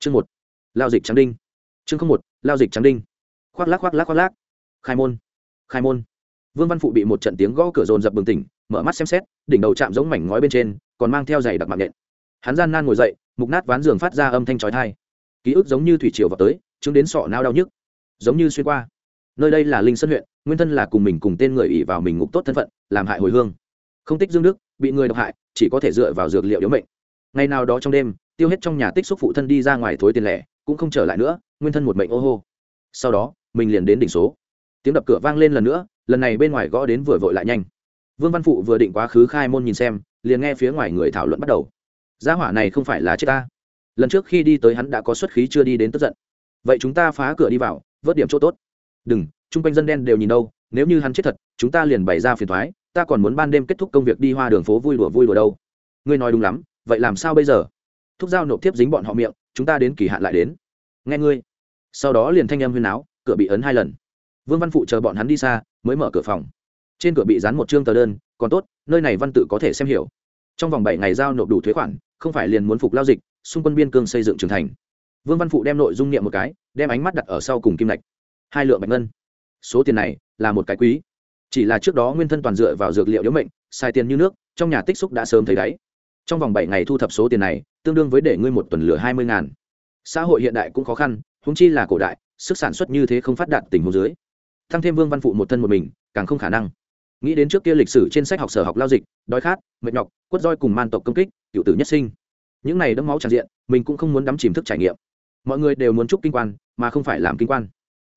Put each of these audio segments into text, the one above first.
chương một, lao dịch trắng đinh. Chương không một, lao dịch trắng đinh. Khoác lác khoác lác khoác lác. Khai môn khai môn. Vương văn phụ bị một trận tiếng gõ cửa rồn dập bừng tỉnh, mở mắt xem xét, đỉnh đầu chạm giống mảnh ngói bên trên, còn mang theo giày đặc mạng nhện. Hắn gian nan ngồi dậy, mục nát ván giường phát ra âm thanh trói thai ký ức giống như thủy triều vào tới, chứng đến sọ nao đau nhức. Giống như xuyên qua. Nơi đây là linh sơn huyện, nguyên thân là cùng mình cùng tên người ỉ vào mình ngục tốt thân phận, làm hại hồi hương. Không tích dương đức, bị người độc hại, chỉ có thể dựa vào dược liệu yếu mệnh ngày nào đó trong đêm, tiêu hết trong nhà tích xúc phụ thân đi ra ngoài thối tiền lẻ, cũng không trở lại nữa, nguyên thân một mệnh ô hô. Sau đó, mình liền đến đỉnh số. Tiếng đập cửa vang lên lần nữa, lần này bên ngoài gõ đến vừa vội lại nhanh. Vương văn phụ vừa định quá khứ khai môn nhìn xem, liền nghe phía ngoài người thảo luận bắt đầu. Gia hỏa này không phải là chết ta. Lần trước khi đi tới hắn đã có xuất khí chưa đi đến tức giận. Vậy chúng ta phá cửa đi vào, vớt điểm chỗ tốt. Đừng, chung quanh dân đen đều nhìn đâu, nếu như hắn chết thật, chúng ta liền bày ra phiền thoái, ta còn muốn ban đêm kết thúc công việc đi hoa đường phố vui đùa vui đùa đâu. Ngươi nói đúng lắm vậy làm sao bây giờ? Thúc giao nộp tiếp dính bọn họ miệng, chúng ta đến kỳ hạn lại đến. Nghe ngươi. Sau đó liền thanh âm huyên áo cửa bị ấn hai lần. Vương văn phụ chờ bọn hắn đi xa, mới mở cửa phòng. Trên cửa bị dán một chương tờ đơn, còn tốt, nơi này văn tự có thể xem hiểu. Trong vòng bảy ngày giao nộp đủ thuế khoản, không phải liền muốn phục lao dịch, xung quân biên cương xây dựng trưởng thành. Vương văn phụ đem nội dung niệm một cái, đem ánh mắt đặt ở sau cùng kim lạch. Hai lượng bạch ngân. Số tiền này là một cái quý. Chỉ là trước đó nguyên thân toàn dựa vào dược liệu yếu mệnh sai tiền như nước, trong nhà tích xúc đã sớm thấy đáy trong vòng bảy ngày thu thập số tiền này, tương đương với để ngươi một tuần lửa hai mươi ngàn. Xã hội hiện đại cũng khó khăn húng chi là cổ đại, sức sản xuất như thế không phát đạt tình huống dưới. Thăng thêm vương văn phụ một thân một mình, càng không khả năng. Nghĩ đến trước kia lịch sử trên sách học sở học lao dịch, đói khát, mệt nhọc, quất roi cùng man tộc công kích, cựu tử nhất sinh. Những này đẫm máu tràn diện, mình cũng không muốn đắm chìm thức trải nghiệm. Mọi người đều muốn chúc kinh quan, mà không phải làm kinh quan.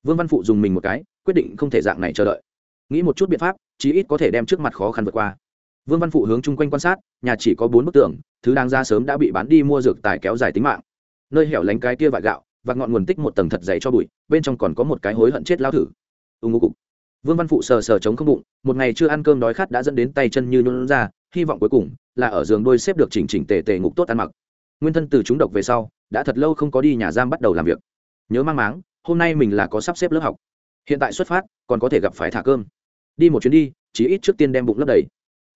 Vương văn phụ dùng mình một cái, quyết định không thể dạng này chờ đợi. Nghĩ một chút biện pháp, chí ít có thể đem trước mặt khó khăn vượt qua vương văn phụ hướng chung quanh quan sát, nhà chỉ có bốn bức tường, thứ đang ra sớm đã bị bán đi mua dược tài kéo dài tính mạng. Nơi hẻo lánh cái kia vại gạo và ngọn nguồn tích một tầng thật dày cho bụi, bên trong còn có một cái hối hận chết lao thử. Ưng ngô cục. Vương văn phụ sờ sờ chống không bụng, một ngày chưa ăn cơm đói khát đã dẫn đến tay chân như nôn ra, hy vọng cuối cùng là ở giường đôi xếp được chỉnh chỉnh tề tề ngục tốt ăn mặc. Nguyên thân từ chúng độc về sau, đã thật lâu không có đi nhà giam bắt đầu làm việc. Nhớ mang máng, hôm nay mình là có sắp xếp lớp học. Hiện tại xuất phát, còn có thể gặp phải thả cơm. Đi một chuyến đi chỉ ít trước tiên đem bụng lấp đầy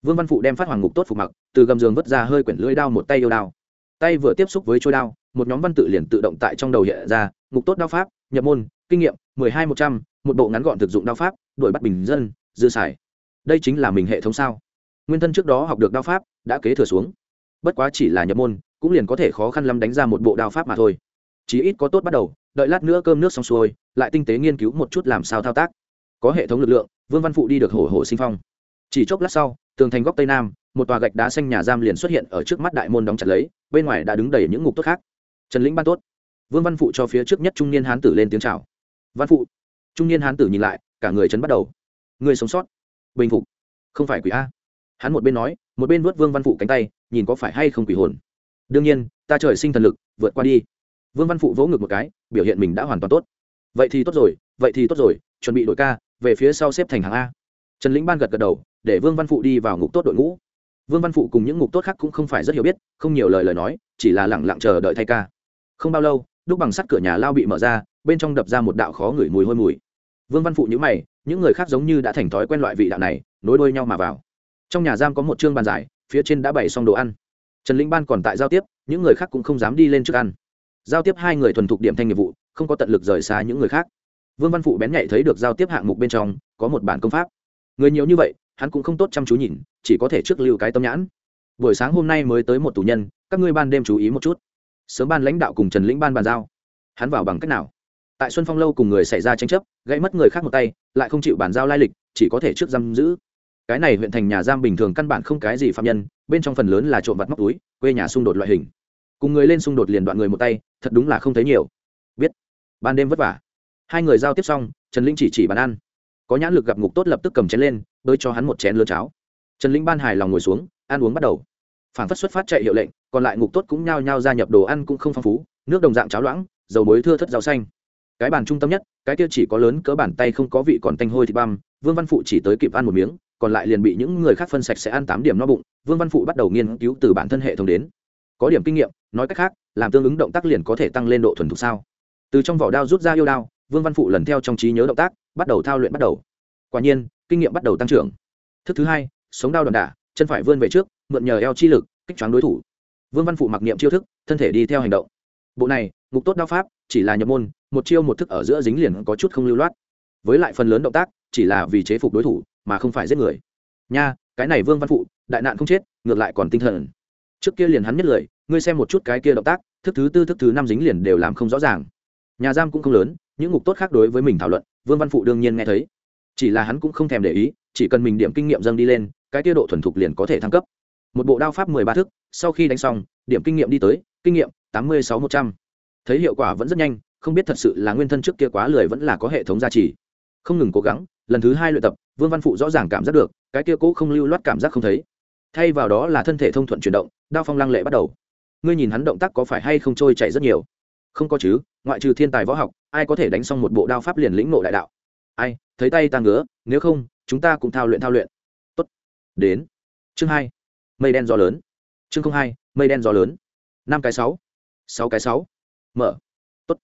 vương văn phụ đem phát hoàng ngục tốt phục mặc, từ gầm giường vứt ra hơi quyển lưỡi đao một tay yêu đao. Tay vừa tiếp xúc với trôi đao, một nhóm văn tự liền tự động tại trong đầu hiện ra, ngục tốt đao pháp, nhập môn, kinh nghiệm, mười hai một trăm, một bộ ngắn gọn thực dụng đao pháp đổi bắt bình dân, dư xài. Đây chính là mình hệ thống sao? Nguyên thân trước đó học được đao pháp, đã kế thừa xuống. Bất quá chỉ là nhập môn, cũng liền có thể khó khăn lắm đánh ra một bộ đao pháp mà thôi. Chí ít có tốt bắt đầu, đợi lát nữa cơm nước xong xuôi, lại tinh tế nghiên cứu một chút làm sao thao tác. Có hệ thống lực lượng, vương văn phụ đi được hổ hổ sinh phong chỉ chốc lát sau, tường thành góc tây nam, một tòa gạch đá xanh nhà giam liền xuất hiện ở trước mắt đại môn đóng chặt lấy, bên ngoài đã đứng đầy những ngục tốt khác. Trần lĩnh ban tốt. Vương văn phụ cho phía trước nhất trung niên hán tử lên tiếng chào. Văn phụ. Trung niên hán tử nhìn lại, cả người trấn bắt đầu. Người sống sót. Bình phục. Không phải quỷ a. Hắn một bên nói, một bên vớt vương văn phụ cánh tay, nhìn có phải hay không quỷ hồn. Đương nhiên, ta trời sinh thần lực, vượt qua đi. Vương văn phụ vỗ ngực một cái, biểu hiện mình đã hoàn toàn tốt. Vậy thì tốt rồi, vậy thì tốt rồi, chuẩn bị đội ca, về phía sau xếp thành hàng a. Trần lĩnh ban gật gật đầu để vương văn phụ đi vào ngục tốt đội ngũ. Vương văn phụ cùng những ngục tốt khác cũng không phải rất hiểu biết, không nhiều lời lời nói, chỉ là lẳng lặng chờ đợi thay ca. Không bao lâu, đúc bằng sắt cửa nhà lao bị mở ra, bên trong đập ra một đạo khó ngửi mùi hôi mùi. Vương văn phụ nhữ mày, những người khác giống như đã thành thói quen loại vị đạo này, nối đuôi nhau mà vào. Trong nhà giam có một chương bàn giải, phía trên đã bày xong đồ ăn. Trần lĩnh ban còn tại giao tiếp, những người khác cũng không dám đi lên trước ăn. Giao tiếp hai người thuần thục điểm thanh nghiệp vụ, không có tận lực rời xa những người khác. Vương văn phụ bén nhạy thấy được giao tiếp hạng mục bên trong, có một bản công pháp. Người nhiều như vậy hắn cũng không tốt chăm chú nhìn, chỉ có thể trước lưu cái tâm nhãn. Buổi sáng hôm nay mới tới một tù nhân, các ngươi ban đêm chú ý một chút. Sớm ban lãnh đạo cùng trần lĩnh ban bàn giao. Hắn vào bằng cách nào? Tại xuân phong lâu cùng người xảy ra tranh chấp, gãy mất người khác một tay, lại không chịu bàn giao lai lịch, chỉ có thể trước giam giữ. Cái này huyện thành nhà giam bình thường căn bản không cái gì phạm nhân, bên trong phần lớn là trộm vặt móc túi, quê nhà xung đột loại hình. Cùng người lên xung đột liền đoạn người một tay, thật đúng là không thấy nhiều. Biết. Ban đêm vất vả. Hai người giao tiếp xong, trần linh chỉ chỉ bàn ăn. Có nhãn lực gặp ngục tốt lập tức cầm chén lên bơi cho hắn một chén lơ cháo. Trần linh ban hài lòng ngồi xuống, ăn uống bắt đầu. Phản phất xuất phát chạy hiệu lệnh, còn lại ngục tốt cũng nhao nhao gia nhập đồ ăn cũng không phong phú, nước đồng dạng cháo loãng, dầu muối thưa thất rau xanh. Cái bàn trung tâm nhất, cái kia chỉ có lớn cỡ bàn tay không có vị còn tanh hôi thịt băm, vương văn phụ chỉ tới kịp ăn một miếng, còn lại liền bị những người khác phân sạch sẽ ăn tám điểm no bụng, vương văn phụ bắt đầu nghiên cứu từ bản thân hệ thống đến. Có điểm kinh nghiệm, nói cách khác, làm tương ứng động tác liền có thể tăng lên độ thuần thục sao. Từ trong vỏ đao rút ra yêu đao, vương văn phụ lần theo trong trí nhớ động tác, bắt đầu thao luyện bắt đầu. Quả nhiên kinh nghiệm bắt đầu tăng trưởng. Thức thứ hai, sống đao đòn đả, chân phải vươn về trước, mượn nhờ eo chi lực, kích choáng đối thủ. Vương văn phụ mặc niệm chiêu thức, thân thể đi theo hành động. Bộ này, ngục tốt đao pháp, chỉ là nhập môn, một chiêu một thức ở giữa dính liền có chút không lưu loát. Với lại phần lớn động tác, chỉ là vì chế phục đối thủ, mà không phải giết người. Nha, cái này vương văn phụ, đại nạn không chết, ngược lại còn tinh thần. Trước kia liền hắn nhất lời, ngươi xem một chút cái kia động tác, thức thứ tư, thức thứ năm dính liền đều làm không rõ ràng. Nhà giam cũng không lớn, những ngục tốt khác đối với mình thảo luận, vương văn phụ đương nhiên nghe thấy chỉ là hắn cũng không thèm để ý, chỉ cần mình điểm kinh nghiệm dâng đi lên, cái kia độ thuần thục liền có thể thăng cấp. Một bộ đao pháp mười ba thức, sau khi đánh xong, điểm kinh nghiệm đi tới, kinh nghiệm tám mươi sáu một trăm. Thấy hiệu quả vẫn rất nhanh, không biết thật sự là nguyên thân trước kia quá lười vẫn là có hệ thống gia trì. Không ngừng cố gắng, lần thứ hai luyện tập, vương văn phụ rõ ràng cảm giác được, cái kia cố không lưu loát cảm giác không thấy. Thay vào đó là thân thể thông thuận chuyển động, đao phong lăng lệ bắt đầu. Ngươi nhìn hắn động tác có phải hay không trôi chảy rất nhiều? Không có chứ, ngoại trừ thiên tài võ học, ai có thể đánh xong một bộ đao pháp liền lĩnh nộ đại đạo? Ai thấy tay ta ngứa, nếu không, chúng ta cũng thao luyện thao luyện. Tốt. Đến. Chương hai. Mây đen gió lớn. Chương không hai, mây đen gió lớn. Năm cái sáu. Sáu cái sáu. Mở. Tốt.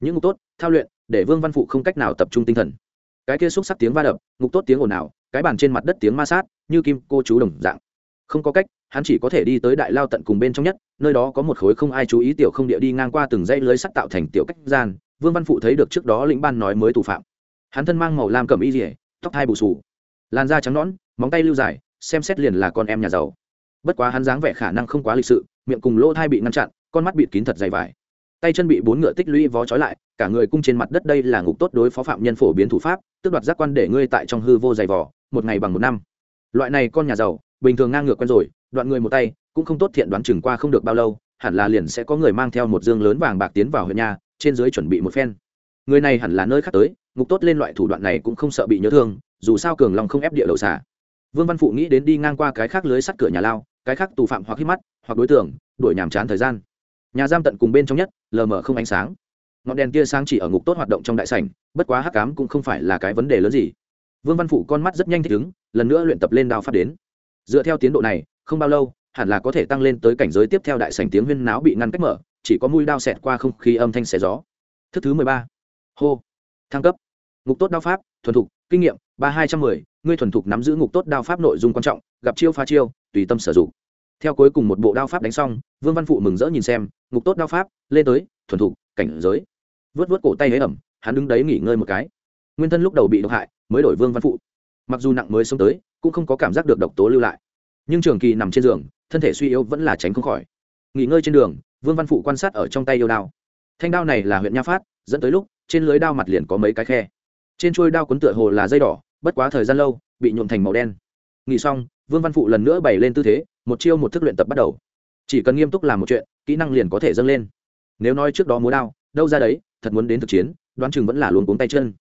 Những ngục tốt, thao luyện, để vương văn phụ không cách nào tập trung tinh thần. Cái kia xúc sắc tiếng va đập, ngục tốt tiếng ồn ào, cái bàn trên mặt đất tiếng ma sát, như kim cô chú đồng dạng. Không có cách, hắn chỉ có thể đi tới đại lao tận cùng bên trong nhất, nơi đó có một khối không ai chú ý tiểu không địa đi ngang qua từng dãy lưới sắt tạo thành tiểu cách gian. Vương văn phụ thấy được trước đó lĩnh ban nói mới thủ phạm hắn thân mang màu lam cầm y dỉa tóc hai bù sù làn da trắng nõn, móng tay lưu dài, xem xét liền là con em nhà giàu. Bất quá hắn dáng vẻ khả năng không quá lịch sự, miệng cùng lỗ thai bị ngăn chặn, con mắt bịt kín thật dày vải. Tay chân bị bốn ngựa tích lũy vó trói lại, cả người cung trên mặt đất đây là ngục tốt đối phó phạm nhân phổ biến thủ pháp, tước đoạt giác quan để ngươi tại trong hư vô dày vỏ một ngày bằng một năm. Loại này con nhà giàu, bình thường ngang ngược quen rồi, đoạn người một tay, cũng không tốt thiện đoán chừng qua không được bao lâu, hẳn là liền sẽ có người mang theo một dương lớn vàng bạc tiến vào huyện nhà, trên dưới chuẩn bị một phen người này hẳn là nơi khác tới, ngục tốt lên loại thủ đoạn này cũng không sợ bị nhớ thương, dù sao cường lòng không ép địa đầu xả vương văn phụ nghĩ đến đi ngang qua cái khác lưới sắt cửa nhà lao, cái khác tù phạm hoặc hít mắt, hoặc đối tượng, đuổi nhàm chán thời gian. Nhà giam tận cùng bên trong nhất, lờ mờ không ánh sáng. Ngọn đèn tia sáng chỉ ở ngục tốt hoạt động trong đại sảnh, bất quá hắc cám cũng không phải là cái vấn đề lớn gì. Vương văn phụ con mắt rất nhanh thích ứng, lần nữa luyện tập lên đao pháp đến. Dựa theo tiến độ này, không bao lâu, hẳn là có thể tăng lên tới cảnh giới tiếp theo đại sảnh tiếng huyên náo bị ngăn cách mở, chỉ có mũi đao xẹt qua không khí âm thanh xé gió. Thức thứ mười ba hô. Thăng cấp. Ngục tốt đao pháp, thuần thục, kinh nghiệm, ba hai trăm mười, ngươi thuần thục nắm giữ ngục tốt đao pháp nội dung quan trọng, gặp chiêu pha chiêu, tùy tâm sử dụng. Theo cuối cùng một bộ đao pháp đánh xong, vương văn phụ mừng rỡ nhìn xem, ngục tốt đao pháp, lên tới, thuần thục, cảnh giới. Vớt vớt cổ tay hế ẩm, hắn đứng đấy nghỉ ngơi một cái. Nguyên thân lúc đầu bị độc hại, mới đổi vương văn phụ. Mặc dù nặng mới sống tới, cũng không có cảm giác được độc tố lưu lại. Nhưng trường kỳ nằm trên giường, thân thể suy yếu vẫn là tránh không khỏi. Nghỉ ngơi trên đường, vương văn phụ quan sát ở trong tay yêu đao. Thanh đao này là huyện nha phát, dẫn tới lúc trên lưới đao mặt liền có mấy cái khe. Trên trôi đao cuốn tựa hồ là dây đỏ, bất quá thời gian lâu, bị nhuộm thành màu đen. Nghỉ xong, vương văn phụ lần nữa bày lên tư thế, một chiêu một thức luyện tập bắt đầu. Chỉ cần nghiêm túc làm một chuyện, kỹ năng liền có thể dâng lên. Nếu nói trước đó múa đao, đâu ra đấy, thật muốn đến thực chiến, đoán chừng vẫn là luôn cuống tay chân.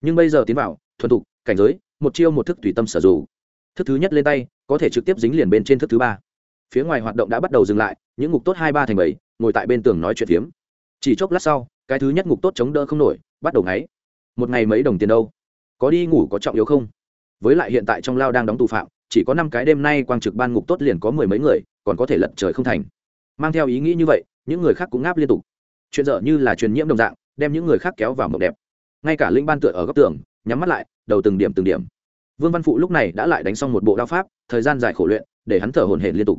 Nhưng bây giờ tiến vào, thuần thục, cảnh giới, một chiêu một thức tùy tâm sở dù thức thứ nhất lên tay, có thể trực tiếp dính liền bên trên thức thứ ba. Phía ngoài hoạt động đã bắt đầu dừng lại, những ngục tốt hai ba thành bảy, ngồi tại bên tường nói chuyện phiếm. Chỉ chốc lát sau cái thứ nhất ngục tốt chống đỡ không nổi, bắt đầu ngáy. Một ngày mấy đồng tiền đâu? Có đi ngủ có trọng yếu không? Với lại hiện tại trong lao đang đóng tù phạm, chỉ có năm cái đêm nay quang trực ban ngục tốt liền có mười mấy người, còn có thể lật trời không thành. Mang theo ý nghĩ như vậy, những người khác cũng ngáp liên tục. Chuyện dở như là truyền nhiễm đồng dạng, đem những người khác kéo vào mộng đẹp. Ngay cả linh ban tựa ở góc tường, nhắm mắt lại, đầu từng điểm từng điểm. Vương văn phụ lúc này đã lại đánh xong một bộ đao pháp, thời gian dài khổ luyện, để hắn thở hổn hển liên tục.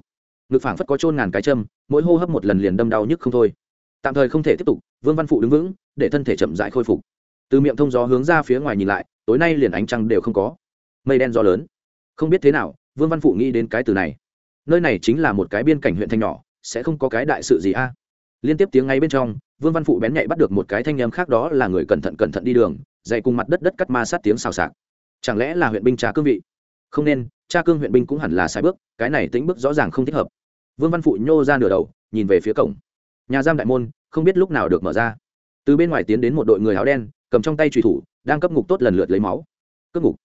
Ngực phảng phất có trôn ngàn cái châm, mỗi hô hấp một lần liền đâm đau nhức không thôi tạm thời không thể tiếp tục, vương văn phụ đứng vững, để thân thể chậm dại khôi phục. Từ miệng thông gió hướng ra phía ngoài nhìn lại, tối nay liền ánh trăng đều không có. Mây đen gió lớn. Không biết thế nào, vương văn phụ nghĩ đến cái từ này. Nơi này chính là một cái biên cảnh huyện thanh nhỏ, sẽ không có cái đại sự gì a. Liên tiếp tiếng ngay bên trong, vương văn phụ bén nhạy bắt được một cái thanh âm khác đó là người cẩn thận cẩn thận đi đường, dậy cùng mặt đất đất cắt ma sát tiếng xào xạc. Chẳng lẽ là huyện binh trà cương vị? Không nên cha cương huyện binh cũng hẳn là sai bước, cái này tính bước rõ ràng không thích hợp. Vương văn phụ nhô ra nửa đầu, nhìn về phía cổng nhà giam đại môn, không biết lúc nào được mở ra. Từ bên ngoài tiến đến một đội người áo đen, cầm trong tay trùy thủ, đang cấp ngục tốt lần lượt lấy máu. Cướp ngục?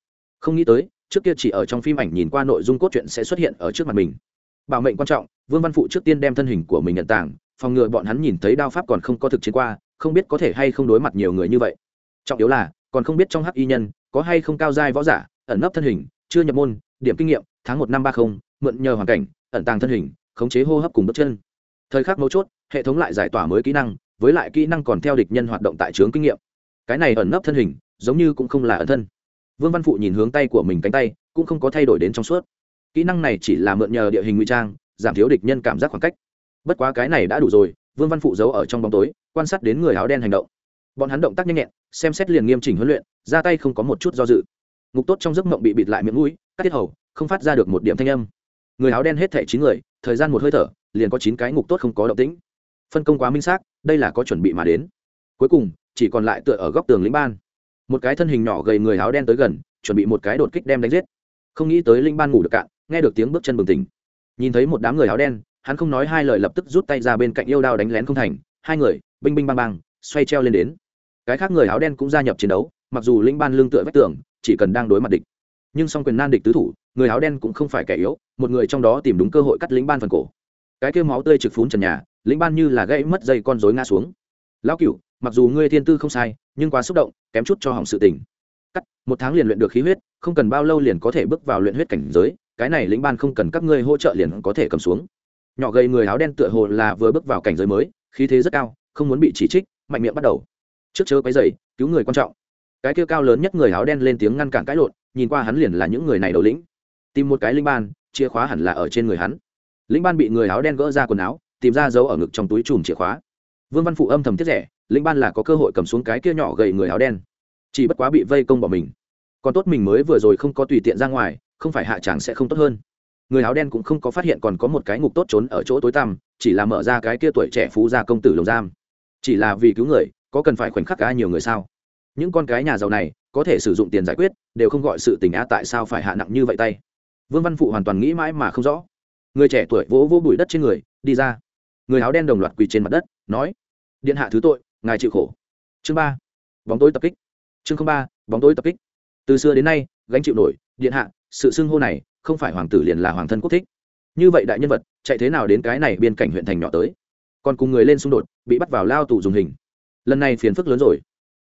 Không nghĩ tới, trước kia chỉ ở trong phim ảnh nhìn qua nội dung cốt truyện sẽ xuất hiện ở trước mặt mình. Bảo mệnh quan trọng, vương văn phụ trước tiên đem thân hình của mình nhận tảng phòng ngừa bọn hắn nhìn thấy đao pháp còn không có thực chiến qua, không biết có thể hay không đối mặt nhiều người như vậy. Trọng yếu là, còn không biết trong hắc y nhân có hay không cao giai võ giả, ẩn nấp thân hình, chưa nhập môn, điểm kinh nghiệm, tháng một năm ba không, mượn nhờ hoàn cảnh, ẩn tàng thân hình, khống chế hô hấp cùng bước chân. Thời khắc mấu chốt hệ thống lại giải tỏa mới kỹ năng, với lại kỹ năng còn theo địch nhân hoạt động tại trướng kinh nghiệm. Cái này ẩn nấp thân hình, giống như cũng không là ẩn thân. Vương văn phụ nhìn hướng tay của mình cánh tay, cũng không có thay đổi đến trong suốt. Kỹ năng này chỉ là mượn nhờ địa hình nguy trang, giảm thiếu địch nhân cảm giác khoảng cách. Bất quá cái này đã đủ rồi, vương văn phụ giấu ở trong bóng tối, quan sát đến người áo đen hành động. Bọn hắn động tác nhanh nhẹn, xem xét liền nghiêm chỉnh huấn luyện, ra tay không có một chút do dự. Ngục tốt trong giấc mộng bị bịt lại miệng mũi, cắt tiết hầu, không phát ra được một điểm thanh âm. Người áo đen hết thẻ chín người, thời gian một hơi thở, liền có chín cái ngục tốt không có động tĩnh phân công quá minh xác, đây là có chuẩn bị mà đến. Cuối cùng, chỉ còn lại tựa ở góc tường lĩnh ban. Một cái thân hình nhỏ gầy người áo đen tới gần, chuẩn bị một cái đột kích đem đánh giết. Không nghĩ tới linh ban ngủ được cạn, nghe được tiếng bước chân bừng tỉnh. Nhìn thấy một đám người áo đen, hắn không nói hai lời lập tức rút tay ra bên cạnh yêu đao đánh lén không thành. Hai người, binh binh bang bang, xoay treo lên đến. Cái khác người áo đen cũng gia nhập chiến đấu, mặc dù linh ban lương tựa vách tường, chỉ cần đang đối mặt địch. Nhưng song quyền nan địch tứ thủ, người áo đen cũng không phải kẻ yếu, một người trong đó tìm đúng cơ hội cắt lính ban phần cổ. Cái kêu máu tươi trực phún trần nhà lĩnh ban như là gãy mất dây con rối ngã xuống. Lão Cựu, mặc dù ngươi thiên tư không sai nhưng quá xúc động kém chút cho hỏng sự tình. Cắt một tháng liền luyện được khí huyết không cần bao lâu liền có thể bước vào luyện huyết cảnh giới cái này lĩnh ban không cần các ngươi hỗ trợ liền có thể cầm xuống. Nhỏ gầy người áo đen tựa hồ là vừa bước vào cảnh giới mới khí thế rất cao không muốn bị chỉ trích mạnh miệng bắt đầu. Trước chớ quấy dày cứu người quan trọng. Cái kia cao lớn nhất người áo đen lên tiếng ngăn cản cãi lộn nhìn qua hắn liền là những người này đầu lĩnh. Tìm một cái linh ban chìa khóa hẳn là ở trên người hắn. Linh ban bị người áo đen gỡ ra quần áo tìm ra dấu ở ngực trong túi chùm chìa khóa. Vương văn phụ âm thầm tiết rẻ linh ban là có cơ hội cầm xuống cái kia nhỏ gầy người áo đen. Chỉ bất quá bị vây công bỏ mình. Còn tốt mình mới vừa rồi không có tùy tiện ra ngoài, không phải hạ tràng sẽ không tốt hơn. Người áo đen cũng không có phát hiện còn có một cái ngục tốt trốn ở chỗ tối tăm, chỉ là mở ra cái kia tuổi trẻ phú gia công tử lồng giam. Chỉ là vì cứu người, có cần phải khoảnh khắc cả nhiều người sao? Những con cái nhà giàu này, có thể sử dụng tiền giải quyết, đều không gọi sự tình á tại sao phải hạ nặng như vậy tay? Vương văn phụ hoàn toàn nghĩ mãi mà không rõ. Người trẻ tuổi vỗ vỗ bụi đất trên người, đi ra người áo đen đồng loạt quỳ trên mặt đất, nói, điện hạ thứ tội, ngài chịu khổ. Chương ba, bóng tối tập kích. Chương ba, bóng tối tập kích. Từ xưa đến nay, gánh chịu nổi, điện hạ, sự xưng hô này không phải hoàng tử liền là hoàng thân quốc thích. Như vậy đại nhân vật, chạy thế nào đến cái này biên cảnh huyện thành nhỏ tới? Còn cùng người lên xung đột, bị bắt vào lao tù dùng hình. Lần này phiền phức lớn rồi.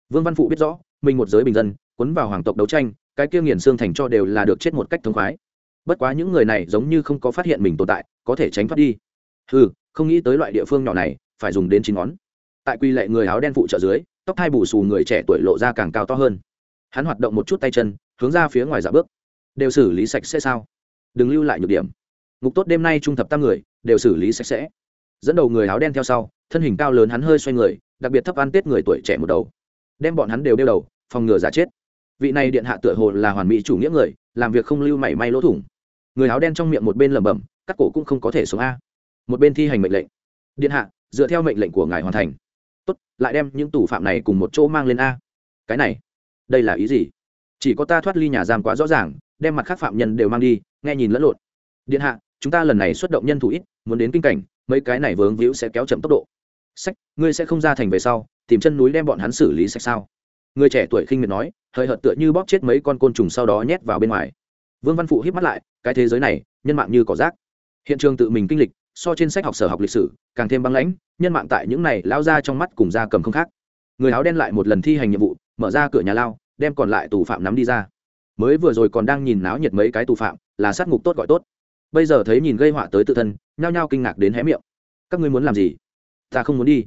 Vương văn phụ biết rõ, mình một giới bình dân, cuốn vào hoàng tộc đấu tranh, cái kia nghiền xương thành cho đều là được chết một cách thống khoái. Bất quá những người này giống như không có phát hiện mình tồn tại, có thể tránh thoát đi ừ không nghĩ tới loại địa phương nhỏ này, phải dùng đến chín ngón. Tại quy lệ người áo đen phụ trợ dưới, tóc thai bù xù người trẻ tuổi lộ ra càng cao to hơn. Hắn hoạt động một chút tay chân, hướng ra phía ngoài dạ bước. Đều xử lý sạch sẽ sao? Đừng lưu lại nhược điểm. Ngục tốt đêm nay trung thập tam người, đều xử lý sạch sẽ. Dẫn đầu người áo đen theo sau, thân hình cao lớn hắn hơi xoay người, đặc biệt thấp ăn tết người tuổi trẻ một đầu. Đem bọn hắn đều đeo đầu, phòng ngừa giả chết. Vị này điện hạ tựa hồ là hoàn mỹ chủ nghĩa người, làm việc không lưu mảy may lỗ thủng. Người áo đen trong miệng một bên lẩm bẩm, cắt cổ cũng không có thể sống a một bên thi hành mệnh lệnh. Điện hạ, dựa theo mệnh lệnh của ngài hoàn thành. Tốt, lại đem những tù phạm này cùng một chỗ mang lên a. Cái này, đây là ý gì? Chỉ có ta thoát ly nhà giam quá rõ ràng, đem mặt khác phạm nhân đều mang đi, nghe nhìn lẫn lộn. Điện hạ, chúng ta lần này xuất động nhân thủ ít, muốn đến kinh cảnh, mấy cái này vướng víu sẽ kéo chậm tốc độ. Sách, ngươi sẽ không ra thành về sau, tìm chân núi đem bọn hắn xử lý sạch sao? Người trẻ tuổi khinh miệt nói, hơi hợt tựa như bóp chết mấy con côn trùng sau đó nhét vào bên ngoài. Vương văn phụ hít mắt lại, cái thế giới này, nhân mạng như cỏ rác. Hiện trường tự mình kinh lịch so trên sách học sở học lịch sử, càng thêm băng lãnh, nhân mạng tại những này lao ra trong mắt cùng da cầm không khác. Người áo đen lại một lần thi hành nhiệm vụ, mở ra cửa nhà lao, đem còn lại tù phạm nắm đi ra. Mới vừa rồi còn đang nhìn náo nhiệt mấy cái tù phạm, là sát ngục tốt gọi tốt. Bây giờ thấy nhìn gây họa tới tự thân, nhao nhao kinh ngạc đến hé miệng. Các ngươi muốn làm gì? Ta không muốn đi.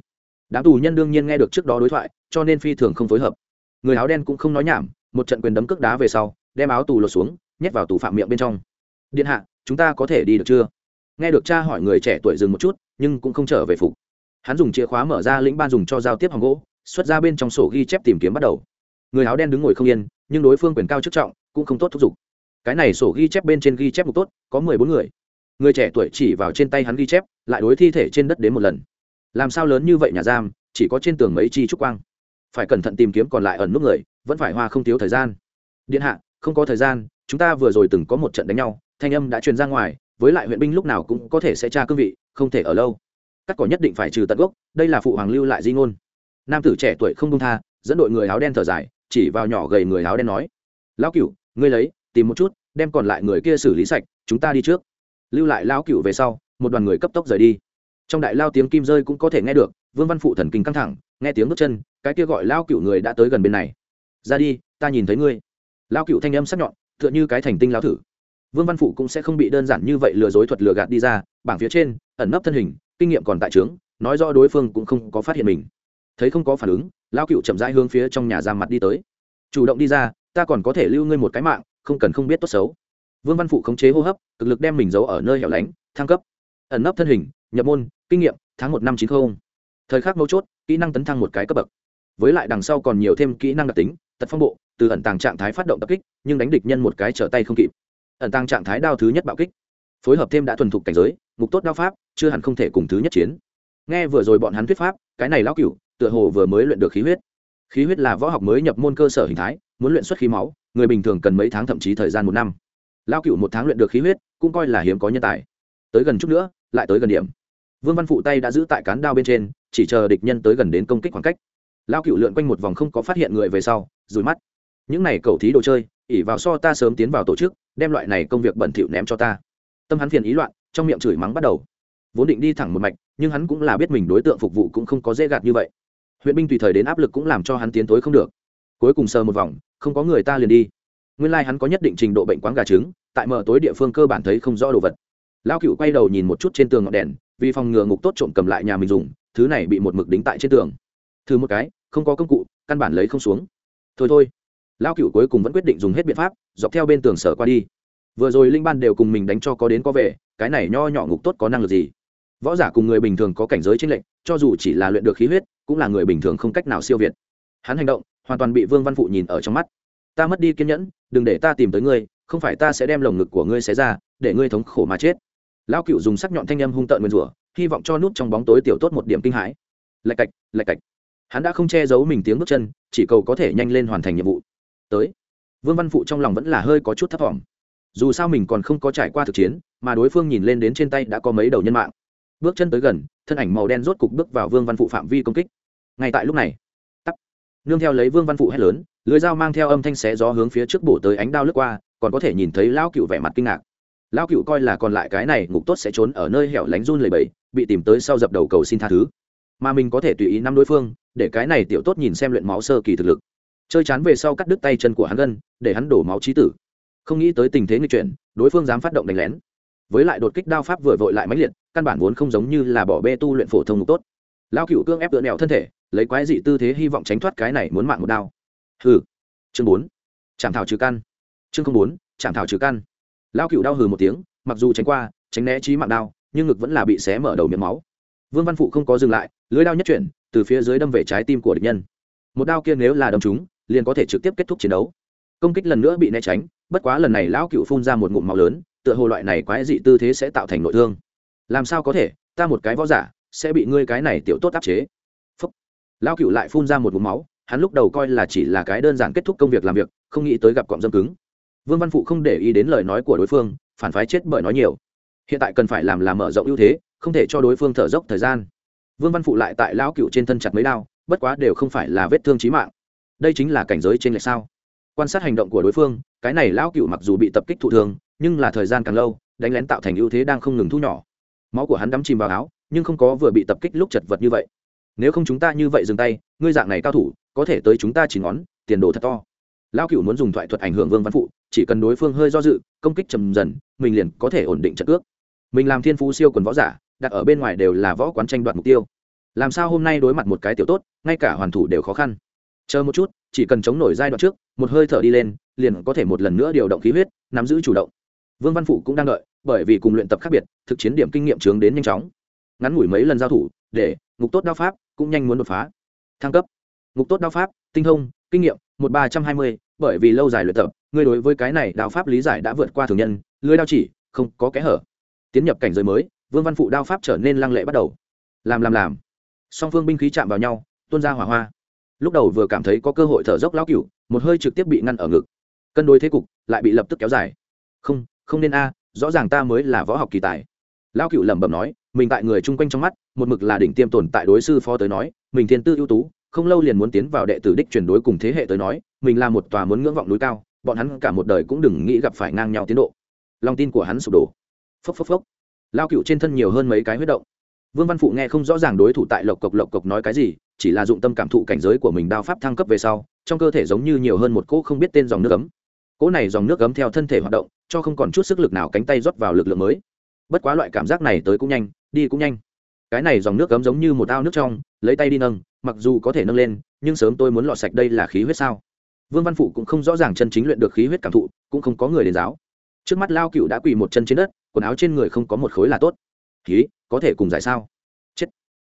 Đám tù nhân đương nhiên nghe được trước đó đối thoại, cho nên phi thường không phối hợp. Người áo đen cũng không nói nhảm, một trận quyền đấm cước đá về sau, đem áo tù lột xuống, nhét vào tù phạm miệng bên trong. Điện hạ, chúng ta có thể đi được chưa? Nghe được cha hỏi người trẻ tuổi dừng một chút, nhưng cũng không trở về phục. Hắn dùng chìa khóa mở ra lĩnh ban dùng cho giao tiếp hòng gỗ, xuất ra bên trong sổ ghi chép tìm kiếm bắt đầu. Người áo đen đứng ngồi không yên, nhưng đối phương quyền cao chức trọng, cũng không tốt thúc giục. Cái này sổ ghi chép bên trên ghi chép một tốt, có mười bốn người. Người trẻ tuổi chỉ vào trên tay hắn ghi chép, lại đối thi thể trên đất đến một lần. Làm sao lớn như vậy nhà giam, chỉ có trên tường mấy chi trúc quang. Phải cẩn thận tìm kiếm còn lại ẩn nút người, vẫn phải hoa không thiếu thời gian. Điện hạ, không có thời gian, chúng ta vừa rồi từng có một trận đánh nhau, thanh âm đã truyền ra ngoài với lại huyện binh lúc nào cũng có thể sẽ tra cương vị, không thể ở lâu. Cắt cỏ nhất định phải trừ tận gốc, đây là phụ hoàng lưu lại di ngôn. Nam tử trẻ tuổi không đông tha, dẫn đội người áo đen thở dài, chỉ vào nhỏ gầy người áo đen nói, lão cửu, ngươi lấy, tìm một chút, đem còn lại người kia xử lý sạch, chúng ta đi trước. Lưu lại lão cửu về sau, một đoàn người cấp tốc rời đi. Trong đại lao tiếng kim rơi cũng có thể nghe được, vương văn phụ thần kinh căng thẳng, nghe tiếng bước chân, cái kia gọi lao cựu người đã tới gần bên này. Ra đi, ta nhìn thấy ngươi. Lao cựu thanh âm sắc nhọn, tựa như cái thành tinh lao thử vương văn phụ cũng sẽ không bị đơn giản như vậy lừa dối thuật lừa gạt đi ra, bảng phía trên, ẩn nấp thân hình, kinh nghiệm còn tại trướng, nói rõ đối phương cũng không có phát hiện mình. Thấy không có phản ứng lao cựu chậm rãi hướng phía trong nhà ra mặt đi tới. Chủ động đi ra, ta còn có thể lưu ngươi một cái mạng, không cần không biết tốt xấu. Vương văn phụ khống chế hô hấp, cực lực đem mình giấu ở nơi hẻo lánh, thăng cấp. Ẩn nấp thân hình, nhập môn, kinh nghiệm, tháng một năm chín không. thời khắc mấu chốt, kỹ năng tấn thăng một cái cấp bậc. Với lại đằng sau còn nhiều thêm kỹ năng đặc tính, tật phong bộ, từ ẩn tàng trạng thái phát động tập kích, nhưng đánh địch nhân một cái trở tay không kịp ẩn tăng trạng thái đao thứ nhất bạo kích, phối hợp thêm đã thuần thục cảnh giới ngục tốt đao pháp, chưa hẳn không thể cùng thứ nhất chiến. Nghe vừa rồi bọn hắn thuyết pháp, cái này lão cửu, tựa hồ vừa mới luyện được khí huyết. Khí huyết là võ học mới nhập môn cơ sở hình thái, muốn luyện xuất khí máu, người bình thường cần mấy tháng thậm chí thời gian một năm. Lao cựu một tháng luyện được khí huyết, cũng coi là hiếm có nhân tài. Tới gần chút nữa, lại tới gần điểm. Vương văn phụ tay đã giữ tại cán đao bên trên, chỉ chờ địch nhân tới gần đến công kích khoảng cách. Lao cựu lượn quanh một vòng không có phát hiện người về sau rùi mắt. Những này cầu thí đồ chơi ỉ vào so ta sớm tiến vào tổ chức đem loại này công việc bẩn thỉu ném cho ta. Tâm hắn phiền ý loạn, trong miệng chửi mắng bắt đầu. Vốn định đi thẳng một mạch, nhưng hắn cũng là biết mình đối tượng phục vụ cũng không có dễ gạt như vậy. Huyện binh tùy thời đến áp lực cũng làm cho hắn tiến tối không được. Cuối cùng sờ một vòng, không có người ta liền đi. Nguyên lai、like、hắn có nhất định trình độ bệnh quáng gà trứng, tại mở tối địa phương cơ bản thấy không rõ đồ vật. Lao cựu quay đầu nhìn một chút trên tường ngọn đèn, vì phòng ngừa ngục tốt trộm cầm lại nhà mình dùng, thứ này bị một mực đính tại trên tường. Thử một cái, không có công cụ, căn bản lấy không xuống. Thôi thôi. Lão cựu cuối cùng vẫn quyết định dùng hết biện pháp, dọc theo bên tường sở qua đi. Vừa rồi linh ban đều cùng mình đánh cho có đến có về, cái này nho nhỏ ngục tốt có năng lực gì? Võ giả cùng người bình thường có cảnh giới trên lệnh cho dù chỉ là luyện được khí huyết, cũng là người bình thường không cách nào siêu việt. Hắn hành động, hoàn toàn bị vương văn phụ nhìn ở trong mắt. Ta mất đi kiên nhẫn, đừng để ta tìm tới ngươi, không phải ta sẽ đem lồng ngực của ngươi xé ra, để ngươi thống khổ mà chết. Lão cựu dùng sắc nhọn thanh âm hung tợn nguyên rủa, hy vọng cho nút trong bóng tối tiểu tốt một điểm kinh hãi. Lạch cạch lạch cạch. Hắn đã không che giấu mình tiếng bước chân, chỉ cầu có thể nhanh lên hoàn thành nhiệm vụ tới. Vương văn phụ trong lòng vẫn là hơi có chút thấp t dù sao mình còn không có trải qua thực chiến, mà đối phương nhìn lên đến trên tay đã có mấy đầu nhân mạng. Bước chân tới gần, thân ảnh màu đen rốt cục bước vào vương văn phụ phạm vi công kích. Ngay tại lúc này tắt nương theo lấy vương văn phụ hét lớn lưới dao mang theo âm thanh xé gió hướng phía trước bổ tới ánh đao lướt qua, còn có thể nhìn thấy lão cựu vẻ mặt kinh ngạc. Lão cựu coi là còn lại cái này ngục tốt sẽ trốn ở nơi hẻo lánh run lầy bẫy, bị tìm tới sau dập đầu cầu xin tha thứ. Mà mình có thể tùy ý năm đối phương, để cái này tiểu tốt nhìn xem luyện máu sơ kỳ thực lực chơi chán về sau cắt đứt tay chân của hắn gân, để hắn đổ máu trí tử. Không nghĩ tới tình thế người chuyển, đối phương dám phát động đánh lén. Với lại đột kích đao pháp vừa vội lại máy liệt, căn bản vốn không giống như là bỏ bê tu luyện phổ thông ngục tốt. Lao cựu cương ép tựa nẹo thân thể, lấy quái dị tư thế hy vọng tránh thoát cái này muốn mạng một đao. Hừ. Chương bốn. Chạm thảo trừ căn. Chương không bốn, chạm thảo trừ căn. Lao cựu đau hừ một tiếng, mặc dù tránh qua, tránh né trí mạng đao, nhưng ngực vẫn là bị xé mở đầu miệng máu. Vương văn phụ không có dừng lại lưới đao nhất chuyển, từ phía dưới đâm về trái tim của địch nhân. Một đao kia nếu là đâm chúng liền có thể trực tiếp kết thúc chiến đấu. Công kích lần nữa bị né tránh, bất quá lần này lão cựu phun ra một ngụm máu lớn, tựa hồ loại này quái dị tư thế sẽ tạo thành nội thương. Làm sao có thể, ta một cái võ giả, sẽ bị ngươi cái này tiểu tốt áp chế. Phúc. Lão cựu lại phun ra một ngụm máu, hắn lúc đầu coi là chỉ là cái đơn giản kết thúc công việc làm việc, không nghĩ tới gặp cọm dâm cứng. Vương văn phụ không để ý đến lời nói của đối phương, phản phái chết bởi nói nhiều. Hiện tại cần phải làm là mở rộng ưu thế, không thể cho đối phương thở dốc thời gian. Vương văn phụ lại tại lão cựu trên thân chặt mấy đao, bất quá đều không phải là vết thương trí mạng đây chính là cảnh giới trên lệch sao? Quan sát hành động của đối phương, cái này lão cựu mặc dù bị tập kích thụ thường nhưng là thời gian càng lâu, đánh lén tạo thành ưu thế đang không ngừng thu nhỏ. Máu của hắn đắm chìm vào áo, nhưng không có vừa bị tập kích lúc chật vật như vậy. Nếu không chúng ta như vậy dừng tay, ngươi dạng này cao thủ, có thể tới chúng ta chỉ ngón, tiền đồ thật to. Lão cựu muốn dùng thoại thuật ảnh hưởng vương văn phụ, chỉ cần đối phương hơi do dự, công kích trầm dần, mình liền có thể ổn định trận ước mình làm thiên phú siêu quần võ giả, đặt ở bên ngoài đều là võ quán tranh đoạt mục tiêu. Làm sao hôm nay đối mặt một cái tiểu tốt, ngay cả hoàn thủ đều khó khăn chờ một chút, chỉ cần chống nổi giai đoạn trước, một hơi thở đi lên, liền có thể một lần nữa điều động khí huyết, nắm giữ chủ động. Vương văn phụ cũng đang đợi, bởi vì cùng luyện tập khác biệt, thực chiến điểm kinh nghiệm trướng đến nhanh chóng. Ngắn ngủi mấy lần giao thủ, để ngục tốt đao pháp cũng nhanh muốn đột phá. Thăng cấp. Ngục tốt đao pháp, tinh thông, kinh nghiệm, một ba trăm hai mươi, bởi vì lâu dài luyện tập người đối với cái này đao pháp lý giải đã vượt qua thường nhân, lưới đao chỉ, không có kẽ hở. Tiến nhập cảnh giới mới, vương văn phụ đao pháp trở nên lăng lệ bắt đầu. Làm làm làm. Song phương binh khí chạm vào nhau, tuôn ra hỏa hoa lúc đầu vừa cảm thấy có cơ hội thở dốc lão cửu, một hơi trực tiếp bị ngăn ở ngực. Cân đối thế cục, lại bị lập tức kéo dài. Không không nên a, rõ ràng ta mới là võ học kỳ tài. Lão cựu lẩm bẩm nói, mình tại người chung quanh trong mắt, một mực là đỉnh tiêm tồn tại đối sư phó tới nói, mình thiên tư ưu tú, không lâu liền muốn tiến vào đệ tử đích chuyển đối cùng thế hệ tới nói, mình là một tòa muốn ngưỡng vọng núi cao, bọn hắn cả một đời cũng đừng nghĩ gặp phải ngang nhau tiến độ. Lòng tin của hắn sụp đổ. Phốc phốc phốc. Lao cựu trên thân nhiều hơn mấy cái huyết động. Vương văn phụ nghe không rõ ràng đối thủ tại lộc cộc lộc cộc nói cái gì chỉ là dụng tâm cảm thụ cảnh giới của mình đao pháp thăng cấp về sau, trong cơ thể giống như nhiều hơn một cỗ không biết tên dòng nước ấm. Cỗ này dòng nước ấm theo thân thể hoạt động, cho không còn chút sức lực nào cánh tay rót vào lực lượng mới. Bất quá loại cảm giác này tới cũng nhanh, đi cũng nhanh. Cái này dòng nước cấm giống như một ao nước trong, lấy tay đi nâng, mặc dù có thể nâng lên, nhưng sớm tôi muốn lọt sạch đây là khí huyết sao? Vương văn phụ cũng không rõ ràng chân chính luyện được khí huyết cảm thụ, cũng không có người đến giáo. Trước mắt lao cựu đã quỳ một chân trên đất, quần áo trên người không có một khối là tốt. Khí có thể cùng giải sao?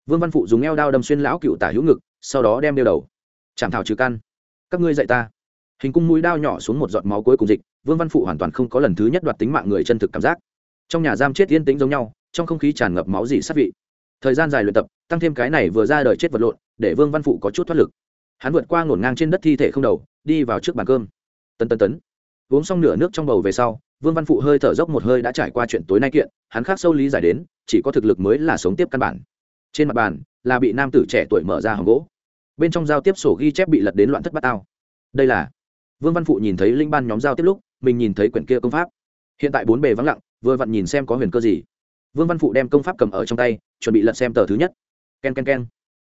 Vương văn phụ dùng eo đao đâm xuyên lão cựu tả hữu ngực, sau đó đem đeo đầu. Chạm thảo trừ căn. Các ngươi dạy ta. Hình cung mũi đao nhỏ xuống một giọt máu cuối cùng dịch, vương văn phụ hoàn toàn không có lần thứ nhất đoạt tính mạng người chân thực cảm giác. Trong nhà giam chết yên tĩnh giống nhau, trong không khí tràn ngập máu dị sát vị. Thời gian dài luyện tập, tăng thêm cái này vừa ra đời chết vật lộn, để vương văn phụ có chút thoát lực. Hắn vượt qua ngổn ngang trên đất thi thể không đầu, đi vào trước bàn cơm. Tân tân tấn. Uống xong nửa nước trong bầu về sau, vương văn phụ hơi thở dốc một hơi đã trải qua chuyện tối nay kiện, hắn khác sâu lý giải đến, chỉ có thực lực mới là sống tiếp căn bản trên mặt bàn là bị nam tử trẻ tuổi mở ra hòm gỗ. Bên trong giao tiếp sổ ghi chép bị lật đến loạn thất bát ao đây là vương văn phụ nhìn thấy linh ban nhóm giao tiếp lúc mình nhìn thấy quyển kia công pháp. Hiện tại bốn bề vắng lặng vừa vặn nhìn xem có huyền cơ gì. Vương văn phụ đem công pháp cầm ở trong tay chuẩn bị lật xem tờ thứ nhất. K e n k e n k e n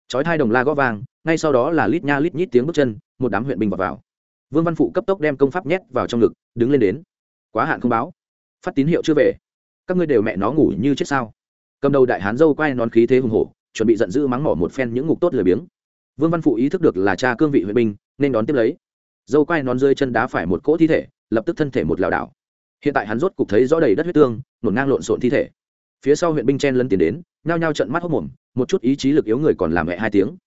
chói hai đồng la gó vàng ngay sau đó là lít nha lít nhít tiếng bước chân một đám huyện binh vào, vào. vương văn phụ cấp tốc đem công pháp nhét vào trong ngực đứng lên đến. Quá hạn không báo. Phát tín hiệu chưa về. Các ngươi đều mẹ nó ngủ như chết sao? Cầm đầu đại hán dâu quay nón khí thế hùng hổ, chuẩn bị giận dữ mắng mỏ một phen những ngục tốt lười biếng. Vương văn phụ ý thức được là cha cương vị huyện binh, nên đón tiếp lấy. Dâu quay nón rơi chân đá phải một cỗ thi thể, lập tức thân thể một lảo đảo. Hiện tại hắn rốt cục thấy rõ đầy đất huyết tương, nổn ngang lộn xộn thi thể. Phía sau huyện binh chen lân tiến đến, nhao nhao trận mắt hốc mồm, một chút ý chí lực yếu người còn làm mẹ hai tiếng.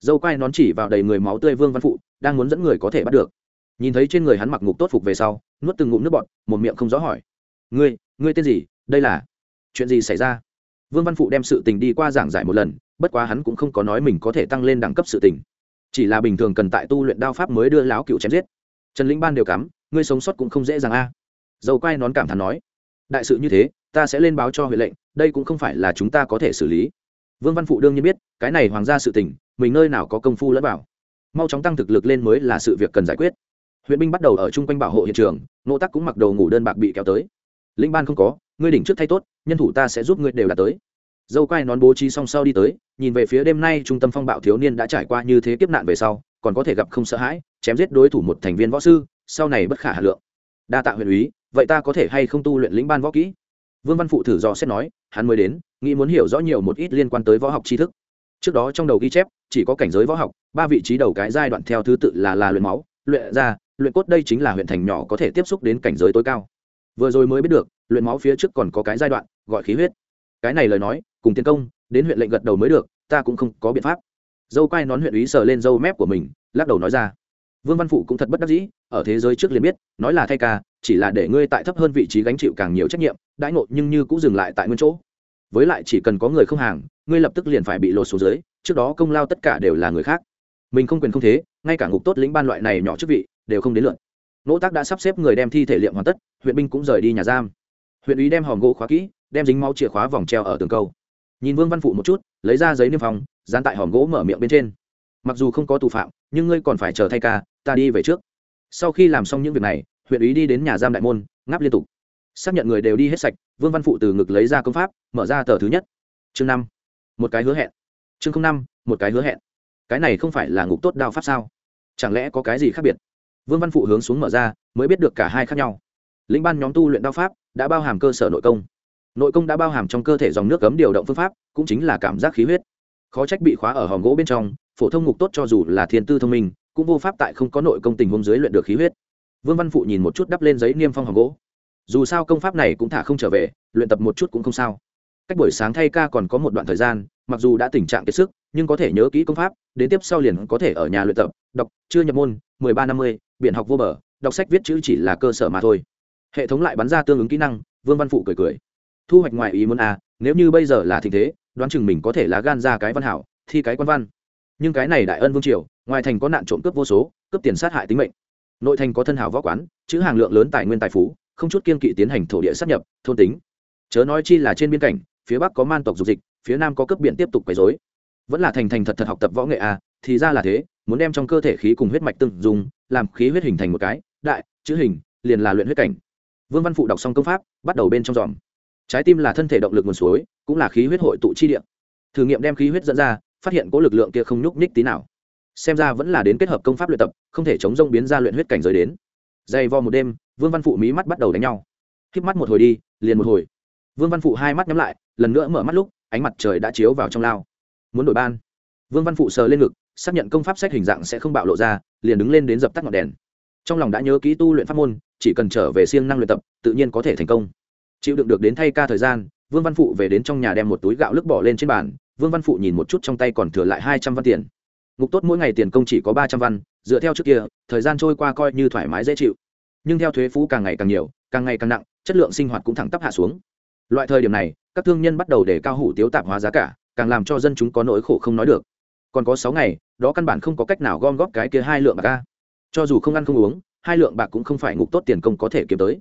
Dâu quay nón chỉ vào đầy người máu tươi vương văn phụ, đang muốn dẫn người có thể bắt được. Nhìn thấy trên người hắn mặc ngục tốt phục về sau, nuốt từng ngụm nước bọt, một miệng không rõ hỏi. Ngươi ngươi tên gì? Đây là chuyện gì xảy ra? Vương văn phụ đem sự tình đi qua giảng giải một lần, bất quá hắn cũng không có nói mình có thể tăng lên đẳng cấp sự tình. Chỉ là bình thường cần tại tu luyện đao pháp mới đưa láo cựu chém giết. Trần lĩnh ban đều cắm, ngươi sống sót cũng không dễ dàng a. Dầu quay nón cảm thán nói, đại sự như thế, ta sẽ lên báo cho huệ lệnh, đây cũng không phải là chúng ta có thể xử lý. Vương văn phụ đương nhiên biết, cái này hoàng gia sự tình, mình nơi nào có công phu lẫn vào. Mau chóng tăng thực lực lên mới là sự việc cần giải quyết. Huyện binh bắt đầu ở chung quanh bảo hộ hiện trường nỗ tắc cũng mặc đồ ngủ đơn bạc bị kéo tới. Linh ban không có ngươi đỉnh trước thay tốt, nhân thủ ta sẽ giúp ngươi đều là tới. Dâu quai nón bố trí song sau đi tới, nhìn về phía đêm nay trung tâm phong bạo thiếu niên đã trải qua như thế kiếp nạn về sau, còn có thể gặp không sợ hãi, chém giết đối thủ một thành viên võ sư, sau này bất khả hà lượng. Đa tạ huyện úy, vậy ta có thể hay không tu luyện lĩnh ban võ kỹ? Vương văn phụ thử dò xét nói, hắn mới đến, nghĩ muốn hiểu rõ nhiều một ít liên quan tới võ học tri thức. Trước đó trong đầu ghi chép, chỉ có cảnh giới võ học, ba vị trí đầu cái giai đoạn theo thứ tự là là luyện máu, luyện da, luyện cốt đây chính là huyện thành nhỏ có thể tiếp xúc đến cảnh giới tối cao vừa rồi mới biết được, luyện máu phía trước còn có cái giai đoạn, gọi khí huyết. Cái này lời nói, cùng tiến công, đến huyện lệnh gật đầu mới được, ta cũng không có biện pháp. Dâu quai nón huyện ý sờ lên dâu mép của mình, lắc đầu nói ra. Vương văn phụ cũng thật bất đắc dĩ, ở thế giới trước liền biết, nói là thay ca, chỉ là để ngươi tại thấp hơn vị trí gánh chịu càng nhiều trách nhiệm, đãi ngộ nhưng như cũng dừng lại tại nguyên chỗ. Với lại chỉ cần có người không hàng, ngươi lập tức liền phải bị lột xuống dưới, trước đó công lao tất cả đều là người khác. Mình không quyền không thế, ngay cả ngục tốt lĩnh ban loại này nhỏ chức vị, đều không đến lượt nỗ tác đã sắp xếp người đem thi thể liệm hoàn tất, huyện binh cũng rời đi nhà giam. Huyện ý đem hòm gỗ khóa kỹ, đem dính máu chìa khóa vòng treo ở tường câu nhìn vương văn phụ một chút, lấy ra giấy niêm phong, dán tại hòm gỗ mở miệng bên trên. Mặc dù không có tù phạm, nhưng ngươi còn phải chờ thay ca, ta đi về trước. Sau khi làm xong những việc này, huyện ý đi đến nhà giam đại môn, ngáp liên tục. Xác nhận người đều đi hết sạch, vương văn phụ từ ngực lấy ra công pháp, mở ra tờ thứ nhất. Chương năm. Một cái hứa hẹn. Chương năm, một cái hứa hẹn. Cái này không phải là ngục tốt đao pháp sao? Chẳng lẽ có cái gì khác biệt? Vương văn phụ hướng xuống mở ra, mới biết được cả hai khác nhau. Lĩnh ban nhóm tu luyện đao pháp đã bao hàm cơ sở nội công. Nội công đã bao hàm trong cơ thể dòng nước cấm điều động phương pháp, cũng chính là cảm giác khí huyết. Khó trách bị khóa ở hòm gỗ bên trong, phổ thông ngục tốt cho dù là thiên tư thông minh, cũng vô pháp tại không có nội công tình huống dưới luyện được khí huyết. Vương văn phụ nhìn một chút đắp lên giấy niêm phong hòm gỗ. Dù sao công pháp này cũng thả không trở về, luyện tập một chút cũng không sao. Cách buổi sáng thay ca còn có một đoạn thời gian, mặc dù đã tình trạng kiệt sức, nhưng có thể nhớ kỹ công pháp, đến tiếp sau liền có thể ở nhà luyện tập, đọc, chưa nhập môn mười ba năm mươi biện học vô bờ, đọc sách viết chữ chỉ là cơ sở mà thôi. Hệ thống lại bắn ra tương ứng kỹ năng, vương văn phụ cười cười. Thu hoạch ngoài ý muốn à nếu như bây giờ là tình thế, đoán chừng mình có thể lá gan ra cái văn hảo, thi cái quan văn. Nhưng cái này đại ân vương triều, ngoài thành có nạn trộm cướp vô số, cướp tiền sát hại tính mệnh. Nội thành có thân hảo võ quán, chữ hàng lượng lớn tài nguyên tài phú, không chút kiên kỵ tiến hành thổ địa sát nhập, thôn tính. Chớ nói chi là trên biên cảnh, phía bắc có man tộc dục dịch, phía nam có cướp biển tiếp tục quấy dối vẫn là thành thành thật thật học tập võ nghệ à thì ra là thế muốn đem trong cơ thể khí cùng huyết mạch tương dùng làm khí huyết hình thành một cái, đại, chữ hình, liền là luyện huyết cảnh. Vương văn phụ đọc xong công pháp, bắt đầu bên trong dòm. Trái tim là thân thể động lực nguồn suối, cũng là khí huyết hội tụ chi địa. Thử nghiệm đem khí huyết dẫn ra, phát hiện có lực lượng kia không nhúc nhích tí nào. Xem ra vẫn là đến kết hợp công pháp luyện tập, không thể chống rông biến ra luyện huyết cảnh giới đến. Dày vò một đêm, vương văn phụ mí mắt bắt đầu đánh nhau. K mắt một hồi đi, liền một hồi. Vương văn phụ hai mắt nhắm lại, lần nữa mở mắt lúc, ánh mặt trời đã chiếu vào trong lao. Muốn đổi ban. Vương văn phụ sờ lên ngực xác nhận công pháp sách hình dạng sẽ không bạo lộ ra, liền đứng lên đến dập tắt ngọn đèn. Trong lòng đã nhớ kỹ tu luyện pháp môn, chỉ cần trở về siêng năng luyện tập, tự nhiên có thể thành công. Chịu đựng được đến thay ca thời gian, vương văn phụ về đến trong nhà đem một túi gạo lức bỏ lên trên bàn, vương văn phụ nhìn một chút trong tay còn thừa lại hai trăm văn tiền. Ngục tốt mỗi ngày tiền công chỉ có ba trăm văn, dựa theo trước kia, thời gian trôi qua coi như thoải mái dễ chịu. Nhưng theo thuế phú càng ngày càng nhiều, càng ngày càng nặng, chất lượng sinh hoạt cũng thẳng tắp hạ xuống. Loại thời điểm này, các thương nhân bắt đầu để cao hủ tiếu tạp hóa giá cả, càng làm cho dân chúng có nỗi khổ không nói được còn có sáu ngày, đó căn bản không có cách nào gom góp cái kia hai lượng bạc ca cho dù không ăn không uống, hai lượng bạc cũng không phải ngục tốt tiền công có thể kiếm tới.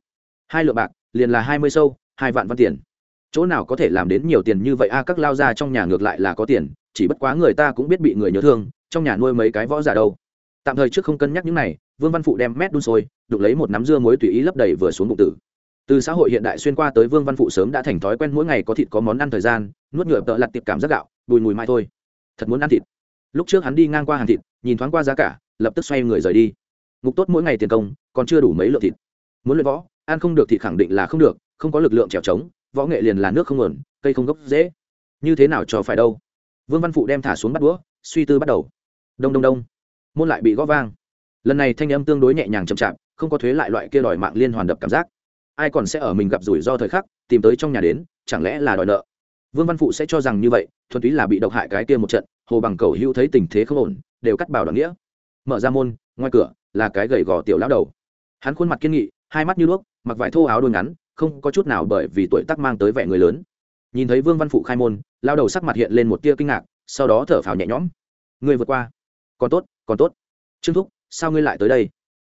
Hai lượng bạc, liền là hai mươi sâu, hai vạn văn tiền. Chỗ nào có thể làm đến nhiều tiền như vậy a, các lao ra trong nhà ngược lại là có tiền, chỉ bất quá người ta cũng biết bị người nhớ thương, trong nhà nuôi mấy cái võ giả đâu. Tạm thời trước không cân nhắc những này, vương văn phụ đem mét đun sôi đục lấy một nắm dưa muối tùy ý lấp đầy vừa xuống bụng tử. Từ xã hội hiện đại xuyên qua tới vương văn phụ sớm đã thành thói quen mỗi ngày có thịt có món ăn thời gian, nuốt nhựa tợ lặt tiệp cảm giác gạo, bùi mùi mai thôi. Thật muốn ăn thịt lúc trước hắn đi ngang qua hàng thịt, nhìn thoáng qua giá cả, lập tức xoay người rời đi. Ngục tốt mỗi ngày tiền công, còn chưa đủ mấy lượng thịt. Muốn luyện võ, ăn không được thì khẳng định là không được, không có lực lượng trèo trống, võ nghệ liền là nước không nguồn, cây không gốc dễ. Như thế nào cho phải đâu? Vương văn phụ đem thả xuống bắt đũa, suy tư bắt đầu. Đông đông đông. Môn lại bị gõ vang. Lần này thanh âm tương đối nhẹ nhàng chậm chạp, không có thuế lại loại kia đòi mạng liên hoàn đập cảm giác. Ai còn sẽ ở mình gặp rủi ro thời khắc, tìm tới trong nhà đến, chẳng lẽ là đòi nợ? Vương văn phụ sẽ cho rằng như vậy, thuần túy là bị độc hại cái kia một trận hồ bằng cầu hữu thấy tình thế không ổn, đều cắt bảo đoạn nghĩa. Mở ra môn, ngoài cửa, là cái gầy gò tiểu lão đầu. Hắn khuôn mặt kiên nghị, hai mắt như đuốc mặc vải thô áo đôi ngắn, không có chút nào bởi vì tuổi tác mang tới vẻ người lớn. Nhìn thấy vương văn phụ khai môn lao đầu sắc mặt hiện lên một tia kinh ngạc, sau đó thở phào nhẹ nhõm. Người vượt qua. Còn tốt còn tốt. Trương thúc, sao ngươi lại tới đây?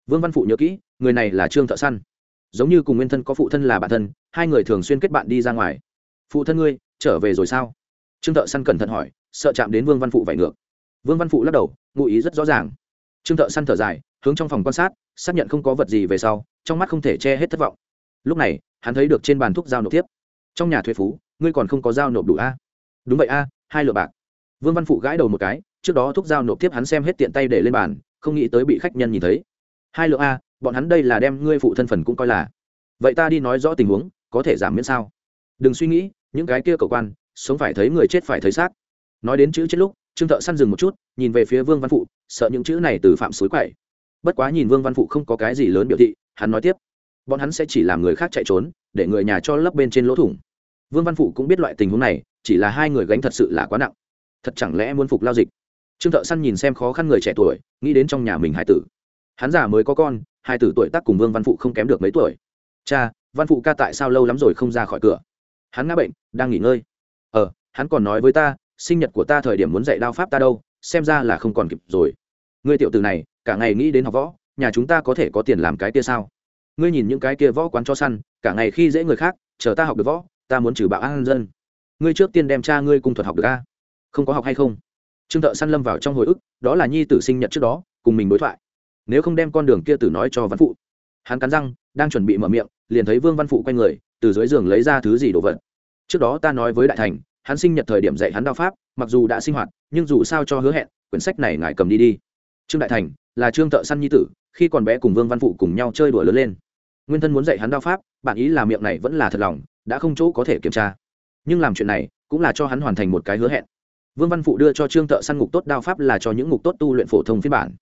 Vương văn phụ nhớ kỹ, người này là trương thợ săn. Giống như cùng nguyên thân có phụ thân là bạn thân, hai người thường xuyên kết bạn đi ra ngoài. Phụ thân ngươi, trở về rồi sao? Trương thợ săn cẩn thận hỏi sợ chạm đến vương văn phụ vải ngược. Vương văn phụ lắc đầu, ngụ ý rất rõ ràng. Trương thợ săn thở dài, hướng trong phòng quan sát, xác nhận không có vật gì về sau, trong mắt không thể che hết thất vọng. Lúc này, hắn thấy được trên bàn thuốc giao nộp tiếp trong nhà thuế phú, ngươi còn không có giao nộp đủ a? Đúng vậy a, hai lượng bạc. Vương văn phụ gãi đầu một cái, trước đó thuốc giao nộp tiếp hắn xem hết tiện tay để lên bàn, không nghĩ tới bị khách nhân nhìn thấy. Hai lượng a, bọn hắn đây là đem ngươi phụ thân phần cũng coi là. Vậy ta đi nói rõ tình huống, có thể giảm miễn sao? Đừng suy nghĩ, những cái kia cầu quan, sống phải thấy người chết phải thấy xác nói đến chữ chết lúc, trương thợ săn dừng một chút, nhìn về phía vương văn phụ, sợ những chữ này từ phạm suối quậy. Bất quá nhìn vương văn phụ không có cái gì lớn biểu thị, hắn nói tiếp. Bọn hắn sẽ chỉ làm người khác chạy trốn, để người nhà cho lấp bên trên lỗ thủng. Vương văn phụ cũng biết loại tình huống này, chỉ là hai người gánh thật sự là quá nặng. Thật chẳng lẽ muốn phục lao dịch? Trương thợ săn nhìn xem khó khăn người trẻ tuổi, nghĩ đến trong nhà mình hải tử. Hắn già mới có con, hai tử tuổi tác cùng vương văn phụ không kém được mấy tuổi. Cha, văn phụ ca tại sao lâu lắm rồi không ra khỏi cửa? Hắn ngã bệnh, đang nghỉ ngơi. Ờ hắn còn nói với ta sinh nhật của ta thời điểm muốn dạy đao pháp ta đâu, xem ra là không còn kịp rồi. Ngươi tiểu từ này, cả ngày nghĩ đến học võ, nhà chúng ta có thể có tiền làm cái kia sao? Ngươi nhìn những cái kia võ quán cho săn, cả ngày khi dễ người khác, chờ ta học được võ, ta muốn trừ bạo an dân. Ngươi trước tiên đem cha ngươi cung thuật học được a. Không có học hay không? Trương thợ săn lâm vào trong hồi ức, đó là nhi tử sinh nhật trước đó, cùng mình đối thoại. Nếu không đem con đường kia tử nói cho văn phụ. Hắn cắn răng, đang chuẩn bị mở miệng, liền thấy vương văn phụ quay người, từ dưới giường lấy ra thứ gì đồ vật. Trước đó ta nói với đại thành hắn sinh nhật thời điểm dạy hắn đao pháp, mặc dù đã sinh hoạt, nhưng dù sao cho hứa hẹn, quyển sách này ngài cầm đi đi. Trương đại thành là trương thợ săn nhi tử, khi còn bé cùng vương văn phụ cùng nhau chơi đùa lớn lên. Nguyên thân muốn dạy hắn đao pháp bản ý là miệng này vẫn là thật lòng, đã không chỗ có thể kiểm tra. Nhưng làm chuyện này cũng là cho hắn hoàn thành một cái hứa hẹn. Vương văn phụ đưa cho trương thợ săn ngục tốt đao pháp là cho những ngục tốt tu luyện phổ thông phiên bản.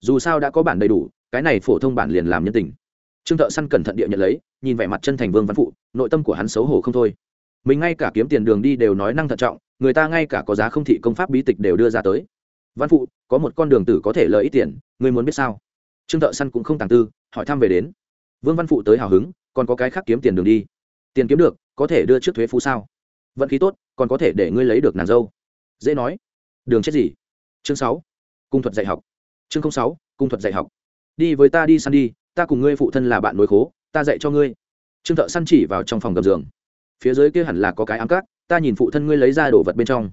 Dù sao đã có bản đầy đủ, cái này phổ thông bản liền làm nhân tình. Trương thợ săn cẩn thận địa nhận lấy, nhìn vẻ mặt chân thành vương văn phụ, nội tâm của hắn xấu hổ không thôi mình ngay cả kiếm tiền đường đi đều nói năng thận trọng, người ta ngay cả có giá không thị công pháp bí tịch đều đưa ra tới. Văn phụ, có một con đường tử có thể lợi ít tiền người muốn biết sao? Trương thợ săn cũng không tàng tư, hỏi thăm về đến. Vương văn phụ tới hào hứng, còn có cái khác kiếm tiền đường đi. Tiền kiếm được, có thể đưa trước thuế phú sao? Vận khí tốt, còn có thể để ngươi lấy được nàng dâu. Dễ nói. Đường chết gì? Chương sáu. Cung thuật dạy học. Chương sáu, cung thuật dạy học. Đi với ta đi săn đi, ta cùng ngươi phụ thân là bạn nối khố, ta dạy cho ngươi. Trương thợ săn chỉ vào trong phòng gầm giường phía dưới kia hẳn là có cái ám cát, ta nhìn phụ thân ngươi lấy ra đồ vật bên trong.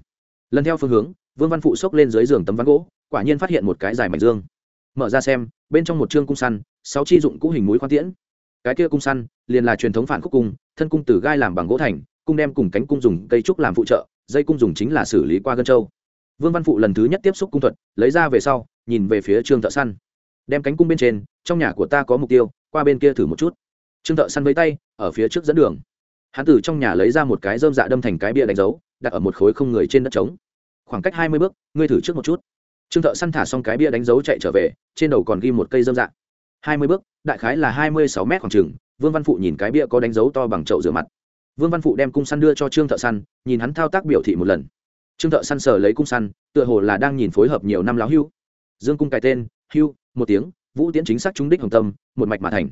Lần theo phương hướng, vương văn phụ xốc lên dưới giường tấm ván gỗ, quả nhiên phát hiện một cái dài mảnh dương. Mở ra xem, bên trong một chương cung săn, sáu chi dụng cũ hình mũi khoan tiễn. Cái kia cung săn, liền là truyền thống phản khúc cung, thân cung từ gai làm bằng gỗ thành, cung đem cùng cánh cung dùng cây trúc làm phụ trợ, dây cung dùng chính là xử lý qua gân châu vương văn phụ lần thứ nhất tiếp xúc cung thuật, lấy ra về sau, nhìn về phía trương thợ săn. Đem cánh cung bên trên, trong nhà của ta có mục tiêu, qua bên kia thử một chút. Trương thợ săn với tay, ở phía trước dẫn đường hắn từ trong nhà lấy ra một cái dơm dạ đâm thành cái bia đánh dấu, đặt ở một khối không người trên đất trống. Khoảng cách hai mươi bước, ngươi thử trước một chút. Trương thợ săn thả xong cái bia đánh dấu chạy trở về, trên đầu còn ghi một cây dơm dạ. Hai mươi bước, đại khái là hai mươi sáu mét khoảng trừng vương văn phụ nhìn cái bia có đánh dấu to bằng chậu rửa mặt. Vương văn phụ đem cung săn đưa cho trương thợ săn, nhìn hắn thao tác biểu thị một lần. Trương thợ săn sờ lấy cung săn, tựa hồ là đang nhìn phối hợp nhiều năm láo hưu. Dương cung cài tên, hưu, một tiếng, vũ tiễn chính xác trúng đích hồng tâm, một mạch mà thành.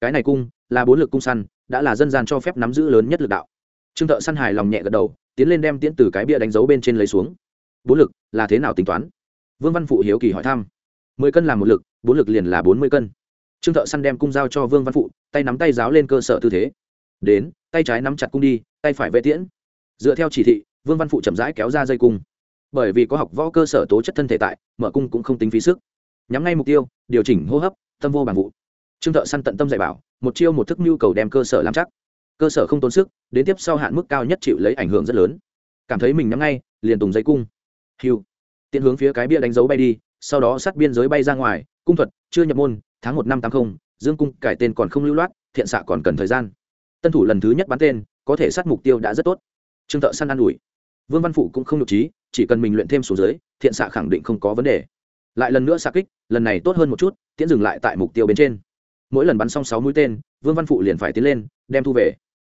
Cái này cung, là bốn lực cung săn đã là dân gian cho phép nắm giữ lớn nhất lực đạo. Trương thợ săn hài lòng nhẹ gật đầu, tiến lên đem tiễn từ cái bia đánh dấu bên trên lấy xuống. Bốn lực là thế nào tính toán? Vương văn phụ hiếu kỳ hỏi thăm. Mười cân là một lực bốn lực liền là bốn mươi cân. Trương thợ săn đem cung giao cho vương văn phụ, tay nắm tay giáo lên cơ sở tư thế. Đến, tay trái nắm chặt cung đi, tay phải vệ tiễn. Dựa theo chỉ thị, vương văn phụ chậm rãi kéo ra dây cung. Bởi vì có học võ cơ sở tố chất thân thể tại, mở cung cũng không tính phí sức. Nhắm ngay mục tiêu, điều chỉnh hô hấp, tâm vô bằng vụ trương thợ săn tận tâm dạy bảo, một chiêu một thức nhu cầu đem cơ sở làm chắc. Cơ sở không tốn sức, đến tiếp sau hạn mức cao nhất chịu lấy ảnh hưởng rất lớn. Cảm thấy mình nhắm ngay, liền tùng dây cung. Hiu. Tiện hướng phía cái bia đánh dấu bay đi, sau đó sát biên giới bay ra ngoài, cung thuật, chưa nhập môn, tháng một năm tám mươi dương cung, cải tên còn không lưu loát, thiện xạ còn cần thời gian. Tân thủ lần thứ nhất bắn tên, có thể sát mục tiêu đã rất tốt. Trương thợ săn an ủi. Vương văn phụ cũng không nhục trí, chỉ cần mình luyện thêm số dưới, thiện xạ khẳng định không có vấn đề. Lại lần nữa xạ kích, lần này tốt hơn một chút, tiễn dừng lại tại mục tiêu bên trên mỗi lần bắn xong sáu mũi tên, vương văn phụ liền phải tiến lên, đem thu về.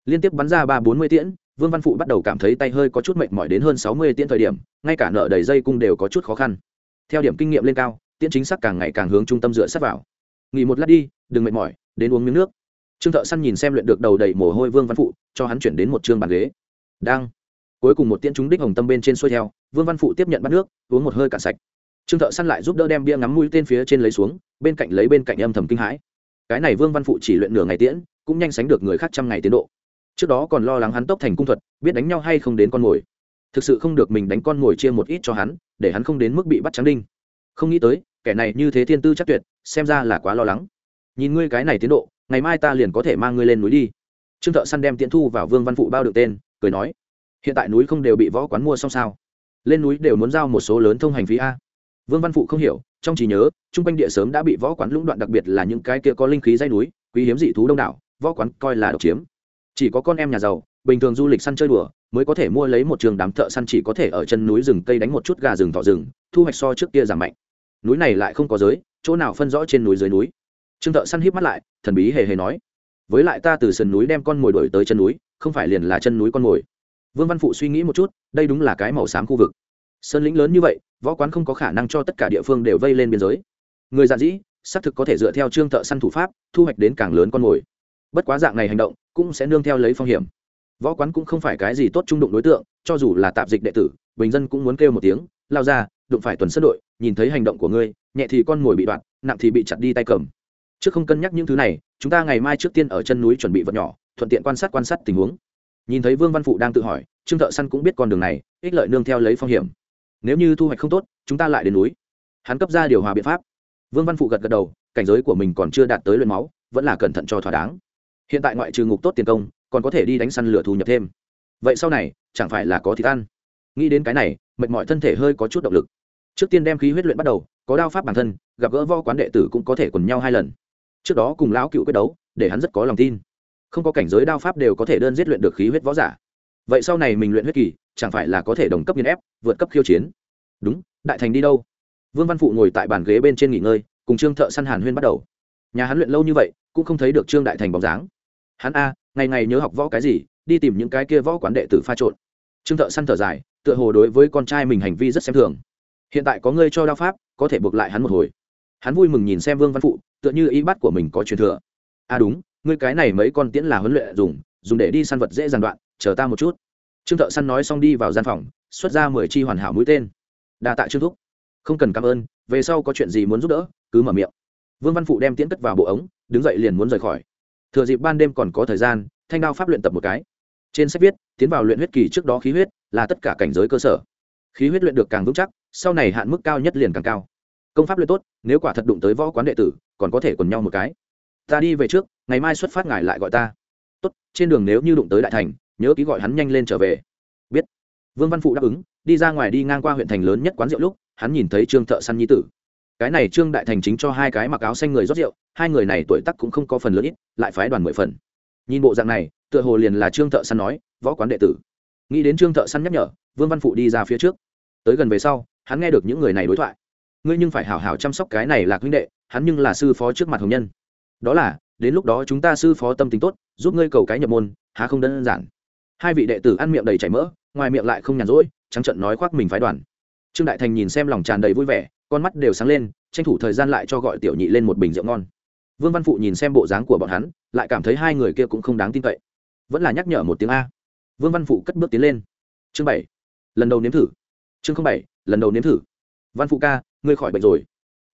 Liên tiếp bắn ra ba bốn mươi tiễn, vương văn phụ bắt đầu cảm thấy tay hơi có chút mệt mỏi đến hơn sáu mươi tiễn thời điểm, ngay cả nợ đầy dây cung đều có chút khó khăn. Theo điểm kinh nghiệm lên cao, tiễn chính xác càng ngày càng hướng trung tâm dựa sát vào. Nghỉ một lát đi, đừng mệt mỏi, đến uống miếng nước. Trương thợ săn nhìn xem luyện được đầu đầy mồ hôi vương văn phụ, cho hắn chuyển đến một chương bàn ghế. Đang. Cuối cùng một tiễn trúng đích hồng tâm bên trên xuôi theo, vương văn phụ tiếp nhận bắt nước, uống một hơi cạn sạch. Trương thợ săn lại giúp đỡ đem bia ngắm mũi tên phía trên lấy xuống, bên cạnh lấy bên cạnh âm thầm kinh hãi cái này vương văn phụ chỉ luyện nửa ngày tiễn, cũng nhanh sánh được người khác trăm ngày tiến độ. Trước đó còn lo lắng hắn tốc thành cung thuật, biết đánh nhau hay không đến con mồi. Thực sự không được mình đánh con mồi chia một ít cho hắn, để hắn không đến mức bị bắt trắng đinh. Không nghĩ tới, kẻ này như thế thiên tư chắc tuyệt, xem ra là quá lo lắng. Nhìn ngươi cái này tiến độ, ngày mai ta liền có thể mang ngươi lên núi đi. Trương thợ săn đem tiễn thu vào vương văn phụ bao được tên, cười nói, hiện tại núi không đều bị võ quán mua xong sao? Lên núi đều muốn giao một số lớn thông hành phí a vương văn phụ không hiểu, trong trí nhớ, chung quanh địa sớm đã bị võ quán lũng đoạn đặc biệt là những cái kia có linh khí dây núi, quý hiếm dị thú đông đảo, võ quán coi là độc chiếm. Chỉ có con em nhà giàu, bình thường du lịch săn chơi đùa, mới có thể mua lấy một trường đám thợ săn chỉ có thể ở chân núi rừng cây đánh một chút gà rừng thọ rừng, thu hoạch so trước kia giảm mạnh. Núi này lại không có giới, chỗ nào phân rõ trên núi dưới núi. Trương thợ săn híp mắt lại, thần bí hề hề nói, với lại ta từ sườn núi đem con mồi đổi tới chân núi, không phải liền là chân núi con mồi. Vương văn phụ suy nghĩ một chút, đây đúng là cái màu xám khu vực. Sơn lĩnh lớn như vậy võ quán không có khả năng cho tất cả địa phương đều vây lên biên giới. Người giản dĩ xác thực có thể dựa theo trương thợ săn thủ pháp, thu hoạch đến càng lớn con mồi. Bất quá dạng này hành động cũng sẽ nương theo lấy phong hiểm. Võ quán cũng không phải cái gì tốt trung đụng đối tượng, cho dù là tạp dịch đệ tử, bình dân cũng muốn kêu một tiếng, lao ra, đụng phải tuần sân đội, nhìn thấy hành động của ngươi, nhẹ thì con mồi bị đoạn nặng thì bị chặt đi tay cầm. Trước không cân nhắc những thứ này, chúng ta ngày mai trước tiên ở chân núi chuẩn bị vật nhỏ, thuận tiện quan sát quan sát tình huống. Nhìn thấy vương văn phụ đang tự hỏi, trương thợ săn cũng biết con đường này, ích lợi nương theo lấy phong hiểm nếu như thu hoạch không tốt, chúng ta lại đến núi. Hắn cấp ra điều hòa biện pháp. Vương văn phụ gật gật đầu, cảnh giới của mình còn chưa đạt tới luyện máu, vẫn là cẩn thận cho thỏa đáng. Hiện tại ngoại trừ ngục tốt tiền công, còn có thể đi đánh săn lửa thu nhập thêm. Vậy sau này, chẳng phải là có thịt ăn? Nghĩ đến cái này, mệt mỏi thân thể hơi có chút động lực. Trước tiên đem khí huyết luyện bắt đầu, có đao pháp bản thân, gặp gỡ võ quán đệ tử cũng có thể quần nhau hai lần. Trước đó cùng lão cựu quyết đấu, để hắn rất có lòng tin. Không có cảnh giới đao pháp đều có thể đơn giết luyện được khí huyết võ giả. Vậy sau này mình luyện huyết kỳ chẳng phải là có thể đồng cấp nghiên ép, vượt cấp khiêu chiến. Đúng, đại thành đi đâu? Vương văn phụ ngồi tại bàn ghế bên trên nghỉ ngơi, cùng trương thợ săn hàn huyên bắt đầu. Nhà hắn luyện lâu như vậy, cũng không thấy được trương đại thành bóng dáng. Hắn a, ngày ngày nhớ học võ cái gì, đi tìm những cái kia võ quán đệ tử pha trộn. Trương thợ săn thở dài, tựa hồ đối với con trai mình hành vi rất xem thường. Hiện tại có ngươi cho đao pháp, có thể buộc lại hắn một hồi. Hắn vui mừng nhìn xem vương văn phụ, tựa như ý bắt của mình có truyền thừa. À đúng, ngươi cái này mấy con tiễn là huấn luyện dùng dùng để đi săn vật dễ dàn đoạn, chờ ta một chút trương thợ săn nói xong đi vào gian phòng, xuất ra mười chi hoàn hảo mũi tên. Đa tạ trương thúc. Không cần cảm ơn, về sau có chuyện gì muốn giúp đỡ, cứ mở miệng. Vương văn phụ đem tiễn cất vào bộ ống, đứng dậy liền muốn rời khỏi. Thừa dịp ban đêm còn có thời gian, thanh đao pháp luyện tập một cái. Trên sách viết, tiến vào luyện huyết kỳ trước đó khí huyết, là tất cả cảnh giới cơ sở. Khí huyết luyện được càng vững chắc, sau này hạn mức cao nhất liền càng cao. Công pháp luyện tốt, nếu quả thật đụng tới võ quán đệ tử, còn có thể quần nhau một cái. Ta đi về trước, ngày mai xuất phát ngài lại gọi ta. Tốt, trên đường nếu như đụng tới đại thành nhớ ký gọi hắn nhanh lên trở về. Biết. Vương văn phụ đáp ứng, đi ra ngoài đi ngang qua huyện thành lớn nhất quán rượu lúc, hắn nhìn thấy trương thợ săn nhi tử. Cái này trương đại thành chính cho hai cái mặc áo xanh người rót rượu, hai người này tuổi tắc cũng không có phần lớn ít, lại phái đoàn mười phần. Nhìn bộ dạng này, tựa hồ liền là trương thợ săn nói, võ quán đệ tử. Nghĩ đến trương thợ săn nhắc nhở, vương văn phụ đi ra phía trước. Tới gần về sau, hắn nghe được những người này đối thoại. Ngươi nhưng phải hảo hảo chăm sóc cái này là huynh đệ, hắn nhưng là sư phó trước mặt hồng nhân. Đó là, đến lúc đó chúng ta sư phó tâm tính tốt, giúp ngươi cầu cái nhập môn, há không đơn giản hai vị đệ tử ăn miệng đầy chảy mỡ, ngoài miệng lại không nhàn rỗi, trắng trận nói khoác mình phái đoàn. Trương đại thành nhìn xem lòng tràn đầy vui vẻ, con mắt đều sáng lên, tranh thủ thời gian lại cho gọi tiểu nhị lên một bình rượu ngon. Vương văn phụ nhìn xem bộ dáng của bọn hắn, lại cảm thấy hai người kia cũng không đáng tin cậy. Vẫn là nhắc nhở một tiếng a. Vương văn phụ cất bước tiến lên. Chương bảy, lần đầu nếm thử. Chương bảy, lần đầu nếm thử. Văn phụ ca, ngươi khỏi bệnh rồi.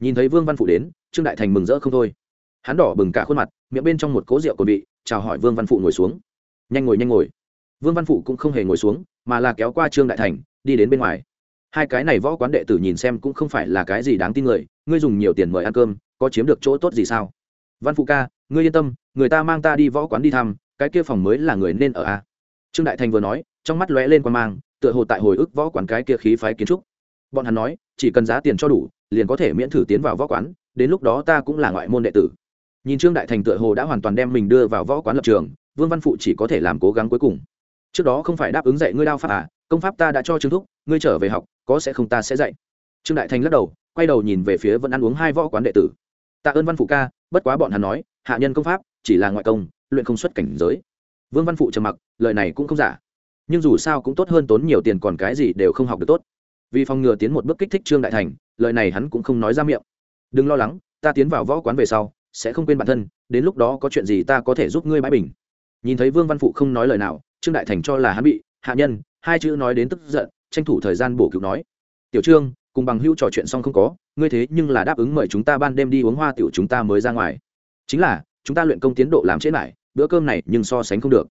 Nhìn thấy vương văn phụ đến, trương đại thành mừng rỡ không thôi. Hắn đỏ bừng cả khuôn mặt, miệng bên trong một cố rượu còn bị, chào hỏi vương văn phụ ngồi xuống. Nhanh ngồi nhanh ngồi vương văn phụ cũng không hề ngồi xuống, mà là kéo qua trương đại thành, đi đến bên ngoài. Hai cái này võ quán đệ tử nhìn xem cũng không phải là cái gì đáng tin người, ngươi dùng nhiều tiền mời ăn cơm, có chiếm được chỗ tốt gì sao? Văn phụ ca, ngươi yên tâm, người ta mang ta đi võ quán đi thăm, cái kia phòng mới là người nên ở a trương đại thành vừa nói, trong mắt lóe lên quan mang, tựa hồ tại hồi ức võ quán cái kia khí phái kiến trúc. Bọn hắn nói, chỉ cần giá tiền cho đủ, liền có thể miễn thử tiến vào võ quán, đến lúc đó ta cũng là ngoại môn đệ tử. Nhìn trương đại thành tựa hồ đã hoàn toàn đem mình đưa vào võ quán lập trường, vương văn phụ chỉ có thể làm cố gắng cuối cùng trước đó không phải đáp ứng dạy ngươi đao pháp à công pháp ta đã cho trương thúc, ngươi trở về học, có sẽ không ta sẽ dạy. Trương đại thành lắc đầu, quay đầu nhìn về phía vẫn ăn uống hai võ quán đệ tử. Tạ ơn văn phụ ca, bất quá bọn hắn nói, hạ nhân công pháp, chỉ là ngoại công, luyện không xuất cảnh giới. Vương văn phụ trầm mặc, lời này cũng không giả. Nhưng dù sao cũng tốt hơn tốn nhiều tiền còn cái gì đều không học được tốt. Vì phòng ngừa tiến một bước kích thích trương đại thành, lời này hắn cũng không nói ra miệng. Đừng lo lắng, ta tiến vào võ quán về sau, sẽ không quên bản thân, đến lúc đó có chuyện gì ta có thể giúp ngươi bãi bình. Nhìn thấy vương văn phụ không nói lời nào trương đại thành cho là hắn bị hạ nhân, hai chữ nói đến tức giận, tranh thủ thời gian bổ cứu nói, tiểu trương, cùng bằng hữu trò chuyện xong không có, ngươi thế nhưng là đáp ứng mời chúng ta ban đêm đi uống hoa tiểu chúng ta mới ra ngoài. Chính là, chúng ta luyện công tiến độ làm chết lại, bữa cơm này nhưng so sánh không được.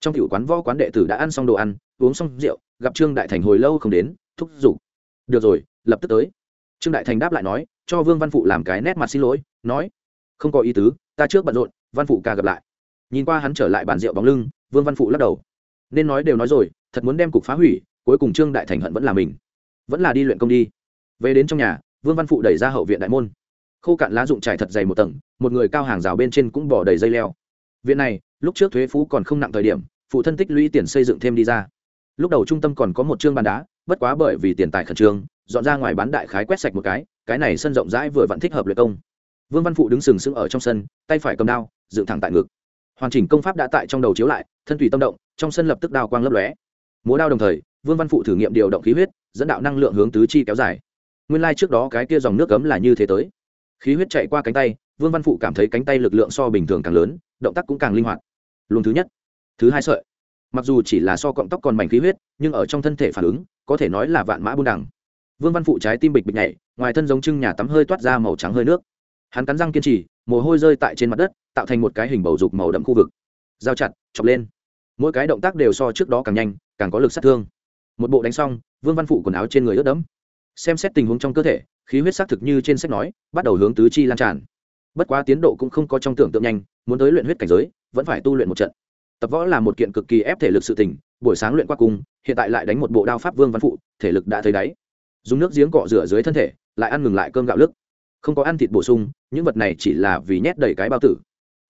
Trong tiểu quán võ quán đệ tử đã ăn xong đồ ăn, uống xong rượu, gặp trương đại thành hồi lâu không đến, thúc giục, được rồi, lập tức tới. Trương đại thành đáp lại nói, cho vương văn phụ làm cái nét mặt xin lỗi, nói, không có ý tứ, ta trước bận rộn, văn phụ ca gặp lại. Nhìn qua hắn trở lại bàn rượu bóng lưng, vương văn phụ lắc đầu nên nói đều nói rồi, thật muốn đem cục phá hủy, cuối cùng trương đại thành hận vẫn là mình. Vẫn là đi luyện công đi. Về đến trong nhà, vương văn phụ đẩy ra hậu viện đại môn. Khô cạn lá dụng trải thật dày một tầng, một người cao hàng rào bên trên cũng bỏ đầy dây leo. Viện này, lúc trước thuế phú còn không nặng thời điểm, phụ thân tích lũy tiền xây dựng thêm đi ra. Lúc đầu trung tâm còn có một chương bàn đá, bất quá bởi vì tiền tài khẩn trương, dọn ra ngoài bán đại khái quét sạch một cái cái này sân rộng rãi vừa vẫn thích hợp luyện công. Vương văn phụ đứng sừng sững ở trong sân, tay phải cầm đao, dựng thẳng tại ngực. Hoàn chỉnh công pháp đã tại trong đầu chiếu lại, thân tùy tâm động trong sân lập tức đao quang lấp lóe. Múa đao đồng thời, vương văn phụ thử nghiệm điều động khí huyết, dẫn đạo năng lượng hướng tứ chi kéo dài. Nguyên lai trước đó cái kia dòng nước cấm là như thế tới. Khí huyết chạy qua cánh tay, vương văn phụ cảm thấy cánh tay lực lượng so bình thường càng lớn, động tác cũng càng linh hoạt. Luồng thứ nhất, thứ hai sợi. Mặc dù chỉ là so cọng tóc còn mảnh khí huyết, nhưng ở trong thân thể phản ứng, có thể nói là vạn mã buôn đằng. Vương văn phụ trái tim bịch bịch nhảy, ngoài thân giống trưng nhà tắm hơi toát ra màu trắng hơi nước. Hắn cắn răng kiên trì, mồ hôi rơi tại trên mặt đất, tạo thành một cái hình bầu dục màu đậm khu vực. Giao chặt, chọc lên mỗi cái động tác đều so trước đó càng nhanh, càng có lực sát thương. Một bộ đánh xong, vương văn phụ quần áo trên người ướt đẫm. Xem xét tình huống trong cơ thể, khí huyết xác thực như trên sách nói, bắt đầu hướng tứ chi lan tràn. Bất quá tiến độ cũng không có trong tưởng tượng nhanh, muốn tới luyện huyết cảnh giới, vẫn phải tu luyện một trận. Tập võ là một kiện cực kỳ ép thể lực sự tỉnh. buổi sáng luyện qua cung hiện tại lại đánh một bộ đao pháp vương văn phụ, thể lực đã thấy đáy. Dùng nước giếng cọ rửa dưới thân thể, lại ăn ngừng lại cơm gạo lức không có ăn thịt bổ sung, những vật này chỉ là vì nhét đầy cái bao tử.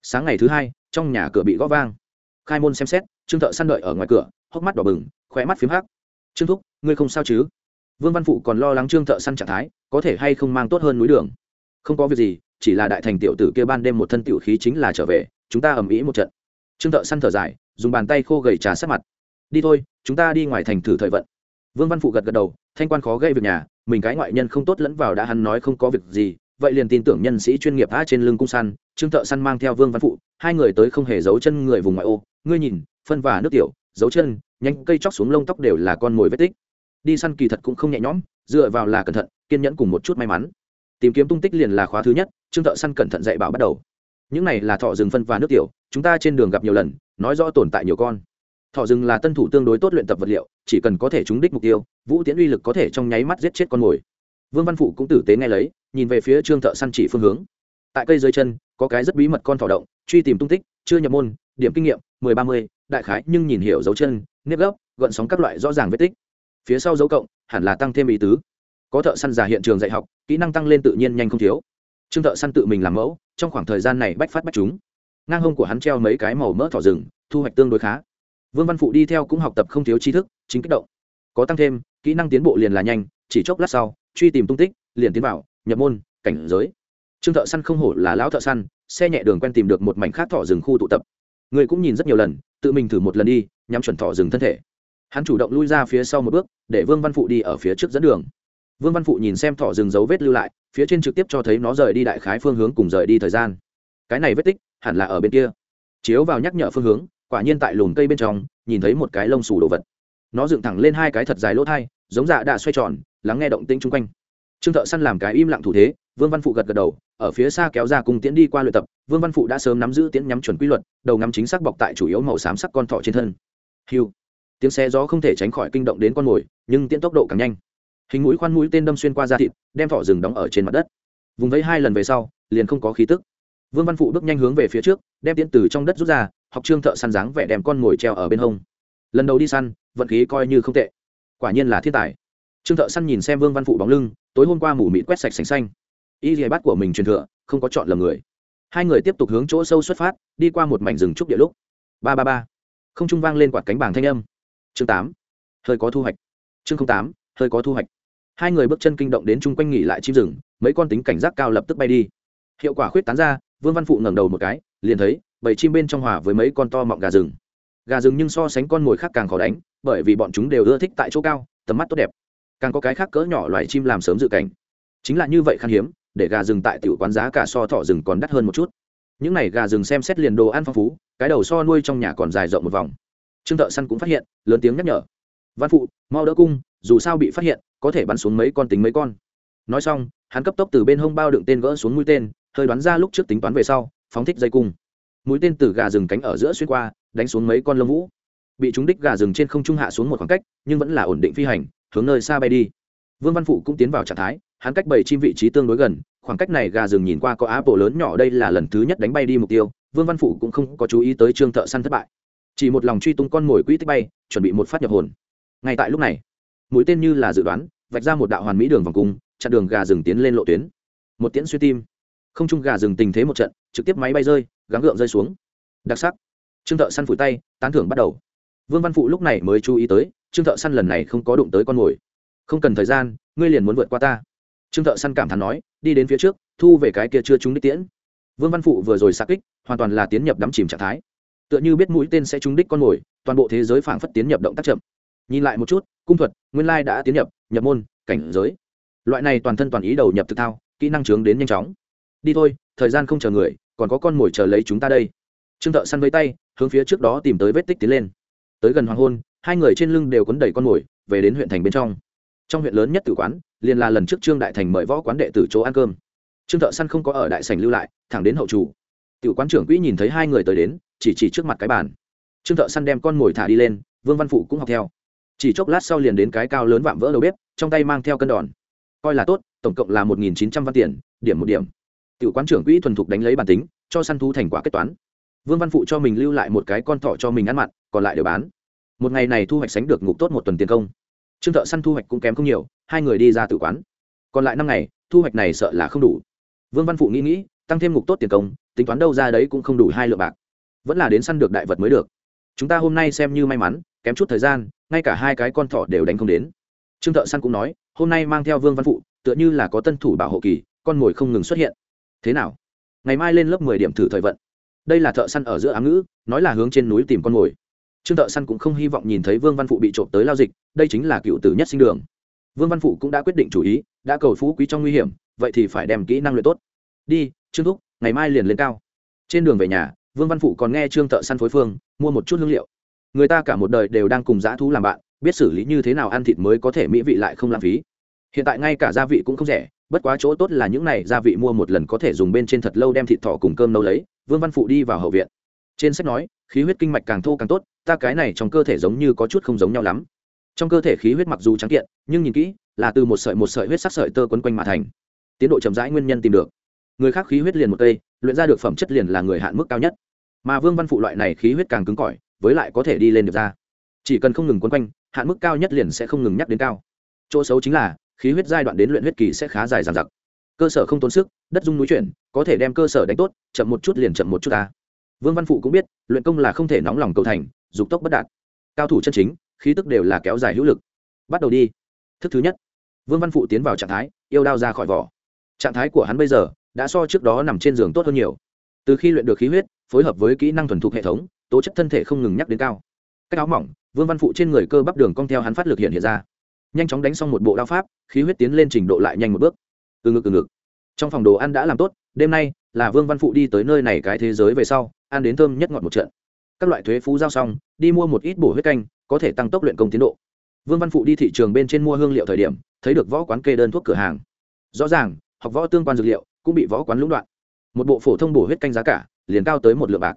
Sáng ngày thứ hai, trong nhà cửa bị gõ vang khai môn xem xét, trương thợ săn đợi ở ngoài cửa, hốc mắt đỏ bừng, khóe mắt phím hắc. Trương thúc, ngươi không sao chứ? Vương văn phụ còn lo lắng trương thợ săn trạng thái, có thể hay không mang tốt hơn núi đường. Không có việc gì, chỉ là đại thành tiểu tử kia ban đêm một thân tiểu khí chính là trở về, chúng ta ầm ĩ một trận. Trương thợ săn thở dài, dùng bàn tay khô gầy trà sát mặt. Đi thôi, chúng ta đi ngoài thành thử thời vận. Vương văn phụ gật gật đầu, thanh quan khó gây việc nhà, mình cái ngoại nhân không tốt lẫn vào đã hắn nói không có việc gì, vậy liền tin tưởng nhân sĩ chuyên nghiệp đã trên lưng cung săn. Trương thợ săn mang theo vương văn phụ, hai người tới không hề giấu chân người vùng ngoại ô ngươi nhìn, phân và nước tiểu, dấu chân, nhánh cây chóc xuống lông tóc đều là con mồi vết tích. Đi săn kỳ thật cũng không nhẹ nhõm, dựa vào là cẩn thận, kiên nhẫn cùng một chút may mắn. Tìm kiếm tung tích liền là khóa thứ nhất, trương thợ săn cẩn thận dạy bảo bắt đầu. Những này là thọ rừng phân và nước tiểu, chúng ta trên đường gặp nhiều lần, nói rõ tồn tại nhiều con. Thọ rừng là tân thủ tương đối tốt luyện tập vật liệu, chỉ cần có thể trúng đích mục tiêu, vũ tiễn uy lực có thể trong nháy mắt giết chết con mồi. Vương văn phụ cũng tử tế nghe lấy, nhìn về phía trương thợ săn chỉ phương hướng. Tại cây dưới chân, có cái rất bí mật con thỏ động, truy tìm tung tích, chưa nhập môn, điểm kinh nghiệm mười ba mươi, đại khái, nhưng nhìn hiểu dấu chân, nếp gốc gợn sóng các loại rõ ràng vết tích. Phía sau dấu cộng, hẳn là tăng thêm ý tứ. Có thợ săn giả hiện trường dạy học, kỹ năng tăng lên tự nhiên nhanh không thiếu. Trương thợ săn tự mình làm mẫu, trong khoảng thời gian này bách phát bách chúng. Ngang hông của hắn treo mấy cái màu mỡ thỏ rừng, thu hoạch tương đối khá. Vương văn phụ đi theo cũng học tập không thiếu tri thức, chính kích động. Có tăng thêm, kỹ năng tiến bộ liền là nhanh, chỉ chốc lát sau, truy tìm tung tích, liền tiến vào, nhập môn, cảnh giới. Trương thợ săn không hổ là lão thợ săn, xe nhẹ đường quen tìm được một mảnh khác thỏ rừng khu tụ tập người cũng nhìn rất nhiều lần, tự mình thử một lần đi, nhắm chuẩn thỏ rừng thân thể. Hắn chủ động lui ra phía sau một bước, để vương văn phụ đi ở phía trước dẫn đường. Vương văn phụ nhìn xem thỏ rừng dấu vết lưu lại, phía trên trực tiếp cho thấy nó rời đi đại khái phương hướng cùng rời đi thời gian. Cái này vết tích, hẳn là ở bên kia. Chiếu vào nhắc nhở phương hướng, quả nhiên tại lùm cây bên trong, nhìn thấy một cái lông xù đồ vật. Nó dựng thẳng lên hai cái thật dài lỗ thai, giống dạ đã xoay tròn, lắng nghe động tĩnh chung quanh. Trương thợ săn làm cái im lặng thủ thế, vương văn phụ gật gật đầu, ở phía xa kéo ra cùng tiễn đi qua luyện tập vương văn phụ đã sớm nắm giữ tiễn nhắm chuẩn quy luật, đầu ngắm chính xác bọc tại chủ yếu màu xám sắc con thỏ trên thân. Hiu tiếng xe gió không thể tránh khỏi kinh động đến con mồi, nhưng tiễn tốc độ càng nhanh. Hình mũi khoan mũi tên đâm xuyên qua da thịt, đem thỏ rừng đóng ở trên mặt đất. Vùng vẫy hai lần về sau, liền không có khí tức. Vương văn phụ bước nhanh hướng về phía trước, đem tiễn từ trong đất rút ra, học trương thợ săn dáng vẻ đem con mồi treo ở bên hông. Lần đầu đi săn, vận khí coi như không tệ. Quả nhiên là thiên tài. Trương thợ săn nhìn xem vương văn phụ bóng lưng, tối hôm qua mù mịt quét sạch sành xanh. Y dì bắt của mình truyền thừa, không có chọn lầm người hai người tiếp tục hướng chỗ sâu xuất phát, đi qua một mảnh rừng trúc địa lúc. Ba ba ba. Không trung vang lên quạt cánh bảng thanh âm. Chương tám. Hơi có thu hoạch. Chương tám. Hơi có thu hoạch. Hai người bước chân kinh động đến chung quanh nghỉ lại chim rừng, mấy con tính cảnh giác cao lập tức bay đi. Hiệu quả khuyết tán ra, vương văn phụ ngẩng đầu một cái, liền thấy bảy chim bên trong hòa với mấy con to mọng gà rừng. Gà rừng nhưng so sánh con mồi khác càng khó đánh, bởi vì bọn chúng đều ưa thích tại chỗ cao, tầm mắt tốt đẹp. Càng có cái khác cỡ nhỏ loài chim làm sớm dự cảnh. Chính là như vậy khan hiếm để gà rừng tại tiểu quán giá cả so thọ rừng còn đắt hơn một chút. Những này gà rừng xem xét liền đồ ăn phong phú, cái đầu so nuôi trong nhà còn dài rộng một vòng. Trương thợ săn cũng phát hiện, lớn tiếng nhắc nhở. Văn phụ, mau đỡ cung, dù sao bị phát hiện, có thể bắn xuống mấy con tính mấy con. Nói xong, hắn cấp tốc từ bên hông bao đựng tên gỡ xuống mũi tên, hơi đoán ra lúc trước tính toán về sau, phóng thích dây cung. Mũi tên từ gà rừng cánh ở giữa xuyên qua, đánh xuống mấy con lông vũ. Bị chúng đích gà rừng trên không trung hạ xuống một khoảng cách, nhưng vẫn là ổn định phi hành, hướng nơi xa bay đi. Vương văn phụ cũng tiến vào trạng thái, hắn cách bảy chim vị trí tương đối gần khoảng cách này gà rừng nhìn qua có á bộ lớn nhỏ, đây là lần thứ nhất đánh bay đi mục tiêu. Vương văn phụ cũng không có chú ý tới trương thợ săn thất bại. Chỉ một lòng truy tung con mồi quỹ tích bay, chuẩn bị một phát nhập hồn. Ngay tại lúc này, mũi tên như là dự đoán, vạch ra một đạo hoàn mỹ đường vòng cung, chặn đường gà rừng tiến lên lộ tuyến. Một tiễn xuyên tim. Không trung gà rừng tình thế một trận, trực tiếp máy bay rơi, gắng gượng rơi xuống. Đặc sắc. Trương thợ săn phủi tay, tán thưởng bắt đầu. Vương văn phụ lúc này mới chú ý tới, trương thợ săn lần này không có đụng tới con mồi. Không cần thời gian, ngươi liền muốn vượt qua ta trương thợ săn cảm thán nói, đi đến phía trước, thu về cái kia chưa trúng đích tiễn. Vương văn phụ vừa rồi xa kích, hoàn toàn là tiến nhập đắm chìm trạng thái. Tựa như biết mũi tên sẽ trúng đích con mồi, toàn bộ thế giới phảng phất tiến nhập động tác chậm. Nhìn lại một chút, cung thuật, nguyên lai đã tiến nhập nhập môn, cảnh giới. Loại này toàn thân toàn ý đầu nhập thực thao, kỹ năng trướng đến nhanh chóng. Đi thôi, thời gian không chờ người, còn có con mồi chờ lấy chúng ta đây. Trương thợ săn vây tay, hướng phía trước đó tìm tới vết tích tiến lên. Tới gần hoàng hôn, hai người trên lưng đều quấn đầy con mồi, về đến huyện thành bên trong. Trong huyện lớn nhất tử quán liền là lần trước trương đại thành mời võ quán đệ tử chỗ ăn cơm. Trương thợ săn không có ở đại sành lưu lại, thẳng đến hậu chủ. Tiểu quán trưởng quỹ nhìn thấy hai người tới đến, chỉ chỉ trước mặt cái bàn. Trương thợ săn đem con mồi thả đi lên, vương văn phụ cũng học theo. Chỉ chốc lát sau liền đến cái cao lớn vạm vỡ đầu bếp, trong tay mang theo cân đòn. Coi là tốt, tổng cộng là một nghìn chín trăm văn tiền, điểm một điểm. Tiểu quán trưởng quỹ thuần thục đánh lấy bản tính, cho săn thu thành quả kết toán. Vương văn phụ cho mình lưu lại một cái con thỏ cho mình ăn mặn, còn lại đều bán. Một ngày này thu hoạch sánh được ngục tốt một tuần tiền công trương thợ săn thu hoạch cũng kém không nhiều, hai người đi ra tử quán. Còn lại năm ngày, thu hoạch này sợ là không đủ. Vương văn phụ nghĩ nghĩ, tăng thêm ngục tốt tiền công, tính toán đâu ra đấy cũng không đủ hai lượng bạc. Vẫn là đến săn được đại vật mới được. Chúng ta hôm nay xem như may mắn, kém chút thời gian, ngay cả hai cái con thỏ đều đánh không đến. Trương thợ săn cũng nói, hôm nay mang theo vương văn phụ, tựa như là có tân thủ bảo hộ kỳ, con mồi không ngừng xuất hiện. Thế nào? Ngày mai lên lớp mười điểm thử thời vận. Đây là thợ săn ở giữa ám ngữ, nói là hướng trên núi tìm con mồi trương thợ săn cũng không hy vọng nhìn thấy vương văn phụ bị trộm tới lao dịch, đây chính là cựu tử nhất sinh đường. Vương văn phụ cũng đã quyết định chủ ý, đã cầu phú quý trong nguy hiểm, vậy thì phải đem kỹ năng luyện tốt. Đi, trương thúc, ngày mai liền lên cao. Trên đường về nhà, vương văn phụ còn nghe trương thợ săn phối phương, mua một chút hương liệu. Người ta cả một đời đều đang cùng dã thú làm bạn, biết xử lý như thế nào ăn thịt mới có thể mỹ vị lại không lãng phí. Hiện tại ngay cả gia vị cũng không rẻ, bất quá chỗ tốt là những này gia vị mua một lần có thể dùng bên trên thật lâu đem thịt thỏ cùng cơm nấu lấy, vương văn phụ đi vào hậu viện. Trên sách nói khí huyết kinh mạch càng thô càng tốt, ta cái này trong cơ thể giống như có chút không giống nhau lắm. Trong cơ thể khí huyết mặc dù trắng kiện, nhưng nhìn kỹ, là từ một sợi một sợi huyết sắc sợi tơ quấn quanh mà thành. Tiến độ chậm rãi nguyên nhân tìm được. Người khác khí huyết liền một cây, luyện ra được phẩm chất liền là người hạn mức cao nhất. Mà vương văn phụ loại này khí huyết càng cứng cỏi, với lại có thể đi lên được ra. Chỉ cần không ngừng quấn quanh, hạn mức cao nhất liền sẽ không ngừng nhắc đến cao. Chỗ xấu chính là, khí huyết giai đoạn đến luyện huyết kỳ sẽ khá dài dàn giặc cơ sở không tốn sức, đất dung núi chuyển, có thể đem cơ sở đánh tốt, chậm một chút liền chậm một chút ta vương văn phụ cũng biết, luyện công là không thể nóng lòng cầu thành, dục tốc bất đạt. Cao thủ chân chính, khí tức đều là kéo dài hữu lực. Bắt đầu đi. Thức thứ nhất. Vương văn phụ tiến vào trạng thái, yêu đao ra khỏi vỏ. Trạng thái của hắn bây giờ, đã so trước đó nằm trên giường tốt hơn nhiều. Từ khi luyện được khí huyết, phối hợp với kỹ năng thuần thục hệ thống, tố chất thân thể không ngừng nhắc đến cao. Cách áo mỏng, vương văn phụ trên người cơ bắp đường cong theo hắn phát lực hiện hiện ra. Nhanh chóng đánh xong một bộ đao pháp, khí huyết tiến lên trình độ lại nhanh một bước. Từ ngực từ ngực. Trong phòng đồ ăn đã làm tốt, đêm nay là vương văn phụ đi tới nơi này cái thế giới về sau ăn đến thơm nhất ngọt một trận. Các loại thuế phú giao xong, đi mua một ít bổ huyết canh, có thể tăng tốc luyện công tiến độ. Vương văn phụ đi thị trường bên trên mua hương liệu thời điểm, thấy được võ quán kê đơn thuốc cửa hàng. Rõ ràng, học võ tương quan dược liệu cũng bị võ quán lũng đoạn. Một bộ phổ thông bổ huyết canh giá cả, liền cao tới một lượng bạc.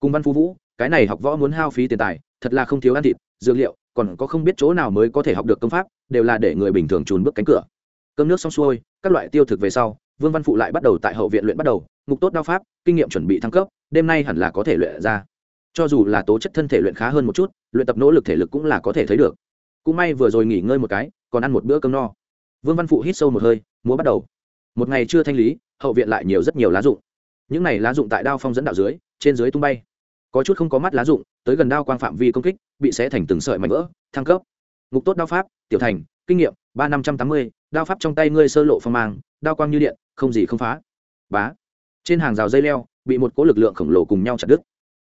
Cùng văn phú vũ, cái này học võ muốn hao phí tiền tài, thật là không thiếu ăn thịt, dược liệu, còn có không biết chỗ nào mới có thể học được công pháp, đều là để người bình thường trùn bước cánh cửa. Cơm nước xong xuôi, các loại tiêu thực về sau, vương văn phụ lại bắt đầu tại hậu viện luyện bắt đầu ngục tốt đao pháp, kinh nghiệm chuẩn bị thăng cấp, đêm nay hẳn là có thể luyện ra. Cho dù là tố chất thân thể luyện khá hơn một chút, luyện tập nỗ lực thể lực cũng là có thể thấy được. Cũng may vừa rồi nghỉ ngơi một cái, còn ăn một bữa cơm no. Vương văn phụ hít sâu một hơi, múa bắt đầu. Một ngày chưa thanh lý, hậu viện lại nhiều rất nhiều lá dụng. Những này lá dụng tại đao phong dẫn đạo dưới, trên dưới tung bay. Có chút không có mắt lá dụng, tới gần đao quang phạm vi công kích, bị xé thành từng sợi mảnh vỡ, thăng cấp. Ngục tốt đao pháp, tiểu thành, kinh nghiệm, ba năm trăm tám mươi, đao pháp trong tay ngươi sơ lộ phong mang, đao quang như điện, không gì không phá. Bá trên hàng rào dây leo, bị một cỗ lực lượng khổng lồ cùng nhau chặt đứt.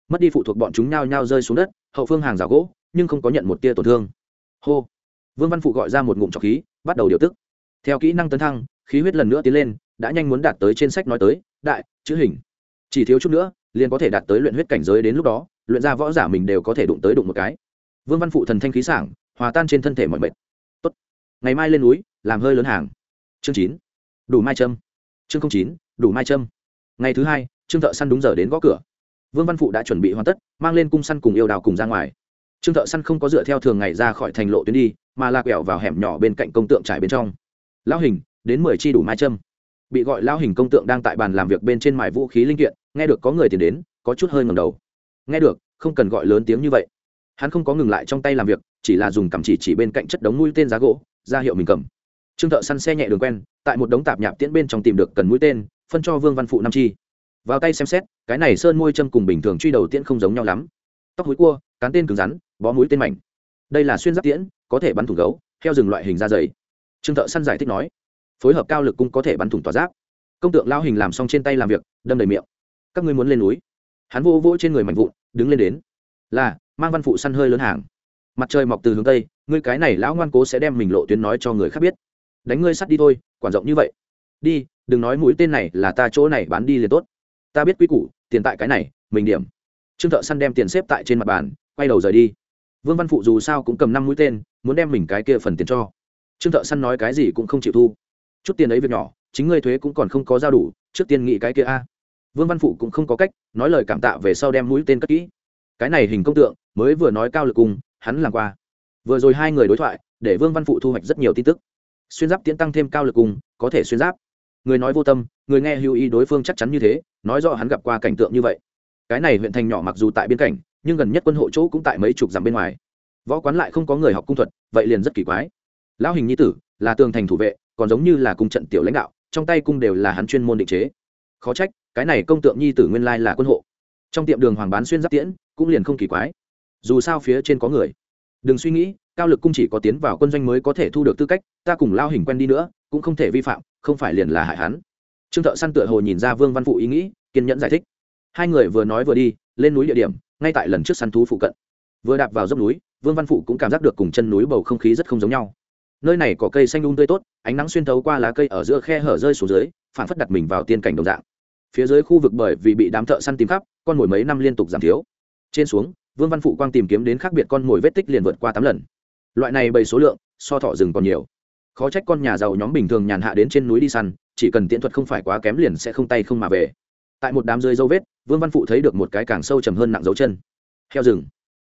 Mất đi phụ thuộc bọn chúng nhao nhao rơi xuống đất, hậu phương hàng rào gỗ, nhưng không có nhận một tia tổn thương. Hô! Vương văn phụ gọi ra một ngụm trọc khí, bắt đầu điều tức. Theo kỹ năng tấn thăng, khí huyết lần nữa tiến lên, đã nhanh muốn đạt tới trên sách nói tới, đại, chữ hình. Chỉ thiếu chút nữa, liền có thể đạt tới luyện huyết cảnh giới đến lúc đó, luyện ra võ giả mình đều có thể đụng tới đụng một cái. Vương văn phụ thần thanh khí sảng, hòa tan trên thân thể mọi mệt. Tốt. Ngày mai lên núi, làm hơi lớn hàng. Chương chín. Đủ mai châm. Chương chín. Đủ mai châm ngày thứ hai, trương thợ săn đúng giờ đến gõ cửa. Vương văn phụ đã chuẩn bị hoàn tất, mang lên cung săn cùng yêu đào cùng ra ngoài. Trương thợ săn không có dựa theo thường ngày ra khỏi thành lộ tuyến đi, mà lạc quẹo vào hẻm nhỏ bên cạnh công tượng trải bên trong. Lão hình, đến mười chi đủ mai châm. Bị gọi lão hình công tượng đang tại bàn làm việc bên trên mài vũ khí linh kiện, nghe được có người tiền đến, có chút hơi ngầm đầu. Nghe được, không cần gọi lớn tiếng như vậy. Hắn không có ngừng lại trong tay làm việc, chỉ là dùng cầm chỉ chỉ bên cạnh chất đống mũi tên giá gỗ, ra hiệu mình cầm. Trương thợ săn xe nhẹ đường quen, tại một đống tạp nhạp tiễn bên trong tìm được cần mũi tên phân cho vương văn phụ năm chi. Vào tay xem xét, cái này sơn môi châm cùng bình thường truy đầu tiễn không giống nhau lắm. Tóc mũi cua, cán tên cứng rắn, bó mũi tên mảnh. Đây là xuyên giáp tiễn, có thể bắn thủng gấu theo rừng loại hình da dày. Trương thợ săn giải thích nói, phối hợp cao lực cũng có thể bắn thủng tỏa giáp. Công tượng lao hình làm xong trên tay làm việc, đâm đầy miệng. Các ngươi muốn lên núi. Hắn vô vỗ trên người mạnh vụn, đứng lên đến. Là, mang văn phụ săn hơi lớn hàng. Mặt trời mọc từ hướng tây, ngươi cái này lão ngoan cố sẽ đem mình lộ tuyến nói cho người khác biết. Đánh ngươi sắt đi thôi, quản rộng như vậy. Đi đừng nói mũi tên này là ta chỗ này bán đi liền tốt. Ta biết quy củ, tiền tại cái này, mình điểm. Trương thợ săn đem tiền xếp tại trên mặt bàn, quay đầu rời đi. Vương văn phụ dù sao cũng cầm năm mũi tên, muốn đem mình cái kia phần tiền cho. Trương thợ săn nói cái gì cũng không chịu thu. Chút tiền ấy việc nhỏ, chính ngươi thuế cũng còn không có giao đủ, trước tiên nghĩ cái kia a. Vương văn phụ cũng không có cách, nói lời cảm tạ về sau đem mũi tên cất kỹ. Cái này hình công tượng, mới vừa nói cao lực cùng, hắn làm qua. Vừa rồi hai người đối thoại, để vương văn phụ thu hoạch rất nhiều tin tức. Xuyên giáp tiến tăng thêm cao lực cùng, có thể xuyên giáp người nói vô tâm, người nghe hữu ý đối phương chắc chắn như thế, nói rõ hắn gặp qua cảnh tượng như vậy. Cái này huyện thành nhỏ mặc dù tại biên cảnh, nhưng gần nhất quân hộ chỗ cũng tại mấy chục dặm bên ngoài. Võ quán lại không có người học cung thuật, vậy liền rất kỳ quái. Lão hình nhi tử, là tường thành thủ vệ, còn giống như là cung trận tiểu lãnh đạo, trong tay cung đều là hắn chuyên môn định chế. Khó trách, cái này công tượng nhi tử nguyên lai là quân hộ. Trong tiệm đường hoàng bán xuyên giáp tiễn, cũng liền không kỳ quái. Dù sao phía trên có người. Đừng suy nghĩ, cao lực cung chỉ có tiến vào quân doanh mới có thể thu được tư cách, ta cùng lao hình quen đi nữa cũng không thể vi phạm, không phải liền là hại hắn. Trương thợ săn tựa hồ nhìn ra vương văn phụ ý nghĩ, kiên nhẫn giải thích. Hai người vừa nói vừa đi, lên núi địa điểm, ngay tại lần trước săn thú phụ cận. Vừa đạp vào dốc núi, vương văn phụ cũng cảm giác được cùng chân núi bầu không khí rất không giống nhau. Nơi này có cây xanh đun um tươi tốt, ánh nắng xuyên thấu qua lá cây ở giữa khe hở rơi xuống dưới phản phất đặt mình vào tiên cảnh đồng dạng. Phía dưới khu vực bởi vì bị đám thợ săn tìm khắp, con mồi mấy năm liên tục giảm thiếu. Trên xuống, vương văn phụ quang tìm kiếm đến khác biệt con mồi vết tích liền vượt qua tám lần. Loại này bầy số lượng, so thọ rừng còn nhiều khó trách con nhà giàu nhóm bình thường nhàn hạ đến trên núi đi săn, chỉ cần tiện thuật không phải quá kém liền sẽ không tay không mà về. Tại một đám rơi dấu vết, vương văn phụ thấy được một cái càng sâu trầm hơn nặng dấu chân. Heo rừng.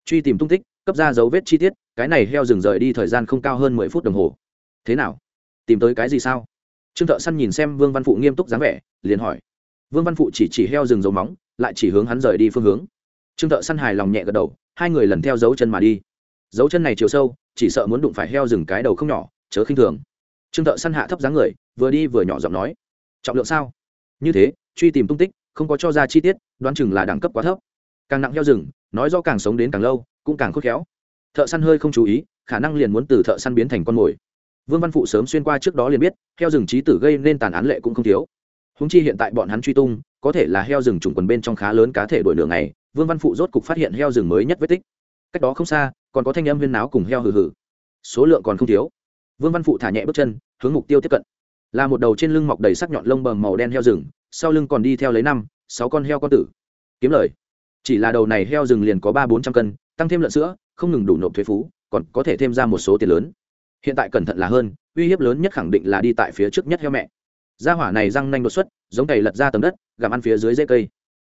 Truy tìm tung tích, cấp ra dấu vết chi tiết, cái này heo rừng rời đi thời gian không cao hơn mười phút đồng hồ. Thế nào? Tìm tới cái gì sao? Trương thợ săn nhìn xem vương văn phụ nghiêm túc dáng vẻ, liền hỏi. Vương văn phụ chỉ chỉ heo rừng dấu móng, lại chỉ hướng hắn rời đi phương hướng. Trương thợ săn hài lòng nhẹ gật đầu, hai người lần theo dấu chân mà đi. Dấu chân này chiều sâu, chỉ sợ muốn đụng phải heo rừng cái đầu không nhỏ chớ khinh thường. Trương thợ săn hạ thấp dáng người, vừa đi vừa nhỏ giọng nói, trọng lượng sao? Như thế, truy tìm tung tích, không có cho ra chi tiết, đoán chừng là đẳng cấp quá thấp. Càng nặng heo rừng, nói do càng sống đến càng lâu, cũng càng khôn khéo. Thợ săn hơi không chú ý, khả năng liền muốn từ thợ săn biến thành con mồi. Vương văn phụ sớm xuyên qua trước đó liền biết, heo rừng trí tử gây nên tàn án lệ cũng không thiếu. Húng chi hiện tại bọn hắn truy tung, có thể là heo rừng trùng quần bên trong khá lớn cá thể đổi đường này vương văn phụ rốt cục phát hiện heo rừng mới nhất vết tích. Cách đó không xa, còn có thanh âm huyên náo cùng heo hừ hừ. Số lượng còn không thiếu vương văn phụ thả nhẹ bước chân, hướng mục tiêu tiếp cận. Là một đầu trên lưng mọc đầy sắc nhọn lông bờm màu đen heo rừng, sau lưng còn đi theo lấy năm, sáu con heo con tử. Kiếm lời. Chỉ là đầu này heo rừng liền có ba bốn trăm cân, tăng thêm lợn sữa, không ngừng đủ nộp thuế phú, còn có thể thêm ra một số tiền lớn. Hiện tại cẩn thận là hơn, uy hiếp lớn nhất khẳng định là đi tại phía trước nhất heo mẹ. Gia hỏa này răng nanh đột xuất, giống cày lật ra tầm đất, gặm ăn phía dưới dây cây.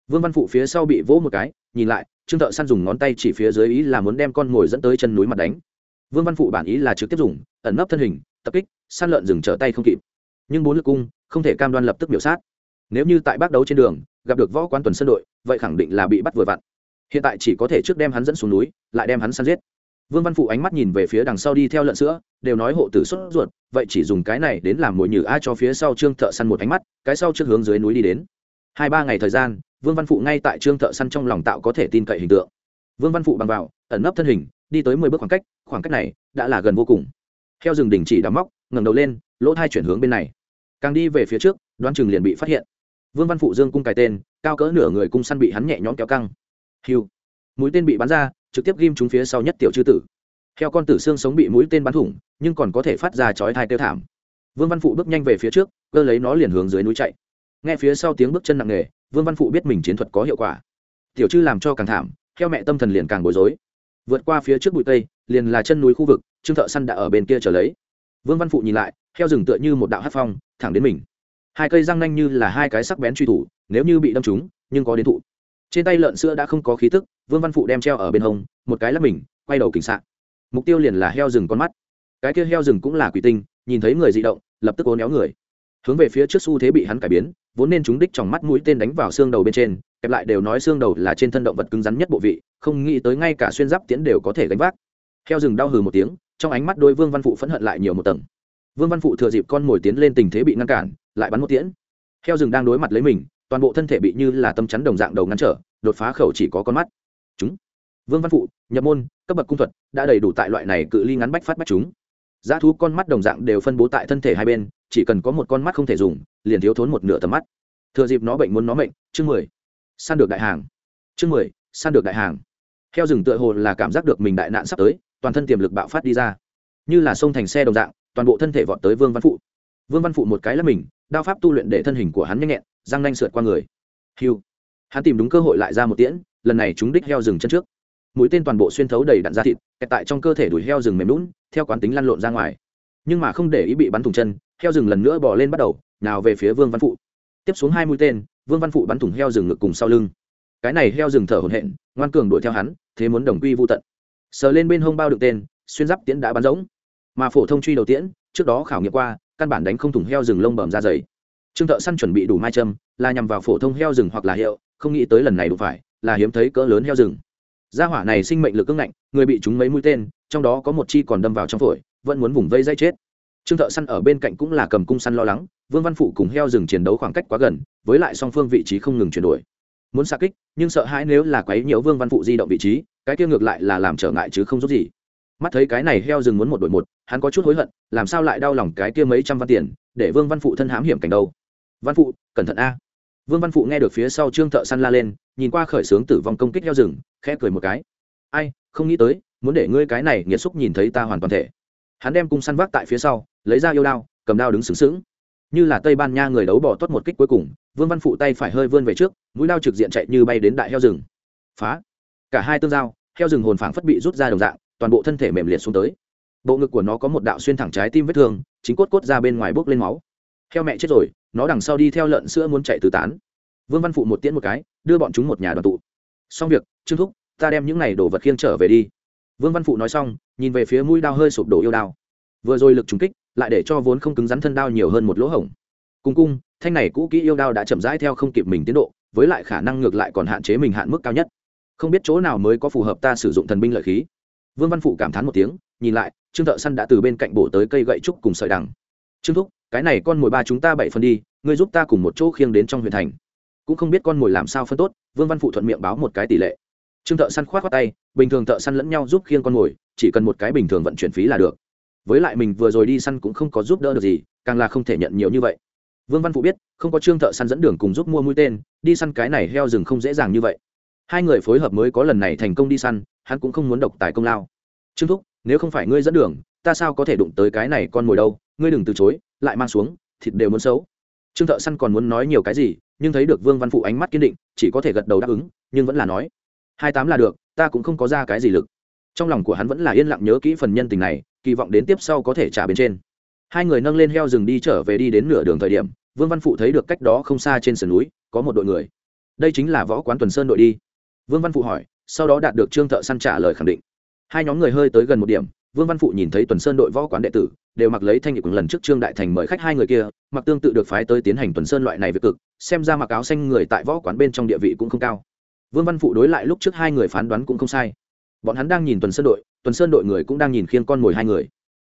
Vương văn phụ phía sau bị vỗ một cái, nhìn lại, trương thợ săn dùng ngón tay chỉ phía dưới ý là muốn đem con mồi dẫn tới chân núi mặt đánh vương văn phụ bản ý là trực tiếp dùng, ẩn nấp thân hình, tập kích, săn lợn dừng trở tay không kịp. Nhưng bốn lực cung, không thể cam đoan lập tức biểu sát. Nếu như tại bác đấu trên đường, gặp được võ quan tuần sân đội, vậy khẳng định là bị bắt vừa vặn. Hiện tại chỉ có thể trước đem hắn dẫn xuống núi, lại đem hắn săn giết. Vương văn phụ ánh mắt nhìn về phía đằng sau đi theo lợn sữa, đều nói hộ tử xuất ruột, vậy chỉ dùng cái này đến làm mồi nhử ai cho phía sau trương thợ săn một ánh mắt, cái sau trước hướng dưới núi đi đến. Hai ba ngày thời gian, vương văn phụ ngay tại trương thợ săn trong lòng tạo có thể tin cậy hình tượng. Vương văn phụ bằng vào, ẩn nấp thân hình đi tới mười bước khoảng cách khoảng cách này đã là gần vô cùng. Theo rừng đình chỉ đắm móc, ngẩng đầu lên, lỗ thai chuyển hướng bên này. Càng đi về phía trước, đoán chừng liền bị phát hiện. Vương văn phụ dương cung cài tên, cao cỡ nửa người cung săn bị hắn nhẹ nhõm kéo căng. Hiu mũi tên bị bắn ra, trực tiếp ghim chúng phía sau nhất tiểu chư tử. Theo con tử xương sống bị mũi tên bắn thủng, nhưng còn có thể phát ra chói thai tiêu thảm. Vương văn phụ bước nhanh về phía trước, cơ lấy nó liền hướng dưới núi chạy. Nghe phía sau tiếng bước chân nặng nề, vương văn phụ biết mình chiến thuật có hiệu quả. Tiểu chư làm cho càng thảm theo mẹ tâm thần liền càng bối rối vượt qua phía trước bụi tây liền là chân núi khu vực, trương thợ săn đã ở bên kia trở lấy. Vương văn phụ nhìn lại heo rừng tựa như một đạo hát phong, thẳng đến mình. Hai cây răng nanh như là hai cái sắc bén truy thủ, nếu như bị đâm trúng, nhưng có đến thụ. Trên tay lợn sữa đã không có khí tức, vương văn phụ đem treo ở bên hông, một cái lắp mình, quay đầu kính sạn mục tiêu liền là heo rừng con mắt. Cái kia heo rừng cũng là quỷ tinh, nhìn thấy người di động, lập tức ố néo người. Hướng về phía trước xu thế bị hắn cải biến, vốn nên chúng đích trong mắt mũi tên đánh vào xương đầu bên trên kẹp lại đều nói xương đầu là trên thân động vật cứng rắn nhất bộ vị, không nghĩ tới ngay cả xuyên giáp tiễn đều có thể gánh vác. Heo rừng đau hừ một tiếng, trong ánh mắt đôi vương văn phụ phẫn hận lại nhiều một tầng. Vương văn phụ thừa dịp con mồi tiến lên tình thế bị ngăn cản, lại bắn một tiễn. Heo rừng đang đối mặt lấy mình, toàn bộ thân thể bị như là tâm chắn đồng dạng đầu ngăn trở, đột phá khẩu chỉ có con mắt. Chúng. Vương văn phụ, nhập môn, cấp bậc cung thuật, đã đầy đủ tại loại này cự ly ngắn bách phát bách chúng. Giá thú con mắt đồng dạng đều phân bố tại thân thể hai bên, chỉ cần có một con mắt không thể dùng, liền thiếu thốn một nửa tầm mắt. Thừa dịp nó bệnh muốn nó bệnh chương mười săn được đại hàng. Chương mười săn được đại hàng. Heo rừng tựa hồ là cảm giác được mình đại nạn sắp tới, toàn thân tiềm lực bạo phát đi ra. Như là sông thành xe đồng dạng, toàn bộ thân thể vọt tới vương văn phụ. Vương văn phụ một cái là mình, đao pháp tu luyện để thân hình của hắn nhanh nhẹn, răng nanh sượt qua người. Hiu hắn tìm đúng cơ hội lại ra một tiễn, lần này chúng đích heo rừng chân trước. Mũi tên toàn bộ xuyên thấu đầy đạn da thịt, kẹt tại trong cơ thể đuổi heo rừng mềm lún, theo quán tính lăn lộn ra ngoài. Nhưng mà không để ý bị bắn thủng chân, heo rừng lần nữa bỏ lên bắt đầu nào về phía vương văn phụ. Tiếp xuống hai mũi tên vương văn phụ bắn thủng heo rừng ngực cùng sau lưng. Cái này heo rừng thở hổn hển, ngoan cường đuổi theo hắn, thế muốn đồng quy vô tận. Sờ lên bên hông bao đựng tên, xuyên giáp tiễn đã bắn rỗng. Mà phổ thông truy đầu tiễn, trước đó khảo nghiệm qua, căn bản đánh không thủng heo rừng lông bầm ra dày. Trương thợ săn chuẩn bị đủ mai châm, là nhằm vào phổ thông heo rừng hoặc là hiệu, không nghĩ tới lần này đủ phải, là hiếm thấy cỡ lớn heo rừng. Gia hỏa này sinh mệnh lực cứng ngạnh, người bị chúng mấy mũi tên, trong đó có một chi còn đâm vào trong phổi, vẫn muốn vùng vây dây chết. Trương thợ săn ở bên cạnh cũng là cầm cung săn lo lắng vương văn phụ cùng heo rừng chiến đấu khoảng cách quá gần, với lại song phương vị trí không ngừng chuyển đổi. Muốn xa kích, nhưng sợ hãi nếu là quấy nhiễu vương văn phụ di động vị trí, cái kia ngược lại là làm trở ngại chứ không giúp gì. Mắt thấy cái này heo rừng muốn một đội một, hắn có chút hối hận, làm sao lại đau lòng cái kia mấy trăm văn tiền, để vương văn phụ thân hám hiểm cảnh đâu? Văn phụ, cẩn thận a. Vương văn phụ nghe được phía sau trương thợ săn la lên, nhìn qua khởi xướng tử vong công kích heo rừng, khẽ cười một cái. Ai, không nghĩ tới, muốn để ngươi cái này nghiệt xúc nhìn thấy ta hoàn toàn thể. Hắn đem cung săn vác tại phía sau, lấy ra yêu đao, cầm đao đứng sướng sướng như là tây ban nha người đấu bỏ tốt một kích cuối cùng vương văn phụ tay phải hơi vươn về trước mũi đao trực diện chạy như bay đến đại heo rừng phá cả hai tương giao heo rừng hồn phảng phất bị rút ra đồng dạng toàn bộ thân thể mềm liệt xuống tới bộ ngực của nó có một đạo xuyên thẳng trái tim vết thương chính cốt cốt ra bên ngoài bốc lên máu heo mẹ chết rồi nó đằng sau đi theo lợn sữa muốn chạy từ tán vương văn phụ một tiễn một cái đưa bọn chúng một nhà đoàn tụ xong việc trương thúc ta đem những này đồ vật khiêng trở về đi vương văn phụ nói xong nhìn về phía mũi đao hơi sụp đổ yêu đao vừa rồi lực trúng kích lại để cho vốn không cứng rắn thân đao nhiều hơn một lỗ hổng. Cùng cung, thanh này cũ kỹ yêu đao đã chậm rãi theo không kịp mình tiến độ, với lại khả năng ngược lại còn hạn chế mình hạn mức cao nhất. Không biết chỗ nào mới có phù hợp ta sử dụng thần binh lợi khí. Vương văn phụ cảm thán một tiếng, nhìn lại, trương thợ săn đã từ bên cạnh bổ tới cây gậy trúc cùng sợi đằng. Trương thúc, cái này con mồi ba chúng ta bảy phần đi, ngươi giúp ta cùng một chỗ khiêng đến trong huyện thành. Cũng không biết con mồi làm sao phân tốt, vương văn phụ thuận miệng báo một cái tỷ lệ. Trương thợ săn khoát khoát tay, bình thường thợ săn lẫn nhau giúp khiêng con mồi, chỉ cần một cái bình thường vận chuyển phí là được với lại mình vừa rồi đi săn cũng không có giúp đỡ được gì, càng là không thể nhận nhiều như vậy. Vương văn phụ biết, không có trương thợ săn dẫn đường cùng giúp mua mũi tên, đi săn cái này heo rừng không dễ dàng như vậy. Hai người phối hợp mới có lần này thành công đi săn, hắn cũng không muốn độc tài công lao. Trương thúc, nếu không phải ngươi dẫn đường, ta sao có thể đụng tới cái này con mồi đâu? Ngươi đừng từ chối, lại mang xuống, thịt đều muốn xấu. Trương thợ săn còn muốn nói nhiều cái gì, nhưng thấy được vương văn phụ ánh mắt kiên định, chỉ có thể gật đầu đáp ứng, nhưng vẫn là nói. Hai tám là được, ta cũng không có ra cái gì lực. Trong lòng của hắn vẫn là yên lặng nhớ kỹ phần nhân tình này kỳ vọng đến tiếp sau có thể trả bên trên. Hai người nâng lên heo rừng đi trở về đi đến nửa đường thời điểm, vương văn phụ thấy được cách đó không xa trên sườn núi, có một đội người. Đây chính là võ quán tuần sơn đội đi. Vương văn phụ hỏi, sau đó đạt được trương thợ săn trả lời khẳng định. Hai nhóm người hơi tới gần một điểm, vương văn phụ nhìn thấy tuần sơn đội võ quán đệ tử, đều mặc lấy thanh nghị lần trước trương đại thành mời khách hai người kia, mặc tương tự được phái tới tiến hành tuần sơn loại này việc cực, xem ra mặc áo xanh người tại võ quán bên trong địa vị cũng không cao. Vương văn phụ đối lại lúc trước hai người phán đoán cũng không sai. Bọn hắn đang nhìn tuần sơn đội tuần sơn đội người cũng đang nhìn khiêng con mồi hai người.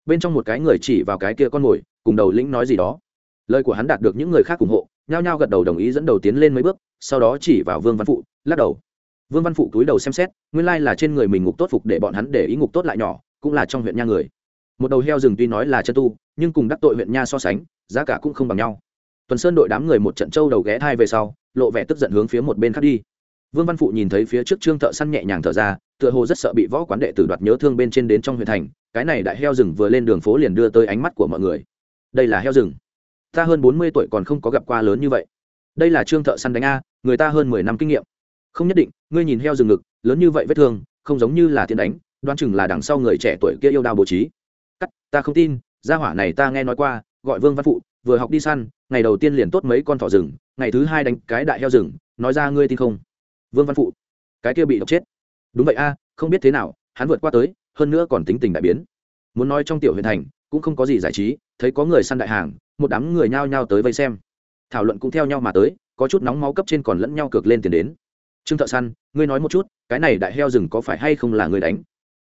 Bên trong một cái người chỉ vào cái kia con mồi, cùng đầu lĩnh nói gì đó. Lời của hắn đạt được những người khác ủng hộ, nhao nhao gật đầu đồng ý dẫn đầu tiến lên mấy bước, sau đó chỉ vào vương văn phụ, lắc đầu. Vương văn phụ túi đầu xem xét, nguyên lai là trên người mình ngục tốt phục để bọn hắn để ý ngục tốt lại nhỏ, cũng là trong huyện nha người. Một đầu heo rừng tuy nói là chân tu, nhưng cùng đắc tội huyện nha so sánh, giá cả cũng không bằng nhau. Tuần sơn đội đám người một trận trâu đầu ghé thai về sau, lộ vẻ tức giận hướng phía một bên khác đi vương văn phụ nhìn thấy phía trước trương thợ săn nhẹ nhàng thở ra, tựa hồ rất sợ bị võ quán đệ tử đoạt nhớ thương bên trên đến trong huyện thành, cái này đại heo rừng vừa lên đường phố liền đưa tới ánh mắt của mọi người. Đây là heo rừng. Ta hơn bốn mươi tuổi còn không có gặp qua lớn như vậy. Đây là trương thợ săn đánh a, người ta hơn mười năm kinh nghiệm. Không nhất định, ngươi nhìn heo rừng ngực, lớn như vậy vết thương, không giống như là thiên đánh, đoán chừng là đằng sau người trẻ tuổi kia yêu đao bố trí. Cắt, ta không tin, gia hỏa này ta nghe nói qua, gọi vương văn phụ, vừa học đi săn, ngày đầu tiên liền tốt mấy con thỏ rừng, ngày thứ hai đánh cái đại heo rừng, nói ra ngươi tin không? Vương văn phụ cái kia bị độc chết đúng vậy a không biết thế nào hắn vượt qua tới hơn nữa còn tính tình đại biến muốn nói trong tiểu huyện thành cũng không có gì giải trí thấy có người săn đại hàng một đám người nhao nhao tới vây xem thảo luận cũng theo nhau mà tới có chút nóng máu cấp trên còn lẫn nhau cược lên tiền đến trương thợ săn ngươi nói một chút cái này đại heo rừng có phải hay không là người đánh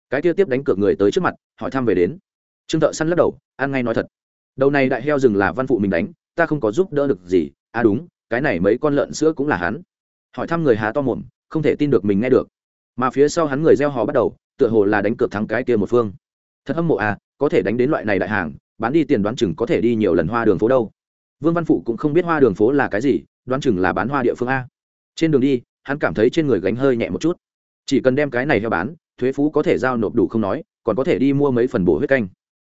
cái kia tiếp đánh cược người tới trước mặt hỏi thăm về đến trương thợ săn lắc đầu an ngay nói thật đầu này đại heo rừng là văn phụ mình đánh ta không có giúp đỡ được gì à đúng cái này mấy con lợn sữa cũng là hắn hỏi thăm người há to mồm, không thể tin được mình nghe được. Mà phía sau hắn người gieo hò bắt đầu, tựa hồ là đánh cược thắng cái kia một phương. Thật hâm mộ à có thể đánh đến loại này đại hàng, bán đi tiền đoán chừng có thể đi nhiều lần hoa đường phố đâu. Vương văn phụ cũng không biết hoa đường phố là cái gì, đoán chừng là bán hoa địa phương a. Trên đường đi, hắn cảm thấy trên người gánh hơi nhẹ một chút. Chỉ cần đem cái này theo bán, thuế phú có thể giao nộp đủ không nói, còn có thể đi mua mấy phần bổ huyết canh.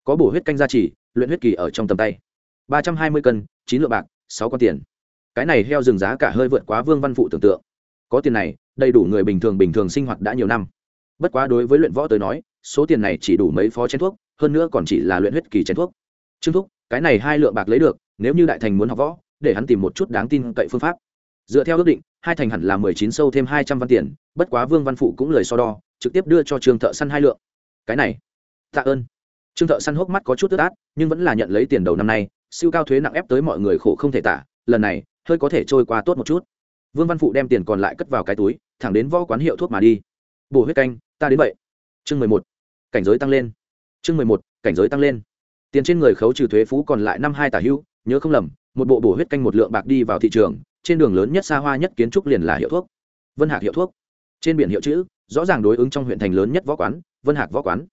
Có bổ huyết canh gia trì, luyện huyết kỳ ở trong tầm tay. ba trăm hai mươi cân, chín lượng bạc, sáu con tiền cái này heo rừng giá cả hơi vượt quá vương văn phụ tưởng tượng. Có tiền này, đầy đủ người bình thường bình thường sinh hoạt đã nhiều năm. Bất quá đối với luyện võ tới nói, số tiền này chỉ đủ mấy phó chén thuốc, hơn nữa còn chỉ là luyện huyết kỳ chén thuốc. Trương thúc, cái này hai lượng bạc lấy được, nếu như đại thành muốn học võ, để hắn tìm một chút đáng tin cậy phương pháp. Dựa theo ước định, hai thành hẳn là mười chín sâu thêm hai trăm văn tiền, bất quá vương văn phụ cũng lời so đo, trực tiếp đưa cho trương thợ săn hai lượng. Cái này, tạ ơn. Trương thợ săn hốc mắt có chút tức át nhưng vẫn là nhận lấy tiền đầu năm nay, siêu cao thuế nặng ép tới mọi người khổ không thể tả, lần này hơi có thể trôi qua tốt một chút. Vương văn phụ đem tiền còn lại cất vào cái túi, thẳng đến võ quán hiệu thuốc mà đi. Bổ huyết canh, ta đến vậy. Chương mười một, cảnh giới tăng lên. Chương mười một, cảnh giới tăng lên. Tiền trên người khấu trừ thuế phú còn lại năm hai tả hữu nhớ không lầm, một bộ bổ huyết canh một lượng bạc đi vào thị trường, trên đường lớn nhất xa hoa nhất kiến trúc liền là hiệu thuốc. Vân hạc hiệu thuốc. Trên biển hiệu chữ, rõ ràng đối ứng trong huyện thành lớn nhất võ quán, vân hạc võ quán.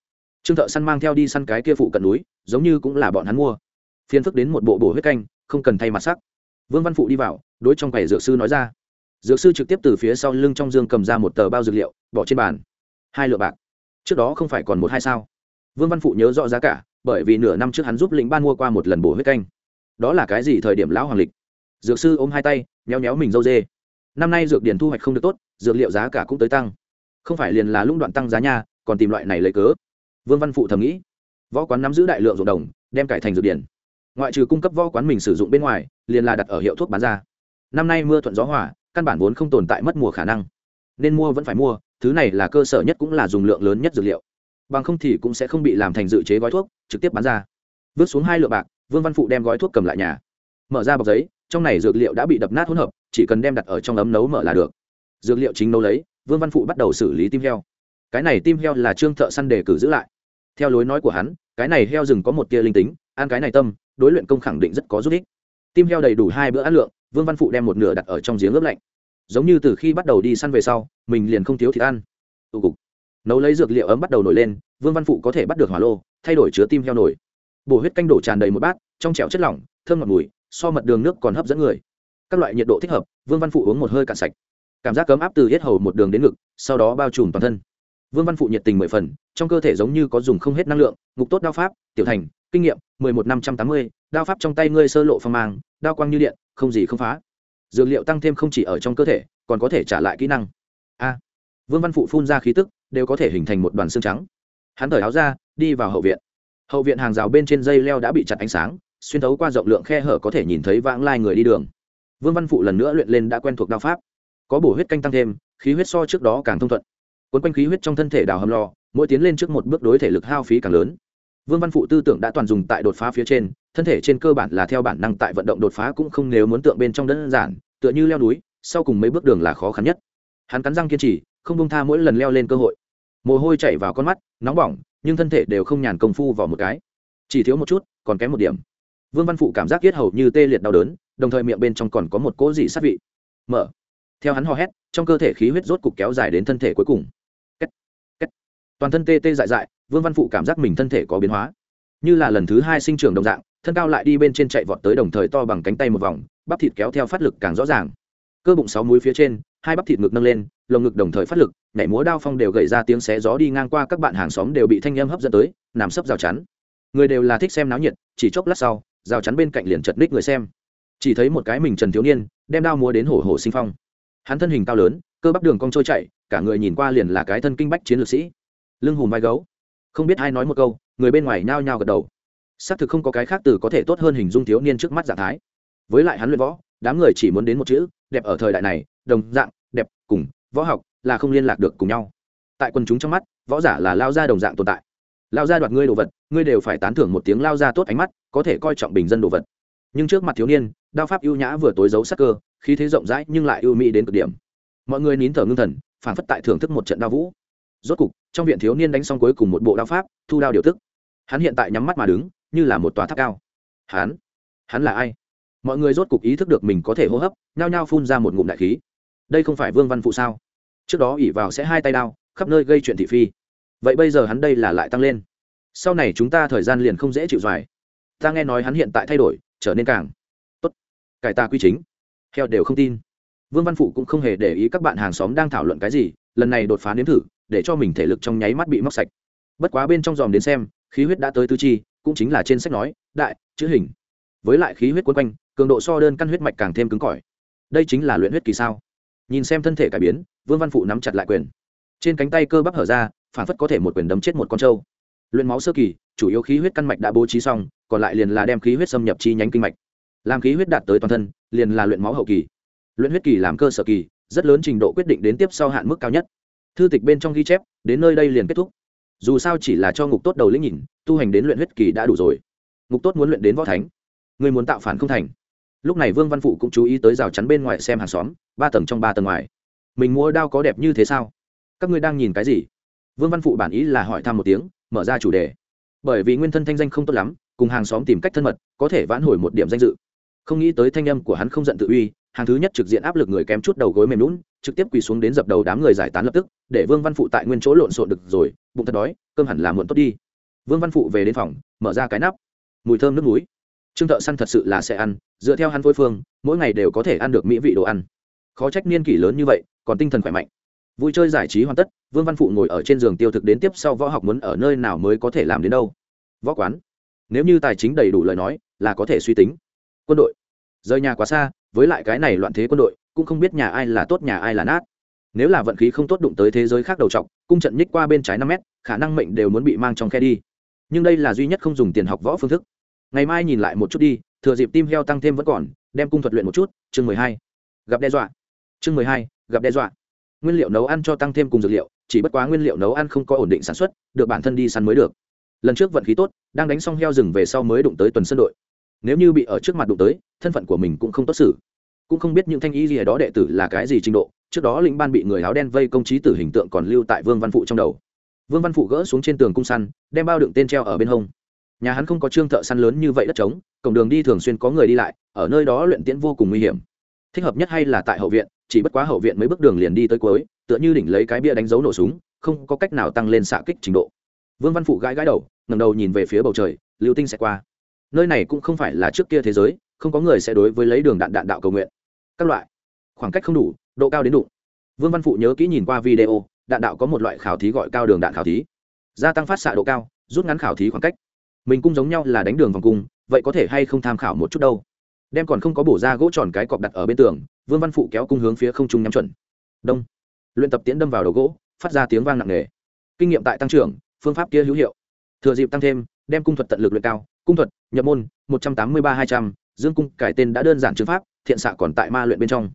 Trương thợ săn mang theo đi săn cái kia phụ cận núi, giống như cũng là bọn hắn mua. Phiên phức đến một bộ bổ huyết canh, không cần thay mặt sắc vương văn phụ đi vào, đối trong quầy dược sư nói ra. Dược sư trực tiếp từ phía sau lưng trong dương cầm ra một tờ bao dược liệu, bỏ trên bàn. Hai lượng bạc. Trước đó không phải còn một hai sao? Vương văn phụ nhớ rõ giá cả, bởi vì nửa năm trước hắn giúp lĩnh ban mua qua một lần bổ huyết canh. Đó là cái gì thời điểm lão hoàng lịch? Dược sư ôm hai tay nhéo nhéo mình dâu dê. Năm nay dược điển thu hoạch không được tốt, dược liệu giá cả cũng tới tăng. Không phải liền là lũng đoạn tăng giá nha, còn tìm loại này lấy cớ. Vương văn phụ thầm nghĩ. Võ quán nắm giữ đại lượng ruộng đồng, đem cải thành dược điển ngoại trừ cung cấp võ quán mình sử dụng bên ngoài, liền là đặt ở hiệu thuốc bán ra. Năm nay mưa thuận gió hỏa căn bản vốn không tồn tại mất mùa khả năng. Nên mua vẫn phải mua, thứ này là cơ sở nhất cũng là dùng lượng lớn nhất dược liệu. Bằng không thì cũng sẽ không bị làm thành dự chế gói thuốc, trực tiếp bán ra. Vứt xuống hai lượng bạc, vương văn phụ đem gói thuốc cầm lại nhà. Mở ra bọc giấy, trong này dược liệu đã bị đập nát hỗn hợp, chỉ cần đem đặt ở trong ấm nấu mở là được. Dược liệu chính nấu lấy, vương văn phụ bắt đầu xử lý tim heo. Cái này tim heo là trương thợ săn đề cử giữ lại. Theo lối nói của hắn, cái này heo rừng có một tia linh tính, ăn cái này tâm đối luyện công khẳng định rất có giúp ích. Tim heo đầy đủ hai bữa ăn lượng, vương văn phụ đem một nửa đặt ở trong giếng ướp lạnh. Giống như từ khi bắt đầu đi săn về sau, mình liền không thiếu thịt ăn. Tụ cục. Nấu lấy dược liệu ấm bắt đầu nổi lên, vương văn phụ có thể bắt được hỏa lô, thay đổi chứa tim heo nổi. Bổ huyết canh đổ tràn đầy một bát, trong trẻo chất lỏng, thơm ngọt mùi, so mật đường nước còn hấp dẫn người. Các loại nhiệt độ thích hợp, vương văn phụ uống một hơi cạn sạch. Cảm giác cấm áp từ hết hầu một đường đến ngực, sau đó bao trùm toàn thân. Vương văn phụ nhiệt tình mười phần, trong cơ thể giống như có dùng không hết năng lượng, ngục tốt đao pháp, tiểu thành kinh nghiệm, mười một năm trăm tám mươi, đao pháp trong tay ngươi sơ lộ phong mang, đao quang như điện, không gì không phá. Dược liệu tăng thêm không chỉ ở trong cơ thể, còn có thể trả lại kỹ năng. A. Vương văn phụ phun ra khí tức, đều có thể hình thành một đoàn xương trắng. Hắn thở áo ra, đi vào hậu viện. Hậu viện hàng rào bên trên dây leo đã bị chặt ánh sáng, xuyên thấu qua rộng lượng khe hở có thể nhìn thấy vãng lai người đi đường. Vương văn phụ lần nữa luyện lên đã quen thuộc đao pháp. Có bổ huyết canh tăng thêm, khí huyết so trước đó càng thông thuận. Quấn quanh khí huyết trong thân thể đào hầm lò, mỗi tiến lên trước một bước đối thể lực hao phí càng lớn vương văn phụ tư tưởng đã toàn dùng tại đột phá phía trên, thân thể trên cơ bản là theo bản năng tại vận động đột phá cũng không nếu muốn tượng bên trong đơn giản, tựa như leo núi, sau cùng mấy bước đường là khó khăn nhất. Hắn cắn răng kiên trì, không bông tha mỗi lần leo lên cơ hội. Mồ hôi chảy vào con mắt, nóng bỏng, nhưng thân thể đều không nhàn công phu vào một cái. Chỉ thiếu một chút, còn kém một điểm. Vương văn phụ cảm giác yết hầu như tê liệt đau đớn, đồng thời miệng bên trong còn có một cỗ dị sát vị. Mở. Theo hắn hò hét, trong cơ thể khí huyết rốt cục kéo dài đến thân thể cuối cùng toàn thân tê tê dại dại, vương văn phụ cảm giác mình thân thể có biến hóa. Như là lần thứ hai sinh trưởng đồng dạng, thân cao lại đi bên trên chạy vọt tới đồng thời to bằng cánh tay một vòng, bắp thịt kéo theo phát lực càng rõ ràng. Cơ bụng sáu múi phía trên, hai bắp thịt ngực nâng lên, lồng ngực đồng thời phát lực, nhảy múa đao phong đều gậy ra tiếng xé gió đi ngang qua các bạn hàng xóm đều bị thanh âm hấp dẫn tới, nằm sấp rào chắn. Người đều là thích xem náo nhiệt, chỉ chốc lát sau, rào chắn bên cạnh liền chật ních người xem. Chỉ thấy một cái mình trần thiếu niên, đem đao múa đến hổ hổ sinh phong. Hắn thân hình cao lớn, cơ bắp đường cong trôi chạy cả người nhìn qua liền là cái thân kinh bách chiến lược sĩ lưng hùm vai gấu. Không biết ai nói một câu, người bên ngoài nhao nhao gật đầu. Xác thực không có cái khác từ có thể tốt hơn hình dung thiếu niên trước mắt dạng thái. Với lại hắn luyện võ, đám người chỉ muốn đến một chữ, đẹp ở thời đại này, đồng dạng, đẹp, cùng, võ học, là không liên lạc được cùng nhau. Tại quần chúng trong mắt, võ giả là lao ra đồng dạng tồn tại. Lao ra đoạt ngươi đồ vật, ngươi đều phải tán thưởng một tiếng lao ra tốt ánh mắt, có thể coi trọng bình dân đồ vật. Nhưng trước mặt thiếu niên, đao pháp ưu nhã vừa tối giấu sắc cơ, khí thế rộng rãi nhưng lại ưu mỹ đến cực điểm. Mọi người nín thở ngưng thần phản phất tại thưởng thức một trận đao vũ. Rốt cục trong viện thiếu niên đánh xong cuối cùng một bộ đao pháp, thu đao điều tức. Hắn hiện tại nhắm mắt mà đứng, như là một tòa tháp cao. Hắn? Hắn là ai? Mọi người rốt cục ý thức được mình có thể hô hấp, nhao nhao phun ra một ngụm đại khí. Đây không phải vương văn phụ sao? Trước đó ỉ vào sẽ hai tay đao, khắp nơi gây chuyện thị phi. Vậy bây giờ hắn đây là lại tăng lên. Sau này chúng ta thời gian liền không dễ chịu dài ta nghe nói hắn hiện tại thay đổi, trở nên càng tốt. Cải ta quy chính. Heo đều không tin. Vương văn phụ cũng không hề để ý các bạn hàng xóm đang thảo luận cái gì, lần này đột phá nếm thử để cho mình thể lực trong nháy mắt bị móc sạch. Bất quá bên trong dòm đến xem, khí huyết đã tới tư chi, cũng chính là trên sách nói, đại, chữ hình. Với lại khí huyết quấn quanh, cường độ so đơn căn huyết mạch càng thêm cứng cỏi. Đây chính là luyện huyết kỳ sao? Nhìn xem thân thể cải biến, vương văn phụ nắm chặt lại quyền. Trên cánh tay cơ bắp hở ra phản phất có thể một quyền đấm chết một con trâu. Luyện máu sơ kỳ, chủ yếu khí huyết căn mạch đã bố trí xong, còn lại liền là đem khí huyết xâm nhập chi nhánh kinh mạch. Làm khí huyết đạt tới toàn thân, liền là luyện máu hậu kỳ. Luyện huyết kỳ làm cơ sở kỳ, rất lớn trình độ quyết định đến tiếp sau hạn mức cao nhất thư tịch bên trong ghi chép, đến nơi đây liền kết thúc. Dù sao chỉ là cho ngục tốt đầu lĩnh nhìn, tu hành đến luyện huyết kỳ đã đủ rồi. Ngục tốt muốn luyện đến võ thánh, người muốn tạo phản không thành. Lúc này vương văn phụ cũng chú ý tới rào chắn bên ngoài xem hàng xóm, ba tầng trong ba tầng ngoài. Mình mua đao có đẹp như thế sao? Các ngươi đang nhìn cái gì? Vương văn phụ bản ý là hỏi thăm một tiếng, mở ra chủ đề. Bởi vì nguyên thân thanh danh không tốt lắm, cùng hàng xóm tìm cách thân mật, có thể vãn hồi một điểm danh dự. Không nghĩ tới thanh âm của hắn không giận tự uy hàng thứ nhất trực diện áp lực người kém chút đầu gối mềm lún trực tiếp quỳ xuống đến dập đầu đám người giải tán lập tức, để vương văn phụ tại nguyên chỗ lộn xộn được rồi, bụng thật đói, cơm hẳn là muộn tốt đi. Vương văn phụ về đến phòng, mở ra cái nắp. Mùi thơm nước núi. Trương thợ săn thật sự là sẽ ăn, dựa theo hắn phối phương, mỗi ngày đều có thể ăn được mỹ vị đồ ăn. Khó trách niên kỷ lớn như vậy, còn tinh thần khỏe mạnh. Vui chơi giải trí hoàn tất, vương văn phụ ngồi ở trên giường tiêu thực đến tiếp sau võ học muốn ở nơi nào mới có thể làm đến đâu. Võ quán. Nếu như tài chính đầy đủ lời nói, là có thể suy tính. Quân đội. Rời nhà quá xa với lại cái này loạn thế quân đội, cũng không biết nhà ai là tốt, nhà ai là nát. Nếu là vận khí không tốt đụng tới thế giới khác đầu trọc, cung trận nhích qua bên trái năm mét, khả năng mệnh đều muốn bị mang trong khe đi. Nhưng đây là duy nhất không dùng tiền học võ phương thức. Ngày mai nhìn lại một chút đi, thừa dịp tim heo tăng thêm vẫn còn, đem cung thuật luyện một chút, chương mười hai, gặp đe dọa. Chương mười hai, gặp đe dọa. Nguyên liệu nấu ăn cho tăng thêm cùng dược liệu, chỉ bất quá nguyên liệu nấu ăn không có ổn định sản xuất, được bản thân đi săn mới được. Lần trước vận khí tốt, đang đánh xong heo rừng về sau mới đụng tới tuần sân đội nếu như bị ở trước mặt đụng tới, thân phận của mình cũng không tốt xử. Cũng không biết những thanh y gì đó đệ tử là cái gì trình độ, trước đó lĩnh ban bị người áo đen vây công trí tử hình tượng còn lưu tại vương văn phụ trong đầu. Vương văn phụ gỡ xuống trên tường cung săn, đem bao đựng tên treo ở bên hông. Nhà hắn không có trương thợ săn lớn như vậy đất trống, cổng đường đi thường xuyên có người đi lại, ở nơi đó luyện tiễn vô cùng nguy hiểm. Thích hợp nhất hay là tại hậu viện, chỉ bất quá hậu viện mấy bước đường liền đi tới cuối, tựa như đỉnh lấy cái bia đánh dấu nổ súng, không có cách nào tăng lên xạ kích trình độ. Vương văn phụ gãi gãi đầu ngầm đầu nhìn về phía bầu trời, lưu tinh sẽ qua nơi này cũng không phải là trước kia thế giới, không có người sẽ đối với lấy đường đạn đạn đạo cầu nguyện. Các loại. Khoảng cách không đủ, độ cao đến đủ vương văn phụ nhớ kỹ nhìn qua video, đạn đạo có một loại khảo thí gọi cao đường đạn khảo thí. Gia tăng phát xạ độ cao, rút ngắn khảo thí khoảng cách. Mình cung giống nhau là đánh đường vòng cung, vậy có thể hay không tham khảo một chút đâu? Đem còn không có bổ ra gỗ tròn cái cọp đặt ở bên tường, vương văn phụ kéo cung hướng phía không trung nhắm chuẩn. Đông. Luyện tập tiễn đâm vào đầu gỗ, phát ra tiếng vang nặng nề. Kinh nghiệm tại tăng trưởng, phương pháp kia hữu hiệu. Thừa dịp tăng thêm, đem cung thuật tận lực luyện cao cung thuật, nhập môn, một trăm tám mươi ba hai trăm, dương cung, cải tên đã đơn giản chữ pháp, thiện xạ còn tại ma luyện bên trong.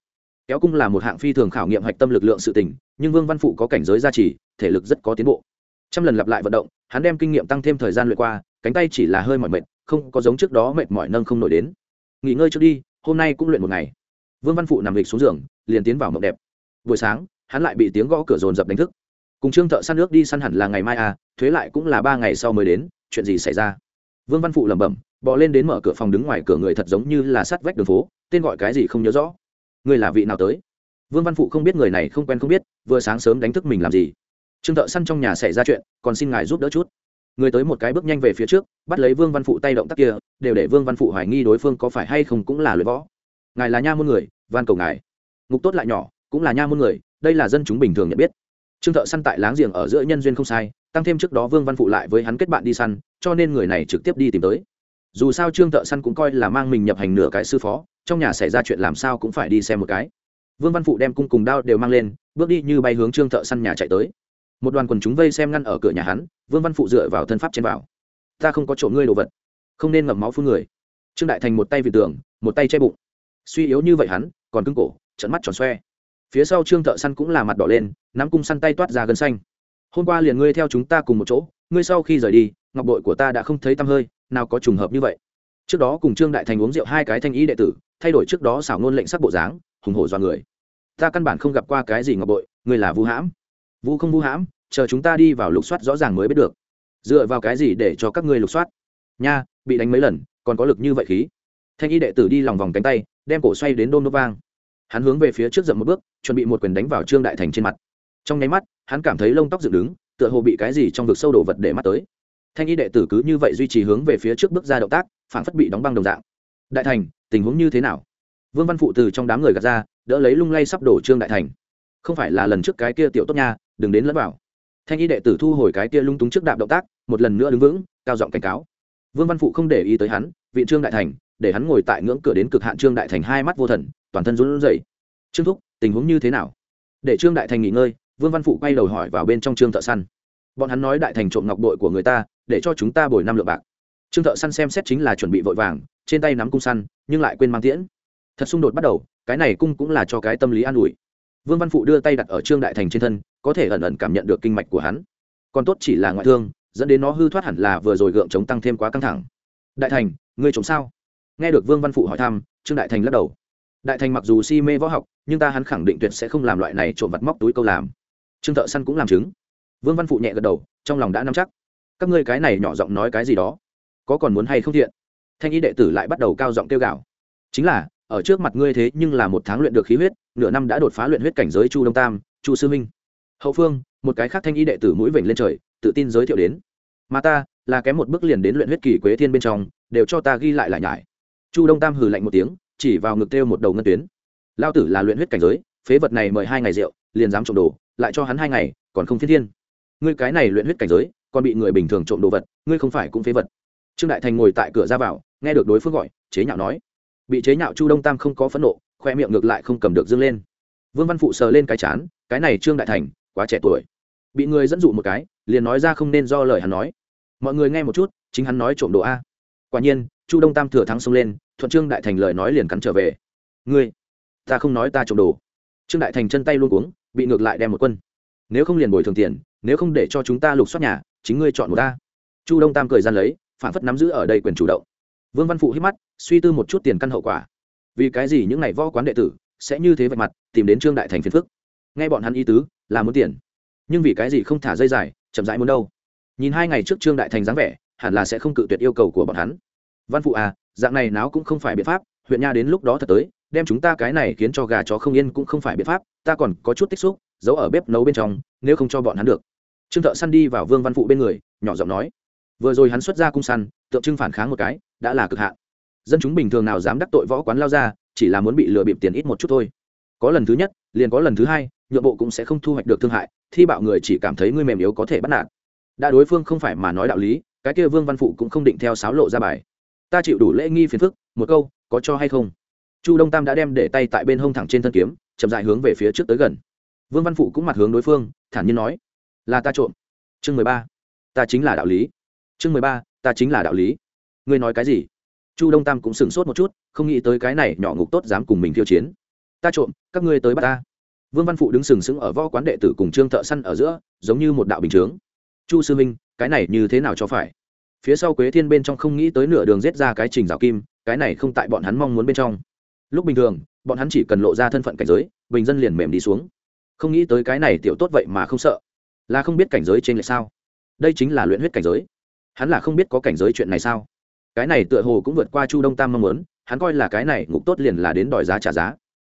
Kéo cung là một hạng phi thường khảo nghiệm hạch tâm lực lượng sự tỉnh nhưng vương văn phụ có cảnh giới gia trì, thể lực rất có tiến bộ. Trăm lần lặp lại vận động, hắn đem kinh nghiệm tăng thêm thời gian luyện qua, cánh tay chỉ là hơi mỏi mệt, không có giống trước đó mệt mỏi nâng không nổi đến. Nghỉ ngơi trước đi, hôm nay cũng luyện một ngày. Vương văn phụ nằm lịch xuống giường, liền tiến vào mộng đẹp. Buổi sáng, hắn lại bị tiếng gõ cửa rồn rập đánh thức. Cùng trương thợ săn nước đi săn hẳn là ngày mai à thuế lại cũng là ba ngày sau mới đến, chuyện gì xảy ra? Vương văn phụ lẩm bẩm bỏ lên đến mở cửa phòng đứng ngoài cửa người thật giống như là sát vách đường phố, tên gọi cái gì không nhớ rõ. Người là vị nào tới? Vương văn phụ không biết người này không quen không biết, vừa sáng sớm đánh thức mình làm gì. Trương thợ săn trong nhà xảy ra chuyện, còn xin ngài giúp đỡ chút. Người tới một cái bước nhanh về phía trước, bắt lấy vương văn phụ tay động tác kia, đều để vương văn phụ hoài nghi đối phương có phải hay không cũng là luyện võ. Ngài là nha môn người, van cầu ngài. Ngục tốt lại nhỏ, cũng là nha môn người, đây là dân chúng bình thường nhận biết. Trương thợ săn tại láng giềng ở giữa nhân duyên không sai tăng thêm trước đó vương văn phụ lại với hắn kết bạn đi săn, cho nên người này trực tiếp đi tìm tới. Dù sao trương thợ săn cũng coi là mang mình nhập hành nửa cái sư phó, trong nhà xảy ra chuyện làm sao cũng phải đi xem một cái. Vương văn phụ đem cung cùng đao đều mang lên, bước đi như bay hướng trương thợ săn nhà chạy tới. Một đoàn quần chúng vây xem ngăn ở cửa nhà hắn, vương văn phụ dựa vào thân pháp trên vào ta không có trộm ngươi đồ vật, không nên ngậm máu phun người. Trương đại thành một tay vì tường, một tay che bụng. Suy yếu như vậy hắn, còn cứng cổ trận mắt tròn xoe. Phía sau trương thợ săn cũng là mặt đỏ lên, nắm cung săn tay toát ra gân xanh hôm qua liền ngươi theo chúng ta cùng một chỗ, ngươi sau khi rời đi, ngọc bội của ta đã không thấy tăm hơi, nào có trùng hợp như vậy. Trước đó cùng trương đại thành uống rượu hai cái thanh ý đệ tử, thay đổi trước đó xảo ngôn lệnh sắc bộ dáng, hùng hổ do người. Ta căn bản không gặp qua cái gì ngọc bội, ngươi là vu hãm. Vu không vu hãm, chờ chúng ta đi vào lục soát rõ ràng mới biết được. Dựa vào cái gì để cho các ngươi lục soát? Nha, bị đánh mấy lần, còn có lực như vậy khí. Thanh y đệ tử đi lòng vòng cánh tay, đem cổ xoay đến đôm nốt vang. Hắn hướng về phía trước dậm một bước, chuẩn bị một quyền đánh vào trương đại thành trên mặt trong nháy mắt, hắn cảm thấy lông tóc dựng đứng, tựa hồ bị cái gì trong vực sâu đổ vật để mắt tới. Thanh y đệ tử cứ như vậy duy trì hướng về phía trước bước ra động tác phản phất bị đóng băng đồng dạng. Đại thành, tình huống như thế nào? Vương văn phụ từ trong đám người gạt ra, đỡ lấy lung lay sắp đổ trương đại thành. Không phải là lần trước cái kia tiểu tốt nha, đừng đến lẫn vào. Thanh y đệ tử thu hồi cái kia lung túng trước đạp động tác, một lần nữa đứng vững, cao giọng cảnh cáo. Vương văn phụ không để ý tới hắn, vị trương đại thành, để hắn ngồi tại ngưỡng cửa đến cực hạn trương đại thành hai mắt vô thần, toàn thân run rẩy. Trương thúc, tình huống như thế nào? Để trương đại thành nghỉ ngơi vương văn phụ quay đầu hỏi vào bên trong trương thợ săn. Bọn hắn nói đại thành trộm ngọc bội của người ta, để cho chúng ta bồi năm lượng bạc. Trương thợ săn xem xét chính là chuẩn bị vội vàng, trên tay nắm cung săn, nhưng lại quên mang tiễn. Thật xung đột bắt đầu, cái này cung cũng là cho cái tâm lý an ủi. Vương văn phụ đưa tay đặt ở trương đại thành trên thân, có thể ẩn ẩn cảm nhận được kinh mạch của hắn. Còn tốt chỉ là ngoại thương, dẫn đến nó hư thoát hẳn là vừa rồi gượng chống tăng thêm quá căng thẳng. Đại thành, ngươi chống sao? Nghe được vương văn phụ hỏi thăm, trương đại thành lắc đầu. Đại thành mặc dù si mê võ học, nhưng ta hắn khẳng định tuyệt sẽ không làm loại này trộm vặt móc túi câu làm trương thợ săn cũng làm chứng. Vương văn phụ nhẹ gật đầu, trong lòng đã nắm chắc. Các ngươi cái này nhỏ giọng nói cái gì đó, có còn muốn hay không thiện? Thanh ý đệ tử lại bắt đầu cao giọng kêu gào. Chính là, ở trước mặt ngươi thế nhưng là một tháng luyện được khí huyết, nửa năm đã đột phá luyện huyết cảnh giới chu đông tam, chu sư minh. Hậu phương, một cái khác thanh ý đệ tử mũi vểnh lên trời, tự tin giới thiệu đến. Mà ta, là kém một bước liền đến luyện huyết kỳ quế thiên bên trong, đều cho ta ghi lại lại nhải. Chu đông tam hừ lạnh một tiếng, chỉ vào ngực tiêu một đầu ngân tuyến. Lao tử là luyện huyết cảnh giới, phế vật này mời hai ngày rượu, liền dám trộm đồ lại cho hắn hai ngày, còn không thiên thiên. Ngươi cái này luyện huyết cảnh giới, còn bị người bình thường trộm đồ vật, ngươi không phải cũng phế vật. Trương đại thành ngồi tại cửa ra vào, nghe được đối phương gọi, chế nhạo nói. Bị chế nhạo chu đông tam không có phẫn nộ, khoe miệng ngược lại không cầm được dâng lên. Vương văn phụ sờ lên cái chán, cái này trương đại thành, quá trẻ tuổi. Bị người dẫn dụ một cái, liền nói ra không nên do lời hắn nói. Mọi người nghe một chút, chính hắn nói trộm đồ a. Quả nhiên, chu đông tam thừa thắng xông lên, thuận trương đại thành lời nói liền cắn trở về. Ngươi, ta không nói ta trộm đồ. Trương đại thành chân tay luôn cuống bị ngược lại đem một quân. Nếu không liền bồi thường tiền, nếu không để cho chúng ta lục soát nhà, chính ngươi chọn một ta. Chu đông tam cười gian lấy, phản phất nắm giữ ở đây quyền chủ động. Vương văn phụ hít mắt, suy tư một chút tiền căn hậu quả. Vì cái gì những n à y võ quán đệ tử sẽ như thế vạch mặt, tìm đến trương đại thành phiền phức? Nghe bọn hắn ý tứ, là muốn tiền. Nhưng vì cái gì không thả dây dài, chậm rãi muốn đâu? Nhìn hai ngày trước trương đại thành dáng vẻ, hẳn là sẽ không cự tuyệt yêu cầu của bọn hắn. Văn phụ à dạng này náo cũng không phải biện pháp, huyện nha đến lúc đó thật tới đem chúng ta cái này khiến cho gà chó không yên cũng không phải biện pháp, ta còn có chút tích xúc, giấu ở bếp nấu bên trong, nếu không cho bọn hắn được. Trương thợ săn đi vào vương văn phụ bên người, nhỏ giọng nói, vừa rồi hắn xuất ra cung săn, tượng trưng phản kháng một cái, đã là cực hạn. Dân chúng bình thường nào dám đắc tội võ quán lao ra, chỉ là muốn bị lừa bịp tiền ít một chút thôi. Có lần thứ nhất, liền có lần thứ hai, nhượng bộ cũng sẽ không thu hoạch được thương hại, thi bạo người chỉ cảm thấy ngươi mềm yếu có thể bắt nạt. Đã đối phương không phải mà nói đạo lý, cái kia vương văn phụ cũng không định theo sáo lộ ra bài. Ta chịu đủ lễ nghi phiền phức, một câu, có cho hay không? Chu đông tam đã đem để tay tại bên hông thẳng trên thân kiếm, chậm dại hướng về phía trước tới gần. Vương văn phụ cũng mặt hướng đối phương, thản nhiên nói, là ta trộm. Chương mười ba, ta chính là đạo lý. Chương mười ba, ta chính là đạo lý. Ngươi nói cái gì? Chu đông tam cũng sửng sốt một chút, không nghĩ tới cái này nhỏ ngục tốt dám cùng mình thiêu chiến. Ta trộm, các ngươi tới bắt ta. Vương văn phụ đứng sừng sững ở võ quán đệ tử cùng trương thợ săn ở giữa, giống như một đạo bình chướng. Chu sư minh cái này như thế nào cho phải? Phía sau quế thiên bên trong không nghĩ tới nửa đường giết ra cái trình rào kim, cái này không tại bọn hắn mong muốn bên trong lúc bình thường, bọn hắn chỉ cần lộ ra thân phận cảnh giới, bình dân liền mềm đi xuống. Không nghĩ tới cái này tiểu tốt vậy mà không sợ. Là không biết cảnh giới trên lại sao? Đây chính là luyện huyết cảnh giới. Hắn là không biết có cảnh giới chuyện này sao? Cái này tựa hồ cũng vượt qua chu đông tam mong muốn, hắn coi là cái này ngục tốt liền là đến đòi giá trả giá.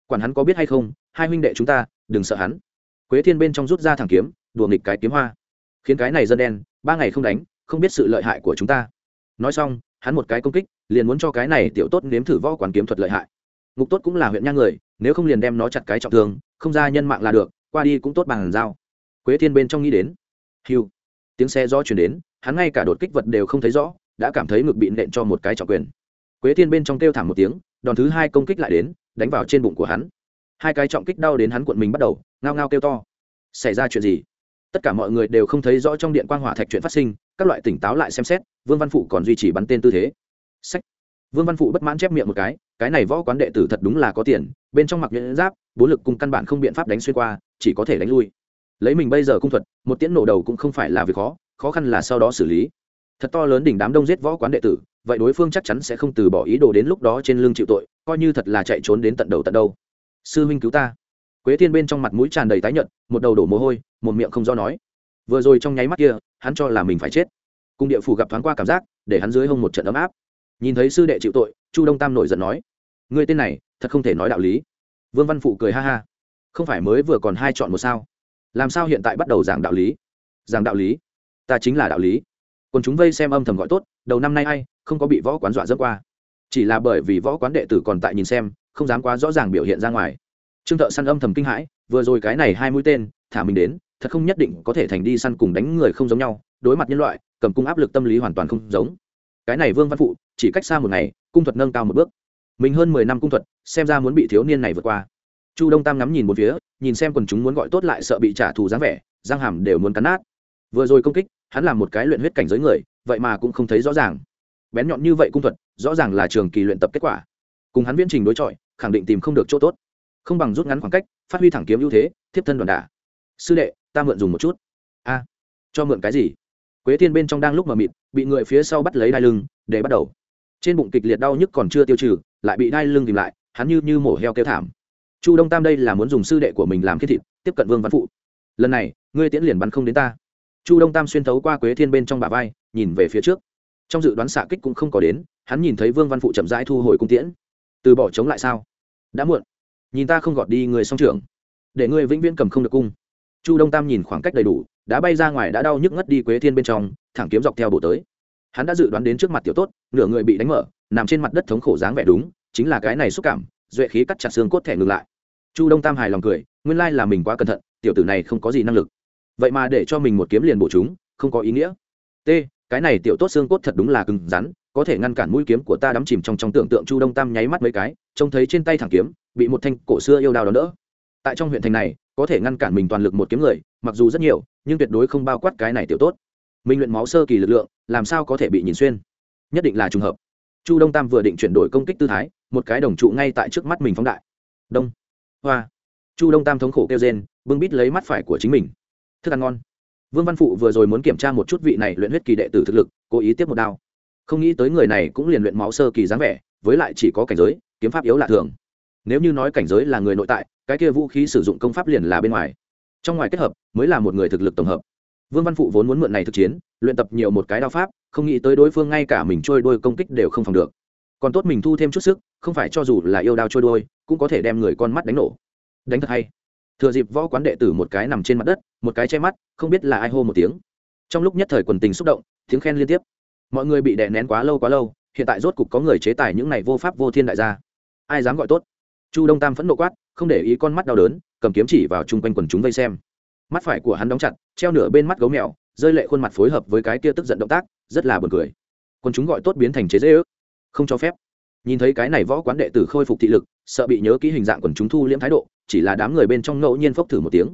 Quản hắn có biết hay không, hai huynh đệ chúng ta, đừng sợ hắn. Quế thiên bên trong rút ra thẳng kiếm, đùa nghịch cái kiếm hoa. Khiến cái này dân đen, ba ngày không đánh, không biết sự lợi hại của chúng ta. Nói xong, hắn một cái công kích, liền muốn cho cái này tiểu tốt nếm thử võ quản kiếm thuật lợi hại ngục tốt cũng là huyện nha người, nếu không liền đem nó chặt cái trọng thương, không ra nhân mạng là được, qua đi cũng tốt bằng dao quế thiên bên trong nghĩ đến. Hiu tiếng xe do chuyển đến, hắn ngay cả đột kích vật đều không thấy rõ, đã cảm thấy ngực bị nện cho một cái trọng quyền. Quế thiên bên trong kêu thảm một tiếng, đòn thứ hai công kích lại đến, đánh vào trên bụng của hắn. Hai cái trọng kích đau đến hắn cuộn mình bắt đầu, ngao ngao kêu to. Xảy ra chuyện gì? Tất cả mọi người đều không thấy rõ trong điện quang hỏa thạch chuyện phát sinh, các loại tỉnh táo lại xem xét, vương văn phụ còn duy trì bắn tên tư thế. Sách. Vương văn phụ bất mãn chép miệng một cái cái này võ quán đệ tử thật đúng là có tiền, bên trong mặc nhẫn giáp bốn lực cùng căn bản không biện pháp đánh xuyên qua, chỉ có thể đánh lui. Lấy mình bây giờ cung thuật, một tiễn nổ đầu cũng không phải là việc khó khó khăn là sau đó xử lý. Thật to lớn đỉnh đám đông giết võ quán đệ tử, vậy đối phương chắc chắn sẽ không từ bỏ ý đồ đến lúc đó trên lưng chịu tội, coi như thật là chạy trốn đến tận đầu tận đâu. Sư huynh cứu ta. Quế thiên bên trong mặt mũi tràn đầy tái nhợt, một đầu đổ mồ hôi, một miệng không do nói. Vừa rồi trong nháy mắt kia, hắn cho là mình phải chết. Cung địa phủ gặp thoáng qua cảm giác, để hắn dưới hông một trận ấm áp nhìn thấy sư đệ chịu tội, chu đông tam nổi giận nói người tên này, thật không thể nói đạo lý. Vương văn phụ cười ha ha, không phải mới vừa còn hai chọn một sao? Làm sao hiện tại bắt đầu giảng đạo lý? Giảng đạo lý? Ta chính là đạo lý. Còn chúng vây xem âm thầm gọi tốt, đầu năm nay ai không có bị võ quán dọa dẫm qua? Chỉ là bởi vì võ quán đệ tử còn tại nhìn xem, không dám quá rõ ràng biểu hiện ra ngoài. Trương thợ săn âm thầm kinh hãi, vừa rồi cái này hai mũi tên, thả mình đến, thật không nhất định có thể thành đi săn cùng đánh người không giống nhau, đối mặt nhân loại, cầm cung áp lực tâm lý hoàn toàn không giống cái này vương văn phụ chỉ cách xa một ngày cung thuật nâng cao một bước mình hơn mười năm cung thuật xem ra muốn bị thiếu niên này vượt qua chu đông tam ngắm nhìn một phía nhìn xem quần chúng muốn gọi tốt lại sợ bị trả thù dáng vẻ giang hàm đều muốn cắn nát vừa rồi công kích hắn làm một cái luyện huyết cảnh giới người vậy mà cũng không thấy rõ ràng bén nhọn như vậy cung thuật rõ ràng là trường kỳ luyện tập kết quả cùng hắn viễn trình đối chọi khẳng định tìm không được chỗ tốt không bằng rút ngắn khoảng cách phát huy thẳng kiếm ưu thế thiếp thân đoàn đả sư đệ ta mượn dùng một chút a cho mượn cái gì quế thiên bên trong đang lúc mà mịt bị người phía sau bắt lấy đai lưng, để bắt đầu. Trên bụng kịch liệt đau nhức còn chưa tiêu trừ, lại bị đai lưng tìm lại, hắn như như mổ heo kêu thảm. Chu đông tam đây là muốn dùng sư đệ của mình làm kết thịt, tiếp cận vương văn phụ. Lần này, ngươi tiễn liền bắn không đến ta. Chu đông tam xuyên thấu qua quế thiên bên trong bà vai, nhìn về phía trước. Trong dự đoán xạ kích cũng không có đến, hắn nhìn thấy vương văn phụ chậm rãi thu hồi cung tiễn. Từ bỏ chống lại sao? Đã muộn. Nhìn ta không gọt đi người song trưởng. Để ngươi vĩnh viễn cầm không được cung chu đông tam nhìn khoảng cách đầy đủ, đã bay ra ngoài đã đau nhức ngất đi quế thiên bên trong, thẳng kiếm dọc theo bộ tới. Hắn đã dự đoán đến trước mặt tiểu tốt, nửa người bị đánh mở, nằm trên mặt đất thống khổ dáng vẻ đúng, chính là cái này xúc cảm, duệ khí cắt chặt xương cốt thẻ ngừng lại. Chu đông tam hài lòng cười, nguyên lai là mình quá cẩn thận, tiểu tử này không có gì năng lực. Vậy mà để cho mình một kiếm liền bổ chúng, không có ý nghĩa. T, cái này tiểu tốt xương cốt thật đúng là cứng rắn, có thể ngăn cản mũi kiếm của ta đắm chìm trong trong tưởng tượng chu đông tam nháy mắt mấy cái, trông thấy trên tay thẳng kiếm, bị một thanh cổ xưa yêu đao đón đỡ tại trong huyện thành này, có thể ngăn cản mình toàn lực một kiếm người, mặc dù rất nhiều, nhưng tuyệt đối không bao quát cái này tiểu tốt. Mình luyện máu sơ kỳ lực lượng, làm sao có thể bị nhìn xuyên? Nhất định là trùng hợp. Chu đông tam vừa định chuyển đổi công kích tư thái, một cái đồng trụ ngay tại trước mắt mình phóng đại. Đông. Hoa. Chu đông tam thống khổ kêu rên, bưng bít lấy mắt phải của chính mình. Thức ăn ngon. Vương văn phụ vừa rồi muốn kiểm tra một chút vị này luyện huyết kỳ đệ tử thực lực, cố ý tiếp một đao. Không nghĩ tới người này cũng liền luyện máu sơ kỳ dáng vẻ, với lại chỉ có cảnh giới, kiếm pháp yếu lạ thường nếu như nói cảnh giới là người nội tại, cái kia vũ khí sử dụng công pháp liền là bên ngoài. Trong ngoài kết hợp, mới là một người thực lực tổng hợp. Vương văn phụ vốn muốn mượn này thực chiến, luyện tập nhiều một cái đao pháp, không nghĩ tới đối phương ngay cả mình trôi đôi công kích đều không phòng được. Còn tốt mình thu thêm chút sức, không phải cho dù là yêu đao trôi đôi cũng có thể đem người con mắt đánh nổ. Đánh thật hay. Thừa dịp võ quán đệ tử một cái nằm trên mặt đất, một cái che mắt, không biết là ai hô một tiếng. Trong lúc nhất thời quần tình xúc động, tiếng khen liên tiếp. Mọi người bị đè nén quá lâu quá lâu, hiện tại rốt cục có người chế tài những này vô pháp vô thiên đại gia. Ai dám gọi tốt? Chu đông tam phẫn nộ quát, không để ý con mắt đau đớn, cầm kiếm chỉ vào chung quanh quần chúng vây xem. Mắt phải của hắn đóng chặt, treo nửa bên mắt gấu mèo, rơi lệ khuôn mặt phối hợp với cái kia tức giận động tác, rất là buồn cười. Quần chúng gọi tốt biến thành chế dễ ước. Không cho phép. Nhìn thấy cái này võ quán đệ tử khôi phục thị lực, sợ bị nhớ kỹ hình dạng quần chúng thu liễm thái độ, chỉ là đám người bên trong ngẫu nhiên phốc thử một tiếng.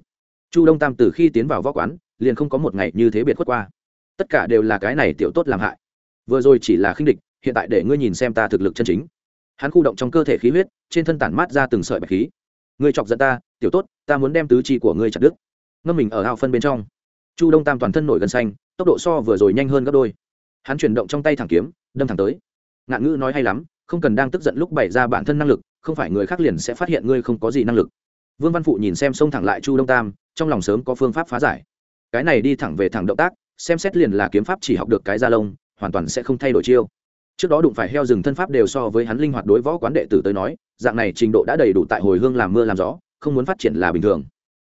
Chu đông tam từ khi tiến vào võ quán, liền không có một ngày như thế biệt khuất qua. Tất cả đều là cái này tiểu tốt làm hại. Vừa rồi chỉ là khinh địch, hiện tại để ngươi nhìn xem ta thực lực chân chính hắn khu động trong cơ thể khí huyết, trên thân tản mát ra từng sợi bạch khí. Ngươi chọc giận ta, tiểu tốt, ta muốn đem tứ chi của ngươi chặt đứt. Ngâm mình ở ao phân bên trong. Chu đông tam toàn thân nổi gần xanh, tốc độ so vừa rồi nhanh hơn gấp đôi. Hắn chuyển động trong tay thẳng kiếm, đâm thẳng tới. Ngạn ngữ nói hay lắm, không cần đang tức giận lúc bày ra bản thân năng lực, không phải người khác liền sẽ phát hiện ngươi không có gì năng lực. Vương văn phụ nhìn xem xông thẳng lại chu đông tam, trong lòng sớm có phương pháp phá giải. Cái này đi thẳng về thẳng động tác, xem xét liền là kiếm pháp chỉ học được cái da lông, hoàn toàn sẽ không thay đổi chiêu trước đó đụng phải heo rừng thân pháp đều so với hắn linh hoạt đối võ quán đệ tử tới nói, dạng này trình độ đã đầy đủ tại hồi hương làm mưa làm gió, không muốn phát triển là bình thường.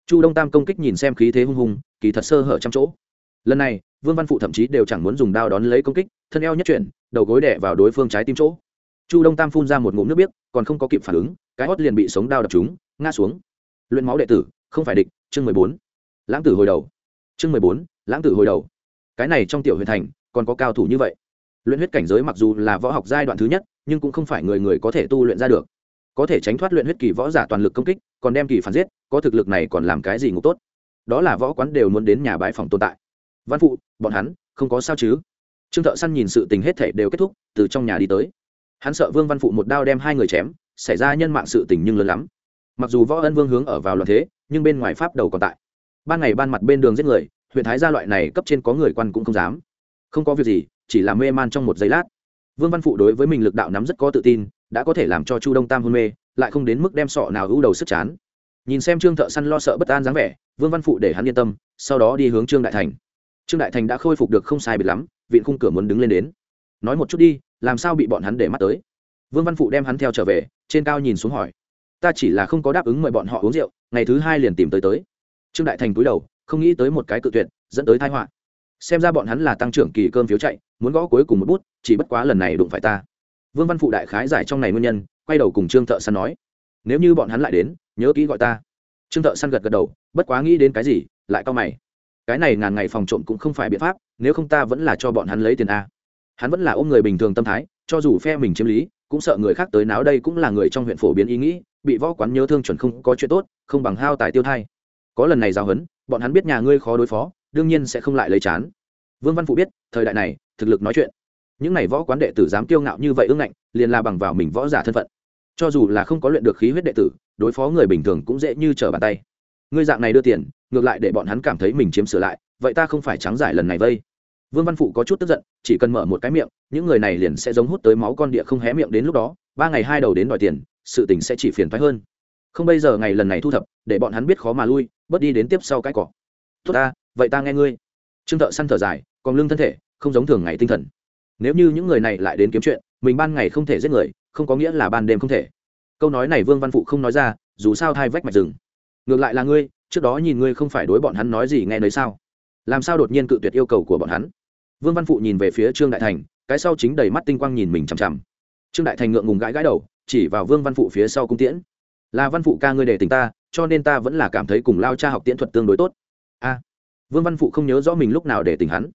Chu đông tam công kích nhìn xem khí thế hung hùng, kỳ thật sơ hở trăm chỗ. Lần này, vương văn phụ thậm chí đều chẳng muốn dùng đao đón lấy công kích, thân eo nhất chuyển, đầu gối đẻ vào đối phương trái tim chỗ. Chu đông tam phun ra một ngụm nước biếc, còn không có kịp phản ứng, cái hót liền bị sống đao đập chúng ngã xuống. Luyện máu đệ tử, không phải địch, chương mười bốn. Lãng tử hồi đầu. Chương mười bốn, lãng tử hồi đầu. Cái này trong tiểu huyền thành, còn có cao thủ như vậy luyện huyết cảnh giới mặc dù là võ học giai đoạn thứ nhất, nhưng cũng không phải người người có thể tu luyện ra được. Có thể tránh thoát luyện huyết kỳ võ giả toàn lực công kích, còn đem kỳ phản giết, có thực lực này còn làm cái gì ngục tốt? Đó là võ quán đều muốn đến nhà bãi phòng tồn tại. Văn phụ, bọn hắn, không có sao chứ? Trương thợ săn nhìn sự tình hết thể đều kết thúc, từ trong nhà đi tới. Hắn sợ vương văn phụ một đao đem hai người chém, xảy ra nhân mạng sự tình nhưng lớn lắm. Mặc dù võ ân vương hướng ở vào loạn thế, nhưng bên ngoài pháp đầu còn tại. Ban ngày ban mặt bên đường giết người, huyện thái gia loại này cấp trên có người quan cũng không dám. Không có việc gì chỉ là mê man trong một giây lát. Vương văn phụ đối với mình lực đạo nắm rất có tự tin, đã có thể làm cho chu đông tam hôn mê, lại không đến mức đem sọ nào hữu đầu sức chán. Nhìn xem trương thợ săn lo sợ bất an dáng vẻ, vương văn phụ để hắn yên tâm, sau đó đi hướng trương đại thành. Trương đại thành đã khôi phục được không sai biệt lắm, viện khung cửa muốn đứng lên đến. Nói một chút đi, làm sao bị bọn hắn để mắt tới? Vương văn phụ đem hắn theo trở về, trên cao nhìn xuống hỏi. Ta chỉ là không có đáp ứng mời bọn họ uống rượu, ngày thứ hai liền tìm tới tới. Trương đại thành túi đầu, không nghĩ tới một cái cự tuyệt, dẫn tới thái họa. Xem ra bọn hắn là tăng trưởng kỳ cơm phiếu chạy muốn gõ cuối cùng một bút, chỉ bất quá lần này đụng phải ta. Vương văn phụ đại khái giải trong này nguyên nhân, quay đầu cùng trương thợ săn nói, nếu như bọn hắn lại đến, nhớ kỹ gọi ta. Trương thợ săn gật gật đầu, bất quá nghĩ đến cái gì, lại cau mày. Cái này ngàn ngày phòng trộm cũng không phải biện pháp, nếu không ta vẫn là cho bọn hắn lấy tiền a. Hắn vẫn là ôm người bình thường tâm thái, cho dù phe mình chiếm lý, cũng sợ người khác tới náo đây cũng là người trong huyện phổ biến ý nghĩ, bị võ quán nhớ thương chuẩn không có chuyện tốt, không bằng hao tài tiêu thai. Có lần này giao hấn, bọn hắn biết nhà ngươi khó đối phó, đương nhiên sẽ không lại lấy chán. Vương văn phụ biết, thời đại này thực lực nói chuyện. Những n à y võ quán đệ tử dám kiêu ngạo như vậy ưng ngạnh, liền là bằng vào mình võ giả thân phận. Cho dù là không có luyện được khí huyết đệ tử, đối phó người bình thường cũng dễ như trở bàn tay. Ngươi dạng này đưa tiền, ngược lại để bọn hắn cảm thấy mình chiếm sửa lại, vậy ta không phải trắng giải lần này vây. Vương văn phụ có chút tức giận, chỉ cần mở một cái miệng, những người này liền sẽ giống hút tới máu con địa không hé miệng đến lúc đó, ba ngày hai đầu đến đòi tiền, sự tình sẽ chỉ phiền thoái hơn. Không bây giờ ngày lần này thu thập, để bọn hắn biết khó mà lui, bớt đi đến tiếp sau cái cỏ. Tốt ta, vậy ta nghe ngươi. Trương thợ săn thở dài, còn lưng thân thể không giống thường ngày tinh thần. Nếu như những người này lại đến kiếm chuyện, mình ban ngày không thể giết người, không có nghĩa là ban đêm không thể. Câu nói này vương văn phụ không nói ra, dù sao thai vách mạch rừng. Ngược lại là ngươi, trước đó nhìn ngươi không phải đối bọn hắn nói gì nghe nấy sao? Làm sao đột nhiên cự tuyệt yêu cầu của bọn hắn? Vương văn phụ nhìn về phía trương đại thành, cái sau chính đầy mắt tinh quang nhìn mình chằm chằm. Trương đại thành ngượng ngùng gãi gãi đầu, chỉ vào vương văn phụ phía sau cung tiễn. Là văn phụ ca ngươi để tình ta, cho nên ta vẫn là cảm thấy cùng lao cha học tiễn thuật tương đối tốt. A. Vương văn phụ không nhớ rõ mình lúc nào để tình hắn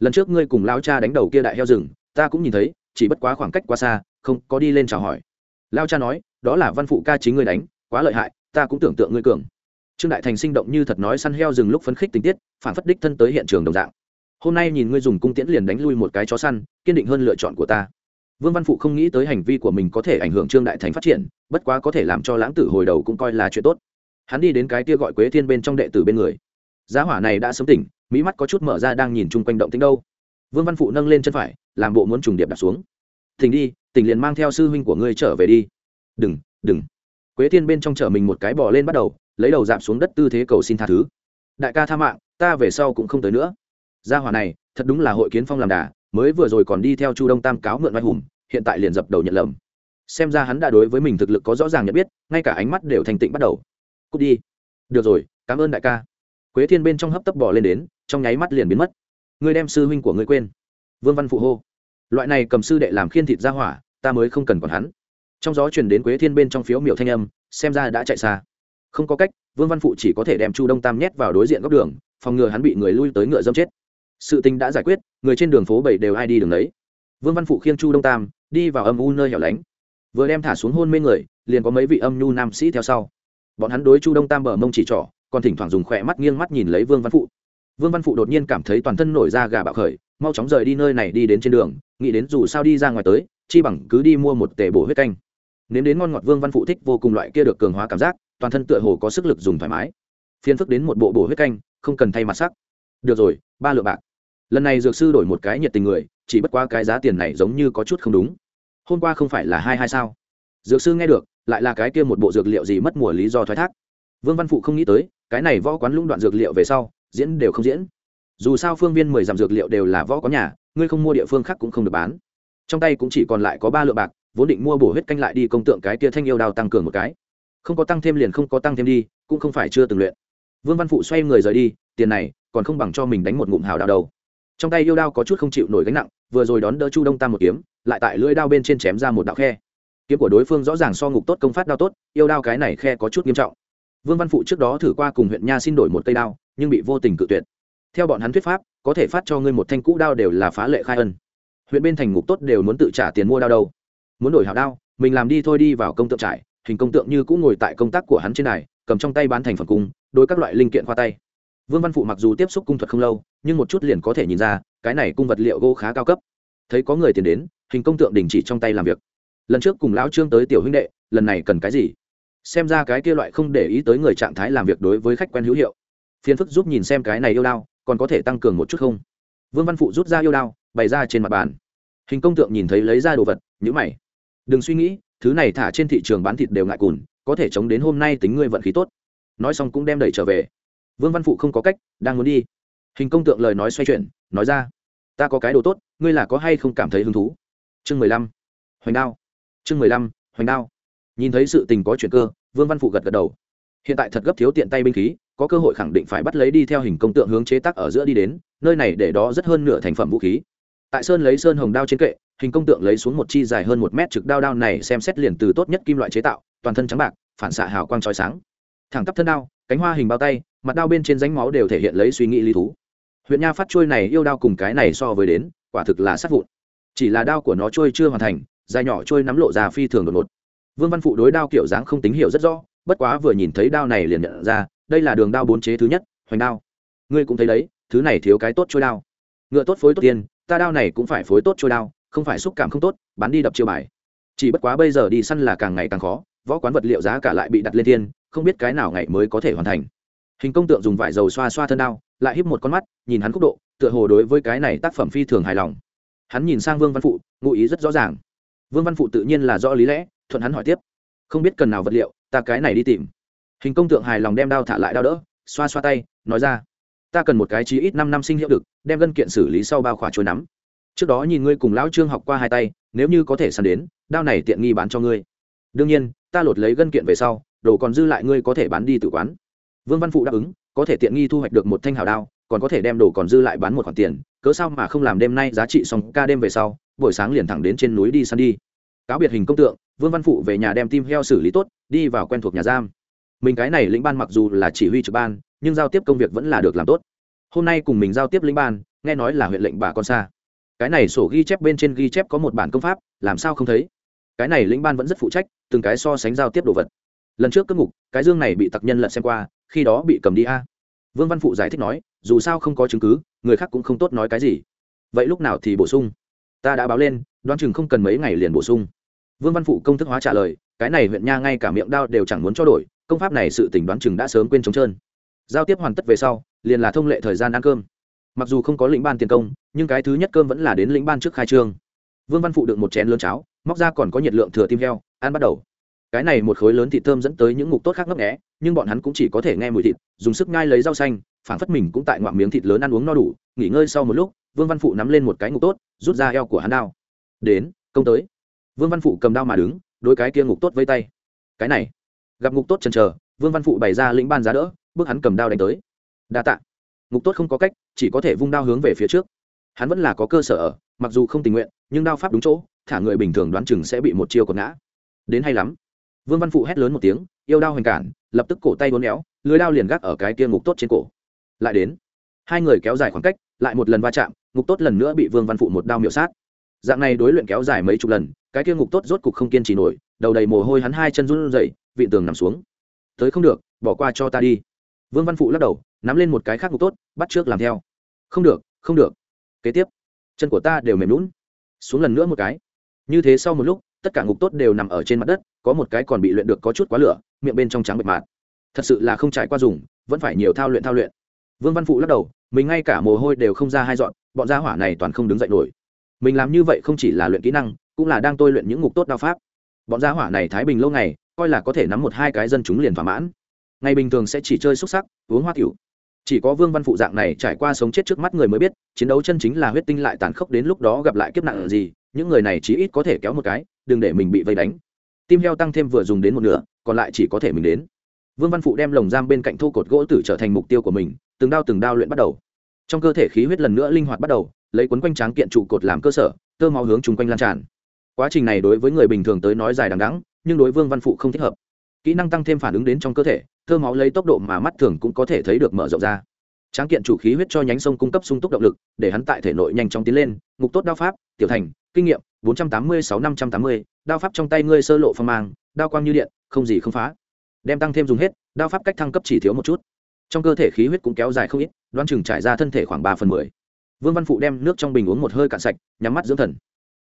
lần trước ngươi cùng lao cha đánh đầu kia đại heo rừng, ta cũng nhìn thấy, chỉ bất quá khoảng cách quá xa, không có đi lên chào hỏi. Lao cha nói, đó là văn phụ ca chính ngươi đánh, quá lợi hại, ta cũng tưởng tượng ngươi cường. Trương đại thành sinh động như thật nói săn heo rừng lúc phấn khích tình tiết, phản phất đích thân tới hiện trường đồng dạng. Hôm nay nhìn ngươi dùng cung tiễn liền đánh lui một cái chó săn, kiên định hơn lựa chọn của ta. Vương văn phụ không nghĩ tới hành vi của mình có thể ảnh hưởng trương đại thành phát triển, bất quá có thể làm cho lãng tử hồi đầu cũng coi là chuyện tốt. Hắn đi đến cái kia gọi quế thiên bên trong đệ tử bên người. Giá hỏa này đã sớm tỉnh mỹ mắt có chút mở ra đang nhìn chung quanh động tính đâu. Vương văn phụ nâng lên chân phải, làm bộ muốn trùng điệp đặt xuống. Thỉnh đi tỉnh liền mang theo sư huynh của ngươi trở về đi. Đừng đừng. Quế thiên bên trong chở mình một cái bò lên bắt đầu, lấy đầu dạp xuống đất tư thế cầu xin tha thứ. Đại ca tha mạng, ta về sau cũng không tới nữa. Gia hỏa này, thật đúng là hội kiến phong làm đà, mới vừa rồi còn đi theo chu đông tam cáo mượn vai hùng, hiện tại liền dập đầu nhận lầm. Xem ra hắn đã đối với mình thực lực có rõ ràng nhận biết, ngay cả ánh mắt đều thành tịnh bắt đầu. Cút đi. Được rồi, cảm ơn đại ca quế thiên bên trong hấp tấp bỏ lên đến, trong nháy mắt liền biến mất. Ngươi đem sư huynh của ngươi quên. Vương văn phụ hô. Loại này cầm sư đệ làm khiên thịt ra hỏa, ta mới không cần còn hắn. Trong gió chuyển đến quế thiên bên trong phiếu miểu thanh âm, xem ra đã chạy xa. Không có cách, vương văn phụ chỉ có thể đem chu đông tam nhét vào đối diện góc đường, phòng ngừa hắn bị người lui tới ngựa dâm chết. Sự tình đã giải quyết, người trên đường phố bảy đều ai đi đường đấy vương văn phụ khiêng chu đông tam, đi vào âm u nơi hẻo lánh. Vừa đem thả xuống hôn mê người, liền có mấy vị âm nhu nam sĩ theo sau. Bọn hắn đối chu đông tam bờ mông chỉ trỏ còn thỉnh thoảng dùng khỏe mắt nghiêng mắt nhìn lấy vương văn phụ. Vương văn phụ đột nhiên cảm thấy toàn thân nổi ra gà bạo khởi, mau chóng rời đi nơi này đi đến trên đường, nghĩ đến dù sao đi ra ngoài tới, chi bằng cứ đi mua một tể bổ huyết canh. Nếm đến ngon ngọt vương văn phụ thích vô cùng loại kia được cường hóa cảm giác, toàn thân tựa hồ có sức lực dùng thoải mái. Phiền phức đến một bộ bổ huyết canh, không cần thay mặt sắc. Được rồi, ba lượng bạc. Lần này dược sư đổi một cái nhiệt tình người, chỉ bất qua cái giá tiền này giống như có chút không đúng. Hôm qua không phải là hai hai sao? Dược sư nghe được, lại là cái kia một bộ dược liệu gì mất mùa lý do thoái thác vương văn phụ không nghĩ tới, cái này võ quán lũng đoạn dược liệu về sau, diễn đều không diễn. Dù sao phương viên mười dặm dược liệu đều là võ quán nhà, ngươi không mua địa phương khác cũng không được bán. Trong tay cũng chỉ còn lại có ba lượng bạc, vốn định mua bổ huyết canh lại đi công tượng cái kia thanh yêu đào tăng cường một cái. Không có tăng thêm liền không có tăng thêm đi, cũng không phải chưa từng luyện. Vương văn phụ xoay người rời đi, tiền này còn không bằng cho mình đánh một ngụm hào đào đầu trong tay yêu đao có chút không chịu nổi gánh nặng, vừa rồi đón đỡ chu đông tam một kiếm, lại tại lưỡi đao bên trên chém ra một đạo khe. Kiếm của đối phương rõ ràng so ngục tốt công phát đao tốt, yêu đao cái này khe có chút nghiêm trọng vương văn phụ trước đó thử qua cùng huyện nha xin đổi một cây đao, nhưng bị vô tình cự tuyệt. Theo bọn hắn thuyết pháp, có thể phát cho ngươi một thanh cũ đao đều là phá lệ khai ân. Huyện bên thành ngục tốt đều muốn tự trả tiền mua đao đâu. Muốn đổi hảo đao, mình làm đi thôi đi vào công tượng trại, hình công tượng như cũng ngồi tại công tác của hắn trên này cầm trong tay bán thành phẩm cung, đối các loại linh kiện khoa tay. Vương văn phụ mặc dù tiếp xúc cung thuật không lâu, nhưng một chút liền có thể nhìn ra, cái này cung vật liệu gỗ khá cao cấp. Thấy có người tiền đến, hình công tượng đình chỉ trong tay làm việc. Lần trước cùng lão trương tới tiểu huynh đệ, lần này cần cái gì? Xem ra cái kia loại không để ý tới người trạng thái làm việc đối với khách quen hữu hiệu. Phiền phức giúp nhìn xem cái này yêu đao, còn có thể tăng cường một chút không? Vương văn phụ rút ra yêu đao, bày ra trên mặt bàn. Hình công tượng nhìn thấy lấy ra đồ vật nhữ mày. Đừng suy nghĩ, thứ này thả trên thị trường bán thịt đều ngại cùn, có thể chống đến hôm nay tính ngươi vận khí tốt. Nói xong cũng đem đẩy trở về. Vương văn phụ không có cách, đang muốn đi. Hình công tượng lời nói xoay chuyển, nói ra. Ta có cái đồ tốt, ngươi là có hay không cảm thấy hứng thú? Chương mười lăm. Hoành đao. Chương mười lăm, hoành đao nhìn thấy sự tình có chuyện cơ, vương văn phụ gật gật đầu. Hiện tại thật gấp thiếu tiện tay binh khí, có cơ hội khẳng định phải bắt lấy đi theo hình công tượng hướng chế tác ở giữa đi đến, nơi này để đó rất hơn nửa thành phẩm vũ khí. Tại sơn lấy sơn hồng đao trên kệ, hình công tượng lấy xuống một chi dài hơn một mét trực đao đao này xem xét liền từ tốt nhất kim loại chế tạo, toàn thân trắng bạc, phản xạ hào quang trói sáng. Thẳng tắp thân đao, cánh hoa hình bao tay, mặt đao bên trên ránh máu đều thể hiện lấy suy nghĩ lý thú. Huyện nha phát trôi này yêu đao cùng cái này so với đến, quả thực là sát vụn. Chỉ là đao của nó trôi chưa hoàn thành, dài nhỏ trôi nắm lộ ra phi thường đột ngột vương văn phụ đối đao kiểu dáng không tín hiệu rất rõ, bất quá vừa nhìn thấy đao này liền nhận ra, đây là đường đao bốn chế thứ nhất, hoành đao. Ngươi cũng thấy đấy, thứ này thiếu cái tốt trôi đao. Ngựa tốt phối tốt tiền, ta đao này cũng phải phối tốt trôi đao, không phải xúc cảm không tốt, bán đi đập chiêu bài. Chỉ bất quá bây giờ đi săn là càng ngày càng khó, võ quán vật liệu giá cả lại bị đặt lên thiên không biết cái nào ngày mới có thể hoàn thành. Hình công tượng dùng vải dầu xoa xoa thân đao, lại híp một con mắt, nhìn hắn khúc độ, tựa hồ đối với cái này tác phẩm phi thường hài lòng. Hắn nhìn sang vương văn phụ, ngụ ý rất rõ ràng. Vương văn phụ tự nhiên là rõ lý lẽ thuận hắn hỏi tiếp. Không biết cần nào vật liệu, ta cái này đi tìm. Hình công tượng hài lòng đem đao thả lại đao đỡ, xoa xoa tay, nói ra. Ta cần một cái chí ít năm năm sinh hiệu được đem gân kiện xử lý sau bao khỏa chuối nắm. Trước đó nhìn ngươi cùng lão trương học qua hai tay, nếu như có thể săn đến, đao này tiện nghi bán cho ngươi. Đương nhiên, ta lột lấy gân kiện về sau, đồ còn dư lại ngươi có thể bán đi tự quán. Vương văn phụ đáp ứng, có thể tiện nghi thu hoạch được một thanh hào đao, còn có thể đem đồ còn dư lại bán một khoản tiền, cớ sao mà không làm đêm nay giá trị xong ca đêm về sau, buổi sáng liền thẳng đến trên núi đi săn đi cáo biệt hình công tượng, vương văn phụ về nhà đem tim heo xử lý tốt, đi vào quen thuộc nhà giam. Mình cái này lĩnh ban mặc dù là chỉ huy trực ban, nhưng giao tiếp công việc vẫn là được làm tốt. Hôm nay cùng mình giao tiếp lĩnh ban, nghe nói là huyện lệnh bà con xa. Cái này sổ ghi chép bên trên ghi chép có một bản công pháp, làm sao không thấy? Cái này lĩnh ban vẫn rất phụ trách, từng cái so sánh giao tiếp đồ vật. Lần trước cất ngục, cái dương này bị tặc nhân lật xem qua, khi đó bị cầm đi a. Vương văn phụ giải thích nói, dù sao không có chứng cứ, người khác cũng không tốt nói cái gì. Vậy lúc nào thì bổ sung? Ta đã báo lên, đoán chừng không cần mấy ngày liền bổ sung vương văn phụ công thức hóa trả lời, cái này huyện nha ngay cả miệng đao đều chẳng muốn cho đổi, công pháp này sự tỉnh đoán chừng đã sớm quên trống trơn. Giao tiếp hoàn tất về sau, liền là thông lệ thời gian ăn cơm. Mặc dù không có lĩnh ban tiền công, nhưng cái thứ nhất cơm vẫn là đến lĩnh ban trước khai trương. Vương văn phụ được một chén lớn cháo, móc ra còn có nhiệt lượng thừa tim heo, ăn bắt đầu. Cái này một khối lớn thịt thơm dẫn tới những ngục tốt khác ngấp nghé, nhưng bọn hắn cũng chỉ có thể nghe mùi thịt, dùng sức ngai lấy rau xanh phản phất mình cũng tại ngoạm miếng thịt lớn ăn uống no đủ, nghỉ ngơi sau một lúc, vương văn phụ nắm lên một cái ngục tốt, rút ra eo của hắn đao. Đến, công tới vương văn phụ cầm đao mà đứng đôi cái kia ngục tốt vây tay. Cái này. Gặp ngục tốt chần chờ, vương văn phụ bày ra lĩnh ban giá đỡ, bước hắn cầm đao đánh tới. Đa tạ. Ngục tốt không có cách, chỉ có thể vung đao hướng về phía trước. Hắn vẫn là có cơ sở ở, mặc dù không tình nguyện, nhưng đao pháp đúng chỗ, thả người bình thường đoán chừng sẽ bị một chiêu còn ngã. Đến hay lắm. Vương văn phụ hét lớn một tiếng, yêu đao hoành cản, lập tức cổ tay uốn éo, lưới đao liền gác ở cái kia ngục tốt trên cổ. Lại đến. Hai người kéo dài khoảng cách, lại một lần va chạm, ngục tốt lần nữa bị vương văn phụ một đao miểu sát dạng này đối luyện kéo dài mấy chục lần, cái kia ngục tốt rốt cục không kiên trì nổi, đầu đầy mồ hôi hắn hai chân run rẩy, vị tường nằm xuống. Tới không được, bỏ qua cho ta đi. Vương văn phụ lắc đầu, nắm lên một cái khác ngục tốt, bắt trước làm theo. Không được không được. Kế tiếp, chân của ta đều mềm lún xuống lần nữa một cái. Như thế sau một lúc, tất cả ngục tốt đều nằm ở trên mặt đất, có một cái còn bị luyện được có chút quá lửa, miệng bên trong trắng bệt mạt. Thật sự là không trải qua dùng, vẫn phải nhiều thao luyện thao luyện. Vương văn phụ lắc đầu, mình ngay cả mồ hôi đều không ra hai dọn, bọn gia hỏa này toàn không đứng dậy nổi mình làm như vậy không chỉ là luyện kỹ năng, cũng là đang tôi luyện những ngục tốt đao pháp. Bọn gia hỏa này thái bình lâu ngày, coi là có thể nắm một hai cái dân chúng liền thỏa mãn. Ngày bình thường sẽ chỉ chơi xúc sắc, uống hoa tiểu. Chỉ có vương văn phụ dạng này trải qua sống chết trước mắt người mới biết, chiến đấu chân chính là huyết tinh lại tàn khốc đến lúc đó gặp lại kiếp nạn gì, những người này chí ít có thể kéo một cái, đừng để mình bị vây đánh. Tim heo tăng thêm vừa dùng đến một nửa, còn lại chỉ có thể mình đến. Vương văn phụ đem lồng giam bên cạnh thô cột gỗ tử trở thành mục tiêu của mình, từng đao từng đao luyện bắt đầu. Trong cơ thể khí huyết lần nữa linh hoạt bắt đầu lấy quấn quanh tráng kiện trụ cột làm cơ sở, tơ máu hướng chung quanh lan tràn. Quá trình này đối với người bình thường tới nói dài đằng đắng nhưng đối vương văn phụ không thích hợp. Kỹ năng tăng thêm phản ứng đến trong cơ thể, tơ máu lấy tốc độ mà mắt thường cũng có thể thấy được mở rộng ra. Tráng kiện chủ khí huyết cho nhánh sông cung cấp sung túc động lực, để hắn tại thể nội nhanh chóng tiến lên, ngục tốt đao pháp, tiểu thành, kinh nghiệm, bốn trăm tám mươi sáu năm trăm tám mươi, đao pháp trong tay ngươi sơ lộ phong mang, đao quang như điện, không gì không phá. Đem tăng thêm dùng hết, đao pháp cách thăng cấp chỉ thiếu một chút. Trong cơ thể khí huyết cũng kéo dài không ít đoan chừng trải ra thân thể khoảng ba phần mười vương văn phụ đem nước trong bình uống một hơi cạn sạch, nhắm mắt dưỡng thần.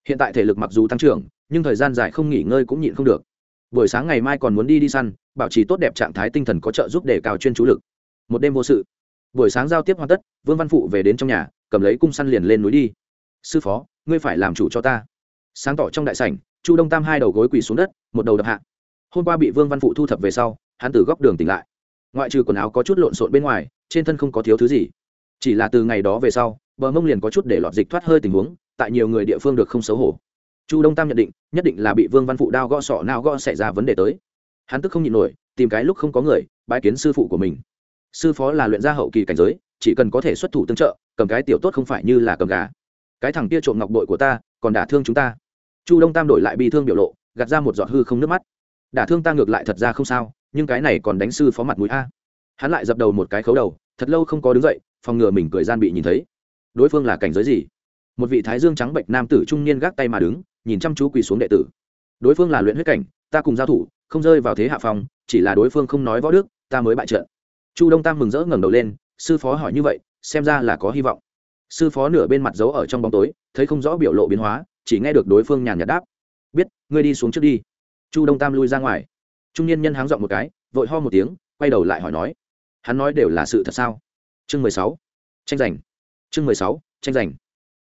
Hiện tại thể lực mặc dù tăng trưởng, nhưng thời gian dài không nghỉ ngơi cũng nhịn không được. Buổi sáng ngày mai còn muốn đi đi săn, bảo trì tốt đẹp trạng thái tinh thần có trợ giúp để cao chuyên chú lực. Một đêm vô sự. Buổi sáng giao tiếp hoàn tất, vương văn phụ về đến trong nhà, cầm lấy cung săn liền lên núi đi. Sư phó, ngươi phải làm chủ cho ta. Sáng tỏ trong đại sảnh, chu đông tam hai đầu gối quỳ xuống đất, một đầu đập hạ. Hôm qua bị vương văn phụ thu thập về sau, hắn từ góc đường tỉnh lại. Ngoại trừ quần áo có chút lộn xộn bên ngoài, trên thân không có thiếu thứ gì. Chỉ là từ ngày đó về sau bờ mông liền có chút để lọt dịch thoát hơi tình huống, tại nhiều người địa phương được không xấu hổ. Chu đông tam nhận định, nhất định là bị vương văn phụ đao gõ sọ nào gõ xảy ra vấn đề tới. Hắn tức không nhịn nổi, tìm cái lúc không có người bãi kiến sư phụ của mình. Sư phó là luyện gia hậu kỳ cảnh giới, chỉ cần có thể xuất thủ tương trợ, cầm cái tiểu tốt không phải như là cầm gà. Cái thằng kia trộm ngọc bội của ta, còn đả thương chúng ta. Chu đông tam đổi lại bị thương biểu lộ, gạt ra một giọt hư không nước mắt. Đả thương ta ngược lại thật ra không sao, nhưng cái này còn đánh sư phó mặt mũi a. Hắn lại dập đầu một cái khấu đầu, thật lâu không có đứng dậy, phòng ngừa mình cười gian bị nhìn thấy đối phương là cảnh giới gì? Một vị thái dương trắng bệnh nam tử trung niên gác tay mà đứng, nhìn chăm chú quỳ xuống đệ tử. Đối phương là luyện huyết cảnh, ta cùng giao thủ, không rơi vào thế hạ phòng chỉ là đối phương không nói võ đức, ta mới bại trận. Chu đông tam mừng rỡ ngẩng đầu lên, sư phó hỏi như vậy, xem ra là có hy vọng. Sư phó nửa bên mặt giấu ở trong bóng tối, thấy không rõ biểu lộ biến hóa, chỉ nghe được đối phương nhàn nhạt đáp. Biết, ngươi đi xuống trước đi. Chu đông tam lui ra ngoài. Trung niên nhân háng dọn một cái, vội ho một tiếng, quay đầu lại hỏi nói, hắn nói đều là sự thật sao? Chương mười sáu. Tranh giành chương mười sáu, tranh giành.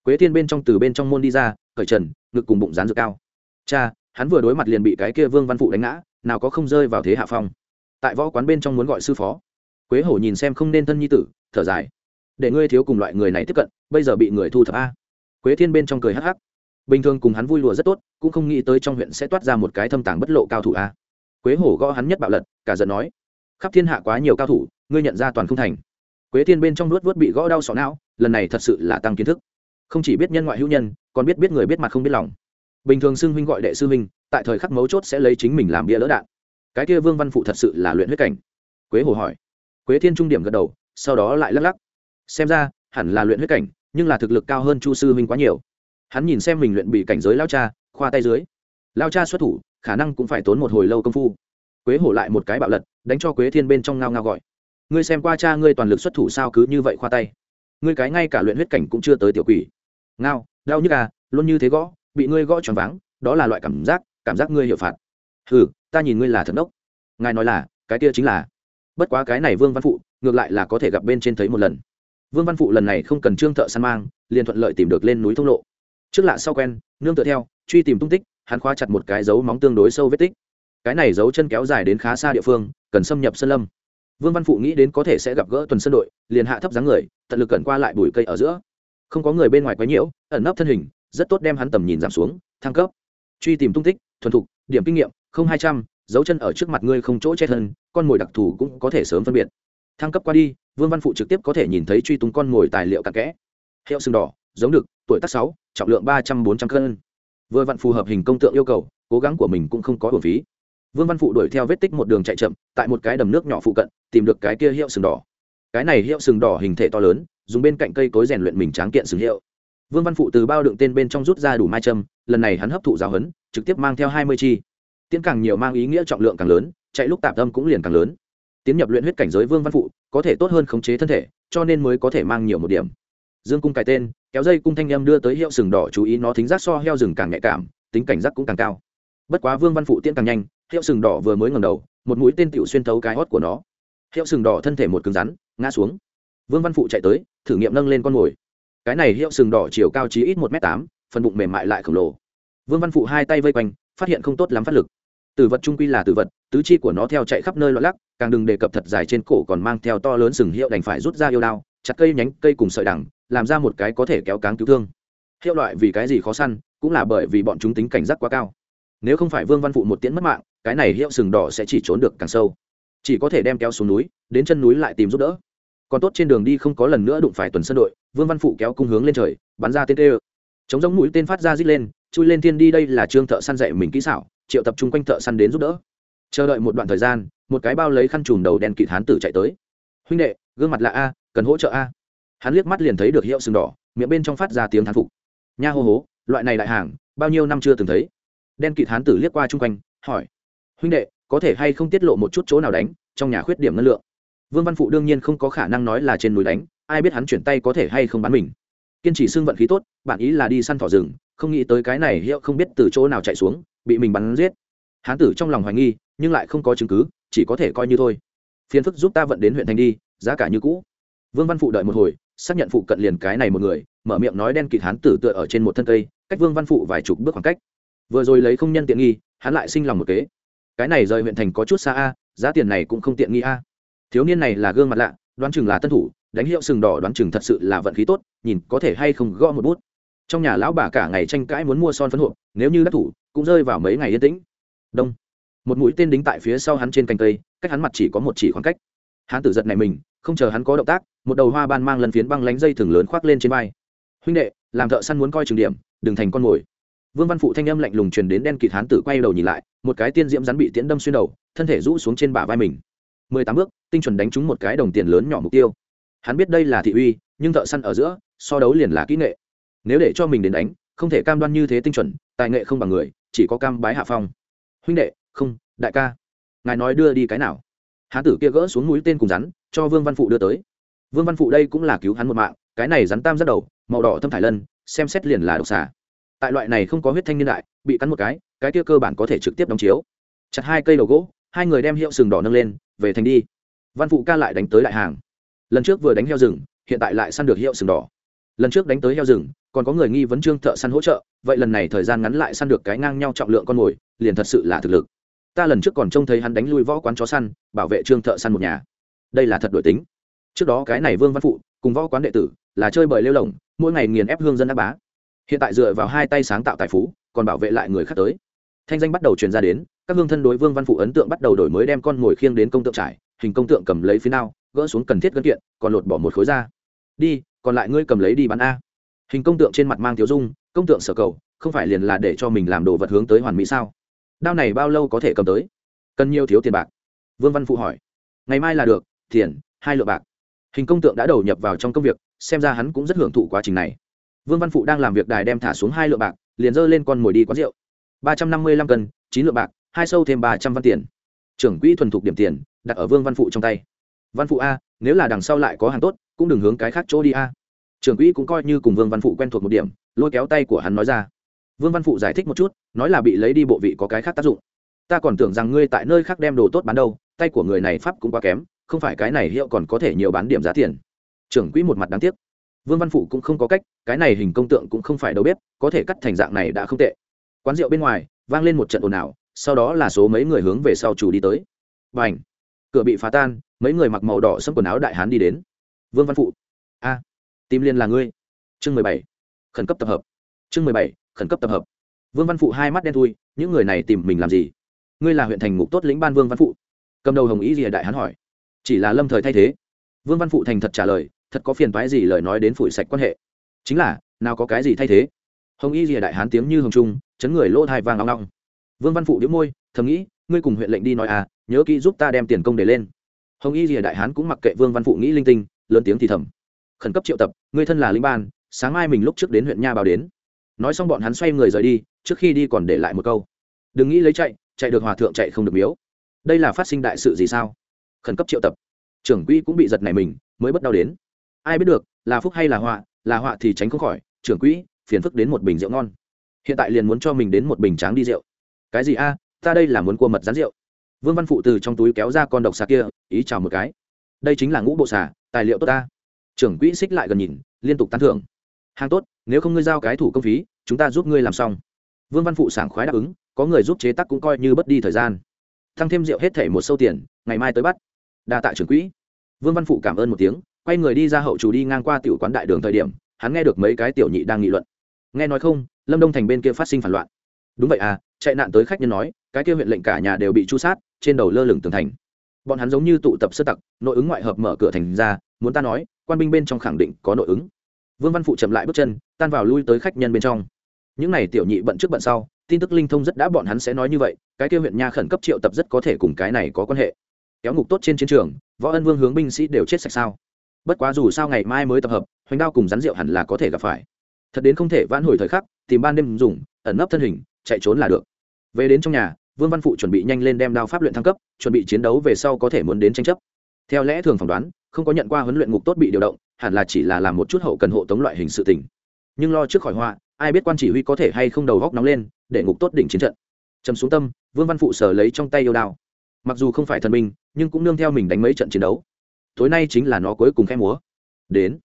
Quế thiên bên trong từ bên trong môn đi ra khởi trần, ngực cùng bụng rán dược cao. Cha, hắn vừa đối mặt liền bị cái kia vương văn phụ đánh ngã, nào có không rơi vào thế hạ phong. Tại võ quán bên trong muốn gọi sư phó. Quế hổ nhìn xem không nên thân nhi tử, thở dài. Để ngươi thiếu cùng loại người này tiếp cận, bây giờ bị người thu thập a. Quế thiên bên trong cười hắc hắc. Bình thường cùng hắn vui lùa rất tốt, cũng không nghĩ tới trong huyện sẽ toát ra một cái thâm tàng bất lộ cao thủ a. Quế hổ gõ hắn nhất bạo lật, cả giận nói. Khắp thiên hạ quá nhiều cao thủ, ngươi nhận ra toàn không thành quế thiên bên trong nuốt vớt bị gõ đau sọ não, lần này thật sự là tăng kiến thức. Không chỉ biết nhân ngoại hữu nhân, còn biết biết người biết mặt không biết lòng. Bình thường xưng huynh gọi đệ sư huynh, tại thời khắc mấu chốt sẽ lấy chính mình làm bia lỡ đạn. Cái kia vương văn phụ thật sự là luyện huyết cảnh. Quế hồ hỏi. Quế thiên trung điểm gật đầu, sau đó lại lắc lắc. Xem ra, hẳn là luyện huyết cảnh, nhưng là thực lực cao hơn chu sư huynh quá nhiều. Hắn nhìn xem mình luyện bị cảnh giới lao cha, khoa tay dưới. Lao cha xuất thủ, khả năng cũng phải tốn một hồi lâu công phu. Quế hổ lại một cái bạo lật, đánh cho quế thiên bên trong ngao ngao gọi ngươi xem qua cha ngươi toàn lực xuất thủ sao cứ như vậy khoa tay. Ngươi cái ngay cả luyện huyết cảnh cũng chưa tới tiểu quỷ. Ngao, đau nhức à luôn như thế gõ, bị ngươi gõ tròn váng, đó là loại cảm giác cảm giác ngươi hiệu phạt. Ừ ta nhìn ngươi là thật đốc. Ngài nói là, cái kia chính là. Bất quá cái này vương văn phụ, ngược lại là có thể gặp bên trên thấy một lần. Vương văn phụ lần này không cần trương thợ săn mang, liền thuận lợi tìm được lên núi thông lộ. Trước lạ sau quen, nương tựa theo, truy tìm tung tích, hắn khóa chặt một cái dấu móng tương đối sâu vết tích. Cái này dấu chân kéo dài đến khá xa địa phương, cần xâm nhập sân lâm vương văn phụ nghĩ đến có thể sẽ gặp gỡ tuần sơn đội, liền hạ thấp dáng người, tận lực cẩn qua lại bụi cây ở giữa. Không có người bên ngoài quấy nhiễu, ẩn nấp thân hình, rất tốt đem hắn tầm nhìn giảm xuống, thăng cấp. Truy tìm tung tích, thuần thục, điểm kinh nghiệm, không hai trăm, dấu chân ở trước mặt ngươi không chỗ chết hơn con mồi đặc thù cũng có thể sớm phân biệt. Thăng cấp qua đi, vương văn phụ trực tiếp có thể nhìn thấy truy tung con mồi tài liệu cặn kẽ. Hiệu sừng đỏ, giống được tuổi tác sáu, trọng lượng ba trăm bốn trăm cân. Vừa vặn phù hợp hình công tượng yêu cầu, cố gắng của mình cũng không có hồn phí vương văn phụ đuổi theo vết tích một đường chạy chậm, tại một cái đầm nước nhỏ phụ cận, tìm được cái kia hiệu sừng đỏ. Cái này hiệu sừng đỏ hình thể to lớn, dùng bên cạnh cây cối rèn luyện mình tráng kiện sừng hiệu. Vương văn phụ từ bao đựng tên bên trong rút ra đủ mai châm, lần này hắn hấp thụ giáo hấn trực tiếp mang theo hai mươi chi. Tiến càng nhiều mang ý nghĩa trọng lượng càng lớn, chạy lúc tạp tâm cũng liền càng lớn. Tiến nhập luyện huyết cảnh giới vương văn phụ, có thể tốt hơn khống chế thân thể, cho nên mới có thể mang nhiều một điểm. Dương cung cài tên, kéo dây cung thanh em đưa tới hiệu sừng đỏ chú ý nó thính giác so heo rừng càng nhạy cảm, tính cảnh giác cũng càng cao. Bất quá vương văn phụ tiến càng nhanh hiệu sừng đỏ vừa mới ngầm đầu, một mũi tên tựu xuyên thấu cái hót của nó. Hiệu sừng đỏ thân thể một cứng rắn, ngã xuống. Vương văn phụ chạy tới, thử nghiệm nâng lên con mồi. Cái này hiệu sừng đỏ chiều cao chí ít một m tám, phần bụng mềm mại lại khổng lồ. Vương văn phụ hai tay vây quanh, phát hiện không tốt lắm phát lực. Tử vật trung quy là tử vật, tứ chi của nó theo chạy khắp nơi loạn lắc, càng đừng đề cập thật dài trên cổ còn mang theo to lớn sừng hiệu đành phải rút ra yêu đao, chặt cây nhánh, cây cùng sợi đằng, làm ra một cái có thể kéo cáng cứu thương. Hiệu loại vì cái gì khó săn, cũng là bởi vì bọn chúng tính cảnh giác quá cao nếu không phải vương văn phụ một tiễn mất mạng, cái này hiệu sừng đỏ sẽ chỉ trốn được càng sâu. Chỉ có thể đem kéo xuống núi, đến chân núi lại tìm giúp đỡ. Còn tốt trên đường đi không có lần nữa đụng phải tuần sân đội, vương văn phụ kéo cung hướng lên trời, bắn ra tên tê ơ. Chống giống mũi tên phát ra rít lên, chui lên thiên đi đây là trương thợ săn dạy mình kỹ xảo, triệu tập trung quanh thợ săn đến giúp đỡ. Chờ đợi một đoạn thời gian, một cái bao lấy khăn trùm đầu đen kịt hán tử chạy tới. Huynh đệ, gương mặt là a, cần hỗ trợ a. Hắn liếc mắt liền thấy được hiệu sừng đỏ, miệng bên trong phát ra tiếng thán phục. Nha hô hố, loại này đại hàng, bao nhiêu năm chưa từng thấy đen kịt hán tử liếc qua chung quanh, hỏi, huynh đệ, có thể hay không tiết lộ một chút chỗ nào đánh, trong nhà khuyết điểm ngân lượng? Vương văn phụ đương nhiên không có khả năng nói là trên núi đánh, ai biết hắn chuyển tay có thể hay không bắn mình. Kiên trì xương vận khí tốt, bạn ý là đi săn thỏ rừng, không nghĩ tới cái này hiệu không biết từ chỗ nào chạy xuống, bị mình bắn giết. Hán tử trong lòng hoài nghi, nhưng lại không có chứng cứ, chỉ có thể coi như thôi. Phiền phức giúp ta vận đến huyện thành đi, giá cả như cũ. Vương văn phụ đợi một hồi, xác nhận phụ cận liền cái này một người, mở miệng nói đen kịt hán tử tựa ở trên một thân cây, cách vương văn phụ vài chục bước khoảng cách vừa rồi lấy không nhân tiện nghi, hắn lại sinh lòng một kế. Cái này rời huyện thành có chút xa a, giá tiền này cũng không tiện nghi a. Thiếu niên này là gương mặt lạ, đoán chừng là tân thủ, đánh hiệu sừng đỏ đoán chừng thật sự là vận khí tốt, nhìn có thể hay không gõ một bút. Trong nhà lão bà cả ngày tranh cãi muốn mua son phấn hộp, nếu như đắc thủ, cũng rơi vào mấy ngày yên tĩnh. Đông. Một mũi tên đính tại phía sau hắn trên cành cây, cách hắn mặt chỉ có một chỉ khoảng cách. Hắn tử giật này mình, không chờ hắn có động tác, một đầu hoa ban mang lần phiến băng lánh dây thừng lớn khoác lên trên vai. Huynh đệ, làm thợ săn muốn coi trường điểm, đừng thành con mồi vương văn phụ thanh âm lạnh lùng truyền đến đen kịt hán tử quay đầu nhìn lại, một cái tiên diễm rắn bị tiễn đâm xuyên đầu, thân thể rũ xuống trên bả vai mình. Mười tám bước, tinh chuẩn đánh trúng một cái đồng tiền lớn nhỏ mục tiêu. Hắn biết đây là thị uy, nhưng thợ săn ở giữa, so đấu liền là kỹ nghệ. Nếu để cho mình đến đánh, không thể cam đoan như thế tinh chuẩn, tài nghệ không bằng người, chỉ có cam bái hạ phong. Huynh đệ, không, đại ca. Ngài nói đưa đi cái nào? Hán tử kia gỡ xuống mũi tên cùng rắn, cho vương văn phụ đưa tới. Vương văn phụ đây cũng là cứu hắn một mạng, cái này rắn tam rất đầu, màu đỏ thâm thải lân, xem xét liền là độc xà tại loại này không có huyết thanh niên đại, bị cắn một cái cái kia cơ bản có thể trực tiếp đóng chiếu. Chặt hai cây đầu gỗ, hai người đem hiệu sừng đỏ nâng lên, về thành đi. Văn phụ ca lại đánh tới đại hàng. Lần trước vừa đánh heo rừng, hiện tại lại săn được hiệu sừng đỏ. Lần trước đánh tới heo rừng, còn có người nghi vấn trương thợ săn hỗ trợ, vậy lần này thời gian ngắn lại săn được cái ngang nhau trọng lượng con mồi, liền thật sự là thực lực. Ta lần trước còn trông thấy hắn đánh lui võ quán chó săn, bảo vệ trương thợ săn một nhà. Đây là thật đổi tính. Trước đó cái này vương văn phụ, cùng võ quán đệ tử, là chơi bời lêu lỏng mỗi ngày nghiền ép hương dân đáp bá hiện tại dựa vào hai tay sáng tạo tài phú, còn bảo vệ lại người khác tới. Thanh danh bắt đầu truyền ra đến, các hương thân đối vương văn phụ ấn tượng bắt đầu đổi mới đem con mồi khiêng đến công tượng trải, hình công tượng cầm lấy phía nào gỡ xuống cần thiết gân kiện, còn lột bỏ một khối ra đi, còn lại ngươi cầm lấy đi bán a. Hình công tượng trên mặt mang thiếu dung, công tượng sở cầu, không phải liền là để cho mình làm đồ vật hướng tới hoàn mỹ sao? Đao này bao lâu có thể cầm tới? Cần nhiều thiếu tiền bạc? Vương văn phụ hỏi. Ngày mai là được, tiền, hai lượng bạc. Hình công tượng đã đầu nhập vào trong công việc, xem ra hắn cũng rất hưởng thụ quá trình này vương văn phụ đang làm việc đài đem thả xuống hai lượng bạc, liền dơ lên con mồi đi quán rượu. ba trăm năm mươi lăm cân, chín lượng bạc, hai sâu thêm ba trăm văn tiền. Trưởng quỹ thuần thục điểm tiền, đặt ở vương văn phụ trong tay. Văn phụ a, nếu là đằng sau lại có hàng tốt, cũng đừng hướng cái khác chỗ đi a. Trưởng quỹ cũng coi như cùng vương văn phụ quen thuộc một điểm, lôi kéo tay của hắn nói ra. Vương văn phụ giải thích một chút, nói là bị lấy đi bộ vị có cái khác tác dụng. Ta còn tưởng rằng ngươi tại nơi khác đem đồ tốt bán đâu, tay của người này pháp cũng quá kém, không phải cái này hiệu còn có thể nhiều bán điểm giá tiền. Trưởng quỹ một mặt đáng tiếc vương văn phụ cũng không có cách, cái này hình công tượng cũng không phải đâu biết có thể cắt thành dạng này đã không tệ. Quán rượu bên ngoài, vang lên một trận ồn ào, sau đó là số mấy người hướng về sau chủ đi tới. B à n h cửa bị phá tan, mấy người mặc màu đỏ xâm quần áo đại hán đi đến. Vương văn phụ. A, tim liên là ngươi. Chương mười bảy. Khẩn cấp tập hợp. Chương mười bảy, khẩn cấp tập hợp. Vương văn phụ hai mắt đen thui, những người này tìm mình làm gì? Ngươi là huyện thành ngục tốt lĩnh ban vương văn phụ. Cầm đầu hồng ý gì đại hán hỏi. Chỉ là lâm thời thay thế. Vương văn phụ thành thật trả lời thật có phiền toái gì lời nói đến phủi sạch quan hệ. Chính là, nào có cái gì thay thế? Hồng y rìa đại hán tiếng như hồng trung, chấn người lỗ thai vàng long long vương văn phụ đĩu môi, thầm nghĩ, ngươi cùng huyện lệnh đi nói à nhớ kỹ giúp ta đem tiền công để lên. Hồng y rìa đại hán cũng mặc kệ vương văn phụ nghĩ linh tinh, lớn tiếng thì thầm. Khẩn cấp triệu tập, ngươi thân là linh ban, sáng mai mình lúc trước đến huyện nha báo đến. Nói xong bọn hắn xoay người rời đi, trước khi đi còn để lại một câu. Đừng nghĩ lấy chạy chạy được hòa thượng chạy không được miếu. Đây là phát sinh đại sự gì sao? Khẩn cấp triệu tập. Trưởng quỹ cũng bị giật này mình, mới bất đau đến ai biết được, là phúc hay là họa là họa thì tránh không khỏi, trưởng quỹ, phiền phức đến một bình rượu ngon. Hiện tại liền muốn cho mình đến một bình tráng đi rượu. Cái gì a, ta đây là muốn cua mật rán rượu. Vương văn phụ từ trong túi kéo ra con độc xà kia, ý chào một cái. Đây chính là ngũ bộ xà, tài liệu tốt ta. Trưởng quỹ xích lại gần nhìn, liên tục tán thưởng. Hàng tốt, nếu không ngươi giao cái thủ công phí, chúng ta giúp ngươi làm xong. Vương văn phụ sảng khoái đáp ứng, có người giúp chế tác cũng coi như bất đi thời gian. Thăng thêm rượu hết thể một sâu tiền, ngày mai tới bắt. Đa tạ trưởng quỹ. Vương văn phụ cảm ơn một tiếng quay người đi ra hậu chủ đi ngang qua tiểu quán đại đường thời điểm, hắn nghe được mấy cái tiểu nhị đang nghị luận. Nghe nói không, lâm đông thành bên kia phát sinh phản loạn. Đúng vậy à chạy nạn tới khách nhân nói, cái kia huyện lệnh cả nhà đều bị chu sát, trên đầu lơ lửng tường thành. Bọn hắn giống như tụ tập sơ tặc, nội ứng ngoại hợp mở cửa thành ra, muốn ta nói, quan binh bên trong khẳng định có nội ứng. Vương văn phụ chậm lại bước chân, tan vào lui tới khách nhân bên trong. Những n à y tiểu nhị bận trước bận sau, tin tức linh thông rất đã, bọn hắn sẽ nói như vậy, cái kia huyện nha khẩn cấp triệu tập rất có thể cùng cái này có quan hệ. Kéo ngục tốt trên chiến trường, võ ân vương hướng binh sĩ đều chết sạch sao bất quá dù sao ngày mai mới tập hợp, hoành đao cùng rắn rượu hẳn là có thể gặp phải. Thật đến không thể vãn hồi thời khắc, tìm ban đêm dùng, ẩn nấp thân hình, chạy trốn là được. Về đến trong nhà, vương văn phụ chuẩn bị nhanh lên đem đao pháp luyện thăng cấp, chuẩn bị chiến đấu về sau có thể muốn đến tranh chấp. Theo lẽ thường phỏng đoán, không có nhận qua huấn luyện ngục tốt bị điều động, hẳn là chỉ là làm một chút hậu cần hộ tống loại hình sự tình. Nhưng lo trước khỏi họa, ai biết quan chỉ huy có thể hay không đầu góc nóng lên, để ngục tốt đỉnh chiến trận. Trầm xuống tâm, vương văn phụ sở lấy trong tay yêu đao. Mặc dù không phải thần minh nhưng cũng nương theo mình đánh mấy trận chiến đấu tối nay chính là nó cuối cùng khẽ múa. Đến.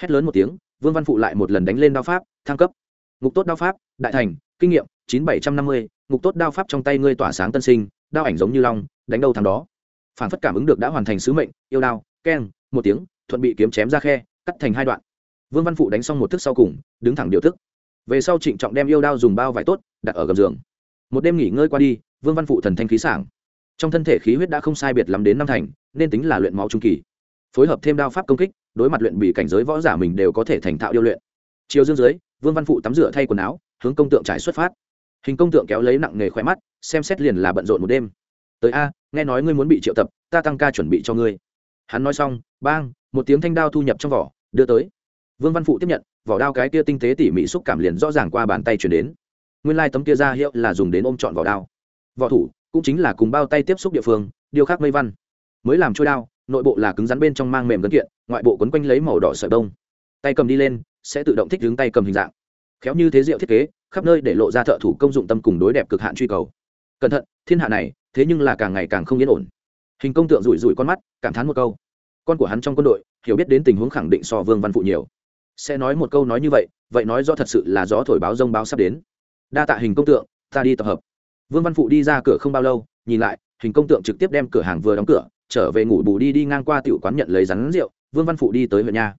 Hét lớn một tiếng, vương văn phụ lại một lần đánh lên đao pháp, thăng cấp. Ngục tốt đao pháp, đại thành, kinh nghiệm, chín bảy trăm năm mươi, ngục tốt đao pháp trong tay ngươi tỏa sáng tân sinh, đao ảnh giống như long, đánh đầu thằng đó. Phản phất cảm ứng được đã hoàn thành sứ mệnh, yêu đao, keng, một tiếng, thuận bị kiếm chém ra khe, cắt thành hai đoạn. Vương văn phụ đánh xong một thức sau cùng, đứng thẳng điều thức. Về sau trịnh trọng đem yêu đao dùng bao vải tốt, đặt ở gầm giường. Một đêm nghỉ ngơi qua đi, vương văn phụ thần thanh khí sảng. Trong thân thể khí huyết đã không sai biệt lắm đến năm thành, nên tính là luyện máu trung kỳ phối hợp thêm đao pháp công kích, đối mặt luyện bị cảnh giới võ giả mình đều có thể thành thạo điêu luyện. Chiều dương dưới, vương văn phụ tắm rửa thay quần áo, hướng công tượng trải xuất phát. Hình công tượng kéo lấy nặng nghề khỏe mắt, xem xét liền là bận rộn một đêm. Tới a, nghe nói ngươi muốn bị triệu tập, ta tăng ca chuẩn bị cho ngươi. Hắn nói xong, bang, một tiếng thanh đao thu nhập trong vỏ, đưa tới. Vương văn phụ tiếp nhận, vỏ đao cái kia tinh tế tỉ mỉ xúc cảm liền rõ ràng qua bàn tay chuyển đến. Nguyên lai tấm kia ra hiệu là dùng đến ôm trọn vỏ đao. Vỏ thủ cũng chính là cùng bao tay tiếp xúc địa phương điều khắc mây văn. Mới làm trôi đao nội bộ là cứng rắn bên trong mang mềm gân kiện, ngoại bộ quấn quanh lấy màu đỏ sợi đông tay cầm đi lên, sẽ tự động thích đứng tay cầm hình dạng. Khéo như thế diệu thiết kế, khắp nơi để lộ ra thợ thủ công dụng tâm cùng đối đẹp cực hạn truy cầu. Cẩn thận, thiên hạ này, thế nhưng là càng ngày càng không yên ổn. Hình công tượng rủi rủi con mắt, cảm thán một câu. Con của hắn trong quân đội, hiểu biết đến tình huống khẳng định so vương văn phụ nhiều. Sẽ nói một câu nói như vậy vậy nói do thật sự là gió thổi báo rông báo sắp đến. Đa tạ hình công tượng, ta đi tập hợp. Vương văn phụ đi ra cửa không bao lâu, nhìn lại, hình công tượng trực tiếp đem cửa hàng vừa đóng cửa trở về ngủ bù đi đi ngang qua tiểu quán nhận lấy rắn rượu, vương văn phụ đi tới huyện nha.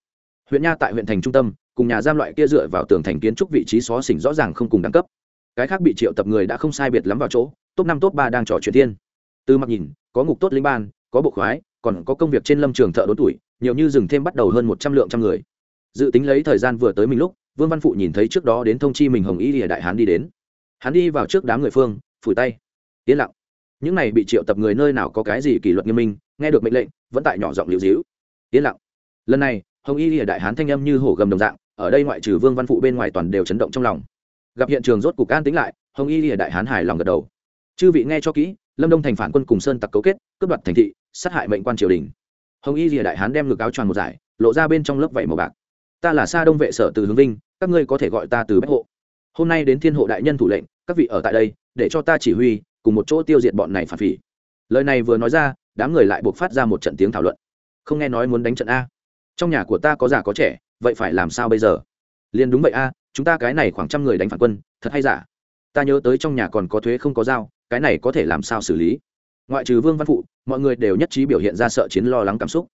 Huyện nha tại huyện thành trung tâm, cùng nhà giam loại kia dựa vào tường thành kiến trúc vị trí xó xỉnh rõ ràng không cùng đẳng cấp. Cái khác bị triệu tập người đã không sai biệt lắm vào chỗ, top năm, top ba đang trò chuyện thiên. Từ mặt nhìn, có ngục tốt linh ban, có bộ khoái, còn có công việc trên lâm trường thợ đốn tuổi, nhiều như dừng thêm bắt đầu hơn một trăm lượng trăm người. Dự tính lấy thời gian vừa tới mình lúc, vương văn phụ nhìn thấy trước đó đến thông chi mình hồng y lìa đại hán đi đến. Hắn đi vào trước đám người phương, phủi tay. Yên lặng những này bị triệu tập người nơi nào có cái gì kỷ luật nghiêm minh, nghe được mệnh lệnh, vẫn tại nhỏ giọng liễu dĩu yên lặng. Lần này, hồng y lìa đại hán thanh âm như hổ gầm đồng dạng, ở đây ngoại trừ vương văn phụ bên ngoài toàn đều chấn động trong lòng. Gặp hiện trường rốt cục an tính lại, hồng y lìa đại hán hài lòng gật đầu. Chư vị nghe cho kỹ, lâm đông thành phản quân cùng sơn tặc cấu kết, cướp đoạt thành thị, sát hại mệnh quan triều đình. Hồng y lìa đại hán đem ngực áo choàng một giải, lộ ra bên trong lớp vảy màu bạc. Ta là sa đông vệ sở từ hướng vinh, các ngươi có thể gọi ta từ bách hộ. Hôm nay đến thiên hộ đại nhân thủ lệnh, các vị ở tại đây, để cho ta chỉ huy cùng một chỗ tiêu diệt bọn này phản phỉ. Lời này vừa nói ra, đám người lại buộc phát ra một trận tiếng thảo luận. Không nghe nói muốn đánh trận a. Trong nhà của ta có già có trẻ, vậy phải làm sao bây giờ? Liền đúng vậy a, chúng ta cái này khoảng trăm người đánh phản quân, thật hay giả? Ta nhớ tới trong nhà còn có thuế không có dao cái này có thể làm sao xử lý? Ngoại trừ vương văn phụ, mọi người đều nhất trí biểu hiện ra sợ chiến lo lắng cảm xúc.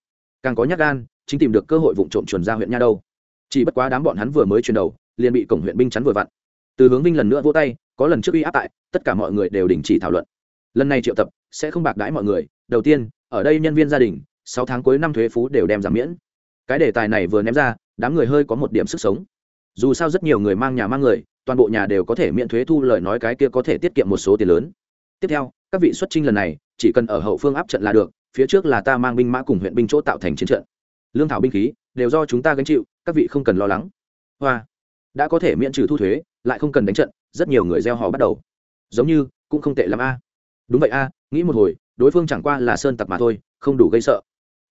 Càng có nhát gan, chính tìm được cơ hội vụ trộm chuồn ra huyện nha đâu. Chỉ bất quá đám bọn hắn vừa mới chuyển đầu, liền bị cổng huyện binh chắn vừa vặn từ hướng vinh lần nữa vỗ tay, có lần trước uy áp tại, tất cả mọi người đều đình chỉ thảo luận. Lần này triệu tập, sẽ không bạc đãi mọi người. Đầu tiên, ở đây nhân viên gia đình, sáu tháng cuối năm thuế phú đều đem giảm miễn. Cái đề tài này vừa ném ra, đám người hơi có một điểm sức sống. Dù sao rất nhiều người mang nhà mang người, toàn bộ nhà đều có thể miễn thuế thu lời nói cái kia có thể tiết kiệm một số tiền lớn. Tiếp theo, các vị xuất trinh lần này, chỉ cần ở hậu phương áp trận là được, phía trước là ta mang binh mã cùng huyện binh chỗ tạo thành chiến trận. Lương thảo binh khí, đều do chúng ta gánh chịu, các vị không cần lo lắng. Hoa, đã có thể miễn trừ thu thuế lại không cần đánh trận, rất nhiều người gieo họ bắt đầu. Giống như, cũng không tệ l a. Đúng vậy a, nghĩ một hồi, đối phương chẳng qua là sơn tặc mà thôi, không đủ gây sợ.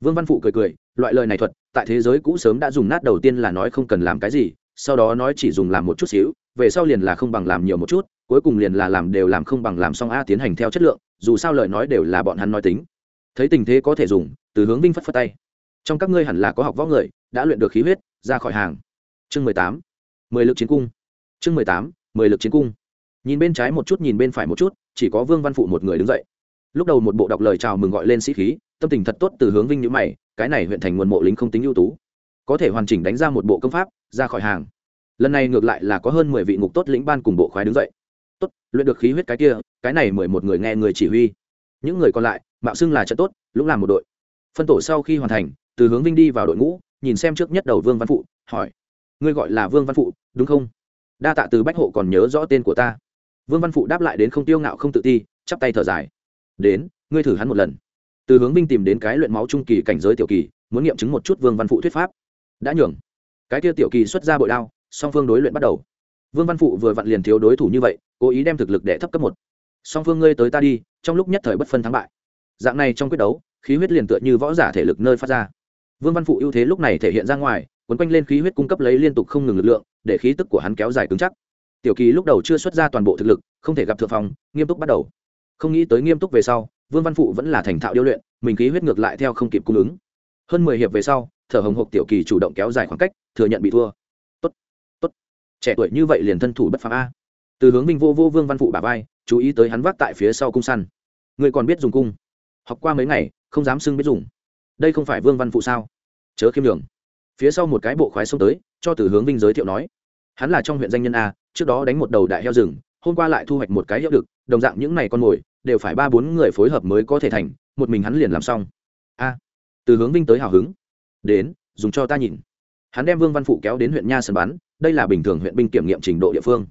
Vương văn phụ cười cười, loại lời này thuật, tại thế giới cũ sớm đã dùng nát đầu tiên là nói không cần làm cái gì, sau đó nói chỉ dùng làm một chút xíu, về sau liền là không bằng làm nhiều một chút, cuối cùng liền là làm đều làm không bằng làm xong a tiến hành theo chất lượng, dù sao lời nói đều là bọn hắn nói tính. Thấy tình thế có thể dùng, từ hướng vinh phất phất tay. Trong các ngươi hẳn là có học võ người, đã luyện được khí huyết, ra khỏi hàng. Chương mười tám, mười lực chiến cung chương mười tám, mười lực chiến cung. Nhìn bên trái một chút, nhìn bên phải một chút, chỉ có vương văn phụ một người đứng dậy. Lúc đầu một bộ đọc lời chào mừng gọi lên sĩ khí, tâm tình thật tốt từ hướng vinh nhữ mày, cái này huyện thành nguồn mộ lính không tính ưu tú. Có thể hoàn chỉnh đánh ra một bộ công pháp, ra khỏi hàng. Lần này ngược lại là có hơn mười vị ngục tốt lĩnh ban cùng bộ khoái đứng dậy. Tốt, luyện được khí huyết cái kia, cái này mười một người nghe người chỉ huy. Những người còn lại, mạo xưng là trận tốt lúc làm một đội. Phân tổ sau khi hoàn thành, từ hướng vinh đi vào đội ngũ, nhìn xem trước nhất đầu vương văn phụ, hỏi, ngươi gọi là vương văn phụ, đúng không? Đa tạ từ bách hộ còn nhớ rõ tên của ta vương văn phụ đáp lại đến không tiêu ngạo không tự ti chắp tay thở dài đến ngươi thử hắn một lần từ hướng binh tìm đến cái luyện máu trung kỳ cảnh giới tiểu kỳ muốn nghiệm chứng một chút vương văn phụ thuyết pháp đã nhường cái kia tiểu kỳ xuất ra bội đao song phương đối luyện bắt đầu vương văn phụ vừa vặn liền thiếu đối thủ như vậy cố ý đem thực lực để thấp cấp một song phương ngươi tới ta đi trong lúc nhất thời bất phân thắng bại dạng này trong quyết đấu khí huyết liền tựa như võ giả thể lực nơi phát ra vương văn phụ ưu thế lúc này thể hiện ra ngoài quấn quanh lên khí huyết cung cấp lấy liên tục không ngừng lực lượng để khí tức của hắn kéo dài cứng chắc. Tiểu kỳ lúc đầu chưa xuất ra toàn bộ thực lực, không thể gặp thượng phong, nghiêm túc bắt đầu. Không nghĩ tới nghiêm túc về sau, vương văn phụ vẫn là thành thạo điêu luyện, mình khí huyết ngược lại theo không kịp cung ứng. Hơn mười hiệp về sau, thở hồng hộc tiểu kỳ chủ động kéo dài khoảng cách, thừa nhận bị thua. Tốt tốt. Trẻ tuổi như vậy liền thân thủ bất phàm a. Từ hướng minh vô vô vương văn phụ bà vai, chú ý tới hắn vác tại phía sau cung săn. Người còn biết dùng cung? Học qua mấy ngày, không dám xưng biết dùng. Đây không phải vương văn phụ sao? Chớ khiêm đường phía sau một cái bộ khoái xông tới, cho từ hướng vinh giới thiệu nói hắn là trong huyện danh nhân a, trước đó đánh một đầu đại heo rừng, hôm qua lại thu hoạch một cái hiệu đực đồng dạng những này con mồi, đều phải ba bốn người phối hợp mới có thể thành, một mình hắn liền làm xong. A, từ hướng vinh tới hào hứng. Đến, dùng cho ta nhìn. Hắn đem vương văn phụ kéo đến huyện nha sân bắn, đây là bình thường huyện binh kiểm nghiệm trình độ địa phương.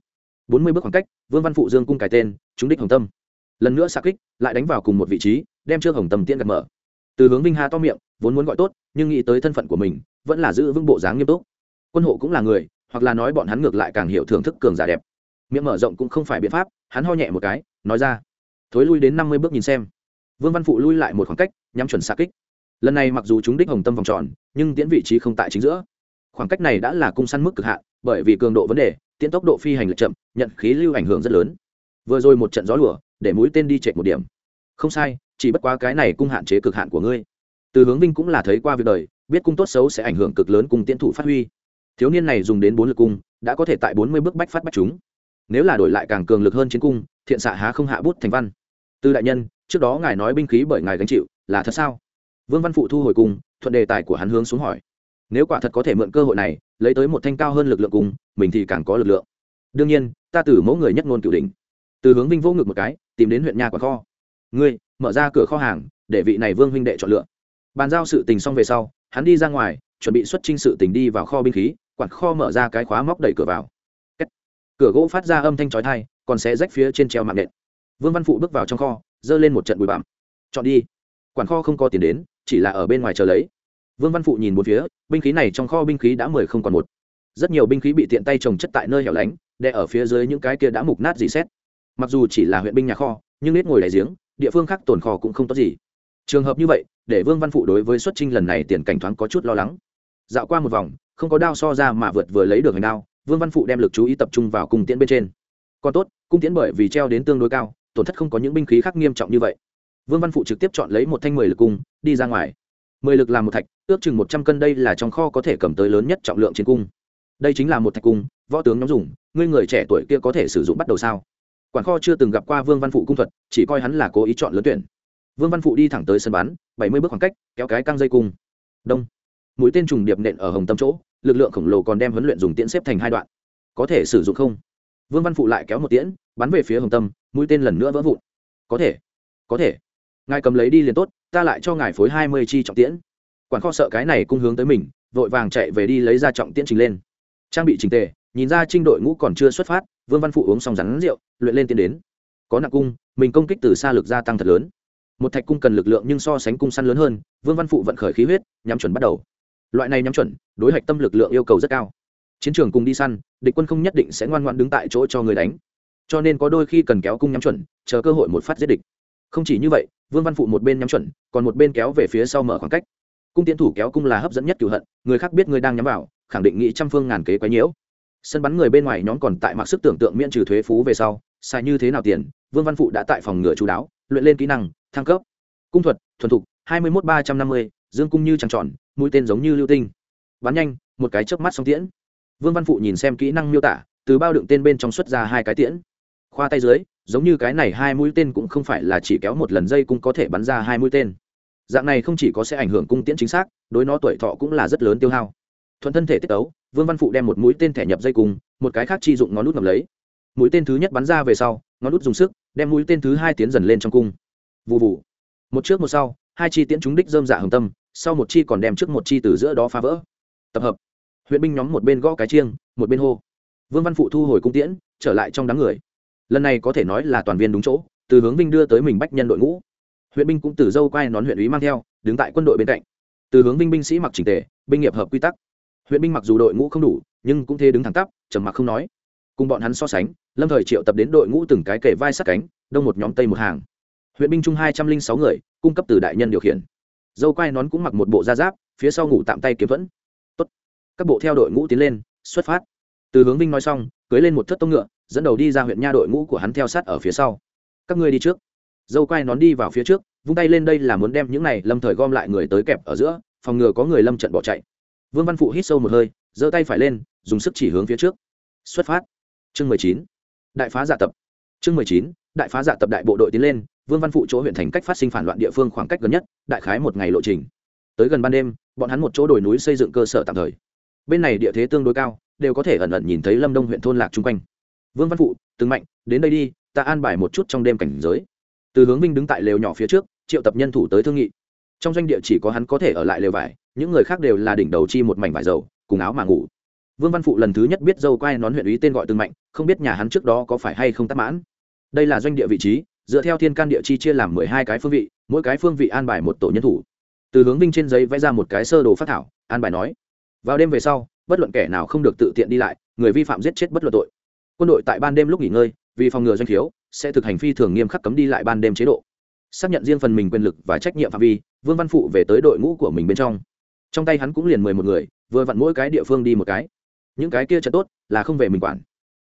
Bốn mươi bước khoảng cách, vương văn phụ dương cung cài tên, trúng đích hồng tâm. Lần nữa xa kích, lại đánh vào cùng một vị trí, đem trước hồng tâm tiễn gạt mở. Từ hướng vinh ha to miệng, vốn muốn gọi tốt, nhưng nghĩ tới thân phận của mình, vẫn là giữ vững bộ dáng nghiêm túc. Quân hộ cũng là người hoặc là nói bọn hắn ngược lại càng hiểu thưởng thức cường giả đẹp. Miệng mở rộng cũng không phải biện pháp, hắn ho nhẹ một cái, nói ra. Thối lui đến năm mươi bước nhìn xem. Vương văn phụ lui lại một khoảng cách, nhắm chuẩn xa kích. Lần này mặc dù chúng đích hồng tâm vòng tròn, nhưng tiễn vị trí không tại chính giữa. Khoảng cách này đã là cung săn mức cực hạn, bởi vì cường độ vấn đề, tiễn tốc độ phi hành lệch chậm, nhận khí lưu ảnh hưởng rất lớn. Vừa rồi một trận gió lửa để mũi tên đi chạy một điểm. Không sai, chỉ bất quá cái này cung hạn chế cực hạn của ngươi. Từ hướng vinh cũng là thấy qua việc đời, biết cung tốt xấu sẽ ảnh hưởng cực lớn cùng tiễn thủ phát huy thiếu niên này dùng đến bốn lực cung, đã có thể tại bốn mươi bước bách phát bách chúng. Nếu là đổi lại càng cường lực hơn chiến cung, thiện xạ há không hạ bút thành văn. Tư đại nhân, trước đó ngài nói binh khí bởi ngài gánh chịu, là thật sao? Vương văn phụ thu hồi cung, thuận đề tài của hắn hướng xuống hỏi. Nếu quả thật có thể mượn cơ hội này, lấy tới một thanh cao hơn lực lượng cung, mình thì càng có lực lượng. Đương nhiên, ta từ mẫu người nhất ngôn cửu đỉnh. Từ hướng vinh vô ngực một cái, tìm đến huyện nhà quả kho. Ngươi, mở ra cửa kho hàng, để vị này vương huynh đệ chọn lựa. Bàn giao sự tình xong về sau, hắn đi ra ngoài, chuẩn bị xuất trinh sự tình đi vào kho binh khí quản kho mở ra cái khóa móc đẩy cửa vào. Cửa gỗ phát ra âm thanh chói tai, còn sẽ rách phía trên treo mạng nện. Vương văn phụ bước vào trong kho, giơ lên một trận bụi bặm. Chọn đi. Quản kho không có tiền đến, chỉ là ở bên ngoài chờ lấy. Vương văn phụ nhìn một phía, binh khí này trong kho binh khí đã mười không còn một. Rất nhiều binh khí bị tiện tay trồng chất tại nơi hẻo lánh đè ở phía dưới những cái kia đã mục nát dì xét. Mặc dù chỉ là huyện binh nhà kho, nhưng nết ngồi đè giếng, địa phương khác tồn kho cũng không tốt gì. Trường hợp như vậy, để vương văn phụ đối với xuất trinh lần này tiền cảnh thoáng có chút lo lắng. Dạo qua một vòng không có đao so ra mà vượt vừa lấy được hành đao, vương văn phụ đem lực chú ý tập trung vào cung tiễn bên trên. Còn tốt, cung tiễn bởi vì treo đến tương đối cao, tổn thất không có những binh khí khác nghiêm trọng như vậy. Vương văn phụ trực tiếp chọn lấy một thanh mười lực cung, đi ra ngoài. Mười lực làm một thạch, ước chừng một trăm cân đây là trong kho có thể cầm tới lớn nhất trọng lượng trên cung. Đây chính là một thạch cung, võ tướng nhóm dùng, ngươi người trẻ tuổi kia có thể sử dụng bắt đầu sao? Quản kho chưa từng gặp qua vương văn phụ cung thuật, chỉ coi hắn là cố ý chọn lớn tuyển. Vương văn phụ đi thẳng tới sân bắn, bảy mươi bước khoảng cách, kéo cái căng dây cung. Đông. Mũi tên trùng điệp nện ở hồng tâm chỗ lực lượng khổng lồ còn đem huấn luyện dùng tiễn xếp thành hai đoạn. Có thể sử dụng không? Vương văn phụ lại kéo một tiễn, bắn về phía hồng tâm, mũi tên lần nữa vỡ vụn. Có thể có thể. Ngài cầm lấy đi liền tốt, ta lại cho ngài phối hai mươi chi trọng tiễn. Quản kho sợ cái này cung hướng tới mình, vội vàng chạy về đi lấy ra trọng tiễn trình lên. Trang bị trình tề, nhìn ra trinh đội ngũ còn chưa xuất phát, vương văn phụ uống xong rắn rượu, luyện lên tiến đến. Có nặng cung, mình công kích từ xa lực gia tăng thật lớn. Một thạch cung cần lực lượng nhưng so sánh cung săn lớn hơn, vương văn phụ vận khởi khí huyết, nhắm chuẩn bắt đầu loại này nhắm chuẩn, đối hạch tâm lực lượng yêu cầu rất cao. Chiến trường cùng đi săn, địch quân không nhất định sẽ ngoan ngoan đứng tại chỗ cho người đánh. Cho nên có đôi khi cần kéo cung nhắm chuẩn, chờ cơ hội một phát giết địch. Không chỉ như vậy, vương văn phụ một bên nhắm chuẩn, còn một bên kéo về phía sau mở khoảng cách. Cung tiến thủ kéo cung là hấp dẫn nhất cửu hận, người khác biết người đang nhắm vào, khẳng định nghĩ trăm phương ngàn kế quấy nhiễu. Sân bắn người bên ngoài nhóm còn tại mặc sức tưởng tượng miễn trừ thuế phú về sau sai như thế nào tiền, vương văn phụ đã tại phòng ngựa chú đáo, luyện lên kỹ năng, thăng cấp. Cung thuật, thuần thục, hai mươi một ba trăm năm mươi dương cung như trăng tròn, mũi tên giống như lưu tinh. Bắn nhanh, một cái chớp mắt xong tiễn. Vương văn phụ nhìn xem kỹ năng miêu tả, từ bao đựng tên bên trong xuất ra hai cái tiễn. Khoa tay dưới, giống như cái này hai mũi tên cũng không phải là chỉ kéo một lần dây cũng có thể bắn ra hai mũi tên. Dạng này không chỉ có sẽ ảnh hưởng cung tiễn chính xác, đối nó tuổi thọ cũng là rất lớn tiêu hao. Thuận thân thể tiết tấu, vương văn phụ đem một mũi tên thẻ nhập dây cùng một cái khác chi dụng ngón nút ngầm lấy. Mũi tên thứ nhất bắn ra về sau, ngón nút dùng sức, đem mũi tên thứ hai tiến dần lên trong cung. Vụ vụ một trước một sau hai chi tiễn trúng đích dơm dạ hồng tâm, sau một chi còn đem trước một chi từ giữa đó phá vỡ. Tập hợp. Huyện binh nhóm một bên gõ cái chiêng, một bên hô. Vương văn phụ thu hồi cung tiễn, trở lại trong đám người. Lần này có thể nói là toàn viên đúng chỗ, từ hướng vinh đưa tới mình bách nhân đội ngũ. Huyện binh cũng từ dâu quai nón huyện ý mang theo, đứng tại quân đội bên cạnh. Từ hướng vinh binh sĩ mặc trình tề, binh nghiệp hợp quy tắc. Huyện binh mặc dù đội ngũ không đủ, nhưng cũng thế đứng thẳng tắp, trầm mặc không nói. Cùng bọn hắn so sánh, lâm thời triệu tập đến đội ngũ từng cái kể vai sát cánh, đông một nhóm tây một hàng huyện binh chung hai trăm linh sáu người, cung cấp từ đại nhân điều khiển. Dâu quai nón cũng mặc một bộ da giáp, phía sau ngủ tạm tay kiếm vẫn Tốt. các bộ theo đội ngũ tiến lên, xuất phát. Từ hướng vinh nói xong, cưới lên một thất tông ngựa, dẫn đầu đi ra huyện nha đội ngũ của hắn theo sát ở phía sau. Các ngươi đi trước. Dâu quai nón đi vào phía trước, vung tay lên đây là muốn đem những này lâm thời gom lại người tới kẹp ở giữa, phòng ngừa có người lâm trận bỏ chạy. Vương văn phụ hít sâu một hơi, giơ tay phải lên, dùng sức chỉ hướng phía trước. Xuất phát. Chương mười chín. Đại phá giả tập. Chương mười chín. Đại phá giả tập đại bộ đội tiến lên vương văn phụ chỗ huyện thành cách phát sinh phản loạn địa phương khoảng cách gần nhất, đại khái một ngày lộ trình. Tới gần ban đêm, bọn hắn một chỗ đồi núi xây dựng cơ sở tạm thời. Bên này địa thế tương đối cao, đều có thể ẩn ẩn nhìn thấy lâm đông huyện thôn lạc chung quanh. Vương văn phụ, từng mạnh, đến đây đi, ta an bài một chút trong đêm cảnh giới. Từ hướng vinh đứng tại lều nhỏ phía trước, triệu tập nhân thủ tới thương nghị. Trong doanh địa chỉ có hắn có thể ở lại lều vải, những người khác đều là đỉnh đầu chi một mảnh vải dầu, cùng áo mà ngủ. Vương văn phụ lần thứ nhất biết dâu quai nón huyện ý tên gọi từng mạnh, không biết nhà hắn trước đó có phải hay không tắc mãn. Đây là doanh địa vị trí dựa theo thiên can địa chi chia làm mười hai cái phương vị, mỗi cái phương vị an bài một tổ nhân thủ. Từ hướng vinh trên giấy vẽ ra một cái sơ đồ phát thảo, an bài nói, vào đêm về sau, bất luận kẻ nào không được tự tiện đi lại, người vi phạm giết chết bất luận tội. Quân đội tại ban đêm lúc nghỉ ngơi, vì phòng ngừa doanh thiếu, sẽ thực hành phi thường nghiêm khắc cấm đi lại ban đêm chế độ. Xác nhận riêng phần mình quyền lực và trách nhiệm phạm vi, vương văn phụ về tới đội ngũ của mình bên trong. Trong tay hắn cũng liền mười một người, vừa vặn mỗi cái địa phương đi một cái. Những cái kia trận tốt là không về mình quản.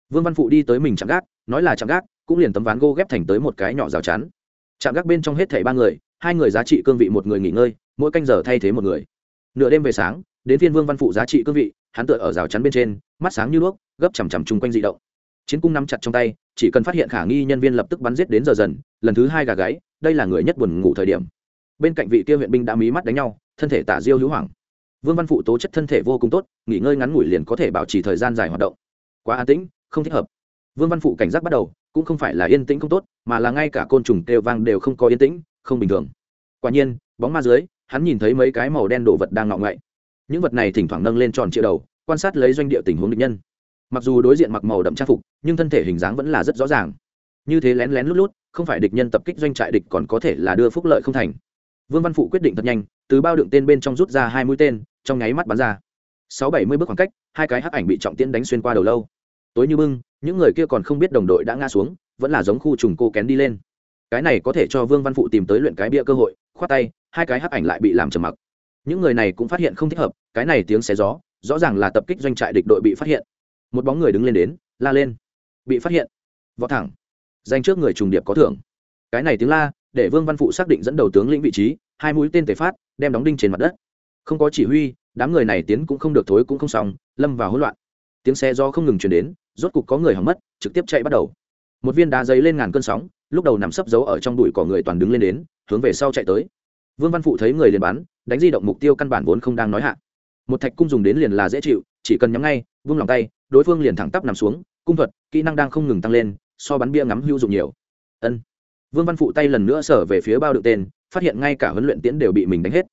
Vương văn phụ đi tới mình chạm gác, nói là chạm gác cũng liền tấm ván gỗ ghép thành tới một cái nhỏ rào chắn. Chạm gác bên trong hết thảy ba người, hai người giá trị cương vị một người nghỉ ngơi, mỗi canh giờ thay thế một người. Nửa đêm về sáng, đến phiên vương văn phụ giá trị cương vị, hắn tựa ở rào chắn bên trên, mắt sáng như đuốc, gấp chằm chằm chung quanh dị động. Chiến cung nắm chặt trong tay, chỉ cần phát hiện khả nghi nhân viên lập tức bắn giết đến giờ dần, lần thứ hai gà gáy, đây là người nhất buồn ngủ thời điểm. Bên cạnh vị kia huyện binh đã mí mắt đánh nhau, thân thể tả diêu hữu hoàng. vương văn phụ tố chất thân thể vô cùng tốt, nghỉ ngơi ngắn ngủi liền có thể bảo trì thời gian dài hoạt động. Quá an tĩnh, không thích hợp. Vương văn phụ cảnh giác bắt đầu cũng không phải là yên tĩnh không tốt, mà là ngay cả côn trùng kêu vang đều không có yên tĩnh, không bình thường. Quả nhiên, bóng ma dưới, hắn nhìn thấy mấy cái màu đen đồ vật đang ngọ ngậy những vật này thỉnh thoảng nâng lên tròn triệu đầu, quan sát lấy doanh địa tình huống địch nhân. Mặc dù đối diện mặc màu đậm trang phục, nhưng thân thể hình dáng vẫn là rất rõ ràng. Như thế lén lén lút lút, không phải địch nhân tập kích doanh trại địch còn có thể là đưa phúc lợi không thành. Vương văn phụ quyết định thật nhanh, từ bao đựng tên bên trong rút ra hai mũi tên, trong nháy mắt bắn ra. Sáu bảy mươi bước khoảng cách, hai cái hắc ảnh bị trọng tiễn đánh xuyên qua đầu lâu. Tối như bưng những người kia còn không biết đồng đội đã ngã xuống, vẫn là giống khu trùng cô kén đi lên. Cái này có thể cho vương văn phụ tìm tới luyện cái bia cơ hội, khoát tay, hai cái hắc ảnh lại bị làm trầm mặc. Những người này cũng phát hiện không thích hợp, cái này tiếng xé gió, rõ ràng là tập kích doanh trại địch đội bị phát hiện. Một bóng người đứng lên đến, la lên. Bị phát hiện. Võ thẳng. Danh trước người trùng điệp có thưởng. Cái này tiếng la, để vương văn phụ xác định dẫn đầu tướng lĩnh vị trí, hai mũi tên tề phát, đem đóng đinh trên mặt đất. Không có chỉ huy, đám người này tiến cũng không được thối cũng không xong, lâm vào hỗn loạn. Tiếng xe do không ngừng chuyển đến rốt cục có người hỏng mất, trực tiếp chạy bắt đầu. Một viên đá giấy lên ngàn cơn sóng, lúc đầu nằm sấp giấu ở trong đùi cỏ người toàn đứng lên đến, hướng về sau chạy tới. Vương văn phụ thấy người liền bắn, đánh di động mục tiêu căn bản vốn không đang nói hạ. Một thạch cung dùng đến liền là dễ chịu, chỉ cần nhắm ngay, vung lòng tay, đối phương liền thẳng tắp nằm xuống, cung thuật, kỹ năng đang không ngừng tăng lên, so bắn bia ngắm hữu dụng nhiều. Ân. Vương văn phụ tay lần nữa sở về phía bao đựng tên, phát hiện ngay cả huấn luyện tiễn đều bị mình đánh hết.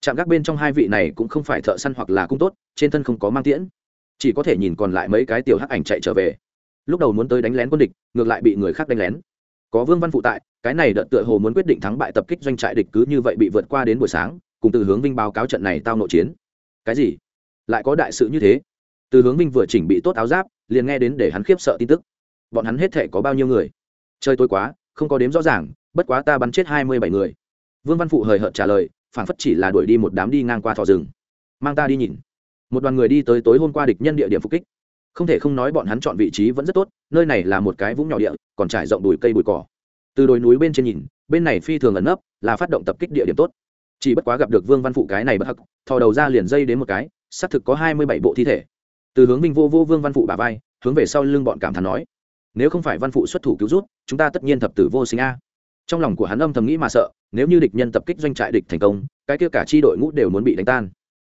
Chạm gác bên trong hai vị này cũng không phải thợ săn hoặc là cung tốt, trên thân không có mang tiễn chỉ có thể nhìn còn lại mấy cái tiểu hắc ảnh chạy trở về. Lúc đầu muốn tới đánh lén quân địch, ngược lại bị người khác đánh lén. Có vương văn phụ tại, cái này đợt tựa hồ muốn quyết định thắng bại tập kích doanh trại địch cứ như vậy bị vượt qua đến buổi sáng, cùng từ hướng vinh báo cáo trận này tao nội chiến. Cái gì? Lại có đại sự như thế? Từ hướng vinh vừa chỉnh bị tốt áo giáp, liền nghe đến để hắn khiếp sợ tin tức. Bọn hắn hết thể có bao nhiêu người? Chơi tối quá, không có đếm rõ ràng, bất quá ta bắn chết hai mươi bảy người. Vương văn phụ hời hợt trả lời phản phất chỉ là đuổi đi một đám đi ngang qua thọ rừng. Mang ta đi nhìn một đoàn người đi tới tối hôm qua địch nhân địa điểm phục kích. Không thể không nói bọn hắn chọn vị trí vẫn rất tốt, nơi này là một cái vũng nhỏ địa, còn trải rộng đùi cây bụi cỏ. Từ đồi núi bên trên nhìn, bên này phi thường ẩn nấp, là phát động tập kích địa điểm tốt. Chỉ bất quá gặp được vương văn phụ cái này bất hắc, thò đầu ra liền dây đến một cái, xác thực có hai mươi bảy bộ thi thể. Từ hướng Minh vô vô vương văn phụ bà vai, hướng về sau lưng bọn cảm thán nói, nếu không phải văn phụ xuất thủ cứu rút chúng ta tất nhiên thập tử vô sinh a. Trong lòng của hắn âm thầm nghĩ mà sợ, nếu như địch nhân tập kích doanh trại địch thành công, cái kia cả chi đội ngũ đều muốn bị đánh tan.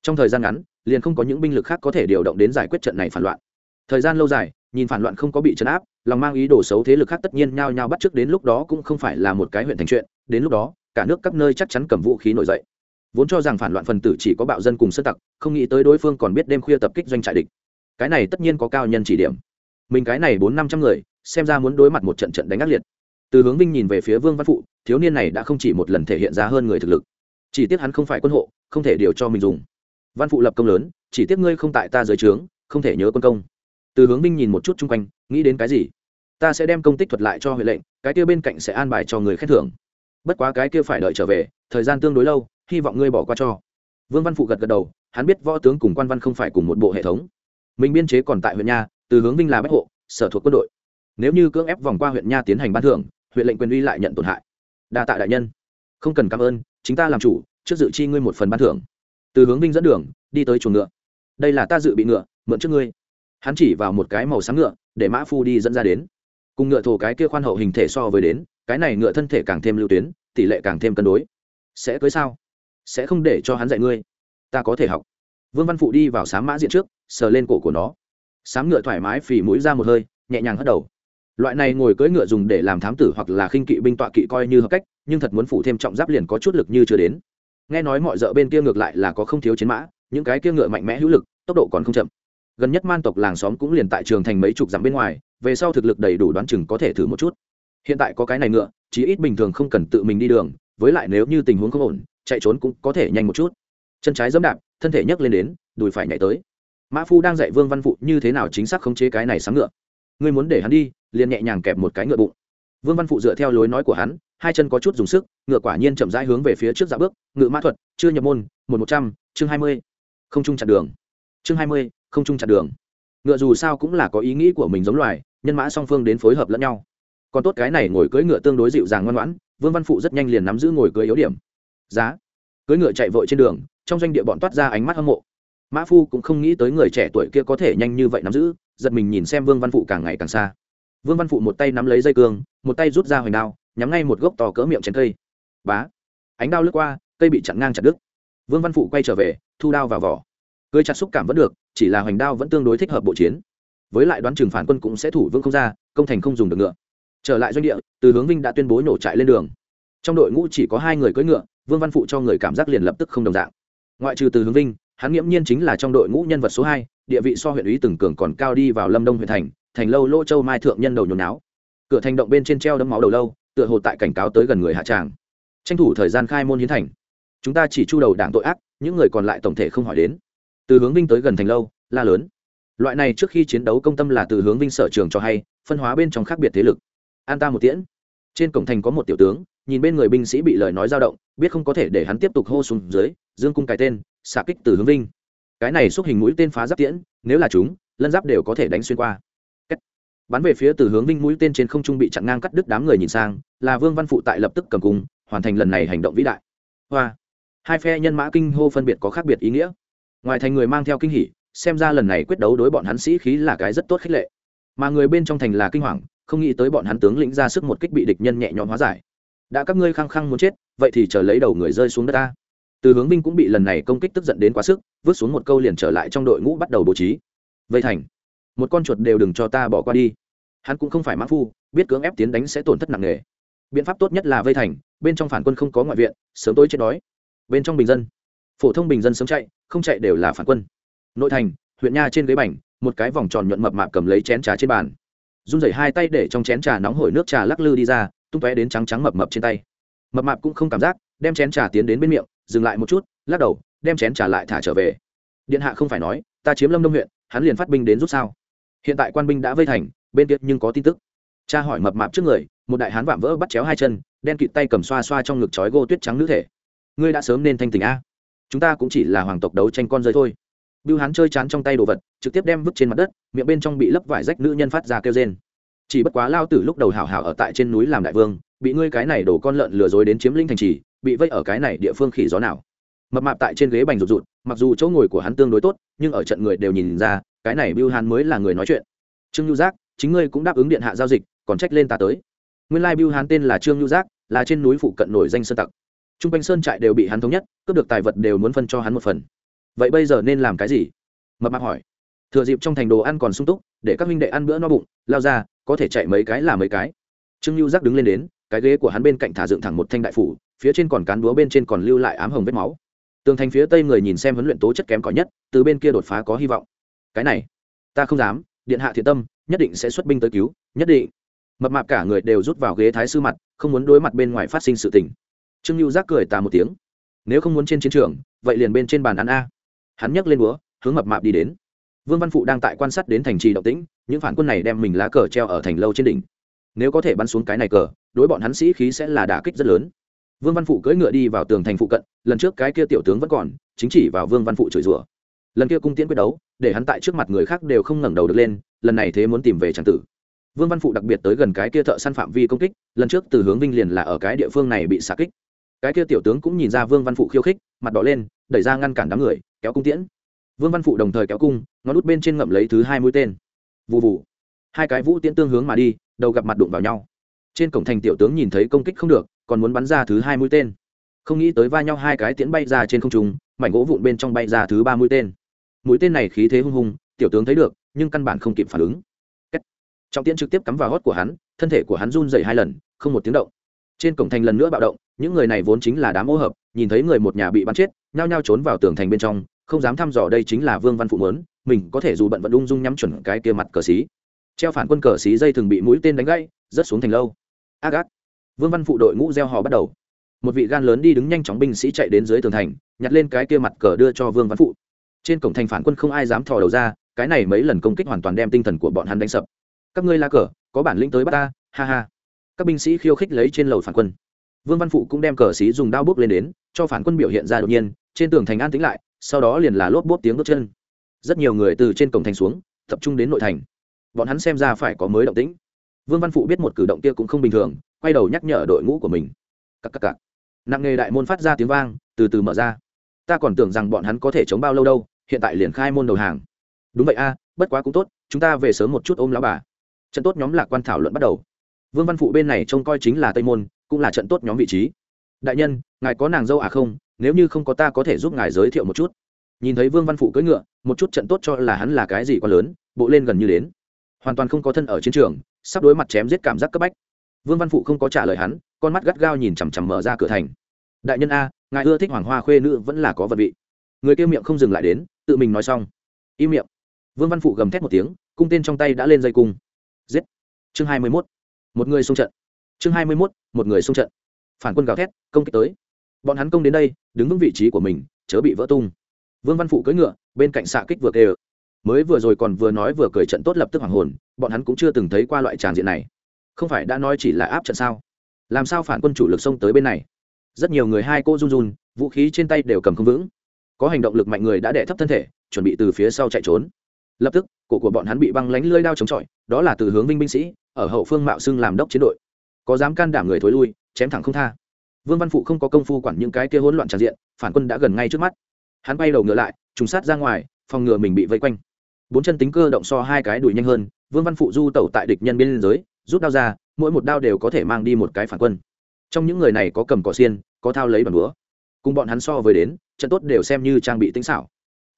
Trong thời gian ngắn liền không có những binh lực khác có thể điều động đến giải quyết trận này phản loạn. Thời gian lâu dài, nhìn phản loạn không có bị chấn áp, lòng mang ý đồ xấu thế lực khác tất nhiên nhao nhao bắt trước đến lúc đó cũng không phải là một cái huyện thành chuyện, đến lúc đó, cả nước các nơi chắc chắn cầm vũ khí nổi dậy. Vốn cho rằng phản loạn phần tử chỉ có bạo dân cùng sơ tặc, không nghĩ tới đối phương còn biết đêm khuya tập kích doanh trại địch. Cái này tất nhiên có cao nhân chỉ điểm. Mình cái này bốn năm trăm người, xem ra muốn đối mặt một trận trận đánh ác liệt. Từ hướng vinh nhìn về phía vương văn phụ, thiếu niên này đã không chỉ một lần thể hiện ra hơn người thực lực. Chỉ tiếc hắn không phải quân hộ, không thể điều cho mình dùng văn phụ lập công lớn, chỉ tiếc ngươi không tại ta dưới trướng, không thể nhớ quân công. Từ hướng Minh nhìn một chút chung quanh, nghĩ đến cái gì? Ta sẽ đem công tích thuật lại cho huệ lệnh, cái kia bên cạnh sẽ an bài cho người khen thưởng. Bất quá cái kia phải đợi trở về, thời gian tương đối lâu, hy vọng ngươi bỏ qua cho. Vương văn phụ gật gật đầu, hắn biết võ tướng cùng quan văn không phải cùng một bộ hệ thống. Mình biên chế còn tại huyện nha, từ hướng vinh là bách hộ, sở thuộc quân đội. Nếu như cưỡng ép vòng qua huyện nha tiến hành ban thưởng huyện lệnh quyền uy lại nhận tổn hại. Đa tạ đại nhân. Không cần cảm ơn, chính ta làm chủ, trước dự chi ngươi một phần ban thưởng từ hướng vinh dẫn đường, đi tới chuồng ngựa. Đây là ta dự bị ngựa, mượn trước ngươi. Hắn chỉ vào một cái màu sáng ngựa, để mã phu đi dẫn ra đến. Cùng ngựa thổ cái kia khoan hậu hình thể so với đến, cái này ngựa thân thể càng thêm lưu tuyến, tỷ lệ càng thêm cân đối. Sẽ cưới sao? Sẽ không để cho hắn dạy ngươi. Ta có thể học. Vương văn phụ đi vào sám mã diện trước, sờ lên cổ của nó. Sám ngựa thoải mái phì mũi ra một hơi, nhẹ nhàng hất đầu. Loại này ngồi cưỡi ngựa dùng để làm thám tử hoặc là khinh kỵ binh tọa kỵ coi như hợp cách, nhưng thật muốn phủ thêm trọng giáp liền có chút lực như chưa đến nghe nói mọi d bên kia ngược lại là có không thiếu chiến mã, những cái kia ngựa mạnh mẽ hữu lực, tốc độ còn không chậm. Gần nhất man tộc làng xóm cũng liền tại trường thành mấy chục dặm bên ngoài, về sau thực lực đầy đủ đoán chừng có thể thử một chút. Hiện tại có cái này ngựa, chí ít bình thường không cần tự mình đi đường, với lại nếu như tình huống không ổn, chạy trốn cũng có thể nhanh một chút. Chân trái dẫm đạp, thân thể nhấc lên đến, đùi phải nhảy tới. Mã phu đang dạy vương văn phụ như thế nào chính xác khống chế cái này sáng ngựa. Ngươi muốn để hắn đi, liền nhẹ nhàng kẹp một cái ngựa bụng. Vương văn phụ dựa theo lối nói của hắn hai chân có chút dùng sức, ngựa quả nhiên chậm rãi hướng về phía trước dạ bước ngựa mã thuật, chưa nhập môn, một một trăm, chương hai mươi. Không chung chặn đường. Chương hai mươi, không chung chặn đường. Ngựa dù sao cũng là có ý nghĩ của mình giống loài, nhân mã song phương đến phối hợp lẫn nhau. Còn tốt cái này ngồi cưỡi ngựa tương đối dịu dàng ngoan ngoãn, vương văn phụ rất nhanh liền nắm giữ ngồi cưỡi yếu điểm. Giá. Cưỡi ngựa chạy vội trên đường, trong doanh địa bọn toát ra ánh mắt hâm mộ. Mã phu cũng không nghĩ tới người trẻ tuổi kia có thể nhanh như vậy nắm giữ, giật mình nhìn xem vương văn phụ càng ngày càng xa. Vương văn phụ một tay nắm lấy dây cương, một tay rút ra hoành đao nhắm ngay một gốc to cỡ miệng chén cây. Bá. Ánh đao lướt qua, cây bị chặn ngang chặt đứt. Vương văn phụ quay trở về, thu đao vào vỏ. Cưới chặt xúc cảm vẫn được, chỉ là hoành đao vẫn tương đối thích hợp bộ chiến. Với lại đoán chừng phản quân cũng sẽ thủ vương không ra, công thành không dùng được ngựa. Trở lại doanh địa, từ hướng vinh đã tuyên bố nổ trại lên đường. Trong đội ngũ chỉ có hai người cưỡi ngựa, vương văn phụ cho người cảm giác liền lập tức không đồng dạng. Ngoại trừ từ hướng vinh, hắn nghiễm nhiên chính là trong đội ngũ nhân vật số hai, địa vị so huyện ủy từng cường còn cao đi vào lâm đông huyện thành thành lâu lỗ châu mai thượng nhân đầu nhồi náo. Cửa thành động bên trên treo đấm máu đầu lâu tựa hồ tại cảnh cáo tới gần người hạ tràng. Tranh thủ thời gian khai môn hiến thành. Chúng ta chỉ chu đầu đảng tội ác, những người còn lại tổng thể không hỏi đến. Từ hướng vinh tới gần thành lâu, la lớn. Loại này trước khi chiến đấu công tâm là từ hướng vinh sở trường cho hay, phân hóa bên trong khác biệt thế lực. An ta một tiễn. Trên cổng thành có một tiểu tướng, nhìn bên người binh sĩ bị lời nói dao động, biết không có thể để hắn tiếp tục hô xuống dưới, dương cung cái tên, xạ kích từ hướng vinh. Cái này xúc hình mũi tên phá giáp tiễn, nếu là chúng, lân giáp đều có thể đánh xuyên qua bắn về phía từ hướng vinh mũi tên trên không trung bị chặn ngang cắt đứt đám người nhìn sang, là vương văn phụ tại lập tức cầm cung, hoàn thành lần này hành động vĩ đại. Hoa. Hai phe nhân mã kinh hô phân biệt có khác biệt ý nghĩa. Ngoài thành người mang theo kinh hỉ, xem ra lần này quyết đấu đối bọn hắn sĩ khí là cái rất tốt khích lệ. Mà người bên trong thành là kinh hoàng, không nghĩ tới bọn hắn tướng lĩnh ra sức một kích bị địch nhân nhẹ nhõm hóa giải. Đã các ngươi khăng khăng muốn chết, vậy thì chờ lấy đầu người rơi xuống đất ta. Từ hướng binh cũng bị lần này công kích tức giận đến quá sức, vứt xuống một câu liền trở lại trong đội ngũ bắt đầu bố trí. Vây thành. Một con chuột đều đừng cho ta bỏ qua đi hắn cũng không phải mã phu, biết cưỡng ép tiến đánh sẽ tổn thất nặng nề. Biện pháp tốt nhất là vây thành, bên trong phản quân không có ngoại viện, sớm tối chết đói. Bên trong bình dân. Phổ thông bình dân sớm chạy, không chạy đều là phản quân. Nội thành, huyện nha trên ghế bành, một cái vòng tròn nhuận mập mạp cầm lấy chén trà trên bàn. Run rẩy hai tay để trong chén trà nóng hổi nước trà lắc lư đi ra, tung tóe đến trắng trắng mập mập trên tay. Mập mạp cũng không cảm giác, đem chén trà tiến đến bên miệng, dừng lại một chút, lắc đầu, đem chén trà lại thả trở về. Điện hạ không phải nói, ta chiếm lâm đông huyện, hắn liền phát binh đến rút sao. Hiện tại quan binh đã vây thành bên kia nhưng có tin tức. Cha hỏi mập mạp trước người, một đại hán vạm vỡ bắt chéo hai chân, đen kịt tay cầm xoa xoa trong ngực chói gô tuyết trắng nữ thể. Ngươi đã sớm nên thanh tình a. Chúng ta cũng chỉ là hoàng tộc đấu tranh con rơi thôi. Bưu hán chơi chán trong tay đồ vật, trực tiếp đem vứt trên mặt đất, miệng bên trong bị lấp vải rách nữ nhân phát ra kêu rên. Chỉ bất quá lao tử lúc đầu hảo hảo ở tại trên núi làm đại vương, bị ngươi cái này đổ con lợn lừa dối đến chiếm linh thành trì, bị vây ở cái này địa phương khỉ gió nào. Mập mạp tại trên ghế bành rụt rụt, mặc dù chỗ ngồi của hắn tương đối tốt, nhưng ở trận người đều nhìn ra, cái này bưu hán mới là người nói chuyện. Trương nhu giác chính ngươi cũng đáp ứng điện hạ giao dịch, còn trách lên ta tới. Nguyên lai bưu hán tên là trương nhu giác, là trên núi phụ cận nổi danh sơn tặc. T r u n g quanh sơn trại đều bị hắn thống nhất, cướp được tài vật đều muốn phân cho hắn một phần. Vậy bây giờ nên làm cái gì? Mập mạp hỏi. Thừa dịp trong thành đồ ăn còn sung túc, để các huynh đệ ăn bữa no bụng, lao ra, có thể chạy mấy cái là mấy cái. Trương nhu giác đứng lên đến, cái ghế của hắn bên cạnh thả dựng thẳng một thanh đại phủ, phía trên còn cán búa bên trên còn lưu lại ám hồng vết máu. Tường thành phía tây người nhìn xem huấn luyện tố chất kém cỏi nhất, từ bên kia đột phá có hy vọng. Cái này, ta không dám, điện hạ thiện tâm nhất định sẽ xuất binh tới cứu, nhất định. Mập mạp cả người đều rút vào ghế thái sư mặt, không muốn đối mặt bên ngoài phát sinh sự tình. Trương lưu giác cười tà một tiếng. Nếu không muốn trên chiến trường, vậy liền bên trên bàn ăn a. Hắn nhấc lên búa, hướng mập mạp đi đến. Vương văn phụ đang tại quan sát đến thành trì động tĩnh, những phản quân này đem mình lá cờ treo ở thành lâu trên đỉnh. Nếu có thể bắn xuống cái này cờ, đối bọn hắn sĩ khí sẽ là đả kích rất lớn. Vương văn phụ cưỡi ngựa đi vào tường thành phụ cận, lần trước cái kia tiểu tướng vẫn còn, chính chỉ vào vương văn phụ chửi rủa lần kia cung tiễn quyết đấu, để hắn tại trước mặt người khác đều không ngẩng đầu được lên, lần này thế muốn tìm về tràng tử. Vương văn phụ đặc biệt tới gần cái kia thợ săn phạm vi công kích, lần trước từ hướng vinh liền là ở cái địa phương này bị xả kích. Cái kia tiểu tướng cũng nhìn ra vương văn phụ khiêu khích, mặt đỏ lên, đẩy ra ngăn cản đám người, kéo cung tiễn. Vương văn phụ đồng thời kéo cung, ngón út bên trên ngậm lấy thứ hai mũi tên. Vụ vụ hai cái vũ tiễn tương hướng mà đi, đầu gặp mặt đụng vào nhau. Trên cổng thành tiểu tướng nhìn thấy công kích không được, còn muốn bắn ra thứ hai mũi tên. Không nghĩ tới va nhau hai cái tiễn bay ra trên không trung, mảnh gỗ vụn bên trong bay ra thứ ba mũi tên mũi tên này khí thế hung hùng tiểu tướng thấy được, nhưng căn bản không kịp phản ứng. Trọng tiễn trực tiếp cắm vào hót của hắn, thân thể của hắn run dày hai lần, không một tiếng động. Trên cổng thành lần nữa bạo động, những người này vốn chính là đám ô hợp, nhìn thấy người một nhà bị bắn chết, nhao nhao trốn vào tường thành bên trong, không dám thăm dò đây chính là vương văn phụ mớn mình có thể dù bận vận ung dung nhắm chuẩn cái kia mặt cờ xí. Treo phản quân cờ xí dây thường bị mũi tên đánh gãy, rớt xuống thành lâu. Ác ác. Vương văn phụ đội ngũ gieo hò bắt đầu. Một vị gan lớn đi đứng nhanh chóng binh sĩ chạy đến dưới tường thành, nhặt lên cái kia mặt cờ đưa cho vương văn phụ trên cổng thành phản quân không ai dám thò đầu ra, cái này mấy lần công kích hoàn toàn đem tinh thần của bọn hắn đánh sập. Các ngươi la cờ, có bản lĩnh tới bắt ta, ha ha. Các binh sĩ khiêu khích lấy trên lầu phản quân. Vương văn phụ cũng đem cờ xí dùng đao bước lên đến, cho phản quân biểu hiện ra đột nhiên, trên tường thành an tính lại, sau đó liền là lốp bốp tiếng bước chân. Rất nhiều người từ trên cổng thành xuống, tập trung đến nội thành. Bọn hắn xem ra phải có mới động tĩnh. Vương văn phụ biết một cử động kia cũng không bình thường, quay đầu nhắc nhở đội ngũ của mình. Cặp cặp cặp nặng nghề đại môn phát ra tiếng vang, từ từ mở ra ta còn tưởng rằng bọn hắn có thể chống bao lâu đâu, hiện tại liền khai môn đầu hàng. Đúng vậy a, bất quá cũng tốt, chúng ta về sớm một chút ôm lão bà. Trận tốt nhóm lạc quan thảo luận bắt đầu. Vương văn phụ bên này trông coi chính là tây môn, cũng là trận tốt nhóm vị trí. Đại nhân, ngài có nàng dâu à không? Nếu như không có ta có thể giúp ngài giới thiệu một chút. Nhìn thấy vương văn phụ cưỡi ngựa, một chút trận tốt cho là hắn là cái gì quá lớn, bộ lên gần như đến. Hoàn toàn không có thân ở chiến trường, sắp đối mặt chém giết cảm giác cấp bách. Vương văn phụ không có trả lời hắn, con mắt gắt gao nhìn chằm chằm mở ra cửa thành. Đại nhân a ngài ưa thích hoàng hoa khuê nữ vẫn là có vật vị. Người kêu miệng không dừng lại đến, tự mình nói xong. Im miệng. Vương văn phụ gầm thét một tiếng, cung tên trong tay đã lên dây cung. Giết. Chương hai mươi mốt. Một người xung trận. Chương hai mươi mốt, một người xung trận. Phản quân gào thét, công kích tới. Bọn hắn công đến đây, đứng vững vị trí của mình, chớ bị vỡ tung. Vương văn phụ cưỡi ngựa, bên cạnh xạ kích vừa kề mới vừa rồi còn vừa nói vừa cười trận tốt lập tức hoàng hồn, bọn hắn cũng chưa từng thấy qua loại tràng diện này. Không phải đã nói chỉ là áp trận sao? Làm sao phản quân chủ lực xông tới bên này? Rất nhiều người hai cô run run, vũ khí trên tay đều cầm không vững. Có hành động lực mạnh người đã đẻ thấp thân thể, chuẩn bị từ phía sau chạy trốn. Lập tức, cổ của bọn hắn bị băng lánh lơi đao chống chọi, đó là từ hướng vinh binh sĩ, ở hậu phương mạo xưng làm đốc chiến đội. Có dám can đảm người thối lui, chém thẳng không tha. Vương văn phụ không có công phu quản những cái kia hỗn loạn tràn diện, phản quân đã gần ngay trước mắt. Hắn bay đầu ngựa lại, trùng sát ra ngoài, phòng ngừa mình bị vây quanh. Bốn chân tính cơ động so hai cái đuổi nhanh hơn, vương văn phụ du tẩu tại địch nhân biên giới, rút đao ra, mỗi một đao đều có thể mang đi một cái phản quân trong những người này có cầm cỏ xiên, có thao lấy bằng búa. Cùng bọn hắn so với đến, trận tốt đều xem như trang bị tinh xảo.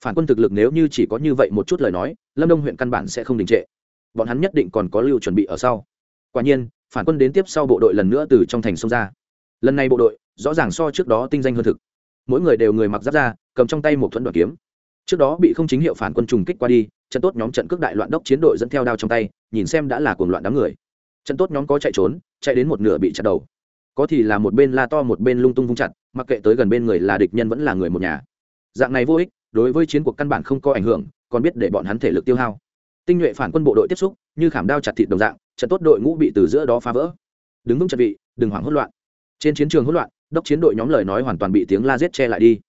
Phản quân thực lực nếu như chỉ có như vậy một chút lời nói, lâm đông huyện căn bản sẽ không đình trệ. Bọn hắn nhất định còn có lưu chuẩn bị ở sau. Quả nhiên, phản quân đến tiếp sau bộ đội lần nữa từ trong thành sông ra. Lần này bộ đội, rõ ràng so trước đó tinh danh hơn thực. Mỗi người đều người mặc giáp ra cầm trong tay một thuẫn đoàn kiếm. Trước đó bị không chính hiệu phản quân trùng kích qua đi, trận tốt nhóm trận cước đại loạn đốc chiến đội dẫn theo đao trong tay, nhìn xem đã là cuồng loạn đám người. Trận tốt nhóm có chạy trốn, chạy đến một nửa bị chặt đầu có thì là một bên la to một bên lung tung vung chặt, mặc kệ tới gần bên người là địch nhân vẫn là người một nhà. Dạng này vô ích, đối với chiến cuộc căn bản không có ảnh hưởng, còn biết để bọn hắn thể lực tiêu hao. Tinh nhuệ phản quân bộ đội tiếp xúc, như khảm đao chặt thịt đồng dạng, trận tốt đội ngũ bị từ giữa đó phá vỡ. Đứng vững trận vị, đừng hoảng hốt loạn. Trên chiến trường hỗn loạn, đốc chiến đội nhóm lời nói hoàn toàn bị tiếng la giết che lại đi.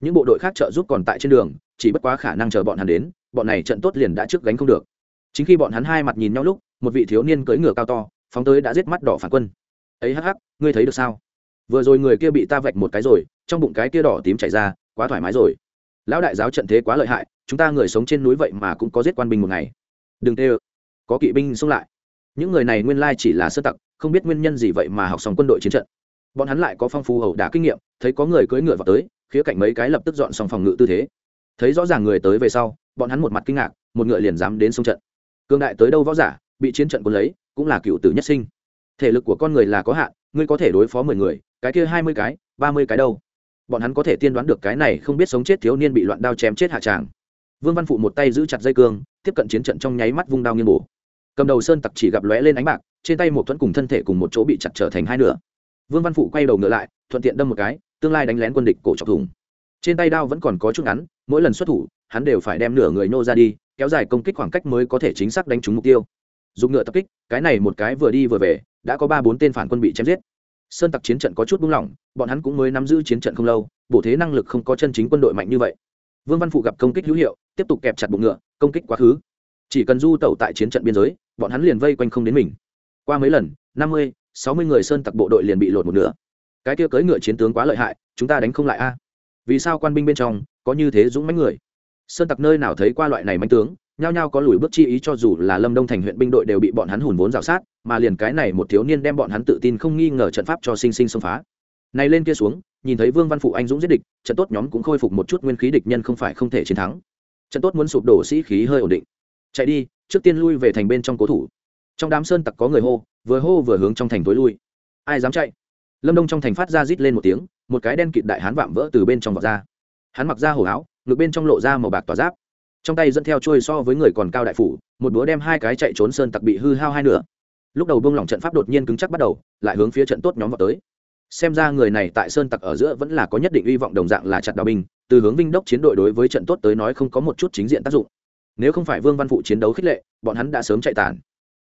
Những bộ đội khác trợ giúp còn tại trên đường, chỉ bất quá khả năng chờ bọn hắn đến, bọn này trận tốt liền đã trước gánh không được. Chính khi bọn hắn hai mặt nhìn nhau lúc, một vị thiếu niên cưỡi ngựa cao to, phóng tới đã giết mắt đỏ phản quân. Ấy hắc hắc ngươi thấy được sao? Vừa rồi người kia bị ta vạch một cái rồi, trong bụng cái kia đỏ tím chảy ra, quá thoải mái rồi. Lão đại giáo trận thế quá lợi hại, chúng ta người sống trên núi vậy mà cũng có giết quan binh một ngày. Đừng tê ơ. Có kỵ binh xông lại. Những người này nguyên lai chỉ là sơ tặc, không biết nguyên nhân gì vậy mà học xong quân đội chiến trận. Bọn hắn lại có phong phú hậu đả kinh nghiệm, thấy có người cưỡi ngựa vào tới, khía cạnh mấy cái lập tức dọn xong phòng ngự tư thế. Thấy rõ ràng người tới về sau, bọn hắn một mặt kinh ngạc, một ngựa liền dám đến sông trận. Cương đại tới đâu võ giả, bị chiến trận quân lấy, cũng là cựu tử nhất sinh. Thể lực của con người là có hạn ngươi có thể đối phó mười người, cái kia hai mươi cái, ba mươi cái đâu? Bọn hắn có thể tiên đoán được cái này không biết sống chết thiếu niên bị loạn đao chém chết hạ tràng. Vương văn phụ một tay giữ chặt dây cương, tiếp cận chiến trận trong nháy mắt vung đao nghiêng bổ. Cầm đầu sơn tặc chỉ gặp lóe lên ánh bạc, trên tay một thuẫn cùng thân thể cùng một chỗ bị chặt trở thành hai nửa. Vương văn phụ quay đầu ngựa lại, thuận tiện đâm một cái, tương lai đánh lén quân địch cổ chọc thủng. Trên tay đao vẫn còn có chút ngắn, mỗi lần xuất thủ, hắn đều phải đem nửa người nô ra đi, kéo dài công kích khoảng cách mới có thể chính xác đánh trúng mục tiêu. Dùng ngựa tập kích, cái này một cái vừa đi vừa về đã có ba bốn tên phản quân bị chém giết. Sơn tặc chiến trận có chút buông lỏng, bọn hắn cũng mới nắm giữ chiến trận không lâu, bổ thế năng lực không có chân chính quân đội mạnh như vậy. Vương văn phụ gặp công kích hữu hiệu, tiếp tục kẹp chặt bụng ngựa, công kích quá khứ. Chỉ cần du tẩu tại chiến trận biên giới, bọn hắn liền vây quanh không đến mình. Qua mấy lần, năm mươi, sáu mươi người sơn tặc bộ đội liền bị lột một nửa. Cái kia cưỡi ngựa chiến tướng quá lợi hại, chúng ta đánh không lại a. Vì sao quan binh bên trong có như thế dũng mãnh người? Sơn tặc nơi nào thấy qua loại này manh tướng? Nhao nhao có lùi bước chi ý cho dù là lâm đông thành huyện binh đội đều bị bọn hắn hùn vốn rào sát, mà liền cái này một thiếu niên đem bọn hắn tự tin không nghi ngờ trận pháp cho sinh sinh xông phá. Này lên kia xuống, nhìn thấy vương văn phụ anh dũng giết địch, trận tốt nhóm cũng khôi phục một chút nguyên khí địch nhân không phải không thể chiến thắng. Trận tốt muốn sụp đổ sĩ khí hơi ổn định. Chạy đi, trước tiên lui về thành bên trong cố thủ. Trong đám sơn tặc có người hô, vừa hô vừa hướng trong thành tối lui. Ai dám chạy? Lâm đông trong thành phát ra rít lên một tiếng, một cái đen kịt đại hán vạm vỡ từ bên trong vọt ra. Hắn mặc ra hổ áo, ngực bên trong lộ ra màu bạc tỏa giáp trong tay dẫn theo trôi so với người còn cao đại phủ, một búa đem hai cái chạy trốn sơn tặc bị hư hao hai nửa. Lúc đầu buông lỏng trận pháp đột nhiên cứng chắc bắt đầu, lại hướng phía trận tốt nhóm vào tới. Xem ra người này tại sơn tặc ở giữa vẫn là có nhất định hy vọng đồng dạng là chặt đào binh, từ hướng vinh đốc chiến đội đối với trận tốt tới nói không có một chút chính diện tác dụng. Nếu không phải vương văn phụ chiến đấu khích lệ, bọn hắn đã sớm chạy tản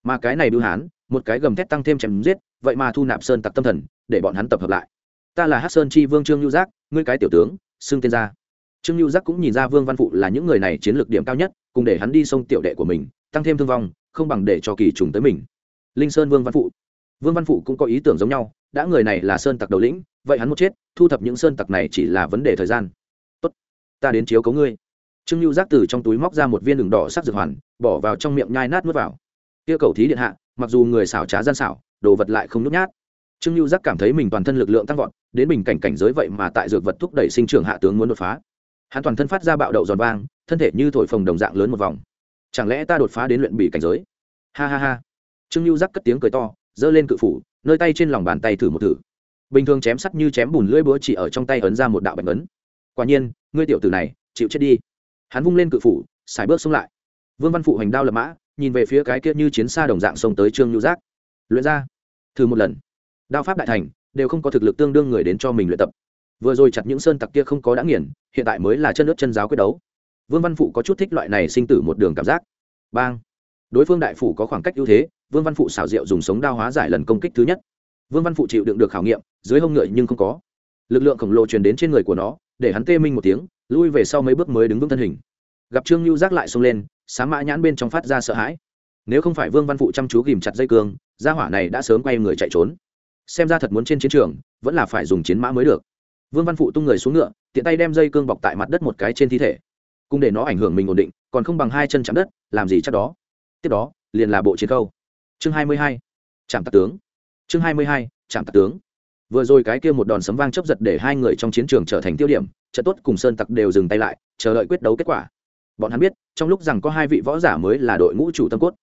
mà cái này bưu hán, một cái gầm thét tăng thêm chém giết, vậy mà thu nạp sơn tặc tâm thần, để bọn hắn tập hợp lại. Ta là hát sơn chi vương trương nhu giác, ngươi cái tiểu tướng, xưng tên gia trương Lưu giác cũng nhìn ra vương văn phụ là những người này chiến lược điểm cao nhất, cùng để hắn đi sông tiểu đệ của mình, tăng thêm thương vong, không bằng để cho kỳ trùng tới mình. Linh sơn vương văn phụ. Vương văn phụ cũng có ý tưởng giống nhau, đã người này là sơn tặc đầu lĩnh, vậy hắn một chết, thu thập những sơn tặc này chỉ là vấn đề thời gian. Tốt, ta đến chiếu cấu ngươi. Trương lưu giác từ trong túi móc ra một viên đường đỏ sắc dược hoàn, bỏ vào trong miệng nhai nát n vào. Kia cầu thí điện hạ, mặc dù người xảo trá gian xảo, đồ vật lại không nhút nhát. Trương lưu giác cảm thấy mình toàn thân lực lượng tăng vọt, đến bình cảnh cảnh giới vậy mà tại dược vật thúc đẩy sinh trưởng hạ tướng muốn đột phá hắn toàn thân phát ra bạo đậu giòn vang, thân thể như thổi phồng đồng dạng lớn một vòng. Chẳng lẽ ta đột phá đến luyện bị cảnh giới? Ha ha ha. Trương lưu giác cất tiếng cười to, giơ lên cự phủ, nơi tay trên lòng bàn tay thử một thử. Bình thường chém sắt như chém bùn lưỡi búa chỉ ở trong tay ấn ra một đạo bạch ấn. Quả nhiên, ngươi tiểu tử này, chịu chết đi. Hắn vung lên cự phủ xài bước xông lại. Vương văn phụ hành đao lập mã, nhìn về phía cái kia như chiến xa đồng dạng xông tới trương lưu giác. Luyện ra. Thử một lần. Đao pháp đại thành, đều không có thực lực tương đương người đến cho mình luyện tập vừa rồi chặt những sơn tặc kia không có đã nghiền, hiện tại mới là chân nước chân giáo quyết đấu. Vương văn phụ có chút thích loại này sinh tử một đường cảm giác. Bang! Đối phương đại phủ có khoảng cách ưu thế, vương văn phụ xảo diệu dùng sống đao hóa giải lần công kích thứ nhất. Vương văn phụ chịu đựng được khảo nghiệm, dưới hông ngựa nhưng không có. Lực lượng khổng lồ truyền đến trên người của nó, để hắn tê minh một tiếng, lui về sau mấy bước mới đứng vững thân hình. Gặp trương lưu giác lại xông lên sáng mã nhãn bên trong phát ra sợ hãi. Nếu không phải vương văn phụ chăm chú ghìm chặt dây cương, gia hỏa này đã sớm quay người chạy trốn. Xem ra thật muốn trên chiến trường, vẫn là phải dùng chiến mã mới được vương văn phụ tung người xuống ngựa, tiện tay đem dây cương bọc tại mặt đất một cái trên thi thể. Cùng để nó ảnh hưởng mình ổn định, còn không bằng hai chân chạm đất, làm gì chắc đó. Tiếp đó, liền là bộ chiến câu. Chương hai mươi hai, trạm tạc tướng. Chương hai mươi hai, trạm tạc tướng. Vừa rồi cái kia một đòn sấm vang chấp giật để hai người trong chiến trường trở thành tiêu điểm, trận tốt cùng sơn tặc đều dừng tay lại, chờ đợi quyết đấu kết quả. Bọn hắn biết, trong lúc rằng có hai vị võ giả mới là đội ngũ chủ tâm cốt.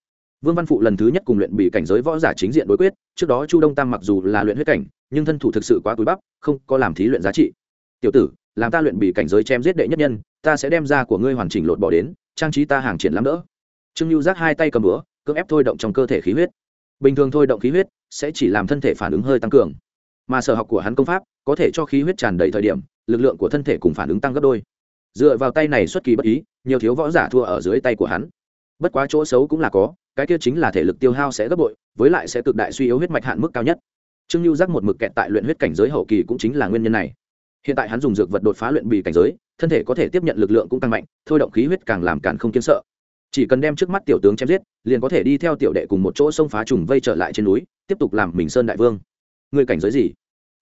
Vương văn phụ lần thứ nhất cùng luyện bị cảnh giới võ giả chính diện đối quyết, trước đó chu đông tam mặc dù là luyện huyết cảnh nhưng thân thủ thực sự quá túi bắp, không có làm thí luyện giá trị. Tiểu tử, làm ta luyện bị cảnh giới chém giết đệ nhất nhân, ta sẽ đem ra của ngươi hoàn chỉnh lột bỏ đến, trang trí ta hàng triển lắm đỡ. Trương lưu giác hai tay cầm búa, cưỡng ép thôi động trong cơ thể khí huyết. Bình thường thôi động khí huyết sẽ chỉ làm thân thể phản ứng hơi tăng cường, mà sở học của hắn công pháp có thể cho khí huyết tràn đầy thời điểm, lực lượng của thân thể cùng phản ứng tăng gấp đôi. Dựa vào tay này xuất kỳ bất ý, nhiều thiếu võ giả thua ở dưới tay của hắn. Bất quá chỗ xấu cũng là có, cái kia chính là thể lực tiêu hao sẽ gấp bội, với lại sẽ cực đại suy yếu huyết mạch hạn mức cao nhất trương lưu giác một mực kẹt tại luyện huyết cảnh giới hậu kỳ cũng chính là nguyên nhân này. Hiện tại hắn dùng dược vật đột phá luyện bì cảnh giới, thân thể có thể tiếp nhận lực lượng cũng tăng mạnh, thôi động khí huyết càng làm càng không kiến sợ. Chỉ cần đem trước mắt tiểu tướng chém giết, liền có thể đi theo tiểu đệ cùng một chỗ sông phá trùng vây trở lại trên núi, tiếp tục làm mình sơn đại vương. Người cảnh giới gì?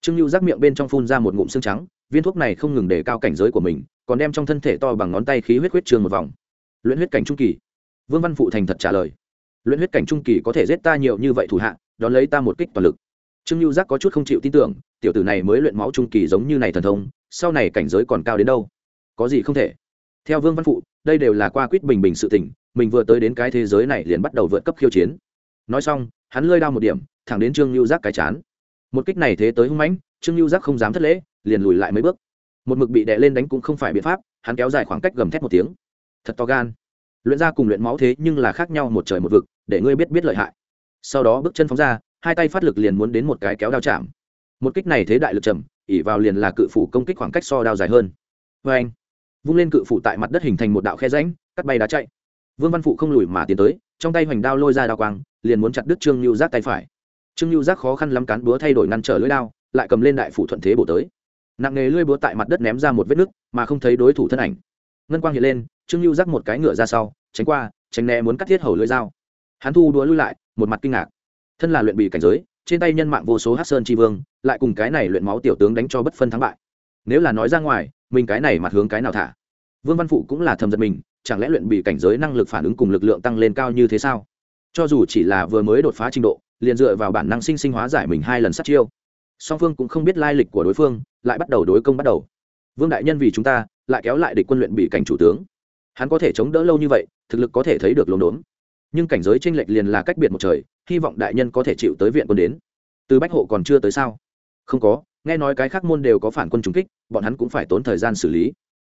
Trương lưu giác miệng bên trong phun ra một ngụm xương trắng, viên thuốc này không ngừng để cao cảnh giới của mình, còn đem trong thân thể to bằng ngón tay khí huyết huyết trường một vòng. Luyện huyết cảnh trung kỳ. Vương văn phụ thành thật trả lời. Luyện huyết cảnh trung kỳ có thể giết ta nhiều như vậy thủ hạ, đón lấy ta một kích toàn lực trương lưu giác có chút không chịu tin tưởng, tiểu tử này mới luyện máu trung kỳ giống như này thần thông, sau này cảnh giới còn cao đến đâu? Có gì không thể? Theo vương văn phụ, đây đều là qua quýt bình bình sự tỉnh mình vừa tới đến cái thế giới này liền bắt đầu vượt cấp khiêu chiến. Nói xong, hắn lơi đao một điểm, thẳng đến trương lưu giác cái chán. Một kích này thế tới hung mãnh, trương lưu giác không dám thất lễ, liền lùi lại mấy bước. Một mực bị đè lên đánh cũng không phải biện pháp, hắn kéo dài khoảng cách gầm thét một tiếng. Thật to gan. Luyện ra cùng luyện máu thế nhưng là khác nhau một trời một vực, để ngươi biết biết lợi hại. Sau đó bước chân phóng ra hai tay phát lực liền muốn đến một cái kéo đao chạm. Một kích này thế đại lực trầm ỉ vào liền là cự phủ công kích khoảng cách so đao dài hơn. Vê anh, vung lên cự phủ tại mặt đất hình thành một đạo khe ránh cắt bay đá chạy. Vương văn phụ không lùi mà tiến tới, trong tay hoành đao lôi ra đao quang, liền muốn chặt đứt trương lưu giác tay phải. Trương lưu giác khó khăn lắm cán búa thay đổi ngăn trở lưỡi đao, lại cầm lên đại phủ thuận thế bổ tới. Nặng nghề lưỡi búa tại mặt đất ném ra một vết nứt, mà không thấy đối thủ thân ảnh. Ngân quang hiện lên, trương lưu giác một cái ngựa ra sau, tránh qua, tránh né muốn cắt thiết hầu lưỡi dao. Hắn thu đúa lui lại, một mặt kinh ngạc thân là luyện bị cảnh giới, trên tay nhân mạng vô số hát sơn tri vương, lại cùng cái này luyện máu tiểu tướng đánh cho bất phân thắng bại. Nếu là nói ra ngoài, mình cái này mặt hướng cái nào thả? Vương văn phụ cũng là thầm giật mình, chẳng lẽ luyện bị cảnh giới năng lực phản ứng cùng lực lượng tăng lên cao như thế sao? Cho dù chỉ là vừa mới đột phá trình độ, liền dựa vào bản năng sinh sinh hóa giải mình hai lần sát chiêu. Song phương cũng không biết lai lịch của đối phương, lại bắt đầu đối công bắt đầu. Vương đại nhân vì chúng ta, lại kéo lại địch quân luyện bị cảnh chủ tướng. Hắn có thể chống đỡ lâu như vậy, thực lực có thể thấy được lốm đốm nhưng cảnh giới tranh lệch liền là cách biệt một trời, hy vọng đại nhân có thể chịu tới viện quân đến. Từ bách hộ còn chưa tới sao? Không có, nghe nói cái khác môn đều có phản quân trùng kích, bọn hắn cũng phải tốn thời gian xử lý.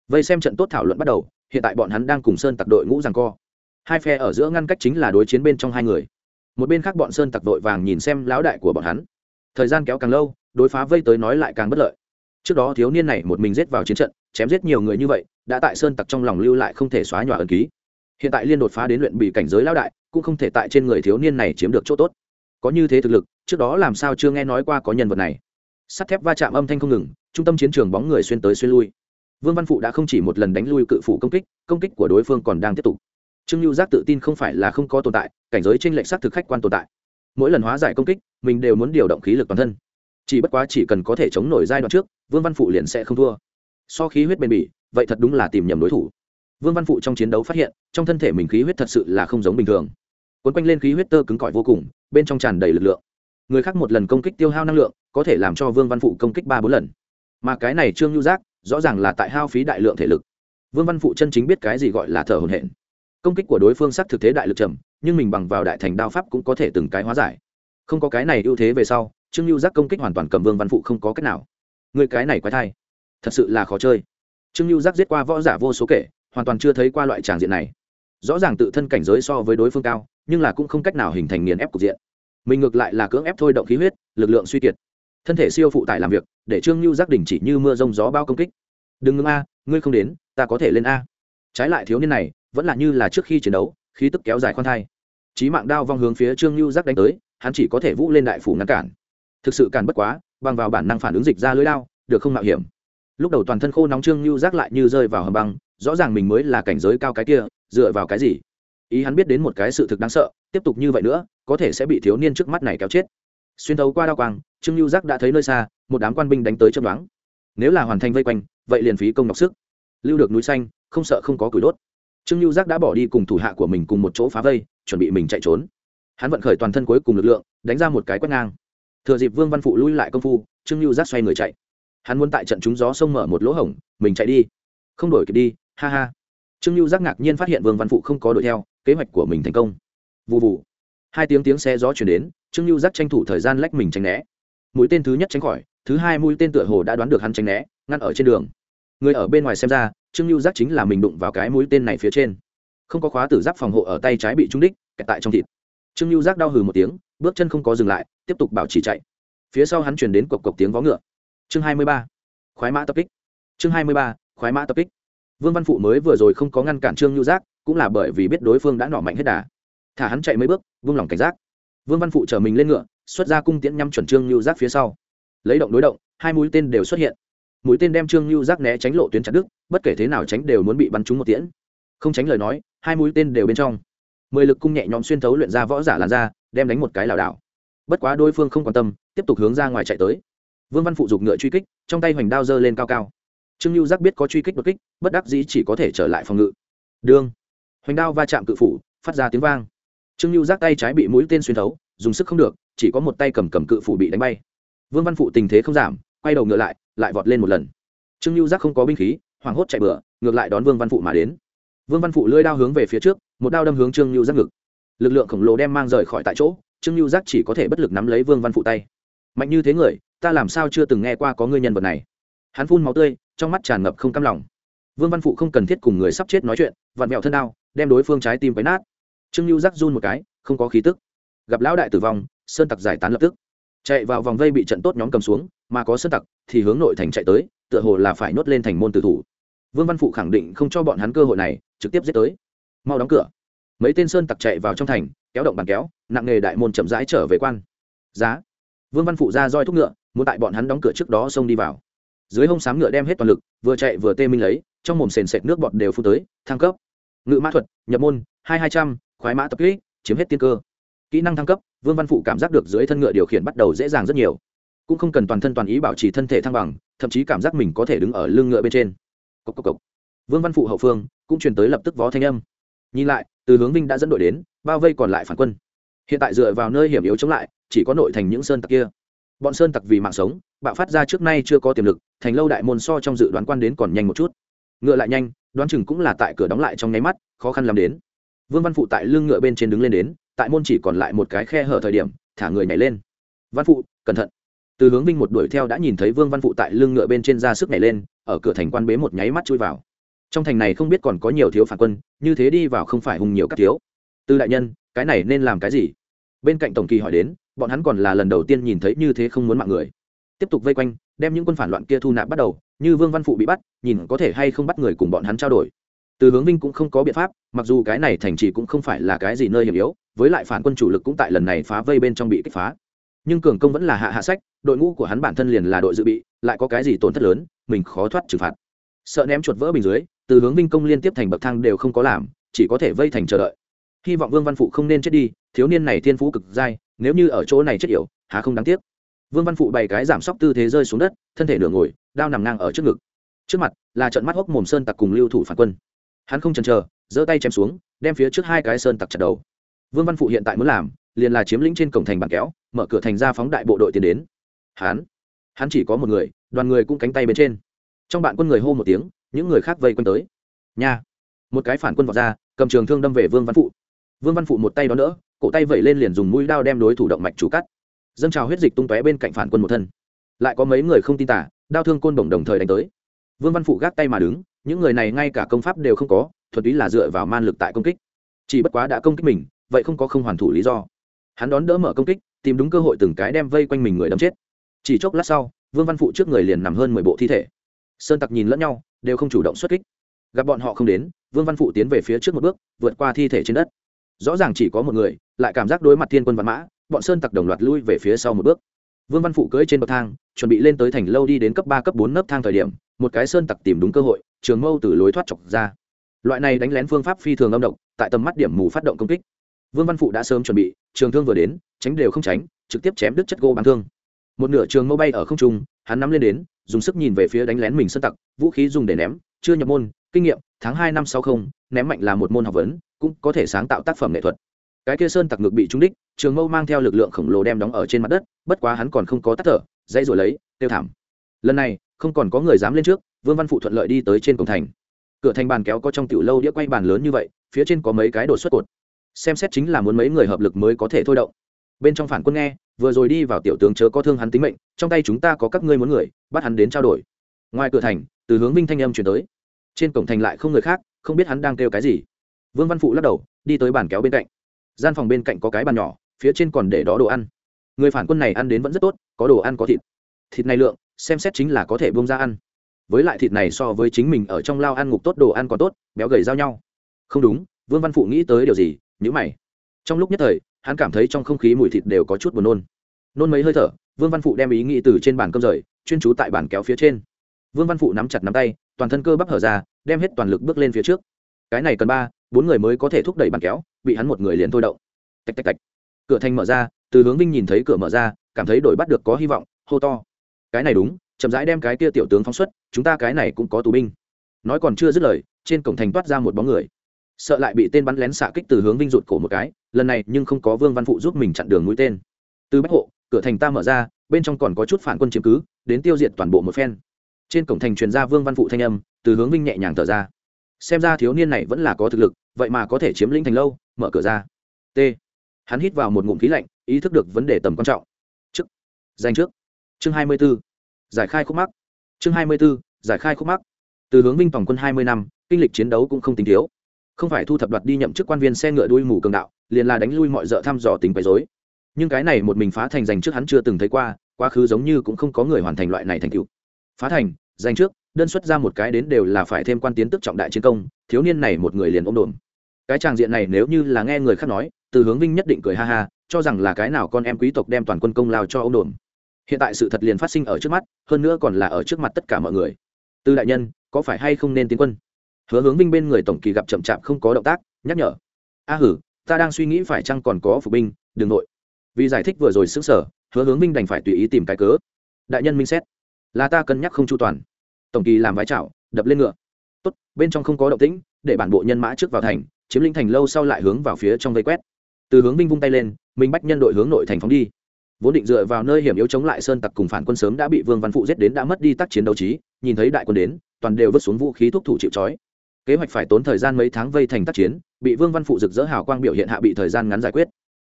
Vây xem trận tốt thảo luận bắt đầu, hiện tại bọn hắn đang cùng sơn tặc đội ngũ rằng co. Hai phe ở giữa ngăn cách chính là đối chiến bên trong hai người. Một bên khác bọn sơn tặc đội vàng nhìn xem lão đại của bọn hắn. Thời gian kéo càng lâu, đối phá vây tới nói lại càng bất lợi. Trước đó thiếu niên này một mình giết vào chiến trận, chém giết nhiều người như vậy, đã tại sơn tặc trong lòng lưu lại không thể xóa nhòa ẩn ký hiện tại liên đột phá đến luyện bị cảnh giới lão đại, cũng không thể tại trên người thiếu niên này chiếm được chỗ tốt. Có như thế thực lực, trước đó làm sao chưa nghe nói qua có nhân vật này. Sắt thép va chạm âm thanh không ngừng, trung tâm chiến trường bóng người xuyên tới xuyên lui. Vương văn phụ đã không chỉ một lần đánh lui cự phủ công kích công kích của đối phương còn đang tiếp tục. Trương lưu giác tự tin không phải là không có tồn tại, cảnh giới trên lệch xác thực khách quan tồn tại. Mỗi lần hóa giải công kích, mình đều muốn điều động khí lực toàn thân. Chỉ bất quá chỉ cần có thể chống nổi giai đoạn trước, vương văn phụ liền sẽ không thua. So khí huyết bền bỉ, vậy thật đúng là tìm nhầm đối thủ vương văn phụ trong chiến đấu phát hiện, trong thân thể mình khí huyết thật sự là không giống bình thường. Quấn quanh lên khí huyết tơ cứng cỏi vô cùng, bên trong tràn đầy lực lượng. Người khác một lần công kích tiêu hao năng lượng, có thể làm cho vương văn phụ công kích ba bốn lần. Mà cái này trương nhu giác, rõ ràng là tại hao phí đại lượng thể lực. Vương văn phụ chân chính biết cái gì gọi là thở hồn hển. Công kích của đối phương sắc thực thế đại lực trầm, nhưng mình bằng vào đại thành đao pháp cũng có thể từng cái hóa giải. Không có cái này ưu thế về sau, trương lưu giác công kích hoàn toàn cầm vương văn phụ không có cách nào. Người cái này quái thai, thật sự là khó chơi. Trương lưu giác giết qua võ giả vô số kể hoàn toàn chưa thấy qua loại tràng diện này. Rõ ràng tự thân cảnh giới so với đối phương cao, nhưng là cũng không cách nào hình thành nghiền ép cục diện. Mình ngược lại là cưỡng ép thôi động khí huyết, lực lượng suy kiệt. Thân thể siêu phụ tải làm việc, để trương lưu giác đình chỉ như mưa rông gió bao công kích. Đừng ngưng a, ngươi không đến, ta có thể lên a. Trái lại thiếu niên này, vẫn là như là trước khi chiến đấu, khí tức kéo dài khoan thai. Trí mạng đao vong hướng phía trương lưu giác đánh tới, hắn chỉ có thể vũ lên đại phủ ngăn cản. Thực sự cản bất quá, bằng vào bản năng phản ứng dịch ra lưới đao, được không mạo hiểm. Lúc đầu toàn thân khô nóng trương lưu giác lại như rơi vào hầm băng rõ ràng mình mới là cảnh giới cao cái kia, dựa vào cái gì? Ý hắn biết đến một cái sự thực đáng sợ, tiếp tục như vậy nữa, có thể sẽ bị thiếu niên trước mắt này kéo chết. Xuyên thấu qua đao quang, trương lưu giác đã thấy nơi xa, một đám quan binh đánh tới chấm đoán nếu là hoàn thành vây quanh, vậy liền phí công đọc sức. Lưu được núi xanh, không sợ không có củi đốt. Trương lưu giác đã bỏ đi cùng thủ hạ của mình cùng một chỗ phá vây, chuẩn bị mình chạy trốn. Hắn vận khởi toàn thân cuối cùng lực lượng, đánh ra một cái quét ngang. Thừa dịp vương văn phụ lui lại công phu, trương lưu giác xoay người chạy. Hắn muốn tại trận trúng gió sông mở một lỗ hổng, mình chạy đi. Không đổi kịp đi ha ha. Trương lưu giác ngạc nhiên phát hiện vương văn phụ không có đuổi theo, kế hoạch của mình thành công. Vụ vụ hai tiếng tiếng xe gió chuyển đến, trương lưu giác tranh thủ thời gian lách mình tránh né. Mũi tên thứ nhất tránh khỏi, thứ hai mũi tên tựa hồ đã đoán được hắn tránh né, ngăn ở trên đường. Người ở bên ngoài xem ra, trương lưu giác chính là mình đụng vào cái mũi tên này phía trên. Không có khóa tử giáp phòng hộ ở tay trái bị trúng đích, kẹt tại trong thịt. Trương lưu giác đau hừ một tiếng, bước chân không có dừng lại, tiếp tục bảo trì chạy. Phía sau hắn chuyển đến cộc cộc tiếng vó ngựa. Chương hai mươi ba. Khoái mã tập kích. Chương hai mươi ba. Khoái mã tập kích vương văn phụ mới vừa rồi không có ngăn cản trương lưu giác, cũng là bởi vì biết đối phương đã nỏ mạnh hết đà. Thả hắn chạy mấy bước, vung lòng cảnh giác. Vương văn phụ chở mình lên ngựa, xuất ra cung tiễn nhắm chuẩn trương lưu giác phía sau. Lấy động đối động, hai mũi tên đều xuất hiện. Mũi tên đem trương lưu giác né tránh lộ tuyến chặt đức bất kể thế nào tránh đều muốn bị bắn trúng một tiễn. Không tránh lời nói, hai mũi tên đều bên trong. Mười lực cung nhẹ nhõm xuyên thấu luyện ra võ giả làn ra đem đánh một cái lảo đảo. Bất quá đối phương không quan tâm, tiếp tục hướng ra ngoài chạy tới. Vương văn phụ giục ngựa truy kích, trong tay hoành đao giơ lên cao cao trương lưu giác biết có truy kích đột kích, bất đắc dĩ chỉ có thể trở lại phòng ngự. Đương hoành đao va chạm cự phủ, phát ra tiếng vang. Trương lưu giác tay trái bị mũi tên xuyên thấu, dùng sức không được, chỉ có một tay cầm cầm cự phủ bị đánh bay. Vương văn phụ tình thế không giảm, quay đầu ngựa lại lại vọt lên một lần. Trương lưu giác không có binh khí, hoảng hốt chạy bựa ngược lại đón vương văn phụ mà đến. Vương văn phụ lưỡi đao hướng về phía trước, một đao đâm hướng trương lưu giác ngực. Lực lượng khổng lồ đem mang rời khỏi tại chỗ, trương lưu giác chỉ có thể bất lực nắm lấy vương văn phụ tay. Mạnh như thế người, ta làm sao chưa từng nghe qua có người nhân vật này? Hắn phun máu tươi, trong mắt tràn ngập không cam lòng. Vương văn phụ không cần thiết cùng người sắp chết nói chuyện, vặn mẹo thân đao, đem đối phương trái tim quấy nát. Trương lưu giác run một cái, không có khí tức. Gặp lão đại tử vong, sơn tặc giải tán lập tức. Chạy vào vòng vây bị trận tốt nhóm cầm xuống, mà có sơn tặc thì hướng nội thành chạy tới, tựa hồ là phải nhốt lên thành môn tử thủ. Vương văn phụ khẳng định không cho bọn hắn cơ hội này, trực tiếp giết tới. Mau đóng cửa. Mấy tên sơn tặc chạy vào trong thành, kéo động bàn kéo, nặng nghề đại môn chậm rãi trở về quan. Giá. Vương văn phụ ra roi thúc ngựa, muốn tại bọn hắn đóng cửa trước đó xông đi vào dưới hông sám ngựa đem hết toàn lực, vừa chạy vừa tê minh lấy, trong mồm sền sệt nước bọt đều phun tới, thăng cấp. Ngự mã thuật, nhập môn, hai hai trăm, khoái mã tập kỹ chiếm hết tiên cơ. Kỹ năng thăng cấp, vương văn phụ cảm giác được dưới thân ngựa điều khiển bắt đầu dễ dàng rất nhiều. Cũng không cần toàn thân toàn ý bảo trì thân thể thăng bằng, thậm chí cảm giác mình có thể đứng ở lưng ngựa bên trên. Cốc cốc cốc. vương văn phụ hậu phương, cũng truyền tới lập tức vó thanh âm. Nhìn lại, từ hướng vinh đã dẫn đội đến, bao vây còn lại phản quân. Hiện tại dựa vào nơi hiểm yếu chống lại, chỉ có nội thành những sơn tặc kia. Bọn sơn tặc vì mạng sống bạo phát ra trước nay chưa có tiềm lực, thành lâu đại môn so trong dự đoán quan đến còn nhanh một chút. Ngựa lại nhanh, đoán chừng cũng là tại cửa đóng lại trong nháy mắt, khó khăn làm đến. Vương văn phụ tại lưng ngựa bên trên đứng lên đến, tại môn chỉ còn lại một cái khe hở thời điểm, thả người nhảy lên. Văn phụ, cẩn thận. Từ hướng vinh một đuổi theo đã nhìn thấy vương văn phụ tại lưng ngựa bên trên ra sức nhảy lên, ở cửa thành quan bế một nháy mắt chui vào. Trong thành này không biết còn có nhiều thiếu phản quân, như thế đi vào không phải hùng nhiều các thiếu. Từ đại nhân, cái này nên làm cái gì? Bên cạnh tổng kỳ hỏi đến, bọn hắn còn là lần đầu tiên nhìn thấy như thế không muốn mạng người tiếp tục vây quanh, đem những quân phản loạn kia thu nạp bắt đầu, như vương văn phụ bị bắt, nhìn có thể hay không bắt người cùng bọn hắn trao đổi. Từ hướng vinh cũng không có biện pháp, mặc dù cái này thành trì cũng không phải là cái gì nơi hiểm yếu, với lại phản quân chủ lực cũng tại lần này phá vây bên trong bị kích phá. Nhưng cường công vẫn là hạ hạ sách, đội ngũ của hắn bản thân liền là đội dự bị, lại có cái gì tổn thất lớn, mình khó thoát trừng phạt. Sợ ném chuột vỡ bình dưới, từ hướng vinh công liên tiếp thành bậc thang đều không có làm, chỉ có thể vây thành chờ đợi. Hy vọng vương văn phụ không nên chết đi, thiếu niên này thiên phú cực dai, nếu như ở chỗ này chết yểu, há không đáng tiếc vương văn phụ bày cái giảm sóc tư thế rơi xuống đất, thân thể nửa ngồi, đao nằm ngang ở trước ngực. Trước mặt là trận mắt hốc mồm sơn tặc cùng lưu thủ phản quân. Hắn không chần chờ, giơ tay chém xuống, đem phía trước hai cái sơn tặc chặt đầu. Vương văn phụ hiện tại muốn làm, liền là chiếm lĩnh trên cổng thành bàn kéo, mở cửa thành ra phóng đại bộ đội tiến đến. Hắn hắn chỉ có một người, đoàn người cũng cánh tay bên trên. Trong bạn quân người hô một tiếng, những người khác vây quanh tới. Nha! Một cái phản quân vọt ra, cầm trường thương đâm về vương văn phụ. Vương văn phụ một tay đó nữa cổ tay vẩy lên liền dùng mũi đao đem đối thủ động mạch chủ cắt dâng trào huyết dịch tung tóe bên cạnh phản quân một thân. Lại có mấy người không tin tả đao thương côn bổng đồng thời đánh tới. Vương văn phụ gác tay mà đứng, những người này ngay cả công pháp đều không có, thuần túy là dựa vào man lực tại công kích. Chỉ bất quá đã công kích mình, vậy không có không hoàn thủ lý do. Hắn đón đỡ mở công kích, tìm đúng cơ hội từng cái đem vây quanh mình người đâm chết. Chỉ chốc lát sau, vương văn phụ trước người liền nằm hơn mười bộ thi thể. Sơn tặc nhìn lẫn nhau, đều không chủ động xuất kích. Gặp bọn họ không đến, vương văn phụ tiến về phía trước một bước, vượt qua thi thể trên đất. Rõ ràng chỉ có một người, lại cảm giác đối mặt thiên quân văn mã bọn sơn tặc đồng loạt lui về phía sau một bước. Vương văn phụ cưỡi trên bậc thang, chuẩn bị lên tới thành lâu đi đến cấp ba, cấp bốn nấc thang thời điểm, một cái sơn tặc tìm đúng cơ hội, trường mâu từ lối thoát chọc ra. Loại này đánh lén phương pháp phi thường âm độc, tại tầm mắt điểm mù phát động công kích. Vương văn phụ đã sớm chuẩn bị, trường thương vừa đến, tránh đều không tránh, trực tiếp chém đứt chất gỗ bằng thương. Một nửa trường mâu bay ở không trung, hắn nắm lên đến, dùng sức nhìn về phía đánh lén mình sơn tặc, vũ khí dùng để ném, chưa nhập môn, kinh nghiệm, tháng hai năm sau không, ném mạnh là một môn học vấn, cũng có thể sáng tạo tác phẩm nghệ thuật cái kia sơn tặc ngực bị trúng đích, trường mâu mang theo lực lượng khổng lồ đem đóng ở trên mặt đất, bất quá hắn còn không có tắt thở, dãy rồi lấy tiêu thảm. Lần này, không còn có người dám lên trước, vương văn phụ thuận lợi đi tới trên cổng thành. Cửa thành bàn kéo có trong tiểu lâu đĩa quay bàn lớn như vậy, phía trên có mấy cái đột xuất cột. Xem xét chính là muốn mấy người hợp lực mới có thể thôi động. Bên trong phản quân nghe, vừa rồi đi vào tiểu tướng chớ có thương hắn tính mệnh, trong tay chúng ta có các ngươi muốn người, bắt hắn đến trao đổi. Ngoài cửa thành, từ hướng minh thanh âm chuyển tới. Trên cổng thành lại không người khác, không biết hắn đang kêu cái gì. Vương văn phụ lắc đầu, đi tới bàn kéo bên cạnh gian phòng bên cạnh có cái bàn nhỏ, phía trên còn để đó đồ ăn. Người phản quân này ăn đến vẫn rất tốt, có đồ ăn có thịt. Thịt này lượng, xem xét chính là có thể bông ra ăn. Với lại thịt này so với chính mình ở trong lao ăn ngục tốt đồ ăn còn tốt, béo gầy giao nhau. Không đúng, vương văn phụ nghĩ tới điều gì nhữ mày. Trong lúc nhất thời, hắn cảm thấy trong không khí mùi thịt đều có chút buồn nôn. Nôn mấy hơi thở, vương văn phụ đem ý nghĩ từ trên bàn cơm rời, chuyên trú tại bàn kéo phía trên. Vương văn phụ nắm chặt nắm tay, toàn thân cơ bắp hở ra, đem hết toàn lực bước lên phía trước. Cái này cần ba, bốn người mới có thể thúc đẩy bàn kéo bị hắn một người liền thôi động. Tạch tạch tạch. Cửa thành mở ra, từ hướng vinh nhìn thấy cửa mở ra, cảm thấy đổi bắt được có hy vọng, hô to. Cái này đúng, chậm rãi đem cái kia tiểu tướng phóng xuất, chúng ta cái này cũng có tù binh. Nói còn chưa dứt lời, trên cổng thành toát ra một bóng người. Sợ lại bị tên bắn lén xạ kích từ hướng vinh rụt cổ một cái, lần này nhưng không có vương văn phụ giúp mình chặn đường mũi tên. Từ bách hộ, cửa thành ta mở ra, bên trong còn có chút phản quân chiếm cứ, đến tiêu diệt toàn bộ một phen. Trên cổng thành truyền ra vương văn phụ thanh âm, từ hướng vinh nhẹ nhàng thở ra xem ra thiếu niên này vẫn là có thực lực, vậy mà có thể chiếm lĩnh thành lâu, mở cửa ra. T. Hắn hít vào một ngụm khí lạnh, ý thức được vấn đề tầm quan trọng. Chức danh trước. Chương hai mươi b ố giải khai khúc mắc. Chương hai mươi b ố giải khai khúc mắc. Từ hướng vinh tổng quân hai mươi năm, kinh lịch chiến đấu cũng không tính thiếu. Không phải thu thập đoạt đi nhậm chức quan viên xe ngựa đuôi mù cường đạo, liền là đánh lui mọi d thăm dò tính quấy dối nhưng cái này một mình phá thành giành trước hắn chưa từng thấy qua, quá khứ giống như cũng không có người hoàn thành loại này thành cựu phá thành, giành trước đơn xuất ra một cái đến đều là phải thêm quan tiến tức trọng đại chiến công, thiếu niên này một người liền ôm đồn cái tràng diện này nếu như là nghe người khác nói, từ hướng vinh nhất định cười ha ha, cho rằng là cái nào con em quý tộc đem toàn quân công lao cho ông đồn hiện tại sự thật liền phát sinh ở trước mắt, hơn nữa còn là ở trước mặt tất cả mọi người. Tư đại nhân, có phải hay không nên tiến quân? Hứa hướng vinh bên người tổng kỳ gặp chậm chạp không có động tác, nhắc nhở. A hử, ta đang suy nghĩ phải chăng còn có phục binh, đừng nội. Vì giải thích vừa rồi xứng sở hứa hướng vinh đành phải tùy ý tìm cái cớ. Đại nhân minh xét. Là ta cân nhắc không chu toàn tổng kỳ làm vái chảo, đập lên ngựa. Tốt, bên trong không có động tĩnh, để bản bộ nhân mã trước vào thành, chiếm lĩnh thành lâu sau lại hướng vào phía trong vây quét. Từ hướng vinh vung tay lên, minh bách nhân đội hướng nội thành phóng đi. Vốn định dựa vào nơi hiểm yếu chống lại sơn tặc cùng phản quân sớm đã bị vương văn phụ giết đến đã mất đi tác chiến đấu trí, nhìn thấy đại quân đến, toàn đều vứt xuống vũ khí thuốc thủ chịu trói. Kế hoạch phải tốn thời gian mấy tháng vây thành tác chiến, bị vương văn phụ rực rỡ hào quang biểu hiện hạ bị thời gian ngắn giải quyết.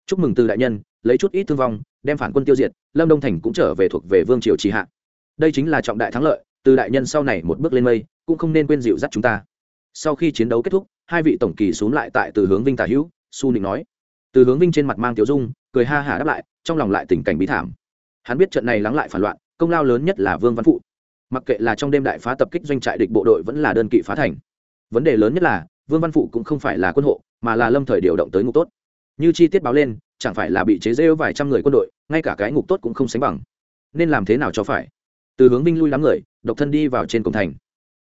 Chúc mừng từ đại nhân, lấy chút ít thương vong, đem phản quân tiêu diệt, lâm đông thành cũng trở về thuộc về vương triều trì hạ. Đây chính là trọng đại thắng lợi từ đại nhân sau này một bước lên mây, cũng không nên quên dịu dắt chúng ta. Sau khi chiến đấu kết thúc, hai vị tổng kỳ xuống lại tại từ hướng vinh tả hữu, su nịnh nói. Từ hướng vinh trên mặt mang tiểu dung, cười ha hả đáp lại, trong lòng lại tình cảnh bí thảm. Hắn biết trận này lắng lại phản loạn, công lao lớn nhất là vương văn phụ. Mặc kệ là trong đêm đại phá tập kích doanh trại địch bộ đội vẫn là đơn kỵ phá thành. Vấn đề lớn nhất là, vương văn phụ cũng không phải là quân hộ, mà là lâm thời điều động tới ngục tốt. Như chi tiết báo lên, chẳng phải là bị chế rêu vài trăm người quân đội, ngay cả cái ngục tốt cũng không sánh bằng. Nên làm thế nào cho phải? Từ hướng vinh lui đám người, độc thân đi vào trên cổng thành.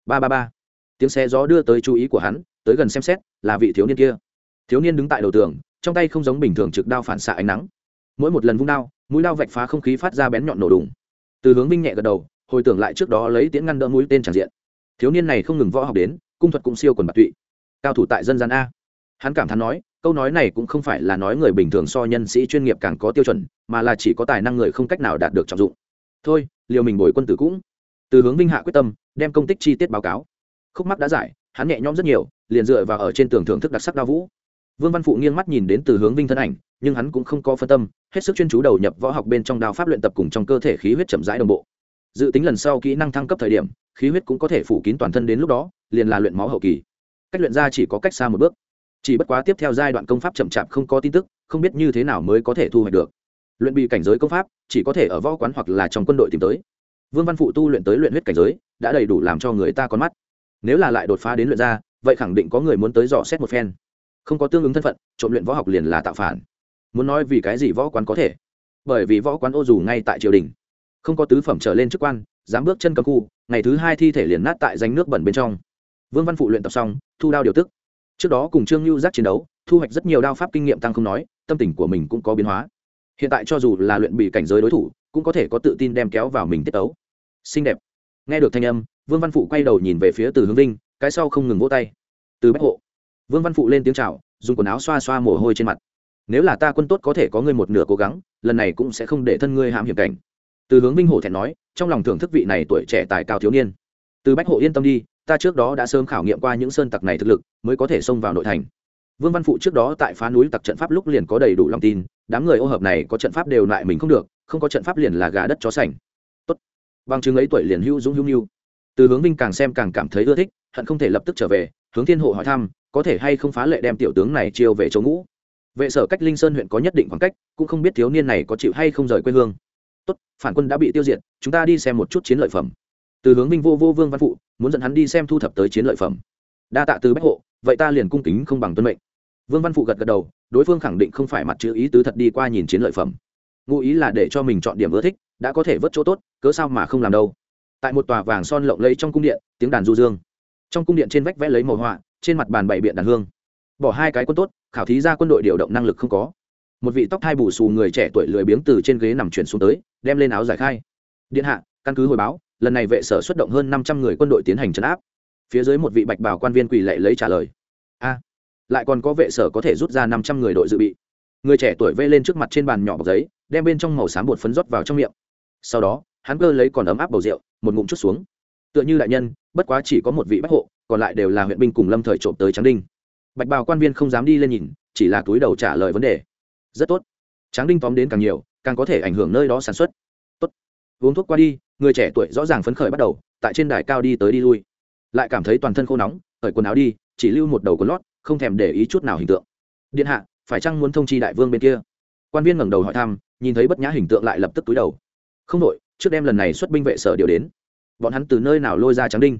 Ba ba ba. Tiếng xe gió đưa tới chú ý của hắn, tới gần xem xét, là vị thiếu niên kia. Thiếu niên đứng tại đầu tường, trong tay không giống bình thường trực đao phản xạ ánh nắng. Mỗi một lần vung đao, mũi đao vạch phá không khí phát ra bén nhọn nổ đùng. Từ hướng vinh nhẹ gật đầu, hồi tưởng lại trước đó lấy tiễn ngăn đỡ mũi tên tràn diện. Thiếu niên này không ngừng võ học đến, cung thuật cũng siêu quần bạc tụy. Cao thủ tại dân gian a. Hắn cảm thán nói, câu nói này cũng không phải là nói người bình thường so nhân sĩ chuyên nghiệp càng có tiêu chuẩn, mà là chỉ có tài năng người không cách nào đạt được trọng dụng thôi, liều mình bồi quân tử cũng. Từ hướng vinh hạ quyết tâm, đem công tích chi tiết báo cáo. Khúc mắc đã giải, hắn nhẹ nhõm rất nhiều, liền dựa vào ở trên tường thưởng thức đặc sắc đao vũ. Vương văn phụ nghiêng mắt nhìn đến từ hướng vinh thân ảnh, nhưng hắn cũng không có phân tâm, hết sức chuyên chú đầu nhập võ học bên trong đao pháp luyện tập cùng trong cơ thể khí huyết chậm rãi đồng bộ. Dự tính lần sau kỹ năng thăng cấp thời điểm, khí huyết cũng có thể phủ kín toàn thân đến lúc đó, liền là luyện máu hậu kỳ. Cách luyện ra chỉ có cách xa một bước. Chỉ bất quá tiếp theo giai đoạn công pháp chậm chạp không có tin tức, không biết như thế nào mới có thể thu hoạch được luyện bị cảnh giới công pháp, chỉ có thể ở võ quán hoặc là trong quân đội tìm tới. Vương văn phụ tu luyện tới luyện huyết cảnh giới, đã đầy đủ làm cho người ta con mắt. Nếu là lại đột phá đến luyện ra vậy khẳng định có người muốn tới dò xét một phen. Không có tương ứng thân phận, trộm luyện võ học liền là tạo phản. Muốn nói vì cái gì võ quán có thể? Bởi vì võ quán ô dù ngay tại triều đình. Không có tứ phẩm trở lên chức quan, dám bước chân cầm khu, ngày thứ hai thi thể liền nát tại danh nước bẩn bên trong. Vương văn phụ luyện tập xong, thu đao điều tức. Trước đó cùng trương lưu giác chiến đấu, thu hoạch rất nhiều đao pháp kinh nghiệm tăng không nói, tâm tình của mình cũng có biến hóa hiện tại cho dù là luyện bị cảnh giới đối thủ, cũng có thể có tự tin đem kéo vào mình tiết ấu. Xinh đẹp. Nghe được thanh âm, vương văn phụ quay đầu nhìn về phía từ hướng vinh, cái sau không ngừng vỗ tay. Từ bách hộ. Vương văn phụ lên tiếng c h à o dùng quần áo xoa xoa mồ hôi trên mặt. Nếu là ta quân tốt có thể có ngươi một nửa cố gắng, lần này cũng sẽ không để thân ngươi hãm hiểm cảnh. Từ hướng vinh hổ thẹn nói, trong lòng thưởng thức vị này tuổi trẻ tài cao thiếu niên. Từ bách hộ yên tâm đi, ta trước đó đã sớm khảo nghiệm qua những sơn tặc này thực lực, mới có thể xông vào nội thành. Vương văn phụ trước đó tại phá núi tặc trận pháp lúc liền có đầy đủ lòng tin đám người ô hợp này có trận pháp đều lại mình không được, không có trận pháp liền là gà đất chó sành. Tốt. Bằng chứng ấy tuổi liền hữu dũng hữu nhu từ hướng vinh càng xem càng cảm thấy ưa thích, hận không thể lập tức trở về, hướng thiên hộ hỏi thăm, có thể hay không phá lệ đem tiểu tướng này chiêu về chỗ ngũ. Vệ sở cách linh sơn huyện có nhất định khoảng cách, cũng không biết thiếu niên này có chịu hay không rời quê hương. Tốt, phản quân đã bị tiêu diệt, chúng ta đi xem một chút chiến lợi phẩm. Từ hướng minh vô vô vương văn phụ, muốn dẫn hắn đi xem thu thập tới chiến lợi phẩm. Đa tạ từ bách hộ, vậy ta liền cung kính không bằng tuân mệnh vương văn phụ gật gật đầu, đối phương khẳng định không phải mặt chữ ý tứ thật đi qua nhìn chiến lợi phẩm. Ngụ ý là để cho mình chọn điểm ưa thích, đã có thể vớt chỗ tốt, cớ sao mà không làm đâu. Tại một tòa vàng son lộng lẫy trong cung điện, tiếng đàn du dương. Trong cung điện trên vách vẽ lấy màu họa, trên mặt bàn bày biện đàn hương. Bỏ hai cái quân tốt, khảo thí ra quân đội điều động năng lực không có. Một vị tóc thai bù xù người trẻ tuổi lười biếng từ trên ghế nằm chuyển xuống tới, đem lên áo giải khai. Điện hạ, căn cứ hồi báo, lần này vệ sở xuất động hơn năm trăm người quân đội tiến hành trấn áp. Phía dưới một vị bạch bảo quan viên quỳ lệ lấy trả lời lại còn có vệ sở có thể rút ra năm trăm người đội dự bị. Người trẻ tuổi vê lên trước mặt trên bàn nhỏ bọc giấy, đem bên trong màu xám bột phấn rót vào trong miệng. Sau đó, hắn cơ lấy còn ấm áp bầu rượu, một ngụm chút xuống. Tựa như đại nhân, bất quá chỉ có một vị bách hộ, còn lại đều là huyện binh cùng lâm thời trộm tới tráng đinh. Bạch bào quan viên không dám đi lên nhìn, chỉ là túi đầu trả lời vấn đề. Rất tốt. Tráng đinh tóm đến càng nhiều, càng có thể ảnh hưởng nơi đó sản xuất. Tốt. Uống thuốc qua đi, người trẻ tuổi rõ ràng phấn khởi bắt đầu, tại trên đài cao đi tới đi lui. Lại cảm thấy toàn thân khô nóng, cởi quần áo đi, chỉ lưu một đầu quần lót không thèm để ý chút nào hình tượng. Điện hạ, phải chăng muốn thông chi đại vương bên kia? Quan viên ngẩng đầu hỏi thăm, nhìn thấy bất nhã hình tượng lại lập tức túi đầu. Không đội trước đêm lần này xuất binh vệ sở điều đến. Bọn hắn từ nơi nào lôi ra trắng đinh?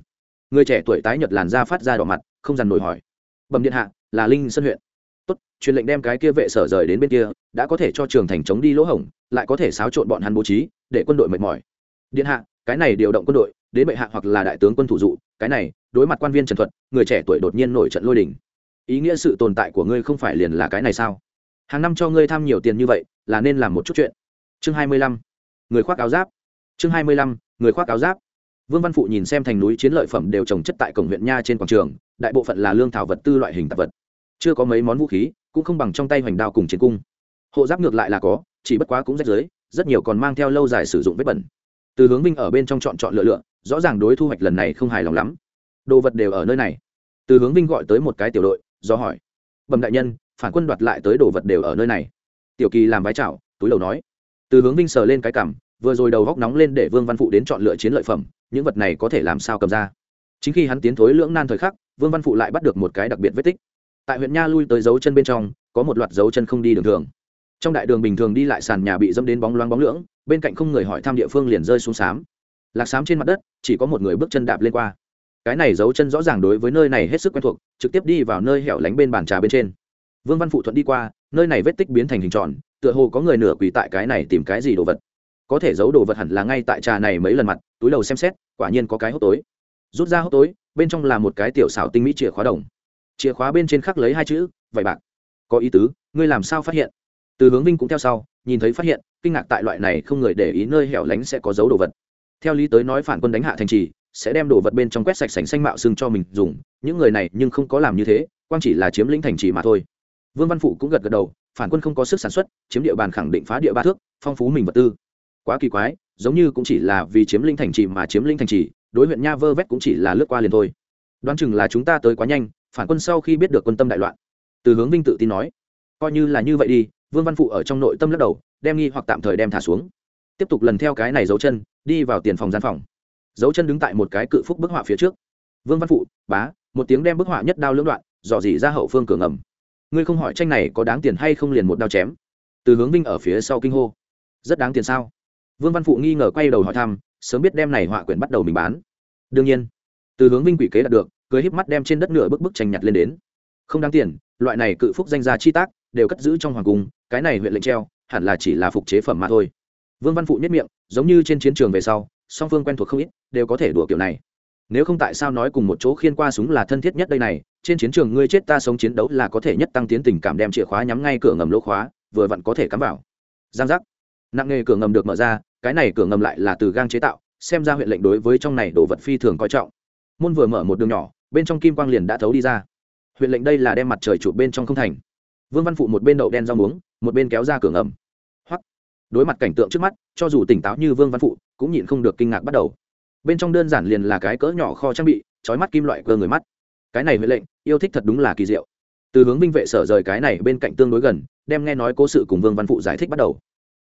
Người trẻ tuổi tái nhật làn da phát ra đỏ mặt, không dằn nổi hỏi. Bẩm điện hạ, là linh sơn huyện. Tốt, truyền lệnh đem cái kia vệ sở rời đến bên kia, đã có thể cho trường thành chống đi lỗ hổng, lại có thể xáo trộn bọn hắn bố trí, để quân đội mệt mỏi. Điện hạ, cái này điều động quân đội, đến bệ hạ hoặc là đại tướng quân thủ dụ, cái này, đối mặt quan viên trần thuật, người trẻ tuổi đột nhiên nổi trận lôi đình ý nghĩa sự tồn tại của ngươi không phải liền là cái này sao? Hàng năm cho ngươi tham nhiều tiền như vậy là nên làm một chút chuyện. Chương hai mươi lăm. Người khoác áo giáp. Chương hai mươi lăm. Người khoác áo giáp. Vương văn phụ nhìn xem thành núi chiến lợi phẩm đều trồng chất tại cổng huyện nha trên quảng trường đại bộ phận là lương thảo vật tư loại hình tạp vật. Chưa có mấy món vũ khí cũng không bằng trong tay hoành đao cùng chiến cung. Hộ giáp ngược lại là có chỉ bất quá cũng rách dưới, rất nhiều còn mang theo lâu dài sử dụng vết bẩn. Từ hướng vinh ở bên trong chọn chọn lựa lựa rõ ràng đối thu hoạch lần này không hài lòng lắm. Đồ vật đều ở nơi này. Từ hướng vinh gọi tới một cái tiểu đội do hỏi. Bẩm đại nhân, phản quân đoạt lại tới đồ vật đều ở nơi này. Tiểu kỳ làm vái chảo túi đầu nói. Từ hướng vinh sờ lên cái cằm, vừa rồi đầu góc nóng lên để vương văn phụ đến chọn lựa chiến lợi phẩm, những vật này có thể làm sao cầm ra? Chính khi hắn tiến thối lưỡng nan thời khắc, vương văn phụ lại bắt được một cái đặc biệt vết tích. Tại huyện nha lui tới dấu chân bên trong, có một loạt dấu chân không đi đường thường. Trong đại đường bình thường đi lại sàn nhà bị dâm đến bóng loáng bóng lưỡng, bên cạnh không người hỏi thăm địa phương liền rơi xuống xám. Lạc xám trên mặt đất, chỉ có một người bước chân đạp lên qua cái này dấu chân rõ ràng đối với nơi này hết sức quen thuộc, trực tiếp đi vào nơi hẻo lánh bên bàn trà bên trên. Vương văn phụ thuận đi qua, nơi này vết tích biến thành hình tròn, tựa hồ có người nửa quỳ tại cái này tìm cái gì đồ vật. Có thể giấu đồ vật hẳn là ngay tại trà này mấy lần mặt, túi đầu xem xét, quả nhiên có cái hốc tối. Rút ra hốc tối, bên trong là một cái tiểu xảo tinh mỹ chìa khóa đồng. Chìa khóa bên trên khắc lấy hai chữ vậy bạc. Có ý tứ, ngươi làm sao phát hiện? Từ hướng vinh cũng theo sau, nhìn thấy phát hiện, kinh ngạc tại loại này không người để ý nơi hẻo lánh sẽ có dấu đồ vật. Theo lý tới nói phản quân đánh hạ thành trì sẽ đem đồ vật bên trong quét sạch sành xanh mạo xương cho mình dùng, những người này nhưng không có làm như thế, quang chỉ là chiếm lĩnh thành trì mà thôi. Vương văn phụ cũng gật gật đầu, phản quân không có sức sản xuất, chiếm địa bàn khẳng định phá địa ba thước, phong phú mình vật tư. Quá kỳ quái, giống như cũng chỉ là vì chiếm lĩnh thành trì mà chiếm lĩnh thành trì, đối huyện nha vơ vét cũng chỉ là lướt qua liền thôi. Đoán chừng là chúng ta tới quá nhanh, phản quân sau khi biết được quân tâm đại loạn. Từ hướng vinh tự tin nói, coi như là như vậy đi. Vương văn phụ ở trong nội tâm lắc đầu, đem nghi hoặc tạm thời đem thả xuống. Tiếp tục lần theo cái này dấu chân, đi vào tiền phòng gian phòng dấu chân đứng tại một cái cự phúc bức họa phía trước. Vương văn phụ, bá, một tiếng đem bức họa nhất đao lưỡng đoạn, dò dỉ ra hậu phương cửa ngầm. Ngươi không hỏi tranh này có đáng tiền hay không liền một đao chém. Từ hướng vinh ở phía sau kinh hô. Rất đáng tiền sao? Vương văn phụ nghi ngờ quay đầu hỏi thăm, sớm biết đem này họa quyển bắt đầu mình bán. Đương nhiên. Từ hướng vinh quỷ kế đạt được cưới híp mắt đem trên đất nửa bức bức tranh nhặt lên đến. Không đáng tiền, loại này cự phúc danh gia chi tác, đều cất giữ trong hoàng cung, cái này huyện lệnh treo, hẳn là chỉ là phục chế phẩm mà thôi. Vương văn phụ nhất miệng, giống như trên chiến trường về sau song phương quen thuộc không ít, đều có thể đùa kiểu này. Nếu không tại sao nói cùng một chỗ khiên qua súng là thân thiết nhất đây này, trên chiến trường ngươi chết ta sống chiến đấu là có thể nhất tăng tiến tình cảm đem chìa khóa nhắm ngay cửa ngầm lỗ khóa, vừa vặn có thể cắm vào. Giang giác. Nặng nghề cửa ngầm được mở ra, cái này cửa ngầm lại là từ gang chế tạo, xem ra huyện lệnh đối với trong này đồ vật phi thường coi trọng. Môn vừa mở một đường nhỏ, bên trong kim quang liền đã thấu đi ra. Huyện lệnh đây là đem mặt trời chụp bên trong không thành. Vương văn phụ một bên đậu đen rau muống, một bên kéo ra cửa ngầm đối mặt cảnh tượng trước mắt, cho dù tỉnh táo như vương văn phụ, cũng nhịn không được kinh ngạc bắt đầu. Bên trong đơn giản liền là cái cỡ nhỏ kho trang bị, trói mắt kim loại cơ người mắt. Cái này huệ lệnh, yêu thích thật đúng là kỳ diệu. Từ hướng binh vệ sở rời cái này bên cạnh tương đối gần, đem nghe nói cố sự cùng vương văn phụ giải thích bắt đầu.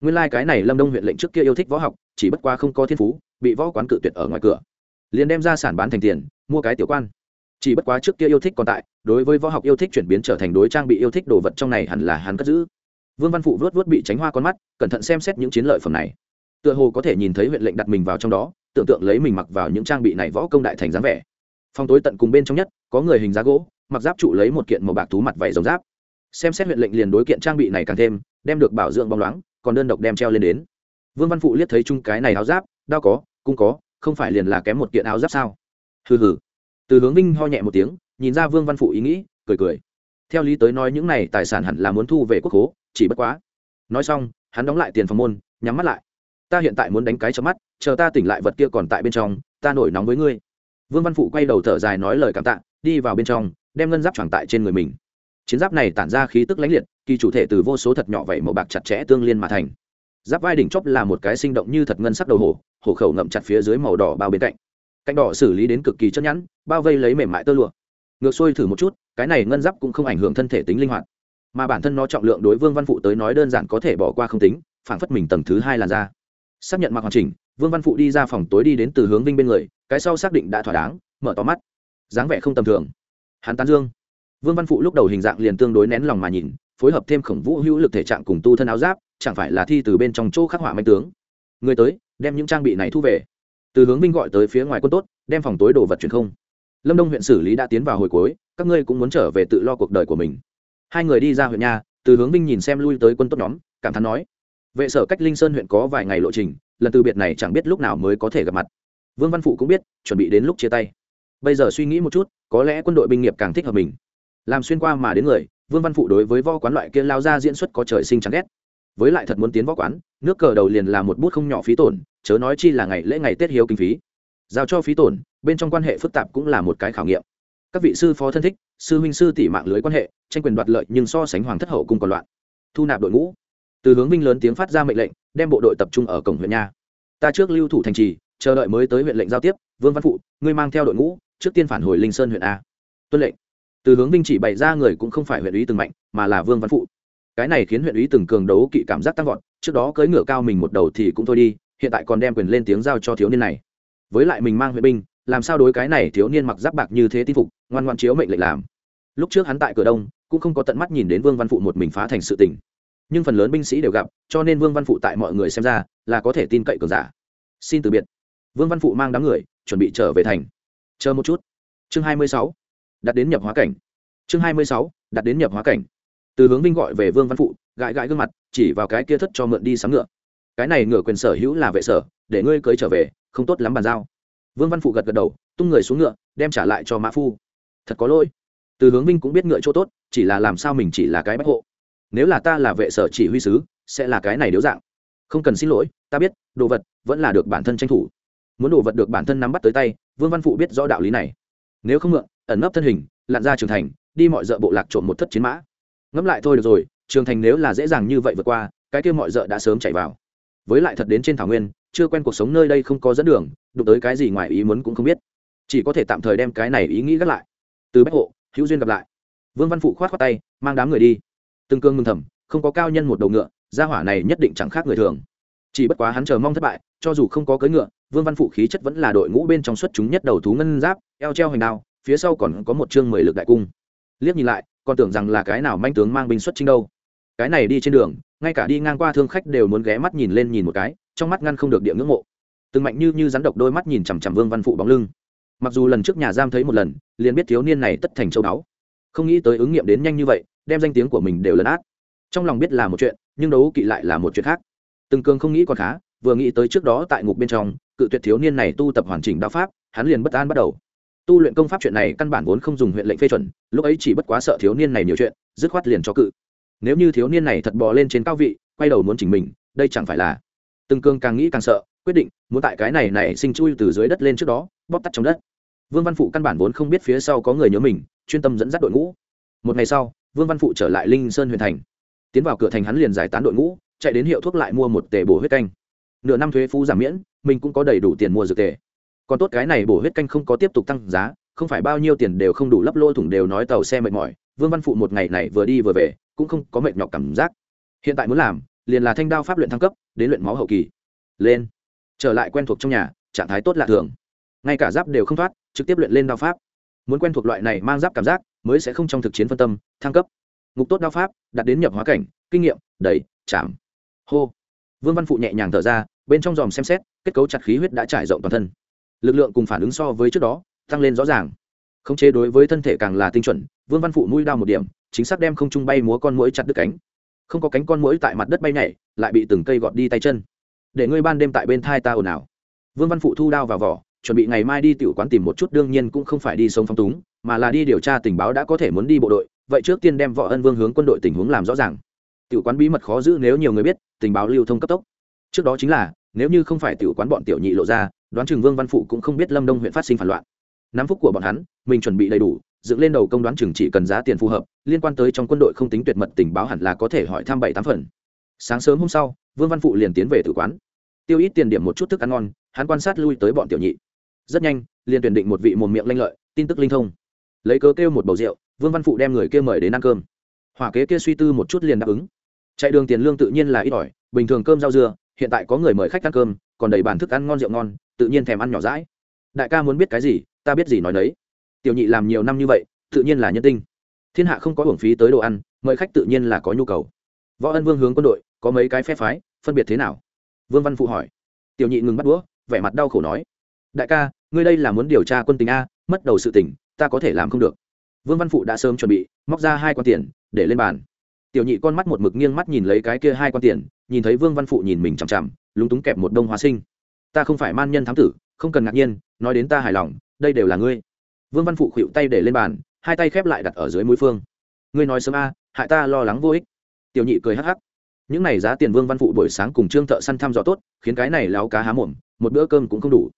Nguyên lai、like、cái này lâm đông huyện lệnh trước kia yêu thích võ học, chỉ bất qua không có thiên phú, bị võ quán cự tuyệt ở ngoài cửa. Liền đem ra sản bán thành tiền, mua cái tiểu quan. Chỉ bất quá trước kia yêu thích còn tại, đối với võ học yêu thích chuyển biến trở thành đối trang bị yêu thích đồ vật trong này hẳn là hắn cất giữ vương văn phụ vớt vớt bị tránh hoa con mắt, cẩn thận xem xét những chiến lợi phẩm này. Tựa hồ có thể nhìn thấy huyện lệnh đặt mình vào trong đó, tưởng tượng lấy mình mặc vào những trang bị này võ công đại thành dáng vẻ. Phòng tối tận cùng bên trong nhất, có người hình giá gỗ, mặc giáp trụ lấy một kiện màu bạc thú mặt vảy giống giáp. Xem xét huyện lệnh liền đối kiện trang bị này càng thêm, đem được bảo dưỡng bóng loáng, còn đơn độc đem treo lên đến. Vương văn phụ liếc thấy chung cái này áo giáp đao có, cũng có, không phải liền là kém một kiện áo giáp sao? Hừ hừ. Từ hướng vinh ho nhẹ một tiếng, nhìn ra vương văn phụ ý nghĩ, cười cười. Theo lý tới nói những này tài sản hẳn là muốn thu về quốc hố chỉ bất quá. Nói xong, hắn đóng lại tiền phòng môn, nhắm mắt lại. Ta hiện tại muốn đánh cái chớp mắt, chờ ta tỉnh lại vật kia còn tại bên trong, ta nổi nóng với ngươi. Vương văn phụ quay đầu thở dài nói lời cảm tạ, đi vào bên trong, đem ngân giáp tròn tại trên người mình. Chiến giáp này tản ra khí tức lãnh liệt, kỳ chủ thể từ vô số thật nhỏ vậy màu bạc chặt chẽ tương liên mà thành. Giáp vai đỉnh chóp là một cái sinh động như thật ngân sắc đầu hổ hổ khẩu ngậm chặt phía dưới màu đỏ bao bên cạnh. Cánh đỏ xử lý đến cực kỳ chân nhẵn, bao vây lấy mềm mại tơ lụa. Ngược xuôi thử một chút, cái này ngân giáp cũng không ảnh hưởng thân thể tính linh hoạt mà bản thân nó trọng lượng đối vương văn phụ tới nói đơn giản có thể bỏ qua không tính phản phất mình tầng thứ hai làn da. Xác nhận mặc hoàn chỉnh, vương văn phụ đi ra phòng tối đi đến từ hướng vinh bên người, cái sau xác định đã thỏa đáng, mở tóm mắt. Dáng vẻ không tầm thường. Hắn tán dương. Vương văn phụ lúc đầu hình dạng liền tương đối nén lòng mà nhìn, phối hợp thêm khổng vũ hữu lực thể trạng cùng tu thân áo giáp, chẳng phải là thi từ bên trong chỗ khắc họa manh tướng. Người tới, đem những trang bị này thu về. Từ hướng vinh gọi tới phía ngoài quân tốt, đem phòng tối đồ vật truyền không. Lâm đông huyện xử lý đã tiến vào hồi cuối, các ngươi cũng muốn trở về tự lo cuộc đời của mình hai người đi ra huyện nhà từ hướng vinh nhìn xem lui tới quân tốt nhóm, cảm thán nói, vệ sở cách linh sơn huyện có vài ngày lộ trình, lần từ biệt này chẳng biết lúc nào mới có thể gặp mặt. Vương văn phụ cũng biết, chuẩn bị đến lúc chia tay. Bây giờ suy nghĩ một chút, có lẽ quân đội binh nghiệp càng thích hợp mình. Làm xuyên qua mà đến người, vương văn phụ đối với võ quán loại kia lao ra diễn xuất có trời sinh chẳng ghét. Với lại thật muốn tiến võ quán, nước cờ đầu liền là một bút không nhỏ phí tổn, chớ nói chi là ngày lễ ngày tết hiếu kinh phí. Giao cho phí tổn, bên trong quan hệ phức tạp cũng là một cái khảo nghiệm các vị sư phó thân thích, sư huynh sư tỷ mạng lưới quan hệ, tranh quyền đoạt lợi nhưng so sánh hoàng thất hậu cùng còn loạn. Thu nạp đội ngũ. Từ hướng vinh lớn tiếng phát ra mệnh lệnh, đem bộ đội tập trung ở cổng huyện nha. Ta trước lưu thủ thành trì, chờ đợi mới tới huyện lệnh giao tiếp, vương văn phụ, ngươi mang theo đội ngũ, trước tiên phản hồi linh sơn huyện a. Tuân lệnh. Từ hướng vinh chỉ bày ra người cũng không phải huyện ý từng mạnh, mà là vương văn phụ. Cái này khiến huyện ý từng cường đấu kỵ cảm giác tăng vọt, trước đó cưỡi ngựa cao mình một đầu thì cũng thôi đi, hiện tại còn đem quyền lên tiếng giao cho thiếu niên này. Với lại mình mang huyện binh làm sao đối cái này thiếu niên mặc giáp bạc như thế tin phục, ngoan ngoan chiếu mệnh lệnh làm. Lúc trước hắn tại cửa đông, cũng không có tận mắt nhìn đến vương văn phụ một mình phá thành sự tình. Nhưng phần lớn binh sĩ đều gặp, cho nên vương văn phụ tại mọi người xem ra là có thể tin cậy cường giả. Xin từ biệt. Vương văn phụ mang đám người, chuẩn bị trở về thành. Chờ một chút. Chương hai mươi sáu. Đặt đến nhập hóa cảnh. Chương hai mươi sáu. Đặt đến nhập hóa cảnh. Từ hướng vinh gọi về vương văn phụ, gãi gãi gương mặt, chỉ vào cái kia thất cho mượn đi sắm ngựa. Cái này ngựa quyền sở hữu là vệ sở, để ngươi cưới trở về, không tốt lắm bàn giao vương văn phụ gật gật đầu, tung người xuống ngựa, đem trả lại cho mã phu. Thật có lỗi. Từ hướng vinh cũng biết ngựa chỗ tốt, chỉ là làm sao mình chỉ là cái bách hộ. Nếu là ta là vệ sở chỉ huy sứ, sẽ là cái này điếu dạng. Không cần xin lỗi, ta biết, đồ vật vẫn là được bản thân tranh thủ. Muốn đồ vật được bản thân nắm bắt tới tay, vương văn phụ biết rõ đạo lý này. Nếu không mượn ẩn nấp thân hình, lặn ra trường thành, đi mọi dợ bộ lạc trộm một thất chiến mã. Ngẫm lại thôi được rồi, trường thành nếu là dễ dàng như vậy vượt qua, cái kia mọi dợ đã sớm chạy vào. Với lại thật đến trên thảo nguyên, chưa quen cuộc sống nơi đây không có dẫn đường đụng tới cái gì ngoài ý muốn cũng không biết. Chỉ có thể tạm thời đem cái này ý nghĩ gác lại. Từ bách hộ, hữu duyên gặp lại. Vương văn phụ khoát khoát tay, mang đám người đi. Từng cương mừng thầm, không có cao nhân một đầu ngựa, gia hỏa này nhất định chẳng khác người thường. Chỉ bất quá hắn chờ mong thất bại, cho dù không có cưỡi ngựa, vương văn phụ khí chất vẫn là đội ngũ bên trong xuất chúng nhất đầu thú ngân giáp, eo treo hành đao, phía sau còn có một chương mười lực đại cung. Liếc nhìn lại, còn tưởng rằng là cái nào manh tướng mang binh xuất chinh đâu. Cái này đi trên đường, ngay cả đi ngang qua thương khách đều muốn ghé mắt nhìn lên nhìn một cái, trong mắt ngăn không được địa ngưỡng mộ từng mạnh như như rắn độc đôi mắt nhìn chằm chằm vương văn phụ bóng lưng mặc dù lần trước nhà giam thấy một lần liền biết thiếu niên này tất thành châu đáo không nghĩ tới ứng nghiệm đến nhanh như vậy đem danh tiếng của mình đều lấn át trong lòng biết là một chuyện nhưng đấu kỵ lại là một chuyện khác từng cường không nghĩ còn khá vừa nghĩ tới trước đó tại ngục bên trong cự tuyệt thiếu niên này tu tập hoàn chỉnh đạo pháp hắn liền bất an bắt đầu tu luyện công pháp chuyện này căn bản vốn không dùng huyện lệnh phê chuẩn lúc ấy chỉ bất quá sợ thiếu niên này nhiều chuyện dứt khoát liền cho cự nếu như thiếu niên này thật bò lên trên cao vị quay đầu muốn chỉnh mình đây chẳng phải là từng cương càng nghĩ càng sợ quyết định, muốn tại cái này này sinh chui từ dưới đất lên trước đó, bóp tắt trong đất. Vương văn phụ căn bản vốn không biết phía sau có người nhớ mình, chuyên tâm dẫn dắt đội ngũ. Một ngày sau, vương văn phụ trở lại linh sơn huyện thành. Tiến vào cửa thành hắn liền giải tán đội ngũ, chạy đến hiệu thuốc lại mua một tề bổ huyết canh. Nửa năm thuế phú giảm miễn, mình cũng có đầy đủ tiền mua dược tề còn tốt cái này bổ huyết canh không có tiếp tục tăng giá, không phải bao nhiêu tiền đều không đủ lấp lô thủng đều nói tàu xe mệt mỏi. Vương văn phụ một ngày này vừa đi vừa về, cũng không có mệt nhọc cảm giác. Hiện tại muốn làm, liền là thanh đao pháp luyện thăng cấp, đến luyện máu hậu kỳ. Lên trở lại quen thuộc trong nhà, trạng thái tốt lạ thường. Ngay cả giáp đều không thoát, trực tiếp luyện lên đao pháp. Muốn quen thuộc loại này mang giáp cảm giác, mới sẽ không trong thực chiến phân tâm, thăng cấp. Ngục tốt đao pháp đặt đến nhập hóa cảnh, kinh nghiệm, đẩy, chạm. Hô. Vương văn phụ nhẹ nhàng thở ra, bên trong dòm xem xét, kết cấu chặt khí huyết đã trải rộng toàn thân. Lực lượng cùng phản ứng so với trước đó, tăng lên rõ ràng. Khống chế đối với thân thể càng là tinh chuẩn, vương văn phụ mũi đao một điểm, chính xác đem không trung bay múa con mũi chặt đứt cánh. Không có cánh con mũi tại mặt đất bay nhảy, lại bị từng cây gọt đi tay chân để ngươi ban đêm tại bên thai ta ồn ào. Vương văn phụ thu đao vào vỏ, chuẩn bị ngày mai đi tiểu quán tìm một chút, đương nhiên cũng không phải đi sống phong túng, mà là đi điều tra tình báo đã có thể muốn đi bộ đội, vậy trước tiên đem võ ân vương hướng quân đội tình huống làm rõ ràng. Tiểu quán bí mật khó giữ nếu nhiều người biết, tình báo lưu thông cấp tốc. Trước đó chính là, nếu như không phải tiểu quán bọn tiểu nhị lộ ra, đoán chừng vương văn phụ cũng không biết lâm đông huyện phát sinh phản loạn. Năm phút của bọn hắn, mình chuẩn bị đầy đủ, dựng lên đầu công đoán chừng chỉ cần giá tiền phù hợp, liên quan tới trong quân đội không tính tuyệt mật tình báo hẳn là có thể hỏi thăm bảy tám phần sáng sớm hôm sau, vương văn phụ liền tiến về tử quán. Tiêu ít tiền điểm một chút thức ăn ngon, hắn quan sát lui tới bọn tiểu nhị. Rất nhanh, liền tuyển định một vị mồm miệng lanh lợi, tin tức linh thông. Lấy cớ kêu một bầu rượu, vương văn phụ đem người kia mời đến ăn cơm. Hỏa kế kia suy tư một chút liền đáp ứng. Chạy đường tiền lương tự nhiên là ít ỏi, bình thường cơm rau dưa, hiện tại có người mời khách ăn cơm, còn đầy bàn thức ăn ngon rượu ngon, tự nhiên thèm ăn nhỏ rãi đại ca muốn biết cái gì, ta biết gì nói đấy tiểu nhị làm nhiều năm như vậy, tự nhiên là nhân tinh. Thiên hạ không có hưởng phí tới đồ ăn, mời khách tự nhiên là có nhu cầu võ ân vương hướng quân đội, có mấy cái phe phái, phân biệt thế nào? Vương văn phụ hỏi. Tiểu nhị ngừng bắt đũa, vẻ mặt đau khổ nói. Đại ca, ngươi đây là muốn điều tra quân tình a, mất đầu sự tình, ta có thể làm không được. Vương văn phụ đã sớm chuẩn bị, móc ra hai quan tiền, để lên bàn. Tiểu nhị con mắt một mực nghiêng mắt nhìn lấy cái kia hai quan tiền, nhìn thấy vương văn phụ nhìn mình chằm chằm, lúng túng kẹp một đông hóa sinh. Ta không phải man nhân thám tử, không cần ngạc nhiên, nói đến ta hài lòng, đây đều là ngươi. Vương văn phụ khuỵu tay để lên bàn, hai tay khép lại đặt ở dưới mũi phương. Ngươi nói sớm a, hại ta lo lắng vô ích tiểu nhị cười hắc hắc. Những này giá tiền vương văn phụ buổi sáng cùng trương thợ săn thăm dò tốt, khiến cái này láo cá há mồm, một bữa cơm cũng không đủ.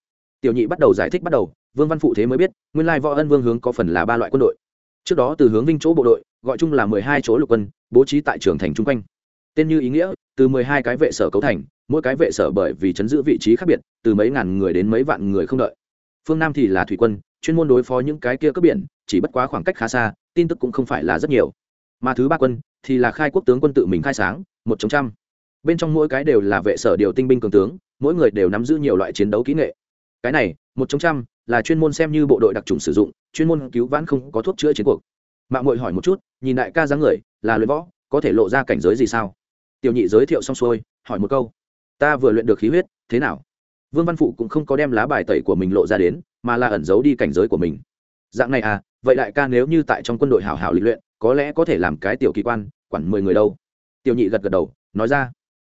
Tiểu nhị bắt đầu giải thích bắt đầu, vương văn phụ thế mới biết, nguyên lai võ ân vương hướng có phần là ba loại quân đội. Trước đó từ hướng vinh chỗ bộ đội, gọi chung là mười hai chỗ lục quân, bố trí tại trường thành chung quanh. Tên như ý nghĩa, từ mười hai cái vệ sở cấu thành, mỗi cái vệ sở bởi vì chấn giữ vị trí khác biệt, từ mấy ngàn người đến mấy vạn người không đợi. Phương nam thì là thủy quân, chuyên môn đối phó những cái kia cướp biển, chỉ bất quá khoảng cách khá xa, tin tức cũng không phải là rất nhiều mà thứ ba quân thì là khai quốc tướng quân tự mình khai sáng, một chống trăm. Bên trong mỗi cái đều là vệ sở điều tinh binh cường tướng, mỗi người đều nắm giữ nhiều loại chiến đấu kỹ nghệ. Cái này, một chống trăm, là chuyên môn xem như bộ đội đặc trùng sử dụng, chuyên môn cứu vãn không có thuốc chữa chiến cuộc. Mạng mội hỏi một chút, nhìn đại ca dáng người, là luyện võ, có thể lộ ra cảnh giới gì sao? Tiểu nhị giới thiệu xong xuôi, hỏi một câu. Ta vừa luyện được khí huyết, thế nào? Vương văn phụ cũng không có đem lá bài tẩy của mình lộ ra đến, mà là ẩn giấu đi cảnh giới của mình. Dạng này à vậy đại ca nếu như tại trong quân đội hảo hảo lịch luyện có lẽ có thể làm cái tiểu kỳ quan, quản mười người đâu. Tiểu nhị gật gật đầu, nói ra.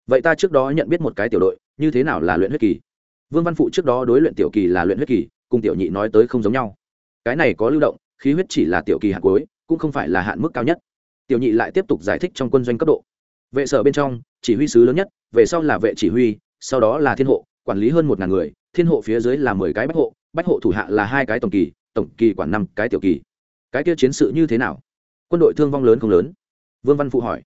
Vậy ta trước đó nhận biết một cái tiểu đội, như thế nào là luyện huyết kỳ? Vương văn phụ trước đó đối luyện tiểu kỳ là luyện huyết kỳ, cùng tiểu nhị nói tới không giống nhau. Cái này có lưu động, khí huyết chỉ là tiểu kỳ hạn cuối, cũng không phải là hạn mức cao nhất. Tiểu nhị lại tiếp tục giải thích trong quân doanh cấp độ. Vệ sở bên trong, chỉ huy sứ lớn nhất, về sau là vệ chỉ huy, sau đó là thiên hộ, quản lý hơn một ngàn người, thiên hộ phía dưới là mười cái bách hộ bách hộ thủ hạ là hai cái tổng kỳ tổng kỳ quản năm cái tiểu kỳ. Cái kia chiến sự như thế nào? Quân đội thương vong lớn không lớn? Vương văn phụ hỏi.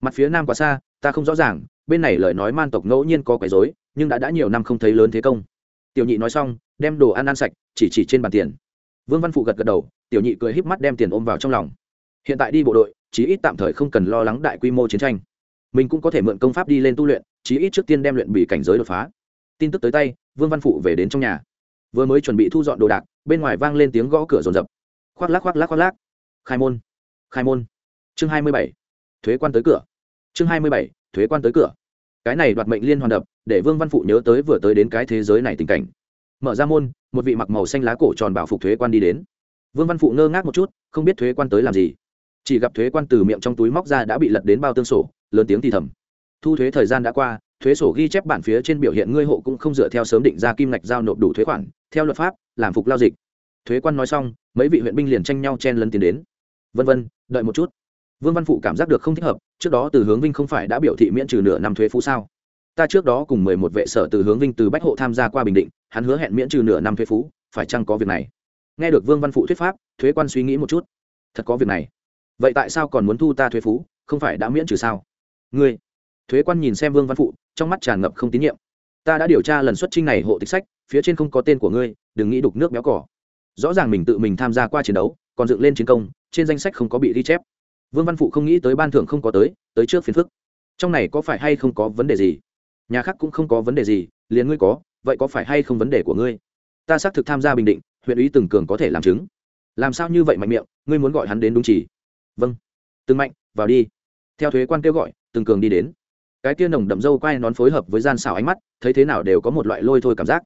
Mặt phía nam quá xa, ta không rõ ràng, bên này lời nói man tộc ngẫu nhiên có quấy dối nhưng đã đã nhiều năm không thấy lớn thế công. Tiểu nhị nói xong, đem đồ ăn ăn sạch, chỉ chỉ trên bàn tiền. Vương văn phụ gật gật đầu, tiểu nhị cười híp mắt đem tiền ôm vào trong lòng. Hiện tại đi bộ đội, chí ít tạm thời không cần lo lắng đại quy mô chiến tranh. Mình cũng có thể mượn công pháp đi lên tu luyện, chí ít trước tiên đem luyện bị cảnh giới đột phá. Tin tức tới tay, vương văn phụ về đến trong nhà. Vừa mới chuẩn bị thu dọn đồ đạc, bên ngoài vang lên tiếng gõ cửa rồn rập khoác lác khoác lác khoác lác. Khai môn khai môn. Chương hai mươi bảy, thuế quan tới cửa. Chương hai mươi bảy, thuế quan tới cửa. Cái này đoạt mệnh liên hoàn đập, để vương văn phụ nhớ tới vừa tới đến cái thế giới này tình cảnh. Mở ra môn, một vị mặc màu xanh lá cổ tròn bảo phục thuế quan đi đến. Vương văn phụ ngơ ngác một chút, không biết thuế quan tới làm gì. Chỉ gặp thuế quan từ miệng trong túi móc ra đã bị lật đến bao tương sổ, lớn tiếng thì thầm. Thu thuế thời gian đã qua, thuế sổ ghi chép bản phía trên biểu hiện ngươi hộ cũng không dựa theo sớm định ra kim ngạch giao nộp đủ thuế khoản, theo luật pháp, làm phục lao dịch. Thuế quan nói xong, mấy vị huyện binh liền tranh nhau chen lấn tiến đến vân vân, đợi một chút. Vương văn phụ cảm giác được không thích hợp, trước đó từ hướng vinh không phải đã biểu thị miễn trừ nửa năm thuế phú sao? Ta trước đó cùng mười một vệ sở từ hướng vinh từ bách hộ tham gia qua bình định, hắn hứa hẹn miễn trừ nửa năm thuế phú, phải chăng có việc này? Nghe được vương văn phụ thuyết pháp, thuế quan suy nghĩ một chút. Thật có việc này. Vậy tại sao còn muốn thu ta thuế phú, không phải đã miễn trừ sao? Ngươi. Thuế quan nhìn xem vương văn phụ, trong mắt tràn ngập không tín nhiệm. Ta đã điều tra lần xuất trinh này hộ tịch sách, phía trên không có tên của ngươi, đừng nghĩ đục nước béo cỏ rõ ràng mình tự mình tham gia qua chiến đấu còn dựng lên chiến công, trên danh sách không có bị ghi chép. Vương văn phụ không nghĩ tới ban thưởng không có tới tới trước phiền phức. Trong này có phải hay không có vấn đề gì? Nhà khác cũng không có vấn đề gì, liền ngươi có, vậy có phải hay không vấn đề của ngươi? Ta xác thực tham gia bình định, huyện ủy từng cường có thể làm chứng. Làm sao như vậy mạnh miệng, ngươi muốn gọi hắn đến đúng chỉ? Vâng. Từng mạnh, vào đi. Theo thuế quan kêu gọi, từng cường đi đến. Cái tia nồng đậm dâu quay nón phối hợp với gian xảo ánh mắt, thấy thế nào đều có một loại lôi thôi cảm giác.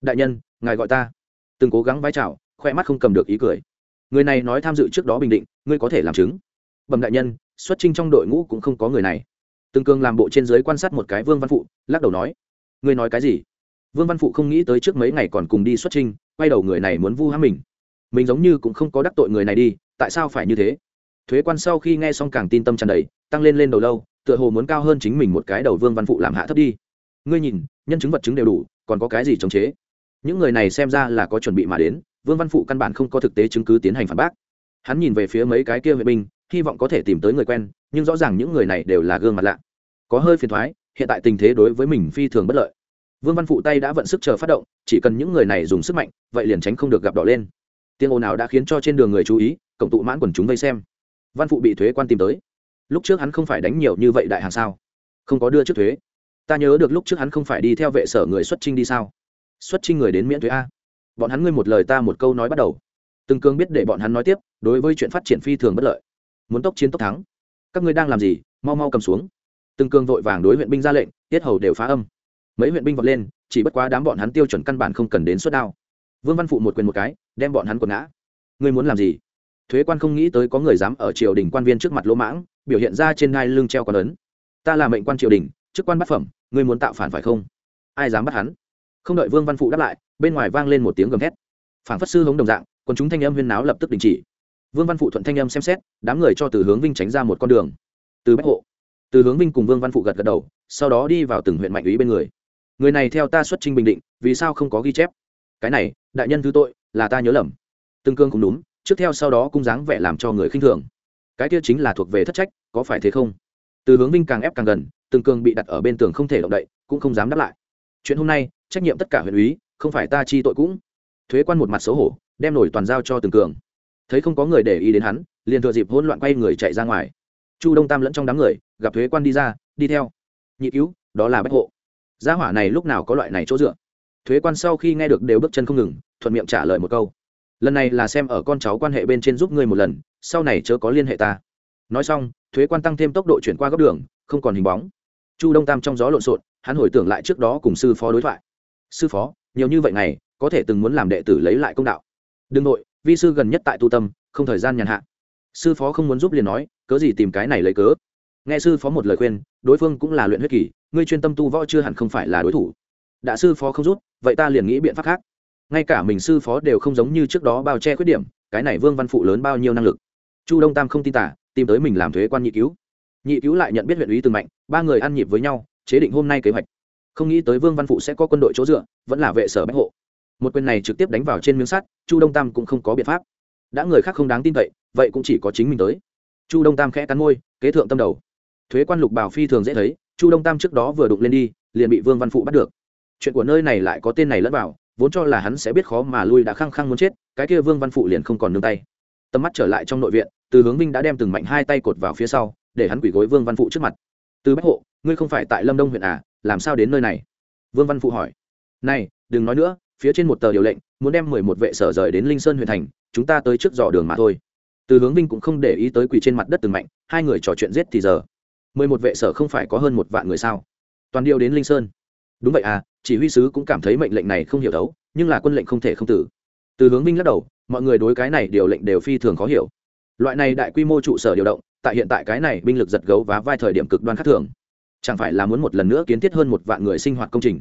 Đại nhân, ngài gọi ta. Từng cố gắng vai trào khoe mắt không cầm được ý cười người này nói tham dự trước đó bình định, ngươi có thể làm chứng. Bẩm đại nhân, xuất trinh trong đội ngũ cũng không có người này. Từng cường làm bộ trên dưới quan sát một cái vương văn phụ, lắc đầu nói, ngươi nói cái gì? Vương văn phụ không nghĩ tới trước mấy ngày còn cùng đi xuất trinh quay đầu người này muốn vu hãm mình. Mình giống như cũng không có đắc tội người này đi, tại sao phải như thế? Thuế quan sau khi nghe xong càng tin tâm tràn đầy, tăng lên lên đầu lâu, tựa hồ muốn cao hơn chính mình một cái đầu vương văn phụ làm hạ thấp đi. Ngươi nhìn, nhân chứng vật chứng đều đủ, còn có cái gì chống chế? Những người này xem ra là có chuẩn bị mà đến vương văn phụ căn bản không có thực tế chứng cứ tiến hành phản bác. Hắn nhìn về phía mấy cái kia vệ binh, hy vọng có thể tìm tới người quen, nhưng rõ ràng những người này đều là gương mặt lạ. Có hơi phiền thoái, hiện tại tình thế đối với mình phi thường bất lợi. Vương văn phụ tay đã vận sức chờ phát động, chỉ cần những người này dùng sức mạnh, vậy liền tránh không được gặp đỏ lên. Tiếng ồn nào đã khiến cho trên đường người chú ý, cổng tụ mãn quần chúng vây xem. Văn phụ bị thuế quan tìm tới. Lúc trước hắn không phải đánh nhiều như vậy đại hàng sao? Không có đưa trước thuế. Ta nhớ được lúc trước hắn không phải đi theo vệ sở người xuất trinh đi sao? Xuất trinh người đến miễn thuế a bọn hắn ngươi một lời ta một câu nói bắt đầu. Từng cương biết để bọn hắn nói tiếp, đối với chuyện phát triển phi thường bất lợi. Muốn tốc chiến tốc thắng. Các ngươi đang làm gì? Mau mau cầm xuống. Từng cương vội vàng đối huyện binh ra lệnh, tiết hầu đều phá âm. Mấy huyện binh vọt lên, chỉ bất quá đám bọn hắn tiêu chuẩn căn bản không cần đến suất đao. Vương văn phụ một quyền một cái, đem bọn hắn quần ngã. Ngươi muốn làm gì? Thuế quan không nghĩ tới có người dám ở triều đình quan viên trước mặt lỗ mãng, biểu hiện ra trên ngai lưng treo con ấn. Ta là mệnh quan triều đình, chức quan bát phẩm, ngươi muốn tạo phản phải không? Ai dám bắt hắn? Không đợi vương văn phụ đáp lại, bên ngoài vang lên một tiếng gầm thét. Phản phất sư hống đồng dạng còn chúng thanh âm huyên náo lập tức đình chỉ. Vương văn phụ thuận thanh âm xem xét, đám người cho từ hướng vinh tránh ra một con đường. Từ bách hộ. Từ hướng vinh cùng vương văn phụ gật gật đầu, sau đó đi vào từng huyện mạnh úy bên người. Người này theo ta xuất trình bình định, vì sao không có ghi chép? Cái này, đại nhân thứ tội, là ta nhớ lầm. Từng cương cũng đúng, trước theo sau đó cung dáng vẻ làm cho người khinh thường. Cái kia chính là thuộc về thất trách, có phải thế không? Từ hướng vinh càng ép càng gần từng cương bị đặt ở bên tường không thể động đậy, cũng không dám đáp lại. Chuyện hôm nay trách nhiệm tất cả huyện úy, không phải ta chi tội cũng. Thuế quan một mặt xấu hổ, đem nổi toàn giao cho từng cường. Thấy không có người để ý đến hắn, liền thừa dịp hỗn loạn quay người chạy ra ngoài. Chu đông tam lẫn trong đám người, gặp thuế quan đi ra, đi theo. Nhị cứu, đó là bách hộ. Gia hỏa này lúc nào có loại này chỗ dựa? Thuế quan sau khi nghe được đều bước chân không ngừng, thuận miệng trả lời một câu. Lần này là xem ở con cháu quan hệ bên trên giúp ngươi một lần, sau này chớ có liên hệ ta. Nói xong, thuế quan tăng thêm tốc độ chuyển qua góc đường, không còn hình bóng. Chu đông tam trong gió lộn xộn, hắn hồi tưởng lại trước đó cùng sư phó đối thoại sư phó, nhiều như vậy này có thể từng muốn làm đệ tử lấy lại công đạo. Đương nội, vi sư gần nhất tại tu tâm, không thời gian nhàn hạ. Sư phó không muốn giúp liền nói, cớ gì tìm cái này lấy cớ? Nghe sư phó một lời khuyên, đối phương cũng là luyện huyết kỳ, ngươi chuyên tâm tu võ chưa hẳn không phải là đối thủ. Đã sư phó không rút, vậy ta liền nghĩ biện pháp khác. Ngay cả mình sư phó đều không giống như trước đó bao che khuyết điểm, cái này vương văn phụ lớn bao nhiêu năng lực. Chu đông tam không tin tả, tìm tới mình làm thuế quan nhị cứu. Nhị cứu lại nhận biết huyện ý từng mạnh, ba người ăn nhịp với nhau, chế định hôm nay kế hoạch không nghĩ tới vương văn phụ sẽ có quân đội chỗ dựa, vẫn là vệ sở bách hộ. Một quyền này trực tiếp đánh vào trên miếng sắt, chu đông tam cũng không có biện pháp. Đã người khác không đáng tin cậy, vậy cũng chỉ có chính mình tới. Chu đông tam khẽ cắn môi, kế thượng tâm đầu. Thuế quan lục bảo phi thường dễ thấy, chu đông tam trước đó vừa đụng lên đi, liền bị vương văn phụ bắt được. Chuyện của nơi này lại có tên này lẫn vào, vốn cho là hắn sẽ biết khó mà lui đã khăng khăng muốn chết, cái kia vương văn phụ liền không còn nương tay. Tầm mắt trở lại trong nội viện, từ hướng vinh đã đem từng mạnh hai tay cột vào phía sau, để hắn quỷ gối vương văn phụ trước mặt. Từ bách hộ, ngươi không phải tại lâm đông huyện à? Làm sao đến nơi này? Vương văn phụ hỏi. Này, đừng nói nữa, phía trên một tờ điều lệnh, muốn đem mười một vệ sở rời đến linh sơn huyện thành, chúng ta tới trước dò đường mà thôi. Từ hướng vinh cũng không để ý tới quỳ trên mặt đất từng mạnh hai người trò chuyện giết thì giờ. mười một vệ sở không phải có hơn một vạn người sao? Toàn điều đến linh sơn. Đúng vậy à chỉ huy sứ cũng cảm thấy mệnh lệnh này không hiểu đấu, nhưng là quân lệnh không thể không tử. Từ hướng vinh lắc đầu, mọi người đối cái này điều lệnh đều phi thường khó hiểu. Loại này đại quy mô trụ sở điều động, tại hiện tại cái này binh lực giật gấu và vai thời điểm cực đoan khác thường chẳng phải là muốn một lần nữa kiến thiết hơn một vạn người sinh hoạt công trình?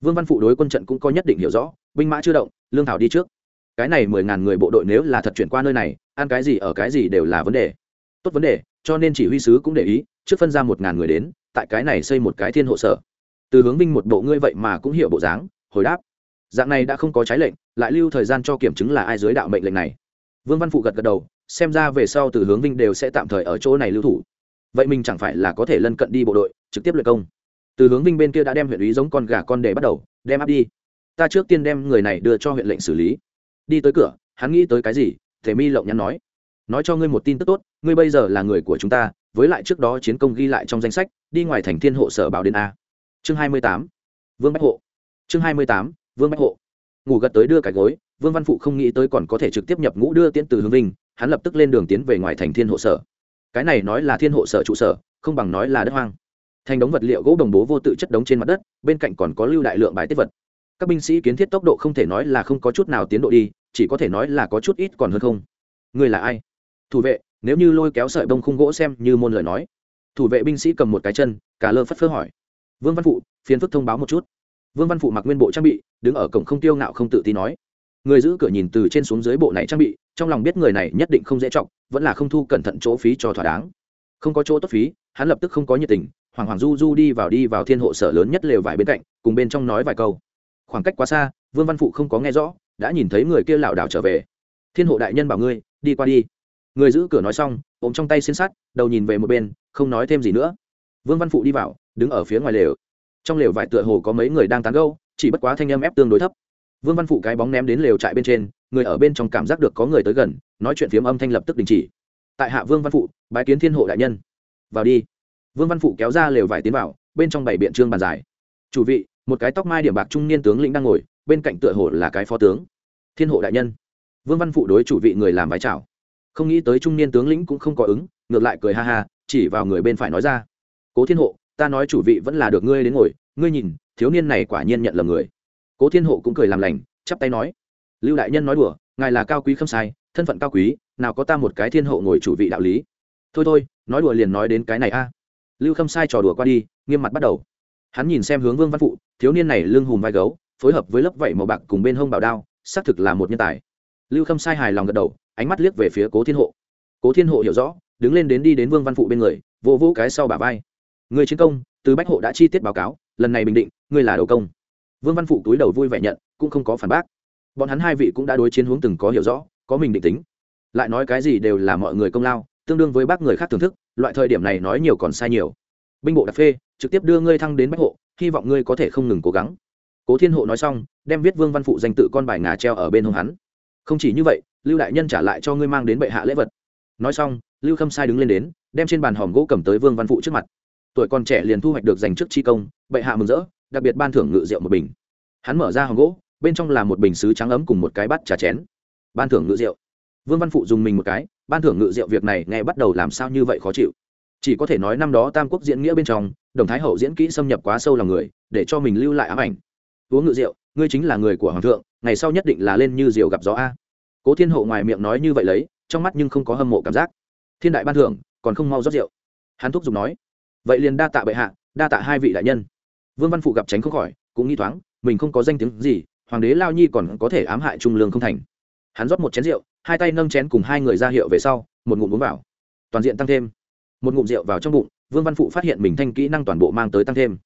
Vương văn phụ đối quân trận cũng có nhất định hiểu rõ, binh mã chưa động, lương thảo đi trước. Cái này mười ngàn người bộ đội nếu là thật chuyển qua nơi này, ăn cái gì ở cái gì đều là vấn đề. Tốt vấn đề, cho nên chỉ huy sứ cũng để ý, trước phân ra một ngàn người đến, tại cái này xây một cái thiên hộ sở. Từ hướng binh một bộ ngươi vậy mà cũng hiểu bộ dáng, hồi đáp. Dạng này đã không có trái lệnh, lại lưu thời gian cho kiểm chứng là ai dưới đạo mệnh lệnh này. Vương văn phụ gật gật đầu, xem ra về sau từ hướng vinh đều sẽ tạm thời ở chỗ này lưu thủ. Vậy mình chẳng phải là có thể lân cận đi bộ đội? Trực tiếp luyện công. Từ hướng vinh bên kia đã đem huyện ý giống con gà con để bắt đầu, đem áp đi. Ta trước tiên đem người này đưa cho huyện lệnh xử lý. Đi tới cửa, hắn nghĩ tới cái gì? Thể mi lộng nhắn nói. Nói cho ngươi một tin tức tốt, ngươi bây giờ là người của chúng ta, với lại trước đó chiến công ghi lại trong danh sách, đi ngoài thành thiên hộ sở báo đến a. Chương hai mươi tám, vương bách hộ. Chương hai mươi tám, vương bách hộ. Ngủ gật tới đưa cái gối, vương văn phụ không nghĩ tới còn có thể trực tiếp nhập ngũ đưa tiễn từ hướng vinh, hắn lập tức lên đường tiến về ngoài thành thiên hộ sở. Cái này nói là thiên hộ sở trụ sở, không bằng nói là đất hoang thành đống vật liệu gỗ đồng bố vô tự chất đống trên mặt đất, bên cạnh còn có lưu đại lượng bài tiết vật. Các binh sĩ kiến thiết tốc độ không thể nói là không có chút nào tiến độ đi, chỉ có thể nói là có chút ít còn hơn không. Người là ai? Thủ vệ, nếu như lôi kéo sợi bông khung gỗ xem như môn lời nói. Thủ vệ binh sĩ cầm một cái chân, cả lơ phất phơ hỏi. Vương văn phụ, phiền phức thông báo một chút. Vương văn phụ mặc nguyên bộ trang bị, đứng ở cổng không tiêu ngạo không tự tin nói. Người giữ cửa nhìn từ trên xuống dưới bộ này trang bị, trong lòng biết người này nhất định không dễ trọng vẫn là không thu cẩn thận chỗ phí cho thỏa đáng. Không có chỗ tốt phí, hắn lập tức không có nhiệt tình hoàng hoàng du du đi vào đi vào thiên hộ sở lớn nhất lều vải bên cạnh, cùng bên trong nói vài câu. Khoảng cách quá xa, vương văn phụ không có nghe rõ, đã nhìn thấy người kia lảo đảo trở về. Thiên hộ đại nhân bảo ngươi, đi qua đi. Người giữ cửa nói xong, ôm trong tay xin sắt, đầu nhìn về một bên, không nói thêm gì nữa. Vương văn phụ đi vào, đứng ở phía ngoài lều. Trong lều vải tựa hồ có mấy người đang tán gâu chỉ bất quá thanh âm ép tương đối thấp. Vương văn phụ cái bóng ném đến lều trại bên trên, người ở bên trong cảm giác được có người tới gần, nói chuyện phiếm âm thanh lập tức đình chỉ. Tại hạ vương văn phụ, bái kiến thiên hộ đại nhân. Vào đi vương văn phụ kéo ra lều vải tiến vào, bên trong bảy biện trương bàn dài. Chủ vị, một cái tóc mai điểm bạc trung niên tướng lĩnh đang ngồi, bên cạnh tựa hồ là cái phó tướng. Thiên hộ đại nhân. Vương văn phụ đối chủ vị người làm vái chào. Không nghĩ tới trung niên tướng lĩnh cũng không có ứng, ngược lại cười ha ha, chỉ vào người bên phải nói ra. Cố thiên hộ, ta nói chủ vị vẫn là được ngươi đến ngồi, ngươi nhìn, thiếu niên này quả nhiên nhận lầm người. Cố thiên hộ cũng cười làm lành, chắp tay nói. Lưu đại nhân nói đùa, ngài là cao quý không sai, thân phận cao quý, nào có ta một cái thiên hộ ngồi chủ vị đạo lý. Thôi thôi, nói đùa liền nói đến cái này a lưu khâm sai trò đùa qua đi, nghiêm mặt bắt đầu. Hắn nhìn xem hướng vương văn phụ, thiếu niên này lưng hùm vai gấu, phối hợp với lớp vảy màu bạc cùng bên hông bảo đao, xác thực là một nhân tài. Lưu khâm sai hài lòng gật đầu, ánh mắt liếc về phía cố thiên hộ. Cố thiên hộ hiểu rõ, đứng lên đến đi đến vương văn phụ bên người vô vô cái sau bả vai. Người chiến công, từ bách hộ đã chi tiết báo cáo, lần này bình định, ngươi là đầu công. Vương văn phụ túi đầu vui vẻ nhận, cũng không có phản bác. Bọn hắn hai vị cũng đã đối chiến hướng từng có hiểu rõ, có mình định tính. Lại nói cái gì đều là mọi người công lao tương đương với bác người khác thưởng thức, loại thời điểm này nói nhiều còn sai nhiều. Binh bộ đặc phê, trực tiếp đưa ngươi thăng đến bách hộ, hy vọng ngươi có thể không ngừng cố gắng. Cố thiên hộ nói xong, đem viết vương văn phụ danh tự con bài ngà treo ở bên hông hắn. Không chỉ như vậy, lưu đại nhân trả lại cho ngươi mang đến bệ hạ lễ vật. Nói xong, lưu khâm sai đứng lên đến, đem trên bàn hòm gỗ cầm tới vương văn phụ trước mặt. Tuổi còn trẻ liền thu hoạch được dành trước chi công, bệ hạ mừng rỡ, đặc biệt ban thưởng ngự rượu một bình. Hắn mở ra hòm gỗ, bên trong là một bình xứ trắng ấm cùng một cái bát trà chén. Ban thưởng ngự rượu. Vương văn phụ dùng mình một cái ban thưởng ngự rượu việc này nghe bắt đầu làm sao như vậy khó chịu. Chỉ có thể nói năm đó tam quốc diễn nghĩa bên trong, đồng thái hậu diễn kỹ xâm nhập quá sâu lòng người, để cho mình lưu lại ám ảnh. Uống ngự rượu ngươi chính là người của hoàng thượng, ngày sau nhất định là lên như rượu gặp gió a. Cố thiên hậu ngoài miệng nói như vậy lấy, trong mắt nhưng không có hâm mộ cảm giác. Thiên đại ban thưởng, còn không mau rót rượu. Hắn thúc giục nói, vậy liền đa tạ bệ hạ, đa tạ hai vị đại nhân. Vương văn phụ gặp tránh không khỏi, cũng nghi thoáng, mình không có danh tiếng gì, hoàng đế lao nhi còn có thể ám hại trung lương không thành. Hắn rót một chén rượu hai tay nâng chén cùng hai người ra hiệu về sau, một ngụm uống vào. Toàn diện tăng thêm. Một ngụm rượu vào trong bụng, vương văn phụ phát hiện mình thanh kỹ năng toàn bộ mang tới tăng thêm.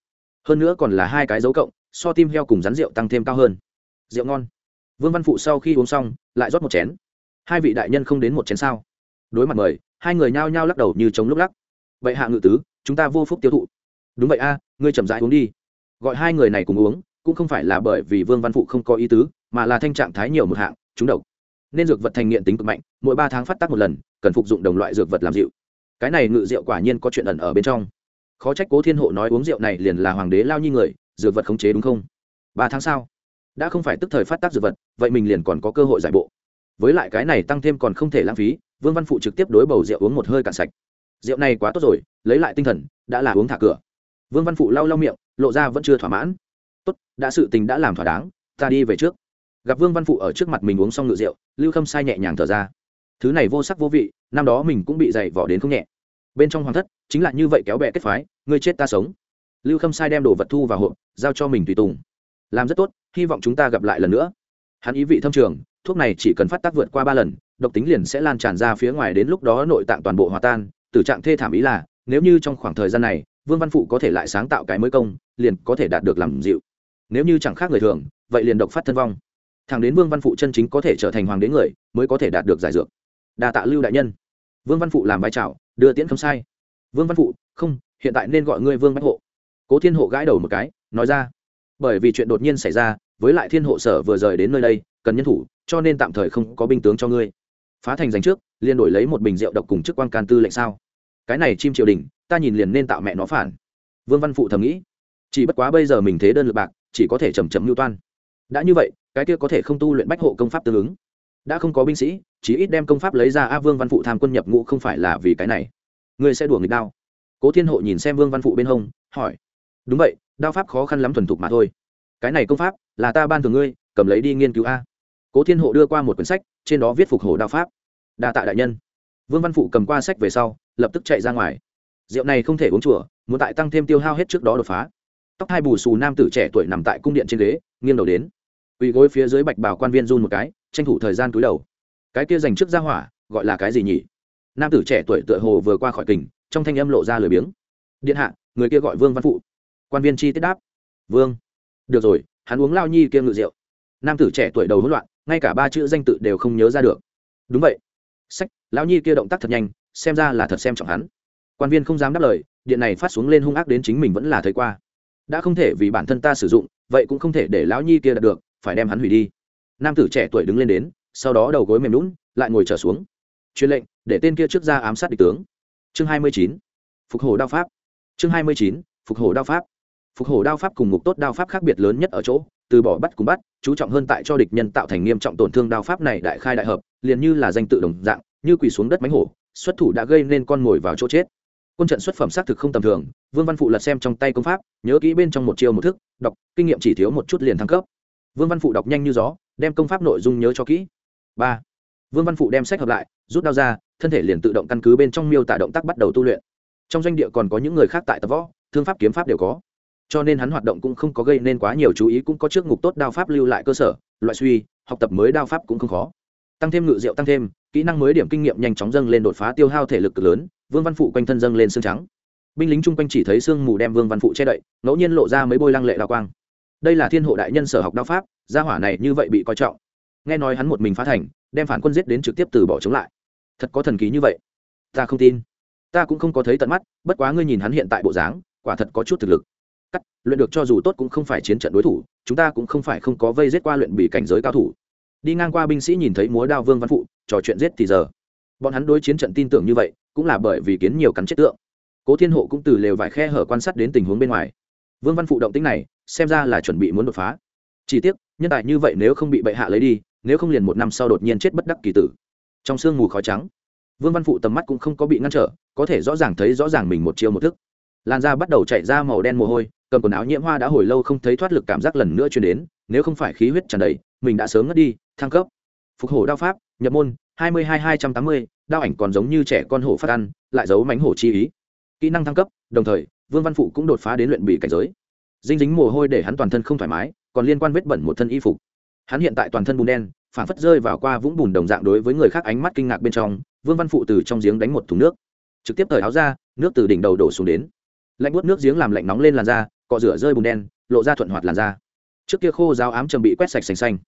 Hơn nữa còn là hai cái dấu cộng, so tim heo cùng rắn rượu tăng thêm cao hơn. Rượu ngon. Vương văn phụ sau khi uống xong, lại rót một chén. Hai vị đại nhân không đến một chén sao? Đối mặt mời, hai người nhao nhao lắc đầu như chống lúc lắc. Vậy hạ ngự tứ, chúng ta vô phúc tiêu thụ. Đúng vậy a, ngươi chậm rãi uống đi. Gọi hai người này cùng uống, cũng không phải là bởi vì vương văn phụ không có ý tứ, mà là thanh trạng thái nhiều một hạng, chúng độc nên dược vật thành nghiện tính cực mạnh, mỗi ba tháng phát tác một lần, cần phục dụng đồng loại dược vật làm dịu. Cái này ngự rượu quả nhiên có chuyện ẩn ở bên trong. Khó trách cố thiên hộ nói uống rượu này liền là hoàng đế lao nhi người, dược vật khống chế đúng không? Ba tháng sau, đã không phải tức thời phát tác dược vật, vậy mình liền còn có cơ hội giải bộ. Với lại cái này tăng thêm còn không thể lãng phí, vương văn phụ trực tiếp đối bầu rượu uống một hơi cạn sạch. Rượu này quá tốt rồi, lấy lại tinh thần, đã là uống thả cửa. Vương văn phụ lau lau miệng, lộ ra vẫn chưa thỏa mãn. Tốt, đã sự tình đã làm thỏa đáng, ta đi về trước. Gặp vương văn phụ ở trước mặt mình uống xong ngự rượu lưu khâm sai nhẹ nhàng thở ra. Thứ này vô sắc vô vị, năm đó mình cũng bị dày vỏ đến không nhẹ. Bên trong hoàng thất, chính là như vậy kéo bẹ kết phái, ngươi chết ta sống. Lưu khâm sai đem đồ vật thu vào hộp, giao cho mình tùy tùng. Làm rất tốt, hy vọng chúng ta gặp lại lần nữa. Hắn ý vị thâm trường, thuốc này chỉ cần phát tác vượt qua ba lần, độc tính liền sẽ lan tràn ra phía ngoài đến lúc đó nội tạng toàn bộ hòa tan. Tử trạng thê thảm ý là, nếu như trong khoảng thời gian này, vương văn phụ có thể lại sáng tạo cái mới công, liền có thể đạt được làm dịu. Nếu như chẳng khác người thường, vậy liền độc phát thân vong thằng đến vương văn phụ chân chính có thể trở thành hoàng đế người, mới có thể đạt được giải dược. Đa tạ lưu đại nhân. Vương văn phụ làm vai trào, đưa tiễn không sai. Vương văn phụ, không, hiện tại nên gọi ngươi vương bách hộ. Cố thiên hộ gãi đầu một cái, nói ra. Bởi vì chuyện đột nhiên xảy ra, với lại thiên hộ sở vừa rời đến nơi đây, cần nhân thủ, cho nên tạm thời không có binh tướng cho ngươi. Phá thành giành trước, liền đổi lấy một bình rượu độc cùng chức quan can tư lệnh sao? Cái này chim triều đình, ta nhìn liền nên tạo mẹ nó phản. Vương văn phụ thầm nghĩ. Chỉ bất quá bây giờ mình thế đơn lực bạc, chỉ có thể chầm chậm mưu toan đã như vậy, cái kia có thể không tu luyện bách hộ công pháp tương ứng. Đã không có binh sĩ chỉ ít đem công pháp lấy ra a vương văn phụ tham quân nhập ngũ không phải là vì cái này. Ngươi sẽ đùa nghịch đao. Cố thiên hộ nhìn xem vương văn phụ bên hông, hỏi. Đúng vậy, đao pháp khó khăn lắm thuần thục mà thôi. Cái này công pháp là ta ban thường ngươi, cầm lấy đi nghiên cứu a. Cố thiên hộ đưa qua một quyển sách, trên đó viết phục hổ đao pháp. Đa tạ đại nhân. Vương văn phụ cầm qua sách về sau, lập tức chạy ra ngoài. Rượu này không thể uống chùa, muốn tại tăng thêm tiêu hao hết trước đó đột phá. Tóc hai bù xù nam tử trẻ tuổi nằm tại cung điện trên ghế, nghiêng đầu đến quỳ gối phía dưới bạch bảo quan viên run một cái, tranh thủ thời gian túi đầu. Cái kia dành trước ra hỏa, gọi là cái gì nhỉ? Nam tử trẻ tuổi tựa hồ vừa qua khỏi kình, trong thanh âm lộ ra lười biếng. Điện hạ, người kia gọi vương văn phụ. Quan viên chi tiết đáp. Vương. Được rồi, hắn uống lao nhi kia ngự rượu. Nam tử trẻ tuổi đầu hỗn loạn, ngay cả ba chữ danh tự đều không nhớ ra được. Đúng vậy. Sách lão nhi kia động tác thật nhanh, xem ra là thật xem trọng hắn. Quan viên không dám đáp lời, điện này phát xuống lên hung ác đến chính mình vẫn là thấy qua. Đã không thể vì bản thân ta sử dụng, vậy cũng không thể để lão nhi kia đạt được phải đem hắn hủy đi. Nam tử trẻ tuổi đứng lên đến, sau đó đầu gối mềm lún lại ngồi trở xuống. Truyền lệnh, để tên kia trước ra ám sát địch tướng. Chương hai mươi chín, phục hồi đao pháp. Chương hai mươi chín, phục hồi đao pháp. Phục hồi đao pháp cùng ngục tốt đao pháp khác biệt lớn nhất ở chỗ, từ bỏ bắt cùng bắt, chú trọng hơn tại cho địch nhân tạo thành nghiêm trọng tổn thương đao pháp này đại khai đại hợp, liền như là danh tự đồng dạng, như quỳ xuống đất mánh hổ, xuất thủ đã gây nên con mồi vào chỗ chết. Quân trận xuất phẩm xác thực không tầm thường, vương văn phụ lật xem trong tay công pháp, nhớ kỹ bên trong một chiêu một thức, đọc, kinh nghiệm chỉ thiếu một chút liền thăng cấp vương văn phụ đọc nhanh như gió, đem công pháp nội dung nhớ cho kỹ. Ba. Vương văn phụ đem sách hợp lại, rút đao ra, thân thể liền tự động căn cứ bên trong miêu tả động tác bắt đầu tu luyện. Trong doanh địa còn có những người khác tại tập võ, thương pháp kiếm pháp đều có. Cho nên hắn hoạt động cũng không có gây nên quá nhiều chú ý, cũng có trước ngục tốt đao pháp lưu lại cơ sở, loại suy, học tập mới đao pháp cũng không khó. Tăng thêm ngự rượu tăng thêm, kỹ năng mới điểm kinh nghiệm nhanh chóng dâng lên đột phá tiêu hao thể lực cực lớn, vương văn phụ quanh thân dâng lên xương trắng. Binh lính chung quanh chỉ thấy sương mù đem vương văn phụ che đậy, ngẫu nhiên lộ ra mấy bôi lăng lệ đa quang đây là thiên hộ đại nhân sở học đao pháp, gia hỏa này như vậy bị coi trọng. Nghe nói hắn một mình phá thành, đem phản quân giết đến trực tiếp từ bỏ chống lại. Thật có thần ký như vậy. Ta không tin. Ta cũng không có thấy tận mắt, bất quá ngươi nhìn hắn hiện tại bộ dáng, quả thật có chút thực lực. Cắt, luyện được cho dù tốt cũng không phải chiến trận đối thủ, chúng ta cũng không phải không có vây giết qua luyện bị cảnh giới cao thủ. Đi ngang qua binh sĩ nhìn thấy múa đao vương văn phụ, trò chuyện giết thì giờ. Bọn hắn đối chiến trận tin tưởng như vậy, cũng là bởi vì kiến nhiều cắn chết tượng. Cố thiên hộ cũng từ lều vải khe hở quan sát đến tình huống bên ngoài. Vương văn phụ động tính này xem ra là chuẩn bị muốn đột phá. Chỉ tiếc, nhân tài như vậy nếu không bị bệ hạ lấy đi, nếu không liền một năm sau đột nhiên chết bất đắc kỳ tử. Trong sương mù khói trắng, vương văn phụ tầm mắt cũng không có bị ngăn trở, có thể rõ ràng thấy rõ ràng mình một chiều một thức. Làn da bắt đầu chạy ra màu đen mồ hôi, cầm quần áo nhiễm hoa đã hồi lâu không thấy thoát lực cảm giác lần nữa chuyển đến, nếu không phải khí huyết tràn đầy, mình đã sớm ngất đi, thăng cấp. Phục hổ đao pháp, nhập môn, hai mươi hai hai trăm tám mươi, đao ảnh còn giống như trẻ con hổ phát ăn, lại giấu mánh hổ chi ý. Kỹ năng thăng cấp, đồng thời, vương văn phụ cũng đột phá đến luyện bị cảnh giới dinh dính mồ hôi để hắn toàn thân không thoải mái còn liên quan vết bẩn một thân y phục. Hắn hiện tại toàn thân bùn đen phản phất rơi vào qua vũng bùn đồng dạng đối với người khác ánh mắt kinh ngạc bên trong vương văn phụ từ trong giếng đánh một thùng nước. Trực tiếp thời áo ra nước từ đỉnh đầu đổ xuống đến. Lạnh bút nước giếng làm lạnh nóng lên làn da cọ rửa rơi bùn đen lộ ra thuận hoạt làn da. Trước kia khô giáo ám trầm bị quét sạch sành xanh.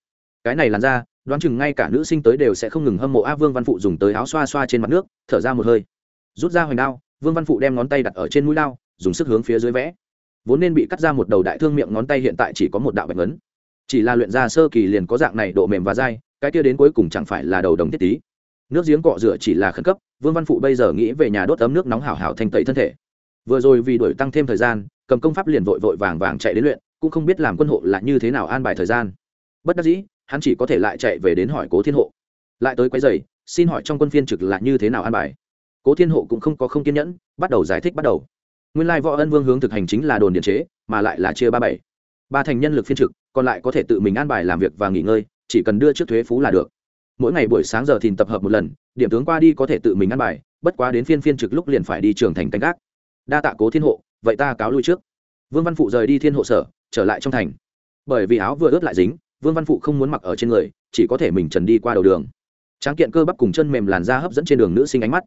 Cái này làn da đoán chừng ngay cả nữ sinh tới đều sẽ không ngừng hâm mộ a vương văn phụ dùng tới áo xoa xoa trên mặt nước thở ra một hơi. Rút ra hoành đao vương văn phụ đem ngón tay đặt ở trên mũi lao, dùng sức hướng phía dưới vẽ vốn nên bị cắt ra một đầu đại thương miệng ngón tay hiện tại chỉ có một đạo bạch ấn chỉ là luyện ra sơ kỳ liền có dạng này độ mềm và dai, cái kia đến cuối cùng chẳng phải là đầu đồng thiết tí. Nước giếng cọ rửa chỉ là khẩn cấp, vương văn phụ bây giờ nghĩ về nhà đốt ấm nước nóng hảo hào thanh tẩy thân thể. Vừa rồi vì đuổi tăng thêm thời gian, cầm công pháp liền vội vội vàng vàng chạy đến luyện, cũng không biết làm quân hộ là như thế nào an bài thời gian. Bất đắc dĩ, hắn chỉ có thể lại chạy về đến hỏi cố thiên hộ. Lại tới quấy giày xin hỏi trong quân phiên trực là như thế nào an bài? Cố thiên hộ cũng không có không kiên nhẫn, bắt đầu giải thích bắt đầu nguyên lai võ ân vương hướng thực hành chính là đồn điện chế, mà lại là chia ba bảy. Ba thành nhân lực phiên trực, còn lại có thể tự mình an bài làm việc và nghỉ ngơi, chỉ cần đưa trước thuế phú là được. Mỗi ngày buổi sáng giờ thìn tập hợp một lần, điểm tướng qua đi có thể tự mình ăn bài, bất quá đến phiên phiên trực lúc liền phải đi trường thành canh gác. Đa tạ cố thiên hộ, vậy ta cáo lui trước. Vương văn phụ rời đi thiên hộ sở, trở lại trong thành. Bởi vì áo vừa ướt lại dính, vương văn phụ không muốn mặc ở trên người, chỉ có thể mình trần đi qua đầu đường. Tráng kiện cơ bắp cùng chân mềm làn da hấp dẫn trên đường nữ sinh ánh mắt.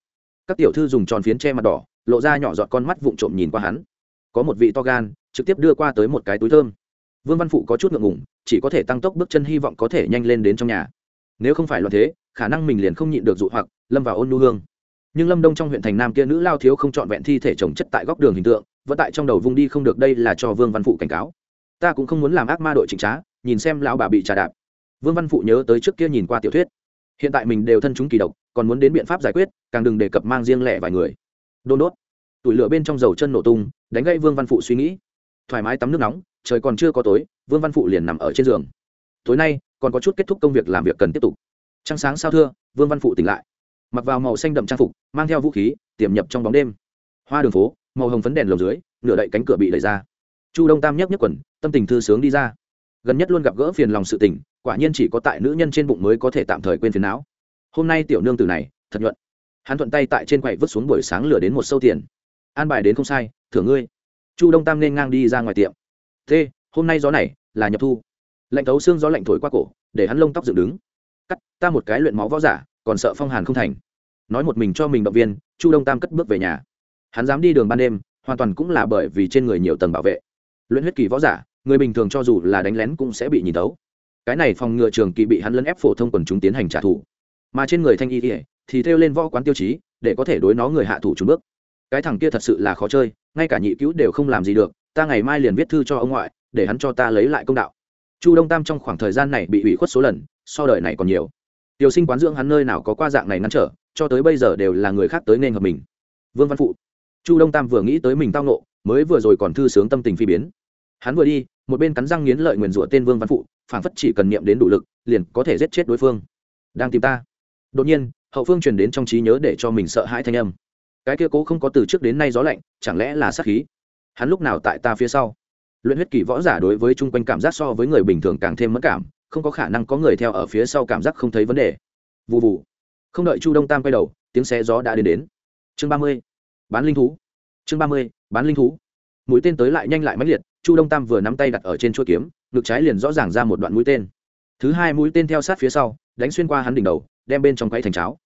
Các tiểu thư dùng tròn phiến che mặt đỏ lộ ra nhỏ giọt con mắt vụng trộm nhìn qua hắn. Có một vị to gan, trực tiếp đưa qua tới một cái túi thơm. Vương văn phụ có chút ngượng ngùng, chỉ có thể tăng tốc bước chân hy vọng có thể nhanh lên đến trong nhà. Nếu không phải loạn thế, khả năng mình liền không nhịn được dụ hoặc, lâm vào ôn nu hương. Nhưng lâm đông trong huyện thành nam kia nữ lao thiếu không trọn vẹn thi thể chồng chất tại góc đường hình tượng, vẫn tại trong đầu vung đi không được đây là cho vương văn phụ cảnh cáo. Ta cũng không muốn làm ác ma đội trịnh trá, nhìn xem lão bà bị trà đạp. Vương văn phụ nhớ tới trước kia nhìn qua tiểu thuyết. Hiện tại mình đều thân chúng kỳ độc, còn muốn đến biện pháp giải quyết, càng đừng đề cập mang riêng lẻ vài người đôn đốt. Tủi lửa bên trong dầu chân nổ tung, đánh gây vương văn phụ suy nghĩ. Thoải mái tắm nước nóng, trời còn chưa có tối, vương văn phụ liền nằm ở trên giường. Tối nay, còn có chút kết thúc công việc làm việc cần tiếp tục. Trăng sáng sao thưa, vương văn phụ tỉnh lại. Mặc vào màu xanh đậm trang phục, mang theo vũ khí, tiềm nhập trong bóng đêm. Hoa đường phố, màu hồng phấn đèn lồng dưới, nửa đậy cánh cửa bị đẩy ra. Chu đông tam nhấc nhấc quần, tâm tình thư sướng đi ra. Gần nhất luôn gặp gỡ phiền lòng sự tình, quả nhiên chỉ có tại nữ nhân trên bụng mới có thể tạm thời quên phiền não. Hôm nay tiểu nương tử này, thật nhuận hắn thuận tay tại trên quầy vứt xuống buổi sáng lửa đến một sâu tiền. An bài đến không sai, thưởng ngươi. Chu đông tam nên ngang đi ra ngoài tiệm. Thế, hôm nay gió này, là nhập thu. Lạnh thấu xương gió lạnh thổi qua cổ, để hắn lông tóc dựng đứng. Cắt, ta một cái luyện máu võ giả, còn sợ phong hàn không thành. Nói một mình cho mình động viên, chu đông tam cất bước về nhà. Hắn dám đi đường ban đêm, hoàn toàn cũng là bởi vì trên người nhiều tầng bảo vệ. Luyện huyết kỳ võ giả, người bình thường cho dù là đánh lén cũng sẽ bị nhìn tấu cái này phòng ngừa trường kỳ bị hắn lấn ép phổ thông quần chúng tiến hành trả thù. Mà trên người thanh y thì theo lên võ quán tiêu chí, để có thể đối nó người hạ thủ trúng bước. Cái thằng kia thật sự là khó chơi, ngay cả nhị cứu đều không làm gì được, ta ngày mai liền viết thư cho ông ngoại, để hắn cho ta lấy lại công đạo. Chu đông tam trong khoảng thời gian này bị ủy khuất số lần, so đời này còn nhiều. Tiểu sinh quán dưỡng hắn nơi nào có qua dạng này ngăn trở, cho tới bây giờ đều là người khác tới nên hợp mình. Vương văn phụ. Chu đông tam vừa nghĩ tới mình tao nộ mới vừa rồi còn thư sướng tâm tình phi biến. Hắn vừa đi, một bên cắn răng nghiến lợi nguyền rủa tên vương văn phụ, phảng phất chỉ cần niệm đến đủ lực, liền có thể giết chết đối phương. Đang tìm ta. Đột nhiên hậu phương truyền đến trong trí nhớ để cho mình sợ hãi thanh âm. Cái kia cố không có từ trước đến nay gió lạnh, chẳng lẽ là sát khí? Hắn lúc nào tại ta phía sau? Luyện huyết kỳ võ giả đối với chung quanh cảm giác so với người bình thường càng thêm mất cảm, không có khả năng có người theo ở phía sau cảm giác không thấy vấn đề. Vụ vụ không đợi chu đông tam quay đầu, tiếng xe gió đã đến đến. Chương ba mươi. Bán linh thú. Chương ba mươi. Bán linh thú. Mũi tên tới lại nhanh lại mãnh liệt, chu đông tam vừa nắm tay đặt ở trên chuỗi kiếm, ngực trái liền rõ ràng ra một đoạn mũi tên. Thứ hai mũi tên theo sát phía sau, đánh xuyên qua hắn đỉnh đầu, đem bên trong quay thành cháo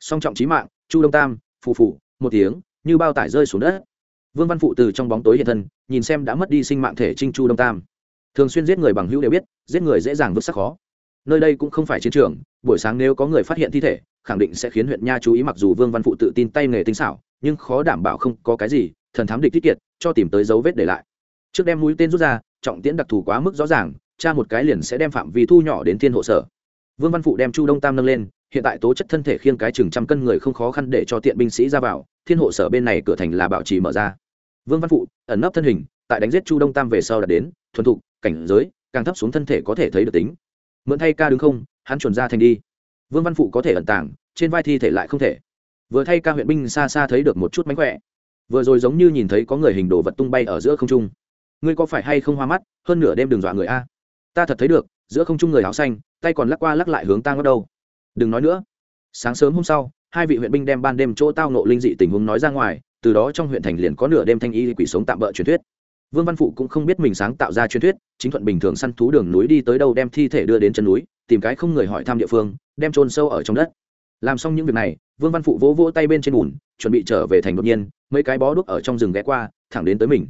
song trọng trí mạng, chu đông tam, phù phù, một tiếng, như bao tải rơi xuống đất. Vương văn phụ từ trong bóng tối hiện thân, nhìn xem đã mất đi sinh mạng thể trinh chu đông tam. Thường xuyên giết người bằng hữu đều biết, giết người dễ dàng vượt sắc khó. Nơi đây cũng không phải chiến trường, buổi sáng nếu có người phát hiện thi thể, khẳng định sẽ khiến huyện nha chú ý mặc dù vương văn phụ tự tin tay nghề tinh xảo, nhưng khó đảm bảo không có cái gì, thần thám địch tiết kiệt, cho tìm tới dấu vết để lại. Trước đem mũi tên rút ra, trọng tiễn đặc thù quá mức rõ ràng, cha một cái liền sẽ đem phạm vi thu nhỏ đến thiên hộ sở. Vương văn phụ đem chu đông tam nâng lên hiện tại tố chất thân thể khiêng cái chừng trăm cân người không khó khăn để cho tiện binh sĩ ra vào, thiên hộ sở bên này cửa thành là bảo trì mở ra. Vương văn phụ, ẩn nấp thân hình, tại đánh giết chu đông tam về sau đã đến, thuần thục, cảnh giới, càng thấp xuống thân thể có thể thấy được tính. Mượn thay ca đứng không, hắn chuẩn ra thành đi. Vương văn phụ có thể ẩn tàng, trên vai thi thể lại không thể. Vừa thay ca huyện binh xa xa thấy được một chút mánh khỏe. Vừa rồi giống như nhìn thấy có người hình đồ vật tung bay ở giữa không trung. Ngươi có phải hay không hoa mắt, hơn nửa đêm đừng dọa người a? Ta thật thấy được, giữa không trung người áo xanh, tay còn lắc qua lắc lại hướng tang ngất đâu đừng nói nữa. Sáng sớm hôm sau, hai vị huyện binh đem ban đêm chỗ tao nộ linh dị tình huống nói ra ngoài, từ đó trong huyện thành liền có nửa đêm thanh y quỷ sống tạm bỡ truyền thuyết. Vương văn phụ cũng không biết mình sáng tạo ra truyền thuyết, chính thuận bình thường săn thú đường núi đi tới đâu đem thi thể đưa đến chân núi, tìm cái không người hỏi thăm địa phương, đem trôn sâu ở trong đất. Làm xong những việc này, vương văn phụ vỗ vỗ tay bên trên bùn, chuẩn bị trở về thành đột nhiên, mấy cái bó đuốc ở trong rừng ghé qua, thẳng đến tới mình.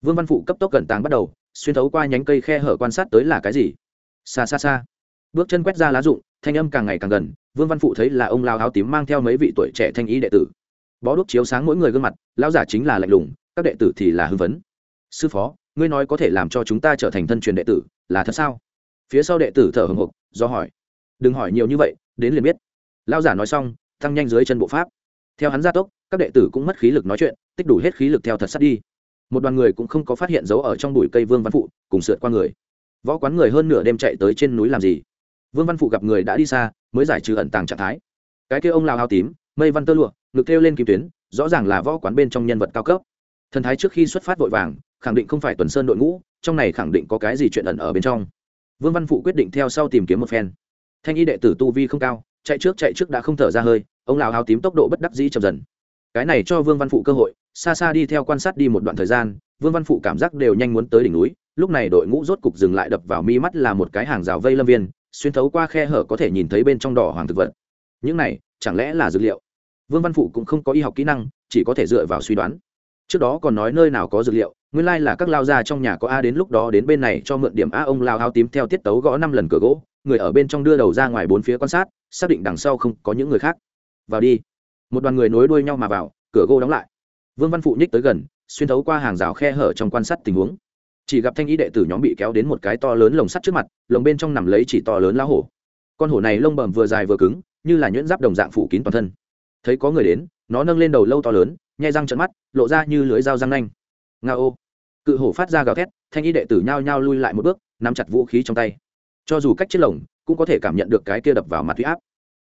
Vương văn phụ cấp tốc cẩn tàng bắt đầu, xuyên thấu qua nhánh cây khe hở quan sát tới là cái gì? Xa xa xa bước chân quét ra lá rụng, thanh âm càng ngày càng gần, vương văn phụ thấy là ông lao áo tím mang theo mấy vị tuổi trẻ thanh ý đệ tử. Bó đuốc chiếu sáng mỗi người gương mặt lao giả chính là lạnh lùng, các đệ tử thì là hưng vấn sư phó, ngươi nói có thể làm cho chúng ta trở thành thân truyền đệ tử, là thật sao? Phía sau đệ tử thở hồng hộc, do hỏi. Đừng hỏi nhiều như vậy, đến liền biết. Lao giả nói xong, tăng nhanh dưới chân bộ pháp. Theo hắn gia tốc, các đệ tử cũng mất khí lực nói chuyện, tích đủ hết khí lực theo thật sắt đi. Một đoàn người cũng không có phát hiện dấu ở trong bụi cây vương văn phụ, cùng sượt qua người. Võ quán người hơn nửa đêm chạy tới trên núi làm gì? Vương văn phụ gặp người đã đi xa, mới giải trừ ẩn tàng trạng thái. Cái kia ông lao hao tím, mây văn tơ lụa, ngực thêu lên kim tuyến, rõ ràng là võ quán bên trong nhân vật cao cấp. Thần thái trước khi xuất phát vội vàng, khẳng định không phải tuần sơn đội ngũ, trong này khẳng định có cái gì chuyện ẩn ở bên trong. Vương văn phụ quyết định theo sau tìm kiếm một phen. Thanh y đệ tử tu vi không cao, chạy trước chạy trước đã không thở ra hơi, ông lào hao tím tốc độ bất đắc dĩ chậm dần. Cái này cho vương văn phụ cơ hội, xa xa đi theo quan sát đi một đoạn thời gian, vương văn phụ cảm giác đều nhanh muốn tới đỉnh núi, lúc này đội ngũ rốt cục dừng lại đập vào mi mắt là một cái hàng rào vây lâm viên xuyên thấu qua khe hở có thể nhìn thấy bên trong đỏ hoàng thực vật. Những này, chẳng lẽ là dược liệu? Vương văn phụ cũng không có y học kỹ năng, chỉ có thể dựa vào suy đoán. Trước đó còn nói nơi nào có dược liệu, nguyên lai là các lao gia trong nhà có a đến lúc đó đến bên này cho mượn điểm a ông lao áo tím theo tiết tấu gõ năm lần cửa gỗ, người ở bên trong đưa đầu ra ngoài bốn phía quan sát, xác định đằng sau không có những người khác. Vào đi. Một đoàn người nối đuôi nhau mà vào, cửa gỗ đóng lại. Vương văn phụ nhích tới gần, xuyên thấu qua hàng rào khe hở trong quan sát tình huống chỉ gặp thanh ý đệ tử nhóm bị kéo đến một cái to lớn lồng sắt trước mặt, lồng bên trong nằm lấy chỉ to lớn lá hổ. Con hổ này lông bầm vừa dài vừa cứng, như là nhuyễn giáp đồng dạng phủ kín toàn thân. Thấy có người đến, nó nâng lên đầu lâu to lớn, nhai răng trận mắt, lộ ra như lưới dao răng nanh. Nga ô. Cự hổ phát ra gào thét, thanh ý đệ tử nhao nhao lui lại một bước, nắm chặt vũ khí trong tay. Cho dù cách chiếc lồng, cũng có thể cảm nhận được cái kia đập vào mặt huy áp.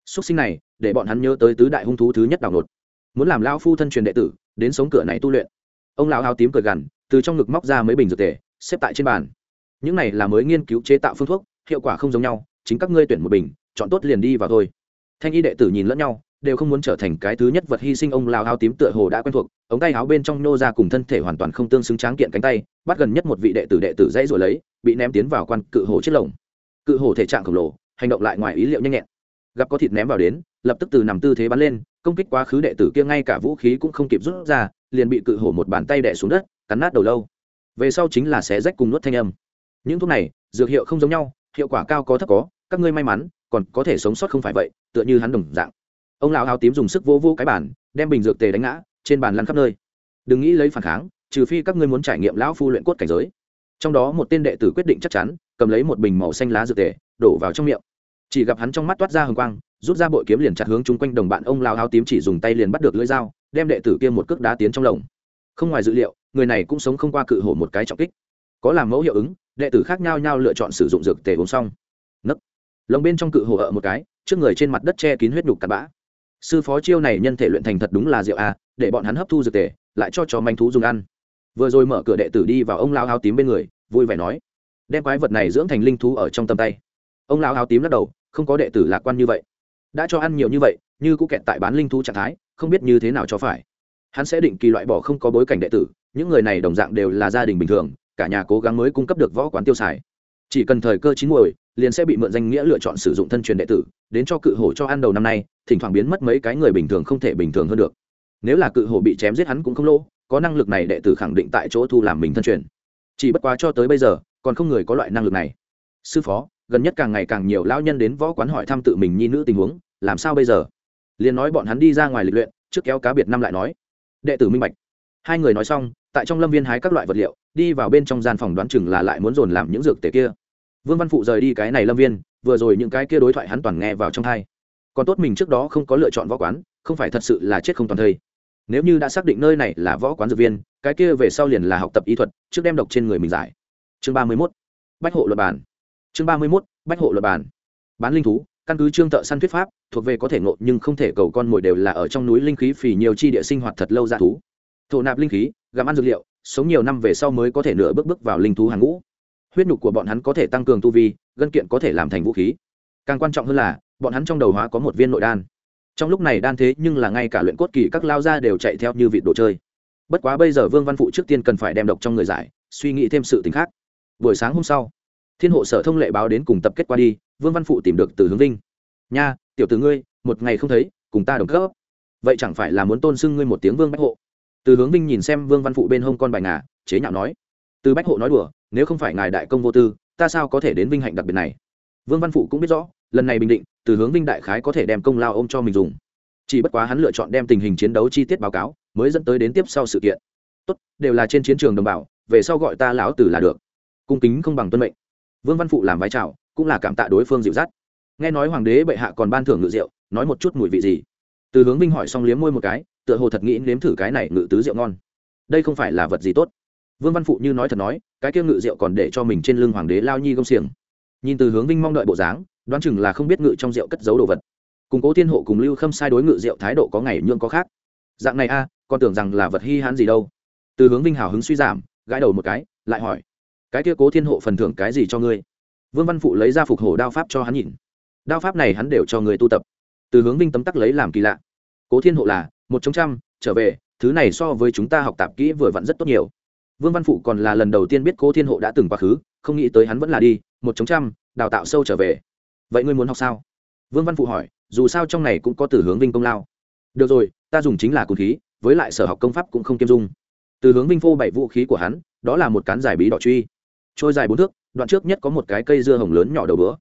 Xúc sinh này, để bọn hắn nhớ tới tứ đại hung thú thứ nhất đào nột. Muốn làm lao phu thân truyền đệ tử, đến sống cửa này tu luyện. Ông lão áo tím cười gằn, từ trong ngực móc ra mấy bình dược tề xếp tại trên bàn. Những này là mới nghiên cứu chế tạo phương thuốc, hiệu quả không giống nhau, chính các ngươi tuyển một bình, chọn tốt liền đi vào thôi. Thanh y đệ tử nhìn lẫn nhau, đều không muốn trở thành cái thứ nhất vật hy sinh, ông lao áo tím tựa hồ đã quen thuộc, ống tay áo bên trong nô ra cùng thân thể hoàn toàn không tương xứng tráng kiện cánh tay, bắt gần nhất một vị đệ tử đệ tử dãy rồi lấy, bị ném tiến vào quan cự hồ chết lồng. Cự hồ thể trạng khổng lồ, hành động lại ngoài ý liệu nhanh nhẹn. Gặp có thịt ném vào đến, lập tức từ nằm tư thế bắn lên, công kích quá khứ đệ tử kia ngay cả vũ khí cũng không kịp rút ra, liền bị cự hổ một bàn tay đẻ xuống đất, cắn nát đầu lâu về sau chính là xé rách cùng nuốt thanh âm. Những thuốc này, dược hiệu không giống nhau, hiệu quả cao có thấp có, các ngươi may mắn, còn có thể sống sót không phải vậy, tựa như hắn đồng dạng. Ông lão áo tím dùng sức vô vô cái bàn, đem bình dược tề đánh ngã, trên bàn lăn khắp nơi. Đừng nghĩ lấy phản kháng, trừ phi các ngươi muốn trải nghiệm lão phu luyện cốt cảnh giới. Trong đó một tên đệ tử quyết định chắc chắn, cầm lấy một bình màu xanh lá dược tề, đổ vào trong miệng. Chỉ gặp hắn trong mắt toát ra hồng quang, rút ra bội kiếm liền chặt hướng chung quanh đồng bạn ông lao áo tím chỉ dùng tay liền bắt được lưỡi dao, đem đệ tử kia một cước đá tiến trong lồng. Không ngoài dự liệu người này cũng sống không qua cự hổ một cái trọng kích. Có làm mẫu hiệu ứng, đệ tử khác nhau nhau lựa chọn sử dụng dược tề uống xong. Nấc. Lồng bên trong cự hổ ở một cái, trước người trên mặt đất che kín huyết nhục cặn bã. Sư phó chiêu này nhân thể luyện thành thật đúng là rượu a à, để bọn hắn hấp thu dược tề, lại cho chó manh thú dùng ăn. Vừa rồi mở cửa đệ tử đi vào ông lao áo tím bên người, vui vẻ nói, đem quái vật này dưỡng thành linh thú ở trong tầm tay. Ông lao áo tím lắc đầu, không có đệ tử lạc quan như vậy. Đã cho ăn nhiều như vậy, như cũng kẹt tại bán linh thú trạng thái, không biết như thế nào cho phải. Hắn sẽ định kỳ loại bỏ không có bối cảnh đệ tử những người này đồng dạng đều là gia đình bình thường, cả nhà cố gắng mới cung cấp được võ quán tiêu xài. Chỉ cần thời cơ chín muồi, liền sẽ bị mượn danh nghĩa lựa chọn sử dụng thân truyền đệ tử, đến cho cự hổ cho ăn đầu năm nay, thỉnh thoảng biến mất mấy cái người bình thường không thể bình thường hơn được. Nếu là cự hổ bị chém giết hắn cũng không lỗ, có năng lực này đệ tử khẳng định tại chỗ thu làm mình thân truyền. Chỉ bất quá cho tới bây giờ, còn không người có loại năng lực này. Sư phó, gần nhất càng ngày càng nhiều lão nhân đến võ quán hỏi thăm tự mình nhi nữ tình huống, làm sao bây giờ? Liền nói bọn hắn đi ra ngoài lịch luyện, trước kéo cá biệt năm lại nói. Đệ tử minh bạch. Hai người nói xong tại trong lâm viên hái các loại vật liệu, đi vào bên trong gian phòng đoán chừng là lại muốn dồn làm những dược tề kia. Vương văn phụ rời đi cái này lâm viên, vừa rồi những cái kia đối thoại hắn toàn nghe vào trong thai còn tốt mình trước đó không có lựa chọn võ quán, không phải thật sự là chết không toàn thây. Nếu như đã xác định nơi này là võ quán dược viên, cái kia về sau liền là học tập y thuật, trước đem độc trên người mình giải. Chương ba mươi mốt, bách hộ luật bản. Chương ba mươi mốt, bách hộ luật bản. Bán linh thú, căn cứ trương thợ săn thuyết pháp, thuộc về có thể ngộ nhưng không thể cầu con mồi đều là ở trong núi linh khí phì nhiều chi địa sinh hoạt thật lâu ra thú. Thổ nạp linh khí gặm ăn dược liệu, sống nhiều năm về sau mới có thể nửa bước bước vào linh thú hàng ngũ. Huyết nhục của bọn hắn có thể tăng cường tu vi, gân kiện có thể làm thành vũ khí. Càng quan trọng hơn là, bọn hắn trong đầu hóa có một viên nội đan. Trong lúc này đan thế nhưng là ngay cả luyện cốt kỳ các lao ra đều chạy theo như vị đồ chơi. Bất quá bây giờ vương văn phụ trước tiên cần phải đem độc trong người giải, suy nghĩ thêm sự t ì n h khác. Buổi sáng hôm sau, thiên hộ sở thông lệ báo đến cùng tập kết qua đi, vương văn phụ tìm được từ hướng vinh. Nha, tiểu tử ngươi, một ngày không thấy, cùng ta đồng cấp. Vậy chẳng phải là muốn tôn xưng ngươi một tiếng vương bách hộ? Từ hướng vinh nhìn xem vương văn phụ bên hông con bài ngà, chế nhạo nói, từ bách hộ nói đùa, nếu không phải ngài đại công vô tư, ta sao có thể đến vinh hạnh đặc biệt này? Vương văn phụ cũng biết rõ, lần này bình định, từ hướng vinh đại khái có thể đem công lao ôm cho mình dùng. Chỉ bất quá hắn lựa chọn đem tình hình chiến đấu chi tiết báo cáo, mới dẫn tới đến tiếp sau sự kiện. Tốt, đều là trên chiến trường đồng bào, về sau gọi ta lão tử là được. Cung kính không bằng tuân mệnh. Vương văn phụ làm vai trào cũng là cảm tạ đối phương dịu dắt. Nghe nói hoàng đế bệ hạ còn ban thưởng ngự rượu, nói một chút mùi vị gì? Từ hướng vinh hỏi xong liếm môi một cái tựa hồ thật nghĩ nếm thử cái này ngự tứ rượu ngon. Đây không phải là vật gì tốt. Vương văn phụ như nói thật nói, cái kia ngự rượu còn để cho mình trên lưng hoàng đế lao nhi gông xiềng. Nhìn từ hướng vinh mong đợi bộ dáng, đoán chừng là không biết ngự trong rượu cất giấu đồ vật. Cùng cố thiên hộ cùng lưu khâm sai đối ngự rượu thái độ có ngày nhương có khác. Dạng này a còn tưởng rằng là vật hi hãn gì đâu. Từ hướng vinh hào hứng suy giảm, gãi đầu một cái, lại hỏi, cái kia cố thiên hộ phần thưởng cái gì cho ngươi? Vương văn phụ lấy ra phục hổ đao pháp cho hắn nhìn. Đao pháp này hắn đều cho người tu tập. Từ hướng vinh tấm tắc lấy làm kỳ lạ. Cố thiên hộ là một trong trăm, trở về, thứ này so với chúng ta học tạp kỹ vừa vặn rất tốt nhiều. Vương văn phụ còn là lần đầu tiên biết cố thiên hộ đã từng quá khứ, không nghĩ tới hắn vẫn là đi, một chống trăm, đào tạo sâu trở về. Vậy ngươi muốn học sao? Vương văn phụ hỏi, dù sao trong này cũng có từ hướng vinh công lao. Được rồi, ta dùng chính là cồn khí, với lại sở học công pháp cũng không kiêm dung. Từ hướng vinh phô bảy vũ khí của hắn, đó là một cán dài bí đỏ truy. Trôi dài bốn thước, đoạn trước nhất có một cái cây dưa hồng lớn nhỏ đầu bữa.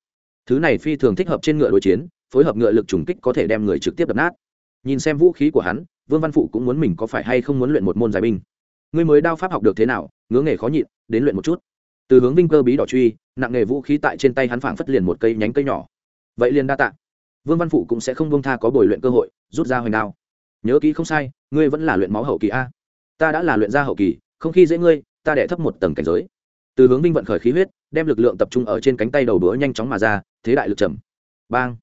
Thứ này phi thường thích hợp trên ngựa đối chiến, phối hợp ngựa lực trùng kích có thể đem người trực tiếp đập nát nhìn xem vũ khí của hắn, vương văn phụ cũng muốn mình có phải hay không muốn luyện một môn giải binh. Ngươi mới đao pháp học được thế nào, ngứa nghề khó nhịn, đến luyện một chút. Từ hướng vinh cơ bí đỏ truy, nặng nghề vũ khí tại trên tay hắn phảng phất liền một cây nhánh cây nhỏ. Vậy liền đa tạ. Vương văn phụ cũng sẽ không bông tha có bồi luyện cơ hội, rút ra hoành đao. Nhớ kỹ không sai, ngươi vẫn là luyện máu hậu kỳ a. Ta đã là luyện gia hậu kỳ, không khi dễ ngươi, ta đẻ thấp một tầng cảnh giới. Từ hướng vinh vận khởi khí huyết, đem lực lượng tập trung ở trên cánh tay đầu đũa nhanh chóng mà ra, thế đại lực trầm. Bang.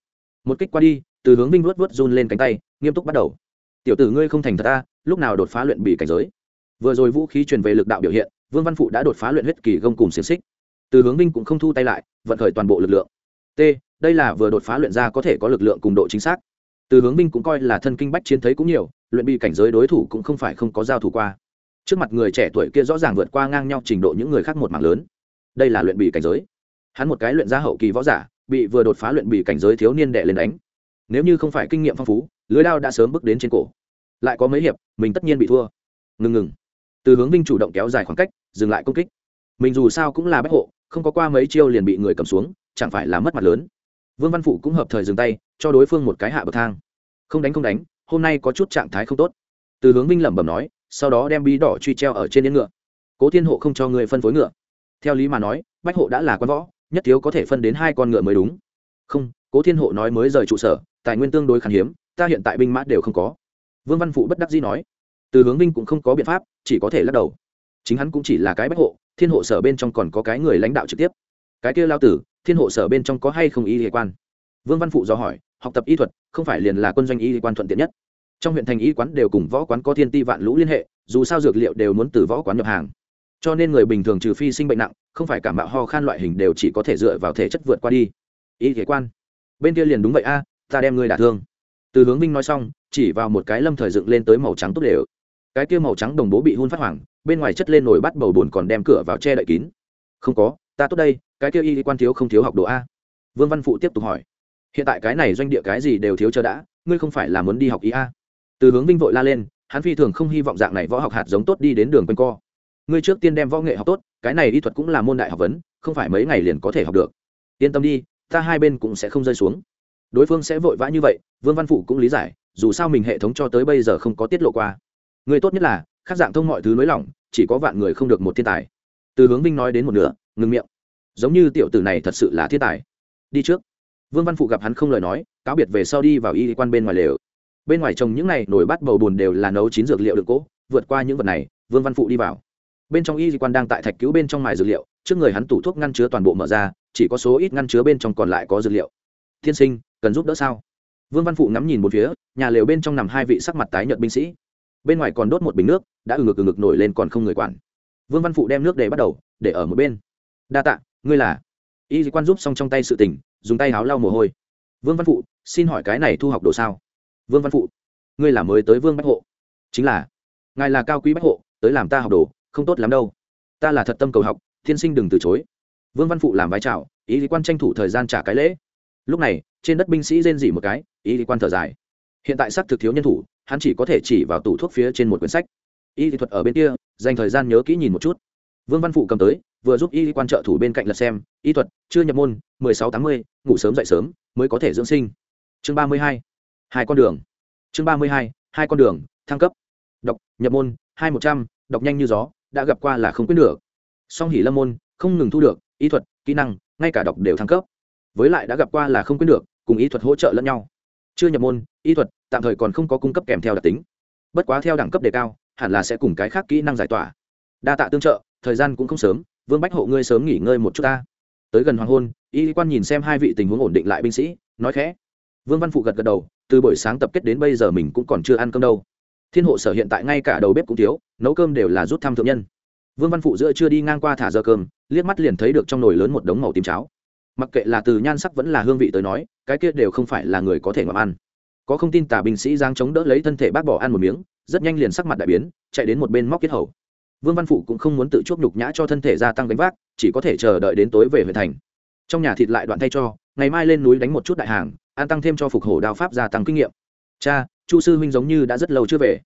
Một kích qua đi từ hướng vinh vuốt vuốt run lên cánh tay, nghiêm túc bắt đầu. Tiểu tử ngươi không thành thật ta lúc nào đột phá luyện bị cảnh giới? Vừa rồi vũ khí truyền về lực đạo biểu hiện, vương văn phụ đã đột phá luyện huyết kỳ gông cùng xiềng xích. Từ hướng vinh cũng không thu tay lại, vận khởi toàn bộ lực lượng. T, đây là vừa đột phá luyện ra có thể có lực lượng cùng độ chính xác. Từ hướng vinh cũng coi là thân kinh bách chiến thấy cũng nhiều, luyện bị cảnh giới đối thủ cũng không phải không có giao thủ qua. Trước mặt người trẻ tuổi kia rõ ràng vượt qua ngang nhau trình độ những người khác một mảng lớn. Đây là luyện bị cảnh giới. Hắn một cái luyện ra hậu kỳ võ giả, bị vừa đột phá luyện bị cảnh giới thiếu niên đệ lên đánh nếu như không phải kinh nghiệm phong phú, lưới đao đã sớm bước đến trên cổ. Lại có mấy hiệp, mình tất nhiên bị thua. Ngừng ngừng. Từ hướng vinh chủ động kéo dài khoảng cách, dừng lại công kích. Mình dù sao cũng là bách hộ, không có qua mấy chiêu liền bị người cầm xuống, chẳng phải là mất mặt lớn. Vương văn phụ cũng hợp thời dừng tay, cho đối phương một cái hạ bậc thang. Không đánh không đánh, hôm nay có chút trạng thái không tốt. Từ hướng vinh lẩm bẩm nói, sau đó đem bí đỏ truy treo ở trên yên ngựa. Cố thiên hộ không cho người phân phối ngựa. Theo lý mà nói, bách hộ đã là con võ, nhất thiếu có thể phân đến hai con ngựa mới đúng. Không cố thiên hộ nói mới rời trụ sở, tài nguyên tương đối khan hiếm, ta hiện tại binh mã đều không có. Vương văn phụ bất đắc dĩ nói, từ hướng vinh cũng không có biện pháp, chỉ có thể lắc đầu. Chính hắn cũng chỉ là cái bách hộ, thiên hộ sở bên trong còn có cái người lãnh đạo trực tiếp. Cái kia lao tử, thiên hộ sở bên trong có hay không y liên quan? Vương văn phụ do hỏi, học tập y thuật, không phải liền là quân doanh y quan thuận tiện nhất? Trong huyện thành y quán đều cùng võ quán có thiên ti vạn lũ liên hệ, dù sao dược liệu đều muốn từ võ quán nhập hàng. Cho nên người bình thường trừ phi sinh bệnh nặng, không phải cảm mạo ho khan loại hình đều chỉ có thể dựa vào thể chất vượt qua đi. Y kế quan bên kia liền đúng vậy a, ta đem ngươi đả thương. Từ hướng vinh nói xong, chỉ vào một cái lâm thời dựng lên tới màu trắng tốt đều cái kia màu trắng đồng bố bị hun phát hoảng, bên ngoài chất lên nồi bắt bầu bùn còn đem cửa vào che đậy kín. Không có, ta tốt đây, cái kia y quan thiếu không thiếu học đồ a. Vương văn phụ tiếp tục hỏi. Hiện tại cái này doanh địa cái gì đều thiếu chờ đã, ngươi không phải là muốn đi học y a? Từ hướng vinh vội la lên, hắn phi thường không hy vọng dạng này võ học hạt giống tốt đi đến đường quanh co. Ngươi trước tiên đem võ nghệ học tốt, cái này y thuật cũng là môn đại học vấn, không phải mấy ngày liền có thể học được. Yên tâm đi ta hai bên cũng sẽ không rơi xuống. Đối phương sẽ vội vã như vậy, vương văn phụ cũng lý giải, dù sao mình hệ thống cho tới bây giờ không có tiết lộ qua. Người tốt nhất là, khác dạng thông mọi thứ nới lỏng, chỉ có vạn người không được một thiên tài. Từ hướng vinh nói đến một nửa, ngừng miệng. Giống như tiểu tử này thật sự là thiên tài. Đi trước. Vương văn phụ gặp hắn không lời nói, cáo biệt về sau đi vào y quan bên ngoài lều. Bên ngoài trồng những này nổi bắt bầu bùn đều là nấu chín dược liệu được cỗ, vượt qua những vật này, vương văn phụ đi vào bên trong y quan đang tại thạch cứu bên trong mài dược liệu, trước người hắn tủ thuốc ngăn chứa toàn bộ mở ra, chỉ có số ít ngăn chứa bên trong còn lại có dược liệu. Thiên sinh, cần giúp đỡ sao? Vương văn phụ ngắm nhìn một phía, nhà lều bên trong nằm hai vị sắc mặt tái nhợt binh sĩ. Bên ngoài còn đốt một bình nước, đã ừng ngực ừng ngực nổi lên còn không người quản. Vương văn phụ đem nước để bắt đầu, để ở một bên. Đa tạ, ngươi là y quan giúp xong trong tay sự tình, dùng tay háo lau mồ hôi. Vương văn phụ, xin hỏi cái này thu học đồ sao? Vương văn phụ, ngươi là mới tới vương bách hộ. Chính là. Ngài là cao quý bách hộ, tới làm ta học đồ không tốt lắm đâu. Ta là thật tâm cầu học, thiên sinh đừng từ chối. Vương văn phụ làm vai trào ý lý quan tranh thủ thời gian trả cái lễ. Lúc này, trên đất binh sĩ rên dỉ một cái, ý lý quan thở dài. Hiện tại sắc thực thiếu nhân thủ, hắn chỉ có thể chỉ vào tủ thuốc phía trên một quyển sách. Y lý thuật ở bên kia, dành thời gian nhớ kỹ nhìn một chút. Vương văn phụ cầm tới, vừa giúp y lý quan trợ thủ bên cạnh lật xem, y thuật, chưa nhập môn, mười sáu tám mươi, ngủ sớm dậy sớm, mới có thể dưỡng sinh. Chương ba mươi hai hai con đường. Chương ba mươi hai hai con đường, thăng cấp. Đọc, nhập môn, hai một trăm, đọc nhanh như gió đã gặp qua là không quyết được. Song hỉ lâm môn, không ngừng thu được, y thuật, kỹ năng, ngay cả đọc đều thăng cấp. Với lại đã gặp qua là không quyết được, cùng y thuật hỗ trợ lẫn nhau. Chưa nhập môn, y thuật tạm thời còn không có cung cấp kèm theo đặc tính. Bất quá theo đẳng cấp đề cao, hẳn là sẽ cùng cái khác kỹ năng giải tỏa. Đa tạ tương trợ, thời gian cũng không sớm, vương bách hộ ngươi sớm nghỉ ngơi một chút ta. Tới gần hoàng hôn, y quan nhìn xem hai vị tình huống ổn định lại binh sĩ, nói khẽ. Vương văn phụ gật gật đầu, từ buổi sáng tập kết đến bây giờ mình cũng còn chưa ăn cơm đâu thiên hộ sở hiện tại ngay cả đầu bếp cũng thiếu, nấu cơm đều là rút thăm thượng nhân. Vương văn phụ giữa chưa đi ngang qua thả giờ cơm, liếc mắt liền thấy được trong nồi lớn một đống màu tím cháo. Mặc kệ là từ nhan sắc vẫn là hương vị tới nói, cái kia đều không phải là người có thể ngậm ăn. Có không tin tả binh sĩ giang chống đỡ lấy thân thể bác bỏ ăn một miếng, rất nhanh liền sắc mặt đại biến, chạy đến một bên móc kết hầu. Vương văn phụ cũng không muốn tự chuốc nhục nhã cho thân thể gia tăng gánh vác, chỉ có thể chờ đợi đến tối về huyện thành. Trong nhà thịt lại đoạn thay cho, ngày mai lên núi đánh một chút đại hàng an tăng thêm cho phục hổ đao pháp gia tăng kinh nghiệm. Cha chu sư huynh giống như đã rất lâu chưa về.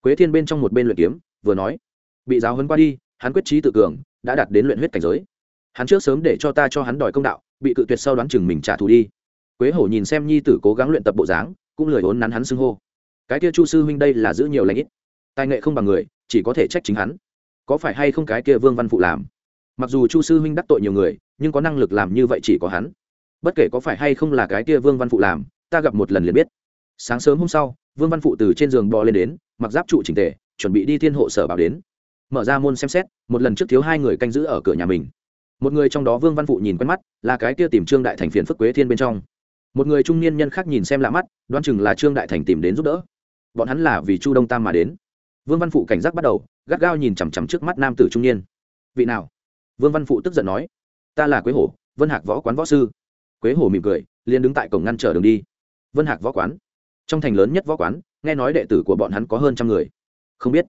Quế thiên bên trong một bên luyện kiếm, vừa nói, bị giáo hấn qua đi, hắn quyết trí tự cường, đã đạt đến luyện huyết cảnh giới. Hắn trước sớm để cho ta cho hắn đòi công đạo, bị cự tuyệt sau đoán chừng mình trả thù đi. Quế hổ nhìn xem nhi tử cố gắng luyện tập bộ dáng, cũng lười ốn nắn hắn xưng hô. Cái kia chu sư huynh đây là giữ nhiều lãnh ít. Tài nghệ không bằng người, chỉ có thể trách chính hắn. Có phải hay không cái kia vương văn phụ làm? Mặc dù chu sư huynh đắc tội nhiều người, nhưng có năng lực làm như vậy chỉ có hắn. Bất kể có phải hay không là cái kia vương văn phụ làm, ta gặp một lần liền biết. Sáng sớm hôm sau vương văn phụ từ trên giường bò lên đến, mặc giáp trụ trình tề, chuẩn bị đi thiên hộ sở bảo đến. Mở ra môn xem xét, một lần trước thiếu hai người canh giữ ở cửa nhà mình. Một người trong đó vương văn phụ nhìn quen mắt, là cái kia tìm trương đại thành phiền phức quế thiên bên trong. Một người trung niên nhân khác nhìn xem lạ mắt, đoán chừng là trương đại thành tìm đến giúp đỡ. Bọn hắn là vì chu đông tam mà đến. Vương văn phụ cảnh giác bắt đầu, gắt gao nhìn chằm chằm trước mắt nam tử trung niên. Vị nào? Vương văn phụ tức giận nói. Ta là quế hổ, vân hạc võ quán võ sư. Quế hổ mỉm cười, liền đứng tại cổng ngăn trở đường đi. Vân hạc võ quán trong thành lớn nhất võ quán, nghe nói đệ tử của bọn hắn có hơn trăm người. Không biết.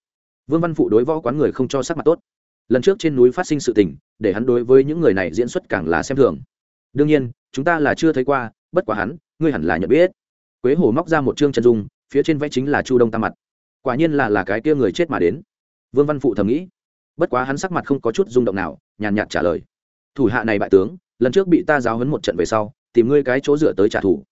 Vương văn phụ đối võ quán người không cho sắc mặt tốt. Lần trước trên núi phát sinh sự tình, để hắn đối với những người này diễn xuất càng là xem thường. Đương nhiên, chúng ta là chưa thấy qua, bất quả hắn, ngươi hẳn là nhận biết. Quế hồ móc ra một chương chân dung, phía trên vẽ chính là chu đông tam mặt. Quả nhiên là là cái kia người chết mà đến. Vương văn phụ thầm nghĩ. Bất quá hắn sắc mặt không có chút rung động nào, nhàn nhạt trả lời. Thủ hạ này bại tướng, lần trước bị ta giáo hấn một trận về sau, tìm ngươi cái chỗ dựa tới trả thù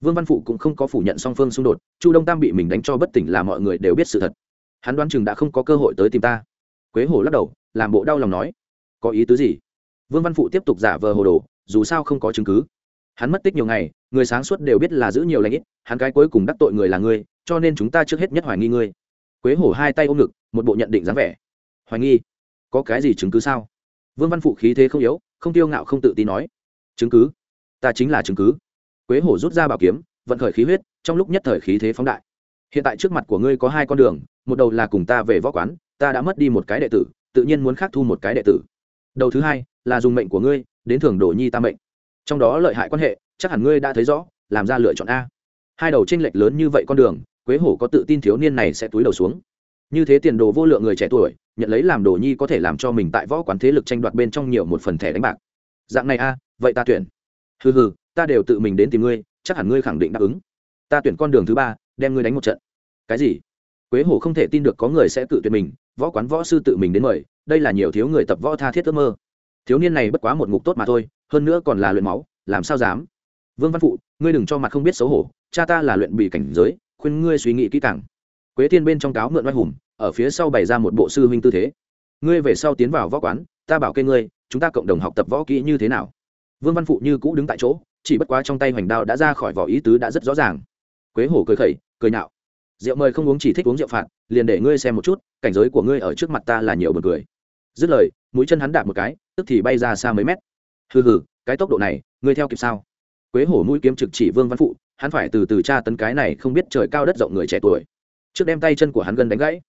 vương văn phụ cũng không có phủ nhận song phương xung đột, chu đông tam bị mình đánh cho bất tỉnh là mọi người đều biết sự thật. Hắn đoán chừng đã không có cơ hội tới tìm ta. Quế hồ lắc đầu, làm bộ đau lòng nói, có ý tứ gì? Vương văn phụ tiếp tục giả vờ hồ đồ, dù sao không có chứng cứ. Hắn mất tích nhiều ngày, người sáng suốt đều biết là giữ nhiều lãnh ít, hắn cái cuối cùng đắc tội người là ngươi, cho nên chúng ta trước hết nhất hoài nghi ngươi. Quế hổ hai tay ôm ngực, một bộ nhận định dáng vẻ. Hoài nghi? Có cái gì chứng cứ sao? Vương văn phụ khí thế không yếu, không tiêu ngạo không tự tin nói, chứng cứ? Ta chính là chứng cứ quế hổ rút ra bảo kiếm, vận khởi khí huyết, trong lúc nhất thời khí thế phóng đại. Hiện tại trước mặt của ngươi có hai con đường, một đầu là cùng ta về võ quán, ta đã mất đi một cái đệ tử, tự nhiên muốn khác thu một cái đệ tử. Đầu thứ hai là dùng mệnh của ngươi, đến thưởng đổ nhi ta mệnh. Trong đó lợi hại quan hệ, chắc hẳn ngươi đã thấy rõ, làm ra lựa chọn a. Hai đầu tranh lệch lớn như vậy con đường, quế hổ có tự tin thiếu niên này sẽ túi đầu xuống. Như thế tiền đồ vô lượng người trẻ tuổi, nhận lấy làm đồ nhi có thể làm cho mình tại võ quán thế lực tranh đoạt bên trong nhiều một phần thẻ đánh bạc. Dạng này a, vậy ta tuyển. Hừ hừ ta đều tự mình đến tìm ngươi, chắc hẳn ngươi khẳng định đáp ứng. Ta tuyển con đường thứ ba, đem ngươi đánh một trận. Cái gì? Quế hổ không thể tin được có người sẽ tự tuyển mình, võ quán võ sư tự mình đến mời, đây là nhiều thiếu người tập võ tha thiết ước mơ. Thiếu niên này bất quá một ngục tốt mà thôi, hơn nữa còn là luyện máu, làm sao dám? Vương văn phụ, ngươi đừng cho mặt không biết xấu hổ, cha ta là luyện bị cảnh giới, khuyên ngươi suy nghĩ kỹ càng. Quế thiên bên trong cáo mượn oai hùng, ở phía sau bày ra một bộ sư huynh tư thế. Ngươi về sau tiến vào võ quán, ta bảo kê ngươi, chúng ta cộng đồng học tập võ kỹ như thế nào? Vương văn phụ như cũ đứng tại chỗ, chỉ bất quá trong tay hoành đao đã ra khỏi vỏ ý tứ đã rất rõ ràng. Quế hổ cười khẩy, cười nhạo. Rượu mời không uống chỉ thích uống rượu phạt, liền để ngươi xem một chút, cảnh giới của ngươi ở trước mặt ta là nhiều bật cười. Dứt lời, mũi chân hắn đạp một cái, tức thì bay ra xa mấy mét. Hừ hừ, cái tốc độ này, ngươi theo kịp sao? Quế hổ mũi kiếm trực chỉ vương văn phụ, hắn phải từ từ tra tấn cái này không biết trời cao đất rộng người trẻ tuổi. Trước đem tay chân của hắn gần đánh gãy,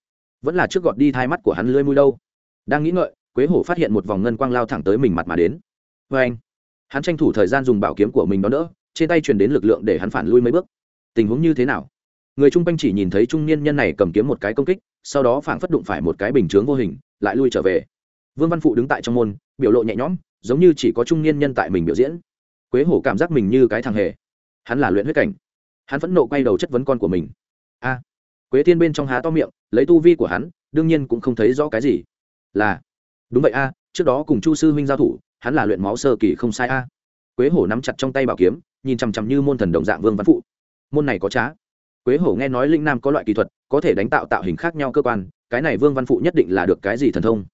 vẫn là trước gọt đi thai mắt của hắn lưỡi mũi đâu. Đang nghĩ ngợi, quế hổ phát hiện một vòng ngân quang lao thẳng tới mình mặt mà đến. Vê anh hắn tranh thủ thời gian dùng bảo kiếm của mình đó nữa trên tay truyền đến lực lượng để hắn phản lui mấy bước. Tình huống như thế nào? Người chung quanh chỉ nhìn thấy trung niên nhân này cầm kiếm một cái công kích, sau đó phảng phất đụng phải một cái bình chướng vô hình, lại lui trở về. Vương văn phụ đứng tại trong môn, biểu lộ nhẹ nhõm, giống như chỉ có trung niên nhân tại mình biểu diễn. Quế hổ cảm giác mình như cái thằng hề. Hắn là luyện huyết cảnh. Hắn phẫn nộ quay đầu chất vấn con của mình. A! Quế thiên bên trong há to miệng, lấy tu vi của hắn, đương nhiên cũng không thấy rõ cái gì. Là, đúng vậy a, trước đó cùng chu sư huynh giao thủ hắn là luyện máu sơ kỳ không sai a. Quế hổ nắm chặt trong tay bảo kiếm, nhìn chằm chằm như môn thần đồng dạng vương văn phụ. Môn này có trá. Quế hổ nghe nói linh nam có loại kỹ thuật, có thể đánh tạo tạo hình khác nhau cơ quan, cái này vương văn phụ nhất định là được cái gì thần thông.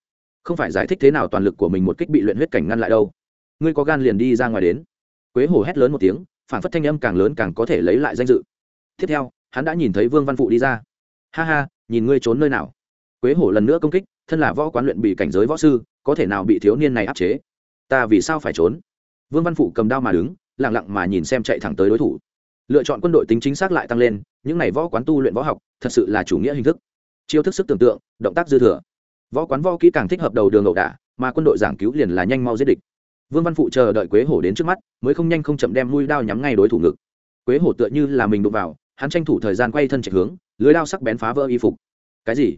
Không phải giải thích thế nào toàn lực của mình một kích bị luyện huyết cảnh ngăn lại đâu. Ngươi có gan liền đi ra ngoài đến. Quế hổ hét lớn một tiếng, phản phất thanh âm càng lớn càng có thể lấy lại danh dự. Tiếp theo, hắn đã nhìn thấy vương văn phụ đi ra. Ha ha, nhìn ngươi trốn nơi nào. Quế hổ lần nữa công kích, thân là võ quán luyện bị cảnh giới võ sư, có thể nào bị thiếu niên này áp chế? Ta vì sao phải trốn? Vương văn phụ cầm đao mà đứng lẳng lặng mà nhìn xem chạy thẳng tới đối thủ. Lựa chọn quân đội tính chính xác lại tăng lên, những n à y võ quán tu luyện võ học, thật sự là chủ nghĩa hình thức. Chiêu thức sức tưởng tượng, động tác dư thừa. Võ quán võ kỹ càng thích hợp đầu đường ẩu đả, mà quân đội giảng cứu liền là nhanh mau giết địch. Vương văn phụ chờ đợi quế hổ đến trước mắt, mới không nhanh không chậm đem mũi đao nhắm ngay đối thủ ngực. Quế hổ tựa như là mình đụng vào, hắn tranh thủ thời gian quay thân chạy hướng, lưới đao sắc bén phá vỡ y phục. Cái gì?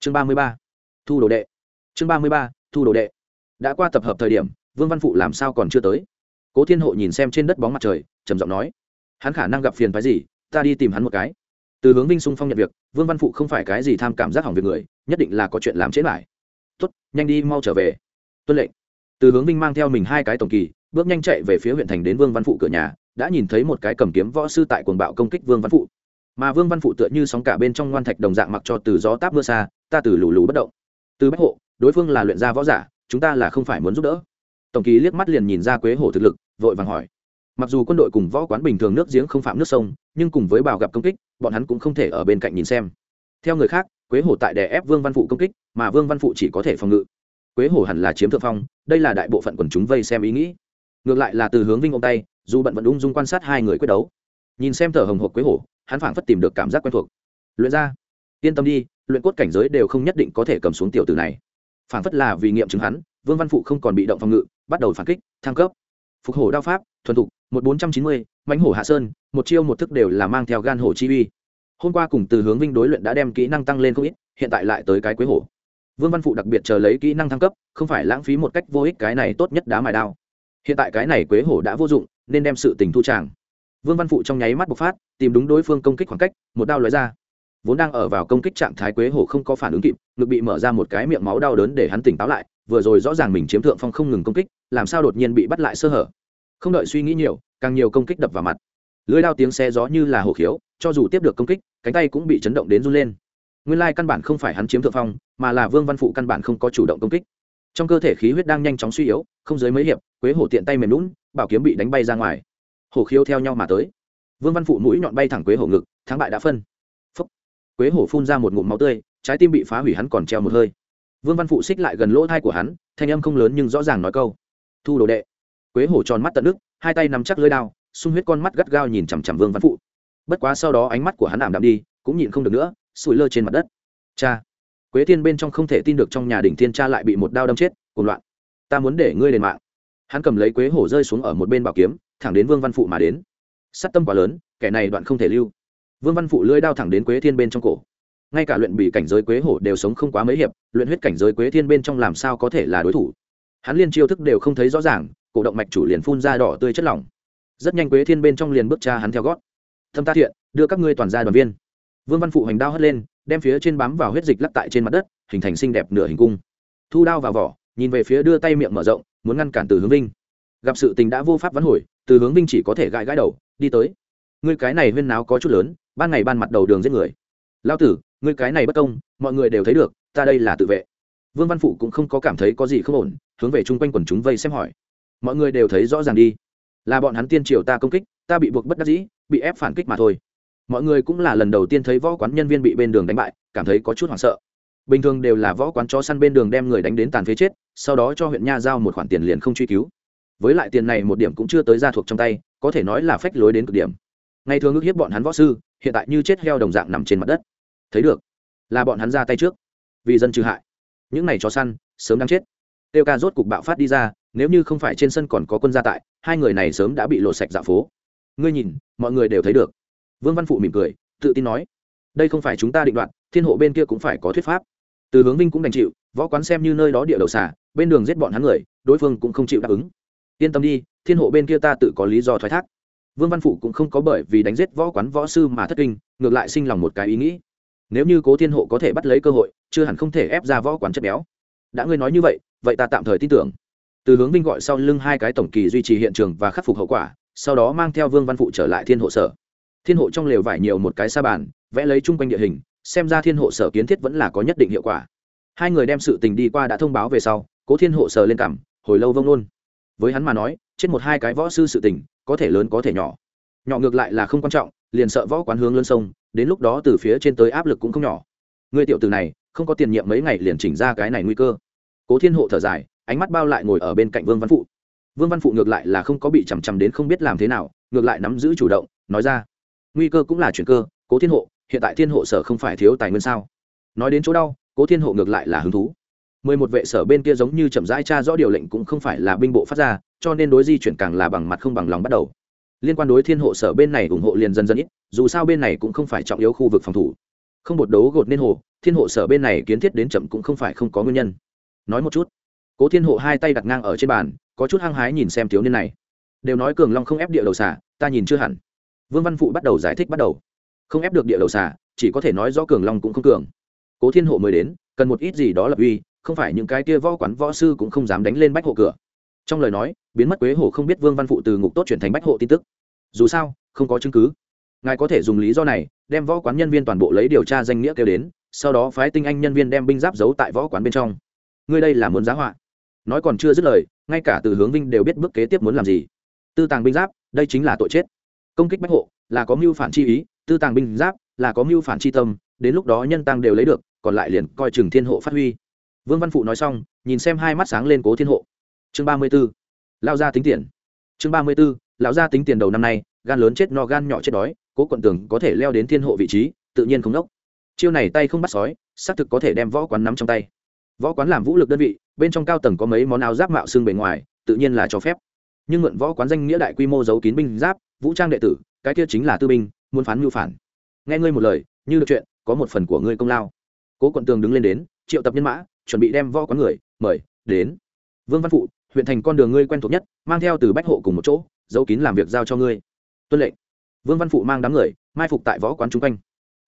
Chương ba mươi ba. Thu đồ đệ. Chương ba mươi ba, thu đồ đệ. Đã qua tập hợp thời điểm vương văn phụ làm sao còn chưa tới cố thiên hộ nhìn xem trên đất bóng mặt trời trầm giọng nói hắn khả năng gặp phiền phái gì ta đi tìm hắn một cái từ hướng vinh sung phong nhận việc vương văn phụ không phải cái gì tham cảm giác hỏng việc người nhất định là có chuyện làm chết lại Tuất, nhanh đi mau trở về tuân lệnh từ hướng vinh mang theo mình hai cái tổng kỳ bước nhanh chạy về phía huyện thành đến vương văn phụ cửa nhà đã nhìn thấy một cái cầm kiếm võ sư tại cuồng bạo công kích vương văn phụ mà vương văn phụ tựa như sóng cả bên trong ngoan thạch đồng dạng mặc cho từ gió táp mưa xa ta từ lù lù bất động từ bách hộ đối phương là luyện gia võ giả chúng ta là không phải muốn giúp đỡ tổng ký liếc mắt liền nhìn ra quế hổ thực lực, vội vàng hỏi. Mặc dù quân đội cùng võ quán bình thường nước giếng không phạm nước sông, nhưng cùng với bảo gặp công kích, bọn hắn cũng không thể ở bên cạnh nhìn xem. Theo người khác, quế hổ tại đè ép vương văn phụ công kích, mà vương văn phụ chỉ có thể phòng ngự. Quế hổ hẳn là chiếm thượng phong, đây là đại bộ phận quần chúng vây xem ý nghĩ. Ngược lại là từ hướng vinh ông tay, dù bận vẫn ung dung quan sát hai người quyết đấu. Nhìn xem thở hồng hộc quế hổ, hắn phảng phất tìm được cảm giác quen thuộc. Luyện ra. Yên tâm đi, luyện cốt cảnh giới đều không nhất định có thể cầm xuống tiểu tử này. Phảng phất là vì nghiệm chứng hắn, vương văn phụ không còn bị động phòng ngự bắt đầu phản kích, thăng cấp. Phục hổ đao pháp, thuần thục, một bốn trăm chín mươi, mãnh hổ hạ sơn, một chiêu một thức đều là mang theo gan hổ chi uy. Hôm qua cùng từ hướng vinh đối luyện đã đem kỹ năng tăng lên không ít, hiện tại lại tới cái quế hổ. Vương văn phụ đặc biệt chờ lấy kỹ năng thăng cấp, không phải lãng phí một cách vô ích cái này tốt nhất đá mài đao. Hiện tại cái này quế hổ đã vô dụng, nên đem sự tình thu tràng. Vương văn phụ trong nháy mắt bộc phát, tìm đúng đối phương công kích khoảng cách, một đao lóe ra. Vốn đang ở vào công kích trạng thái quế hổ không có phản ứng kịp, ngực bị mở ra một cái miệng máu đau đớn để hắn tỉnh táo lại, vừa rồi rõ ràng mình chiếm thượng phong không ngừng công kích làm sao đột nhiên bị bắt lại sơ hở? Không đợi suy nghĩ nhiều, càng nhiều công kích đập vào mặt. Lưới đao tiếng xe gió như là hổ khiếu, cho dù tiếp được công kích, cánh tay cũng bị chấn động đến run lên. Nguyên lai căn bản không phải hắn chiếm thượng phong, mà là vương văn phụ căn bản không có chủ động công kích. Trong cơ thể khí huyết đang nhanh chóng suy yếu, không dưới mấy hiệp, quế hổ tiện tay mềm lún bảo kiếm bị đánh bay ra ngoài. Hổ khiếu theo nhau mà tới. Vương văn phụ mũi nhọn bay thẳng quế hổ ngực, thắng bại đã phân. Phúc. quế hổ phun ra một ngụm máu tươi, trái tim bị phá hủy hắn còn treo một hơi. Vương văn phụ xích lại gần lỗ thai của hắn, thanh âm không lớn nhưng rõ ràng nói câu thu đồ đệ. Quế hổ tròn mắt tận nước, hai tay nắm chắc lưới đao, sung huyết con mắt gắt gao nhìn chằm chằm vương văn phụ. Bất quá sau đó ánh mắt của hắn ảm đạm đi, cũng nhìn không được nữa, sủi lơ trên mặt đất. Cha, quế thiên bên trong không thể tin được trong nhà đỉnh thiên cha lại bị một đao đâm chết cùng loạn. Ta muốn để ngươi lên mạng. Hắn cầm lấy quế hổ rơi xuống ở một bên bảo kiếm, thẳng đến vương văn phụ mà đến. Sát tâm quá lớn, kẻ này đoạn không thể lưu. Vương văn phụ lưỡi đao thẳng đến quế thiên bên trong cổ. Ngay cả luyện bị cảnh giới quế hổ đều sống không quá mấy hiệp, luyện huyết cảnh giới quế thiên bên trong làm sao có thể là đối thủ? Hắn liên chiêu thức đều không thấy rõ ràng, cổ động mạch chủ liền phun ra đỏ tươi chất lỏng. Rất nhanh quế thiên bên trong liền bước cha hắn theo gót. Thâm ta thiện, đưa các ngươi toàn gia đoàn viên. Vương văn phụ hành đao hất lên, đem phía trên bám vào huyết dịch lắc tại trên mặt đất, hình thành xinh đẹp nửa hình cung. Thu đao vào vỏ, nhìn về phía đưa tay miệng mở rộng, muốn ngăn cản từ hướng vinh. Gặp sự tình đã vô pháp vắn hồi, từ hướng vinh chỉ có thể gãi gãi đầu, đi tới. Ngươi cái này huyên náo có chút lớn, ban ngày ban mặt đầu đường giết người. Lao tử, ngươi cái này bất công, mọi người đều thấy được, ta đây là tự vệ vương văn phụ cũng không có cảm thấy có gì không ổn, hướng về chung quanh quần chúng vây xem hỏi. Mọi người đều thấy rõ ràng đi. Là bọn hắn tiên triều ta công kích, ta bị buộc bất đắc dĩ, bị ép phản kích mà thôi. Mọi người cũng là lần đầu tiên thấy võ quán nhân viên bị bên đường đánh bại, cảm thấy có chút hoảng sợ. Bình thường đều là võ quán chó săn bên đường đem người đánh đến tàn phế chết, sau đó cho huyện nha giao một khoản tiền liền không truy cứu. Với lại tiền này một điểm cũng chưa tới ra thuộc trong tay, có thể nói là phách lối đến cực điểm. Ngày thường ước hiếp bọn hắn võ sư, hiện tại như chết heo đồng dạng nằm trên mặt đất. Thấy được, là bọn hắn ra tay trước. Vì dân trừ hại những này chó săn, sớm đang chết. Tiêu ca rốt cục bạo phát đi ra, nếu như không phải trên sân còn có quân gia tại, hai người này sớm đã bị lộ sạch dạ phố. Ngươi nhìn, mọi người đều thấy được. Vương văn phụ mỉm cười, tự tin nói, đây không phải chúng ta định đoạn thiên hộ bên kia cũng phải có thuyết pháp. Từ hướng vinh cũng đành chịu, võ quán xem như nơi đó địa đầu xả bên đường giết bọn hắn người, đối phương cũng không chịu đáp ứng. Yên tâm đi, thiên hộ bên kia ta tự có lý do thoái thác. Vương văn phụ cũng không có bởi vì đánh giết võ quán võ sư mà thất kinh, ngược lại sinh lòng một cái ý nghĩ nếu như cố thiên hộ có thể bắt lấy cơ hội, chưa hẳn không thể ép ra võ quán chất béo. Đã ngươi nói như vậy vậy ta tạm thời tin tưởng. Từ hướng vinh gọi sau lưng hai cái tổng kỳ duy trì hiện trường và khắc phục hậu quả, sau đó mang theo vương văn phụ trở lại thiên hộ sở. Thiên hộ trong lều vải nhiều một cái sa bàn, vẽ lấy chung quanh địa hình, xem ra thiên hộ sở kiến thiết vẫn là có nhất định hiệu quả. Hai người đem sự tình đi qua đã thông báo về sau, cố thiên hộ sở lên cảm hồi lâu vông luôn. với hắn mà nói trên một hai cái võ sư sự tình, có thể lớn có thể nhỏ. Nhỏ ngược lại là không quan trọng, liền sợ võ quán hướng lớn sông đến lúc đó từ phía trên tới áp lực cũng không nhỏ. Người tiểu từ này, không có tiền nhiệm mấy ngày liền chỉnh ra cái này nguy cơ. Cố thiên hộ thở dài, ánh mắt bao lại ngồi ở bên cạnh vương văn phụ. Vương văn phụ ngược lại là không có bị chằm chằm đến không biết làm thế nào, ngược lại nắm giữ chủ động, nói ra. Nguy cơ cũng là chuyện cơ, cố thiên hộ, hiện tại thiên hộ sở không phải thiếu tài nguyên sao? Nói đến chỗ đau, cố thiên hộ ngược lại là hứng thú. Mười một vệ sở bên kia giống như chậm rãi tra rõ điều lệnh cũng không phải là binh bộ phát ra, cho nên đối di chuyển càng là bằng mặt không bằng lòng bắt đầu liên quan đối thiên hộ sở bên này ủng hộ liền dần dần ít, dù sao bên này cũng không phải trọng yếu khu vực phòng thủ. Không bột đấu gột nên hồ, thiên hộ sở bên này kiến thiết đến chậm cũng không phải không có nguyên nhân. Nói một chút, cố thiên hộ hai tay đặt ngang ở trên bàn, có chút hăng hái nhìn xem thiếu niên này. Đều nói cường long không ép địa đầu xả ta nhìn chưa hẳn. Vương văn phụ bắt đầu giải thích bắt đầu. Không ép được địa đầu xả chỉ có thể nói rõ cường long cũng không cường. Cố thiên hộ mới đến, cần một ít gì đó lập uy, không phải những cái kia võ quán võ sư cũng không dám đánh lên bách hộ cửa trong lời nói, biến mất quế hồ không biết vương văn phụ từ ngục tốt chuyển thành bách hộ tin tức. Dù sao, không có chứng cứ. Ngài có thể dùng lý do này, đem võ quán nhân viên toàn bộ lấy điều tra danh nghĩa kêu đến, sau đó phái tinh anh nhân viên đem binh giáp giấu tại võ quán bên trong. Ngươi đây là muốn giá họa. Nói còn chưa dứt lời, ngay cả từ hướng vinh đều biết bước kế tiếp muốn làm gì. Tư tàng binh giáp, đây chính là tội chết. Công kích bách hộ, là có mưu phản chi ý, tư tàng binh giáp, là có mưu phản chi tâm, đến lúc đó nhân tăng đều lấy được, còn lại liền coi chừng thiên hộ phát huy. Vương văn phụ nói xong, nhìn xem hai mắt sáng lên cố thiên hộ chương ba mươi b ố lao ra tính tiền. Chương ba mươi b ố lão gia tính tiền đầu năm nay, gan lớn chết no gan nhỏ chết đói, cố quận tường có thể leo đến thiên hộ vị trí, tự nhiên không đốc. Chiêu này tay không bắt sói, xác thực có thể đem võ quán nắm trong tay. Võ quán làm vũ lực đơn vị, bên trong cao tầng có mấy món áo giáp mạo xương bề ngoài, tự nhiên là cho phép. Nhưng mượn võ quán danh nghĩa đại quy mô giấu kín binh giáp, vũ trang đệ tử, cái kia chính là tư binh, muốn phán mưu phản. Nghe ngươi một lời, như được chuyện, có một phần của ngươi công lao. Cố quận tường đứng lên đến, triệu tập nhân mã, chuẩn bị đem võ quán người, mời, đến. Vương văn phụ huyện thành con đường ngươi quen thuộc nhất, mang theo từ bách hộ cùng một chỗ, giấu kín làm việc giao cho ngươi. Tuân lệnh. Vương văn phụ mang đám người, mai phục tại võ quán chung quanh.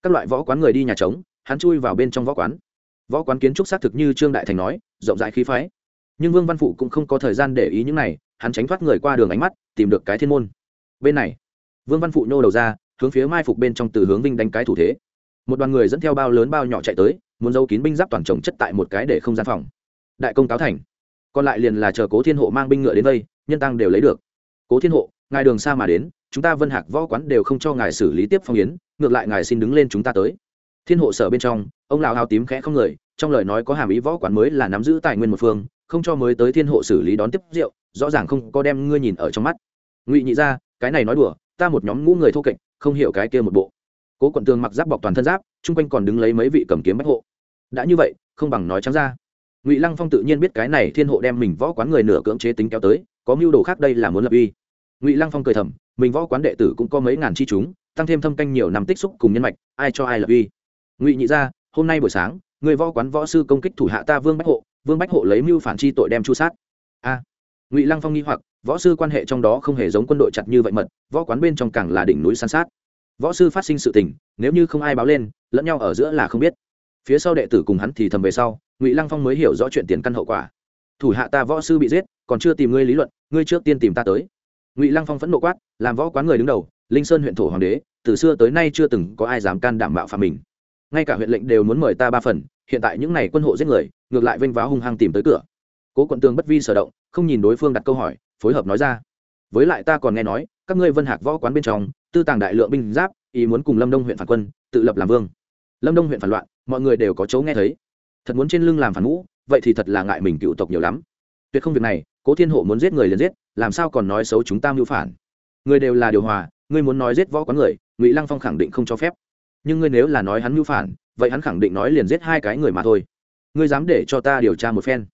Các loại võ quán người đi nhà trống, hắn chui vào bên trong võ quán. Võ quán kiến trúc xác thực như trương đại thành nói, rộng rãi khí phái. Nhưng vương văn phụ cũng không có thời gian để ý những này, hắn tránh thoát người qua đường ánh mắt, tìm được cái thiên môn. Bên này, vương văn phụ nhô đầu ra, hướng phía mai phục bên trong từ hướng vinh đánh cái thủ thế. Một đoàn người dẫn theo bao lớn bao nhỏ chạy tới, muốn giấu kín binh giáp toàn trồng chất tại một cái để không gian phòng. Đại công cáo thành còn lại liền là chờ cố thiên hộ mang binh ngựa đến đây, nhân tăng đều lấy được. Cố thiên hộ, ngài đường xa mà đến, chúng ta vân hạc võ quán đều không cho ngài xử lý tiếp phong yến, ngược lại ngài xin đứng lên chúng ta tới. Thiên hộ sở bên trong, ông lão hào tím khẽ không người, trong lời nói có hàm ý võ quán mới là nắm giữ tài nguyên một phương, không cho mới tới thiên hộ xử lý đón tiếp rượu, rõ ràng không có đem ngươi nhìn ở trong mắt. Ngụy nhị ra cái này nói đùa, ta một nhóm ngũ người thô kệch, không hiểu cái kia một bộ. Cố quận tường mặc giáp bọc toàn thân giáp, chung quanh còn đứng lấy mấy vị cầm kiếm bách hộ. Đã như vậy, không bằng nói trắng ra ngụy lăng phong tự nhiên biết cái này thiên hộ đem mình võ quán người nửa cưỡng chế tính kéo tới, có mưu đồ khác đây là muốn lập uy. ngụy lăng phong cười thầm, mình võ quán đệ tử cũng có mấy ngàn chi chúng, tăng thêm thâm canh nhiều năm tích xúc cùng nhân mạch, ai cho ai lập uy? ngụy nhị ra hôm nay buổi sáng, người võ quán võ sư công kích thủ hạ ta vương bách hộ, vương bách hộ lấy mưu phản chi tội đem chu sát. A. ngụy lăng phong nghi hoặc, võ sư quan hệ trong đó không hề giống quân đội chặt như vậy mật, võ quán bên trong càng là đỉnh núi san sát. võ sư phát sinh sự tình, nếu như không ai báo lên, lẫn nhau ở giữa là không biết. phía sau đệ tử cùng hắn thì thầm về sau ngụy lăng phong mới hiểu rõ chuyện tiền căn hậu quả thủ hạ ta võ sư bị giết còn chưa tìm ngươi lý luận ngươi trước tiên tìm ta tới ngụy lăng phong phẫn nộ quát làm võ quán người đứng đầu linh sơn huyện thổ hoàng đế từ xưa tới nay chưa từng có ai dám can đảm bạo phạm mình ngay cả huyện lệnh đều muốn mời ta ba phần hiện tại những n à y quân hộ giết người ngược lại vênh váo hung hăng tìm tới cửa cố quận tường bất vi sở động không nhìn đối phương đặt câu hỏi phối hợp nói ra với lại ta còn nghe nói các ngươi vân hạc võ quán bên trong tư tàng đại lượng binh giáp ý muốn cùng lâm đông huyện phản quân tự lập làm vương lâm đông huyện phản loạn mọi người đều có chỗ nghe thấy thật muốn trên lưng làm phản ngũ, vậy thì thật là ngại mình cựu tộc nhiều lắm. Tuyệt không việc này, cố thiên hộ muốn giết người liền giết, làm sao còn nói xấu chúng ta mưu phản? Người đều là điều hòa, ngươi muốn nói giết võ quán người, ngụy lăng phong khẳng định không cho phép. Nhưng ngươi nếu là nói hắn mưu phản, vậy hắn khẳng định nói liền giết hai cái người mà thôi. Ngươi dám để cho ta điều tra một phen.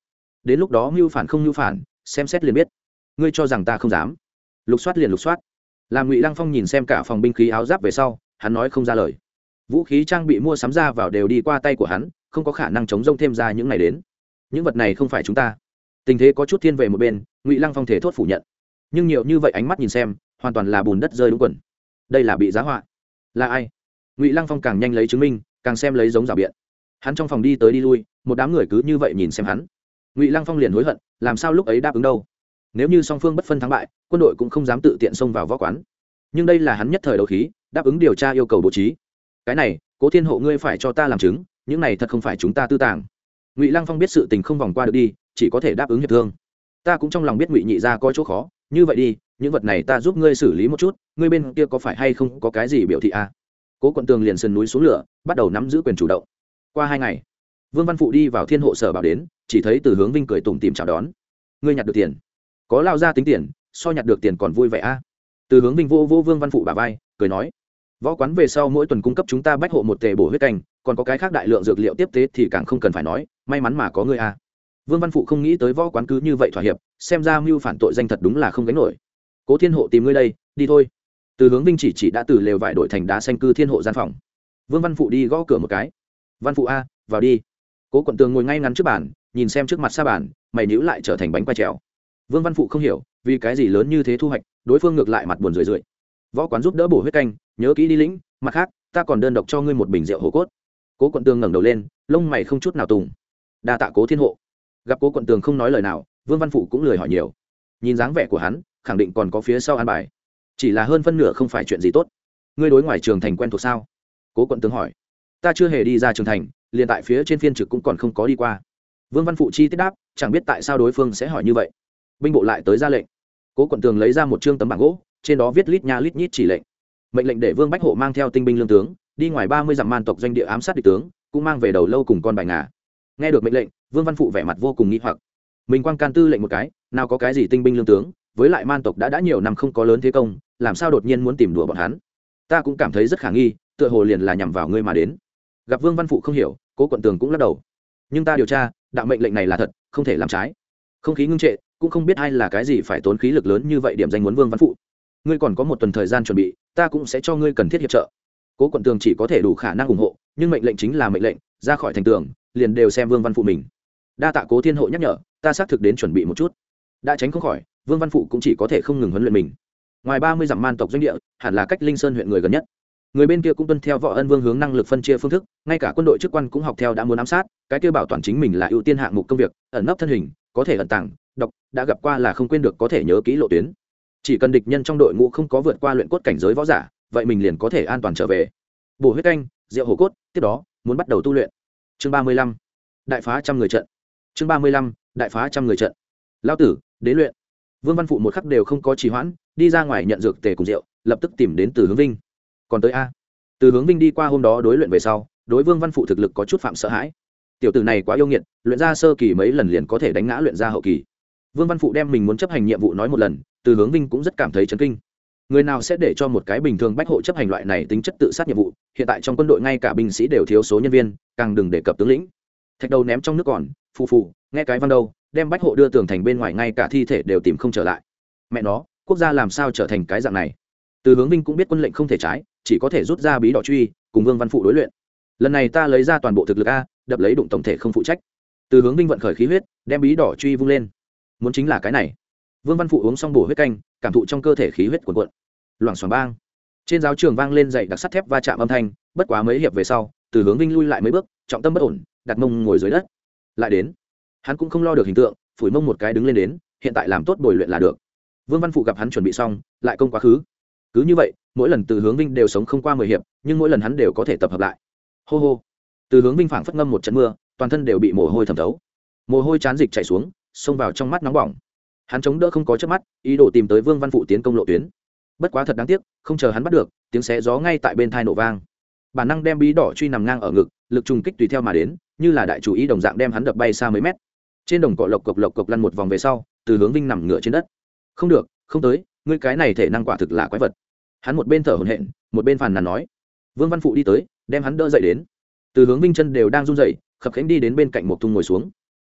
Đến lúc đó mưu phản không mưu phản, xem xét liền biết. Ngươi cho rằng ta không dám. Lục soát liền lục soát. Làm ngụy lăng phong nhìn xem cả phòng binh khí áo giáp về sau, hắn nói không ra lời. Vũ khí trang bị mua sắm ra vào đều đi qua tay của hắn không có khả năng chống rông thêm ra những ngày đến. Những vật này không phải chúng ta. Tình thế có chút thiên về một bên, ngụy lăng phong thể thốt phủ nhận. Nhưng nhiều như vậy ánh mắt nhìn xem, hoàn toàn là bùn đất rơi đúng quần. Đây là bị giá họa. Là ai? Ngụy lăng phong càng nhanh lấy chứng minh, càng xem lấy giống rào biện. Hắn trong phòng đi tới đi lui, một đám người cứ như vậy nhìn xem hắn. Ngụy lăng phong liền hối hận, làm sao lúc ấy đáp ứng đâu? Nếu như song phương bất phân thắng bại, quân đội cũng không dám tự tiện xông vào võ quán. Nhưng đây là hắn nhất thời đầu khí, đáp ứng điều tra yêu cầu bố trí. Cái này, cố thiên hộ ngươi phải cho ta làm chứng những này thật không phải chúng ta tư tàng. Ngụy lăng phong biết sự tình không vòng qua được đi, chỉ có thể đáp ứng hiệp thương. Ta cũng trong lòng biết ngụy nhị ra có chỗ khó. Như vậy đi, những vật này ta giúp ngươi xử lý một chút, ngươi bên kia có phải hay không có cái gì biểu thị a à? cố quận tường liền sườn núi xuống lửa, bắt đầu nắm giữ quyền chủ động. Qua hai ngày, vương văn phụ đi vào thiên hộ sở bảo đến, chỉ thấy từ hướng vinh cười tủm tìm chào đón. Ngươi nhặt được tiền. Có lao ra tính tiền, so nhặt được tiền còn vui vẻ a từ hướng vinh vô vô vương văn phụ bà vai, cười nói. Võ quán về sau mỗi tuần cung cấp chúng ta bách hộ một tề bổ huyết canh còn có cái khác đại lượng dược liệu tiếp tế thì càng không cần phải nói, may mắn mà có ngươi a. Vương văn phụ không nghĩ tới võ quán cứ như vậy thỏa hiệp, xem ra mưu phản tội danh thật đúng là không gánh nổi. Cố thiên hộ tìm ngươi đây, đi thôi. Từ hướng vinh chỉ chỉ đã từ lều vải đổi thành đá xanh cư thiên hộ gian phòng. Vương văn phụ đi gõ cửa một cái. Văn phụ a, vào đi. Cố quận tường ngồi ngay ngắn trước bàn, nhìn xem trước mặt xa bàn, mày nhữ lại trở thành bánh quay trèo. Vương văn phụ không hiểu, vì cái gì lớn như thế thu hoạch, đối phương ngược lại mặt buồn rười rượi. Võ quán giúp đỡ bổ huyết canh, nhớ kỹ đi lĩnh, mặt khác, ta còn đơn độc cho ngươi một bình rượu hồ cốt cố quận tường ngẩng đầu lên, lông mày không chút nào tùng. Đa tạ cố thiên hộ. Gặp cố quận tường không nói lời nào, vương văn phụ cũng lười hỏi nhiều. Nhìn dáng vẻ của hắn, khẳng định còn có phía sau an bài. Chỉ là hơn phân nửa không phải chuyện gì tốt. Ngươi đối ngoài trường thành quen thuộc sao? Cố quận tường hỏi. Ta chưa hề đi ra trường thành, liền tại phía trên phiên trực cũng còn không có đi qua. Vương văn phụ chi tiết đáp, chẳng biết tại sao đối phương sẽ hỏi như vậy. Binh bộ lại tới ra lệnh. Cố quận tường lấy ra một chương tấm bảng gỗ, trên đó viết lít nha lít nhít chỉ lệnh. Mệnh lệnh để vương bách hộ mang theo tinh binh lương tướng đi ngoài ba mươi dặm man tộc doanh địa ám sát địch tướng, cũng mang về đầu lâu cùng con bài ngà. Nghe được mệnh lệnh, vương văn phụ vẻ mặt vô cùng nghĩ hoặc. Mình quang can tư lệnh một cái, nào có cái gì tinh binh lương tướng, với lại man tộc đã đã nhiều năm không có lớn thế công, làm sao đột nhiên muốn tìm đùa bọn hắn? Ta cũng cảm thấy rất khả nghi, tựa hồ liền là nhằm vào ngươi mà đến. Gặp vương văn phụ không hiểu, cố quận tường cũng lắc đầu. Nhưng ta điều tra, đạo mệnh lệnh này là thật, không thể làm trái. Không khí ngưng trệ, cũng không biết ai là cái gì phải tốn khí lực lớn như vậy điểm danh muốn vương văn phụ. Ngươi còn có một tuần thời gian chuẩn bị, ta cũng sẽ cho ngươi cần thiết hiệp trợ cố quận tường chỉ có thể đủ khả năng ủng hộ, nhưng mệnh lệnh chính là mệnh lệnh, ra khỏi thành tường, liền đều xem vương văn phụ mình. Đa tạ cố thiên hộ nhắc nhở, ta xác thực đến chuẩn bị một chút. Đã tránh không khỏi, vương văn phụ cũng chỉ có thể không ngừng huấn luyện mình. Ngoài ba mươi dặm man tộc doanh địa, hẳn là cách linh sơn huyện người gần nhất. Người bên kia cũng tuân theo võ ân vương hướng năng lực phân chia phương thức, ngay cả quân đội chức quan cũng học theo đã muốn ám sát, cái kia bảo toàn chính mình là ưu tiên hạng mục công việc, ẩn nấp thân hình, có thể ẩn tàng đọc đã gặp qua là không quên được có thể nhớ kỹ lộ tuyến. Chỉ cần địch nhân trong đội ngũ không có vượt qua luyện cốt cảnh giới võ giả vậy mình liền có thể an toàn trở về. Bổ huyết canh, rượu hổ cốt, tiếp đó, muốn bắt đầu tu luyện. Chương ba mươi lăm, đại phá trăm người trận. Chương ba mươi lăm, đại phá trăm người trận. Lao tử, đến luyện. Vương văn phụ một khắc đều không có trì hoãn, đi ra ngoài nhận dược tề cùng rượu, lập tức tìm đến từ hướng vinh. Còn tới a. Từ hướng vinh đi qua hôm đó đối luyện về sau, đối vương văn phụ thực lực có chút phạm sợ hãi. Tiểu tử này quá yêu nghiệt, luyện ra sơ kỳ mấy lần liền có thể đánh ngã luyện ra hậu kỳ. Vương văn phụ đem mình muốn chấp hành nhiệm vụ nói một lần, từ hướng vinh cũng rất cảm thấy chấn kinh người nào sẽ để cho một cái bình thường bách hộ chấp hành loại này tính chất tự sát nhiệm vụ? Hiện tại trong quân đội ngay cả binh sĩ đều thiếu số nhân viên, càng đừng đề cập tướng lĩnh. Thạch đầu ném trong nước còn, phù phù, nghe cái văn đâu, đem bách hộ đưa tường thành bên ngoài ngay cả thi thể đều tìm không trở lại. Mẹ nó, quốc gia làm sao trở thành cái dạng này? Từ hướng vinh cũng biết quân lệnh không thể trái, chỉ có thể rút ra bí đỏ truy, cùng vương văn phụ đối luyện. Lần này ta lấy ra toàn bộ thực lực a, đập lấy đụng tổng thể không phụ trách. Từ hướng vinh vận khởi khí huyết, đem bí đỏ truy vung lên. Muốn chính là cái này vương văn phụ uống xong bổ huyết canh, cảm thụ trong cơ thể khí huyết cuồn cuộn. Loảng xoảng bang. Trên giáo trường vang lên dậy đặc sắt thép va chạm âm thanh, bất quá mấy hiệp về sau, từ hướng vinh lui lại mấy bước, trọng tâm bất ổn, đặt mông ngồi dưới đất. Lại đến. Hắn cũng không lo được hình tượng, phủi mông một cái đứng lên đến, hiện tại làm tốt bồi luyện là được. Vương văn phụ gặp hắn chuẩn bị xong, lại công quá khứ. Cứ như vậy, mỗi lần từ hướng vinh đều sống không qua mười hiệp, nhưng mỗi lần hắn đều có thể tập hợp lại. Hô hô. Từ hướng vinh phảng phất ngâm một trận mưa, toàn thân đều bị mồ hôi thẩm thấu. Mồ hôi chán dịch chảy xuống, xông vào trong mắt nóng bỏng hắn chống đỡ không có chớp mắt, ý đồ tìm tới vương văn phụ tiến công lộ tuyến. Bất quá thật đáng tiếc, không chờ hắn bắt được, tiếng xé gió ngay tại bên thai nổ vang. Bản năng đem bí đỏ truy nằm ngang ở ngực, lực trùng kích tùy theo mà đến, như là đại chủ ý đồng dạng đem hắn đập bay xa mấy mét. Trên đồng cọ lộc cộc lộc cộc lăn một vòng về sau, từ hướng vinh nằm ngửa trên đất. Không được, không tới, ngươi cái này thể năng quả thực là quái vật. Hắn một bên thở hổn hển, một bên phàn nàn nói. Vương văn phụ đi tới, đem hắn đỡ dậy đến. Từ hướng vinh chân đều đang run dậy khập khánh đi đến bên cạnh một thung ngồi xuống.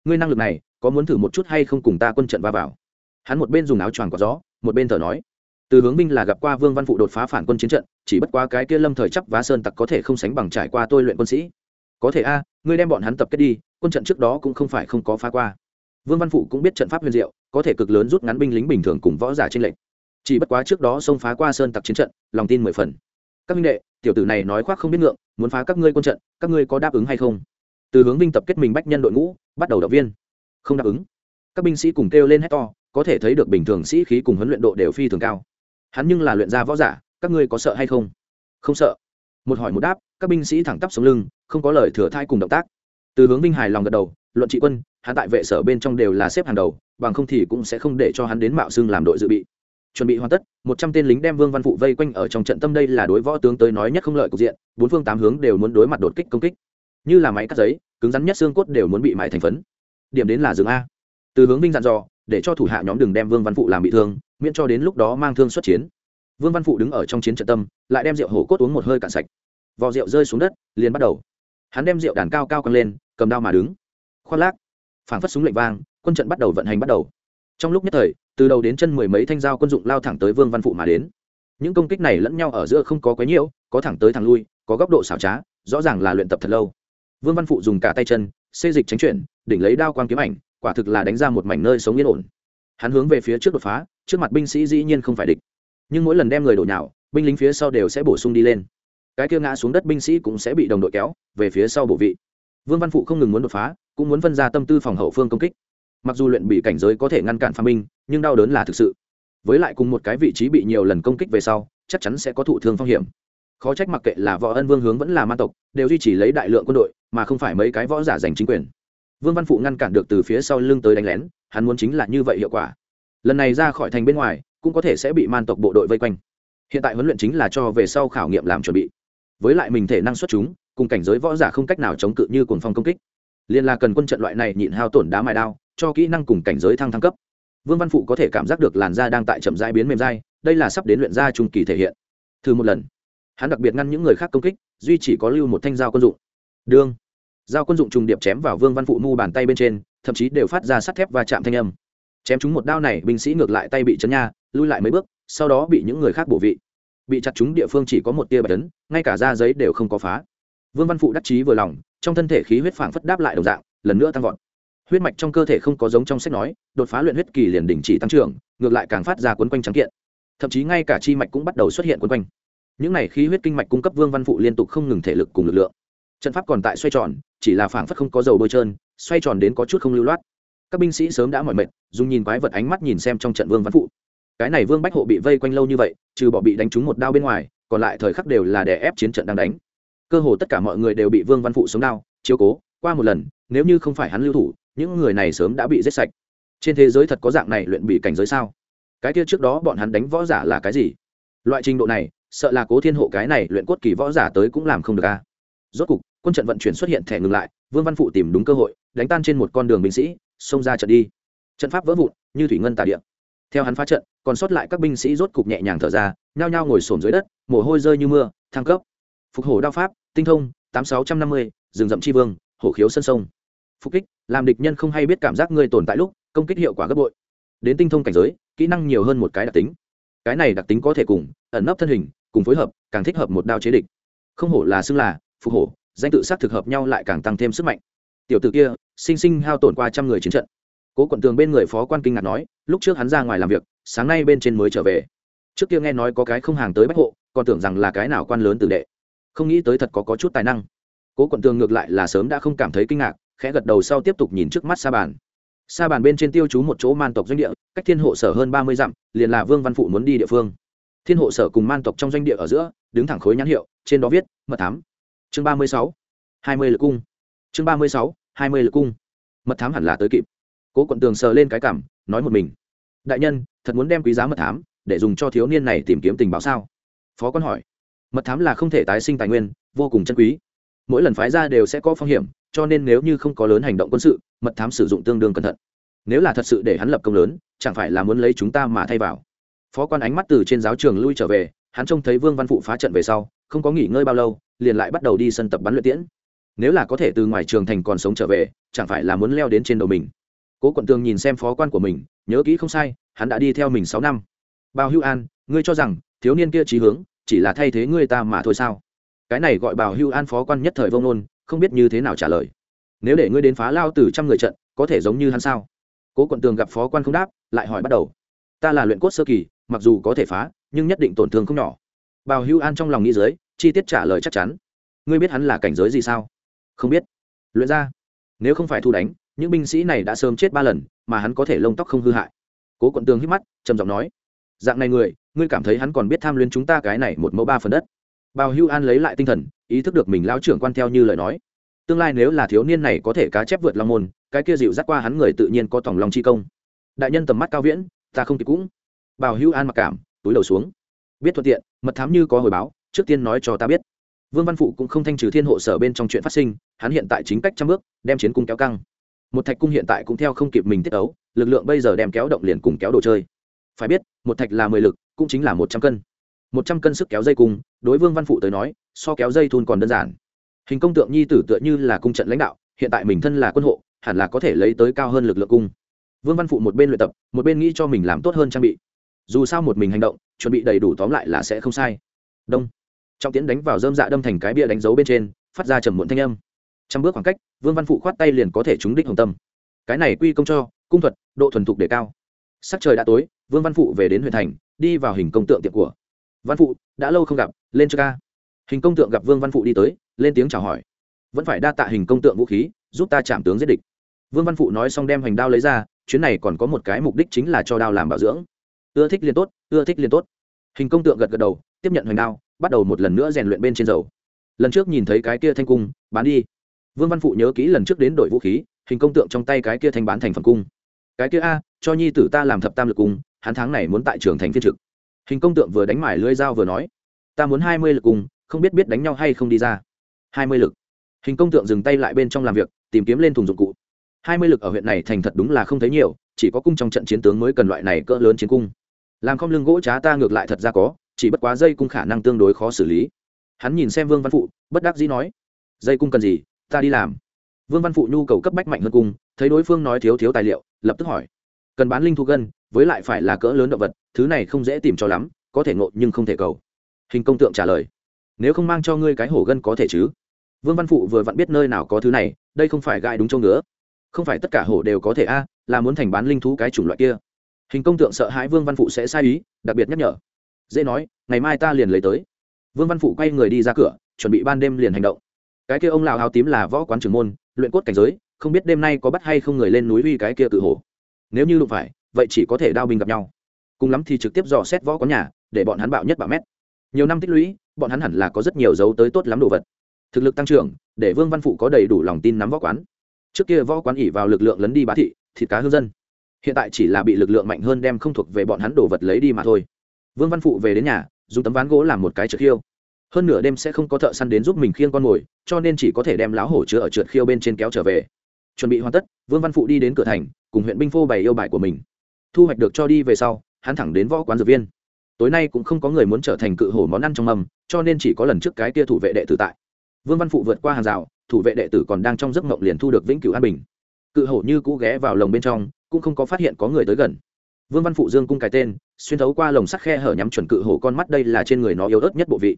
Ngươi năng lực này, có muốn thử một chút hay không cùng ta quân trận va vào? Hắn một bên dùng áo choàng có gió, một bên thở nói, từ hướng binh là gặp qua vương văn phụ đột phá phản quân chiến trận, chỉ bất quá cái kia lâm thời chấp vá sơn tặc có thể không sánh bằng trải qua tôi luyện quân sĩ. Có thể a, ngươi đem bọn hắn tập kết đi, quân trận trước đó cũng không phải không có phá qua. Vương văn phụ cũng biết trận pháp huyền diệu, có thể cực lớn rút ngắn binh lính bình thường cùng võ giả trên lệnh chỉ bất quá trước đó xông phá qua sơn tặc chiến trận, lòng tin mười phần. Các minh đệ, tiểu tử này nói khoác không biết ngượng, muốn phá các ngươi quân trận, các ngươi có đáp ứng hay không? Từ hướng binh tập kết mình bách nhân đội ngũ, bắt đầu động viên. Không đáp ứng. Các binh sĩ cùng kêu lên hét to có thể thấy được bình thường sĩ khí cùng huấn luyện độ đều phi thường cao. Hắn nhưng là luyện gia võ giả, các ngươi có sợ hay không? Không sợ. Một hỏi một đáp, các binh sĩ thẳng tắp sống lưng, không có lời thừa thai cùng động tác. Từ hướng Vinh hài lòng gật đầu, luận trị quân, hắn tại vệ sở bên trong đều là xếp hàng đầu, bằng không thì cũng sẽ không để cho hắn đến mạo xưng làm đội dự bị. Chuẩn bị hoàn tất, một trăm tên lính đem vương văn phụ vây quanh ở trong trận tâm đây là đối võ tướng tới nói nhất không lợi cục diện, bốn phương tám hướng đều muốn đối mặt đột kích công kích. Như là máy cắt giấy, cứng rắn nhất xương cốt đều muốn bị mãi thành phấn. Điểm đến là rừng a. Từ hướng Vinh dặn dò để cho thủ hạ nhóm đừng đem vương văn phụ làm bị thương, miễn cho đến lúc đó mang thương xuất chiến. Vương văn phụ đứng ở trong chiến trận tâm, lại đem rượu hổ cốt uống một hơi cạn sạch. Vò rượu rơi xuống đất, liền bắt đầu. Hắn đem rượu đàn cao cao căng lên, cầm đao mà đứng. Khoác lác. Phảng phất súng lệnh vang, quân trận bắt đầu vận hành bắt đầu. Trong lúc nhất thời, từ đầu đến chân mười mấy thanh dao quân dụng lao thẳng tới vương văn phụ mà đến. Những công kích này lẫn nhau ở giữa không có quấy nhiễu, có thẳng tới thẳng lui, có góc độ xảo trá, rõ ràng là luyện tập thật lâu. Vương văn phụ dùng cả tay chân xê dịch tránh chuyển đỉnh lấy đao quang kiếm ảnh quả thực là đánh ra một mảnh nơi sống yên ổn. Hắn hướng về phía trước đột phá trước mặt binh sĩ dĩ nhiên không phải địch. Nhưng mỗi lần đem người đổ nhào binh lính phía sau đều sẽ bổ sung đi lên. Cái kia ngã xuống đất binh sĩ cũng sẽ bị đồng đội kéo về phía sau bổ vị. Vương văn phụ không ngừng muốn đột phá cũng muốn phân ra tâm tư phòng hậu phương công kích. Mặc dù luyện bị cảnh giới có thể ngăn cản pha minh, nhưng đau đớn là thực sự. Với lại cùng một cái vị trí bị nhiều lần công kích về sau chắc chắn sẽ có thụ thương phong hiểm khó trách mặc kệ là võ ân vương hướng vẫn là man tộc, đều duy trì lấy đại lượng quân đội, mà không phải mấy cái võ giả giành chính quyền. Vương văn phụ ngăn cản được từ phía sau lưng tới đánh lén, hắn muốn chính là như vậy hiệu quả. Lần này ra khỏi thành bên ngoài, cũng có thể sẽ bị man tộc bộ đội vây quanh. Hiện tại huấn luyện chính là cho về sau khảo nghiệm làm chuẩn bị. Với lại mình thể năng xuất chúng, cùng cảnh giới võ giả không cách nào chống cự như cuồng phong công kích. Liên là cần quân trận loại này nhịn hao tổn đá mài đao, cho kỹ năng cùng cảnh giới thăng thăng cấp. Vương văn phụ có thể cảm giác được làn da đang tại chậm rãi biến mềm dai, đây là sắp đến luyện da trung kỳ thể hiện. Thử một lần hắn đặc biệt ngăn những người khác công kích, duy chỉ có lưu một thanh dao quân dụng. Đương, dao quân dụng trùng điệp chém vào vương văn phụ mu bàn tay bên trên, thậm chí đều phát ra sắt thép và chạm thanh âm. Chém chúng một đao này, binh sĩ ngược lại tay bị chấn nha, lui lại mấy bước, sau đó bị những người khác bổ vị. Bị chặt chúng địa phương chỉ có một tia bạch tấn ngay cả da giấy đều không có phá. Vương văn phụ đắc chí vừa lòng, trong thân thể khí huyết phảng phất đáp lại đồng dạng, lần nữa tăng vọt. Huyết mạch trong cơ thể không có giống trong sách nói, đột phá luyện huyết kỳ liền đình chỉ tăng trưởng, ngược lại càng phát ra quấn quanh trắng kiện. Thậm chí ngay cả chi mạch cũng bắt đầu xuất hiện quấn quanh những này khí huyết kinh mạch cung cấp vương văn phụ liên tục không ngừng thể lực cùng lực lượng. Trận pháp còn tại xoay tròn, chỉ là phảng phất không có dầu bôi trơn, xoay tròn đến có chút không lưu loát. Các binh sĩ sớm đã mỏi mệt, dùng nhìn quái vật ánh mắt nhìn xem trong trận vương văn phụ. Cái này vương bách hộ bị vây quanh lâu như vậy, trừ bỏ bị đánh trúng một đao bên ngoài, còn lại thời khắc đều là đè ép chiến trận đang đánh. Cơ hồ tất cả mọi người đều bị vương văn phụ sống đao, chiếu cố, qua một lần, nếu như không phải hắn lưu thủ, những người này sớm đã bị giết sạch. Trên thế giới thật có dạng này luyện bị cảnh giới sao? Cái kia trước đó bọn hắn đánh võ giả là cái gì? Loại trình độ này sợ là cố thiên hộ cái này luyện cốt kỳ võ giả tới cũng làm không được a rốt cục, quân trận vận chuyển xuất hiện thẻ ngừng lại, vương văn phụ tìm đúng cơ hội, đánh tan trên một con đường binh sĩ, xông ra trận đi. Trận pháp vỡ vụn, như thủy ngân tà điện theo hắn phá trận, còn sót lại các binh sĩ rốt cục nhẹ nhàng thở ra, nhao nhao ngồi xổm dưới đất, mồ hôi rơi như mưa, thăng cấp. Phục hổ đao pháp, tinh thông, tám sáu trăm năm mươi, rừng rậm tri vương, hổ khiếu sân sông. Phục kích, làm địch nhân không hay biết cảm giác ngươi tồn tại lúc, công kích hiệu quả gấp bội. Đến tinh thông cảnh giới, kỹ năng nhiều hơn một cái đặc tính. Cái này đặc tính có thể cùng, ẩn nấp thân hình cùng phối hợp càng thích hợp một đao chế địch. Không hổ là xưng là phục hổ danh tự sát thực hợp nhau lại càng tăng thêm sức mạnh. Tiểu t ử kia sinh sinh hao tổn qua trăm người chiến trận. Cố quận tường bên người phó quan kinh ngạc nói lúc trước hắn ra ngoài làm việc sáng nay bên trên mới trở về. Trước kia nghe nói có cái không hàng tới bách hộ còn tưởng rằng là cái nào quan lớn tử đệ. Không nghĩ tới thật có, có chút tài năng. Cố quận tường ngược lại là sớm đã không cảm thấy kinh ngạc khẽ gật đầu sau tiếp tục nhìn trước mắt sa bàn. Sa bàn bên trên tiêu chú một chỗ man tộc doanh địa cách thiên hộ sở hơn ba mươi dặm liền là vương văn phụ muốn đi địa phương thiên hộ sở cùng man tộc trong doanh địa ở giữa, đứng thẳng khối nhãn hiệu, trên đó viết, mật thám. Chương ba mươi sáu, hai mươi lực cung. Chương ba mươi sáu, hai mươi lực cung. Mật thám hẳn là tới kịp. Cố quận tường sờ lên cái cảm, nói một mình, đại nhân, thật muốn đem quý giá mật thám để dùng cho thiếu niên này tìm kiếm tình báo sao? Phó quan hỏi, mật thám là không thể tái sinh tài nguyên, vô cùng chân quý. Mỗi lần phái ra đều sẽ có phong hiểm, cho nên nếu như không có lớn hành động quân sự, mật thám sử dụng tương đương cẩn thận. Nếu là thật sự để hắn lập công lớn, chẳng phải là muốn lấy chúng ta mà thay vào? Phó quan ánh mắt từ trên giáo trường lui trở về, hắn trông thấy vương văn phụ phá trận về sau, không có nghỉ ngơi bao lâu, liền lại bắt đầu đi sân tập bắn luyện tiễn. Nếu là có thể từ ngoài trường thành còn sống trở về, chẳng phải là muốn leo đến trên đầu mình. Cố quận tường nhìn xem phó quan của mình, nhớ kỹ không sai, hắn đã đi theo mình sáu năm. Bao hữu an, ngươi cho rằng, thiếu niên kia trí hướng, chỉ là thay thế ngươi ta mà thôi sao? Cái này gọi bào hưu an phó quan nhất thời vông nôn không biết như thế nào trả lời. Nếu để ngươi đến phá lao từ trăm người trận, có thể giống như hắn sao? Cố quận tường gặp phó quan không đáp, lại hỏi bắt đầu. Ta là luyện cốt sơ kỳ mặc dù có thể phá, nhưng nhất định tổn thương không nhỏ. Bào hưu an trong lòng nghĩ giới chi tiết trả lời chắc chắn. Ngươi biết hắn là cảnh giới gì sao? Không biết. Luyện ra. Nếu không phải thu đánh, những binh sĩ này đã sớm chết ba lần, mà hắn có thể lông tóc không hư hại. Cố quận tường hít mắt, trầm giọng nói, dạng này người, ngươi cảm thấy hắn còn biết tham luyến chúng ta cái này một mẫu ba phần đất? Bào hưu an lấy lại tinh thần, ý thức được mình lao trưởng quan theo như lời nói. Tương lai nếu là thiếu niên này có thể cá chép vượt long môn, cái kia dịu dắt qua hắn người tự nhiên có tổng lòng chi công. Đại nhân tầm mắt cao viễn, ta không kịp cũng bào hưu an mặc cảm, túi đầu xuống. Biết thuận tiện, mật thám như có hồi báo, trước tiên nói cho ta biết. Vương văn phụ cũng không thanh trừ thiên hộ sở bên trong chuyện phát sinh, hắn hiện tại chính cách trăm bước, đem chiến cung kéo căng. Một thạch cung hiện tại cũng theo không kịp mình tiết ấu, lực lượng bây giờ đem kéo động liền cùng kéo đồ chơi. Phải biết, một thạch là mười lực, cũng chính là một trăm cân. Một trăm cân sức kéo dây cung, đối vương văn phụ tới nói, so kéo dây thun còn đơn giản. Hình công tượng nhi tử tựa như là cung trận lãnh đạo, hiện tại mình thân là quân hộ, hẳn là có thể lấy tới cao hơn lực lượng cung. Vương văn phụ một bên luyện tập, một bên nghĩ cho mình làm tốt hơn trang bị dù sao một mình hành động, chuẩn bị đầy đủ tóm lại là sẽ không sai. Đông. Trọng tiễn đánh vào dơm dạ đâm thành cái bia đánh dấu bên trên, phát ra trầm muộn thanh âm. Trăm bước khoảng cách, vương văn phụ khoát tay liền có thể trúng đích hồng tâm. Cái này quy công cho, cung thuật, độ thuần thục đề cao. Sắc trời đã tối, vương văn phụ về đến huyện thành, đi vào hình công tượng tiệm của. Văn phụ, đã lâu không gặp, lên cho ca. Hình công tượng gặp vương văn phụ đi tới, lên tiếng chào hỏi. Vẫn phải đa tạ hình công tượng vũ khí, giúp ta chạm tướng giết địch. Vương văn phụ nói xong đem hành đao lấy ra, chuyến này còn có một cái mục đích chính là cho đao làm bảo dưỡng ưa thích liên tốt, ưa thích liên tốt. Hình công tượng gật gật đầu, tiếp nhận hoành đao, bắt đầu một lần nữa rèn luyện bên trên dầu. Lần trước nhìn thấy cái kia thanh cung, bán đi. Vương văn phụ nhớ kỹ lần trước đến đội vũ khí, hình công tượng trong tay cái kia thanh bán thành phần cung. Cái kia a, cho nhi tử ta làm thập tam lực cung, hắn tháng này muốn tại trường thành phiên trực. Hình công tượng vừa đánh mải lưỡi dao vừa nói, ta muốn hai mươi lực cung, không biết biết đánh nhau hay không đi ra. Hai mươi lực. Hình công tượng dừng tay lại bên trong làm việc, tìm kiếm lên thùng dụng cụ. Hai mươi lực ở huyện này thành thật đúng là không thấy nhiều, chỉ có cung trong trận chiến tướng mới cần loại này cỡ lớn chiến cung làm không lưng gỗ trá ta ngược lại thật ra có, chỉ bất quá dây cung khả năng tương đối khó xử lý. Hắn nhìn xem vương văn phụ, bất đắc dĩ nói, dây cung cần gì, ta đi làm. Vương văn phụ nhu cầu cấp bách mạnh hơn cung, thấy đối phương nói thiếu thiếu tài liệu, lập tức hỏi, cần bán linh thu gân, với lại phải là cỡ lớn động vật, thứ này không dễ tìm cho lắm, có thể ngộ nhưng không thể cầu. Hình công tượng trả lời, nếu không mang cho ngươi cái hổ gân có thể chứ? Vương văn phụ vừa vặn biết nơi nào có thứ này, đây không phải gai đúng châu nữa không phải tất cả hổ đều có thể a, là muốn thành bán linh thú cái chủng loại kia hình công tượng sợ hãi vương văn phụ sẽ sai ý, đặc biệt nhắc nhở. Dễ nói, ngày mai ta liền lấy tới. Vương văn phụ quay người đi ra cửa, chuẩn bị ban đêm liền hành động. Cái kia ông lào hao tím là võ quán trưởng môn, luyện cốt cảnh giới, không biết đêm nay có bắt hay không người lên núi uy cái kia tự hổ nếu như đụng phải, vậy chỉ có thể đao binh gặp nhau. Cùng lắm thì trực tiếp dò xét võ quán nhà, để bọn hắn bạo nhất bạo mét. Nhiều năm tích lũy, bọn hắn hẳn là có rất nhiều dấu tới tốt lắm đồ vật. Thực lực tăng trưởng, để vương văn phụ có đầy đủ lòng tin nắm võ quán. Trước kia võ quán ỉ vào lực lượng lấn đi bá thị, thịt cá hương dân hiện tại chỉ là bị lực lượng mạnh hơn đem không thuộc về bọn hắn đồ vật lấy đi mà thôi. Vương văn phụ về đến nhà, dùng tấm ván gỗ làm một cái trượt khiêu. Hơn nửa đêm sẽ không có thợ săn đến giúp mình khiêng con mồi, cho nên chỉ có thể đem láo hổ chứa ở trượt khiêu bên trên kéo trở về. Chuẩn bị hoàn tất, vương văn phụ đi đến cửa thành, cùng huyện binh phô bày yêu bài của mình. Thu hoạch được cho đi về sau, hắn thẳng đến võ quán dược viên. Tối nay cũng không có người muốn trở thành cự hổ món ăn trong mầm cho nên chỉ có lần trước cái kia thủ vệ đệ tử tại. Vương văn phụ vượt qua hàng rào, thủ vệ đệ tử còn đang trong giấc mộng liền thu được vĩnh cửu an bình cự hổ như cũ ghé vào lồng bên trong, cũng không có phát hiện có người tới gần. Vương văn phụ dương cung cái tên, xuyên thấu qua lồng sắt khe hở nhắm chuẩn cự hổ con mắt đây là trên người nó yếu ớt nhất bộ vị.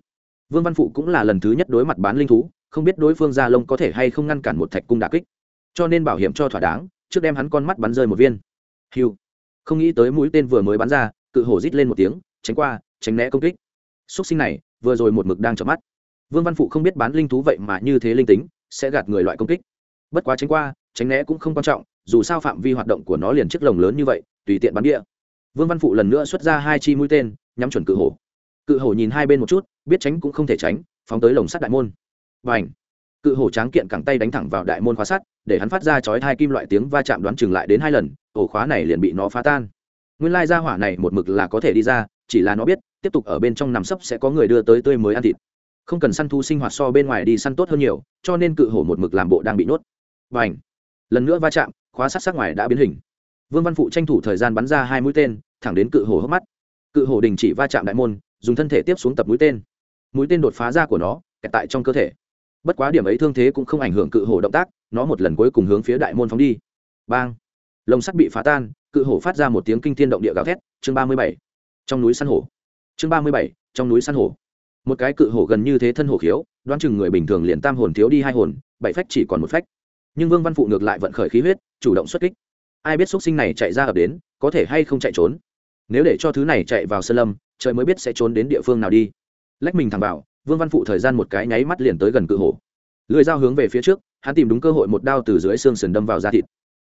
Vương văn phụ cũng là lần thứ nhất đối mặt bán linh thú, không biết đối phương gia lông có thể hay không ngăn cản một thạch cung đà kích. Cho nên bảo hiểm cho thỏa đáng, trước đem hắn con mắt bắn rơi một viên. Hiu không nghĩ tới mũi tên vừa mới bắn ra, cự hổ rít lên một tiếng, tránh qua, tránh né công kích. Xúc sinh này, vừa rồi một mực đang chợp mắt. Vương văn phụ không biết bán linh thú vậy mà như thế linh tính, sẽ gạt người loại công kích. Bất quá tránh qua tránh né cũng không quan trọng, dù sao phạm vi hoạt động của nó liền chiếc lồng lớn như vậy, tùy tiện bắn địa. Vương văn phụ lần nữa xuất ra hai chi mũi tên, nhắm chuẩn cự hổ. Cự hổ nhìn hai bên một chút, biết tránh cũng không thể tránh, phóng tới lồng sắt đại môn. Và ảnh cự hổ tráng kiện cẳng tay đánh thẳng vào đại môn khóa sắt, để hắn phát ra chói hai kim loại tiếng va chạm đoán chừng lại đến hai lần, ổ khóa này liền bị nó phá tan. Nguyên lai ra hỏa này một mực là có thể đi ra, chỉ là nó biết, tiếp tục ở bên trong nằm sấp sẽ có người đưa tới tươi mới ăn thịt. Không cần săn thu sinh hoạt so bên ngoài đi săn tốt hơn nhiều, cho nên cự hổ một mực làm bộ đang bị nhốt. Và ảnh lần nữa va chạm, khóa sát sát ngoài đã biến hình. Vương văn phụ tranh thủ thời gian bắn ra hai mũi tên, thẳng đến cự hồ hốc mắt. Cự hồ đình chỉ va chạm đại môn, dùng thân thể tiếp xuống tập mũi tên. Mũi tên đột phá ra của nó, kẹt tại trong cơ thể. Bất quá điểm ấy thương thế cũng không ảnh hưởng cự hồ động tác, nó một lần cuối cùng hướng phía đại môn phóng đi. Bang! Lồng sắt bị phá tan, cự hổ phát ra một tiếng kinh thiên động địa gào thét, chương ba mươi bảy. Trong núi săn hổ. Chương ba mươi bảy, trong núi săn hổ. Một cái cự hổ gần như thế thân hổ khiếu, đoán chừng người bình thường liền tam hồn thiếu đi hai hồn, bảy phách chỉ còn một phách nhưng vương văn phụ ngược lại vận khởi khí huyết, chủ động xuất kích. Ai biết x u ấ t sinh này chạy ra ập đến, có thể hay không chạy trốn? Nếu để cho thứ này chạy vào sơn lâm, trời mới biết sẽ trốn đến địa phương nào đi. Lách mình thẳng vào, vương văn phụ thời gian một cái nháy mắt liền tới gần cự hổ. Lưới dao hướng về phía trước, hắn tìm đúng cơ hội một đao từ dưới xương sườn đâm vào da thịt.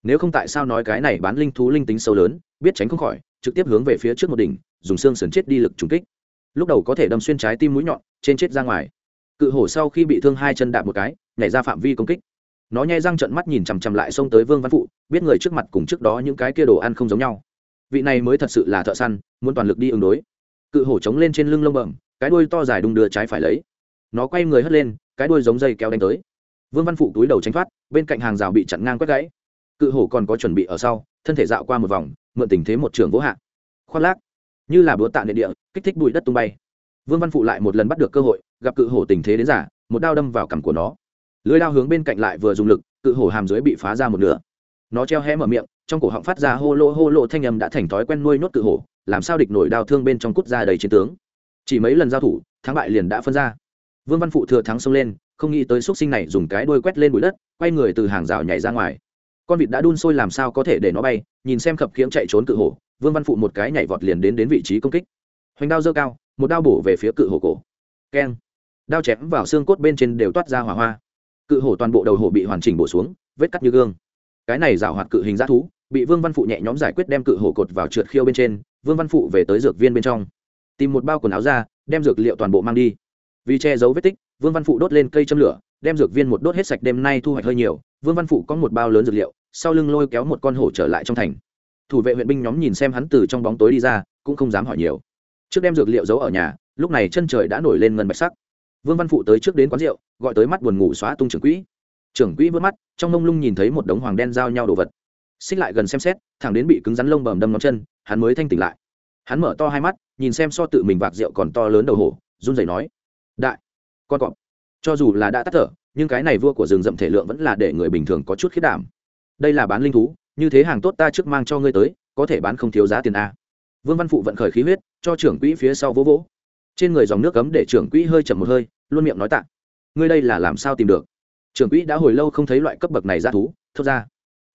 Nếu không tại sao nói cái này bán linh thú linh tính sâu lớn, biết tránh không khỏi, trực tiếp hướng về phía trước một đỉnh, dùng xương sườn chết đi lực trúng kích. Lúc đầu có thể đâm xuyên trái tim mũi nhọn, trên chết ra ngoài. Cự hổ sau khi bị thương hai chân đạp một cái, nhảy ra phạm vi công kích nó nhai răng trận mắt nhìn chằm chằm lại xông tới vương văn phụ, biết người trước mặt cùng trước đó những cái kia đồ ăn không giống nhau. Vị này mới thật sự là thợ săn, muốn toàn lực đi ứng đối. Cự hổ trống lên trên lưng lông bẩm, cái đuôi to dài đung đưa trái phải lấy. Nó quay người hất lên, cái đuôi giống dây kéo đánh tới. Vương văn phụ túi đầu tránh thoát, bên cạnh hàng rào bị chặn ngang quét gãy. Cự hổ còn có chuẩn bị ở sau, thân thể dạo qua một vòng, mượn tình thế một trường vỗ hạ. Khoác lác, như là búa tạ nệ địa, kích thích bụi đất tung bay. Vương văn phụ lại một lần bắt được cơ hội, gặp cự hổ tình thế đến giả, một đao đâm vào cằm của nó lưới đao hướng bên cạnh lại vừa dùng lực, cự hổ hàm dưới bị phá ra một nửa. Nó treo hé mở miệng, trong cổ họng phát ra hô lô hô lô thanh âm đã thành thói quen nuôi nhốt cự hổ, làm sao địch nổi đao thương bên trong cút ra đầy chiến tướng. Chỉ mấy lần giao thủ, thắng bại liền đã phân ra. Vương văn phụ thừa thắng xông lên, không nghĩ tới xúc sinh này dùng cái đuôi quét lên bụi đất, quay người từ hàng rào nhảy ra ngoài. Con vịt đã đun sôi làm sao có thể để nó bay, nhìn xem khập khiễng chạy trốn cự hổ, vương văn phụ một cái nhảy vọt liền đến đến vị trí công kích. Hoành đao dơ cao, một đao bổ về phía cự hổ cổ. Keng. Đao chém vào xương cốt bên trên đều toát ra hỏa hoa cự hổ toàn bộ đầu hổ bị hoàn chỉnh bổ xuống, vết cắt như gương. Cái này giảo hoạt cự hình g thú, bị vương văn phụ nhẹ nhóm giải quyết đem cự hổ cột vào trượt khiêu bên trên, vương văn phụ về tới dược viên bên trong. Tìm một bao quần áo ra, đem dược liệu toàn bộ mang đi. Vì che giấu vết tích, vương văn phụ đốt lên cây châm lửa, đem dược viên một đốt hết sạch đêm nay thu hoạch hơi nhiều, vương văn phụ có một bao lớn dược liệu, sau lưng lôi kéo một con hổ trở lại trong thành. Thủ vệ huyện binh nhóm nhìn xem hắn từ trong bóng tối đi ra, cũng không dám hỏi nhiều. Trước đem dược liệu giấu ở nhà, lúc này chân trời đã nổi lên ngân bạch sắc vương văn phụ tới trước đến quán rượu, gọi tới mắt buồn ngủ xóa tung trưởng quỹ. Trưởng quỹ vớt mắt, trong mông lung nhìn thấy một đống hoàng đen giao nhau đồ vật. Xích lại gần xem xét, thẳng đến bị cứng rắn lông bầm đâm ngón chân, hắn mới thanh tỉnh lại. Hắn mở to hai mắt, nhìn xem so tự mình vạc rượu còn to lớn đầu hổ, run rẩy nói, đại, con cọp, cho dù là đã tắt thở, nhưng cái này vua của rừng rậm thể lượng vẫn là để người bình thường có chút khiết đảm. Đây là bán linh thú, như thế hàng tốt ta trước mang cho ngươi tới, có thể bán không thiếu giá tiền a. Vương văn phụ vận khởi khí huyết, cho trưởng quỹ phía sau vỗ vỗ. Trên người dòng nước cấm để trưởng quỹ hơi chậm một hơi luôn miệng nói tạ. Ngươi đây là làm sao tìm được? Trưởng quỹ đã hồi lâu không thấy loại cấp bậc này ra thú, thốt ra.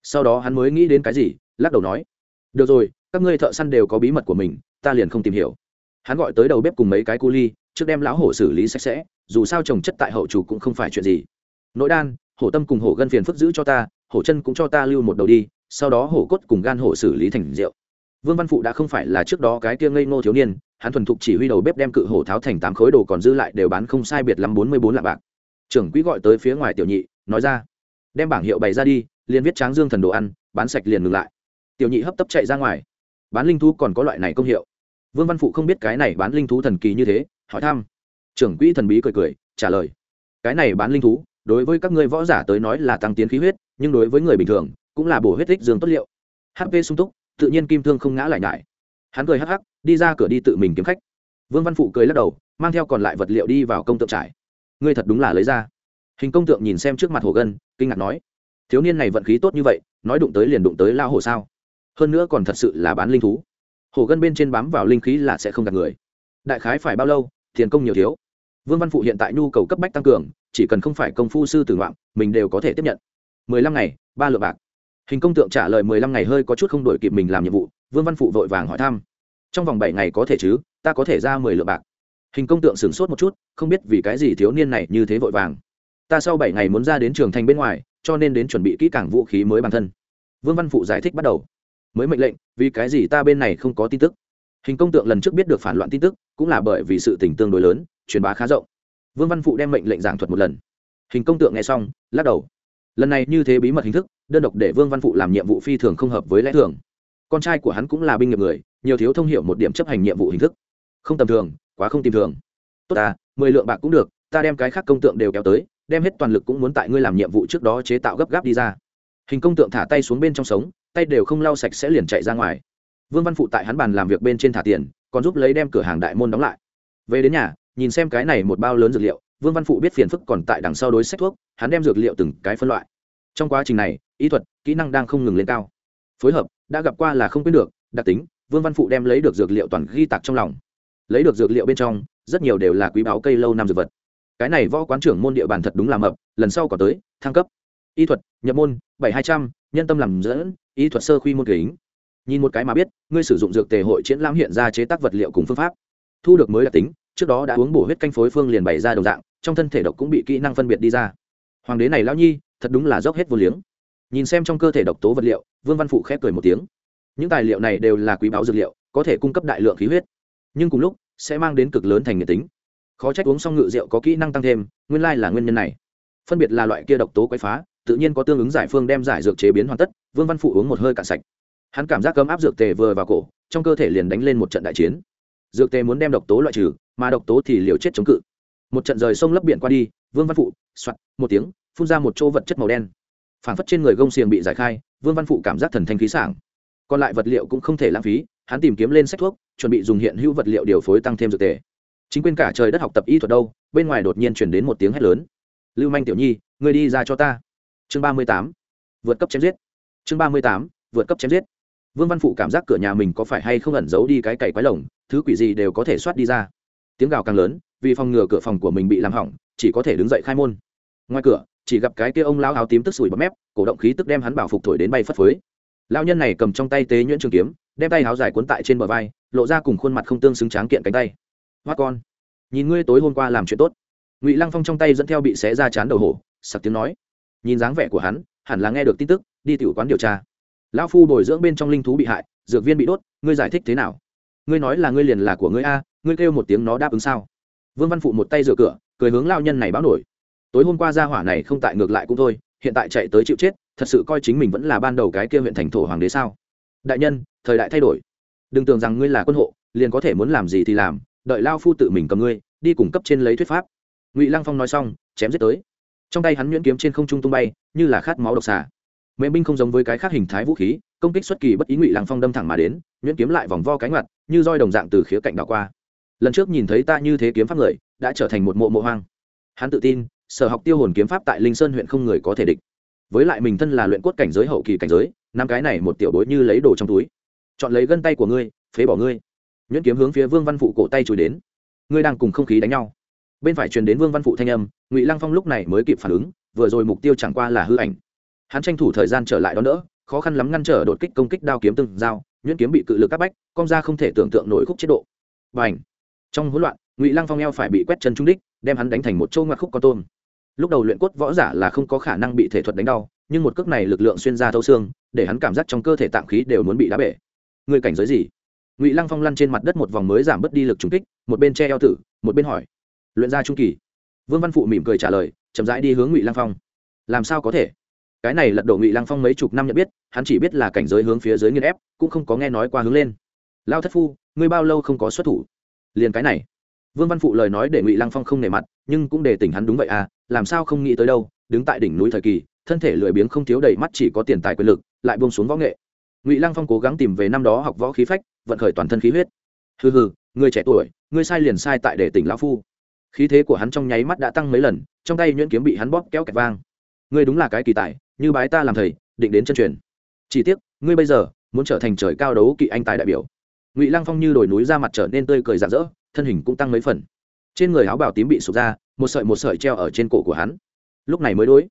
Sau đó hắn mới nghĩ đến cái gì, lắc đầu nói. Được rồi, các ngươi thợ săn đều có bí mật của mình, ta liền không tìm hiểu. Hắn gọi tới đầu bếp cùng mấy cái cu ly, trước đem lão hổ xử lý sạch sẽ, dù sao trồng chất tại hậu chủ cũng không phải chuyện gì. Nỗi đan, hổ tâm cùng hổ gân phiền phức giữ cho ta, hổ chân cũng cho ta lưu một đầu đi, sau đó hổ cốt cùng gan hổ xử lý thành rượu. Vương văn phụ đã không phải là trước đó cái kia ngây ngô thiếu niên hắn thuần thục chỉ huy đầu bếp đem cự hổ tháo thành tám khối đồ còn dư lại đều bán không sai biệt lắm bốn mươi bốn lạng bạc. Trưởng quỹ gọi tới phía ngoài tiểu nhị, nói ra, đem bảng hiệu bày ra đi, liền viết tráng dương thần đồ ăn, bán sạch liền ngừng lại. Tiểu nhị hấp tấp chạy ra ngoài. Bán linh thú còn có loại này công hiệu. Vương văn phụ không biết cái này bán linh thú thần kỳ như thế, hỏi thăm. Trưởng quỹ thần bí cười cười, trả lời, cái này bán linh thú, đối với các ngươi võ giả tới nói là tăng tiến khí huyết, nhưng đối với người bình thường, cũng là bổ huyết tích dương tốt liệu. Hp sung túc, tự nhiên kim thương không ngã lại ngại hắn cười hắc hắc, đi ra cửa đi tự mình kiếm khách. Vương văn phụ cười lắc đầu, mang theo còn lại vật liệu đi vào công tượng trải ngươi thật đúng là lấy ra. Hình công tượng nhìn xem trước mặt hồ gân, kinh ngạc nói, thiếu niên này vận khí tốt như vậy, nói đụng tới liền đụng tới lao hồ sao? Hơn nữa còn thật sự là bán linh thú. Hồ gân bên trên bám vào linh khí là sẽ không gạt người. Đại khái phải bao lâu, tiền công nhiều thiếu. Vương văn phụ hiện tại nhu cầu cấp bách tăng cường, chỉ cần không phải công phu sư tử ngoạm mình đều có thể tiếp nhận. Mười lăm ngày, ba lượng bạc hình công tượng trả lời mười lăm ngày hơi có chút không đổi kịp mình làm nhiệm vụ, vương văn phụ vội vàng hỏi thăm. Trong vòng bảy ngày có thể chứ? Ta có thể ra mười lượng bạc. Hình công tượng sửng sốt một chút, không biết vì cái gì thiếu niên này như thế vội vàng. Ta sau bảy ngày muốn ra đến trường thành bên ngoài, cho nên đến chuẩn bị kỹ càng vũ khí mới bản thân. Vương văn phụ giải thích bắt đầu. Mới mệnh lệnh, vì cái gì ta bên này không có tin tức? Hình công tượng lần trước biết được phản loạn tin tức, cũng là bởi vì sự tình tương đối lớn, truyền bá khá rộng. Vương văn phụ đem mệnh lệnh giảng thuật một lần. Hình công tượng nghe xong, lắc đầu lần này như thế bí mật hình thức, đơn độc để vương văn phụ làm nhiệm vụ phi thường không hợp với lẽ thường. Con trai của hắn cũng là binh nghiệp người, nhiều thiếu thông hiểu một điểm chấp hành nhiệm vụ hình thức. Không tầm thường, quá không tìm thường. Tốt ta, mười lượng bạc cũng được, ta đem cái khác công tượng đều kéo tới, đem hết toàn lực cũng muốn tại ngươi làm nhiệm vụ trước đó chế tạo gấp gáp đi ra. Hình công tượng thả tay xuống bên trong sống, tay đều không lau sạch sẽ liền chạy ra ngoài. Vương văn phụ tại hắn bàn làm việc bên trên thả tiền, còn giúp lấy đem cửa hàng đại môn đóng lại. Về đến nhà, nhìn xem cái này một bao lớn dược liệu vương văn phụ biết phiền phức còn tại đằng sau đối sách thuốc, hắn đem dược liệu từng cái phân loại. Trong quá trình này, y thuật, kỹ năng đang không ngừng lên cao. Phối hợp, đã gặp qua là không quên được, đặc tính, vương văn phụ đem lấy được dược liệu toàn ghi tạc trong lòng. Lấy được dược liệu bên trong, rất nhiều đều là quý báo cây lâu năm dược vật. Cái này võ quán trưởng môn địa bàn thật đúng là mập, lần sau có tới, thăng cấp. Y thuật, nhập môn, bảy hai trăm, nhân tâm làm dẫn, y thuật sơ khuy môn kính. Nhìn một cái mà biết, ngươi sử dụng dược tề hội triển lãm hiện ra chế tác vật liệu cùng phương pháp. Thu được mới đặc tính, trước đó đã uống bổ huyết canh phối phương liền bày ra đồng dạng trong thân thể độc cũng bị kỹ năng phân biệt đi ra. Hoàng đế này lão nhi, thật đúng là dốc hết vô liếng. Nhìn xem trong cơ thể độc tố vật liệu, vương văn phụ khép cười một tiếng. Những tài liệu này đều là quý báo dược liệu, có thể cung cấp đại lượng khí huyết. Nhưng cùng lúc, sẽ mang đến cực lớn thành nghiện tính. Khó trách uống xong ngự rượu có kỹ năng tăng thêm, nguyên lai là nguyên nhân này. Phân biệt là loại kia độc tố quấy phá, tự nhiên có tương ứng giải phương đem giải dược chế biến hoàn tất, vương văn phụ uống một hơi cạn sạch. Hắn cảm giác cấm áp dược tề vừa vào cổ, trong cơ thể liền đánh lên một trận đại chiến. Dược tề muốn đem độc tố loại trừ, mà độc tố thì liều chết chống cự một trận rời sông lấp biển qua đi, vương văn phụ, soạt, một tiếng, phun ra một chỗ vật chất màu đen. Phản phất trên người gông xiềng bị giải khai, vương văn phụ cảm giác thần thanh khí sảng. Còn lại vật liệu cũng không thể lãng phí, hắn tìm kiếm lên sách thuốc, chuẩn bị dùng hiện hữu vật liệu điều phối tăng thêm dược tề. Chính quyền cả trời đất học tập y thuật đâu, bên ngoài đột nhiên chuyển đến một tiếng hét lớn. Lưu manh tiểu nhi, người đi ra cho ta. Chương ba mươi tám, vượt cấp chém giết. Chương ba mươi tám, vượt cấp chém giết. Vương văn phụ cảm giác cửa nhà mình có phải hay không ẩn giấu đi cái cày quái lồng, thứ quỷ gì đều có thể soát đi ra tiếng gào càng lớn, vì phòng ngừa cửa phòng của mình bị làm hỏng, chỉ có thể đứng dậy khai môn. Ngoài cửa, chỉ gặp cái kia ông lao áo tím tức sủi bọt mép, cổ động khí tức đem hắn bảo phục thổi đến bay phất phới. Lao nhân này cầm trong tay tế nhuyễn trường kiếm, đem tay áo dài cuốn tại trên bờ vai, lộ ra cùng khuôn mặt không tương xứng tráng kiện cánh tay. Hoa con, nhìn ngươi tối hôm qua làm chuyện tốt. Ngụy lăng phong trong tay dẫn theo bị xé ra chán đầu hổ, sặc tiếng nói. Nhìn dáng vẻ của hắn, hẳn là nghe được tin tức, đi tiểu quán điều tra. Lão phu bồi dưỡng bên trong linh thú bị hại, dược viên bị đốt, ngươi giải thích thế nào? Ngươi nói là ngươi liền là của ngươi a, ngươi kêu một tiếng nó đáp ứng sao? Vương văn phụ một tay rửa cửa, cười hướng lao nhân này báo nổi. Tối hôm qua ra hỏa này không tại ngược lại cũng thôi, hiện tại chạy tới chịu chết, thật sự coi chính mình vẫn là ban đầu cái kia huyện thành thổ hoàng đế sao? Đại nhân, thời đại thay đổi. Đừng tưởng rằng ngươi là quân hộ, liền có thể muốn làm gì thì làm, đợi lao phu tự mình cầm ngươi, đi cùng cấp trên lấy thuyết pháp. Ngụy lăng phong nói xong, chém giết tới. Trong tay hắn nhuyễn kiếm trên không trung tung bay, như là khát máu độc xà. Mẹ binh không giống với cái khác hình thái vũ khí công kích xuất kỳ bất ý ngụy lăng phong đâm thẳng mà đến nhuyễn kiếm lại vòng vo cánh mặt như roi đồng dạng từ khía cạnh đảo qua lần trước nhìn thấy ta như thế kiếm pháp người đã trở thành một mộ mộ hoang hắn tự tin sở học tiêu hồn kiếm pháp tại linh sơn huyện không người có thể địch với lại mình thân là luyện cốt cảnh giới hậu kỳ cảnh giới năm cái này một tiểu bối như lấy đồ trong túi chọn lấy gân tay của ngươi phế bỏ ngươi nhuyễn kiếm hướng phía vương văn phụ cổ tay chùi đến ngươi đang cùng không khí đánh nhau bên phải truyền đến vương văn phụ thanh âm ngụy lăng phong lúc này mới kịp phản ứng vừa rồi mục tiêu chẳng qua là hư ảnh hắn tranh thủ thời gian trở lại đó nữa khó khăn lắm ngăn trở đột kích công kích đao kiếm từng dao nhuyễn kiếm bị cự lực áp bách con ra không thể tưởng tượng nổi khúc chế độ. Và ảnh trong hỗn loạn, ngụy lăng phong eo phải bị quét chân trung đích, đem hắn đánh thành một châu ngoặc khúc con tôm. Lúc đầu luyện cốt võ giả là không có khả năng bị thể thuật đánh đau, nhưng một cước này lực lượng xuyên ra thâu xương, để hắn cảm giác trong cơ thể tạm khí đều muốn bị đá bể. Người cảnh giới gì? Ngụy lăng phong lăn trên mặt đất một vòng mới giảm bớt đi lực trúng kích, một bên che eo tử, một bên hỏi. Luyện ra trung kỳ. Vương văn phụ mỉm cười trả lời, chậm rãi đi hướng ngụy lăng phong. Làm sao có thể? Cái này lật đổ ngụy lăng phong mấy chục năm nhận biết hắn chỉ biết là cảnh giới hướng phía dưới nghiên ép cũng không có nghe nói qua hướng lên lao thất phu ngươi bao lâu không có xuất thủ liền cái này vương văn phụ lời nói để ngụy lăng phong không nề mặt nhưng cũng để tỉnh hắn đúng vậy à làm sao không nghĩ tới đâu đứng tại đỉnh núi thời kỳ thân thể lười biếng không thiếu đầy mắt chỉ có tiền tài quyền lực lại buông xuống võ nghệ ngụy lăng phong cố gắng tìm về năm đó học võ khí phách vận khởi toàn thân khí huyết hừ hừ người trẻ tuổi ngươi sai liền sai tại để tỉnh lão phu khí thế của hắn trong nháy mắt đã tăng mấy lần trong tay nhuyễn kiếm bị hắn bóp kéo kẹt vang ngươi đúng là cái kỳ tài như bái ta làm thầy, định đến chân truyền. Chỉ tiếc, ngươi bây giờ muốn trở thành trời cao đấu kỵ anh tài đại biểu. Ngụy lăng phong như đồi núi ra mặt trở nên tươi cười rạng rỡ, thân hình cũng tăng mấy phần. Trên người áo bào tím bị sụp ra, một sợi một sợi treo ở trên cổ của hắn. Lúc này mới đối,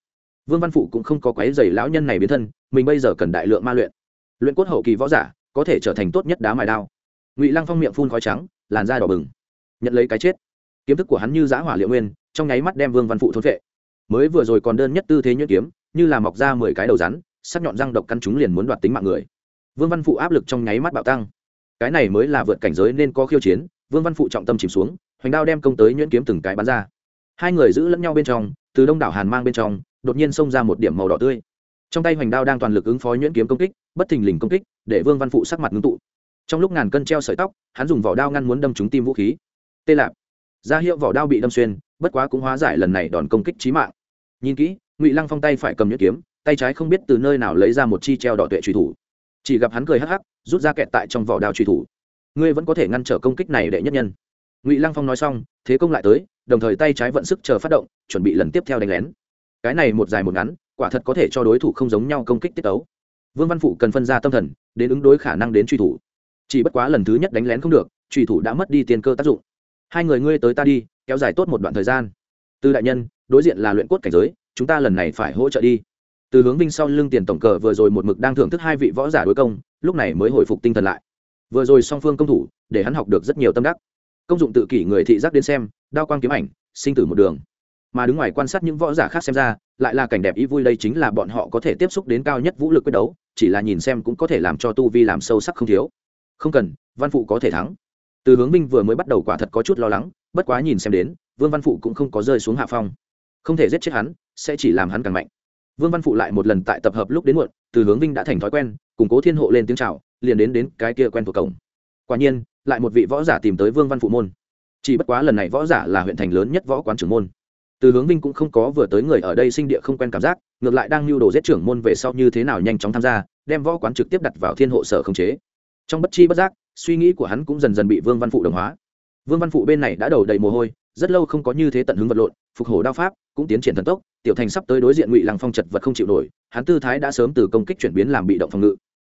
vương văn phụ cũng không có quái dày lão nhân này biến thân, mình bây giờ cần đại lượng ma luyện. Luyện cốt hậu kỳ võ giả, có thể trở thành tốt nhất đá mài đao. Ngụy lăng phong miệng phun khói trắng, làn da đỏ bừng. Nhận lấy cái chết. Kiếm thức của hắn như giã hỏa liệu nguyên, trong nháy mắt đem vương văn phụ thốn vệ mới vừa rồi còn đơn nhất tư thế nhuyễn kiếm như là mọc ra mười cái đầu rắn, sắc nhọn răng độc căn chúng liền muốn đoạt tính mạng người. Vương văn phụ áp lực trong nháy mắt bạo tăng. Cái này mới là vượt cảnh giới nên có khiêu chiến, vương văn phụ trọng tâm chìm xuống, hoành đao đem công tới nhuyễn kiếm từng cái bắn ra. Hai người giữ lẫn nhau bên trong, từ đông đảo hàn mang bên trong, đột nhiên xông ra một điểm màu đỏ tươi. Trong tay hoành đao đang toàn lực ứng phó nhuyễn kiếm công kích, bất thình lình công kích, để vương văn phụ sắc mặt ngưng tụ. Trong lúc ngàn cân treo sợi tóc, hắn dùng vỏ đao ngăn muốn đâm trúng tim vũ khí. Tê lạp. Ra hiệu vỏ đao bị đâm xuyên, bất quá cũng hóa giải lần này đòn công kích trí mạng. Nhìn kỹ ngụy lăng phong tay phải cầm nhuyễn kiếm tay trái không biết từ nơi nào lấy ra một chi treo đỏ tuệ truy thủ chỉ gặp hắn cười hắc hắc rút ra kẹt tại trong vỏ đao truy thủ ngươi vẫn có thể ngăn trở công kích này đệ nhất nhân ngụy lăng phong nói xong thế công lại tới đồng thời tay trái vận sức chờ phát động chuẩn bị lần tiếp theo đánh lén cái này một dài một ngắn quả thật có thể cho đối thủ không giống nhau công kích tiết tấu vương văn phụ cần phân ra tâm thần đến ứng đối khả năng đến truy thủ chỉ bất quá lần thứ nhất đánh lén không được truy thủ đã mất đi tiền cơ tác dụng hai người ngươi tới ta đi kéo dài tốt một đoạn thời gian Tư đại nhân đối diện là luyện cốt cảnh giới chúng ta lần này phải hỗ trợ đi. Từ hướng vinh sau lưng tiền tổng cờ vừa rồi một mực đang thưởng thức hai vị võ giả đối công, lúc này mới hồi phục tinh thần lại. Vừa rồi song phương công thủ, để hắn học được rất nhiều tâm đắc. Công dụng tự kỷ người thị giác đến xem, đao quang kiếm ảnh, sinh tử một đường. Mà đứng ngoài quan sát những võ giả khác xem ra, lại là cảnh đẹp ý vui đây chính là bọn họ có thể tiếp xúc đến cao nhất vũ lực quyết đấu, chỉ là nhìn xem cũng có thể làm cho tu vi làm sâu sắc không thiếu. Không cần, văn phụ có thể thắng. Từ hướng minh vừa mới bắt đầu quả thật có chút lo lắng, bất quá nhìn xem đến, vương văn phụ cũng không có rơi xuống hạ phong không thể giết chết hắn, sẽ chỉ làm hắn càng mạnh. Vương văn phụ lại một lần tại tập hợp lúc đến muộn, từ hướng vinh đã thành thói quen củng cố thiên hộ lên tiếng c h à o liền đến đến cái kia quen thuộc cổng. Quả nhiên, lại một vị võ giả tìm tới vương văn phụ môn. Chỉ bất quá lần này võ giả là huyện thành lớn nhất võ quán trưởng môn. Từ hướng vinh cũng không có vừa tới người ở đây sinh địa không quen cảm giác, ngược lại đang lưu đồ giết trưởng môn về sau như thế nào nhanh chóng tham gia, đem võ quán trực tiếp đặt vào thiên hộ sở khống chế. Trong bất chi bất giác, suy nghĩ của hắn cũng dần dần bị vương văn phụ đồng hóa. Vương văn phụ bên này đã đầu đầy mồ hôi rất lâu không có như thế tận hứng vật lộn, phục hồi đao pháp, cũng tiến triển thần tốc, tiểu thành sắp tới đối diện ngụy lăng phong chật vật không chịu nổi, hắn tư thái đã sớm từ công kích chuyển biến làm bị động phòng ngự.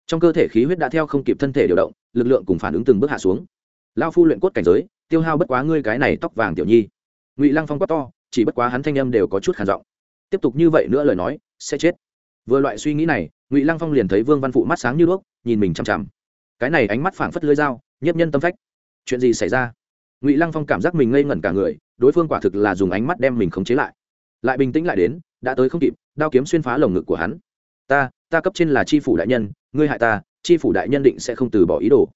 Trong cơ thể khí huyết đã theo không kịp thân thể điều động, lực lượng cùng phản ứng từng bước hạ xuống. Lao phu luyện cốt cảnh giới, tiêu hao bất quá ngươi cái này tóc vàng tiểu nhi. Ngụy lăng phong quát to, chỉ bất quá hắn thanh âm đều có chút khản giọng. Tiếp tục như vậy nữa lời nói, sẽ chết. Vừa loại suy nghĩ này, ngụy lăng phong liền thấy vương văn phụ mắt sáng như đuốc, nhìn mình chằm chằm. Cái này ánh mắt phảng phất lưới dao, nhiếp nhân tâm phách. Chuyện gì xảy ra? Ngụy lăng phong cảm giác mình ngây ngẩn cả người đối phương quả thực là dùng ánh mắt đem mình khống chế lại lại bình tĩnh lại đến đã tới không kịp đao kiếm xuyên phá lồng ngực của hắn ta ta cấp trên là tri phủ đại nhân ngươi hại ta tri phủ đại nhân định sẽ không từ bỏ ý đồ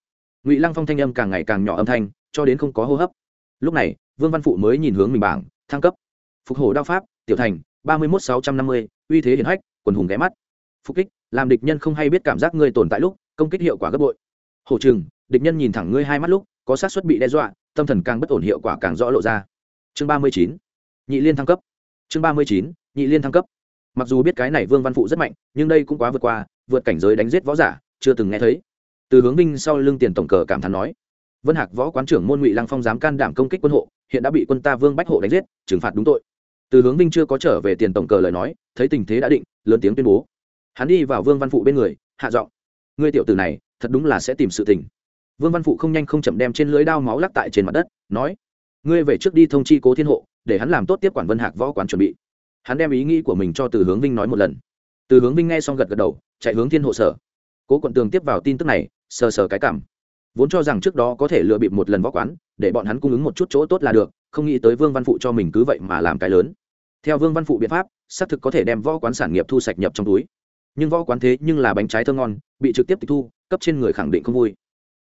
ngụy lăng phong thanh âm càng ngày càng nhỏ âm thanh cho đến không có hô hấp lúc này vương văn phụ mới nhìn hướng mình bảng thăng cấp phục hổ đao pháp tiểu thành ba mươi một sáu trăm năm mươi uy thế hiển hách quần hùng ghé mắt phục kích làm địch nhân không hay biết cảm giác ngươi tồn tại lúc công kích hiệu quả gấp bội hổ chừng địch nhân nhìn thẳng ngươi hai mắt lúc có sát xuất bị đe dọa tâm thần càng bất ổn hiệu quả càng rõ lộ ra. Chương ba mươi chín, nhị liên thăng cấp. Chương ba mươi chín, nhị liên thăng cấp. Mặc dù biết cái này vương văn phụ rất mạnh, nhưng đây cũng quá vượt qua, vượt cảnh giới đánh giết võ giả, chưa từng nghe thấy. Từ hướng binh sau lưng tiền tổng cờ cảm thán nói, vân hạc võ quán trưởng môn ngụy lăng phong dám can đảm công kích quân hộ, hiện đã bị quân ta vương bách hộ đánh giết, trừng phạt đúng tội. Từ hướng binh chưa có trở về tiền tổng cờ lời nói, thấy tình thế đã định, lớn tiếng tuyên bố. Hắn đi vào vương văn phụ bên người, hạ giọng, ngươi tiểu tử này, thật đúng là sẽ tìm sự tình vương văn phụ không nhanh không chậm đem trên lưới đao máu lắc tại trên mặt đất, nói, ngươi về trước đi thông chi cố thiên hộ, để hắn làm tốt tiếp quản vân hạc võ quán chuẩn bị. Hắn đem ý nghĩ của mình cho từ hướng vinh nói một lần. Từ hướng vinh nghe xong gật gật đầu, chạy hướng thiên hộ sở. Cố quận tường tiếp vào tin tức này, sờ sờ cái cảm. Vốn cho rằng trước đó có thể lựa bịp một lần võ quán, để bọn hắn cung ứng một chút chỗ tốt là được, không nghĩ tới vương văn phụ cho mình cứ vậy mà làm cái lớn. Theo vương văn phụ biện pháp, xác thực có thể đem võ quán sản nghiệp thu sạch nhập trong túi. Nhưng võ quán thế nhưng là bánh trái thơ ngon, bị trực tiếp tịch thu, cấp trên người khẳng định không vui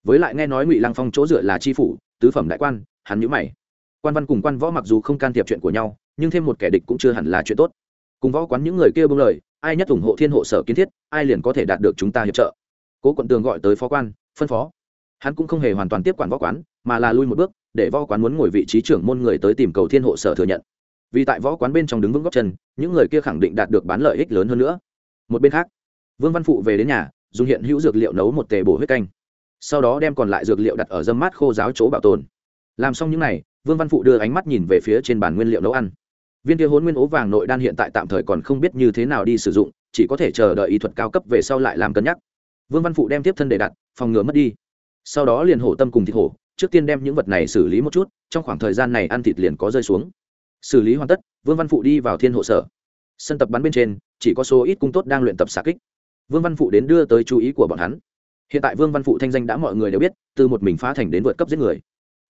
với lại nghe nói ngụy lăng phong chỗ dựa là tri phủ, tứ phẩm đại quan, hắn nhữ mày. Quan văn cùng quan võ mặc dù không can thiệp chuyện của nhau, nhưng thêm một kẻ địch cũng chưa hẳn là chuyện tốt. Cùng võ quán những người kia bưng lời, ai nhất ủng hộ thiên hộ sở kiến thiết, ai liền có thể đạt được chúng ta hiệp trợ. Cố quận tường gọi tới phó quan, phân phó. Hắn cũng không hề hoàn toàn tiếp quản võ quán, mà là lui một bước, để võ quán muốn ngồi vị trí trưởng môn người tới tìm cầu thiên hộ sở thừa nhận. Vì tại võ quán bên trong đứng vững góc chân, những người kia khẳng định đạt được bán lợi ích lớn hơn nữa. Một bên khác, vương văn phụ về đến nhà, dùng hiện hữu dược liệu nấu một tề bổ huyết canh sau đó đem còn lại dược liệu đặt ở dâm mát khô giáo chỗ bảo tồn. Làm xong những n à y vương văn phụ đưa ánh mắt nhìn về phía trên bàn nguyên liệu nấu ăn. Viên kia hôn nguyên ố vàng nội đan hiện tại tạm thời còn không biết như thế nào đi sử dụng, chỉ có thể chờ đợi ý thuật cao cấp về sau lại làm cân nhắc. Vương văn phụ đem tiếp thân để đặt, phòng ngừa mất đi. Sau đó liền hổ tâm cùng thịt hổ, trước tiên đem những vật này xử lý một chút, trong khoảng thời gian này ăn thịt liền có rơi xuống. Xử lý hoàn tất, vương văn phụ đi vào thiên hộ sở. Sân tập bắn bên trên, chỉ có số ít cung tốt đang luyện tập xạ kích. Vương văn phụ đến đưa tới chú ý của bọn hắn hiện tại vương văn phụ thanh danh đã mọi người đều biết, từ một mình phá thành đến vượt cấp giết người.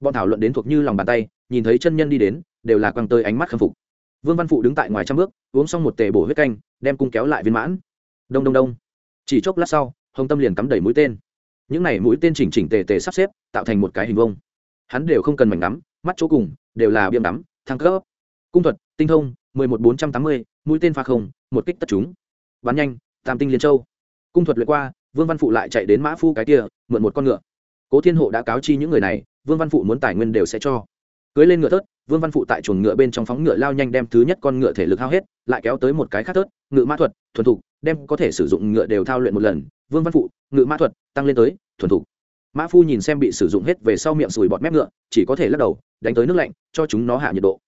Bọn thảo luận đến thuộc như lòng bàn tay, nhìn thấy chân nhân đi đến, đều là quăng tơi ánh mắt khâm phục. Vương văn phụ đứng tại ngoài trăm bước, uống xong một tề bổ huyết canh, đem cung kéo lại viên mãn. Đông đông đông. Chỉ chốc lát sau, hồng tâm liền cắm đầy mũi tên. Những này mũi tên chỉnh chỉnh tề tề sắp xếp, tạo thành một cái hình vông hắn đều không cần mảnh nắm mắt chỗ cùng, đều là biêm nắm thăng cấp. Cung thuật, tinh thông, mười một bốn trăm tám mươi, mũi tên pha không, một kích tất chúng bắn nhanh, tam tinh liên châu. Cung thuật luyện qua vương văn phụ lại chạy đến mã phu cái kia, mượn một con ngựa. Cố thiên hộ đã cáo chi những người này, vương văn phụ muốn tài nguyên đều sẽ cho. Cưới lên ngựa thớt, vương văn phụ tại chuồng ngựa bên trong phóng ngựa lao nhanh đem thứ nhất con ngựa thể lực hao hết, lại kéo tới một cái khác thớt, ngựa mã thuật, thuần thục, đem có thể sử dụng ngựa đều thao luyện một lần. Vương văn phụ, ngựa mã thuật, tăng lên tới, thuần thục. Mã phu nhìn xem bị sử dụng hết về sau miệng sùi bọt mép ngựa, chỉ có thể lắc đầu, đánh tới nước lạnh, cho chúng nó hạ nhiệt độ.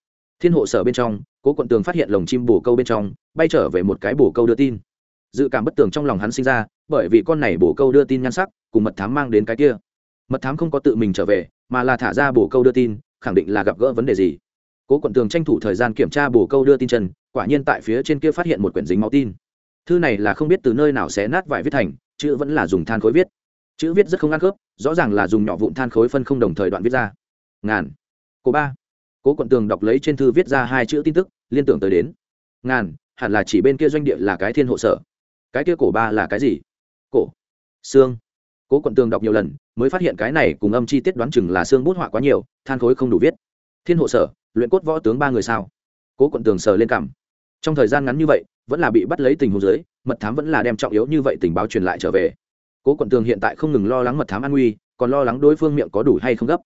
Thiên hộ sở bên trong, cố quận tường phát hiện lồng chim bồ câu bên trong, bay trở về một cái bồ câu đưa tin dự cảm bất tường trong lòng hắn sinh ra, bởi vì con này bổ câu đưa tin nhan sắc, cùng mật thám mang đến cái kia. Mật thám không có tự mình trở về, mà là thả ra bổ câu đưa tin, khẳng định là gặp gỡ vấn đề gì. Cố quận tường tranh thủ thời gian kiểm tra bổ câu đưa tin chân, quả nhiên tại phía trên kia phát hiện một quyển dính máu tin. Thư này là không biết từ nơi nào xé nát vải viết thành, chữ vẫn là dùng than khối viết. Chữ viết rất không ăn khớp, rõ ràng là dùng nhỏ vụn than khối phân không đồng thời đoạn viết ra. Ngàn. Cô ba. Cố quận tường đọc lấy trên thư viết ra hai chữ tin tức, liên tưởng tới đến. Ngàn, hẳn là chỉ bên kia doanh địa là cái thiên hộ sở cái kia cổ ba là cái gì? Cổ. Xương. Cố quận tường đọc nhiều lần, mới phát hiện cái này cùng âm chi tiết đoán chừng là xương bút họa quá nhiều, than khối không đủ viết. Thiên hộ sở, luyện cốt võ tướng ba người sao? Cố quận tường sờ lên cảm trong thời gian ngắn như vậy, vẫn là bị bắt lấy tình huống dưới, mật thám vẫn là đem trọng yếu như vậy tình báo truyền lại trở về. Cố quận tường hiện tại không ngừng lo lắng mật thám an nguy, còn lo lắng đối phương miệng có đủ hay không gấp.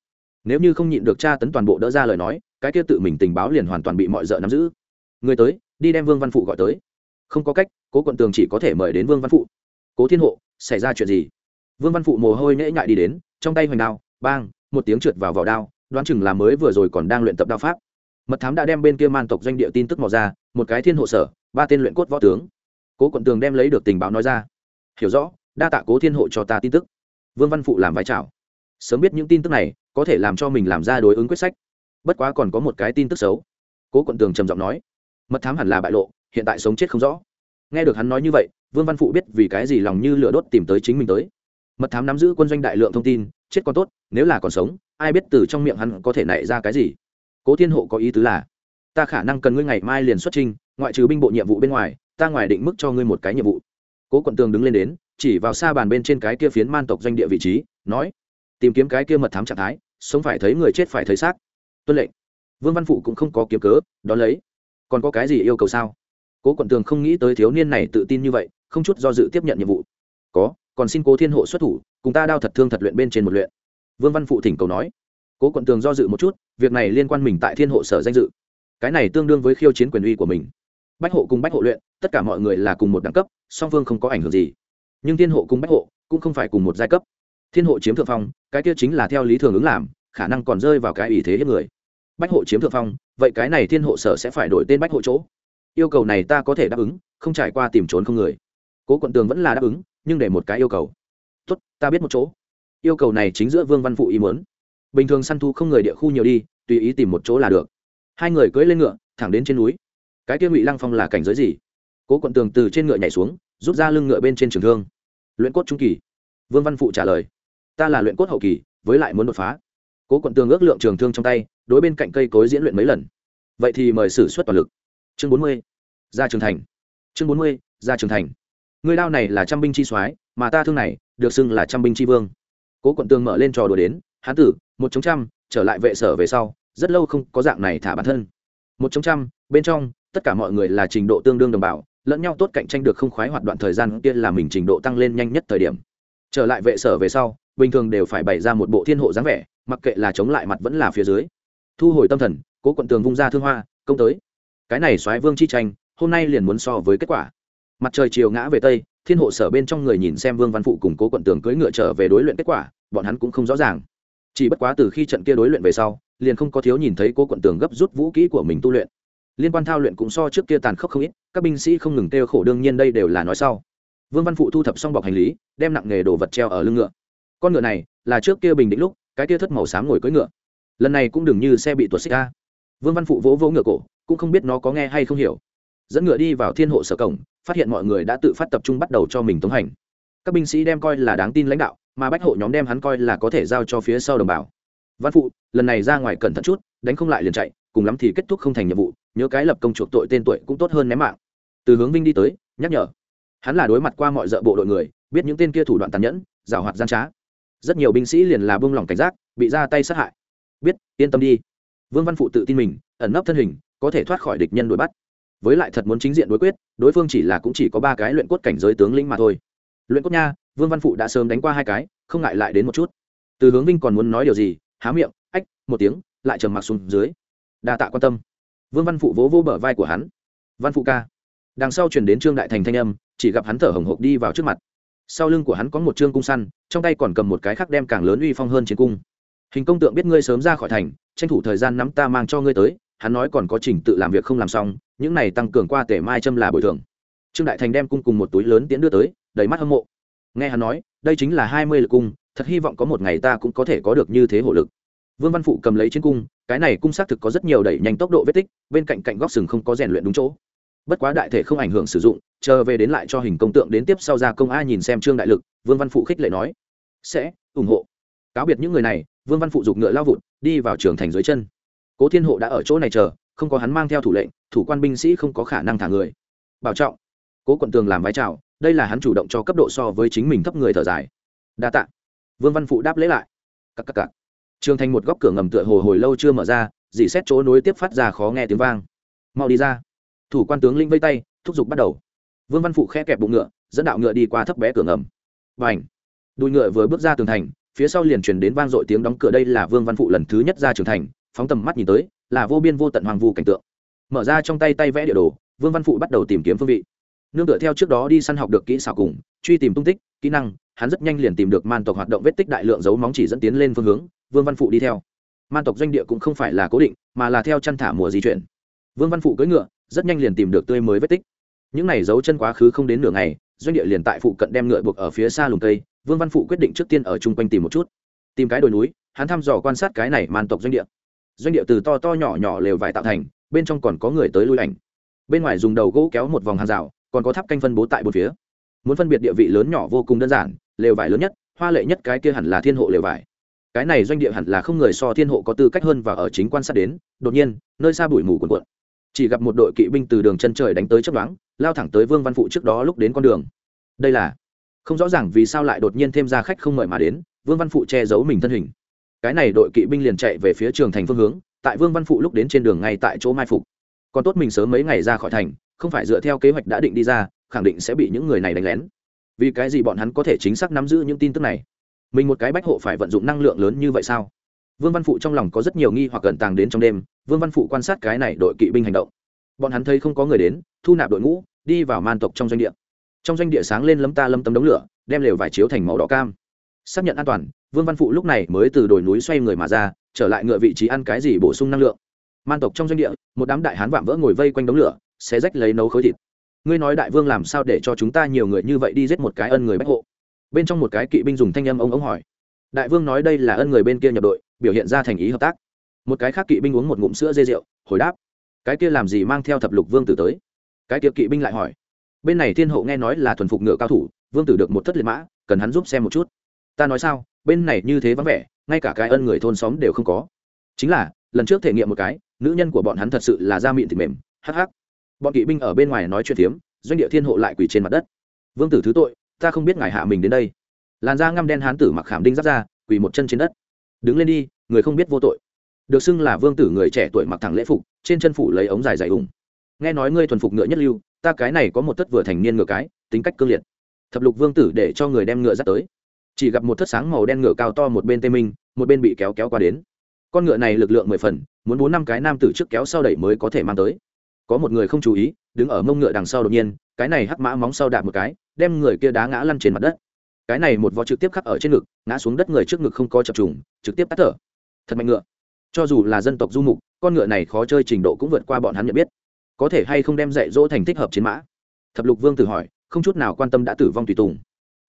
Nếu như không nhịn được tra tấn toàn bộ đỡ ra lời nói, cái kia tự mình tình báo liền hoàn toàn bị mọi d ợ nắm giữ. Người tới, đi đem vương văn phụ gọi tới không có cách, cố quận tường chỉ có thể mời đến vương văn phụ. Cố thiên hộ, xảy ra chuyện gì? Vương văn phụ mồ hôi nhễ nhại đi đến, trong tay hoành đao, bang, một tiếng trượt vào vỏ đao, đoán chừng là mới vừa rồi còn đang luyện tập đao pháp. Mật thám đã đem bên kia man tộc doanh địa tin tức mò ra, một cái thiên hộ sở, ba tên luyện cốt võ tướng. Cố quận tường đem lấy được tình báo nói ra. Hiểu rõ, đa tạ cố thiên hộ cho ta tin tức. Vương văn phụ làm vai trào sớm biết những tin tức này, có thể làm cho mình làm ra đối ứng quyết sách. Bất quá còn có một cái tin tức xấu. Cố quận tường trầm giọng nói. Mật thám hẳn là bại lộ hiện tại sống chết không rõ. Nghe được hắn nói như vậy, vương văn phụ biết vì cái gì lòng như lửa đốt tìm tới chính mình tới. Mật thám nắm giữ quân doanh đại lượng thông tin, chết còn tốt, nếu là còn sống, ai biết từ trong miệng hắn có thể nảy ra cái gì. Cố thiên hộ có ý tứ là, ta khả năng cần ngươi ngày mai liền xuất trình, ngoại trừ binh bộ nhiệm vụ bên ngoài, ta ngoài định mức cho ngươi một cái nhiệm vụ. Cố quận tường đứng lên đến, chỉ vào xa bàn bên trên cái kia phiến man tộc doanh địa vị trí, nói, tìm kiếm cái kia mật thám trạng thái, sống phải thấy người chết phải thấy xác. Tuân lệnh. Vương văn phụ cũng không có kiếm cớ, đón lấy. Còn có cái gì yêu cầu sao? Cố quận tường không nghĩ tới thiếu niên này tự tin như vậy, không chút do dự tiếp nhận nhiệm vụ. Có, còn xin cố thiên hộ xuất thủ, cùng ta đao thật thương thật luyện bên trên một luyện. Vương văn phụ thỉnh cầu nói. Cố quận tường do dự một chút, việc này liên quan mình tại thiên hộ sở danh dự. Cái này tương đương với khiêu chiến quyền uy của mình. Bách hộ cùng bách hộ luyện, tất cả mọi người là cùng một đẳng cấp, song phương không có ảnh hưởng gì. Nhưng thiên hộ cùng bách hộ cũng không phải cùng một giai cấp. Thiên hộ chiếm thượng phong, cái kia chính là theo lý thường ứng làm, khả năng còn rơi vào cái ý thế hiếp người. Bách hộ chiếm thượng phong, vậy cái này thiên hộ sở sẽ phải đổi tên bách hộ chỗ yêu cầu này ta có thể đáp ứng, không trải qua tìm trốn không người. Cố quận tường vẫn là đáp ứng, nhưng để một cái yêu cầu. Tốt, ta biết một chỗ. Yêu cầu này chính giữa vương văn phụ ý muốn. Bình thường săn thu không người địa khu nhiều đi, tùy ý tìm một chỗ là được. Hai người cưỡi lên ngựa, thẳng đến trên núi. Cái kia ngụy lăng phong là cảnh giới gì? Cố quận tường từ trên ngựa nhảy xuống, rút ra lưng ngựa bên trên trường thương. Luyện cốt trung kỳ. Vương văn phụ trả lời. Ta là luyện cốt hậu kỳ, với lại muốn đột phá. Cố quận tường ước lượng trường thương trong tay, đối bên cạnh cây cối diễn luyện mấy lần. Vậy thì mời sử xuất toàn lực. Chương bốn mươi ra trường thành. Chương bốn mươi ra trường thành. Người đao này là trăm binh chi soái, mà ta thương này, được xưng là trăm binh chi vương. Cố quận tường mở lên trò đùa đến, hán tử, một chống trăm, trở lại vệ sở về sau, rất lâu không có dạng này thả bản thân. Một chống trăm, bên trong, tất cả mọi người là trình độ tương đương đồng bào, lẫn nhau tốt cạnh tranh được không khoái hoạt đoạn thời gian kia là mình trình độ tăng lên nhanh nhất thời điểm. Trở lại vệ sở về sau, bình thường đều phải bày ra một bộ thiên hộ dáng vẻ, mặc kệ là chống lại mặt vẫn là phía dưới. Thu hồi tâm thần, cố quận tường vung ra thương hoa, công tới. Cái này soái vương chi tranh hôm nay liền muốn so với kết quả. Mặt trời chiều ngã về tây, thiên hộ sở bên trong người nhìn xem vương văn phụ cùng cố quận tường cưỡi ngựa trở về đối luyện kết quả, bọn hắn cũng không rõ ràng. Chỉ bất quá từ khi trận kia đối luyện về sau, liền không có thiếu nhìn thấy cố quận tường gấp rút vũ kỹ của mình tu luyện. Liên quan thao luyện cũng so trước kia tàn khốc không ít, các binh sĩ không ngừng kêu khổ, đương nhiên đây đều là nói sau. Vương văn phụ thu thập xong bọc hành lý, đem nặng nghề đồ vật treo ở lưng ngựa. Con ngựa này là trước kia bình định lúc, cái kia thất màu xám ngồi cưỡi ngựa. Lần này cũng đừng như xe bị tuột xích ra vương văn phụ vỗ vỗ ngựa cổ, cũng không biết nó có nghe hay không hiểu dẫn ngựa đi vào thiên hộ sở cổng, phát hiện mọi người đã tự phát tập trung bắt đầu cho mình tống hành. Các binh sĩ đem coi là đáng tin lãnh đạo, mà bách hộ nhóm đem hắn coi là có thể giao cho phía sau đồng bào. Văn phụ, lần này ra ngoài cẩn thận chút, đánh không lại liền chạy, cùng lắm thì kết thúc không thành nhiệm vụ, nhớ cái lập công chuộc tội tên tuổi cũng tốt hơn ném mạng. Từ hướng vinh đi tới, nhắc nhở. Hắn là đối mặt qua mọi dợ bộ đội người, biết những tên kia thủ đoạn tàn nhẫn, giảo hoạt gian trá. Rất nhiều binh sĩ liền là buông lỏng cảnh giác, bị ra tay sát hại. Biết, yên tâm đi. Vương văn phụ tự tin mình, ẩn nấp thân hình, có thể thoát khỏi địch nhân đuổi bắt với lại thật muốn chính diện đối quyết, đối phương chỉ là cũng chỉ có ba cái luyện cốt cảnh giới tướng lĩnh mà thôi. Luyện cốt nha, vương văn phụ đã sớm đánh qua hai cái, không ngại lại đến một chút. Từ hướng vinh còn muốn nói điều gì, há miệng, ách, một tiếng, lại trầm mặc xuống dưới. Đa tạ quan tâm. Vương văn phụ vỗ vỗ bờ vai của hắn. Văn phụ ca. Đằng sau chuyển đến trương đại thành thanh âm, chỉ gặp hắn thở hồng hộc đi vào trước mặt. Sau lưng của hắn có một trương cung săn, trong tay còn cầm một cái khác đem càng lớn uy phong hơn chiến cung. Hình công tượng biết ngươi sớm ra khỏi thành, tranh thủ thời gian nắm ta mang cho ngươi tới, hắn nói còn có trình tự làm việc không làm xong những này tăng cường qua tể mai châm là bồi thường. Trương đại thành đem cung cùng một túi lớn tiễn đưa tới, đầy mắt hâm mộ. Nghe hắn nói, đây chính là hai mươi lực cung, thật hy vọng có một ngày ta cũng có thể có được như thế hộ lực. Vương văn phụ cầm lấy chiến cung, cái này cung xác thực có rất nhiều đẩy nhanh tốc độ vết tích, bên cạnh cạnh góc sừng không có rèn luyện đúng chỗ. Bất quá đại thể không ảnh hưởng sử dụng, chờ về đến lại cho hình công tượng đến tiếp sau ra công a nhìn xem trương đại lực, vương văn phụ khích lệ nói, sẽ, ủng hộ. Cáo biệt những người này, vương văn phụ giục ngựa lao vụt, đi vào trường thành dưới chân. Cố thiên hộ đã ở chỗ này chờ không có hắn mang theo thủ lệnh, thủ quan binh sĩ không có khả năng thả người. Bảo trọng, cố quận tường làm vai trào đây là hắn chủ động cho cấp độ so với chính mình thấp người thở dài. Đa tạ. Vương văn phụ đáp lễ lại. Cặp cặp cặp trường thành một góc cửa ngầm tựa hồ hồi lâu chưa mở ra, dì xét chỗ nối tiếp phát ra khó nghe tiếng vang. Mau đi ra. Thủ quan tướng linh vây tay, thúc giục bắt đầu. Vương văn phụ khe kẹp bụng ngựa, dẫn đạo ngựa đi qua thấp bé cửa ngầm. Và ảnh đùi ngựa vừa bước ra tường thành, phía sau liền truyền đến vang dội tiếng đóng cửa. Đây là vương văn phụ lần thứ nhất ra trường thành, phóng tầm mắt nhìn tới là vô biên vô tận hoàng vu cảnh tượng. Mở ra trong tay tay vẽ địa đồ, vương văn phụ bắt đầu tìm kiếm phương vị. Nương tựa theo trước đó đi săn học được kỹ xảo cùng, truy tìm tung tích, kỹ năng, hắn rất nhanh liền tìm được man tộc hoạt động vết tích đại lượng dấu móng chỉ dẫn tiến lên phương hướng, vương văn phụ đi theo. Man tộc doanh địa cũng không phải là cố định, mà là theo chăn thả mùa di chuyển. Vương văn phụ cưỡi ngựa, rất nhanh liền tìm được tươi mới vết tích. Những này dấu chân quá khứ không đến nửa ngày, doanh địa liền tại phụ cận đem ngựa buộc ở phía xa lùng tây vương văn phụ quyết định trước tiên ở chung quanh tìm một chút. Tìm cái đồi núi, hắn thăm dò quan sát cái này man tộc doanh địa doanh địa từ to to nhỏ nhỏ lều vải tạo thành, bên trong còn có người tới lui ảnh. Bên ngoài dùng đầu gỗ kéo một vòng hàng rào, còn có tháp canh phân bố tại bốn phía. Muốn phân biệt địa vị lớn nhỏ vô cùng đơn giản, lều vải lớn nhất, hoa lệ nhất cái kia hẳn là thiên hộ lều vải. Cái này doanh địa hẳn là không người so thiên hộ có tư cách hơn và ở chính quan sát đến, đột nhiên, nơi xa bụi mù cuồn cuộn. Chỉ gặp một đội kỵ binh từ đường chân trời đánh tới chấp đoán lao thẳng tới vương văn phụ trước đó lúc đến con đường. Đây là, không rõ ràng vì sao lại đột nhiên thêm ra khách không mời mà đến, vương văn phụ che giấu mình thân hình cái này đội kỵ binh liền chạy về phía trường thành phương hướng, tại vương văn phụ lúc đến trên đường ngay tại chỗ mai phục. Còn tốt mình sớm mấy ngày ra khỏi thành, không phải dựa theo kế hoạch đã định đi ra, khẳng định sẽ bị những người này đánh lén. Vì cái gì bọn hắn có thể chính xác nắm giữ những tin tức này? Mình một cái bách hộ phải vận dụng năng lượng lớn như vậy sao? Vương văn phụ trong lòng có rất nhiều nghi hoặc cẩn tàng đến trong đêm, vương văn phụ quan sát cái này đội kỵ binh hành động. Bọn hắn thấy không có người đến, thu nạp đội ngũ, đi vào man tộc trong doanh địa. Trong doanh địa sáng lên lấm ta lâm tấm đống lửa, đem lều vải chiếu thành màu đỏ cam xác nhận an toàn, vương văn phụ lúc này mới từ đồi núi xoay người mà ra, trở lại ngựa vị trí ăn cái gì bổ sung năng lượng. Man tộc trong doanh địa, một đám đại hán vạm vỡ ngồi vây quanh đống lửa, xé rách lấy nấu khối thịt. Ngươi nói đại vương làm sao để cho chúng ta nhiều người như vậy đi giết một cái ân người bách hộ? Bên trong một cái kỵ binh dùng thanh âm ông ông hỏi. Đại vương nói đây là ân người bên kia nhập đội, biểu hiện ra thành ý hợp tác. Một cái khác kỵ binh uống một ngụm sữa dê rượu, hồi đáp. Cái kia làm gì mang theo thập lục vương tử tới? Cái kia kỵ binh lại hỏi. Bên này thiên hộ nghe nói là thuần phục ngựa cao thủ, vương tử được một thất liệt mã, cần hắn giúp xem một chút ta nói sao, bên này như thế vắng vẻ, ngay cả cái ân người thôn xóm đều không có. Chính là, lần trước thể nghiệm một cái, nữ nhân của bọn hắn thật sự là da mịn thịt mềm, hắc hắc. Bọn kỵ binh ở bên ngoài nói chuyện tiếm doanh địa thiên hộ lại quỳ trên mặt đất. Vương tử thứ tội, ta không biết ngài hạ mình đến đây. Làn da ngăm đen hán tử mặc khảm đinh giáp ra quỳ một chân trên đất. Đứng lên đi, người không biết vô tội. Được xưng là vương tử người trẻ tuổi mặc thẳng lễ phục, trên chân phủ lấy ống dài dày ủng. Nghe nói ngươi thuần phục ngựa nhất lưu, ta cái này có một tất vừa thành niên ngựa cái, tính cách cương liệt. Thập lục vương tử để cho người đem ngựa dắt tới chỉ gặp một thất sáng màu đen ngựa cao to một bên tê minh, một bên bị kéo kéo qua đến. Con ngựa này lực lượng mười phần, muốn bốn năm cái nam tử trước kéo sau đẩy mới có thể mang tới. Có một người không chú ý, đứng ở mông ngựa đằng sau đột nhiên, cái này hắc mã móng sau đạp một cái, đem người kia đá ngã lăn trên mặt đất. Cái này một vó trực tiếp khắc ở trên ngực, ngã xuống đất người trước ngực không có chập trùng, trực tiếp tắt thở. Thật mạnh ngựa. Cho dù là dân tộc du mục, con ngựa này khó chơi trình độ cũng vượt qua bọn hắn nhận biết. Có thể hay không đem dạy dỗ thành thích hợp chiến mã? Thập lục vương tử hỏi, không chút nào quan tâm đã tử vong tùy tùng.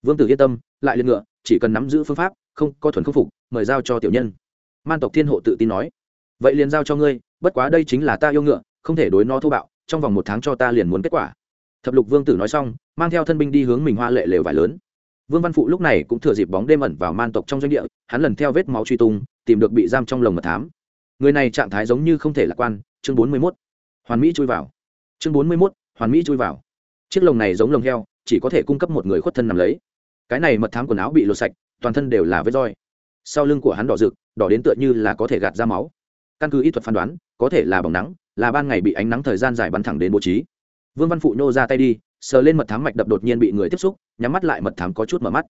Vương tử yên tâm lại lên ngựa, chỉ cần nắm giữ phương pháp, không có thuần khắc phục, mời giao cho tiểu nhân. Man tộc thiên hộ tự tin nói. Vậy liền giao cho ngươi, bất quá đây chính là ta yêu ngựa, không thể đối nó thô bạo, trong vòng một tháng cho ta liền muốn kết quả. Thập lục vương tử nói xong, mang theo thân binh đi hướng mình hoa lệ lều vải lớn. Vương văn phụ lúc này cũng thừa dịp bóng đêm ẩn vào man tộc trong doanh địa, hắn lần theo vết máu truy tung, tìm được bị giam trong lồng mật thám. Người này trạng thái giống như không thể lạc quan, chương bốn mươi mốt. Hoàn mỹ chui vào. Chương bốn mươi mốt, hoàn mỹ chui vào. Chiếc lồng này giống lồng heo, chỉ có thể cung cấp một người khuất thân nằm lấy cái này mật thám quần áo bị lột sạch, toàn thân đều là vết roi. Sau lưng của hắn đỏ rực, đỏ đến tựa như là có thể gạt ra máu. Căn cứ y thuật phán đoán, có thể là bằng nắng, là ban ngày bị ánh nắng thời gian dài bắn thẳng đến bố trí. Vương văn phụ nhô ra tay đi, sờ lên mật thám mạch đập đột nhiên bị người tiếp xúc, nhắm mắt lại mật thám có chút mở mắt.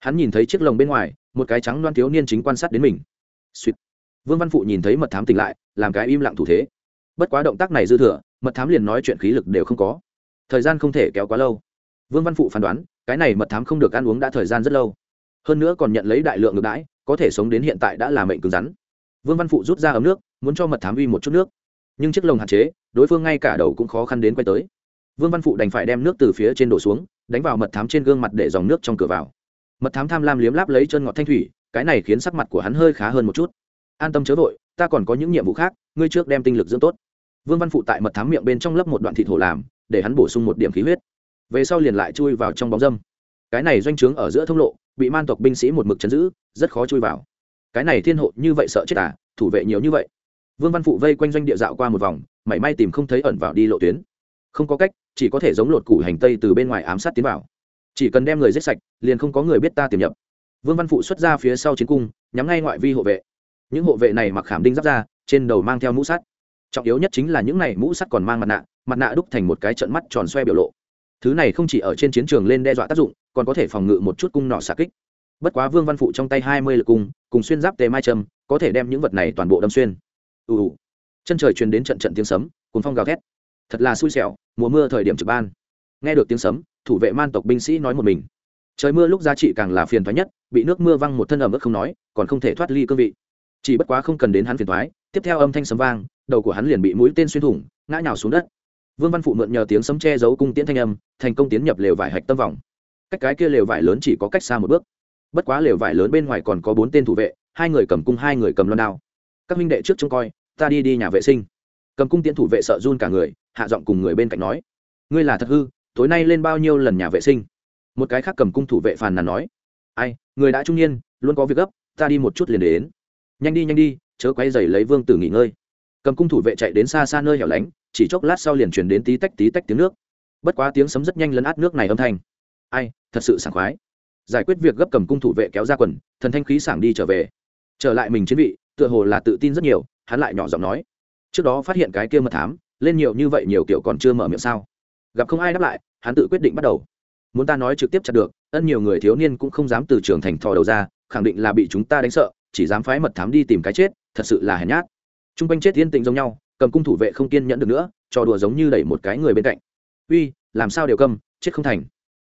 Hắn nhìn thấy chiếc lồng bên ngoài, một cái trắng loan thiếu niên chính quan sát đến mình. Sweet. vương văn phụ nhìn thấy mật thám tỉnh lại, làm cái im lặng thủ thế. Bất quá động tác này dư thừa, mật thám liền nói chuyện khí lực đều không có. Thời gian không thể kéo quá lâu vương văn phụ phán đoán, cái này mật thám không được ăn uống đã thời gian rất lâu. Hơn nữa còn nhận lấy đại lượng ngược đãi, có thể sống đến hiện tại đã là mệnh cứng rắn. Vương văn phụ rút ra ấm nước, muốn cho mật thám uy một chút nước. Nhưng chiếc lồng hạn chế, đối phương ngay cả đầu cũng khó khăn đến quay tới. Vương văn phụ đành phải đem nước từ phía trên đổ xuống, đánh vào mật thám trên gương mặt để dòng nước trong cửa vào. Mật thám tham lam liếm láp lấy chân ngọt thanh thủy, cái này khiến sắc mặt của hắn hơi khá hơn một chút. An tâm chớ vội, ta còn có những nhiệm vụ khác, ngươi trước đem tinh lực dưỡng tốt. Vương văn phụ tại mật thám miệng bên trong lấp một đoạn thịt hổ làm, để hắn bổ sung một điểm khí huyết về sau liền lại chui vào trong bóng dâm. Cái này doanh trướng ở giữa thông lộ, bị man tộc binh sĩ một mực chấn giữ, rất khó chui vào. Cái này thiên hộ như vậy sợ chết à thủ vệ nhiều như vậy. Vương văn phụ vây quanh doanh địa dạo qua một vòng, mảy may tìm không thấy ẩn vào đi lộ tuyến. Không có cách, chỉ có thể giống lột củ hành tây từ bên ngoài ám sát tiến vào. Chỉ cần đem người giết sạch, liền không có người biết ta tiềm nhập. Vương văn phụ xuất ra phía sau chiến cung, nhắm ngay ngoại vi hộ vệ. Những hộ vệ này mặc khảm đinh giáp ra, trên đầu mang theo mũ sắt. Trọng yếu nhất chính là những này mũ sắt còn mang mặt nạ mặt nạ đúc thành một cái trận mắt tròn xoe biểu lộ thứ này không chỉ ở trên chiến trường lên đe dọa tác dụng, còn có thể phòng ngự một chút cung nọ xạ kích. Bất quá vương văn phụ trong tay hai mươi lực cung, cùng xuyên giáp tề mai trâm, có thể đem những vật này toàn bộ đâm xuyên. Ù ù. Chân trời truyền đến trận trận tiếng sấm cuốn phong gào thét. Thật là xui xẻo, mùa mưa thời điểm trực ban. Nghe được tiếng sấm, thủ vệ man tộc binh sĩ nói một mình. Trời mưa lúc giá trị càng là phiền thoái nhất, bị nước mưa văng một thân ẩm ướt không nói, còn không thể thoát ly cương vị. Chỉ bất quá không cần đến hắn phiền thoái tiếp theo âm thanh sấm vang, đầu của hắn liền bị mũi tên xuyên thủng, ngã nhào xuống đất vương văn phụ mượn nhờ tiếng sấm che giấu cung tiễn thanh âm, thành công tiến nhập lều vải hạch tâm vòng. Cách cái kia lều vải lớn chỉ có cách xa một bước. Bất quá lều vải lớn bên ngoài còn có bốn tên thủ vệ, hai người cầm cung, hai người cầm loan đao. Các minh đệ trước trông coi, ta đi đi nhà vệ sinh. Cầm cung tiễn thủ vệ sợ run cả người, hạ giọng cùng người bên cạnh nói, ngươi là thật hư, tối nay lên bao nhiêu lần nhà vệ sinh? Một cái khác cầm cung thủ vệ phàn nàn nói, ai, người đã trung niên, luôn có việc gấp, ta đi một chút liền đến. Nhanh đi nhanh đi, chớ quay dày lấy vương tử nghỉ ngơi. Cầm cung thủ vệ chạy đến xa xa nơi hẻo lánh chỉ chốc lát sau liền chuyển đến tí tách tí tách tiếng nước. Bất quá tiếng sấm rất nhanh lấn át nước này âm thanh. Ai, thật sự sảng khoái. Giải quyết việc gấp cầm cung thủ vệ kéo ra quần, thần thanh khí sảng đi trở về. Trở lại mình chiến vị, tựa hồ là tự tin rất nhiều, hắn lại nhỏ giọng nói. Trước đó phát hiện cái kia mật thám, lên nhiều như vậy nhiều kiểu còn chưa mở miệng sao? Gặp không ai đáp lại, hắn tự quyết định bắt đầu. Muốn ta nói trực tiếp chặt được, ân nhiều người thiếu niên cũng không dám từ trường thành thò đầu ra, khẳng định là bị chúng ta đánh sợ, chỉ dám phái mật thám đi tìm cái chết, thật sự là hèn nhát. T r u n g quanh chết yên tĩnh giống nhau cầm cung thủ vệ không kiên nhẫn được nữa trò đùa giống như đẩy một cái người bên cạnh. Uy làm sao đều cầm, chết không thành.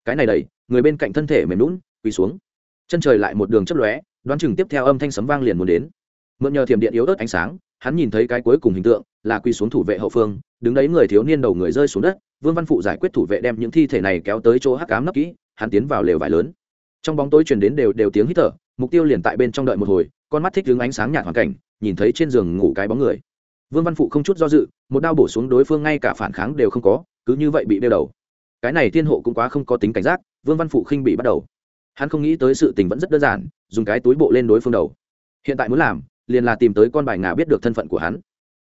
Cái này đẩy người bên cạnh thân thể mềm lún quỳ xuống. Chân trời lại một đường chấp lóe đoán chừng tiếp theo âm thanh sấm vang liền muốn đến. Mượn nhờ thiểm điện yếu ớt ánh sáng hắn nhìn thấy cái cuối cùng hình tượng là quỳ xuống thủ vệ hậu phương đứng đấy người thiếu niên đầu người rơi xuống đất vương văn phụ giải quyết thủ vệ đem những thi thể này kéo tới chỗ hắc cám nấp kỹ hắn tiến vào lều vải lớn. Trong bóng tối truyền đến đều đều tiếng hít thở mục tiêu liền tại bên trong đợi một hồi con mắt thích đứng ánh sáng nhạt hoàn cảnh nhìn thấy trên giường ngủ cái bóng người vương văn phụ không chút do dự, một đao bổ xuống đối phương ngay cả phản kháng đều không có, cứ như vậy bị đeo đầu. Cái này thiên hộ cũng quá không có tính cảnh giác, vương văn phụ khinh bị bắt đầu. Hắn không nghĩ tới sự tình vẫn rất đơn giản, dùng cái túi bộ lên đối phương đầu. Hiện tại muốn làm, liền là tìm tới con bài ngà biết được thân phận của hắn.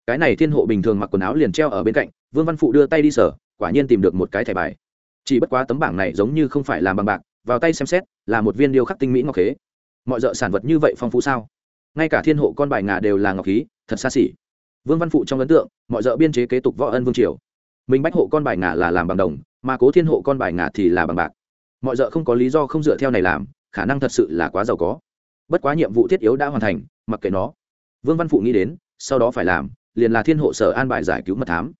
Cái này thiên hộ bình thường mặc quần áo liền treo ở bên cạnh, vương văn phụ đưa tay đi sở quả nhiên tìm được một cái thẻ bài. Chỉ bất quá tấm bảng này giống như không phải làm bằng bạc, vào tay xem xét, là một viên điêu khắc tinh mỹ ngọc khế. Mọi d sản vật như vậy phong phú sao? Ngay cả thiên hộ con bài ngà đều là ngọc khí, thật xa xỉ vương văn phụ trong ấn tượng, mọi d biên chế kế tục võ ân vương triều. Mình bách hộ con bài ngà là làm bằng đồng, mà cố thiên hộ con bài ngà thì là bằng bạc. Mọi d không có lý do không dựa theo này làm, khả năng thật sự là quá giàu có. Bất quá nhiệm vụ thiết yếu đã hoàn thành, mặc kệ nó. Vương văn phụ nghĩ đến, sau đó phải làm, liền là thiên hộ sở an bài giải cứu mật thám.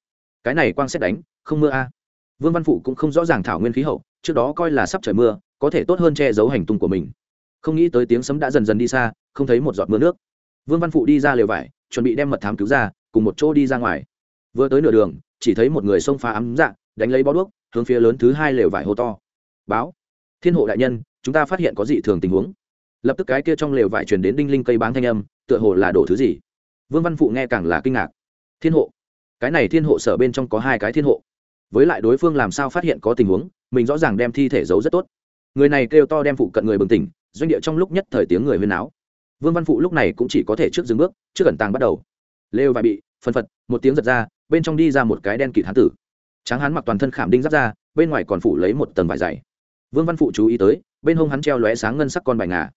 Cái này quang xét đánh, không mưa a. Vương văn phụ cũng không rõ ràng thảo nguyên khí hậu, trước đó coi là sắp trời mưa, có thể tốt hơn che giấu hành tung của mình. Không nghĩ tới tiếng sấm đã dần dần đi xa, không thấy một giọt mưa nước. Vương văn phụ đi ra lều vải chuẩn bị đem mật thám cứu ra, cùng một chỗ đi ra ngoài. Vừa tới nửa đường, chỉ thấy một người xông phá ấm dạ đánh lấy bó đuốc, hướng phía lớn thứ hai lều vải hô to. Báo, thiên hộ đại nhân, chúng ta phát hiện có dị thường tình huống. Lập tức cái kia trong lều vải truyền đến đinh linh cây báng thanh âm, tựa hồ là đổ thứ gì. Vương văn phụ nghe càng là kinh ngạc. Thiên hộ? Cái này thiên hộ sở bên trong có hai cái thiên hộ. Với lại đối phương làm sao phát hiện có tình huống, mình rõ ràng đem thi thể giấu rất tốt. Người này kêu to đem phụ cận người bừng tỉnh, doanh địa trong lúc nhất thời tiếng người huyên áo vương văn phụ lúc này cũng chỉ có thể trước dừng bước, trước cẩn tàng bắt đầu. Lêu vài bị phân phật, một tiếng giật ra, bên trong đi ra một cái đen kịt hán tử. Tráng hán mặc toàn thân khảm đinh giáp ra, bên ngoài còn phủ lấy một tầng vải dày. Vương văn phụ chú ý tới, bên hông hắn treo lóe sáng ngân sắc con bài ngà.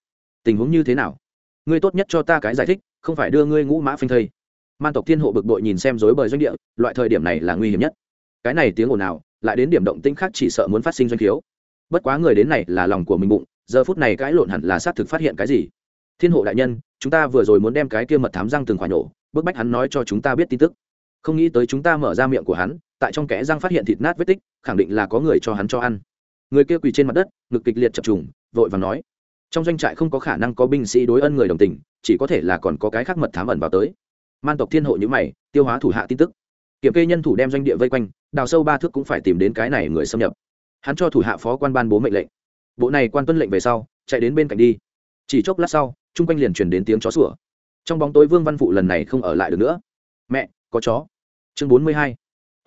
Tình huống như thế nào? Ngươi tốt nhất cho ta cái giải thích, không phải đưa ngươi ngũ mã phanh thây. Man tộc thiên hộ bực bội nhìn xem dối bời doanh địa, loại thời điểm này là nguy hiểm nhất. Cái này tiếng ồn nào lại đến điểm động tĩnh khác chỉ sợ muốn phát sinh doanh thiếu bất quá người đến này là lòng của mình bụng, giờ phút này cãi lộn hẳn là xác thực phát hiện cái gì thiên hộ đại nhân, chúng ta vừa rồi muốn đem cái kia mật thám răng từng khoản nổ bức bách hắn nói cho chúng ta biết tin tức. Không nghĩ tới chúng ta mở ra miệng của hắn, tại trong kẽ răng phát hiện thịt nát vết tích, khẳng định là có người cho hắn cho ăn. Người kia quỳ trên mặt đất, ngực kịch liệt chập trùng, vội và nói. Trong doanh trại không có khả năng có binh sĩ đối ân người đồng tình, chỉ có thể là còn có cái khác mật thám ẩn vào tới. Man tộc thiên hộ như mày, tiêu hóa thủ hạ tin tức. Kiểm kê nhân thủ đem doanh địa vây quanh, đào sâu ba thước cũng phải tìm đến cái này người xâm nhập. Hắn cho thủ hạ phó quan ban bố mệnh lệnh. Bộ này quan tuân lệnh về sau, chạy đến bên cạnh đi chỉ chốc lát sau, chung quanh liền truyền đến tiếng chó sủa. Trong bóng tối vương văn phụ lần này không ở lại được nữa. Mẹ, có chó. Chương bốn mươi hai.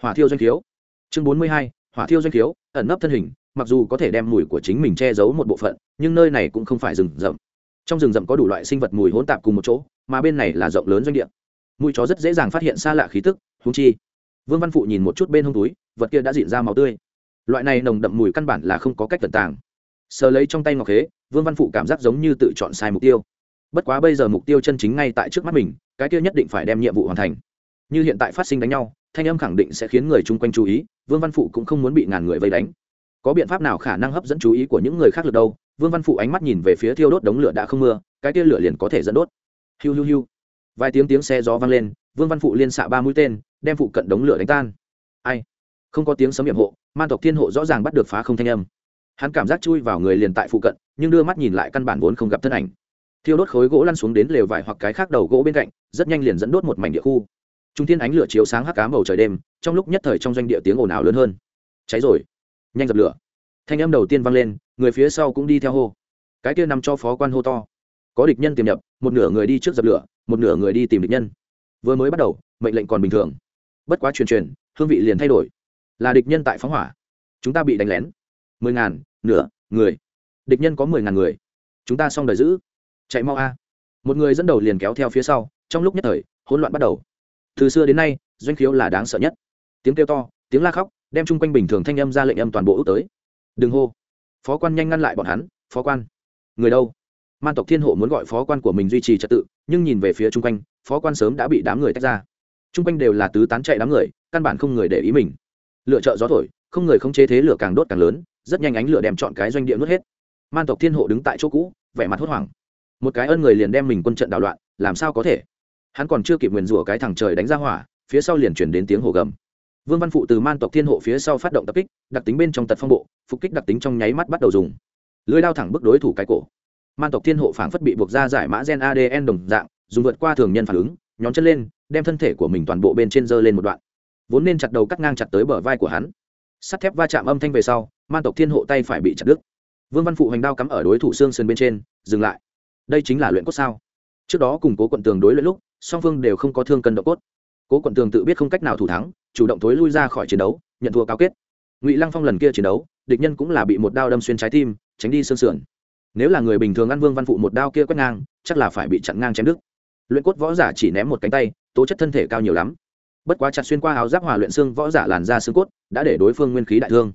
Hỏa thiêu doanh thiếu chương bốn mươi hai. Hỏa thiêu doanh thiếu ẩn nấp thân hình, mặc dù có thể đem mùi của chính mình che giấu một bộ phận, nhưng nơi này cũng không phải rừng rậm. Trong rừng rậm có đủ loại sinh vật mùi hỗn tạp cùng một chỗ, mà bên này là rộng lớn doanh địa. Mùi chó rất dễ dàng phát hiện xa lạ khí tức húng chi. Vương văn phụ nhìn một chút bên hông túi, vật kia đã dịn ra màu tươi. Loại này nồng đậm mùi căn bản là không có cách tận tàng. Sờ lấy trong tay ngọc khế vương văn phụ cảm giác giống như tự chọn sai mục tiêu. Bất quá bây giờ mục tiêu chân chính ngay tại trước mắt mình, cái kia nhất định phải đem nhiệm vụ hoàn thành. Như hiện tại phát sinh đánh nhau, thanh âm khẳng định sẽ khiến người chung quanh chú ý, vương văn phụ cũng không muốn bị ngàn người vây đánh. Có biện pháp nào khả năng hấp dẫn chú ý của những người khác được đâu? Vương văn phụ ánh mắt nhìn về phía thiêu đốt đống lửa đã không mưa, cái kia lửa liền có thể dẫn đốt. Hiu hiu hiu. Vài tiếng tiếng xe gió vang lên, vương văn phụ liên xạ ba mũi tên, đem phụ cận đống lửa đánh tan. Ai? Không có tiếng sấm hiểm hộ man tộc thiên hộ rõ ràng bắt được phá không thanh âm hắn cảm giác chui vào người liền tại phụ cận, nhưng đưa mắt nhìn lại căn bản vốn không gặp thân ảnh. Thiêu đốt khối gỗ lăn xuống đến lều vải hoặc cái khác đầu gỗ bên cạnh, rất nhanh liền dẫn đốt một mảnh địa khu. Trung thiên ánh lửa chiếu sáng hắc cá bầu trời đêm, trong lúc nhất thời trong doanh địa tiếng ồn ào lớn hơn. Cháy rồi. Nhanh dập lửa. Thanh âm đầu tiên vang lên, người phía sau cũng đi theo hô. Cái kia nằm cho phó quan hô to. Có địch nhân tiềm nhập, một nửa người đi trước dập lửa, một nửa người đi tìm địch nhân. Vừa mới bắt đầu, mệnh lệnh còn bình thường. Bất quá truyền truyền, hương vị liền thay đổi. Là địch nhân tại phóng hỏa. Chúng ta bị đánh lén mười ngàn, nửa, người. Địch nhân có mười ngàn người. Chúng ta xong đời giữ. Chạy mau a. Một người dẫn đầu liền kéo theo phía sau, trong lúc nhất thời, hỗn loạn bắt đầu. Từ xưa đến nay, doanh khiếu là đáng sợ nhất. Tiếng kêu to, tiếng la khóc, đem chung quanh bình thường thanh âm ra lệnh âm toàn bộ ước tới. Đừng hô. Phó quan nhanh ngăn lại bọn hắn. Phó quan. Người đâu? Man tộc thiên hộ muốn gọi phó quan của mình duy trì trật tự, nhưng nhìn về phía chung quanh, phó quan sớm đã bị đám người tách ra. Chung quanh đều là tứ tán chạy đám người, căn bản không người để ý mình. Lựa chợ gió thổi không người không chế thế lửa càng đốt càng lớn, rất nhanh ánh lửa đem chọn cái doanh địa nuốt hết. Man tộc thiên hộ đứng tại chỗ cũ, vẻ mặt hốt hoảng. Một cái ân người liền đem mình quân trận đảo loạn, làm sao có thể? Hắn còn chưa kịp nguyền rủa cái thằng trời đánh ra hỏa, phía sau liền chuyển đến tiếng hồ gầm. Vương văn phụ từ man tộc thiên hộ phía sau phát động tập kích, đặc tính bên trong tật phong bộ, phục kích đặc tính trong nháy mắt bắt đầu dùng. Lưới đao thẳng bức đối thủ cái cổ. Man tộc thiên hộ phảng phất bị buộc ra giải mã gen adn đồng dạng, dùng vượt qua thường nhân phản ứng, nhón chân lên, đem thân thể của mình toàn bộ bên trên dơ lên một đoạn. Vốn nên chặt đầu cắt ngang chặt tới bờ vai của hắn sắt thép va chạm âm thanh về sau, man tộc thiên hộ tay phải bị chặt đứt. Vương văn phụ hành đao cắm ở đối thủ xương sườn bên trên, dừng lại. Đây chính là luyện cốt sao? Trước đó củng cố quận tường đối luyện lúc, song phương đều không có thương cân độ cốt. Cố quận tường tự biết không cách nào thủ thắng, chủ động thối lui ra khỏi chiến đấu, nhận thua cao kết. Ngụy lăng phong lần kia chiến đấu, địch nhân cũng là bị một đao đâm xuyên trái tim, tránh đi xương sườn. Nếu là người bình thường ăn vương văn phụ một đao kia quét ngang, chắc là phải bị chặn ngang chém đứt. Luyện cốt võ giả chỉ ném một cánh tay, tố chất thân thể cao nhiều lắm bất quá chặt xuyên qua áo giáp hòa luyện xương võ giả làn ra xương cốt, đã để đối phương nguyên khí đại thương.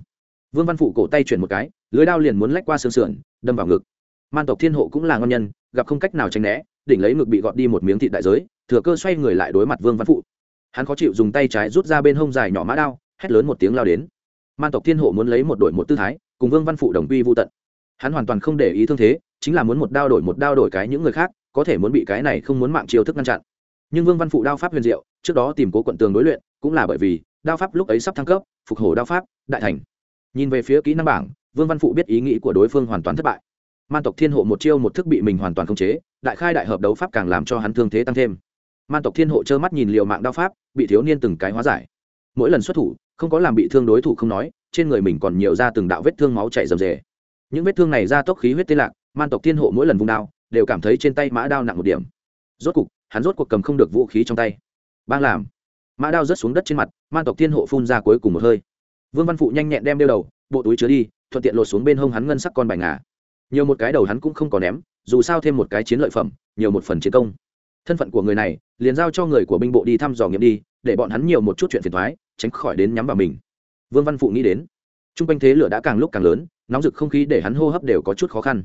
Vương văn phụ cổ tay chuyển một cái, lưới đao liền muốn lách qua xương sườn, đâm vào ngực. Man tộc thiên hộ cũng là ngon nhân, gặp không cách nào tránh né, đỉnh lấy ngực bị gọt đi một miếng thịt đại giới, thừa cơ xoay người lại đối mặt vương văn phụ. Hắn khó chịu dùng tay trái rút ra bên hông dài nhỏ mã đao, hét lớn một tiếng lao đến. Man tộc thiên hộ muốn lấy một đội một tư thái, cùng vương văn phụ đồng quy vô tận. Hắn hoàn toàn không để ý thương thế, chính là muốn một đao đổi một đao đổi cái những người khác, có thể muốn bị cái này không muốn mạng chiêu thức ngăn chặn. Nhưng vương văn phụ đao pháp huyền diệu trước đó tìm cố quận tường đối luyện, cũng là bởi vì đao pháp lúc ấy sắp thăng cấp, phục hồi đao pháp, đại thành. Nhìn về phía kỹ năng bảng, vương văn phụ biết ý nghĩ của đối phương hoàn toàn thất bại. Man tộc thiên hộ một chiêu một thức bị mình hoàn toàn khống chế, đại khai đại hợp đấu pháp càng làm cho hắn thương thế tăng thêm. Man tộc thiên hộ trơ mắt nhìn liệu mạng đao pháp, bị thiếu niên từng cái hóa giải. Mỗi lần xuất thủ, không có làm bị thương đối thủ không nói, trên người mình còn nhiều ra từng đạo vết thương máu chảy rầm rề. Những vết thương này ra tốc khí huyết tê lạc, man tộc thiên hộ mỗi lần vung đao, đều cảm thấy trên tay mã đao nặng một điểm. Rốt cục, hắn rốt cuộc cầm không được vũ khí trong tay bang làm. Mã đao rớt xuống đất trên mặt, man tộc thiên hộ phun ra cuối cùng một hơi. Vương văn phụ nhanh nhẹn đem đeo đầu, bộ túi chứa đi, thuận tiện lột xuống bên hông hắn ngân sắc con bài ngà. Nhiều một cái đầu hắn cũng không có ném, dù sao thêm một cái chiến lợi phẩm, nhiều một phần chiến công. Thân phận của người này, liền giao cho người của binh bộ đi thăm dò nghiệm đi, để bọn hắn nhiều một chút chuyện phiền thoái tránh khỏi đến nhắm vào mình. Vương văn phụ nghĩ đến t r u n g quanh thế lửa đã càng lúc càng lớn, nóng rực không khí để hắn hô hấp đều có chút khó khăn.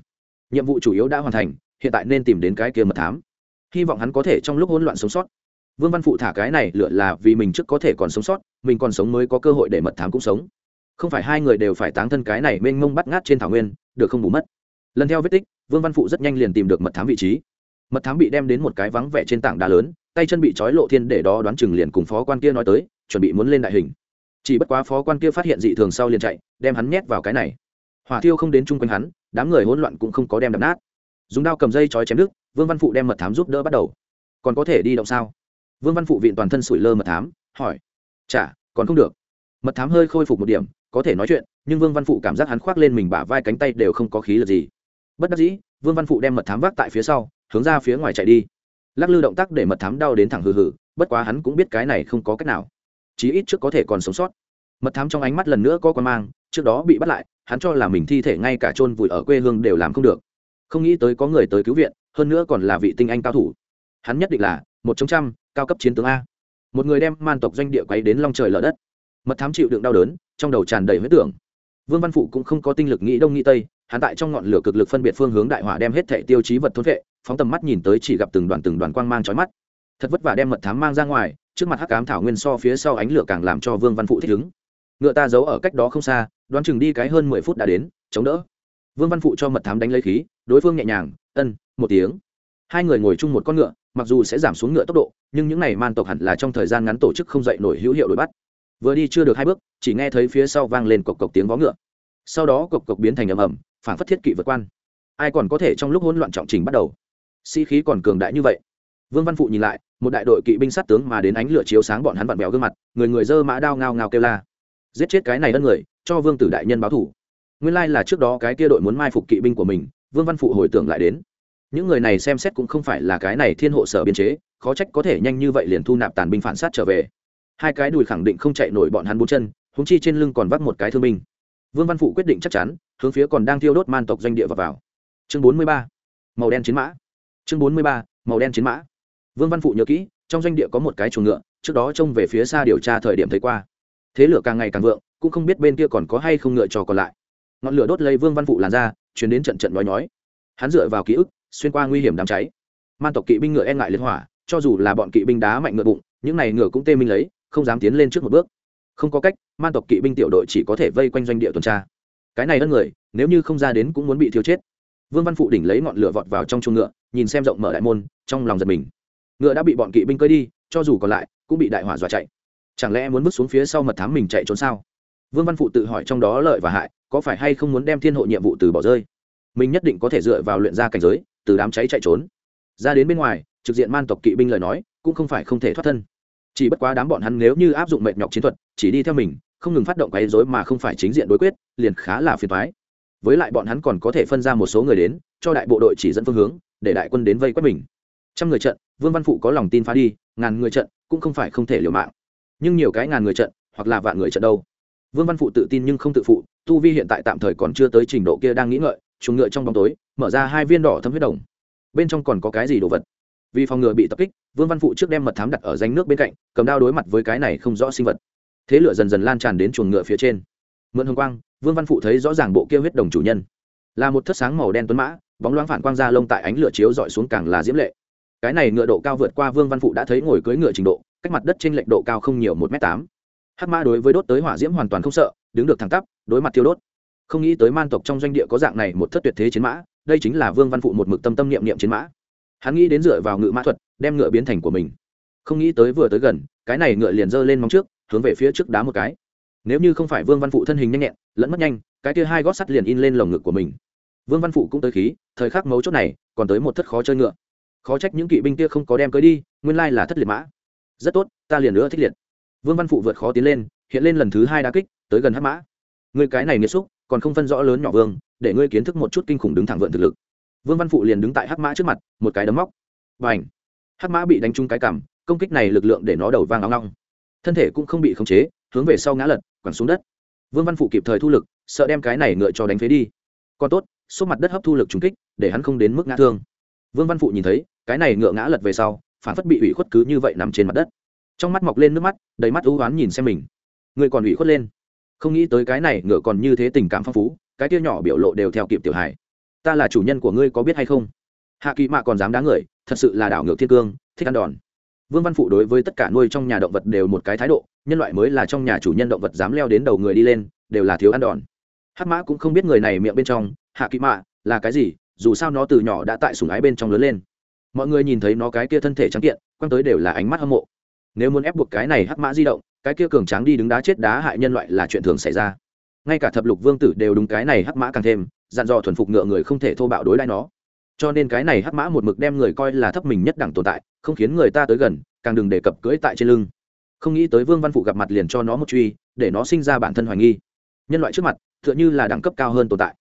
Nhiệm vụ chủ yếu đã hoàn thành, hiện tại nên tìm đến cái kia mật thám. Hy vọng hắn có thể trong lúc hỗn loạn sống sót vương văn phụ thả cái này lựa là vì mình trước có thể còn sống sót, mình còn sống mới có cơ hội để mật thám cũng sống. Không phải hai người đều phải táng thân cái này mênh mông bắt ngát trên thảo nguyên, được không bù mất. Lần theo vết tích, vương văn phụ rất nhanh liền tìm được mật thám vị trí. Mật thám bị đem đến một cái vắng vẻ trên tảng đá lớn, tay chân bị trói lộ thiên để đó đoán chừng liền cùng phó quan kia nói tới, chuẩn bị muốn lên đại hình. Chỉ bất quá phó quan kia phát hiện dị thường sau liền chạy, đem hắn nhét vào cái này. Hỏa thiêu không đến chung quanh hắn, đám người hỗn loạn cũng không có đem đập nát. Dùng đao cầm dây trói chém đứt, vương văn phụ đem mật thám giúp đỡ bắt đầu. Còn có thể đi động sao? Vương văn phụ viện toàn thân sủi lơ mật thám, hỏi, chả, còn không được. Mật thám hơi khôi phục một điểm, có thể nói chuyện, nhưng vương văn phụ cảm giác hắn khoác lên mình bả vai cánh tay đều không có khí lực gì. Bất đắc dĩ, vương văn phụ đem mật thám vác tại phía sau, hướng ra phía ngoài chạy đi. Lắc lư động tác để mật thám đau đến thẳng hừ hừ, bất quá hắn cũng biết cái này không có cách nào. Chí ít trước có thể còn sống sót. Mật thám trong ánh mắt lần nữa có quan mang, trước đó bị bắt lại, hắn cho là mình thi thể ngay cả chôn vùi ở quê hương đều làm không được. Không nghĩ tới có người tới cứu viện, hơn nữa còn là vị tinh anh cao thủ. Hắn nhất định là một chống trăm cao cấp chiến tướng a. Một người đem man tộc doanh địa quấy đến long trời lở đất. Mật thám chịu đựng đau đớn, trong đầu tràn đầy huyết tưởng. Vương văn phụ cũng không có tinh lực nghĩ đông nghĩ tây, hắn tại trong ngọn lửa cực lực phân biệt phương hướng đại hỏa đem hết thẻ tiêu chí vật thốn vệ, phóng tầm mắt nhìn tới chỉ gặp từng đoàn từng đoàn quang mang chói mắt. Thật vất vả đem mật thám mang ra ngoài, trước mặt hắc cám thảo nguyên so phía sau ánh lửa càng làm cho vương văn phụ thích ứng. Ngựa ta giấu ở cách đó không xa, đoán chừng đi cái hơn mười phút đã đến, chống đỡ. Vương văn phụ cho mật thám đánh lấy khí, đối phương nhẹ nhàng, ân, một tiếng. Hai người ngồi chung một con ngựa, mặc dù sẽ giảm xuống ngựa tốc độ nhưng những này man tộc hẳn là trong thời gian ngắn tổ chức không dậy nổi hữu hiệu đuổi bắt. Vừa đi chưa được hai bước, chỉ nghe thấy phía sau vang lên cộc cộc tiếng vó ngựa. Sau đó cộc cộc biến thành ầm ầm phản phất thiết kỵ vượt quan. Ai còn có thể trong lúc hỗn loạn trọng trình bắt đầu? Sĩ khí còn cường đại như vậy. Vương văn phụ nhìn lại, một đại đội kỵ binh sát tướng mà đến ánh lửa chiếu sáng bọn hắn vặn béo gương mặt, người người dơ mã đao ngao ngao kêu la. Giết chết cái này đất người, cho vương tử đại nhân báo thủ. Nguyên lai là trước đó cái kia đội muốn mai phục kỵ binh của mình, vương văn phụ hồi tưởng lại đến những người này xem xét cũng không phải là cái này thiên hộ sở biên chế, khó trách có thể nhanh như vậy liền thu nạp tàn binh phản sát trở về. Hai cái đùi khẳng định không chạy nổi bọn hắn bốn chân húng chi trên lưng còn vắt một cái thương binh. Vương văn phụ quyết định chắc chắn, hướng phía còn đang thiêu đốt man tộc doanh địa và vào. chương bốn mươi ba, màu đen chiến mã. Chương bốn mươi ba, màu đen chiến mã. Vương văn phụ nhớ kỹ, trong doanh địa có một cái chuồng ngựa, trước đó trông về phía xa điều tra thời điểm thấy qua. Thế lửa càng ngày càng vượng, cũng không biết bên kia còn có hay không ngựa trò còn lại. Ngọn lửa đốt lấy vương văn phụ làn ra chuyển đến trận trận nói nói. Hắn dựa vào ký ức xuyên qua nguy hiểm đám cháy. Man tộc kỵ binh ngựa e ngại liên hỏa, cho dù là bọn kỵ binh đá mạnh ngựa bụng, những này ngựa cũng tê minh lấy, không dám tiến lên trước một bước. Không có cách, man tộc kỵ binh tiểu đội chỉ có thể vây quanh doanh địa tuần tra. Cái này ân người, nếu như không ra đến cũng muốn bị thiêu chết. Vương văn phụ đỉnh lấy ngọn lửa vọt vào trong chuồng ngựa, nhìn xem rộng mở đại môn, trong lòng giật mình. Ngựa đã bị bọn kỵ binh cơi đi, cho dù còn lại, cũng bị đại hỏa dọa chạy. Chẳng lẽ muốn bước xuống phía sau mật thám mình chạy trốn sao? Vương văn phụ tự hỏi trong đó lợi và hại, có phải hay không muốn đem thiên hộ nhiệm vụ từ bỏ rơi? Mình nhất định có thể dựa vào luyện ra cảnh giới, từ đám cháy chạy trốn. Ra đến bên ngoài, trực diện man tộc kỵ binh lời nói, cũng không phải không thể thoát thân. Chỉ bất quá đám bọn hắn nếu như áp dụng mệt nhọc chiến thuật, chỉ đi theo mình, không ngừng phát động quấy rối mà không phải chính diện đối quyết, liền khá là phiền toái. Với lại bọn hắn còn có thể phân ra một số người đến, cho đại bộ đội chỉ dẫn phương hướng, để đại quân đến vây quét mình. Trăm người trận, vương văn phụ có lòng tin phá đi, ngàn người trận, cũng không phải không thể liều mạng. Nhưng nhiều cái ngàn người trận, hoặc là vạn người trận đâu. Vương văn phụ tự tin nhưng không tự phụ, tu vi hiện tại tạm thời còn chưa tới trình độ kia đang nghĩ ngợi chuồng ngựa trong bóng tối, mở ra hai viên đỏ thâm huyết đồng. Bên trong còn có cái gì đồ vật? Vì phòng ngừa bị tập kích, vương văn phụ trước đem mật thám đặt ở danh nước bên cạnh, cầm đao đối mặt với cái này không rõ sinh vật. Thế lửa dần dần lan tràn đến chuồng ngựa phía trên. Mượn hồng quang, vương văn phụ thấy rõ ràng bộ kia huyết đồng chủ nhân. Là một thất sáng màu đen tuấn mã, bóng loáng phản quang ra lông tại ánh lửa chiếu dọi xuống càng là diễm lệ. Cái này ngựa độ cao vượt qua vương văn phụ đã thấy ngồi cưỡi ngựa trình độ, cách mặt đất trên lệnh độ cao không nhiều một m tám. Hắc mã đối với đốt tới hỏa diễm hoàn toàn không sợ, đứng được thẳng tắp, đối mặt thiêu đốt không nghĩ tới man tộc trong doanh địa có dạng này một thất tuyệt thế chiến mã, đây chính là vương văn phụ một mực tâm tâm niệm niệm chiến mã. Hắn nghĩ đến dựa vào ngựa mã thuật, đem ngựa biến thành của mình. Không nghĩ tới vừa tới gần, cái này ngựa liền giơ lên móng trước, hướng về phía trước đá một cái. Nếu như không phải vương văn phụ thân hình nhanh nhẹn, lẫn mất nhanh, cái kia hai gót sắt liền in lên lồng ngực của mình. Vương văn phụ cũng tới khí, thời khắc mấu chốt này, còn tới một thất khó chơi ngựa. Khó trách những kỵ binh kia không có đem cưới đi, nguyên lai là thất liệt mã. Rất tốt, ta liền nữa thích liệt. Vương văn phụ vượt khó tiến lên, hiện lên lần thứ hai đá kích, tới gần hắc mã. Người cái này nghiệt xúc còn không phân rõ lớn nhỏ vương, để ngươi kiến thức một chút kinh khủng đứng thẳng vượn thực lực. Vương văn phụ liền đứng tại hắc mã trước mặt, một cái đấm móc. Và ảnh hắc mã bị đánh trúng cái cằm, công kích này lực lượng để nó đầu vang long long thân thể cũng không bị khống chế, hướng về sau ngã lật, quẳng xuống đất. Vương văn phụ kịp thời thu lực, sợ đem cái này ngựa cho đánh phế đi. Còn tốt số mặt đất hấp thu lực trúng kích, để hắn không đến mức ngã thương. Vương văn phụ nhìn thấy, cái này ngựa ngã lật về sau, phản phất bị ủy khuất cứ như vậy nằm trên mặt đất. Trong mắt mọc lên nước mắt, đầy mắt ưu oán nhìn xem mình. Người còn ủy khuất lên không nghĩ tới cái này ngựa còn như thế tình cảm phong phú, cái kia nhỏ biểu lộ đều theo kịp tiểu Hải. ta là chủ nhân của ngươi có biết hay không? Hạ kỳ mạ còn dám đá người, thật sự là đảo ngược thiên cương, thích ăn đòn. Vương văn phụ đối với tất cả nuôi trong nhà động vật đều một cái thái độ, nhân loại mới là trong nhà chủ nhân động vật dám leo đến đầu người đi lên, đều là thiếu ăn đòn. Hát mã cũng không biết người này miệng bên trong, hạ kỳ mạ, là cái gì, dù sao nó từ nhỏ đã tại sùng ái bên trong lớn lên. Mọi người nhìn thấy nó cái kia thân thể trắng kiện, quăng tới đều là ánh mắt hâm mộ. Nếu muốn ép buộc cái này hắc mã di động cái kia cường tráng đi đứng đá chết đá hại nhân loại là chuyện thường xảy ra. Ngay cả thập lục vương tử đều đúng cái này hắc mã càng thêm, dặn dò thuần phục ngựa người không thể thô bạo đối đãi nó. Cho nên cái này hắc mã một mực đem người coi là thấp mình nhất đẳng tồn tại, không khiến người ta tới gần, càng đừng đề cập cưỡi tại trên lưng. Không nghĩ tới vương văn phụ gặp mặt liền cho nó một truy, để nó sinh ra bản thân hoài nghi. Nhân loại trước mặt, tựa như là đẳng cấp cao hơn tồn tại.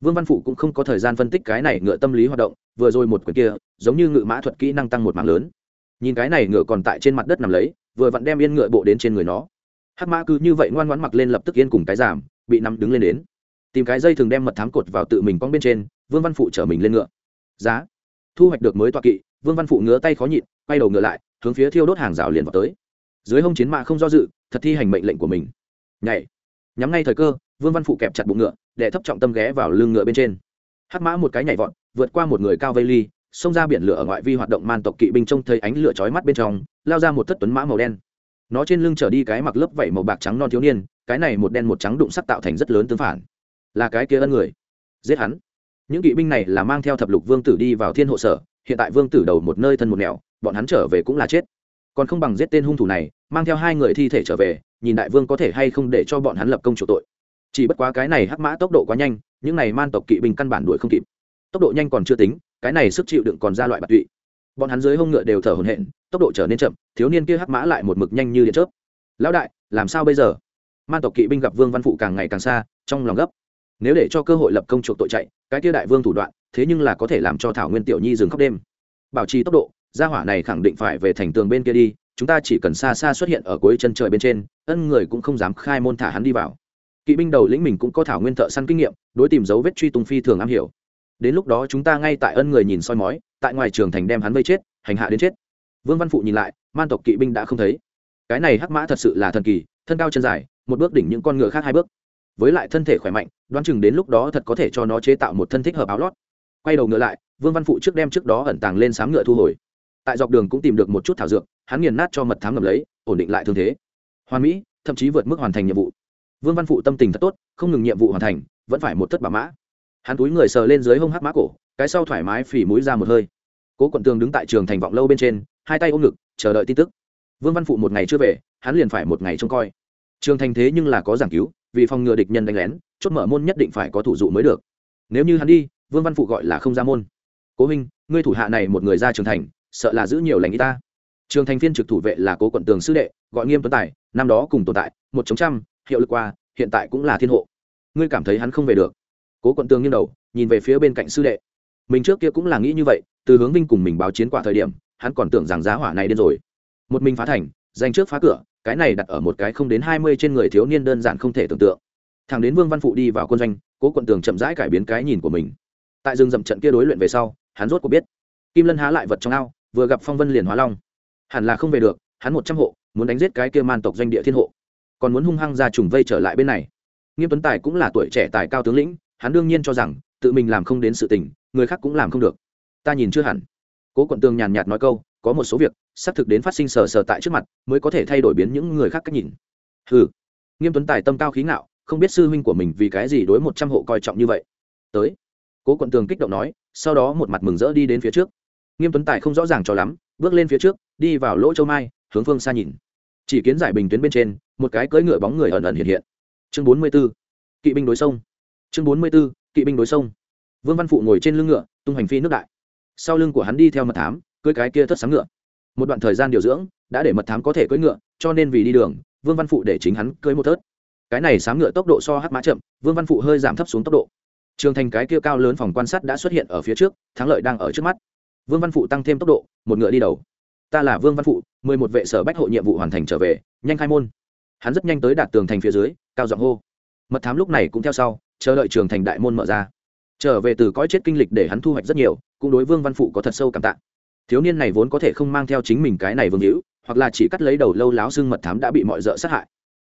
Vương văn phụ cũng không có thời gian phân tích cái này ngựa tâm lý hoạt động, vừa rồi một quyển kia, giống như ngựa mã thuật kỹ năng tăng một mạng lớn. Nhìn cái này ngựa còn tại trên mặt đất nằm lấy vừa vặn đem yên ngựa bộ đến trên người nó. Hắc mã cứ như vậy ngoan ngoãn mặc lên lập tức yên cùng cái giảm bị nắm đứng lên đến. Tìm cái dây thường đem mật thám cột vào tự mình cong bên trên, vương văn phụ chở mình lên ngựa. Giá. Thu hoạch được mới toa kỵ, vương văn phụ ngứa tay khó nhịn, quay đầu ngựa lại, hướng phía thiêu đốt hàng rào liền vào tới. Dưới hông chiến mạ không do dự, thật thi hành mệnh lệnh của mình. Nhảy. Nhắm ngay thời cơ, vương văn phụ kẹp chặt bụng ngựa để thấp trọng tâm ghé vào lưng ngựa bên trên. Hắc mã một cái nhảy vọt, vượt qua một người cao vây ly xông ra biển lửa ở ngoại vi hoạt động man tộc kỵ binh trông thấy ánh lửa chói mắt bên trong, lao ra một thất tuấn mã màu đen. Nó trên lưng trở đi cái mặc lớp vảy màu bạc trắng non thiếu niên, cái này một đen một trắng đụng sắc tạo thành rất lớn tương phản. Là cái kia ân người. Giết hắn. Những kỵ binh này là mang theo thập lục vương tử đi vào thiên hộ sở, hiện tại vương tử đầu một nơi thân một nẻo, bọn hắn trở về cũng là chết. Còn không bằng giết tên hung thủ này, mang theo hai người thi thể trở về, nhìn đại vương có thể hay không để cho bọn hắn lập công chủ tội. Chỉ bất quá cái này hắc mã tốc độ quá nhanh, những này man tộc kỵ binh căn bản đuổi không kịp. Tốc độ nhanh còn chưa tính cái này sức chịu đựng còn ra loại bạc tụy. Bọn hắn dưới hông ngựa đều thở hổn hển, tốc độ trở nên chậm, thiếu niên kia hắc mã lại một mực nhanh như điện chớp. Lão đại, làm sao bây giờ? Man tộc kỵ binh gặp vương văn phụ càng ngày càng xa, trong lòng gấp. Nếu để cho cơ hội lập công chuộc tội chạy, cái kia đại vương thủ đoạn, thế nhưng là có thể làm cho thảo nguyên tiểu nhi dừng khóc đêm. Bảo trì tốc độ, gia hỏa này khẳng định phải về thành tường bên kia đi, chúng ta chỉ cần xa xa xuất hiện ở cuối chân trời bên trên, ân người cũng không dám khai môn thả hắn đi vào. Kỵ binh đầu lĩnh mình cũng có thảo nguyên thợ săn kinh nghiệm, đối tìm dấu vết truy tung phi thường am hiểu đến lúc đó chúng ta ngay tại ân người nhìn soi mói, tại ngoài trường thành đem hắn vây chết, hành hạ đến chết. Vương văn phụ nhìn lại, man tộc kỵ binh đã không thấy. Cái này hắc mã thật sự là thần kỳ, thân cao chân dài, một bước đỉnh những con ngựa khác hai bước. Với lại thân thể khỏe mạnh, đoán chừng đến lúc đó thật có thể cho nó chế tạo một thân thích hợp áo lót. Quay đầu ngựa lại, vương văn phụ trước đem trước đó ẩn tàng lên sám ngựa thu hồi. Tại dọc đường cũng tìm được một chút thảo dược, hắn nghiền nát cho mật thám ngầm lấy, ổn định lại thương thế. Hoàn mỹ, thậm chí vượt mức hoàn thành nhiệm vụ. Vương văn phụ tâm tình thật tốt, không ngừng nhiệm vụ hoàn thành, vẫn phải một thất bà mã hắn túi người sờ lên dưới hông hắc mã cổ, cái sau thoải mái phỉ mũi ra một hơi. Cố quận tường đứng tại trường thành vọng lâu bên trên, hai tay ôm ngực, chờ đợi tin tức. Vương văn phụ một ngày chưa về, hắn liền phải một ngày trông coi. Trường thành thế nhưng là có giảng cứu, vì phòng ngừa địch nhân đánh lén, chốt mở môn nhất định phải có thủ dụ mới được. Nếu như hắn đi, vương văn phụ gọi là không ra môn. Cố huynh, ngươi thủ hạ này một người ra trường thành, sợ là giữ nhiều lành y ta. Trường thành phiên trực thủ vệ là cố quận tường sư đệ, gọi nghiêm tuấn tài, năm đó cùng tồn tại, một chống trăm, hiệu lực qua, hiện tại cũng là thiên hộ. Ngươi cảm thấy hắn không về được? Cố quận tường nghiêng đầu, nhìn về phía bên cạnh sư đệ. Mình trước kia cũng là nghĩ như vậy, từ hướng vinh cùng mình báo chiến quả thời điểm, hắn còn tưởng rằng giá hỏa này điên rồi. Một mình phá thành, giành trước phá cửa, cái này đặt ở một cái không đến hai mươi trên người thiếu niên đơn giản không thể tưởng tượng. Thằng đến vương văn phụ đi vào quân doanh, cố quận tường chậm rãi cải biến cái nhìn của mình. Tại rừng dậm trận kia đối luyện về sau, hắn rốt cuộc biết, kim lân há lại vật trong ao, vừa gặp phong vân liền hóa long. Hẳn là không về được, hắn một trăm hộ, muốn đánh giết cái kia man tộc doanh địa thiên hộ. Còn muốn hung hăng ra trùng vây trở lại bên này. Nghiêm tuấn tài cũng là tuổi trẻ tài cao tướng lĩnh hắn đương nhiên cho rằng tự mình làm không đến sự tình, người khác cũng làm không được. Ta nhìn chưa hẳn. Cố quận tường nhàn nhạt nói câu, có một số việc, xác thực đến phát sinh sờ sờ tại trước mặt, mới có thể thay đổi biến những người khác cách nhìn. Ừ nghiêm tuấn tài tâm cao khí ngạo, không biết sư huynh của mình vì cái gì đối một trăm hộ coi trọng như vậy. Tới. Cố quận tường kích động nói, sau đó một mặt mừng rỡ đi đến phía trước. Nghiêm tuấn tài không rõ ràng cho lắm, bước lên phía trước, đi vào lỗ châu mai, hướng phương xa nhìn. Chỉ kiến giải bình tuyến bên trên, một cái cưỡi ngựa bóng người ẩn ẩn hiện hiện. Chương bốn mươi b ố kỵ binh đối sông chương bốn mươi b ố kỵ binh đối sông. Vương văn phụ ngồi trên lưng ngựa, tung hành phi nước đại. Sau lưng của hắn đi theo mật thám, cưỡi cái kia thất sáng ngựa. Một đoạn thời gian điều dưỡng, đã để mật thám có thể cưỡi ngựa, cho nên vì đi đường, vương văn phụ để chính hắn cưỡi một thớt. Cái này sáng ngựa tốc độ so hắc mã chậm, vương văn phụ hơi giảm thấp xuống tốc độ. Trường thành cái kia cao lớn phòng quan sát đã xuất hiện ở phía trước, thắng lợi đang ở trước mắt. Vương văn phụ tăng thêm tốc độ, một ngựa đi đầu. Ta là vương văn phụ, mười một vệ sở bách hộ nhiệm vụ hoàn thành trở về, nhanh khai môn. Hắn rất nhanh tới đạt tường thành phía dưới, cao giọng hô. Mật thám lúc này cũng theo sau chờ đợi trường thành đại môn mở ra. Trở về từ cõi chết kinh lịch để hắn thu hoạch rất nhiều, cũng đối vương văn phụ có thật sâu cảm tạ. Thiếu niên này vốn có thể không mang theo chính mình cái này vương hữu, hoặc là chỉ cắt lấy đầu lâu láo xương mật thám đã bị mọi d ợ sát hại.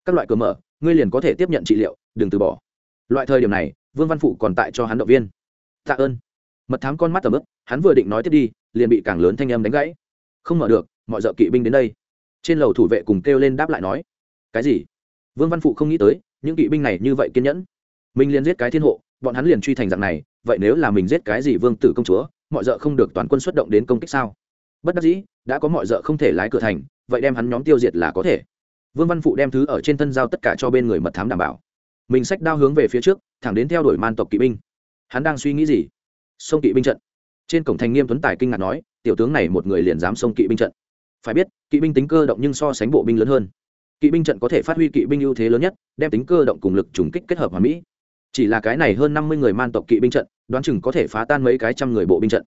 Các loại cửa mở, ngươi liền có thể tiếp nhận trị liệu, đừng từ bỏ. Loại thời điểm này, vương văn phụ còn tại cho hắn động viên. Tạ ơn. Mật thám con mắt tầm ức hắn vừa định nói tiếp đi, liền bị càng lớn thanh âm đánh gãy. Không mở được, mọi d ợ kỵ binh đến đây. Trên lầu thủ vệ cùng kêu lên đáp lại nói, cái gì? Vương văn phụ không nghĩ tới, những kỵ binh này như vậy kiên nhẫn mình liền giết cái thiên hộ, bọn hắn liền truy thành dạng này, vậy nếu là mình giết cái gì vương tử công chúa, mọi d ợ không được toàn quân xuất động đến công kích sao? Bất đắc dĩ, đã có mọi d ợ không thể lái cửa thành, vậy đem hắn nhóm tiêu diệt là có thể. Vương văn phụ đem thứ ở trên thân giao tất cả cho bên người mật thám đảm bảo. Mình sách đao hướng về phía trước, thẳng đến theo đuổi man tộc kỵ binh. Hắn đang suy nghĩ gì? Sông kỵ binh trận. Trên cổng thành nghiêm tuấn tài kinh ngạc nói, tiểu tướng này một người liền dám sông kỵ binh trận. Phải biết, kỵ binh tính cơ động nhưng so sánh bộ binh lớn hơn. Kỵ binh trận có thể phát huy kỵ binh ưu thế lớn nhất, đem tính cơ động cùng lực trùng kích kết hợp hòa mỹ chỉ là cái này hơn năm mươi người man tộc kỵ binh trận, đoán chừng có thể phá tan mấy cái trăm người bộ binh trận.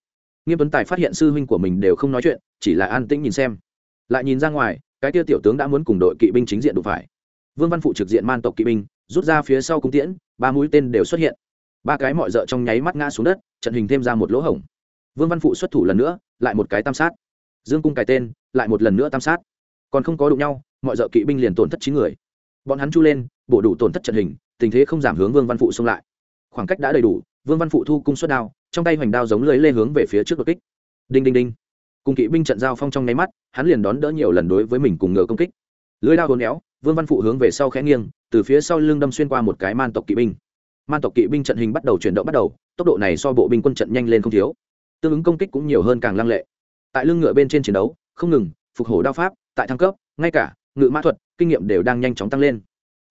Nghiêm tuấn tài phát hiện sư huynh của mình đều không nói chuyện, chỉ là an tĩnh nhìn xem. Lại nhìn ra ngoài, cái kia tiểu tướng đã muốn cùng đội kỵ binh chính diện đụng phải. Vương văn phụ trực diện man tộc kỵ binh, rút ra phía sau cung tiễn, ba mũi tên đều xuất hiện. Ba cái mọi d ợ trong nháy mắt ngã xuống đất, trận hình thêm ra một lỗ hổng. Vương văn phụ xuất thủ lần nữa, lại một cái tam sát. Dương cung cài tên, lại một lần nữa tam sát. Còn không có đụng nhau, mọi d ợ kỵ binh liền tổn thất chín người. Bọn hắn chu lên, bổ đủ tổn thất trận hình tình thế không giảm hướng vương văn phụ xông lại. Khoảng cách đã đầy đủ, vương văn phụ thu cung suất đao, trong tay hoành đao giống lưới lê hướng về phía trước đột kích. Đinh đinh đinh. Cùng kỵ binh trận giao phong trong nháy mắt, hắn liền đón đỡ nhiều lần đối với mình cùng ngựa công kích. Lưới đao hồn éo, vương văn phụ hướng về sau khẽ nghiêng, từ phía sau lưng đâm xuyên qua một cái man tộc kỵ binh. Man tộc kỵ binh trận hình bắt đầu chuyển động bắt đầu, tốc độ này so bộ binh quân trận nhanh lên không thiếu. Tương ứng công kích cũng nhiều hơn càng lăng lệ. Tại lưng ngựa bên trên chiến đấu, không ngừng, phục hồi đao pháp, tại thăng cấp, ngay cả ngự mã thuật, kinh nghiệm đều đang nhanh chóng tăng lên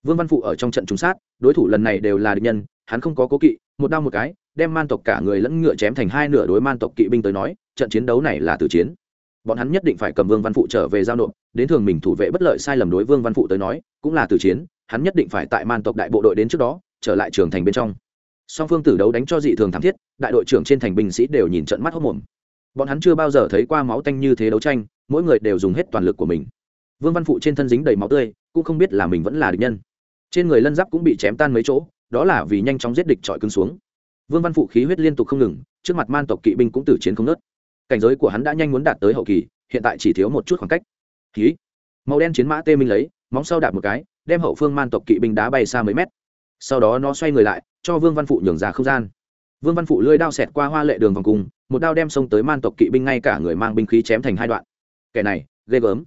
vương văn phụ ở trong trận trúng sát, đối thủ lần này đều là địch nhân, hắn không có cố kỵ, một đao một cái, đem man tộc cả người lẫn ngựa chém thành hai nửa đối man tộc kỵ binh tới nói, trận chiến đấu này là tử chiến. Bọn hắn nhất định phải cầm vương văn phụ trở về giao nộp, đến thường mình thủ vệ bất lợi sai lầm đối vương văn phụ tới nói, cũng là tử chiến, hắn nhất định phải tại man tộc đại bộ đội đến trước đó, trở lại trường thành bên trong. Song phương tử đấu đánh cho dị thường thảm thiết, đại đội trưởng trên thành binh sĩ đều nhìn trận mắt hốc mồm. Bọn hắn chưa bao giờ thấy qua máu tanh như thế đấu tranh, mỗi người đều dùng hết toàn lực của mình. Vương văn phụ trên thân dính đầy máu tươi, cũng không biết là mình vẫn là địch nhân trên người lân giáp cũng bị chém tan mấy chỗ, đó là vì nhanh chóng giết địch trọi cứng xuống. Vương văn phụ khí huyết liên tục không ngừng, trước mặt man tộc kỵ binh cũng tử chiến không nớt cảnh giới của hắn đã nhanh muốn đạt tới hậu kỳ, hiện tại chỉ thiếu một chút khoảng cách. Khí. Màu đen chiến mã tê minh lấy, móng sau đạp một cái, đem hậu phương man tộc kỵ binh đá bay xa mấy mét. Sau đó nó xoay người lại, cho vương văn phụ nhường ra không gian. Vương văn phụ lưỡi đao xẹt qua hoa lệ đường vòng cùng, một đao đem xông tới man tộc kỵ binh ngay cả người mang binh khí chém thành hai đoạn. Kẻ này, ghê gớm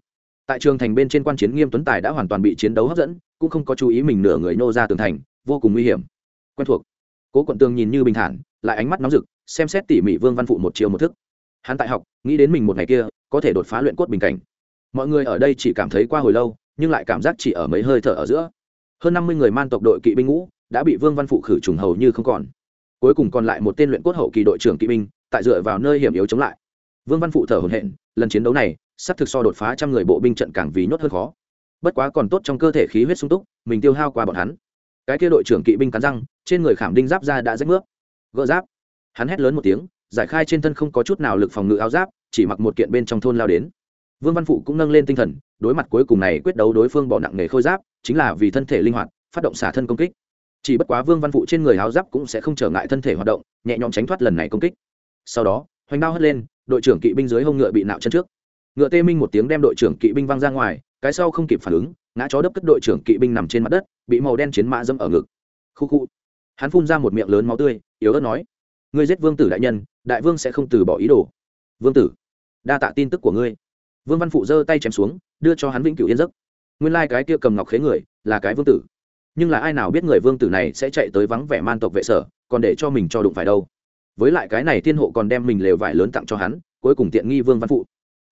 tại trường thành bên trên quan chiến nghiêm tuấn tài đã hoàn toàn bị chiến đấu hấp dẫn, cũng không có chú ý mình nửa người nô ra tường thành, vô cùng nguy hiểm. Quen thuộc. Cố quận tường nhìn như bình thản, lại ánh mắt nóng rực, xem xét tỉ mỉ vương văn phụ một chiều một thức. Hắn tại học, nghĩ đến mình một ngày kia, có thể đột phá luyện cốt bình cảnh. Mọi người ở đây chỉ cảm thấy qua hồi lâu, nhưng lại cảm giác chỉ ở mấy hơi thở ở giữa. Hơn năm mươi người man tộc đội kỵ binh ngũ, đã bị vương văn phụ khử trùng hầu như không còn. Cuối cùng còn lại một tên luyện cốt hậu kỳ đội trưởng kỵ binh, tại dựa vào nơi hiểm yếu chống lại. Vương văn phụ thở hổn hển, lần chiến đấu này sắp thực so đột phá trăm người bộ binh trận càng vì nhốt hơn khó. Bất quá còn tốt trong cơ thể khí huyết sung túc, mình tiêu hao qua bọn hắn. Cái kia đội trưởng kỵ binh cắn răng, trên người khảm đinh giáp ra đã rách nước gỡ giáp. Hắn hét lớn một tiếng, giải khai trên thân không có chút nào lực phòng ngự áo giáp, chỉ mặc một kiện bên trong thôn lao đến. Vương văn phụ cũng nâng lên tinh thần, đối mặt cuối cùng này quyết đấu đối phương bỏ nặng nghề khôi giáp, chính là vì thân thể linh hoạt, phát động xả thân công kích. Chỉ bất quá vương văn phụ trên người áo giáp cũng sẽ không trở ngại thân thể hoạt động, nhẹ nhõm tránh thoát lần này công kích. Sau đó, hoành đao hất lên, đội trưởng kỵ binh dưới hông ngựa bị nạo chân trước ngựa tê minh một tiếng đem đội trưởng kỵ binh văng ra ngoài, cái sau không kịp phản ứng, ngã chó đấp cất đội trưởng kỵ binh nằm trên mặt đất, bị màu đen chiến mã dâm ở ngực. Khu khu. Hắn phun ra một miệng lớn máu tươi, yếu ớt nói, ngươi giết vương tử đại nhân, đại vương sẽ không từ bỏ ý đồ. Vương tử, đa tạ tin tức của ngươi. Vương văn phụ giơ tay chém xuống, đưa cho hắn vĩnh cửu yên giấc. Nguyên lai、like、cái kia cầm ngọc khế người, là cái vương tử. Nhưng là ai nào biết người vương tử này sẽ chạy tới vắng vẻ man tộc vệ sở, còn để cho mình cho đụng phải đâu. Với lại cái này thiên hộ còn đem mình lều vải lớn tặng cho hắn, cuối cùng tiện nghi vương văn phụ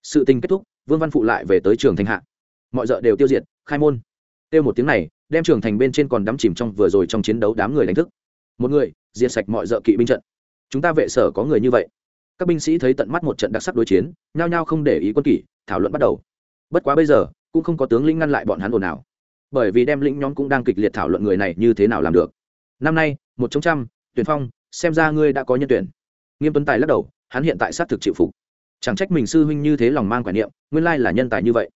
sự tình kết thúc, vương văn phụ lại về tới trường thành hạ. Mọi d đều tiêu diệt, khai môn. Kêu một tiếng này, đem trường thành bên trên còn đắm chìm trong vừa rồi trong chiến đấu đám người đánh thức. Một người, diệt sạch mọi d kỵ binh trận. Chúng ta vệ sở có người như vậy. Các binh sĩ thấy tận mắt một trận đặc sắc đối chiến, nhao nhao không để ý quân kỷ, thảo luận bắt đầu. Bất quá bây giờ, cũng không có tướng lĩnh ngăn lại bọn hắn ồn ào. Bởi vì đem lĩnh nhóm cũng đang kịch liệt thảo luận người này như thế nào làm được. Năm nay, một trong trăm, tuyển phong, xem ra ngươi đã có nhân tuyển. Nghiêm tuấn tài lắc đầu, hắn hiện tại sát thực chịu phục chẳng trách mình sư huynh như thế lòng mang quả niệm, nguyên lai là nhân tài như vậy.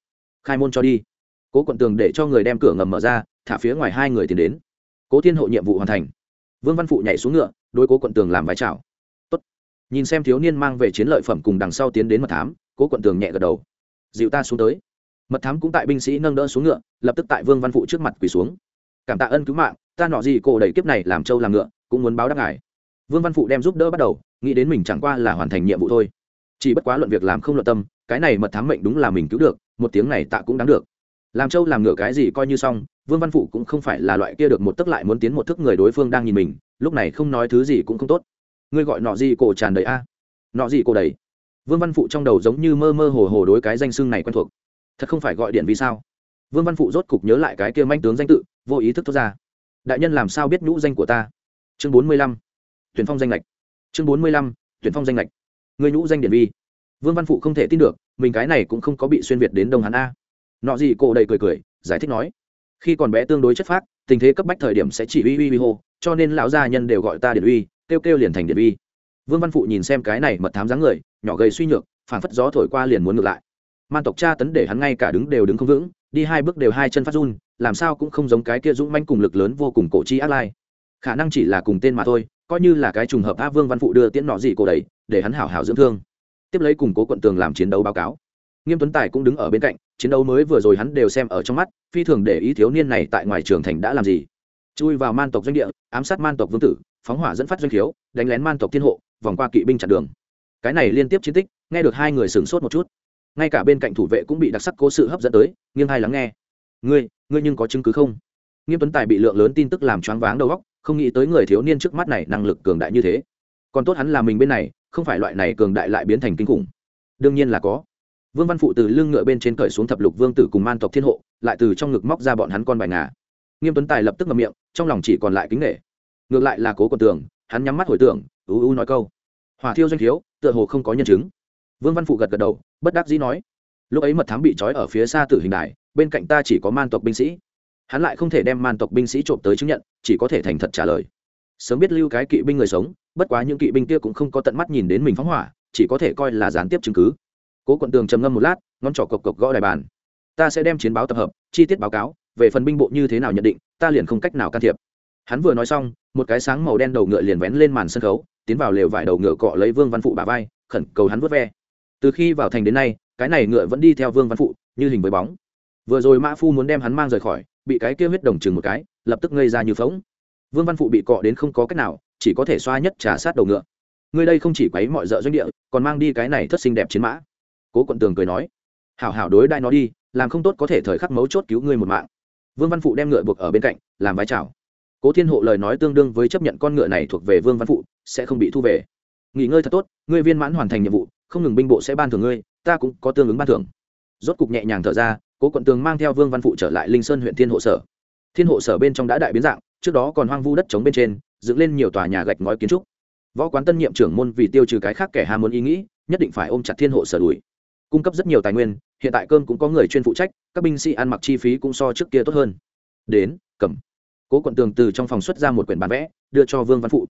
Khai môn cho đi. Cố quận tường để cho người đem cửa ngầm mở ra, thả phía ngoài hai người tiến đến. Cố thiên hộ nhiệm vụ hoàn thành. Vương văn phụ nhảy xuống ngựa đôi cố quận tường làm vái chào. Tốt. nhìn xem thiếu niên mang về chiến lợi phẩm cùng đằng sau tiến đến mật thám, cố quận tường nhẹ gật đầu. Dịu ta xuống tới. Mật thám cũng tại binh sĩ nâng đỡ xuống ngựa, lập tức tại vương văn phụ trước mặt quỳ xuống. Cảm tạ ân cứu mạng, ta nọ gì cổ đẩy kiếp này làm trâu làm ngựa, cũng muốn báo đáp ngài. Vương văn phụ đem giúp đỡ bắt đầu, nghĩ đến mình chẳng qua là hoàn thành nhiệm vụ thôi chỉ bất quá luận việc làm không luận tâm, cái này mật thám mệnh đúng là mình cứu được, một tiếng này tạ cũng đáng được. Làm trâu làm ngựa cái gì coi như xong, vương văn phụ cũng không phải là loại kia được một tức lại muốn tiến một thức người đối phương đang nhìn mình, lúc này không nói thứ gì cũng không tốt. Ngươi gọi nọ gì cổ tràn đầy a? Nọ gì cổ đầy? Vương văn phụ trong đầu giống như mơ mơ hồ hồ đối cái danh xưng này quen thuộc. Thật không phải gọi điện vì sao? Vương văn phụ rốt cục nhớ lại cái kia manh tướng danh tự, vô ý thức thoát ra. Đại nhân làm sao biết nhũ danh của ta? Chương bốn mươi lăm. Tuyển phong danh lệch. Chương bốn mươi lăm, tuyển phong danh lệch người nhũ danh điện vi. Vương văn phụ không thể tin được, mình cái này cũng không có bị xuyên việt đến đông hắn a. Nọ gì cổ đầy cười cười, giải thích nói, khi còn bé tương đối chất phác, tình thế cấp bách thời điểm sẽ chỉ uy uy uy hô, cho nên lão gia nhân đều gọi ta điện uy kêu kêu liền thành điện uy vương văn phụ nhìn xem cái này mật thám dáng người, nhỏ gầy suy nhược, phảng phất gió thổi qua liền muốn ngược lại. Man tộc cha tấn để hắn ngay cả đứng đều đứng không vững, đi hai bước đều hai chân phát run, làm sao cũng không giống cái kia dũng manh cùng lực lớn vô cùng cổ chi ác lai. Khả năng chỉ là cùng tên mà thôi coi như là cái trùng hợp a vương văn phụ đưa tiễn nọ gì cổ đầy để hắn hảo hảo dưỡng thương. Tiếp lấy cùng cố quận tường làm chiến đấu báo cáo. Nghiêm tuấn tài cũng đứng ở bên cạnh, chiến đấu mới vừa rồi hắn đều xem ở trong mắt, phi thường để ý thiếu niên này tại ngoài trường thành đã làm gì. Chui vào man tộc doanh địa, ám sát man tộc vương tử, phóng hỏa dẫn phát doanh khiếu, đánh lén man tộc thiên hộ, vòng qua kỵ binh chặn đường. Cái này liên tiếp chiến tích, nghe được hai người sửng sốt một chút. Ngay cả bên cạnh thủ vệ cũng bị đặc sắc cố sự hấp dẫn tới, nghiêng hai lắng nghe. Ngươi ngươi nhưng có chứng cứ không? Nghiêm tuấn tài bị lượng lớn tin tức làm choáng váng đầu óc không nghĩ tới người thiếu niên trước mắt này năng lực cường đại như thế. Còn tốt hắn là mình bên này, không phải loại này cường đại lại biến thành kinh khủng. Đương nhiên là có. Vương văn phụ từ lưng ngựa bên trên cởi xuống thập lục vương tử cùng man tộc thiên hộ, lại từ trong ngực móc ra bọn hắn con bài ngà. Nghiêm tuấn tài lập tức ngậm miệng, trong lòng chỉ còn lại kính nghệ ngược lại là cố còn tưởng, hắn nhắm mắt hồi tưởng, ú ú nói câu. Hỏa thiêu doanh thiếu, tựa hồ không có nhân chứng. Vương văn phụ gật gật đầu, bất đắc dĩ nói. Lúc ấy mật thám bị trói ở phía xa tử hình đài, bên cạnh ta chỉ có man tộc binh sĩ hắn lại không thể đem man tộc binh sĩ trộm tới chứng nhận, chỉ có thể thành thật trả lời. Sớm biết lưu cái kỵ binh người sống, bất quá những kỵ binh kia cũng không có tận mắt nhìn đến mình phóng hỏa, chỉ có thể coi là gián tiếp chứng cứ. Cố quận tường trầm ngâm một lát, ngón trỏ cộc cộc gõ đài bàn. Ta sẽ đem chiến báo tập hợp, chi tiết báo cáo, về phần binh bộ như thế nào nhận định, ta liền không cách nào can thiệp. Hắn vừa nói xong, một cái sáng màu đen đầu ngựa liền vén lên màn sân khấu, tiến vào lều vải đầu ngựa cọ lấy vương văn phụ bà vai, khẩn cầu hắn vớt ve. Từ khi vào thành đến nay, cái này ngựa vẫn đi theo vương văn phụ, như hình với bóng. Vừa rồi mã phu muốn đem hắn mang rời khỏi bị cái kia huyết đồng chừng một cái, lập tức ngây ra như phóng vương văn phụ bị cọ đến không có cách nào, chỉ có thể xoa nhất trả sát đầu ngựa. Ngươi đây không chỉ quấy mọi rợ doanh địa, còn mang đi cái này thất xinh đẹp chiến mã. Cố quận tường cười nói, hảo hảo đối đại nó đi, làm không tốt có thể thời khắc mấu chốt cứu ngươi một mạng. Vương văn phụ đem ngựa buộc ở bên cạnh, làm vai trào cố thiên hộ lời nói tương đương với chấp nhận con ngựa này thuộc về vương văn phụ, sẽ không bị thu về. Nghỉ ngơi thật tốt, ngươi viên mãn hoàn thành nhiệm vụ, không ngừng binh bộ sẽ ban thưởng ngươi, ta cũng có tương ứng ban thưởng. Rốt cục nhẹ nhàng thở ra cố quận tường mang theo vương văn phụ trở lại linh sơn huyện thiên hộ sở. Thiên hộ sở bên trong đã đại biến dạng, trước đó còn hoang vu đất trống bên trên, dựng lên nhiều tòa nhà gạch ngói kiến trúc. Võ quán tân nhiệm trưởng môn vì tiêu trừ cái khác kẻ ham muốn ý nghĩ, nhất định phải ôm chặt thiên hộ sở đuổi. Cung cấp rất nhiều tài nguyên, hiện tại cơm cũng có người chuyên phụ trách, các binh sĩ ăn mặc chi phí cũng so trước kia tốt hơn. Đến, cầm. Cố quận tường từ trong phòng xuất ra một quyển bản vẽ, đưa cho vương văn phụ.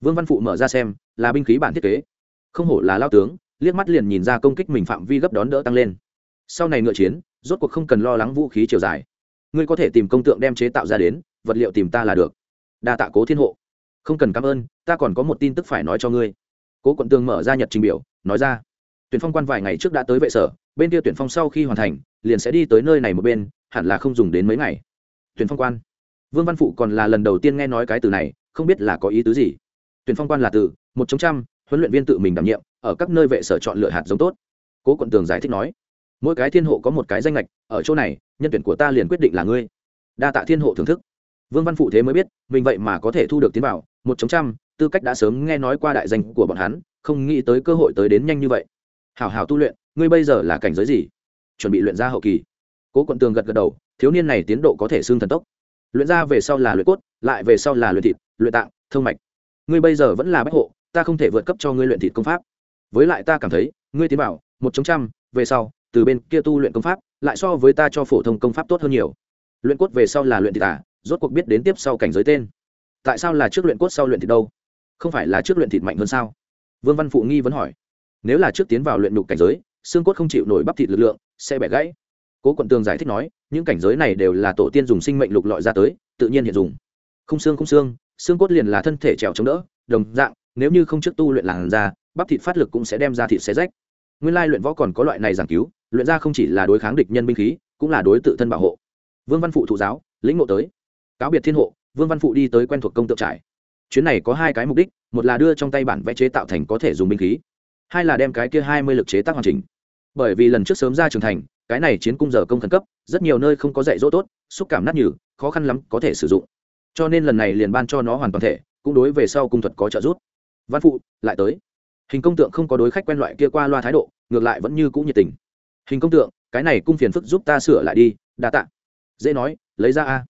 Vương văn phụ mở ra xem, là binh khí bản thiết kế. Không hổ là lao tướng, liếc mắt liền nhìn ra công kích mình phạm vi gấp đón đỡ tăng lên sau này ngựa chiến, rốt cuộc không cần lo lắng vũ khí chiều dài. Ngươi có thể tìm công tượng đem chế tạo ra đến, vật liệu tìm ta là được. Đa tạ cố thiên hộ. Không cần cảm ơn, ta còn có một tin tức phải nói cho ngươi. Cố quận tường mở ra nhật trình biểu, nói ra. Tuyển phong quan vài ngày trước đã tới vệ sở, bên kia tuyển phong sau khi hoàn thành, liền sẽ đi tới nơi này một bên, hẳn là không dùng đến mấy ngày. Tuyển phong quan. Vương văn phụ còn là lần đầu tiên nghe nói cái từ này, không biết là có ý tứ gì. Tuyển phong quan là từ, một chống trăm, huấn luyện viên tự mình đảm nhiệm, ở các nơi vệ sở chọn lựa hạt giống tốt. Cố quận tường giải thích nói mỗi cái thiên hộ có một cái danh lệch ở chỗ này, nhân tuyển của ta liền quyết định là ngươi. Đa tạ thiên hộ thưởng thức. Vương văn phụ thế mới biết, mình vậy mà có thể thu được tiến bảo một chống trăm, tư cách đã sớm nghe nói qua đại danh của bọn hắn, không nghĩ tới cơ hội tới đến nhanh như vậy. Hảo hảo tu luyện, ngươi bây giờ là cảnh giới gì? Chuẩn bị luyện ra hậu kỳ. Cố quận tường gật gật đầu, thiếu niên này tiến độ có thể xương thần tốc. Luyện ra về sau là luyện cốt, lại về sau là luyện thịt, luyện tạng thương mạch. Ngươi bây giờ vẫn là bách hộ, ta không thể vượt cấp cho ngươi luyện thịt công pháp. Với lại ta cảm thấy, ngươi tiến bảo một chống trăm, về sau từ bên kia tu luyện công pháp, lại so với ta cho phổ thông công pháp tốt hơn nhiều. Luyện cốt về sau là luyện thịt à rốt cuộc biết đến tiếp sau cảnh giới tên. Tại sao là trước luyện cốt sau luyện thịt đâu? Không phải là trước luyện thịt mạnh hơn sao? Vương văn phụ nghi vẫn hỏi. Nếu là trước tiến vào luyện nhục cảnh giới, xương cốt không chịu nổi bắp thịt lực lượng, sẽ bẻ gãy. Cố quận tường giải thích nói, những cảnh giới này đều là tổ tiên dùng sinh mệnh lục lọi ra tới, tự nhiên hiện dùng. Không xương không xương xương cốt liền là thân thể trèo chống đỡ, đồng dạng, nếu như không trước tu luyện làn da, bắp thịt phát lực cũng sẽ đem ra thịt xé rách. Nguyên lai luyện võ còn có loại này giảng cứu luyện ra không chỉ là đối kháng địch nhân binh khí, cũng là đối tự thân bảo hộ. Vương văn phụ thụ giáo, lĩnh ngộ tới. Cáo biệt thiên hộ, vương văn phụ đi tới quen thuộc công tượng trải chuyến này có hai cái mục đích, một là đưa trong tay bản vẽ chế tạo thành có thể dùng binh khí, hai là đem cái kia hai mươi lực chế tác hoàn chỉnh. Bởi vì lần trước sớm ra trường thành, cái này chiến cung giờ công khẩn cấp, rất nhiều nơi không có dạy dỗ tốt, xúc cảm nát nhừ, khó khăn lắm có thể sử dụng. Cho nên lần này liền ban cho nó hoàn toàn thể, cũng đối về sau cung thuật có trợ giúp. Văn phụ, lại tới. Hình công tượng không có đối khách quen loại kia qua loa thái độ, ngược lại vẫn như cũ nhiệt tình hình công tượng, cái này cung phiền phức giúp ta sửa lại đi, đa tạ. Dễ nói, lấy ra a.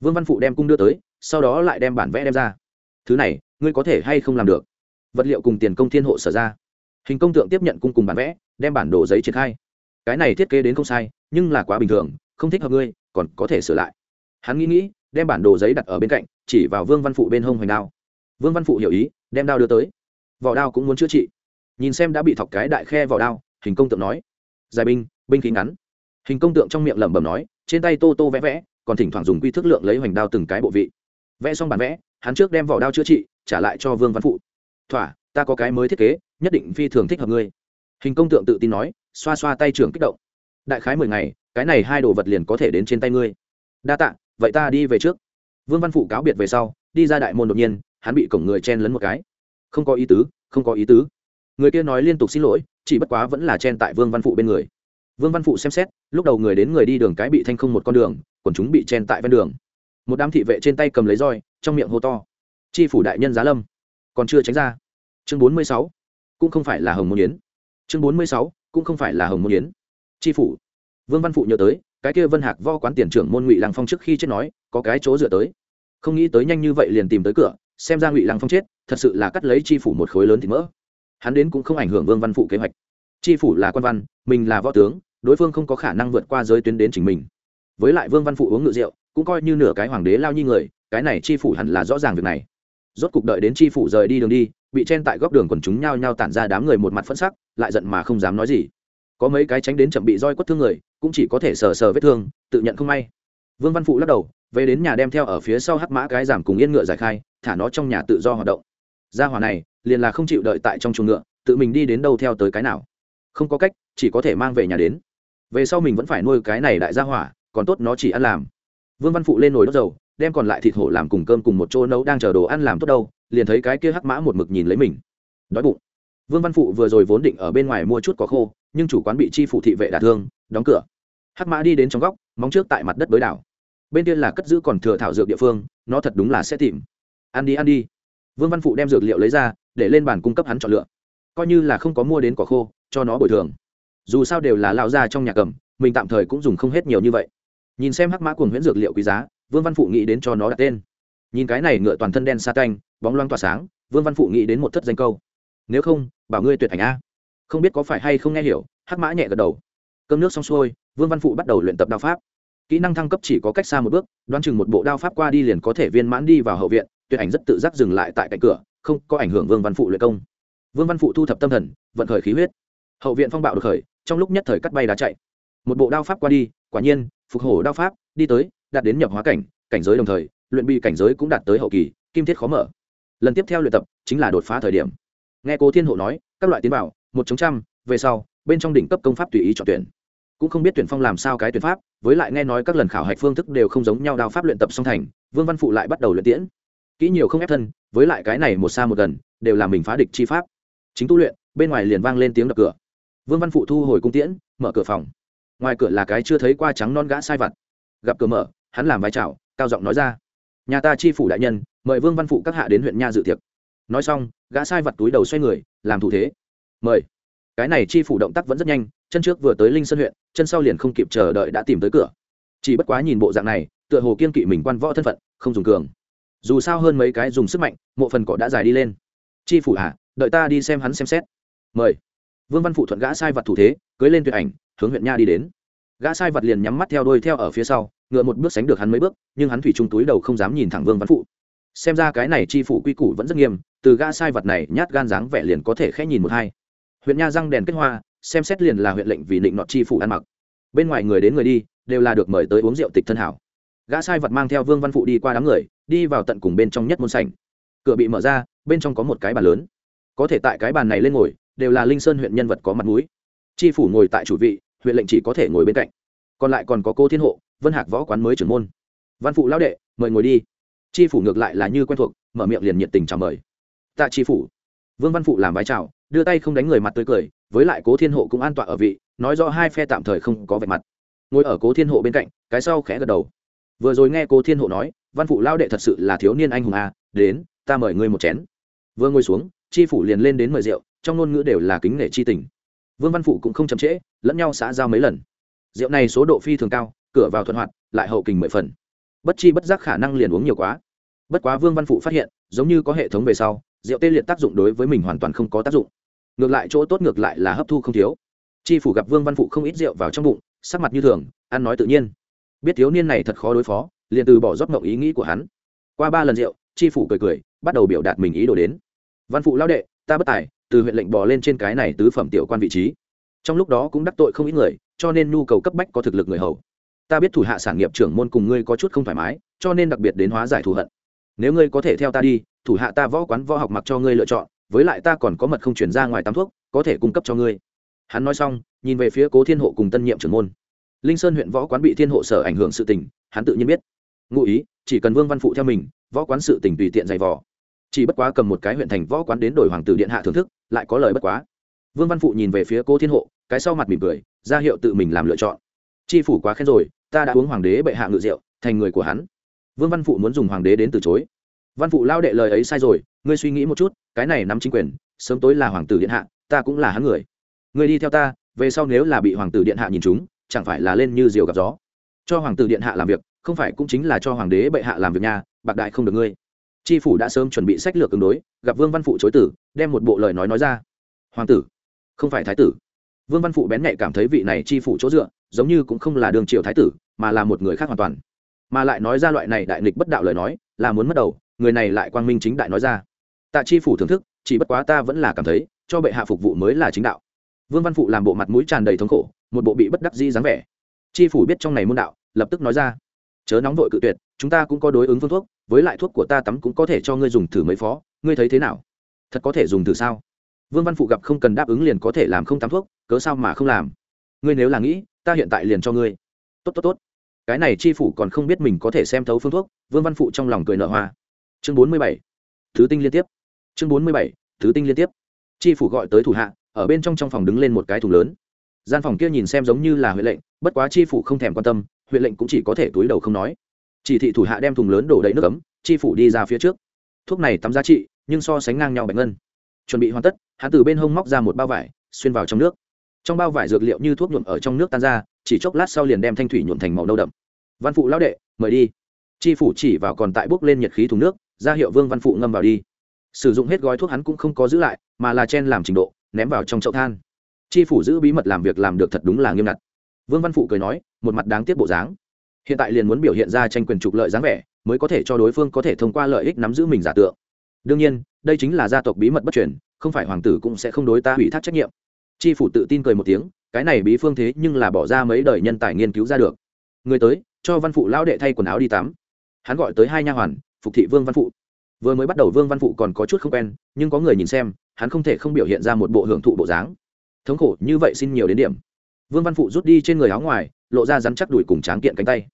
Vương văn phụ đem cung đưa tới, sau đó lại đem bản vẽ đem ra. Thứ này, ngươi có thể hay không làm được? Vật liệu cùng tiền công thiên hộ sở ra. Hình công tượng tiếp nhận cung cùng bản vẽ, đem bản đồ giấy triển khai. Cái này thiết kế đến không sai, nhưng là quá bình thường, không thích hợp ngươi, còn có thể sửa lại. Hắn nghĩ nghĩ, đem bản đồ giấy đặt ở bên cạnh, chỉ vào vương văn phụ bên hông hoành đao. Vương văn phụ hiểu ý, đem đao đưa tới. Vỏ đao cũng muốn chữa trị. Nhìn xem đã bị thọc cái đại khe vỏ đao, hình công tượng nói dài binh binh khí ngắn. Hình công tượng trong miệng lẩm bẩm nói, trên tay tô tô vẽ vẽ, còn thỉnh thoảng dùng quy thức lượng lấy hoành đao từng cái bộ vị. Vẽ xong bản vẽ, hắn trước đem vỏ đao chữa trị, trả lại cho vương văn phụ. Thỏa, ta có cái mới thiết kế, nhất định phi thường thích hợp ngươi. Hình công tượng tự tin nói, xoa xoa tay trưởng kích động. Đại khái mười ngày, cái này hai đồ vật liền có thể đến trên tay ngươi. Đa tạ, vậy ta đi về trước. Vương văn phụ cáo biệt về sau, đi ra đại môn đột nhiên, hắn bị cổng người chen lấn một cái. Không có ý tứ, không có ý tứ. Người kia nói liên tục xin lỗi chỉ bất quá vẫn là chen tại vương văn phụ bên người. Vương văn phụ xem xét, lúc đầu người đến người đi đường cái bị thanh không một con đường còn chúng bị chen tại ven đường. Một đám thị vệ trên tay cầm lấy roi, trong miệng hô to. Chi phủ đại nhân giá lâm. Còn chưa tránh ra. Chương bốn mươi sáu, cũng không phải là hồng môn yến. Chương bốn mươi sáu, cũng không phải là hồng môn yến. Chi phủ. Vương văn phụ nhớ tới, cái kia vân hạc vo quán tiền trưởng môn ngụy lăng phong trước khi chết nói, có cái chỗ dựa tới. Không nghĩ tới nhanh như vậy liền tìm tới cửa, xem ra ngụy lăng phong chết, thật sự là cắt lấy chi phủ một khối lớn thì mỡ hắn đến cũng không ảnh hưởng vương văn phụ kế hoạch. Chi phủ là quan văn, mình là võ tướng, đối phương không có khả năng vượt qua giới tuyến đến chính mình. Với lại vương văn phụ uống ngự rượu, cũng coi như nửa cái hoàng đế lao nhi người, cái này chi phủ hẳn là rõ ràng việc này. Rốt cục đợi đến chi phủ rời đi đường đi, bị chen tại góc đường quần chúng nhao nhao tản ra đám người một mặt phẫn sắc, lại giận mà không dám nói gì. Có mấy cái tránh đến chậm bị roi quất thương người, cũng chỉ có thể sờ sờ vết thương, tự nhận không may. Vương văn phụ lắc đầu, về đến nhà đem theo ở phía sau hắc mã cái giảm cùng yên ngựa giải khai, thả nó trong nhà tự do hoạt động gia hỏa này, liền là không chịu đợi tại trong chuồng ngựa, tự mình đi đến đâu theo tới cái nào. Không có cách, chỉ có thể mang về nhà đến. Về sau mình vẫn phải nuôi cái này đại gia hỏa, còn tốt nó chỉ ăn làm. Vương văn phụ lên nồi đốt dầu, đem còn lại thịt hổ làm cùng cơm cùng một chỗ nấu, đang chờ đồ ăn làm tốt đâu, liền thấy cái kia hắc mã một mực nhìn lấy mình. Đói bụng. Vương văn phụ vừa rồi vốn định ở bên ngoài mua chút có khô, nhưng chủ quán bị chi phủ thị vệ đả thương, đóng cửa. Hắc mã đi đến trong góc, móng trước tại mặt đất đối đảo. Bên kia là cất giữ còn thừa thảo dược địa phương, nó thật đúng là sẽ tìm. Ăn đi ăn đi vương văn phụ đem dược liệu lấy ra, để lên bàn cung cấp hắn chọn lựa. Coi như là không có mua đến cỏ khô, cho nó bồi thường. Dù sao đều là lao ra trong nhà cầm, mình tạm thời cũng dùng không hết nhiều như vậy. Nhìn xem hắc mã cùng huyễn dược liệu quý giá, vương văn phụ nghĩ đến cho nó đặt tên. Nhìn cái này ngựa toàn thân đen xa canh bóng loang tỏa sáng, vương văn phụ nghĩ đến một thất danh câu. Nếu không, bảo ngươi tuyệt hành a. Không biết có phải hay không nghe hiểu, hắc mã nhẹ gật đầu. Cơm nước xong xuôi, vương văn phụ bắt đầu luyện tập đao pháp. Kỹ năng thăng cấp chỉ có cách xa một bước, đoán chừng một bộ đao pháp qua đi liền có thể viên mãn đi vào hậu viện tuyệt ảnh rất tự giác dừng lại tại cạnh cửa, không có ảnh hưởng vương văn phụ luyện công. Vương văn phụ thu thập tâm thần, vận khởi khí huyết. Hậu viện phong bạo được khởi, trong lúc nhất thời cắt bay đá chạy. Một bộ đao pháp qua đi, quả nhiên, phục hổ đao pháp, đi tới, đạt đến nhập hóa cảnh cảnh giới đồng thời, luyện bị cảnh giới cũng đạt tới hậu kỳ, kim thiết khó mở. Lần tiếp theo luyện tập chính là đột phá thời điểm. Nghe cố thiên hộ nói, các loại tiến bảo, một chống trăm, về sau, bên trong đỉnh cấp công pháp tùy ý chọn tuyển. Cũng không biết tuyển phong làm sao cái tuyển pháp, với lại nghe nói các lần khảo hạch phương thức đều không giống nhau đao pháp luyện tập song thành, vương văn phụ lại bắt đầu luyện tiễn kỹ nhiều không ép thân, với lại cái này một xa một gần, đều là mình phá địch chi pháp. Chính tu luyện, bên ngoài liền vang lên tiếng đập cửa. Vương văn phụ thu hồi cung tiễn, mở cửa phòng. Ngoài cửa là cái chưa thấy qua trắng non gã sai vặt. Gặp cửa mở, hắn làm vai trào cao giọng nói ra. Nhà ta chi phủ đại nhân, mời vương văn phụ các hạ đến huyện nha dự tiệc. Nói xong, gã sai vặt túi đầu xoay người, làm thủ thế. Mời. Cái này chi phủ động tác vẫn rất nhanh, chân trước vừa tới linh sơn huyện, chân sau liền không kịp chờ đợi đã tìm tới cửa. Chỉ bất quá nhìn bộ dạng này, tựa hồ kiên kỵ mình quan võ thân phận, không dùng cường dù sao hơn mấy cái dùng sức mạnh, mộ phần cỏ đã dài đi lên. Chi phủ hạ đợi ta đi xem hắn xem xét. Mời. Vương văn phụ thuận gã sai vật thủ thế, cưới lên tuyệt ảnh, hướng huyện nha đi đến. Gã sai vật liền nhắm mắt theo đôi theo ở phía sau, ngựa một bước sánh được hắn mấy bước, nhưng hắn thủy trung túi đầu không dám nhìn thẳng vương văn phụ. Xem ra cái này chi phủ quy củ vẫn rất nghiêm, từ gã sai vật này nhát gan dáng vẻ liền có thể khẽ nhìn một hai. Huyện nha răng đèn kết hoa, xem xét liền là huyện lệnh vì định nọt chi phủ ăn mặc. Bên ngoài người đến người đi, đều là được mời tới uống rượu tịch thân hảo. Gã sai vật mang theo vương văn phụ đi qua đám người đi vào tận cùng bên trong nhất môn sảnh. Cửa bị mở ra, bên trong có một cái bàn lớn. Có thể tại cái bàn này lên ngồi, đều là linh sơn huyện nhân vật có mặt mũi. Tri phủ ngồi tại chủ vị, huyện lệnh chỉ có thể ngồi bên cạnh. Còn lại còn có cô thiên hộ, vân hạc võ quán mới trưởng môn. Văn phụ lão đệ, mời ngồi đi. Tri phủ ngược lại là như quen thuộc, mở miệng liền nhiệt tình chào mời. Tạ tri phủ. Vương văn phụ làm vái chào, đưa tay không đánh người mặt tươi cười, với lại cố thiên hộ cũng an tọa ở vị, nói rõ hai phe tạm thời không có vẻ mặt. Ngồi ở cố thiên hộ bên cạnh, cái sau khẽ gật đầu. Vừa rồi nghe cố thiên hộ nói văn phụ lao đệ thật sự là thiếu niên anh hùng à đến, ta mời ngươi một chén. Vừa ngồi xuống, chi phủ liền lên đến mời rượu, trong ngôn ngữ đều là kính nể chi tình. Vương văn phụ cũng không chậm trễ, lẫn nhau xã giao mấy lần. Rượu này số độ phi thường cao, cửa vào thuận hoạt, lại hậu kình mười phần. Bất chi bất giác khả năng liền uống nhiều quá. Bất quá vương văn phụ phát hiện, giống như có hệ thống về sau, rượu tê liệt tác dụng đối với mình hoàn toàn không có tác dụng. Ngược lại chỗ tốt ngược lại là hấp thu không thiếu. Chi phủ gặp vương văn phụ không ít rượu vào trong bụng, sắc mặt như thường, ăn nói tự nhiên. Biết thiếu niên này thật khó đối phó liền từ bỏ rót mộng ý nghĩ của hắn. Qua ba lần rượu tri phủ cười cười, bắt đầu biểu đạt mình ý đồ đến. Văn phụ lao đệ, ta bất tài, từ huyện lệnh bỏ lên trên cái này tứ phẩm tiểu quan vị trí. Trong lúc đó cũng đắc tội không ít người, cho nên nhu cầu cấp bách có thực lực người hầu. Ta biết thủ hạ sản nghiệp trưởng môn cùng ngươi có chút không thoải mái, cho nên đặc biệt đến hóa giải thù hận. Nếu ngươi có thể theo ta đi, thủ hạ ta võ quán võ học mặc cho ngươi lựa chọn, với lại ta còn có mật không chuyển ra ngoài tám thuốc, có thể cung cấp cho ngươi. Hắn nói xong, nhìn về phía cố thiên hộ cùng tân nhiệm trưởng môn. Linh sơn huyện võ quán bị thiên hộ sở ảnh hưởng sự tình, hắn tự nhiên biết ngụ ý, chỉ cần vương văn phụ theo mình, võ quán sự tình tùy tiện giày vò. Chỉ bất quá cầm một cái huyện thành võ quán đến đổi hoàng tử điện hạ thưởng thức, lại có lời bất quá. Vương văn phụ nhìn về phía cố thiên hộ, cái sau mặt mỉm cười, ra hiệu tự mình làm lựa chọn. Chi phủ quá khen rồi, ta đã uống hoàng đế bệ hạ ngự rượu, thành người của hắn. Vương văn phụ muốn dùng hoàng đế đến từ chối. Văn phụ lao đệ lời ấy sai rồi, ngươi suy nghĩ một chút, cái này nắm chính quyền, sớm tối là hoàng tử điện hạ, ta cũng là hắn người. Ngươi đi theo ta, về sau nếu là bị hoàng tử điện hạ nhìn chúng, chẳng phải là lên như diều gặp gió. Cho hoàng tử điện hạ làm việc không phải cũng chính là cho hoàng đế bệ hạ làm việc nhà, bạc đại không được ngươi. Tri phủ đã sớm chuẩn bị sách lược ứng đối, gặp vương văn phụ chối tử, đem một bộ lời nói nói ra. Hoàng tử, không phải thái tử. Vương văn phụ bén nhạy cảm thấy vị này tri phủ chỗ dựa, giống như cũng không là đường triều thái tử, mà là một người khác hoàn toàn. Mà lại nói ra loại này đại nghịch bất đạo lời nói, là muốn mất đầu, người này lại quang minh chính đại nói ra. Tạ tri phủ thưởng thức, chỉ bất quá ta vẫn là cảm thấy, cho bệ hạ phục vụ mới là chính đạo. Vương văn phụ làm bộ mặt mũi tràn đầy thống khổ, một bộ bị bất đắc di dáng vẻ. Tri phủ biết trong này môn đạo, lập tức nói ra chớ nóng vội cự tuyệt, chúng ta cũng có đối ứng phương thuốc, với lại thuốc của ta tắm cũng có thể cho ngươi dùng thử mấy phó. Ngươi thấy thế nào? Thật có thể dùng thử sao? Vương văn phụ gặp không cần đáp ứng liền có thể làm không tắm thuốc, cớ sao mà không làm? Ngươi nếu là nghĩ, ta hiện tại liền cho ngươi. Tốt tốt tốt. Cái này chi phủ còn không biết mình có thể xem thấu phương thuốc, vương văn phụ trong lòng cười nợ hoa. Chương bốn mươi bảy. Thứ tinh liên tiếp. Chương bốn mươi bảy. Thứ tinh liên tiếp. Chi phủ gọi tới thủ hạ, ở bên trong trong phòng đứng lên một cái thùng lớn. Gian phòng kia nhìn xem giống như là huệ lệnh, bất quá chi phủ không thèm quan tâm huyện lệnh cũng chỉ có thể túi đầu không nói. Chỉ thị thủ hạ đem thùng lớn đổ đầy nước ấm, chi phủ đi ra phía trước. Thuốc này tắm giá trị, nhưng so sánh ngang nhau bạch ngân. Chuẩn bị hoàn tất, hắn từ bên hông móc ra một bao vải, xuyên vào trong nước. Trong bao vải dược liệu như thuốc nhuộm ở trong nước tan ra, chỉ chốc lát sau liền đem thanh thủy nhuộm thành màu nâu đậm. Văn phụ lão đệ, mời đi. Chi phủ chỉ vào còn tại bốc lên nhiệt khí thùng nước, ra hiệu vương văn phụ ngâm vào đi. Sử dụng hết gói thuốc hắn cũng không có giữ lại, mà là chen làm trình độ, ném vào trong chậu than. Chi phủ giữ bí mật làm việc làm được thật đúng là nghiêm ngặt vương văn phụ cười nói, một mặt đáng tiếc bộ dáng. Hiện tại liền muốn biểu hiện ra tranh quyền trục lợi dáng vẻ, mới có thể cho đối phương có thể thông qua lợi ích nắm giữ mình giả tượng. Đương nhiên, đây chính là gia tộc bí mật bất truyền, không phải hoàng tử cũng sẽ không đối ta ủy thác trách nhiệm. Chi phủ tự tin cười một tiếng, cái này bí phương thế nhưng là bỏ ra mấy đời nhân tài nghiên cứu ra được. Người tới, cho văn phụ lão đệ thay quần áo đi tắm. Hắn gọi tới hai nha hoàn, phục thị vương văn phụ. Vừa mới bắt đầu vương văn phụ còn có chút không quen, nhưng có người nhìn xem, hắn không thể không biểu hiện ra một bộ hưởng thụ bộ dáng. Thống khổ, như vậy xin nhiều đến điểm vương văn phụ rút đi trên người áo ngoài, lộ ra rắn chắc đùi cùng tráng kiện cánh tay.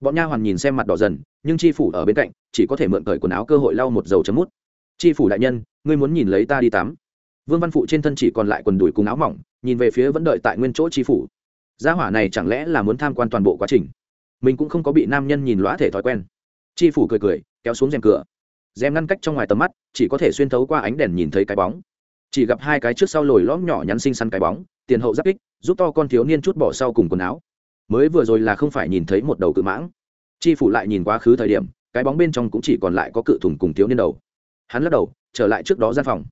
Bọn nha hoàn nhìn xem mặt đỏ dần, nhưng chi phủ ở bên cạnh, chỉ có thể mượn cởi quần áo cơ hội lau một dầu chấm mút. Chi phủ đại nhân, ngươi muốn nhìn lấy ta đi tắm. Vương văn phụ trên thân chỉ còn lại quần đùi cùng áo mỏng, nhìn về phía vẫn đợi tại nguyên chỗ chi phủ. Gia hỏa này chẳng lẽ là muốn tham quan toàn bộ quá trình? Mình cũng không có bị nam nhân nhìn lõa thể thói quen. Chi phủ cười cười, kéo xuống rèm cửa. Rèm ngăn cách trong ngoài tầm mắt, chỉ có thể xuyên thấu qua ánh đèn nhìn thấy cái bóng chỉ gặp hai cái trước sau lồi lõm nhỏ nhắn xinh xắn cái bóng, tiền hậu giáp kích, giúp to con thiếu niên chút bỏ sau cùng quần áo. Mới vừa rồi là không phải nhìn thấy một đầu cự mãng. Chi phủ lại nhìn quá khứ thời điểm, cái bóng bên trong cũng chỉ còn lại có cự thùng cùng thiếu niên đầu. Hắn lắc đầu, trở lại trước đó gian phòng.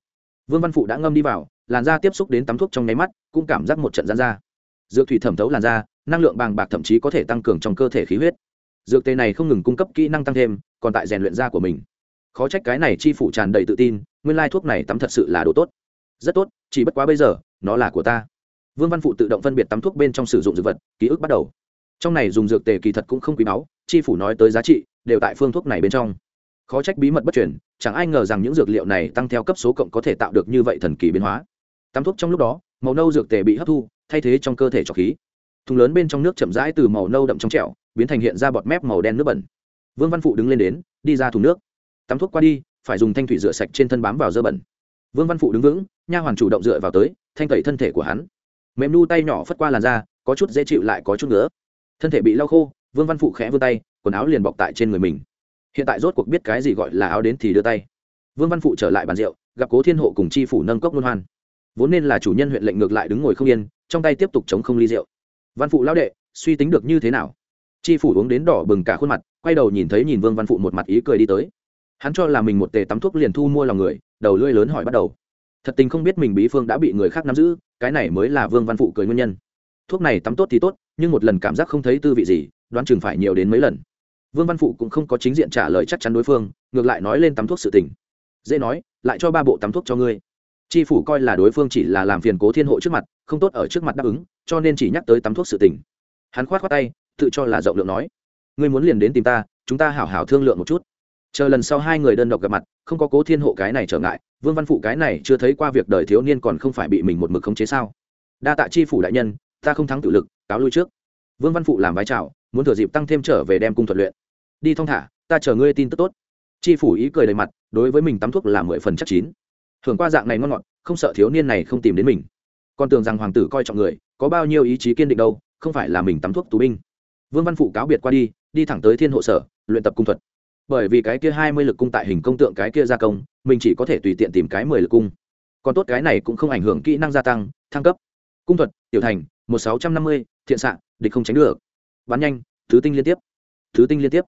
Vương văn phụ đã ngâm đi vào, làn da tiếp xúc đến tắm thuốc trong nháy mắt, cũng cảm giác một trận gian da dược thủy thẩm thấu làn da, năng lượng bàng bạc thậm chí có thể tăng cường trong cơ thể khí huyết. Dược tê này không ngừng cung cấp kỹ năng tăng thêm, còn tại rèn luyện da của mình. Khó trách cái này chi phủ tràn đầy tự tin, nguyên lai thuốc này tắm thật sự là đồ tốt rất tốt, chỉ bất quá bây giờ, nó là của ta. Vương văn phụ tự động phân biệt tắm thuốc bên trong sử dụng dược vật, ký ức bắt đầu. Trong này dùng dược tề kỳ thật cũng không quý báu, chi phủ nói tới giá trị, đều tại phương thuốc này bên trong. Khó trách bí mật bất chuyển chẳng ai ngờ rằng những dược liệu này tăng theo cấp số cộng có thể tạo được như vậy thần kỳ biến hóa. Tắm thuốc trong lúc đó, màu nâu dược tề bị hấp thu, thay thế trong cơ thể trọc khí. Thùng lớn bên trong nước chậm rãi từ màu nâu đậm trong trẻo, biến thành hiện ra bọt mép màu đen nước bẩn. Vương văn phụ đứng lên đến, đi ra thùng nước. Tắm thuốc qua đi, phải dùng thanh thủy rửa sạch trên thân bám vào dơ bẩn vương văn phụ đứng vững, nha hoàn chủ động dựa vào tới, thanh tẩy thân thể của hắn. Mềm nu tay nhỏ phất qua làn da, có chút dễ chịu lại có chút nữa thân thể bị lau khô, vương văn phụ khẽ vươn tay, quần áo liền bọc tại trên người mình. Hiện tại rốt cuộc biết cái gì gọi là áo đến thì đưa tay. Vương văn phụ trở lại bàn rượu, gặp cố thiên hộ cùng chi phủ nâng cốc luân hoan. Vốn nên là chủ nhân huyện lệnh ngược lại đứng ngồi không yên, trong tay tiếp tục chống không ly rượu. Văn phụ lao đệ, suy tính được như thế nào? Chi phủ uống đến đỏ bừng cả khuôn mặt, quay đầu nhìn thấy nhìn vương văn phụ một mặt ý cười đi tới hắn cho là mình một tề tắm thuốc liền thu mua lòng người, đầu lưỡi lớn hỏi bắt đầu. Thật tình không biết mình bí phương đã bị người khác nắm giữ, cái này mới là vương văn phụ cười nguyên nhân. Thuốc này tắm tốt thì tốt, nhưng một lần cảm giác không thấy tư vị gì, đoán chừng phải nhiều đến mấy lần. Vương văn phụ cũng không có chính diện trả lời chắc chắn đối phương, ngược lại nói lên tắm thuốc sự tình. Dễ nói, lại cho ba bộ tắm thuốc cho ngươi. Tri phủ coi là đối phương chỉ là làm phiền cố thiên hộ trước mặt, không tốt ở trước mặt đáp ứng, cho nên chỉ nhắc tới tắm thuốc sự tình. Hắn khoát khoát tay, tự cho là rộng lượng nói. Ngươi muốn liền đến tìm ta, chúng ta hảo hảo thương lượng một chút chờ lần sau hai người đơn độc gặp mặt, không có cố thiên hộ cái này trở ngại, vương văn phụ cái này chưa thấy qua việc đời thiếu niên còn không phải bị mình một mực khống chế sao? Đa tạ chi phủ đại nhân, ta không thắng tự lực, cáo lui trước. Vương văn phụ làm vai trào muốn thừa dịp tăng thêm trở về đem cung thuật luyện. Đi thong thả, ta chờ ngươi tin tức tốt. Chi phủ ý cười đầy mặt, đối với mình tắm thuốc là mười phần chắc chín. Thường qua dạng này ngon ngọt, không sợ thiếu niên này không tìm đến mình. Còn tưởng rằng hoàng tử coi trọng người, có bao nhiêu ý chí kiên định đâu, không phải là mình tắm thuốc tù binh. Vương văn phụ cáo biệt qua đi đi thẳng tới thiên hộ sở, luyện tập cung thuật bởi vì cái kia hai mươi lực cung tại hình công tượng cái kia gia công, mình chỉ có thể tùy tiện tìm cái mười lực cung. Còn tốt cái này cũng không ảnh hưởng kỹ năng gia tăng, thăng cấp. Cung thuật, tiểu thành, một sáu trăm năm mươi, thiện xạ, địch không tránh được. Bắn nhanh, thứ tinh liên tiếp. Thứ tinh liên tiếp.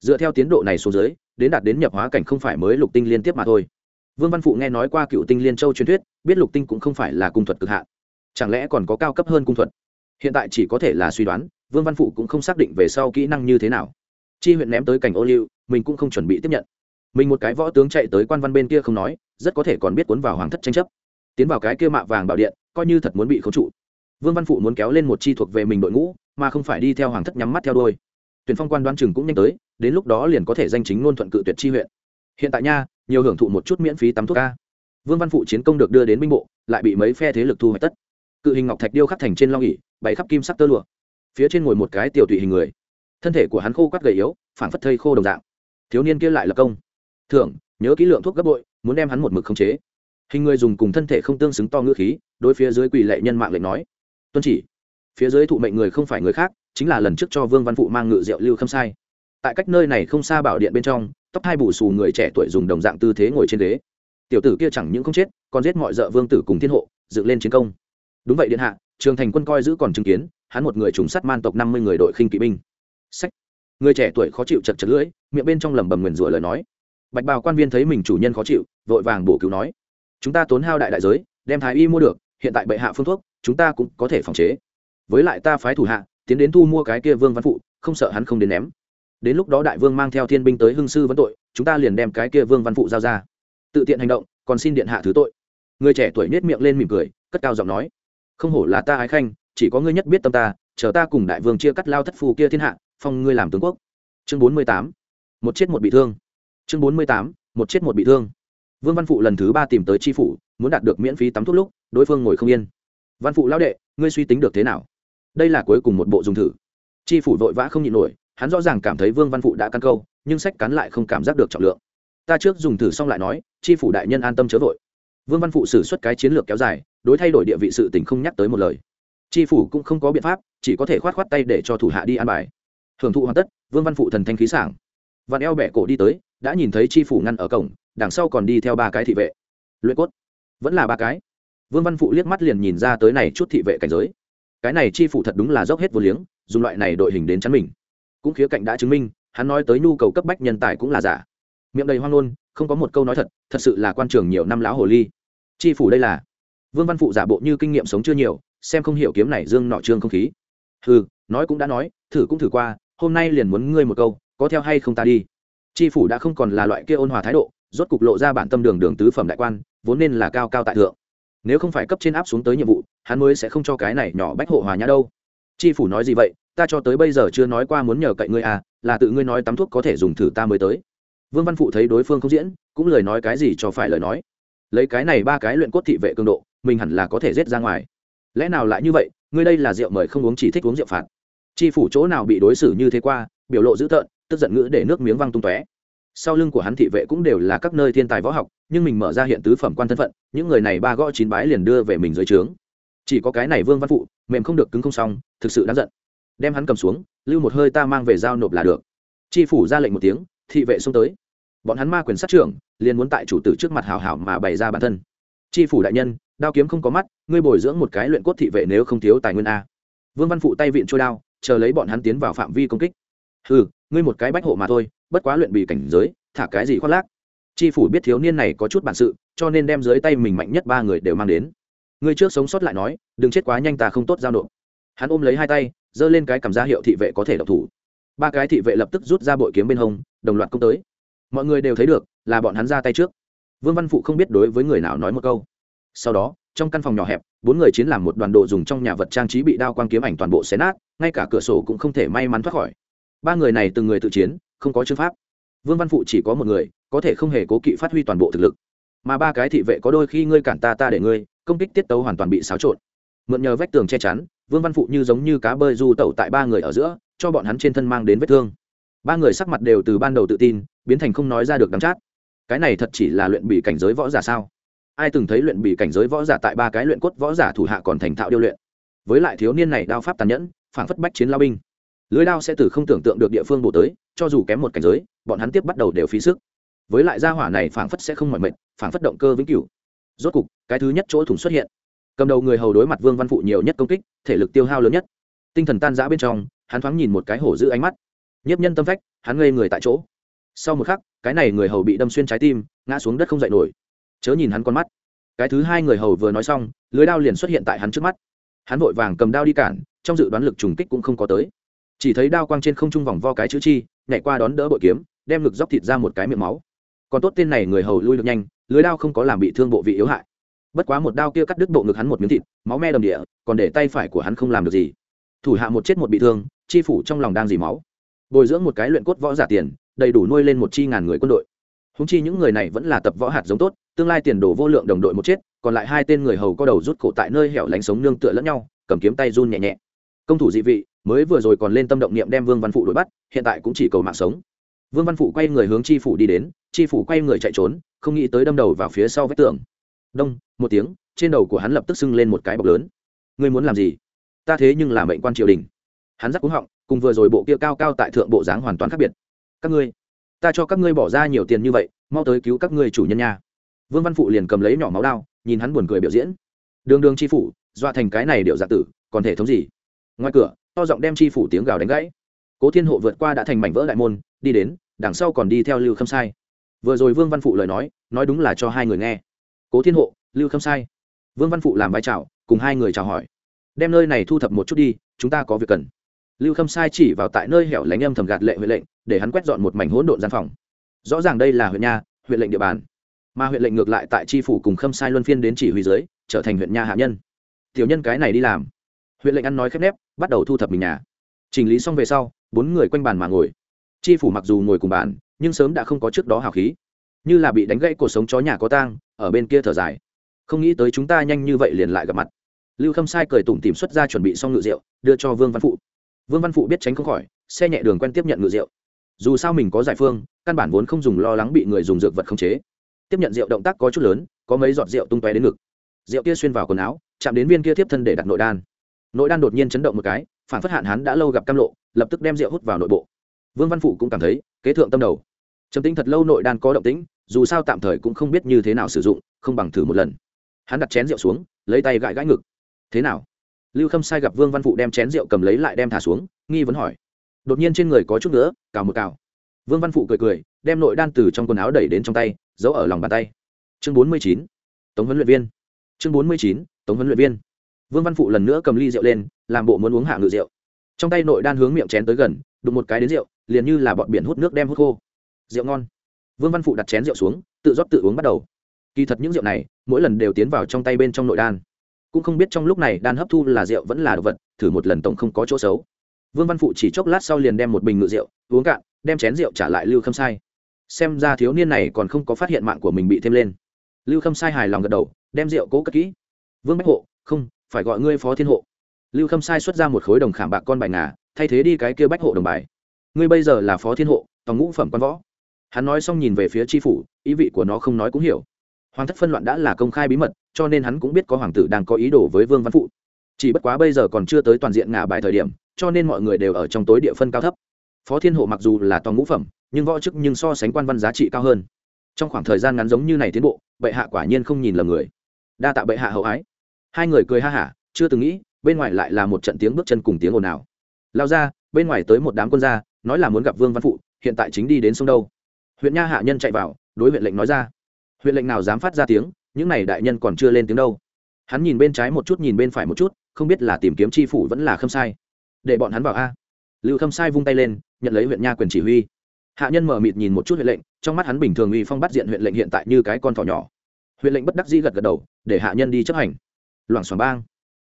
Dựa theo tiến độ này xuống dưới, đến đạt đến nhập hóa cảnh không phải mới lục tinh liên tiếp mà thôi. Vương văn phụ nghe nói qua cựu tinh liên châu truyền thuyết, biết lục tinh cũng không phải là cung thuật cực hạn. Chẳng lẽ còn có cao cấp hơn cung thuật? Hiện tại chỉ có thể là suy đoán, vương văn phụ cũng không xác định về sau kỹ năng như thế nào. Chi huyện ném tới cảnh ô liu mình cũng không chuẩn bị tiếp nhận. Mình một cái võ tướng chạy tới quan văn bên kia không nói, rất có thể còn biết cuốn vào hoàng thất tranh chấp. Tiến vào cái kia mạ vàng bảo điện, coi như thật muốn bị khống trụ. Vương văn phụ muốn kéo lên một chi thuộc về mình đội ngũ, mà không phải đi theo hoàng thất nhắm mắt theo đôi tuyển phong quan đoán chừng cũng nhanh tới, đến lúc đó liền có thể danh chính ngôn thuận cự tuyệt chi huyện. Hiện tại nha, nhiều hưởng thụ một chút miễn phí tắm thuốc ca. Vương văn phụ chiến công được đưa đến binh bộ, lại bị mấy phe thế lực thu hoạch tất. Cự hình ngọc thạch điêu khắc thành trên long ỉ bày khắp kim sắc tơ lụa. Phía trên ngồi một cái tiểu tụy hình người. Thân thể của hắn khô quắt gầy yếu phản phất thây khô đồng dạng thiếu niên kia lại là công. Thưởng, nhớ kỹ lượng thuốc gấp bội, muốn đem hắn một mực khống chế. Hình người dùng cùng thân thể không tương xứng to ngữ khí, đối phía dưới quỳ lệ nhân mạng lệnh nói. Tuân chỉ. Phía dưới thụ mệnh người không phải người khác, chính là lần trước cho vương văn phụ mang ngự rượu lưu khâm sai. Tại cách nơi này không xa bảo điện bên trong, tóc hai bù xù người trẻ tuổi dùng đồng dạng tư thế ngồi trên ghế. Tiểu tử kia chẳng những không chết, còn giết mọi d vương tử cùng thiên hộ, dựng lên chiến công. Đúng vậy điện hạ, trường thành quân coi giữ còn chứng kiến, hắn một người trùng sát man tộc năm mươi người đội khinh kỵ binh. Sách người trẻ tuổi khó chịu chật chật lưỡi, miệng bên trong lẩm bẩm nguyền rủa lời nói. Bạch bào quan viên thấy mình chủ nhân khó chịu, vội vàng bổ cứu nói, chúng ta tốn hao đại đại giới, đem thái y mua được, hiện tại bệ hạ phương thuốc, chúng ta cũng có thể phòng chế. Với lại ta phái thủ hạ, tiến đến thu mua cái kia vương văn phụ, không sợ hắn không đến ném. Đến lúc đó đại vương mang theo thiên binh tới hưng sư vấn tội, chúng ta liền đem cái kia vương văn phụ giao ra. Tự tiện hành động, còn xin điện hạ thứ tội. Người trẻ tuổi nết miệng lên mỉm cười, cất cao giọng nói, không hổ là ta ái khanh, chỉ có ngươi nhất biết tâm ta, chờ ta cùng đại vương chia cắt lao thất phù kia thiên hạ phong ngươi làm tướng quốc. Chương bốn mươi tám, một chết một bị thương. Chương bốn mươi tám, một chết một bị thương. Vương văn phụ lần thứ ba tìm tới tri phủ, muốn đạt được miễn phí tắm thuốc lúc, đối phương ngồi không yên. Văn phụ lão đệ, ngươi suy tính được thế nào? Đây là cuối cùng một bộ dùng thử. Tri phủ vội vã không nhịn nổi, hắn rõ ràng cảm thấy vương văn phụ đã căn câu, nhưng sách cắn lại không cảm giác được trọng lượng. Ta trước dùng thử xong lại nói tri phủ đại nhân an tâm chớ vội. Vương văn phụ xử suất cái chiến lược kéo dài, đối thay đổi địa vị sự tình không nhắc tới một lời. Tri phủ cũng không có biện pháp, chỉ có thể khoát khoát tay để cho thủ hạ đi an bài hưởng thụ hoàn tất, vương văn phụ thần thanh khí sảng. Vạn eo bẻ cổ đi tới, đã nhìn thấy tri phủ ngăn ở cổng, đằng sau còn đi theo ba cái thị vệ. Luyện cốt. Vẫn là ba cái. Vương văn phụ liếc mắt liền nhìn ra tới này chút thị vệ cảnh giới. Cái này chi phủ thật đúng là dốc hết vô liếng, dùng loại này đội hình đến chắn mình. Cũng khía cạnh đã chứng minh, hắn nói tới nhu cầu cấp bách nhân tài cũng là giả. Miệng đầy hoang ngôn, không có một câu nói thật thật sự là quan trường nhiều năm lão hồ ly. Chi phủ đây là. Vương văn phụ giả bộ như kinh nghiệm sống chưa nhiều, xem không hiểu kiếm này dương nọ trương không khí. Ừ nói cũng đã nói, thử cũng thử qua hôm nay liền muốn ngươi một câu, có theo hay không ta đi? Tri phủ đã không còn là loại kia ôn hòa thái độ, rốt cục lộ ra bản tâm đường đường tứ phẩm đại quan, vốn nên là cao cao tại thượng. Nếu không phải cấp trên áp xuống tới nhiệm vụ, hắn mới sẽ không cho cái này nhỏ bách hộ hòa nhã đâu. Tri phủ nói gì vậy? Ta cho tới bây giờ chưa nói qua muốn nhờ cậy ngươi à là tự ngươi nói tắm thuốc có thể dùng thử ta mới tới. Vương văn phụ thấy đối phương không diễn, cũng lời nói cái gì cho phải lời nói. Lấy cái này ba cái luyện cốt thị vệ cường độ, mình hẳn là có thể rết ra ngoài. Lẽ nào lại như vậy? Ngươi đây là rượu mời không uống chỉ thích uống rượu phạt chi phủ chỗ nào bị đối xử như thế qua, biểu lộ dữ tợn, tức giận ngữ để nước miếng văng tung tóe. Sau lưng của hắn thị vệ cũng đều là các nơi thiên tài võ học, nhưng mình mở ra hiện tứ phẩm quan thân phận, những người này ba gõ chín bái liền đưa về mình dưới trướng. Chỉ có cái này vương văn phụ, mềm không được cứng không xong, thực sự đáng giận. Đem hắn cầm xuống, lưu một hơi ta mang về giao nộp là được. Chi phủ ra lệnh một tiếng, thị vệ xông tới. Bọn hắn ma quyền sát trưởng, liền muốn tại chủ tử trước mặt hào hảo mà bày ra bản thân. Chi phủ đại nhân, đao kiếm không có mắt, ngươi bồi dưỡng một cái luyện cốt thị vệ nếu không thiếu tài nguyên a. Vương văn phụ tay viện trôi đao chờ lấy bọn hắn tiến vào phạm vi công kích. Ừ ngươi một cái bách hộ mà thôi, bất quá luyện bị cảnh giới, thả cái gì khoác lác? Tri phủ biết thiếu niên này có chút bản sự, cho nên đem dưới tay mình mạnh nhất ba người đều mang đến. Ngươi trước sống sót lại nói, đừng chết quá nhanh ta không tốt giao nộp. Hắn ôm lấy hai tay, giơ lên cái cảm giá hiệu thị vệ có thể độc thủ. Ba cái thị vệ lập tức rút ra bội kiếm bên hông, đồng loạt công tới. Mọi người đều thấy được, là bọn hắn ra tay trước. Vương văn phụ không biết đối với người nào nói một câu. Sau đó trong căn phòng nhỏ hẹp, bốn người chiến làm một đoàn đồ dùng trong nhà vật trang trí bị đao quang kiếm ảnh toàn bộ xé nát, ngay cả cửa sổ cũng không thể may mắn thoát khỏi. Ba người này từng người tự chiến, không có chương pháp. Vương văn phụ chỉ có một người, có thể không hề cố kỵ phát huy toàn bộ thực lực. Mà ba cái thị vệ có đôi khi ngươi cản ta ta để ngươi, công kích tiết tấu hoàn toàn bị xáo trộn. Mượn nhờ vách tường che chắn, vương văn phụ như giống như cá bơi du tẩu tại ba người ở giữa, cho bọn hắn trên thân mang đến vết thương. Ba người sắc mặt đều từ ban đầu tự tin, biến thành không nói ra được đắm chát. Cái này thật chỉ là luyện bị cảnh giới võ giả sao? Ai từng thấy luyện bị cảnh giới võ giả tại ba cái luyện cốt võ giả thủ hạ còn thành thạo điêu luyện. Với lại thiếu niên này đao pháp tàn nhẫn, phản phất bách chiến lao binh. Lưới đao sẽ từ không tưởng tượng được địa phương bổ tới, cho dù kém một cảnh giới, bọn hắn tiếp bắt đầu đều phí sức. Với lại gia hỏa này phảng phất sẽ không mỏi mệt phảng phất động cơ vĩnh cửu. Rốt cục, cái thứ nhất chỗ thủng xuất hiện. Cầm đầu người hầu đối mặt vương văn phụ nhiều nhất công kích, thể lực tiêu hao lớn nhất. Tinh thần tan rã bên trong, hắn thoáng nhìn một cái hổ giữ ánh mắt. Nhiếp nhân tâm phách, hắn ngây người tại chỗ. Sau một khắc, cái này người hầu bị đâm xuyên trái tim, ngã xuống đất không dậy nổi chớ nhìn hắn con mắt. Cái thứ hai người hầu vừa nói xong, lưới đao liền xuất hiện tại hắn trước mắt. Hắn vội vàng cầm đao đi cản, trong dự đoán lực trùng kích cũng không có tới. Chỉ thấy đao quang trên không trung vòng vo cái chữ chi, nhảy qua đón đỡ bội kiếm, đem ngực dóc thịt ra một cái miệng máu. Còn tốt tên này người hầu lui được nhanh, lưới đao không có làm bị thương bộ vị yếu hại. Bất quá một đao kia cắt đứt bộ ngực hắn một miếng thịt, máu me đầm địa, còn để tay phải của hắn không làm được gì. Thủ hạ một chết một bị thương, chi phủ trong lòng đang dì máu. Bồi dưỡng một cái luyện cốt võ giả tiền, đầy đủ nuôi lên một chi ngàn người quân đội. Húng chi những người này vẫn là tập võ hạt giống tốt tương lai tiền đồ vô lượng đồng đội một chết, còn lại hai tên người hầu có đầu rút cổ tại nơi hẻo lánh sống nương tựa lẫn nhau, cầm kiếm tay run nhẹ nhẹ. Công thủ dị vị, mới vừa rồi còn lên tâm động niệm đem vương văn phụ đuổi bắt, hiện tại cũng chỉ cầu mạng sống. Vương văn phụ quay người hướng chi phủ đi đến, chi phủ quay người chạy trốn, không nghĩ tới đâm đầu vào phía sau vách tường. Đông, một tiếng, trên đầu của hắn lập tức sưng lên một cái bọc lớn. Ngươi muốn làm gì? Ta thế nhưng là mệnh quan triều đình. Hắn rắc cúng họng, cùng vừa rồi bộ kia cao cao tại thượng bộ dáng hoàn toàn khác biệt. Các ngươi, ta cho các ngươi bỏ ra nhiều tiền như vậy, mau tới cứu các ngươi chủ nhân nha vương văn phụ liền cầm lấy nhỏ máu đao, nhìn hắn buồn cười biểu diễn. Đường đường chi phủ, dọa thành cái này điệu dạ tử, còn thể thống gì? Ngoài cửa, to giọng đem chi phủ tiếng gào đánh gãy. Cố thiên hộ vượt qua đã thành mảnh vỡ đại môn, đi đến, đằng sau còn đi theo lưu khâm sai. Vừa rồi vương văn phụ lời nói nói đúng là cho hai người nghe. Cố thiên hộ, lưu khâm sai. Vương văn phụ làm vai trào cùng hai người chào hỏi. Đem nơi này thu thập một chút đi, chúng ta có việc cần. Lưu khâm sai chỉ vào tại nơi hẻo lánh âm thầm gạt lệ huệ lệnh, để hắn quét dọn một mảnh hỗn độn gian phòng. Rõ ràng đây là huyện nha huyện lệnh địa bàn mà huyện lệnh ngược lại tại tri phủ cùng khâm sai luân phiên đến chỉ huy dưới, trở thành huyện nha hạ nhân. Tiểu nhân cái này đi làm. Huyện lệnh ăn nói khép nép, bắt đầu thu thập mình nhà. Chỉnh lý xong về sau, bốn người quanh bàn mà ngồi. Tri phủ mặc dù ngồi cùng bàn, nhưng sớm đã không có trước đó hào khí. Như là bị đánh gãy cuộc sống chó nhà có tang, ở bên kia thở dài. Không nghĩ tới chúng ta nhanh như vậy liền lại gặp mặt. Lưu khâm sai cười tủm tìm xuất ra chuẩn bị xong ngự rượu, đưa cho vương văn phụ. Vương văn phụ biết tránh không khỏi, xe nhẹ đường quen tiếp nhận ngự rượu. Dù sao mình có giải phương, căn bản vốn không dùng lo lắng bị người dùng dược vật khống chế tiếp nhận rượu động tác có chút lớn, có mấy giọt rượu tung tóe đến ngực. Rượu kia xuyên vào quần áo, chạm đến viên kia tiếp thân để đặt nội đan. Nội đan đột nhiên chấn động một cái, phản phất hạn hắn đã lâu gặp cam lộ, lập tức đem rượu hút vào nội bộ. Vương văn phụ cũng cảm thấy, kế thượng tâm đầu. Trầm tính thật lâu nội đan có động tĩnh, dù sao tạm thời cũng không biết như thế nào sử dụng, không bằng thử một lần. Hắn đặt chén rượu xuống, lấy tay gãi gãi ngực. Thế nào? Lưu khâm sai gặp vương văn phụ đem chén rượu cầm lấy lại đem thả xuống, nghi vấn hỏi. Đột nhiên trên người có chút nữa cào một cào. Vương văn phụ cười cười, đem nội đan từ trong quần áo đẩy đến trong tay giấu ở lòng bàn tay. Chương bốn mươi chín, tống huấn luyện viên. Chương bốn mươi chín, tống huấn luyện viên. Vương văn phụ lần nữa cầm ly rượu lên, làm bộ muốn uống hạ ngự rượu. Trong tay nội đan hướng miệng chén tới gần, đụng một cái đến rượu, liền như là bọn biển hút nước đem hút khô. Rượu ngon. Vương văn phụ đặt chén rượu xuống, tự rót tự uống bắt đầu. Kỳ thật những rượu này, mỗi lần đều tiến vào trong tay bên trong nội đan. Cũng không biết trong lúc này đan hấp thu là rượu vẫn là đồ vật, thử một lần tổng không có chỗ xấu. Vương văn phụ chỉ chốc lát sau liền đem một bình ngự rượu, uống cạn, đem chén rượu trả lại lưu khâm sai xem ra thiếu niên này còn không có phát hiện mạng của mình bị thêm lên. Lưu khâm sai hài lòng gật đầu, đem rượu cố cất kỹ. Vương bách hộ, không, phải gọi ngươi phó thiên hộ. Lưu khâm sai xuất ra một khối đồng khảm bạc con bài ngà, thay thế đi cái kia bách hộ đồng bài. Ngươi bây giờ là phó thiên hộ, tòng ngũ phẩm quan võ. Hắn nói xong nhìn về phía tri phủ, ý vị của nó không nói cũng hiểu. Hoàng thất phân loạn đã là công khai bí mật, cho nên hắn cũng biết có hoàng tử đang có ý đồ với vương văn phụ. Chỉ bất quá bây giờ còn chưa tới toàn diện ngả bài thời điểm, cho nên mọi người đều ở trong tối địa phân cao thấp phó thiên hộ mặc dù là toàn ngũ phẩm, nhưng võ chức nhưng so sánh quan văn giá trị cao hơn. Trong khoảng thời gian ngắn giống như này tiến bộ, bệ hạ quả nhiên không nhìn lầm người. Đa tạ bệ hạ hậu ái. Hai người cười ha hả, chưa từng nghĩ, bên ngoài lại là một trận tiếng bước chân cùng tiếng ồn ào. Lao ra, bên ngoài tới một đám quân gia, nói là muốn gặp vương văn phụ, hiện tại chính đi đến sông đâu. Huyện nha hạ nhân chạy vào, đối huyện lệnh nói ra. Huyện lệnh nào dám phát ra tiếng, những này đại nhân còn chưa lên tiếng đâu. Hắn nhìn bên trái một chút, nhìn bên phải một chút, không biết là tìm kiếm tri phủ vẫn là khâm sai. Để bọn hắn vào a. Lưu khâm sai vung tay lên nhận lấy huyện nha quyền chỉ huy. Hạ nhân mở mịt nhìn một chút huyện lệnh, trong mắt hắn bình thường uy phong bắt diện huyện lệnh hiện tại như cái con thỏ nhỏ. Huyện lệnh bất đắc dĩ gật gật đầu, để hạ nhân đi chấp hành. Loảng xoảng bang.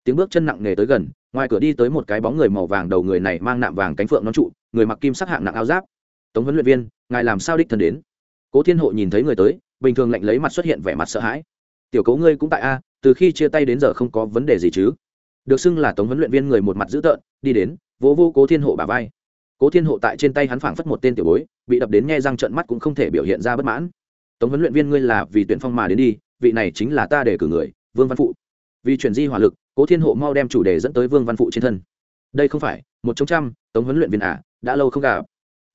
Tiếng bước chân nặng nề tới gần, ngoài cửa đi tới một cái bóng người màu vàng đầu người này mang nạm vàng cánh phượng non trụ, người mặc kim sắc hạng nặng áo giáp. Tống huấn luyện viên, ngài làm sao đích thân đến? Cố thiên hộ nhìn thấy người tới, bình thường lạnh lấy mặt xuất hiện vẻ mặt sợ hãi. Tiểu cố ngươi cũng tại a, từ khi chia tay đến giờ không có vấn đề gì chứ? Được xưng là tống huấn luyện viên người một mặt dữ tợn, đi đến, vỗ vô cố thiên hộ bà vai cố thiên hộ tại trên tay hắn phảng phất một tên tiểu bối, bị đập đến nghe răng trận mắt cũng không thể biểu hiện ra bất mãn. Tống huấn luyện viên ngươi là vì tuyển phong mà đến đi, vị này chính là ta để cử người, vương văn phụ. Vì chuyển di hỏa lực, cố thiên hộ mau đem chủ đề dẫn tới vương văn phụ trên thân. Đây không phải, một trong trăm, tống huấn luyện viên à đã lâu không gặp.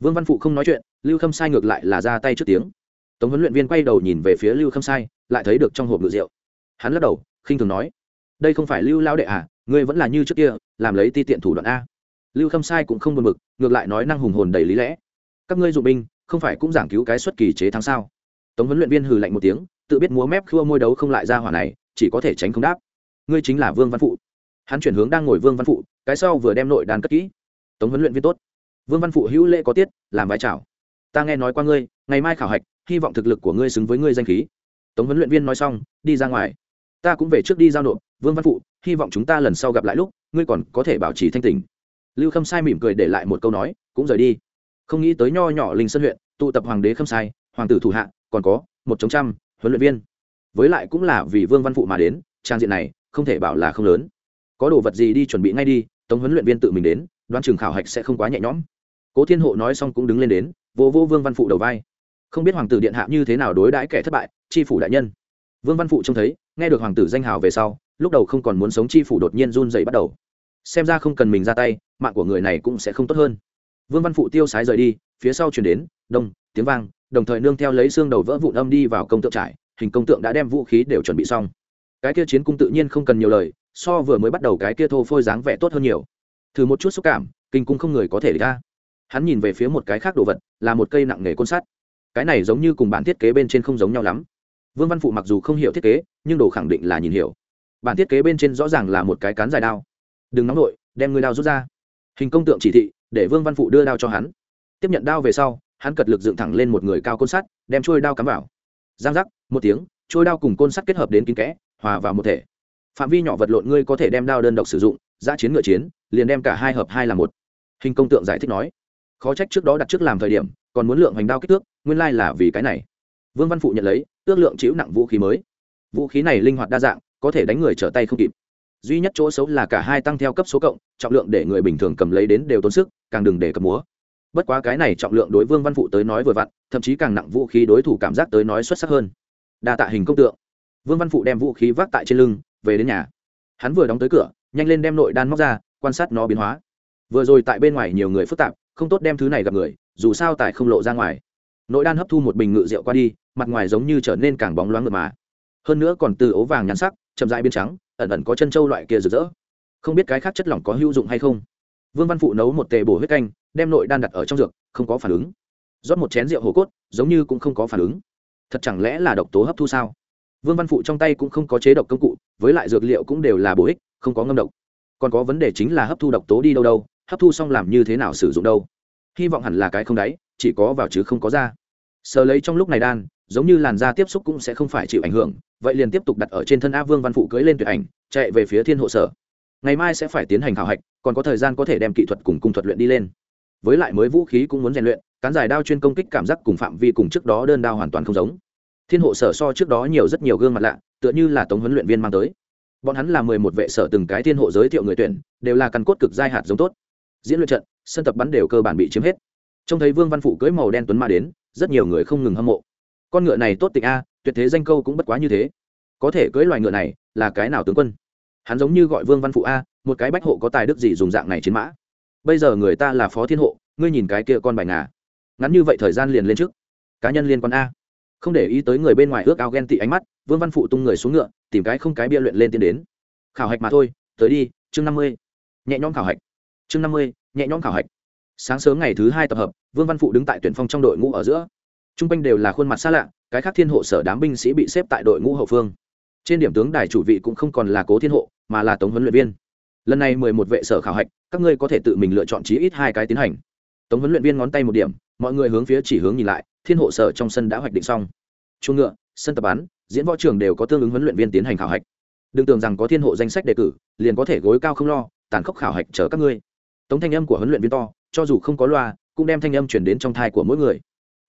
Vương văn phụ không nói chuyện, lưu khâm sai ngược lại là ra tay trước tiếng. Tống huấn luyện viên quay đầu nhìn về phía lưu khâm sai, lại thấy được trong hộp ngự rượu. Hắn lắc đầu, khinh thường nói, đây không phải lưu lao đệ à ngươi vẫn là như trước kia, làm lấy ti tiện thủ đoạn a lưu khâm sai cũng không buồn mực ngược lại nói năng hùng hồn đầy lý lẽ. Các ngươi dụng binh, không phải cũng giảng cứu cái xuất kỳ chế thắng sao? Tống huấn luyện viên hừ lạnh một tiếng, tự biết múa mép khua môi đấu không lại ra hỏa này, chỉ có thể tránh không đáp. Ngươi chính là vương văn phụ. Hắn chuyển hướng đang ngồi vương văn phụ, cái sau vừa đem nội đàn cất kỹ. Tống huấn luyện viên tốt. Vương văn phụ hữu lễ có tiết, làm vai trào ta nghe nói qua ngươi, ngày mai khảo hạch, hy vọng thực lực của ngươi xứng với ngươi danh khí. Tống huấn luyện viên nói xong, đi ra ngoài. Ta cũng về trước đi giao nộp, vương văn phụ, hy vọng chúng ta lần sau gặp lại lúc, ngươi còn có thể bảo trì thanh tình lưu khâm sai mỉm cười để lại một câu nói, cũng rời đi. Không nghĩ tới nho nhỏ linh sơn huyện, tụ tập hoàng đế khâm sai, hoàng tử thủ hạ, còn có một chống trăm huấn luyện viên. Với lại cũng là vì vương văn phụ mà đến, trang diện này không thể bảo là không lớn. Có đồ vật gì đi chuẩn bị ngay đi, tống huấn luyện viên tự mình đến, đoán trường khảo hạch sẽ không quá nhẹ nhõm. Cố thiên hộ nói xong cũng đứng lên đến, vô vô vương văn phụ đầu vai. Không biết hoàng tử điện hạ như thế nào đối đãi kẻ thất bại tri phủ đại nhân. Vương văn phụ trông thấy, nghe được hoàng tử danh hào về sau, lúc đầu không còn muốn sống tri phủ đột nhiên run dậy bắt đầu xem ra không cần mình ra tay, mạng của người này cũng sẽ không tốt hơn. Vương văn phụ tiêu sái rời đi, phía sau chuyển đến, đông, tiếng vang, đồng thời nương theo lấy xương đầu vỡ vụn âm đi vào công tượng trải hình công tượng đã đem vũ khí đều chuẩn bị xong. Cái kia chiến cung tự nhiên không cần nhiều lời, so vừa mới bắt đầu cái kia thô phôi dáng vẻ tốt hơn nhiều. Thử một chút xúc cảm, kinh cung không người có thể ra. Hắn nhìn về phía một cái khác đồ vật, là một cây nặng nghề côn sắt. Cái này giống như cùng bản thiết kế bên trên không giống nhau lắm. Vương văn phụ mặc dù không hiểu thiết kế, nhưng đồ khẳng định là nhìn hiểu. Bản thiết kế bên trên rõ ràng là một cái cán dài đao đừng nóng nổi đem ngươi đao rút ra. Hình công tượng chỉ thị, để vương văn phụ đưa đao cho hắn. Tiếp nhận đao về sau, hắn cật lực dựng thẳng lên một người cao côn sắt, đem trôi đao cắm vào. Giang giác, một tiếng trôi đao cùng côn sắt kết hợp đến kín kẽ, hòa vào một thể. Phạm vi nhỏ vật lộn ngươi có thể đem đao đơn độc sử dụng, giã chiến ngựa chiến, liền đem cả hai hợp hai là một. Hình công tượng giải thích nói. Khó trách trước đó đặt trước làm thời điểm, còn muốn lượng hoành đao kích thước, nguyên lai là vì cái này. Vương văn phụ nhận lấy ước lượng chịu nặng vũ khí mới. Vũ khí này linh hoạt đa dạng, có thể đánh người trở tay không kịp duy nhất chỗ xấu là cả hai tăng theo cấp số cộng, trọng lượng để người bình thường cầm lấy đến đều tốn sức, càng đừng để cầm múa. Bất quá cái này trọng lượng đối vương văn phụ tới nói vừa vặn, thậm chí càng nặng vũ khí đối thủ cảm giác tới nói xuất sắc hơn. Đa tạ hình công tượng. Vương văn phụ đem vũ khí vác tại trên lưng, về đến nhà. Hắn vừa đóng tới cửa, nhanh lên đem nội đan móc ra, quan sát nó biến hóa. Vừa rồi tại bên ngoài nhiều người phức tạp, không tốt đem thứ này gặp người, dù sao tại không lộ ra ngoài. Nội đan hấp thu một bình ngự rượu qua đi, mặt ngoài giống như trở nên càng bóng loáng ngược mà. Hơn nữa còn từ ố vàng nhắn sắc, chậm dại biến trắng ẩn ẩn có chân trâu loại kia rực rỡ. Không biết cái khác chất lỏng có hữu dụng hay không. Vương văn phụ nấu một tề bổ huyết canh, đem nội đan đặt ở trong dược, không có phản ứng. Rót một chén rượu hồ cốt, giống như cũng không có phản ứng. Thật chẳng lẽ là độc tố hấp thu sao? Vương văn phụ trong tay cũng không có chế độc công cụ, với lại dược liệu cũng đều là bổ ích, không có ngâm độc. Còn có vấn đề chính là hấp thu độc tố đi đâu đâu, hấp thu xong làm như thế nào sử dụng đâu? Hy vọng hẳn là cái không đáy, chỉ có vào chứ không có ra sờ lấy trong lúc này đan, giống như làn da tiếp xúc cũng sẽ không phải chịu ảnh hưởng, vậy liền tiếp tục đặt ở trên thân a vương văn phụ cưới lên tuyệt ảnh, chạy về phía thiên hộ sở. Ngày mai sẽ phải tiến hành khảo hạch, còn có thời gian có thể đem kỹ thuật cùng cung thuật luyện đi lên. Với lại mới vũ khí cũng muốn rèn luyện, cán giải đao chuyên công kích cảm giác cùng phạm vi cùng trước đó đơn đao hoàn toàn không giống. Thiên hộ sở so trước đó nhiều rất nhiều gương mặt lạ, tựa như là tống huấn luyện viên mang tới. Bọn hắn là mười một vệ sở từng cái thiên hộ giới thiệu người tuyển, đều là căn cốt cực giai hạt giống tốt. Diễn luyện trận, sân tập bắn đều cơ bản bị chiếm hết. Trông thấy vương văn phụ cưới màu đen tuấn ma đến rất nhiều người không ngừng hâm mộ. Con ngựa này tốt tịch a, tuyệt thế danh câu cũng bất quá như thế. Có thể cưỡi loài ngựa này là cái nào tướng quân? Hắn giống như gọi vương văn phụ a, một cái bách hộ có tài đức gì dùng dạng này chiến mã. Bây giờ người ta là phó thiên hộ, ngươi nhìn cái kia con bài ngà. Ngắn như vậy thời gian liền lên trước. Cá nhân liên quan a. Không để ý tới người bên ngoài ước ao ghen tị ánh mắt, vương văn phụ tung người xuống ngựa, tìm cái không cái bia luyện lên tiến đến. Khảo hạch mà thôi, tới đi, chương năm mươi. Nhẹ nhõm khảo hạch. Chương năm mươi, nhẹ nhõm khảo hạch sáng sớm ngày thứ hai tập hợp, vương văn phụ đứng tại tuyển phong trong đội ngũ ở giữa. T r u n g quanh đều là khuôn mặt xa lạ, cái khác thiên hộ sở đám binh sĩ bị xếp tại đội ngũ hậu phương. Trên điểm tướng đài chủ vị cũng không còn là cố thiên hộ, mà là tống huấn luyện viên. Lần này mười một vệ sở khảo hạch, các ngươi có thể tự mình lựa chọn chí ít hai cái tiến hành. Tống huấn luyện viên ngón tay một điểm, mọi người hướng phía chỉ hướng nhìn lại, thiên hộ sở trong sân đã hoạch định xong. Chuồng ngựa, sân tập bắn, diễn võ trường đều có tương ứng huấn luyện viên tiến hành khảo hạch. Đừng tưởng rằng có thiên hộ danh sách đề cử, liền có thể gối cao không lo, tàn khốc khảo hạch chờ các ngươi. Tống thanh âm của huấn luyện viên to cho dù không có loa, cũng đem thanh âm chuyển đến trong thai của mỗi người.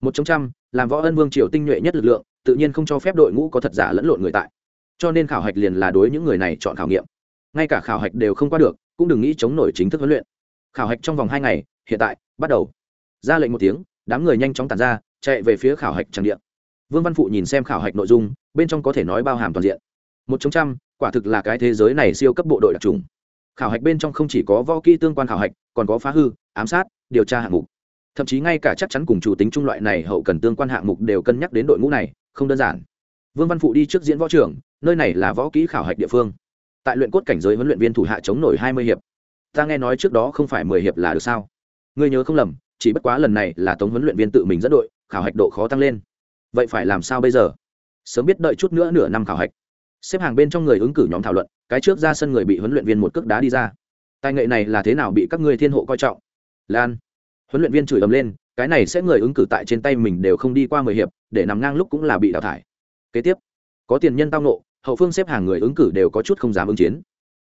Một trong trăm, làm võ ân vương triều tinh nhuệ nhất lực lượng, tự nhiên không cho phép đội ngũ có thật giả lẫn lộn người tại. Cho nên khảo hạch liền là đối những người này chọn khảo nghiệm. Ngay cả khảo hạch đều không qua được, cũng đừng nghĩ chống nổi chính thức huấn luyện. Khảo hạch trong vòng hai ngày, hiện tại, bắt đầu. Ra lệnh một tiếng, đám người nhanh chóng tàn ra, chạy về phía khảo hạch trang điện vương văn phụ nhìn xem khảo hạch nội dung, bên trong có thể nói bao hàm toàn diện. Một trong trăm, quả thực là cái thế giới này siêu cấp bộ đội đặc trùng khảo hạch bên trong không chỉ có võ kỹ tương quan khảo hạch, còn có phá hư, ám sát, điều tra hạng mục. Thậm chí ngay cả chắc chắn cùng chủ tính trung loại này hậu cần tương quan hạng mục đều cân nhắc đến đội ngũ này, không đơn giản. Vương văn phụ đi trước diễn võ trưởng, nơi này là võ kỹ khảo hạch địa phương. Tại luyện cốt cảnh giới huấn luyện viên thủ hạ chống nổi hai mươi hiệp. Ta nghe nói trước đó không phải mười hiệp là được sao? Ngươi nhớ không lầm, chỉ bất quá lần này là tống huấn luyện viên tự mình dẫn đội, khảo hạch độ khó tăng lên. Vậy phải làm sao bây giờ? Sớm biết đợi chút nữa nửa năm khảo hạch xếp hàng bên trong người ứng cử nhóm thảo luận, cái trước ra sân người bị huấn luyện viên một cước đá đi ra. Tài nghệ này là thế nào bị các người thiên hộ coi trọng? Lan. Huấn luyện viên chửi ầm lên, cái này sẽ người ứng cử tại trên tay mình đều không đi qua mười hiệp, để nằm ngang lúc cũng là bị đào thải. Kế tiếp, có tiền nhân tao nộ hậu phương xếp hàng người ứng cử đều có chút không dám ứng chiến.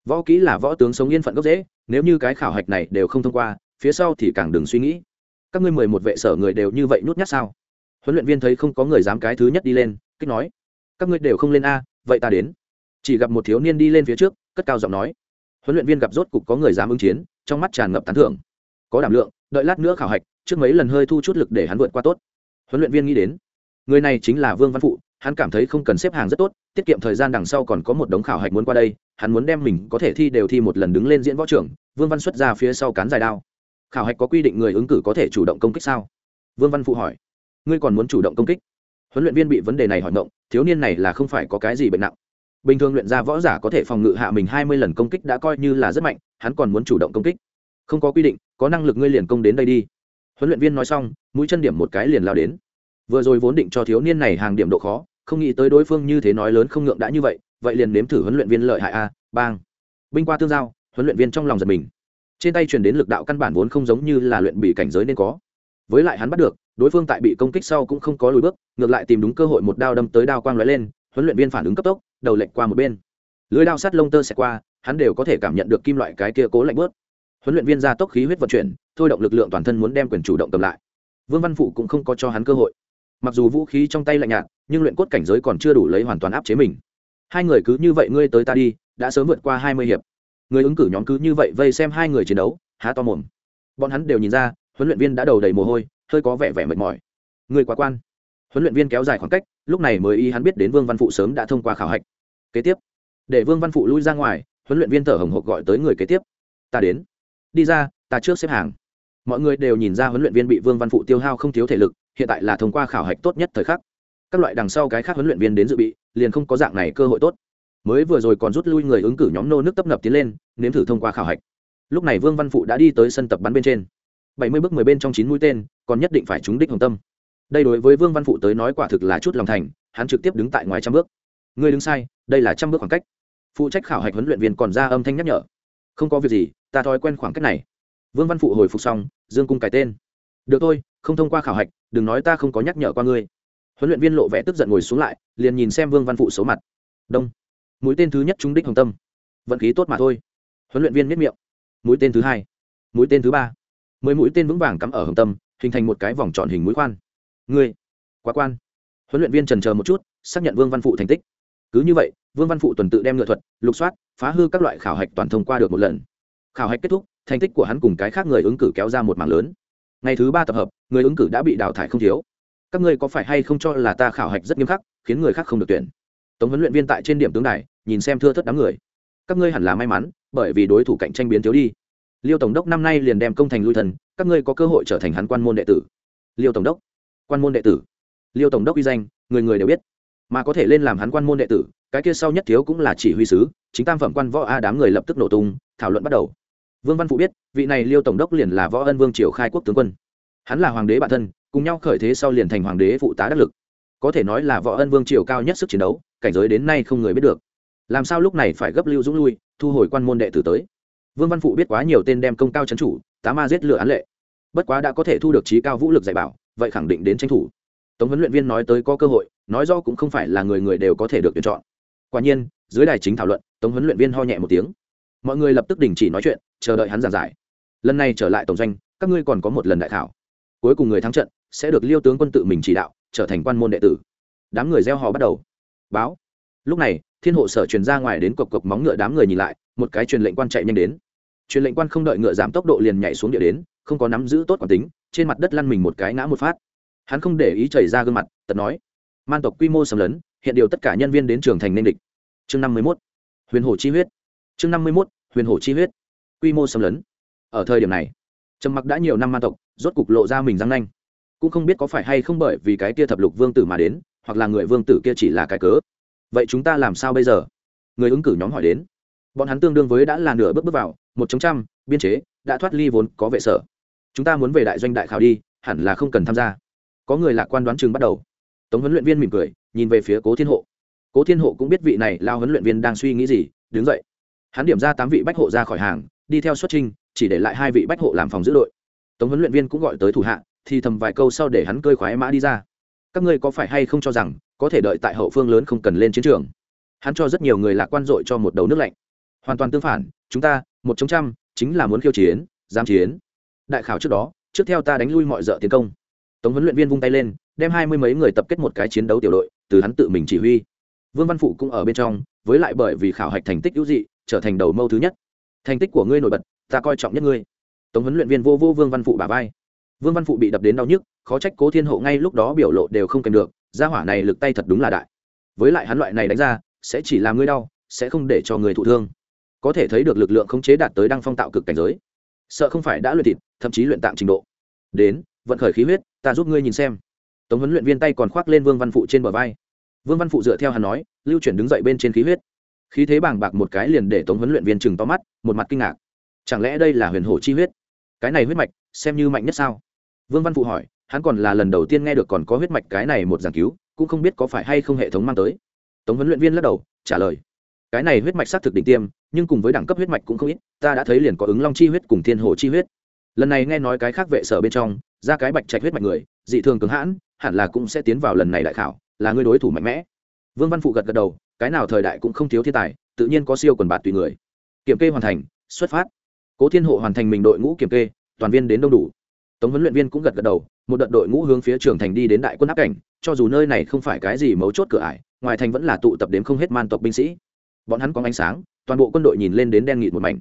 Võ kỹ là võ tướng sống yên phận gốc dễ nếu như cái khảo hạch này đều không thông qua, phía sau thì càng đừng suy nghĩ. Các ngươi mười một vệ sở người đều như vậy nhút nhát sao? Huấn luyện viên thấy không có người dám cái thứ nhất đi lên, kích nói. Các ngươi đều không lên a vậy ta đến. Chỉ gặp một thiếu niên đi lên phía trước, cất cao giọng nói. Huấn luyện viên gặp rốt cục có người dám ứng chiến, trong mắt tràn ngập tán thưởng. Có đảm lượng, đợi lát nữa khảo hạch, trước mấy lần hơi thu chút lực để hắn vượt qua tốt. Huấn luyện viên nghĩ đến, người này chính là vương văn phụ, hắn cảm thấy không cần xếp hàng rất tốt, tiết kiệm thời gian đằng sau còn có một đống khảo hạch muốn qua đây, hắn muốn đem mình có thể thi đều thi một lần đứng lên diễn võ trưởng, vương văn xuất ra phía sau cán dài đao. Khảo hạch có quy định người ứng cử có thể chủ động công kích sao? Vương văn phụ hỏi. Ngươi còn muốn chủ động công kích? Huấn luyện viên bị vấn đề này hỏi ngộng thiếu niên này là không phải có cái gì bệnh nặng. Bình thường luyện ra võ giả có thể phòng ngự hạ mình hai mươi lần công kích đã coi như là rất mạnh, hắn còn muốn chủ động công kích. Không có quy định, có năng lực ngươi liền công đến đây đi. Huấn luyện viên nói xong, mũi chân điểm một cái liền lao đến. Vừa rồi vốn định cho thiếu niên này hàng điểm độ khó, không nghĩ tới đối phương như thế nói lớn không ngượng đã như vậy vậy liền nếm thử huấn luyện viên lợi hại a, bang. Binh qua tương giao, huấn luyện viên trong lòng giật mình. Trên tay truyền đến lực đạo căn bản vốn không giống như là luyện bị cảnh giới nên có với lại hắn bắt được, đối phương tại bị công kích sau cũng không có lùi bước, ngược lại tìm đúng cơ hội một đao đâm tới đao quang lóe lên, huấn luyện viên phản ứng cấp tốc, đầu lệnh qua một bên. Lưới đao sắt lông tơ xẹt qua, hắn đều có thể cảm nhận được kim loại cái kia cố lạnh bớt. Huấn luyện viên ra tốc khí huyết vận chuyển, thôi động lực lượng toàn thân muốn đem quyền chủ động cầm lại. Vương văn phụ cũng không có cho hắn cơ hội. Mặc dù vũ khí trong tay lạnh nhạt, nhưng luyện cốt cảnh giới còn chưa đủ lấy hoàn toàn áp chế mình. Hai người cứ như vậy ngươi tới ta đi, đã sớm vượt qua hai mươi hiệp. Người ứng cử nhóm cứ như vậy vây xem hai người chiến đấu, há to mồm. Bọn hắn đều nhìn ra huấn luyện viên đã đầu đầy mồ hôi, hơi có vẻ vẻ mệt mỏi. Người quá quan. Huấn luyện viên kéo dài khoảng cách, lúc này mới y hắn biết đến vương văn phụ sớm đã thông qua khảo hạch. Kế tiếp, để vương văn phụ lui ra ngoài, huấn luyện viên thở hồng hộc gọi tới người kế tiếp. Ta đến. Đi ra, ta trước xếp hàng. Mọi người đều nhìn ra huấn luyện viên bị vương văn phụ tiêu hao không thiếu thể lực, hiện tại là thông qua khảo hạch tốt nhất thời khắc. Các loại đằng sau cái khác huấn luyện viên đến dự bị, liền không có dạng này cơ hội tốt. Mới vừa rồi còn rút lui người ứng cử nhóm nô nước tấp nập tiến lên, nếm thử thông qua khảo hạch. Lúc này vương văn phụ đã đi tới sân tập bắn bên trên bảy mươi bước mười bên trong chín mũi tên, còn nhất định phải trúng đích hồng tâm. Đây đối với vương văn phụ tới nói quả thực là chút lòng thành, hắn trực tiếp đứng tại ngoài trăm bước. Người đứng sai, đây là trăm bước khoảng cách. Phụ trách khảo hạch huấn luyện viên còn ra âm thanh nhắc nhở. Không có việc gì, ta thói quen khoảng cách này. Vương văn phụ hồi phục xong, dương cung cải tên. Được thôi, không thông qua khảo hạch, đừng nói ta không có nhắc nhở qua ngươi. Huấn luyện viên lộ vẻ tức giận ngồi xuống lại, liền nhìn xem vương văn phụ xấu mặt. Đông. Mũi tên thứ nhất trúng đích hồng tâm. Vận khí tốt mà thôi. Huấn luyện viên miết miệng. Mũi tên thứ hai. Mũi tên thứ ba mười mũi tên vững vàng cắm ở hồng tâm, hình thành một cái vòng tròn hình mũi khoan. Ngươi, quá quan. Huấn luyện viên trần chờ một chút, xác nhận vương văn phụ thành tích. Cứ như vậy, vương văn phụ tuần tự đem ngựa thuật, lục soát, phá hư các loại khảo hạch toàn thông qua được một lần. Khảo hạch kết thúc, thành tích của hắn cùng cái khác người ứng cử kéo ra một mảng lớn. Ngày thứ ba tập hợp, người ứng cử đã bị đào thải không thiếu. Các ngươi có phải hay không cho là ta khảo hạch rất nghiêm khắc, khiến người khác không được tuyển? Tống huấn luyện viên tại trên điểm tướng này nhìn xem thưa thất đám người. Các ngươi hẳn là may mắn, bởi vì đối thủ cạnh tranh biến thiếu đi liêu tổng đốc năm nay liền đem công thành lui thần, các ngươi có cơ hội trở thành hắn quan môn đệ tử. Liêu tổng đốc, quan môn đệ tử. Liêu tổng đốc uy danh, người người đều biết. Mà có thể lên làm hắn quan môn đệ tử, cái kia sau nhất thiếu cũng là chỉ huy sứ, chính tam phẩm quan võ a đám người lập tức nổ tung, thảo luận bắt đầu. Vương văn phụ biết, vị này liêu tổng đốc liền là võ ân vương triều khai quốc tướng quân. Hắn là hoàng đế bản thân, cùng nhau khởi thế sau liền thành hoàng đế phụ tá đắc lực. Có thể nói là võ ân vương triều cao nhất sức chiến đấu, cảnh giới đến nay không người biết được. Làm sao lúc này phải gấp lưu dũng lui, thu hồi quan môn đệ tử tới? Vương văn phụ biết quá nhiều tên đem công cao trấn chủ, tá ma giết lựa án lệ. Bất quá đã có thể thu được trí cao vũ lực dạy bảo, vậy khẳng định đến tranh thủ. Tống huấn luyện viên nói tới có cơ hội, nói do cũng không phải là người người đều có thể được tuyển chọn. Quả nhiên, dưới đài chính thảo luận, tống huấn luyện viên ho nhẹ một tiếng. Mọi người lập tức đình chỉ nói chuyện, chờ đợi hắn giảng giải. Lần này trở lại tổng doanh, các ngươi còn có một lần đại thảo. cuối cùng người thắng trận, sẽ được liêu tướng quân tự mình chỉ đạo, trở thành quan môn đệ tử. Đám người gieo hò bắt đầu. Báo. Lúc này, thiên hộ sở truyền ra ngoài đến cộc cộc móng ngựa đám người nhìn lại một cái truyền lệnh quan chạy nhanh đến. Truyền lệnh quan không đợi ngựa giảm tốc độ liền nhảy xuống địa đến không có nắm giữ tốt quản tính trên mặt đất lăn mình một cái ngã một phát. Hắn không để ý chảy ra gương mặt tật nói man tộc quy mô sầm lớn, hiện điều tất cả nhân viên đến trường thành nên địch. Chương năm mươi mốt huyền hồ chi huyết. Chương năm mươi mốt huyền hồ chi huyết. Quy mô sầm lớn, ở thời điểm này trầm mặc đã nhiều năm man tộc rốt cục lộ ra mình răng nanh. Cũng không biết có phải hay không bởi vì cái kia thập lục vương tử mà đến hoặc là người vương tử kia chỉ là cái cớ. Vậy chúng ta làm sao bây giờ? Người ứng cử nhóm hỏi đến bọn hắn tương đương với đã là nửa bước bước vào, một chống trăm, biên chế, đã thoát ly vốn có vệ sở. Chúng ta muốn về đại doanh đại khảo đi, hẳn là không cần tham gia. Có người lạc quan đoán chừng bắt đầu. Tống huấn luyện viên mỉm cười, nhìn về phía cố thiên hộ. Cố thiên hộ cũng biết vị này lao huấn luyện viên đang suy nghĩ gì, đứng dậy. Hắn điểm ra tám vị bách hộ ra khỏi hàng, đi theo xuất trình, chỉ để lại hai vị bách hộ làm phòng giữ đội. Tống huấn luyện viên cũng gọi tới thủ hạ, thì thầm vài câu sau để hắn cơi khoái mã đi ra. Các ngươi có phải hay không cho rằng, có thể đợi tại hậu phương lớn không cần lên chiến trường? Hắn cho rất nhiều người lạc quan dội cho một đầu nước lạnh hoàn toàn tương phản, chúng ta, một chống trăm, chính là muốn khiêu chiến giam chiến. Đại khảo trước đó, trước theo ta đánh lui mọi dợ tiến công. Tống huấn luyện viên vung tay lên, đem hai mươi mấy người tập kết một cái chiến đấu tiểu đội, từ hắn tự mình chỉ huy. Vương văn phụ cũng ở bên trong, với lại bởi vì khảo hạch thành tích hữu dị, trở thành đầu mâu thứ nhất. Thành tích của ngươi nổi bật, ta coi trọng nhất ngươi. Tống huấn luyện viên vô vô vương văn phụ bà vai. Vương văn phụ bị đập đến đau nhức, khó trách cố thiên hộ ngay lúc đó biểu lộ đều không kèm được, gia hỏa này lực tay thật đúng là đại. Với lại hắn loại này đánh ra, sẽ chỉ làm ngươi đau, sẽ không để cho người thụ thương có thể thấy được lực lượng khống chế đạt tới đăng phong tạo cực cảnh giới. Sợ không phải đã luyện thịt, thậm chí luyện tạm trình độ. Đến, vận khởi khí huyết, ta giúp ngươi nhìn xem. Tống huấn luyện viên tay còn khoác lên vương văn phụ trên bờ vai. Vương văn phụ dựa theo hắn nói, lưu chuyển đứng dậy bên trên khí huyết. Khí thế bàng bạc một cái liền để tống huấn luyện viên chừng to mắt, một mặt kinh ngạc. Chẳng lẽ đây là huyền hổ chi huyết? Cái này huyết mạch, xem như mạnh nhất sao? Vương văn phụ hỏi, hắn còn là lần đầu tiên nghe được còn có huyết mạch cái này một giảng cứu, cũng không biết có phải hay không hệ thống mang tới. Tống huấn luyện viên lắc đầu, trả lời cái này huyết mạch xác thực đỉnh tiêm, nhưng cùng với đẳng cấp huyết mạch cũng không ít, ta đã thấy liền có ứng long chi huyết cùng thiên hồ chi huyết. Lần này nghe nói cái khác vệ sở bên trong, ra cái bạch trạch huyết mạch người, dị thường cứng hãn, hẳn là cũng sẽ tiến vào lần này đại khảo, là người đối thủ mạnh mẽ. Vương văn phụ gật gật đầu, cái nào thời đại cũng không thiếu thiên tài, tự nhiên có siêu quần bạt tùy người. Kiểm kê hoàn thành, xuất phát. Cố thiên hộ hoàn thành mình đội ngũ kiểm kê, toàn viên đến đông đủ. Tống huấn luyện viên cũng gật gật đầu, một đợt đội ngũ hướng phía trường thành đi đến đại quân áp cảnh, cho dù nơi này không phải cái gì mấu chốt cửa ải, ngoài thành vẫn là tụ tập đến không hết man tộc binh sĩ bọn hắn có ánh sáng, toàn bộ quân đội nhìn lên đến đen nghịt một mảnh.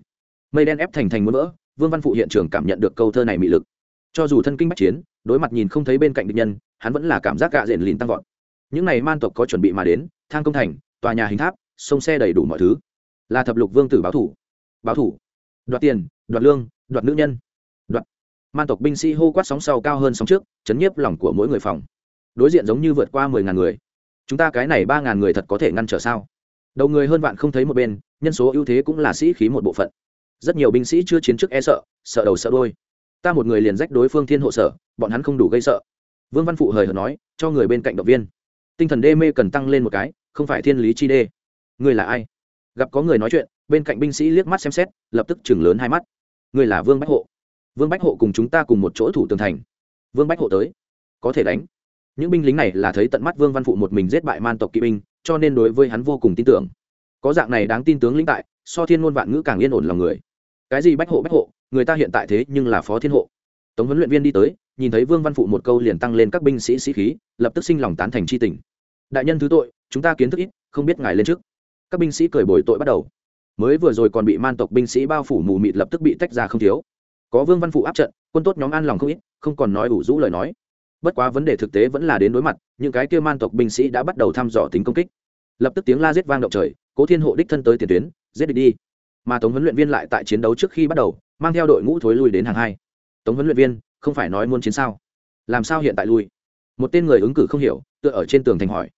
Mây đen ép thành thành muốn vỡ vương văn phụ hiện trường cảm nhận được câu thơ này mị lực. Cho dù thân kinh bách chiến, đối mặt nhìn không thấy bên cạnh địch nhân, hắn vẫn là cảm giác gạ rền lìn tăng vọt. Những này man tộc có chuẩn bị mà đến, thang công thành, tòa nhà hình tháp, sông xe đầy đủ mọi thứ. Là thập lục vương tử báo thủ. Báo thủ. Đoạt tiền, đoạt lương, đoạt nữ nhân. Đoạt. Man tộc binh sĩ hô quát sóng sau cao hơn sóng trước, chấn nhiếp lòng của mỗi người phòng. Đối diện giống như vượt qua mười ngàn người. Chúng ta cái này ba ngàn người thật có thể ngăn trở sao? Đầu người hơn vạn không thấy một bên, nhân số ưu thế cũng là sĩ khí một bộ phận. Rất nhiều binh sĩ chưa chiến trước e sợ sợ đầu sợ đôi ta một người liền rách đối phương thiên hộ sở, bọn hắn không đủ gây sợ. Vương văn phụ hời hợt nói, cho người bên cạnh động viên. Tinh thần đê mê cần tăng lên một cái, không phải thiên lý chi đê. Người là ai? Gặp có người nói chuyện, bên cạnh binh sĩ liếc mắt xem xét, lập tức chừng lớn hai mắt. Người là vương bách hộ. Vương bách hộ cùng chúng ta cùng một chỗ thủ tường thành. Vương bách hộ tới. Có thể đánh. Những binh lính này là thấy tận mắt vương văn phụ một mình giết bại man tộc kỵ binh cho nên đối với hắn vô cùng tin tưởng. Có dạng này đáng tin tướng lĩnh tại, so thiên ngôn vạn ngữ càng yên ổn lòng người. Cái gì bách hộ bách hộ, người ta hiện tại thế nhưng là phó thiên hộ. Tống huấn luyện viên đi tới, nhìn thấy vương văn phụ một câu liền tăng lên các binh sĩ sĩ khí, lập tức sinh lòng tán thành c h i tình. Đại nhân thứ tội, chúng ta kiến thức ít, không biết ngài lên trước. Các binh sĩ cười bồi tội bắt đầu. Mới vừa rồi còn bị man tộc binh sĩ bao phủ mù mịt lập tức bị tách ra không thiếu. Có vương văn phụ áp trận, quân tốt nhóm an lòng không ít, không còn nói ủ rũ lời nói bất quá vấn đề thực tế vẫn là đến đối mặt, những cái kia man tộc binh sĩ đã bắt đầu thăm dò tính công kích. Lập tức tiếng la giết vang động trời, cố thiên hộ đích thân tới tiền tuyến, giết địch đi. Mà tống huấn luyện viên lại tại chiến đấu trước khi bắt đầu, mang theo đội ngũ thối lui đến hàng hai. Tống huấn luyện viên, không phải nói muốn chiến sao? Làm sao hiện tại lui? Một tên người ứng cử không hiểu, tựa ở trên tường thành hỏi.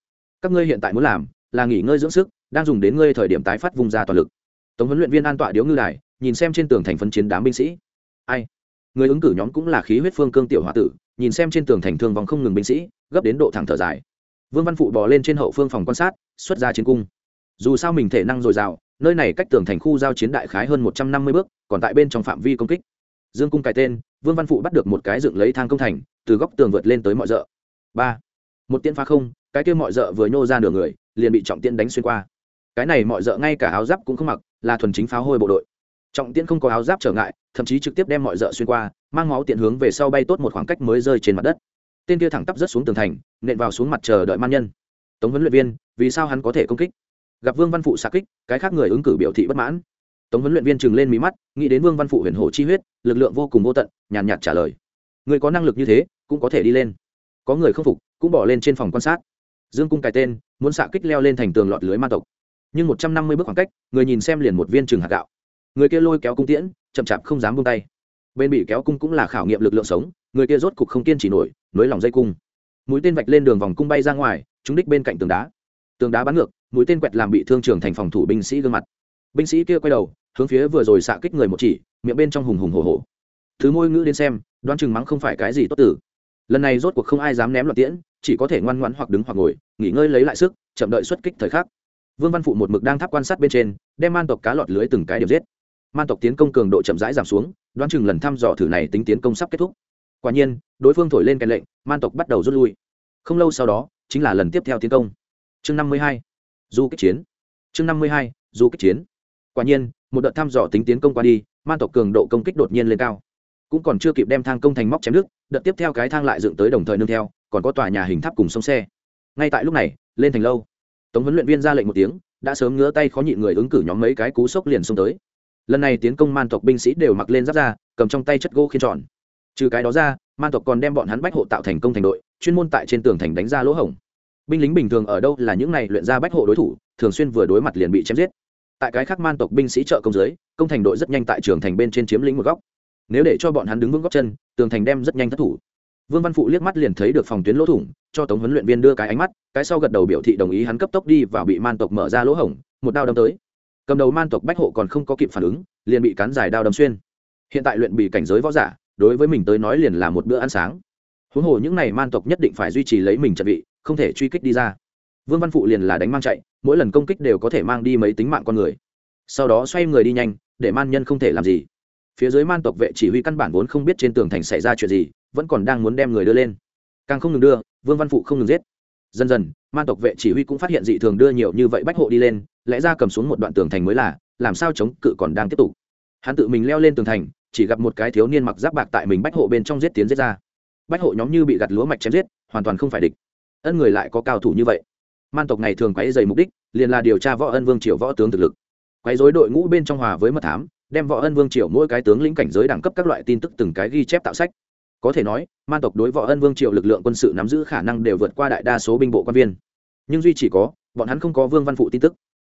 Các ngươi hiện tại muốn làm là nghỉ ngơi dưỡng sức, đang dùng đến ngươi thời điểm tái phát vùng ra toàn lực. Tống huấn luyện viên an tọa điếu ngư đài, nhìn xem trên tường thành phân chiến đám binh sĩ. Ai? Người ứng cử nhóm cũng là khí huyết phương cương tiểu h tử nhìn xem trên tường thành thương vòng không ngừng binh sĩ, gấp đến độ thẳng thở dài. Vương văn phụ bò lên trên hậu phương phòng quan sát, xuất ra chiến cung. Dù sao mình thể năng dồi dào, nơi này cách tường thành khu giao chiến đại khái hơn một trăm năm mươi bước, còn tại bên trong phạm vi công kích. Dương cung cài tên, vương văn phụ bắt được một cái dựng lấy thang công thành, từ góc tường vượt lên tới mọi rợ. Ba. Một tiên phá không, cái kia mọi rợ vừa nhô ra nửa người, liền bị trọng tiên đánh xuyên qua. Cái này mọi rợ ngay cả áo giáp cũng không mặc, là thuần chính pháo hôi bộ đội. Trọng tiên không có áo giáp trở ngại, thậm chí trực tiếp đem mọi rợ xuyên qua mang máu tiện hướng về sau bay tốt một khoảng cách mới rơi trên mặt đất. Tên kia thẳng tắp rớt xuống tường thành, nện vào xuống mặt chờ đợi man nhân. Tống huấn luyện viên, vì sao hắn có thể công kích? Gặp vương văn phụ xạ kích, cái khác người ứng cử biểu thị bất mãn. Tống huấn luyện viên chừng lên mí mắt, nghĩ đến vương văn phụ huyền hổ chi huyết, lực lượng vô cùng vô tận, nhàn nhạt trả lời. Người có năng lực như thế, cũng có thể đi lên. Có người không phục, cũng bỏ lên trên phòng quan sát. Dương cung cài tên, muốn xạ kích leo lên thành tường lọt lưới ma tộc. Nhưng một trăm năm mươi bước khoảng cách, người nhìn xem liền một viên trường hạt gạo. Người kia lôi kéo cung tiễn, chậm chạp không dám buông tay bên bị kéo cung cũng là khảo nghiệm lực lượng sống, người kia rốt cục không kiên trì nổi, nối lòng dây cung. Mũi tên vạch lên đường vòng cung bay ra ngoài, trúng đích bên cạnh tường đá. Tường đá bắn ngược, mũi tên quẹt làm bị thương trường thành phòng thủ binh sĩ gương mặt. Binh sĩ kia quay đầu, hướng phía vừa rồi xạ kích người một chỉ, miệng bên trong hùng hùng hồ hồ thứ môi ngữ đến xem, đoán chừng mắng không phải cái gì tốt tử. Lần này rốt cuộc không ai dám ném loạt tiễn, chỉ có thể ngoan ngoãn hoặc đứng hoặc ngồi, nghỉ ngơi lấy lại sức, chậm đợi xuất kích thời khắc. Vương văn phụ một mực đang tháp quan sát bên trên, đem man tộc cá lọt lưới từng cái điểm giết. Man tộc tiến công cường độ chậm rãi giảm xuống đoán chừng lần thăm dò thử này tính tiến công sắp kết thúc. Quả nhiên, đối phương thổi lên cái lệnh, man tộc bắt đầu rút lui. Không lâu sau đó, chính là lần tiếp theo tiến công. Chương năm mươi hai, du kích chiến. Chương năm mươi hai, du kích chiến. Quả nhiên, một đợt thăm dò tính tiến công qua đi, man tộc cường độ công kích đột nhiên lên cao. Cũng còn chưa kịp đem thang công thành móc chém nước, đợt tiếp theo cái thang lại dựng tới đồng thời nương theo, còn có tòa nhà hình tháp cùng sông xe. Ngay tại lúc này, lên thành lâu. Tống huấn luyện viên ra lệnh một tiếng, đã sớm ngứa tay khó nhịn người ứng cử nhóm mấy cái cú sốc liền xông tới lần này tiến công man tộc binh sĩ đều mặc lên giáp ra cầm trong tay chất gỗ khiên tròn. Trừ cái đó ra, man tộc còn đem bọn hắn bách hộ tạo thành công thành đội, chuyên môn tại trên tường thành đánh ra lỗ hổng. Binh lính bình thường ở đâu là những này luyện ra bách hộ đối thủ, thường xuyên vừa đối mặt liền bị chém giết. Tại cái khác man tộc binh sĩ trợ công dưới, công thành đội rất nhanh tại trường thành bên trên chiếm lĩnh một góc. Nếu để cho bọn hắn đứng vững góc chân, tường thành đem rất nhanh thất thủ. Vương văn phụ liếc mắt liền thấy được phòng tuyến lỗ thủng, cho tống huấn luyện viên đưa cái ánh mắt, cái sau gật đầu biểu thị đồng ý hắn cấp tốc đi và bị man tộc mở ra lỗ hổng, một đao đâm tới cầm đầu man tộc bách hộ còn không có kịp phản ứng, liền bị cắn dài đao đâm xuyên. Hiện tại luyện bị cảnh giới võ giả, đối với mình tới nói liền là một bữa ăn sáng. Huống hồ những n à y man tộc nhất định phải duy trì lấy mình trận vị, không thể truy kích đi ra. Vương văn phụ liền là đánh mang chạy, mỗi lần công kích đều có thể mang đi mấy tính mạng con người. Sau đó xoay người đi nhanh, để man nhân không thể làm gì. Phía dưới man tộc vệ chỉ huy căn bản vốn không biết trên tường thành xảy ra chuyện gì, vẫn còn đang muốn đem người đưa lên. Càng không ngừng đưa, vương văn phụ không ngừng giết dần dần, man tộc vệ chỉ huy cũng phát hiện dị thường đưa nhiều như vậy bách hộ đi lên, lẽ ra cầm xuống một đoạn tường thành mới là, làm sao chống cự còn đang tiếp tục. Hắn tự mình leo lên tường thành, chỉ gặp một cái thiếu niên mặc giáp bạc tại mình bách hộ bên trong giết tiến giết ra. Bách hộ nhóm như bị gặt lúa mạch chém giết, hoàn toàn không phải địch. Ân người lại có cao thủ như vậy. Man tộc này thường quấy dày mục đích, liền là điều tra võ ân vương triều võ tướng thực lực. Quấy dối đội ngũ bên trong hòa với mật thám, đem võ ân vương triều mỗi cái tướng lĩnh cảnh giới đẳng cấp các loại tin tức từng cái ghi chép tạo sách có thể nói, man tộc đối võ ân vương triều lực lượng quân sự nắm giữ khả năng đều vượt qua đại đa số binh bộ quan viên. Nhưng duy chỉ có, bọn hắn không có vương văn phụ tin tức.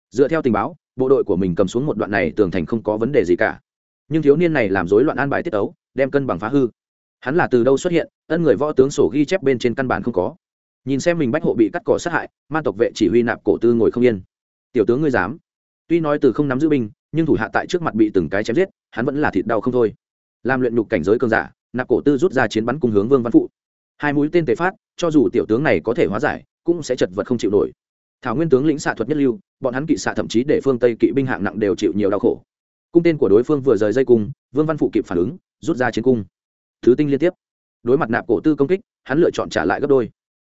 Dựa theo tình báo, bộ đội của mình cầm xuống một đoạn này tường thành không có vấn đề gì cả. Nhưng thiếu niên này làm rối loạn an bài tiết ấu, đem cân bằng phá hư. Hắn là từ đâu xuất hiện, ân người võ tướng sổ ghi chép bên trên căn bản không có. Nhìn xem mình bách hộ bị cắt cỏ sát hại, man tộc vệ chỉ huy nạp cổ tư ngồi không yên. Tiểu tướng ngươi dám. Tuy nói từ không nắm giữ binh, nhưng thủ hạ tại trước mặt bị từng cái chém giết, hắn vẫn là thịt đau không thôi. Làm luyện nhục cảnh giới cơn giả nạp cổ tư rút ra chiến bắn cùng hướng vương văn phụ. Hai mũi tên tề phát, cho dù tiểu tướng này có thể hóa giải, cũng sẽ chật vật không chịu nổi. Thảo nguyên tướng lĩnh xạ thuật nhất lưu, bọn hắn kỵ xạ thậm chí để phương tây kỵ binh hạng nặng đều chịu nhiều đau khổ. Cung tên của đối phương vừa rời dây cung, vương văn phụ kịp phản ứng, rút ra chiến cung. Thứ tinh liên tiếp. Đối mặt nạp cổ tư công kích, hắn lựa chọn trả lại gấp đôi.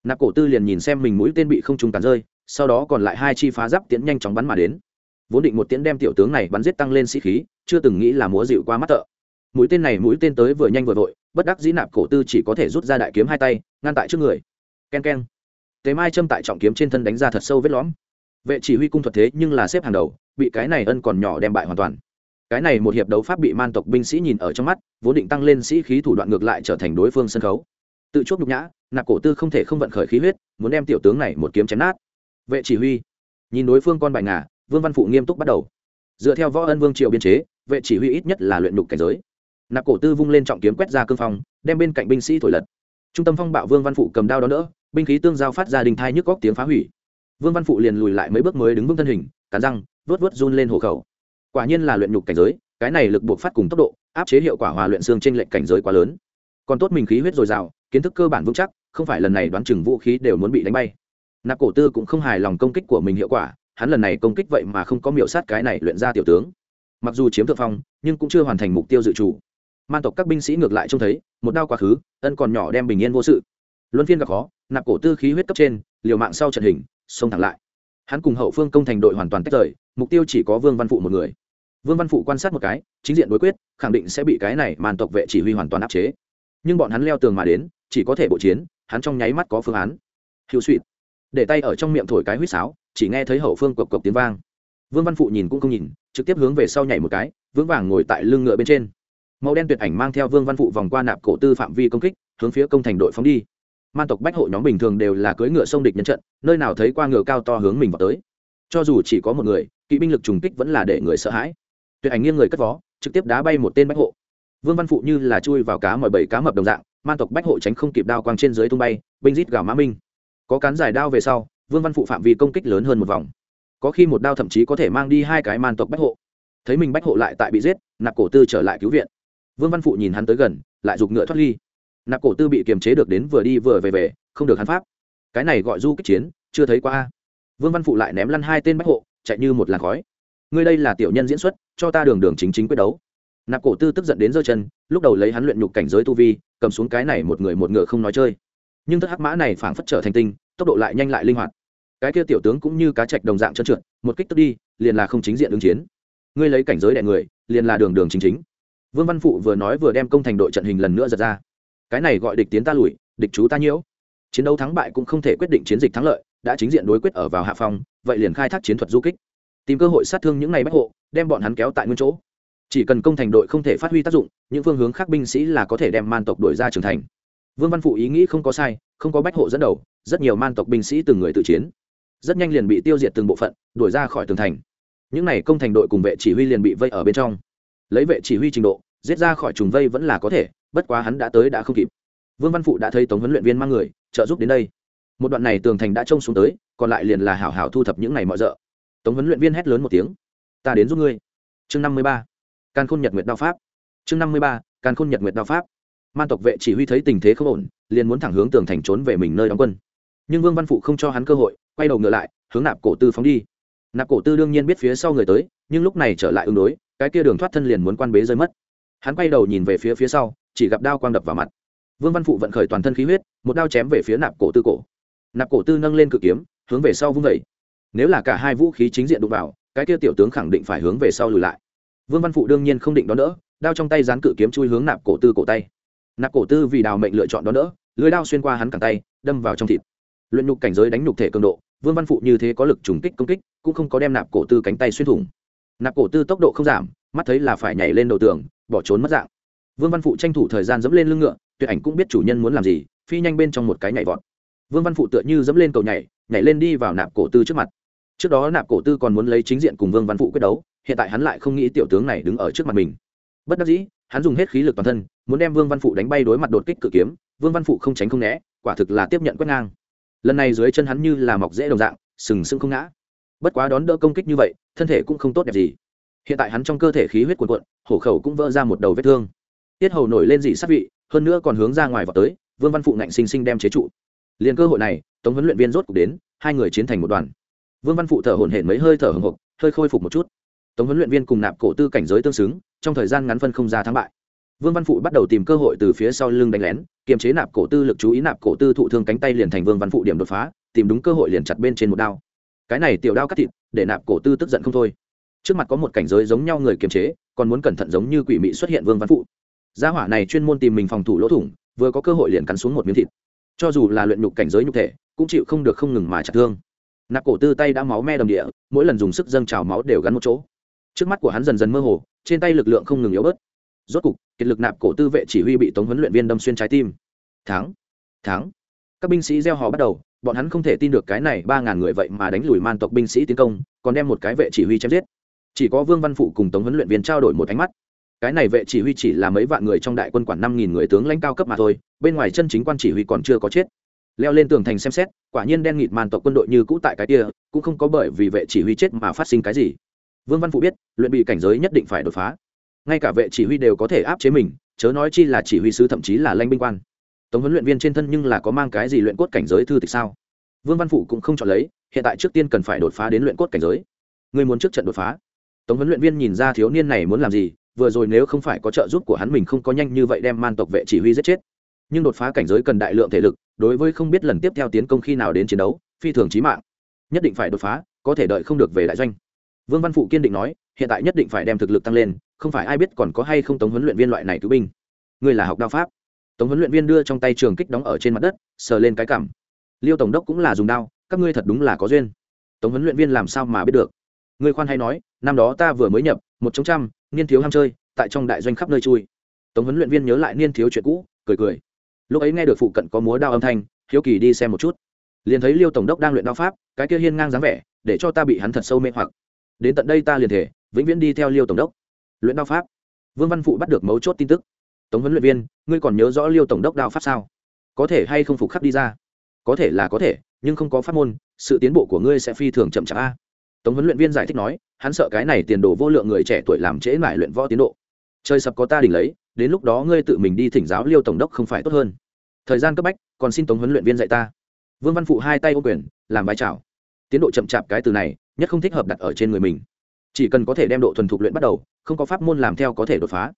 Nạp cổ tư liền nhìn xem mình mũi tên bị không trúng cản rơi, sau đó còn lại hai chi phá giáp tiễn nhanh chóng bắn mà đến. Vốn định một tiễn đem tiểu tướng này bắn giết tăng lên sĩ khí, chưa từng nghĩ là múa dịu qua mắt thợ mũi tên này mũi tên tới vừa nhanh vừa vội, bất đắc dĩ nạp cổ tư chỉ có thể rút ra đại kiếm hai tay, ngăn tại trước người. K e n k e n tế mai châm tại trọng kiếm trên thân đánh ra thật sâu vết lõm. Vệ chỉ huy cung thuật thế nhưng là xếp hàng đầu, bị cái này ân còn nhỏ đem bại hoàn toàn. Cái này một hiệp đấu pháp bị man tộc binh sĩ nhìn ở trong mắt, vốn định tăng lên sĩ khí thủ đoạn ngược lại trở thành đối phương sân khấu. Tự chốt nhục nhã, nạp cổ tư không thể không vận khởi khí huyết, muốn đem tiểu tướng này một kiếm chém nát. Vệ chỉ huy. Nhìn đối phương con bài ngà, vương văn phụ nghiêm túc bắt đầu. Dựa theo võ ân vương triều biên chế, vệ chỉ huy ít nhất là luyện đục cảnh giới nạp cổ tư vung lên trọng kiếm quét ra cương phong, đem bên cạnh binh sĩ thổi lật. Trung tâm phong bạo vương văn phụ cầm đao đó nữa binh khí tương giao phát ra đình thai nhức góc tiếng phá hủy. Vương văn phụ liền lùi lại mấy bước mới đứng vững thân hình, cắn răng vớt vớt run lên hộ khẩu. Quả nhiên là luyện nhục cảnh giới, cái này lực buộc phát cùng tốc độ, áp chế hiệu quả hòa luyện xương trên lệnh cảnh giới quá lớn. Còn tốt mình khí huyết dồi dào, kiến thức cơ bản vững chắc, không phải lần này đoán chừng vũ khí đều muốn bị đánh bay. Nạp cổ tư cũng không hài lòng công kích của mình hiệu quả, hắn lần này công kích vậy mà không có miểu sát cái này luyện ra tiểu tướng. Mặc dù chiếm thượng phong, nhưng cũng chưa hoàn thành mục tiêu dự trù man tộc các binh sĩ ngược lại trông thấy, một đao quá khứ, ân còn nhỏ đem bình yên vô sự. Luân phiên gặp khó, nạp cổ tư khí huyết cấp trên, liều mạng sau trận hình, xông thẳng lại. Hắn cùng hậu phương công thành đội hoàn toàn tách rời, mục tiêu chỉ có vương văn phụ một người. Vương văn phụ quan sát một cái, chính diện đối quyết, khẳng định sẽ bị cái này màn tộc vệ chỉ huy hoàn toàn áp chế. Nhưng bọn hắn leo tường mà đến, chỉ có thể bộ chiến, hắn trong nháy mắt có phương án. Hữu suỵt để tay ở trong miệng thổi cái huýt sáo, chỉ nghe thấy hậu phương cộc cộc tiếng vang. Vương văn phụ nhìn cũng không nhìn, trực tiếp hướng về sau nhảy một cái, vững vàng ngồi tại lưng ngựa bên trên màu đen tuyệt ảnh mang theo vương văn phụ vòng qua nạp cổ tư phạm vi công kích, hướng phía công thành đội phóng đi. Man tộc bách hộ nhóm bình thường đều là cưỡi ngựa sông địch nhân trận, nơi nào thấy qua ngựa cao to hướng mình vào tới. Cho dù chỉ có một người, kỵ binh lực trùng kích vẫn là để người sợ hãi. Tuyệt ảnh nghiêng người cất vó, trực tiếp đá bay một tên bách hộ. Vương văn phụ như là chui vào cá mọi bảy cá mập đồng dạng, man tộc bách hộ tránh không kịp đao quang trên dưới tung bay, binh rít gào mã minh. Có cán giải đao về sau, vương văn phụ phạm vi công kích lớn hơn một vòng. Có khi một đao thậm chí có thể mang đi hai cái man tộc bách hộ. Thấy mình bách hộ lại tại bị giết, nạp cổ tư trở lại cứu viện vương văn phụ nhìn hắn tới gần, lại giục ngựa thoát ly. Nạp cổ tư bị kiềm chế được đến vừa đi vừa về về, không được hắn pháp. Cái này gọi du kích chiến, chưa thấy qua vương văn phụ lại ném lăn hai tên bách hộ, chạy như một làn khói. Ngươi đây là tiểu nhân diễn xuất, cho ta đường đường chính chính quyết đấu. Nạp cổ tư tức giận đến giơ chân, lúc đầu lấy hắn luyện nhục cảnh giới tu vi, cầm xuống cái này một người một ngựa không nói chơi. Nhưng thất hắc mã này phảng phất trở thành tinh, tốc độ lại nhanh lại linh hoạt. Cái kia tiểu tướng cũng như cá trạch đồng dạng trơn trượt, một kích tức đi, liền là không chính diện ứng chiến. Ngươi lấy cảnh giới đại người, liền là đường đường chính chính vương văn phụ vừa nói vừa đem công thành đội trận hình lần nữa giật ra. Cái này gọi địch tiến ta lùi, địch chú ta nhiễu. Chiến đấu thắng bại cũng không thể quyết định chiến dịch thắng lợi, đã chính diện đối quyết ở vào hạ phòng vậy liền khai thác chiến thuật du kích. Tìm cơ hội sát thương những ngày bách hộ, đem bọn hắn kéo tại nguyên chỗ. Chỉ cần công thành đội không thể phát huy tác dụng, những phương hướng khác binh sĩ là có thể đem man tộc đổi ra trưởng thành. Vương văn phụ ý nghĩ không có sai, không có bách hộ dẫn đầu, rất nhiều man tộc binh sĩ từng người tự chiến. Rất nhanh liền bị tiêu diệt từng bộ phận, đuổi ra khỏi tường thành. Những n à y công thành đội cùng vệ chỉ huy liền bị vây ở bên trong. Lấy vệ chỉ huy trình độ giết ra khỏi trùng vây vẫn là có thể, bất quá hắn đã tới đã không kịp. Vương văn phụ đã thấy tống huấn luyện viên mang người, trợ giúp đến đây. Một đoạn này tường thành đã trông xuống tới, còn lại liền là hảo hảo thu thập những ngày mọi d tống huấn luyện viên hét lớn một tiếng. Ta đến giúp ngươi. Chương năm mươi ba. Càn khôn nhật nguyệt đao pháp. Chương năm mươi ba. Càn khôn nhật nguyệt đao pháp. Man tộc vệ chỉ huy thấy tình thế không ổn, liền muốn thẳng hướng tường thành trốn về mình nơi đóng quân. Nhưng vương văn phụ không cho hắn cơ hội, quay đầu ngựa lại, hướng nạp cổ tư phóng đi. Nạp cổ tư đương nhiên biết phía sau người tới, nhưng lúc này trở lại ứng đối, cái kia đường thoát thân liền muốn quan bế rơi mất hắn quay đầu nhìn về phía phía sau, chỉ gặp đao quang đập vào mặt. Vương văn phụ vận khởi toàn thân khí huyết, một đao chém về phía nạp cổ tư cổ. Nạp cổ tư nâng lên cự kiếm, hướng về sau vung vẩy nếu là cả hai vũ khí chính diện đụng vào, cái kia tiểu tướng khẳng định phải hướng về sau lùi lại. Vương văn phụ đương nhiên không định đón đỡ, đao trong tay dán cự kiếm chui hướng nạp cổ tư cổ tay. Nạp cổ tư vì đào mệnh lựa chọn đón đỡ lưới đao xuyên qua hắn cẳng tay, đâm vào trong thịt. Luyện nhục cảnh giới đánh nhục thể cường độ, vương văn phụ như thế có lực trùng kích công kích, cũng không có đem nạp cổ tư cánh tay xuyên thủng nạp cổ tư tốc độ không giảm, mắt thấy là phải nhảy lên đầu tường, bỏ trốn mất dạng. Vương văn phụ tranh thủ thời gian dẫm lên lưng ngựa, tuyệt ảnh cũng biết chủ nhân muốn làm gì, phi nhanh bên trong một cái nhảy vọt. Vương văn phụ tựa như dẫm lên cầu nhảy nhảy lên đi vào nạp cổ tư trước mặt. Trước đó nạp cổ tư còn muốn lấy chính diện cùng vương văn phụ quyết đấu, hiện tại hắn lại không nghĩ tiểu tướng này đứng ở trước mặt mình. Bất đắc dĩ, hắn dùng hết khí lực toàn thân, muốn đem vương văn phụ đánh bay đối mặt đột kích cự kiếm, vương văn phụ không tránh không né, quả thực là tiếp nhận quét ngang. Lần này dưới chân hắn như là mọc dễ đồng dạng, sừng sững không ngã bất quá đón đỡ công kích như vậy, thân thể cũng không tốt đẹp gì. Hiện tại hắn trong cơ thể khí huyết cuồn cuộn, hổ khẩu cũng vỡ ra một đầu vết thương. Tiết hầu nổi lên dị sát vị, hơn nữa còn hướng ra ngoài vào tới, vương văn phụ ngạnh sinh sinh đem chế trụ. Liền cơ hội này, tống huấn luyện viên rốt cuộc đến, hai người chiến thành một đoàn. Vương văn phụ thở hổn hển mấy hơi thở hồng hộc hơi khôi phục một chút. Tống huấn luyện viên cùng nạp cổ tư cảnh giới tương xứng, trong thời gian ngắn phân không ra thắng bại. Vương văn phụ bắt đầu tìm cơ hội từ phía sau lưng đánh lén, kiềm chế nạp cổ tư lực chú ý nạp cổ tư thụ thương cánh tay liền thành vương văn phụ điểm đột phá, tìm đúng cơ hội liền chặt bên trên một đao cái này tiểu đao cắt thịt, để nạp cổ tư tức giận không thôi. Trước mặt có một cảnh giới giống nhau người kiềm chế, còn muốn cẩn thận giống như quỷ mị xuất hiện vương văn phụ. Gia hỏa này chuyên môn tìm mình phòng thủ lỗ thủng, vừa có cơ hội liền cắn xuống một miếng thịt. Cho dù là luyện nhục cảnh giới nhục thể, cũng chịu không được không ngừng mà chặt thương. Nạp cổ tư tay đã máu me đầm địa, mỗi lần dùng sức dâng trào máu đều gắn một chỗ. Trước mắt của hắn dần dần mơ hồ, trên tay lực lượng không ngừng yếu bớt. Rốt cục, kiệt lực nạp cổ tư vệ chỉ huy bị tống huấn luyện viên đâm xuyên trái tim. Thắng thắng. Các binh sĩ gieo hò bắt đầu bọn hắn không thể tin được cái này ba ngàn người vậy mà đánh lùi man tộc binh sĩ tiến công, còn đem một cái vệ chỉ huy chém giết. Chỉ có vương văn phụ cùng tống huấn luyện viên trao đổi một ánh mắt. Cái này vệ chỉ huy chỉ là mấy vạn người trong đại quân quản năm nghìn người tướng lãnh cao cấp mà thôi, bên ngoài chân chính quan chỉ huy còn chưa có chết. Leo lên tường thành xem xét, quả nhiên đen nghịt màn tộc quân đội như cũ tại cái kia, cũng không có bởi vì vệ chỉ huy chết mà phát sinh cái gì. Vương văn phụ biết, luyện bị cảnh giới nhất định phải đột phá. Ngay cả vệ chỉ huy đều có thể áp chế mình, chớ nói chi là chỉ huy sứ thậm chí là lanh binh quan tống huấn luyện viên trên thân nhưng là có mang cái gì luyện cốt cảnh giới thư tịch sao? Vương văn phụ cũng không chọn lấy, hiện tại trước tiên cần phải đột phá đến luyện cốt cảnh giới. Người muốn trước trận đột phá. Tống huấn luyện viên nhìn ra thiếu niên này muốn làm gì, vừa rồi nếu không phải có trợ giúp của hắn mình không có nhanh như vậy đem man tộc vệ chỉ huy giết chết. Nhưng đột phá cảnh giới cần đại lượng thể lực, đối với không biết lần tiếp theo tiến công khi nào đến chiến đấu, phi thường trí mạng. Nhất định phải đột phá, có thể đợi không được về đại doanh. Vương văn phụ kiên định nói, hiện tại nhất định phải đem thực lực tăng lên, không phải ai biết còn có hay không tống huấn luyện viên loại này cứu binh. Ngươi là học đao pháp tống huấn luyện viên đưa trong tay trường kích đóng ở trên mặt đất, sờ lên cái cảm. Liêu tổng đốc cũng là dùng đao, các ngươi thật đúng là có duyên. Tống huấn luyện viên làm sao mà biết được? Ngươi khoan hay nói, năm đó ta vừa mới nhập, một chống trăm, niên thiếu ham chơi, tại trong đại doanh khắp nơi chui. Tống huấn luyện viên nhớ lại niên thiếu chuyện cũ, cười cười. Lúc ấy nghe được phụ cận có múa đao âm thanh, hiếu kỳ đi xem một chút. Liền thấy liêu tổng đốc đang luyện đao pháp, cái kia hiên ngang dáng vẻ, để cho ta bị hắn thật sâu mê hoặc. Đến tận đây ta liền thể, vĩnh viễn đi theo liêu tổng đốc. Luyện đao pháp. Vương văn phụ bắt được mấu chốt tin tức tống huấn luyện viên, ngươi còn nhớ rõ liêu tổng đốc đao pháp sao? Có thể hay không phục khắc đi ra? Có thể là có thể, nhưng không có pháp môn, sự tiến bộ của ngươi sẽ phi thường chậm chạp a. Tống huấn luyện viên giải thích nói, hắn sợ cái này tiền đồ vô lượng người trẻ tuổi làm trễ mải luyện võ tiến độ. Chơi sập có ta đỉnh lấy, đến lúc đó ngươi tự mình đi thỉnh giáo liêu tổng đốc không phải tốt hơn. Thời gian cấp bách, còn xin tống huấn luyện viên dạy ta. Vương văn phụ hai tay ô quyền, làm vai trào tiến độ chậm chạp cái từ này, nhất không thích hợp đặt ở trên người mình. Chỉ cần có thể đem độ thuần thục luyện bắt đầu, không có pháp môn làm theo có thể đột phá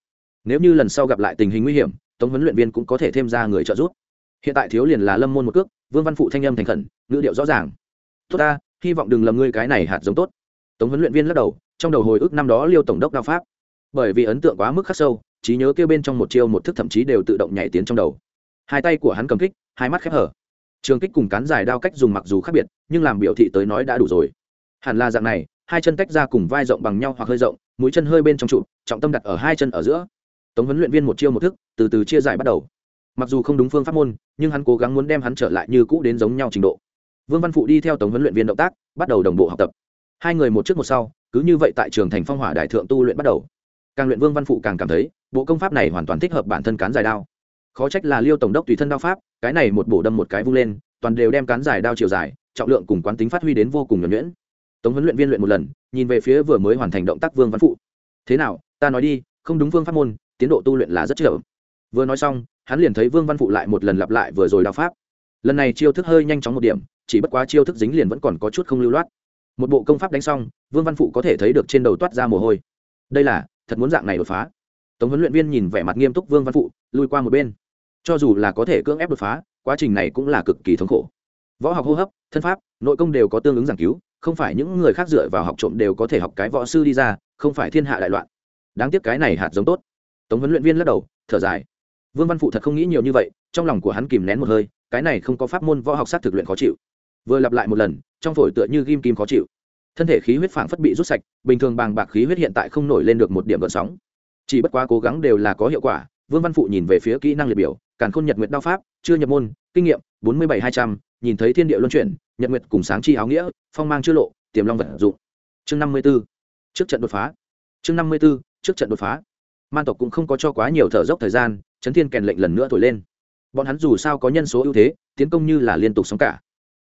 nếu như lần sau gặp lại tình hình nguy hiểm, tống huấn luyện viên cũng có thể thêm ra người trợ giúp. Hiện tại thiếu liền là lâm môn một cước, vương văn phụ thanh âm thành khẩn, ngữ điệu rõ ràng. Tốt ta, hy vọng đừng lầm ngươi cái này hạt giống tốt. Tống huấn luyện viên lắc đầu, trong đầu hồi ức năm đó liêu tổng đốc đao pháp. Bởi vì ấn tượng quá mức khắc sâu, trí nhớ kêu bên trong một chiêu một thức thậm chí đều tự động nhảy tiến trong đầu. Hai tay của hắn cầm kích, hai mắt khép hở. Trường kích cùng cán dài đao cách dùng mặc dù khác biệt, nhưng làm biểu thị tới nói đã đủ rồi. Hẳn là dạng này, hai chân tách ra cùng vai rộng bằng nhau hoặc hơi rộng, mũi chân hơi bên trong trụ, trọng tâm đặt ở hai chân ở giữa tống huấn luyện viên một chiêu một thức, từ từ chia giải bắt đầu. Mặc dù không đúng phương pháp môn, nhưng hắn cố gắng muốn đem hắn trở lại như cũ đến giống nhau trình độ. Vương văn phụ đi theo tống huấn luyện viên động tác, bắt đầu đồng bộ học tập. Hai người một trước một sau, cứ như vậy tại trường thành phong hỏa đại thượng tu luyện bắt đầu. Càng luyện vương văn phụ càng cảm thấy, bộ công pháp này hoàn toàn thích hợp bản thân cán dài đao. Khó trách là liêu tổng đốc tùy thân đao pháp, cái này một bổ đâm một cái vung lên, toàn đều đem cán dài đao chiều dài, trọng lượng cùng quán tính phát huy đến vô cùng nhuẩn nhuyễn. Tống huấn luyện viên luyện một lần, nhìn về phía vừa mới hoàn thành động tác vương văn phụ. Thế nào, ta nói đi, không đúng vương pháp môn tiến độ tu luyện là rất chậm. Vừa nói xong, hắn liền thấy vương văn phụ lại một lần lặp lại vừa rồi đao pháp. Lần này chiêu thức hơi nhanh chóng một điểm, chỉ bất quá chiêu thức dính liền vẫn còn có chút không lưu loát. Một bộ công pháp đánh xong, vương văn phụ có thể thấy được trên đầu toát ra mồ hôi. Đây là, thật muốn dạng này đột phá. Tống huấn luyện viên nhìn vẻ mặt nghiêm túc vương văn phụ, lui qua một bên. Cho dù là có thể cưỡng ép đột phá, quá trình này cũng là cực kỳ thống khổ. Võ học hô hấp, thân pháp, nội công đều có tương ứng giảng cứu, không phải những người khác dựa vào học trộm đều có thể học cái võ sư đi ra, không phải thiên hạ đại loạn. Đáng tiếc cái này hạt giống tốt tống huấn luyện viên lắc đầu, thở dài. Vương văn phụ thật không nghĩ nhiều như vậy, trong lòng của hắn kìm nén một hơi, cái này không có pháp môn võ học sát thực luyện khó chịu. Vừa lặp lại một lần, trong phổi tựa như ghim kim khó chịu. Thân thể khí huyết phảng phất bị rút sạch, bình thường bàng bạc khí huyết hiện tại không nổi lên được một điểm gợn sóng. Chỉ bất quá cố gắng đều là có hiệu quả, vương văn phụ nhìn về phía kỹ năng liệt biểu, càn khôn nhật nguyệt đao pháp, chưa nhập môn, kinh nghiệm, bốn mươi bảy hai trăm, nhìn thấy thiên địa luân chuyển, nhật nguyệt cùng sáng chi áo nghĩa, phong mang chưa lộ, tiềm long vật dụng. Chương năm mươi b ố trước trận đột phá. Chương năm mươi b ố trước trận đột phá man tộc cũng không có cho quá nhiều thở dốc thời gian, chấn thiên kèn lệnh lần nữa thổi lên. Bọn hắn dù sao có nhân số ưu thế, tiến công như là liên tục sống cả.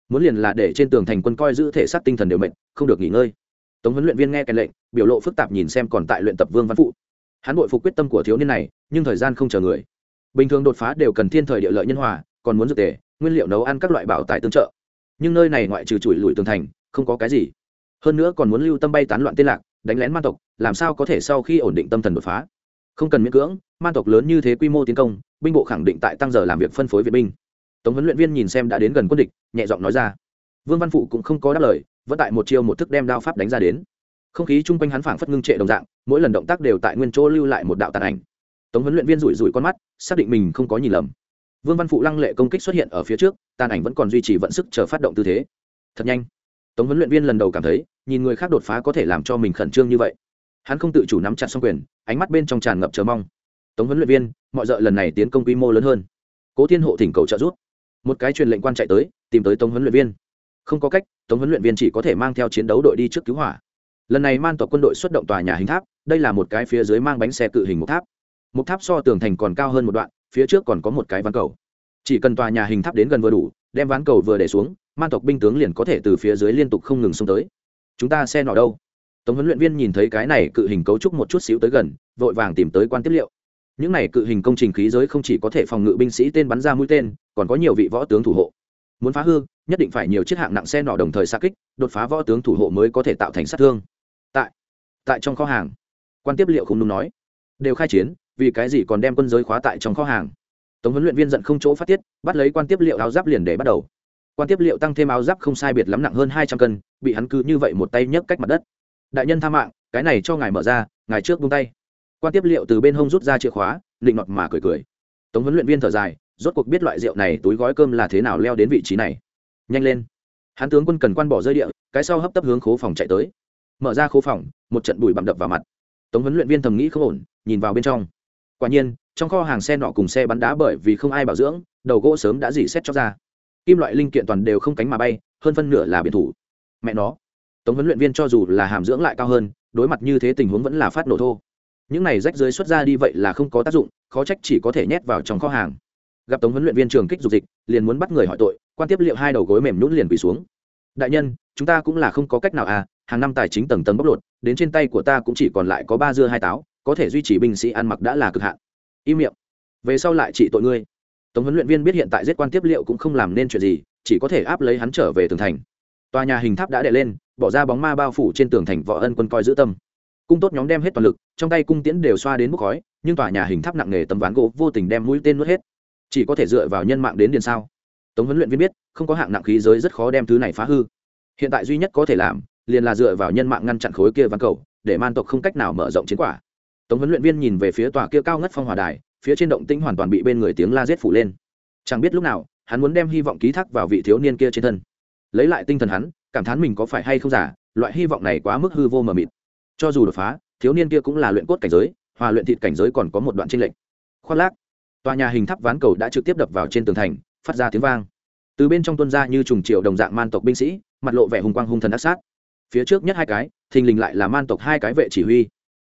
Muốn liền là để trên tường thành quân coi giữ thể xác tinh thần đều mệnh không được nghỉ ngơi. Tống huấn luyện viên nghe kèn lệnh, biểu lộ phức tạp nhìn xem còn tại luyện tập vương văn phụ. Hắn bội phục quyết tâm của thiếu niên này, nhưng thời gian không chờ người. Bình thường đột phá đều cần thiên thời địa lợi nhân hòa, còn muốn dược tề, nguyên liệu nấu ăn các loại bảo tài tương trợ. Nhưng nơi này ngoại trừ chùi lùi tường thành, không có cái gì. Hơn nữa còn muốn lưu tâm bay tán loạn tên lạc, đánh lén man tộc, làm sao có thể sau khi ổn định tâm thần đột phá? Không cần miễn cưỡng, man tộc lớn như thế quy mô tiến công, binh bộ khẳng định tại tăng giờ làm việc phân phối viện binh. Tống huấn luyện viên nhìn xem đã đến gần quân địch, nhẹ giọng nói ra. Vương văn phụ cũng không có đáp lời, vẫn tại một chiêu một thức đem đao pháp đánh ra đến. Không khí chung quanh hắn phảng phất ngưng trệ đồng dạng, mỗi lần động tác đều tại nguyên chỗ lưu lại một đạo tàn ảnh. Tống huấn luyện viên rủi rủi con mắt, xác định mình không có nhìn lầm. Vương văn phụ lăng lệ công kích xuất hiện ở phía trước, tàn ảnh vẫn còn duy trì vận sức chờ phát động tư thế. Thật nhanh. Tống huấn luyện viên lần đầu cảm thấy, nhìn người khác đột phá có thể làm cho mình khẩn trương như vậy. Hắn không tự chủ nắm chặt xong quyền ánh mắt bên trong tràn ngập chờ mong. Tống huấn luyện viên, mọi d lần này tiến công quy mô lớn hơn. Cố thiên hộ thỉnh cầu trợ giúp. Một cái truyền lệnh quan chạy tới, tìm tới tống huấn luyện viên. Không có cách, tống huấn luyện viên chỉ có thể mang theo chiến đấu đội đi trước cứu hỏa. Lần này man tộc quân đội xuất động tòa nhà hình tháp, đây là một cái phía dưới mang bánh xe cự hình một tháp. Một tháp so tường thành còn cao hơn một đoạn, phía trước còn có một cái ván cầu. Chỉ cần tòa nhà hình tháp đến gần vừa đủ, đem ván cầu vừa để xuống, man tộc binh tướng liền có thể từ phía dưới liên tục không ngừng xông tới. Chúng ta xe nọ đâu? Tống huấn luyện viên nhìn thấy cái này cự hình cấu trúc một chút xíu tới gần, vội vàng tìm tới quan tiếp liệu. Những này cự hình công trình khí giới không chỉ có thể phòng ngự binh sĩ tên bắn ra mũi tên, còn có nhiều vị võ tướng thủ hộ. Muốn phá hư, nhất định phải nhiều chiếc hạng nặng xe nọ đồng thời xa kích, đột phá võ tướng thủ hộ mới có thể tạo thành sát thương. Tại tại trong kho hàng, quan tiếp liệu không đúng nói, đều khai chiến, vì cái gì còn đem quân giới khóa tại trong kho hàng? Tống huấn luyện viên giận không chỗ phát tiết, bắt lấy quan tiếp liệu áo giáp liền để bắt đầu. Quan tiếp liệu tăng thêm áo giáp không sai biệt lắm nặng hơn hai trăm cân, bị hắn cứ như vậy một tay nhấc cách mặt đất đại nhân tha mạng, cái này cho ngài mở ra, ngài trước buông tay. Quan tiếp liệu từ bên hông rút ra chìa khóa định nọt mà cười cười. Tống huấn luyện viên thở dài, rốt cuộc biết loại rượu này túi gói cơm là thế nào leo đến vị trí này. Nhanh lên. Hắn tướng quân cần quan bỏ rơi địa, cái sau hấp tấp hướng khố phòng chạy tới. Mở ra khố phòng, một trận bụi bặm đập vào mặt. Tống huấn luyện viên thầm nghĩ không ổn, nhìn vào bên trong. Quả nhiên, trong kho hàng xe nọ cùng xe bắn đá bởi vì không ai bảo dưỡng, đầu gỗ sớm đã dỉ xét cho ra. Kim loại linh kiện toàn đều không cánh mà bay, hơn phân nửa là biệt thủ. Mẹ nó tống huấn luyện viên cho dù là hàm dưỡng lại cao hơn, đối mặt như thế tình huống vẫn là phát nổ thô. Những này rách dưới xuất ra đi vậy là không có tác dụng, khó trách chỉ có thể nhét vào trong kho hàng. Gặp tống huấn luyện viên trường kích dục dịch, liền muốn bắt người hỏi tội, quan tiếp liệu hai đầu gối mềm nhún liền quỳ xuống. Đại nhân, chúng ta cũng là không có cách nào à hàng năm tài chính tầng tầng bóc lột, đến trên tay của ta cũng chỉ còn lại có ba dưa hai táo, có thể duy trì binh sĩ ăn mặc đã là cực hạn. Im miệng, về sau lại trị tội ngươi. Tống huấn luyện viên biết hiện tại giết quan tiếp liệu cũng không làm nên chuyện gì, chỉ có thể áp lấy hắn trở về tường thành tòa nhà hình tháp đã đè lên, bỏ ra bóng ma bao phủ trên tường thành võ ân quân coi giữ tâm. Cung tốt nhóm đem hết toàn lực, trong tay cung tiễn đều xoa đến bốc khói, nhưng tòa nhà hình tháp nặng nề tấm ván gỗ vô tình đem mũi tên nuốt hết. Chỉ có thể dựa vào nhân mạng đến điền sao? Tống huấn luyện viên biết, không có hạng nặng khí giới rất khó đem thứ này phá hư. Hiện tại duy nhất có thể làm, liền là dựa vào nhân mạng ngăn chặn khối kia ván cầu, để man tộc không cách nào mở rộng chiến quả. Tống huấn luyện viên nhìn về phía tòa kia cao ngất phong hòa đài, phía trên động tĩnh hoàn toàn bị bên người tiếng la giết phủ lên. Chẳng biết lúc nào, hắn muốn đem hy vọng ký thác vào vị thiếu niên kia trên thân lấy lại tinh thần hắn, cảm thán mình có phải hay không giả, loại hy vọng này quá mức hư vô mờ mịt. Cho dù đột phá, thiếu niên kia cũng là luyện cốt cảnh giới, hòa luyện thịt cảnh giới còn có một đoạn tranh lệch. Khoác lác. Tòa nhà hình tháp ván cầu đã trực tiếp đập vào trên tường thành, phát ra tiếng vang. Từ bên trong tuân ra như trùng triệu đồng dạng man tộc binh sĩ, mặt lộ vẻ hùng quang hung thần ác sát. Phía trước nhất hai cái, thình lình lại là man tộc hai cái vệ chỉ huy.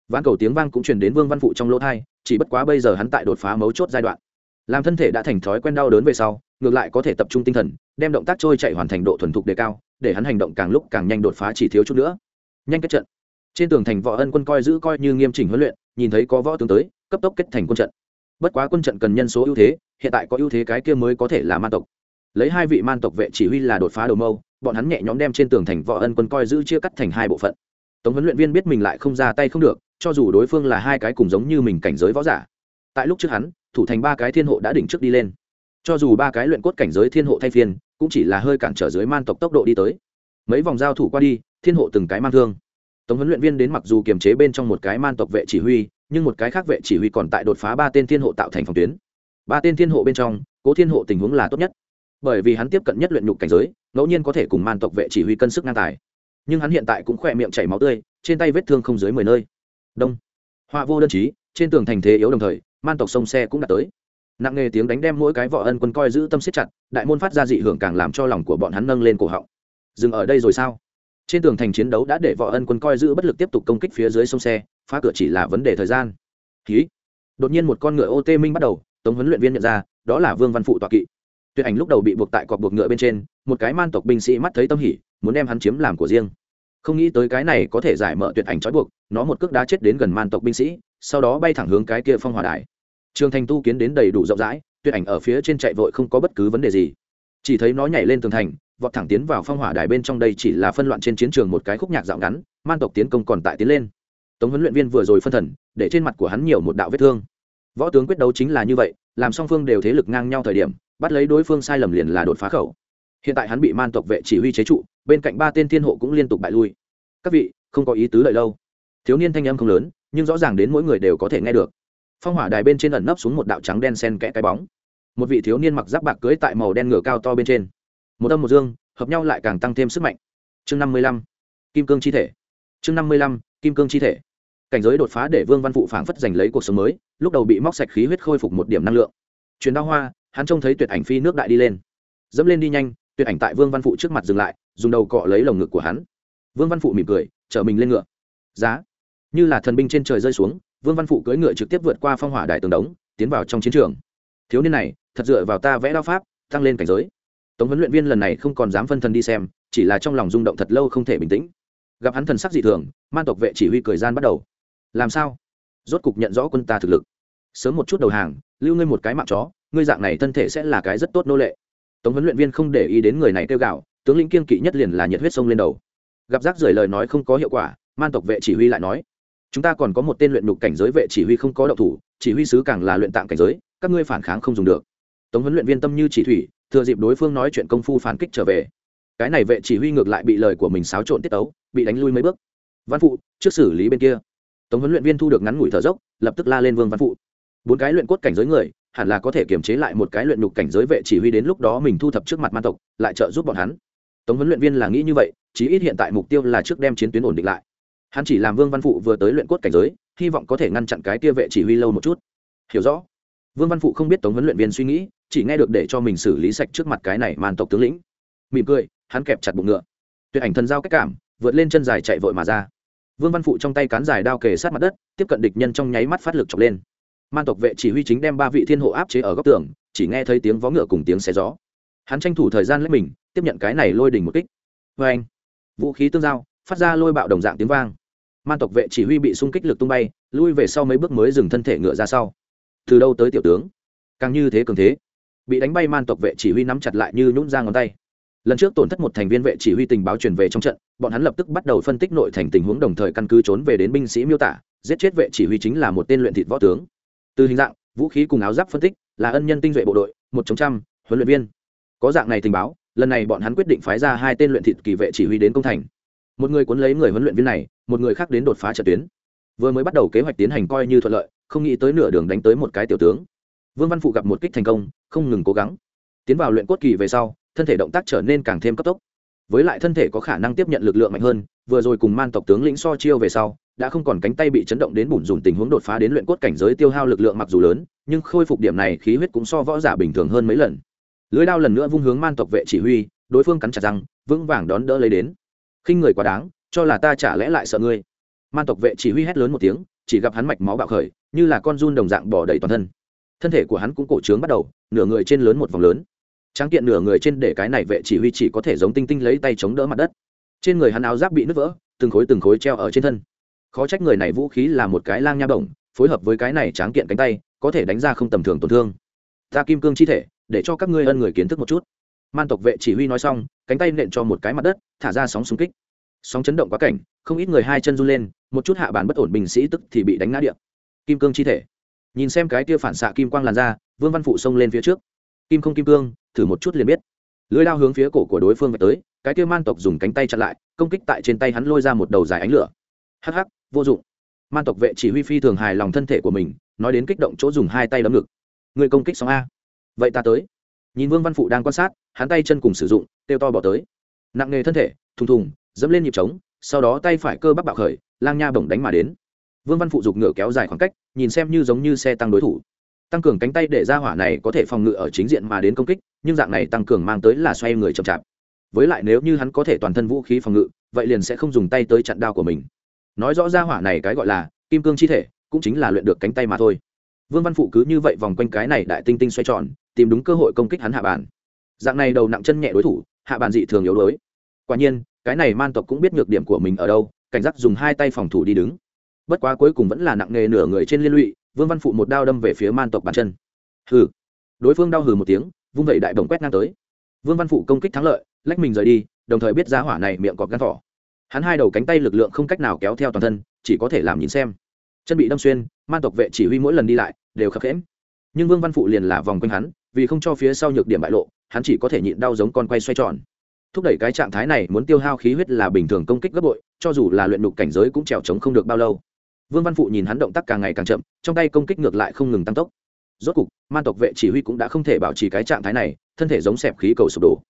Ván cầu tiếng vang cũng truyền đến vương văn phụ trong lỗ thai chỉ bất quá bây giờ hắn tại đột phá mấu chốt giai đoạn làm thân thể đã thành thói quen đau đớn về sau, ngược lại có thể tập trung tinh thần, đem động tác trôi chạy hoàn thành độ thuần thục đề cao, để hắn hành động càng lúc càng nhanh đột phá chỉ thiếu chút nữa. Nhanh kết trận. Trên tường thành võ ân quân coi giữ coi như nghiêm chỉnh huấn luyện, nhìn thấy có võ tướng tới, cấp tốc kết thành quân trận. Bất quá quân trận cần nhân số ưu thế, hiện tại có ưu thế cái kia mới có thể là man tộc. Lấy hai vị man tộc vệ chỉ huy là đột phá đầu mâu, bọn hắn nhẹ nhõm đem trên tường thành võ ân quân coi giữ chia cắt thành hai bộ phận. Tống huấn luyện viên biết mình lại không ra tay không được, cho dù đối phương là hai cái cùng giống như mình cảnh giới võ giả. Tại lúc trước hắn thủ thành ba cái thiên hộ đã đỉnh trước đi lên. Cho dù ba cái luyện cốt cảnh giới thiên hộ thay phiên, cũng chỉ là hơi cản trở dưới man tộc tốc độ đi tới. Mấy vòng giao thủ qua đi, thiên hộ từng cái mang thương. Tống huấn luyện viên đến mặc dù kiềm chế bên trong một cái man tộc vệ chỉ huy, nhưng một cái khác vệ chỉ huy còn tại đột phá ba tên thiên hộ tạo thành phòng tuyến. Ba tên thiên hộ bên trong, cố thiên hộ tình huống là tốt nhất. Bởi vì hắn tiếp cận nhất luyện nhục cảnh giới, ngẫu nhiên có thể cùng man tộc vệ chỉ huy cân sức ngang tài. Nhưng hắn hiện tại cũng khỏe miệng chảy máu tươi, trên tay vết thương không dưới mười nơi. Đông. Họa vô đơn chí, trên tường thành thế yếu đồng thời man tộc sông xe cũng đã tới. Nặng nghề tiếng đánh đem mỗi cái võ ân quân coi giữ tâm siết chặt, đại môn phát ra dị hưởng càng làm cho lòng của bọn hắn nâng lên cổ họng. Dừng ở đây rồi sao? Trên tường thành chiến đấu đã để võ ân quân coi giữ bất lực tiếp tục công kích phía dưới sông xe, phá cửa chỉ là vấn đề thời gian. Ký đột nhiên một con ngựa ô tê minh bắt đầu, tống huấn luyện viên nhận ra, đó là vương văn phụ tọa kỵ. Tuyệt ảnh lúc đầu bị buộc tại cọc buộc ngựa bên trên, một cái man tộc binh sĩ mắt thấy tâm hỉ, muốn đem hắn chiếm làm của riêng. Không nghĩ tới cái này có thể giải mở tuyệt ảnh trói buộc, nó một cước đá chết đến gần man tộc binh sĩ sau đó bay thẳng hướng cái kia phong hỏa đài. Trường thành tu kiến đến đầy đủ rộng rãi, tuyệt ảnh ở phía trên chạy vội không có bất cứ vấn đề gì. Chỉ thấy nó nhảy lên tường thành, vọt thẳng tiến vào phong hỏa đài bên trong đây chỉ là phân loạn trên chiến trường một cái khúc nhạc dạo ngắn, man tộc tiến công còn tại tiến lên. Tống huấn luyện viên vừa rồi phân thần, để trên mặt của hắn nhiều một đạo vết thương. Võ tướng quyết đấu chính là như vậy, làm song phương đều thế lực ngang nhau thời điểm, bắt lấy đối phương sai lầm liền là đột phá khẩu. Hiện tại hắn bị man tộc vệ chỉ huy chế trụ, bên cạnh ba tên thiên hộ cũng liên tục bại lui. Các vị, không có ý tứ lợi lâu. Thiếu niên thanh âm không lớn nhưng rõ ràng đến mỗi người đều có thể nghe được. Phong hỏa đài bên trên ẩn nấp xuống một đạo trắng đen sen kẽ cái bóng. Một vị thiếu niên mặc giáp bạc cưới tại màu đen ngựa cao to bên trên. Một âm một dương, hợp nhau lại càng tăng thêm sức mạnh. Chương năm mươi lăm, kim cương chi thể. Chương năm mươi lăm, kim cương chi thể. Cảnh giới đột phá để vương văn phụ phảng phất giành lấy cuộc sống mới, lúc đầu bị móc sạch khí huyết khôi phục một điểm năng lượng. Chuyến đao hoa, hắn trông thấy tuyệt ảnh phi nước đại đi lên. Dẫm lên đi nhanh, tuyệt ảnh tại vương văn phụ trước mặt dừng lại, dùng đầu cọ lấy lồng ngực của hắn. Vương văn phụ mỉm cười, chở mình lên ngựa. Giá như là thần binh trên trời rơi xuống, vương văn phụ cưỡi ngựa trực tiếp vượt qua phong hỏa đại tường đống, tiến vào trong chiến trường. Thiếu niên này, thật dựa vào ta vẽ đao pháp, tăng lên cảnh giới. Tống huấn luyện viên lần này không còn dám phân thần đi xem, chỉ là trong lòng rung động thật lâu không thể bình tĩnh. Gặp hắn thần sắc dị thường, man tộc vệ chỉ huy cười gian bắt đầu. Làm sao? Rốt cục nhận rõ quân ta thực lực. Sớm một chút đầu hàng, lưu ngươi một cái mạng chó, ngươi dạng này thân thể sẽ là cái rất tốt nô lệ. Tống huấn luyện viên không để ý đến người này kêu gạo tướng lĩnh kiên kỵ nhất liền là nhiệt huyết sông lên đầu. Gặp rác rời lời nói không có hiệu quả, man tộc vệ chỉ huy lại nói chúng ta còn có một tên luyện nhục cảnh giới vệ chỉ huy không có động thủ, chỉ huy sứ càng là luyện tạng cảnh giới, các ngươi phản kháng không dùng được. Tống huấn luyện viên tâm như chỉ thủy, thừa dịp đối phương nói chuyện công phu phản kích trở về. Cái này vệ chỉ huy ngược lại bị lời của mình xáo trộn tiết tấu, bị đánh lui mấy bước. Văn phụ, trước xử lý bên kia. Tống huấn luyện viên thu được ngắn ngủi thở dốc, lập tức la lên vương văn phụ. Bốn cái luyện cốt cảnh giới người, hẳn là có thể kiềm chế lại một cái luyện nhục cảnh giới vệ chỉ huy đến lúc đó mình thu thập trước mặt man tộc, lại trợ giúp bọn hắn. Tống huấn luyện viên là nghĩ như vậy, chí ít hiện tại mục tiêu là trước đem chiến tuyến ổn định lại hắn chỉ làm vương văn phụ vừa tới luyện cốt cảnh giới, hy vọng có thể ngăn chặn cái tia vệ chỉ huy lâu một chút. Hiểu rõ. Vương văn phụ không biết tống huấn luyện viên suy nghĩ, chỉ nghe được để cho mình xử lý sạch trước mặt cái này màn tộc tướng lĩnh. Mỉm cười, hắn kẹp chặt bụng ngựa. Tuyệt ảnh thần giao cách cảm, vượt lên chân dài chạy vội mà ra. Vương văn phụ trong tay cán dài đao kề sát mặt đất, tiếp cận địch nhân trong nháy mắt phát lực chọc lên. Man tộc vệ chỉ huy chính đem ba vị thiên hộ áp chế ở góc tường, chỉ nghe thấy tiếng vó ngựa cùng tiếng xé gió. Hắn tranh thủ thời gian lấy mình, tiếp nhận cái này lôi đỉnh một kích. Vê anh vũ khí tương giao phát ra lôi bạo đồng dạng tiếng vang. Man tộc vệ chỉ huy bị xung kích lực tung bay, lui về sau mấy bước mới dừng thân thể ngựa ra sau. Từ đâu tới tiểu tướng? Càng như thế cường thế. Bị đánh bay man tộc vệ chỉ huy nắm chặt lại như nhún ra ngón tay. Lần trước tổn thất một thành viên vệ chỉ huy tình báo truyền về trong trận, bọn hắn lập tức bắt đầu phân tích nội thành tình huống đồng thời căn cứ trốn về đến binh sĩ miêu tả, giết chết vệ chỉ huy chính là một tên luyện thịt võ tướng. Từ hình dạng, vũ khí cùng áo giáp phân tích, là ân nhân tinh duệ bộ đội, một chống trăm, huấn luyện viên. Có dạng này tình báo, lần này bọn hắn quyết định phái ra hai tên luyện thịt kỳ vệ chỉ huy đến công thành một người cuốn lấy người huấn luyện viên này, một người khác đến đột phá trận tuyến. Vừa mới bắt đầu kế hoạch tiến hành coi như thuận lợi, không nghĩ tới nửa đường đánh tới một cái tiểu tướng. Vương văn phụ gặp một kích thành công, không ngừng cố gắng. Tiến vào luyện cốt kỳ về sau, thân thể động tác trở nên càng thêm cấp tốc. Với lại thân thể có khả năng tiếp nhận lực lượng mạnh hơn, vừa rồi cùng man tộc tướng lĩnh so chiêu về sau, đã không còn cánh tay bị chấn động đến bùn rùn tình huống đột phá đến luyện cốt cảnh giới tiêu hao lực lượng mặc dù lớn, nhưng khôi phục điểm này khí huyết cũng so võ giả bình thường hơn mấy lần. Lưới đao lần nữa vung hướng man tộc vệ chỉ huy, đối phương cắn chặt răng, vững vàng đón đỡ lấy đến khinh người quá đáng, cho là ta chả lẽ lại sợ ngươi. Man tộc vệ chỉ huy hét lớn một tiếng, chỉ gặp hắn mạch máu bạo khởi, như là con run đồng dạng bỏ đầy toàn thân. Thân thể của hắn cũng cổ trướng bắt đầu, nửa người trên lớn một vòng lớn. Tráng kiện nửa người trên để cái này vệ chỉ huy chỉ có thể giống tinh tinh lấy tay chống đỡ mặt đất. Trên người hắn áo giáp bị nứt vỡ, từng khối từng khối treo ở trên thân. Khó trách người này vũ khí là một cái lang nha bổng, phối hợp với cái này tráng kiện cánh tay, có thể đánh ra không tầm thường tổn thương. Ta kim cương chi thể, để cho các ngươi ân người kiến thức một chút man tộc vệ chỉ huy nói xong, cánh tay nện cho một cái mặt đất, thả ra sóng xung kích. Sóng chấn động quá cảnh, không ít người hai chân run lên, một chút hạ bản bất ổn binh sĩ tức thì bị đánh ngã điện kim cương chi thể. Nhìn xem cái kia phản xạ kim quang làn ra vương văn phụ xông lên phía trước. Kim không kim cương, thử một chút liền biết. Lưới lao hướng phía cổ của đối phương về tới, cái kia man tộc dùng cánh tay chặn lại, công kích tại trên tay hắn lôi ra một đầu dài ánh lửa. Hắc hắc, vô dụng. Man tộc vệ chỉ huy phi thường hài lòng thân thể của mình, nói đến kích động chỗ dùng hai tay đấm ngực. Người công kích xong a. Vậy ta tới nhìn vương văn phụ đang quan sát, hắn tay chân cùng sử dụng tiêu to bỏ tới. Nặng nghề thân thể, thùng thùng, dẫm lên nhịp trống, sau đó tay phải cơ bắp bạo khởi, lang nha bổng đánh mà đến. Vương văn phụ giục ngựa kéo dài khoảng cách, nhìn xem như giống như xe tăng đối thủ. Tăng cường cánh tay để ra hỏa này có thể phòng ngự ở chính diện mà đến công kích, nhưng dạng này tăng cường mang tới là xoay người chậm chạp. Với lại nếu như hắn có thể toàn thân vũ khí phòng ngự, vậy liền sẽ không dùng tay tới chặn đao của mình. Nói rõ ra hỏa này cái gọi là kim cương chi thể, cũng chính là luyện được cánh tay mà thôi vương văn phụ cứ như vậy vòng quanh cái này đại tinh tinh xoay tròn, tìm đúng cơ hội công kích hắn hạ bàn dạng này đầu nặng chân nhẹ đối thủ, hạ bàn dị thường yếu đuối. Quả nhiên, cái này man tộc cũng biết nhược điểm của mình ở đâu, cảnh giác dùng hai tay phòng thủ đi đứng. Bất quá cuối cùng vẫn là nặng nề nửa người trên liên lụy, vương văn phụ một đao đâm về phía man tộc bàn chân. Hừ. Đối phương đau hừ một tiếng, vung vẩy đại đồng quét ngang tới. Vương văn phụ công kích thắng lợi, lách mình rời đi, đồng thời biết giá hỏa này miệng cọp gan thỏ. Hắn hai đầu cánh tay lực lượng không cách nào kéo theo toàn thân, chỉ có thể làm nhìn xem chân bị đâm xuyên man tộc vệ chỉ huy mỗi lần đi lại đều khập khẽm nhưng vương văn phụ liền là vòng quanh hắn, vì không cho phía sau nhược điểm bại lộ, hắn chỉ có thể nhịn đau giống con quay xoay tròn. Thúc đẩy cái trạng thái này muốn tiêu hao khí huyết là bình thường công kích gấp bội, cho dù là luyện đục cảnh giới cũng trèo trống không được bao lâu. Vương văn phụ nhìn hắn động tác càng ngày càng chậm, trong tay công kích ngược lại không ngừng tăng tốc. Rốt cục man tộc vệ chỉ huy cũng đã không thể bảo trì cái trạng thái này, thân thể giống xẹp khí cầu sụp đổ.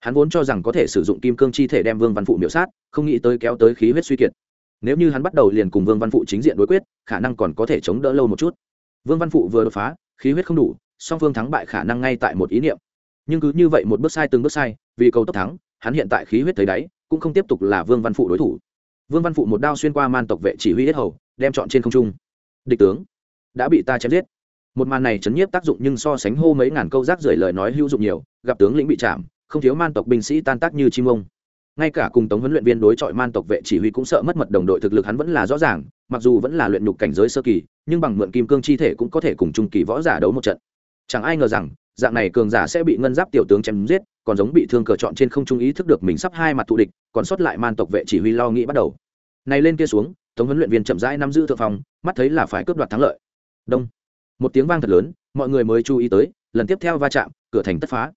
Hắn vốn cho rằng có thể sử dụng kim cương chi thể đem vương văn phụ miễu sát, không nghĩ tới kéo tới khí huyết suy kiệt nếu như hắn bắt đầu liền cùng vương văn phụ chính diện đối quyết, khả năng còn có thể chống đỡ lâu một chút. Vương văn phụ vừa đột phá, khí huyết không đủ, song phương thắng bại khả năng ngay tại một ý niệm. Nhưng cứ như vậy một bước sai từng bước sai, vì cầu tốc thắng, hắn hiện tại khí huyết thấy đáy, cũng không tiếp tục là vương văn phụ đối thủ. Vương văn phụ một đao xuyên qua man tộc vệ chỉ huy hết hầu, đem chọn trên không trung. Địch tướng, đã bị ta chém giết. Một màn này chấn nhiếp tác dụng nhưng so sánh hô mấy ngàn câu rác rưởi lời nói hữu dụng nhiều, gặp tướng lĩnh bị chạm, không thiếu man tộc binh sĩ tan tác như chim ông ngay cả cùng tống huấn luyện viên đối chọi man tộc vệ chỉ huy cũng sợ mất mật đồng đội thực lực hắn vẫn là rõ ràng, mặc dù vẫn là luyện nhục cảnh giới sơ kỳ, nhưng bằng mượn kim cương chi thể cũng có thể cùng trung kỳ võ giả đấu một trận. Chẳng ai ngờ rằng, dạng này cường giả sẽ bị ngân giáp tiểu tướng chém giết, còn giống bị thương cờ chọn trên không trung ý thức được mình sắp hai mặt thù địch, còn sót lại man tộc vệ chỉ huy lo nghĩ bắt đầu. Này lên kia xuống, tống huấn luyện viên chậm rãi nắm giữ thượng phòng mắt thấy là phải cướp đoạt thắng lợi. Đông. Một tiếng vang thật lớn, mọi người mới chú ý tới, lần tiếp theo va chạm, cửa thành tất phá.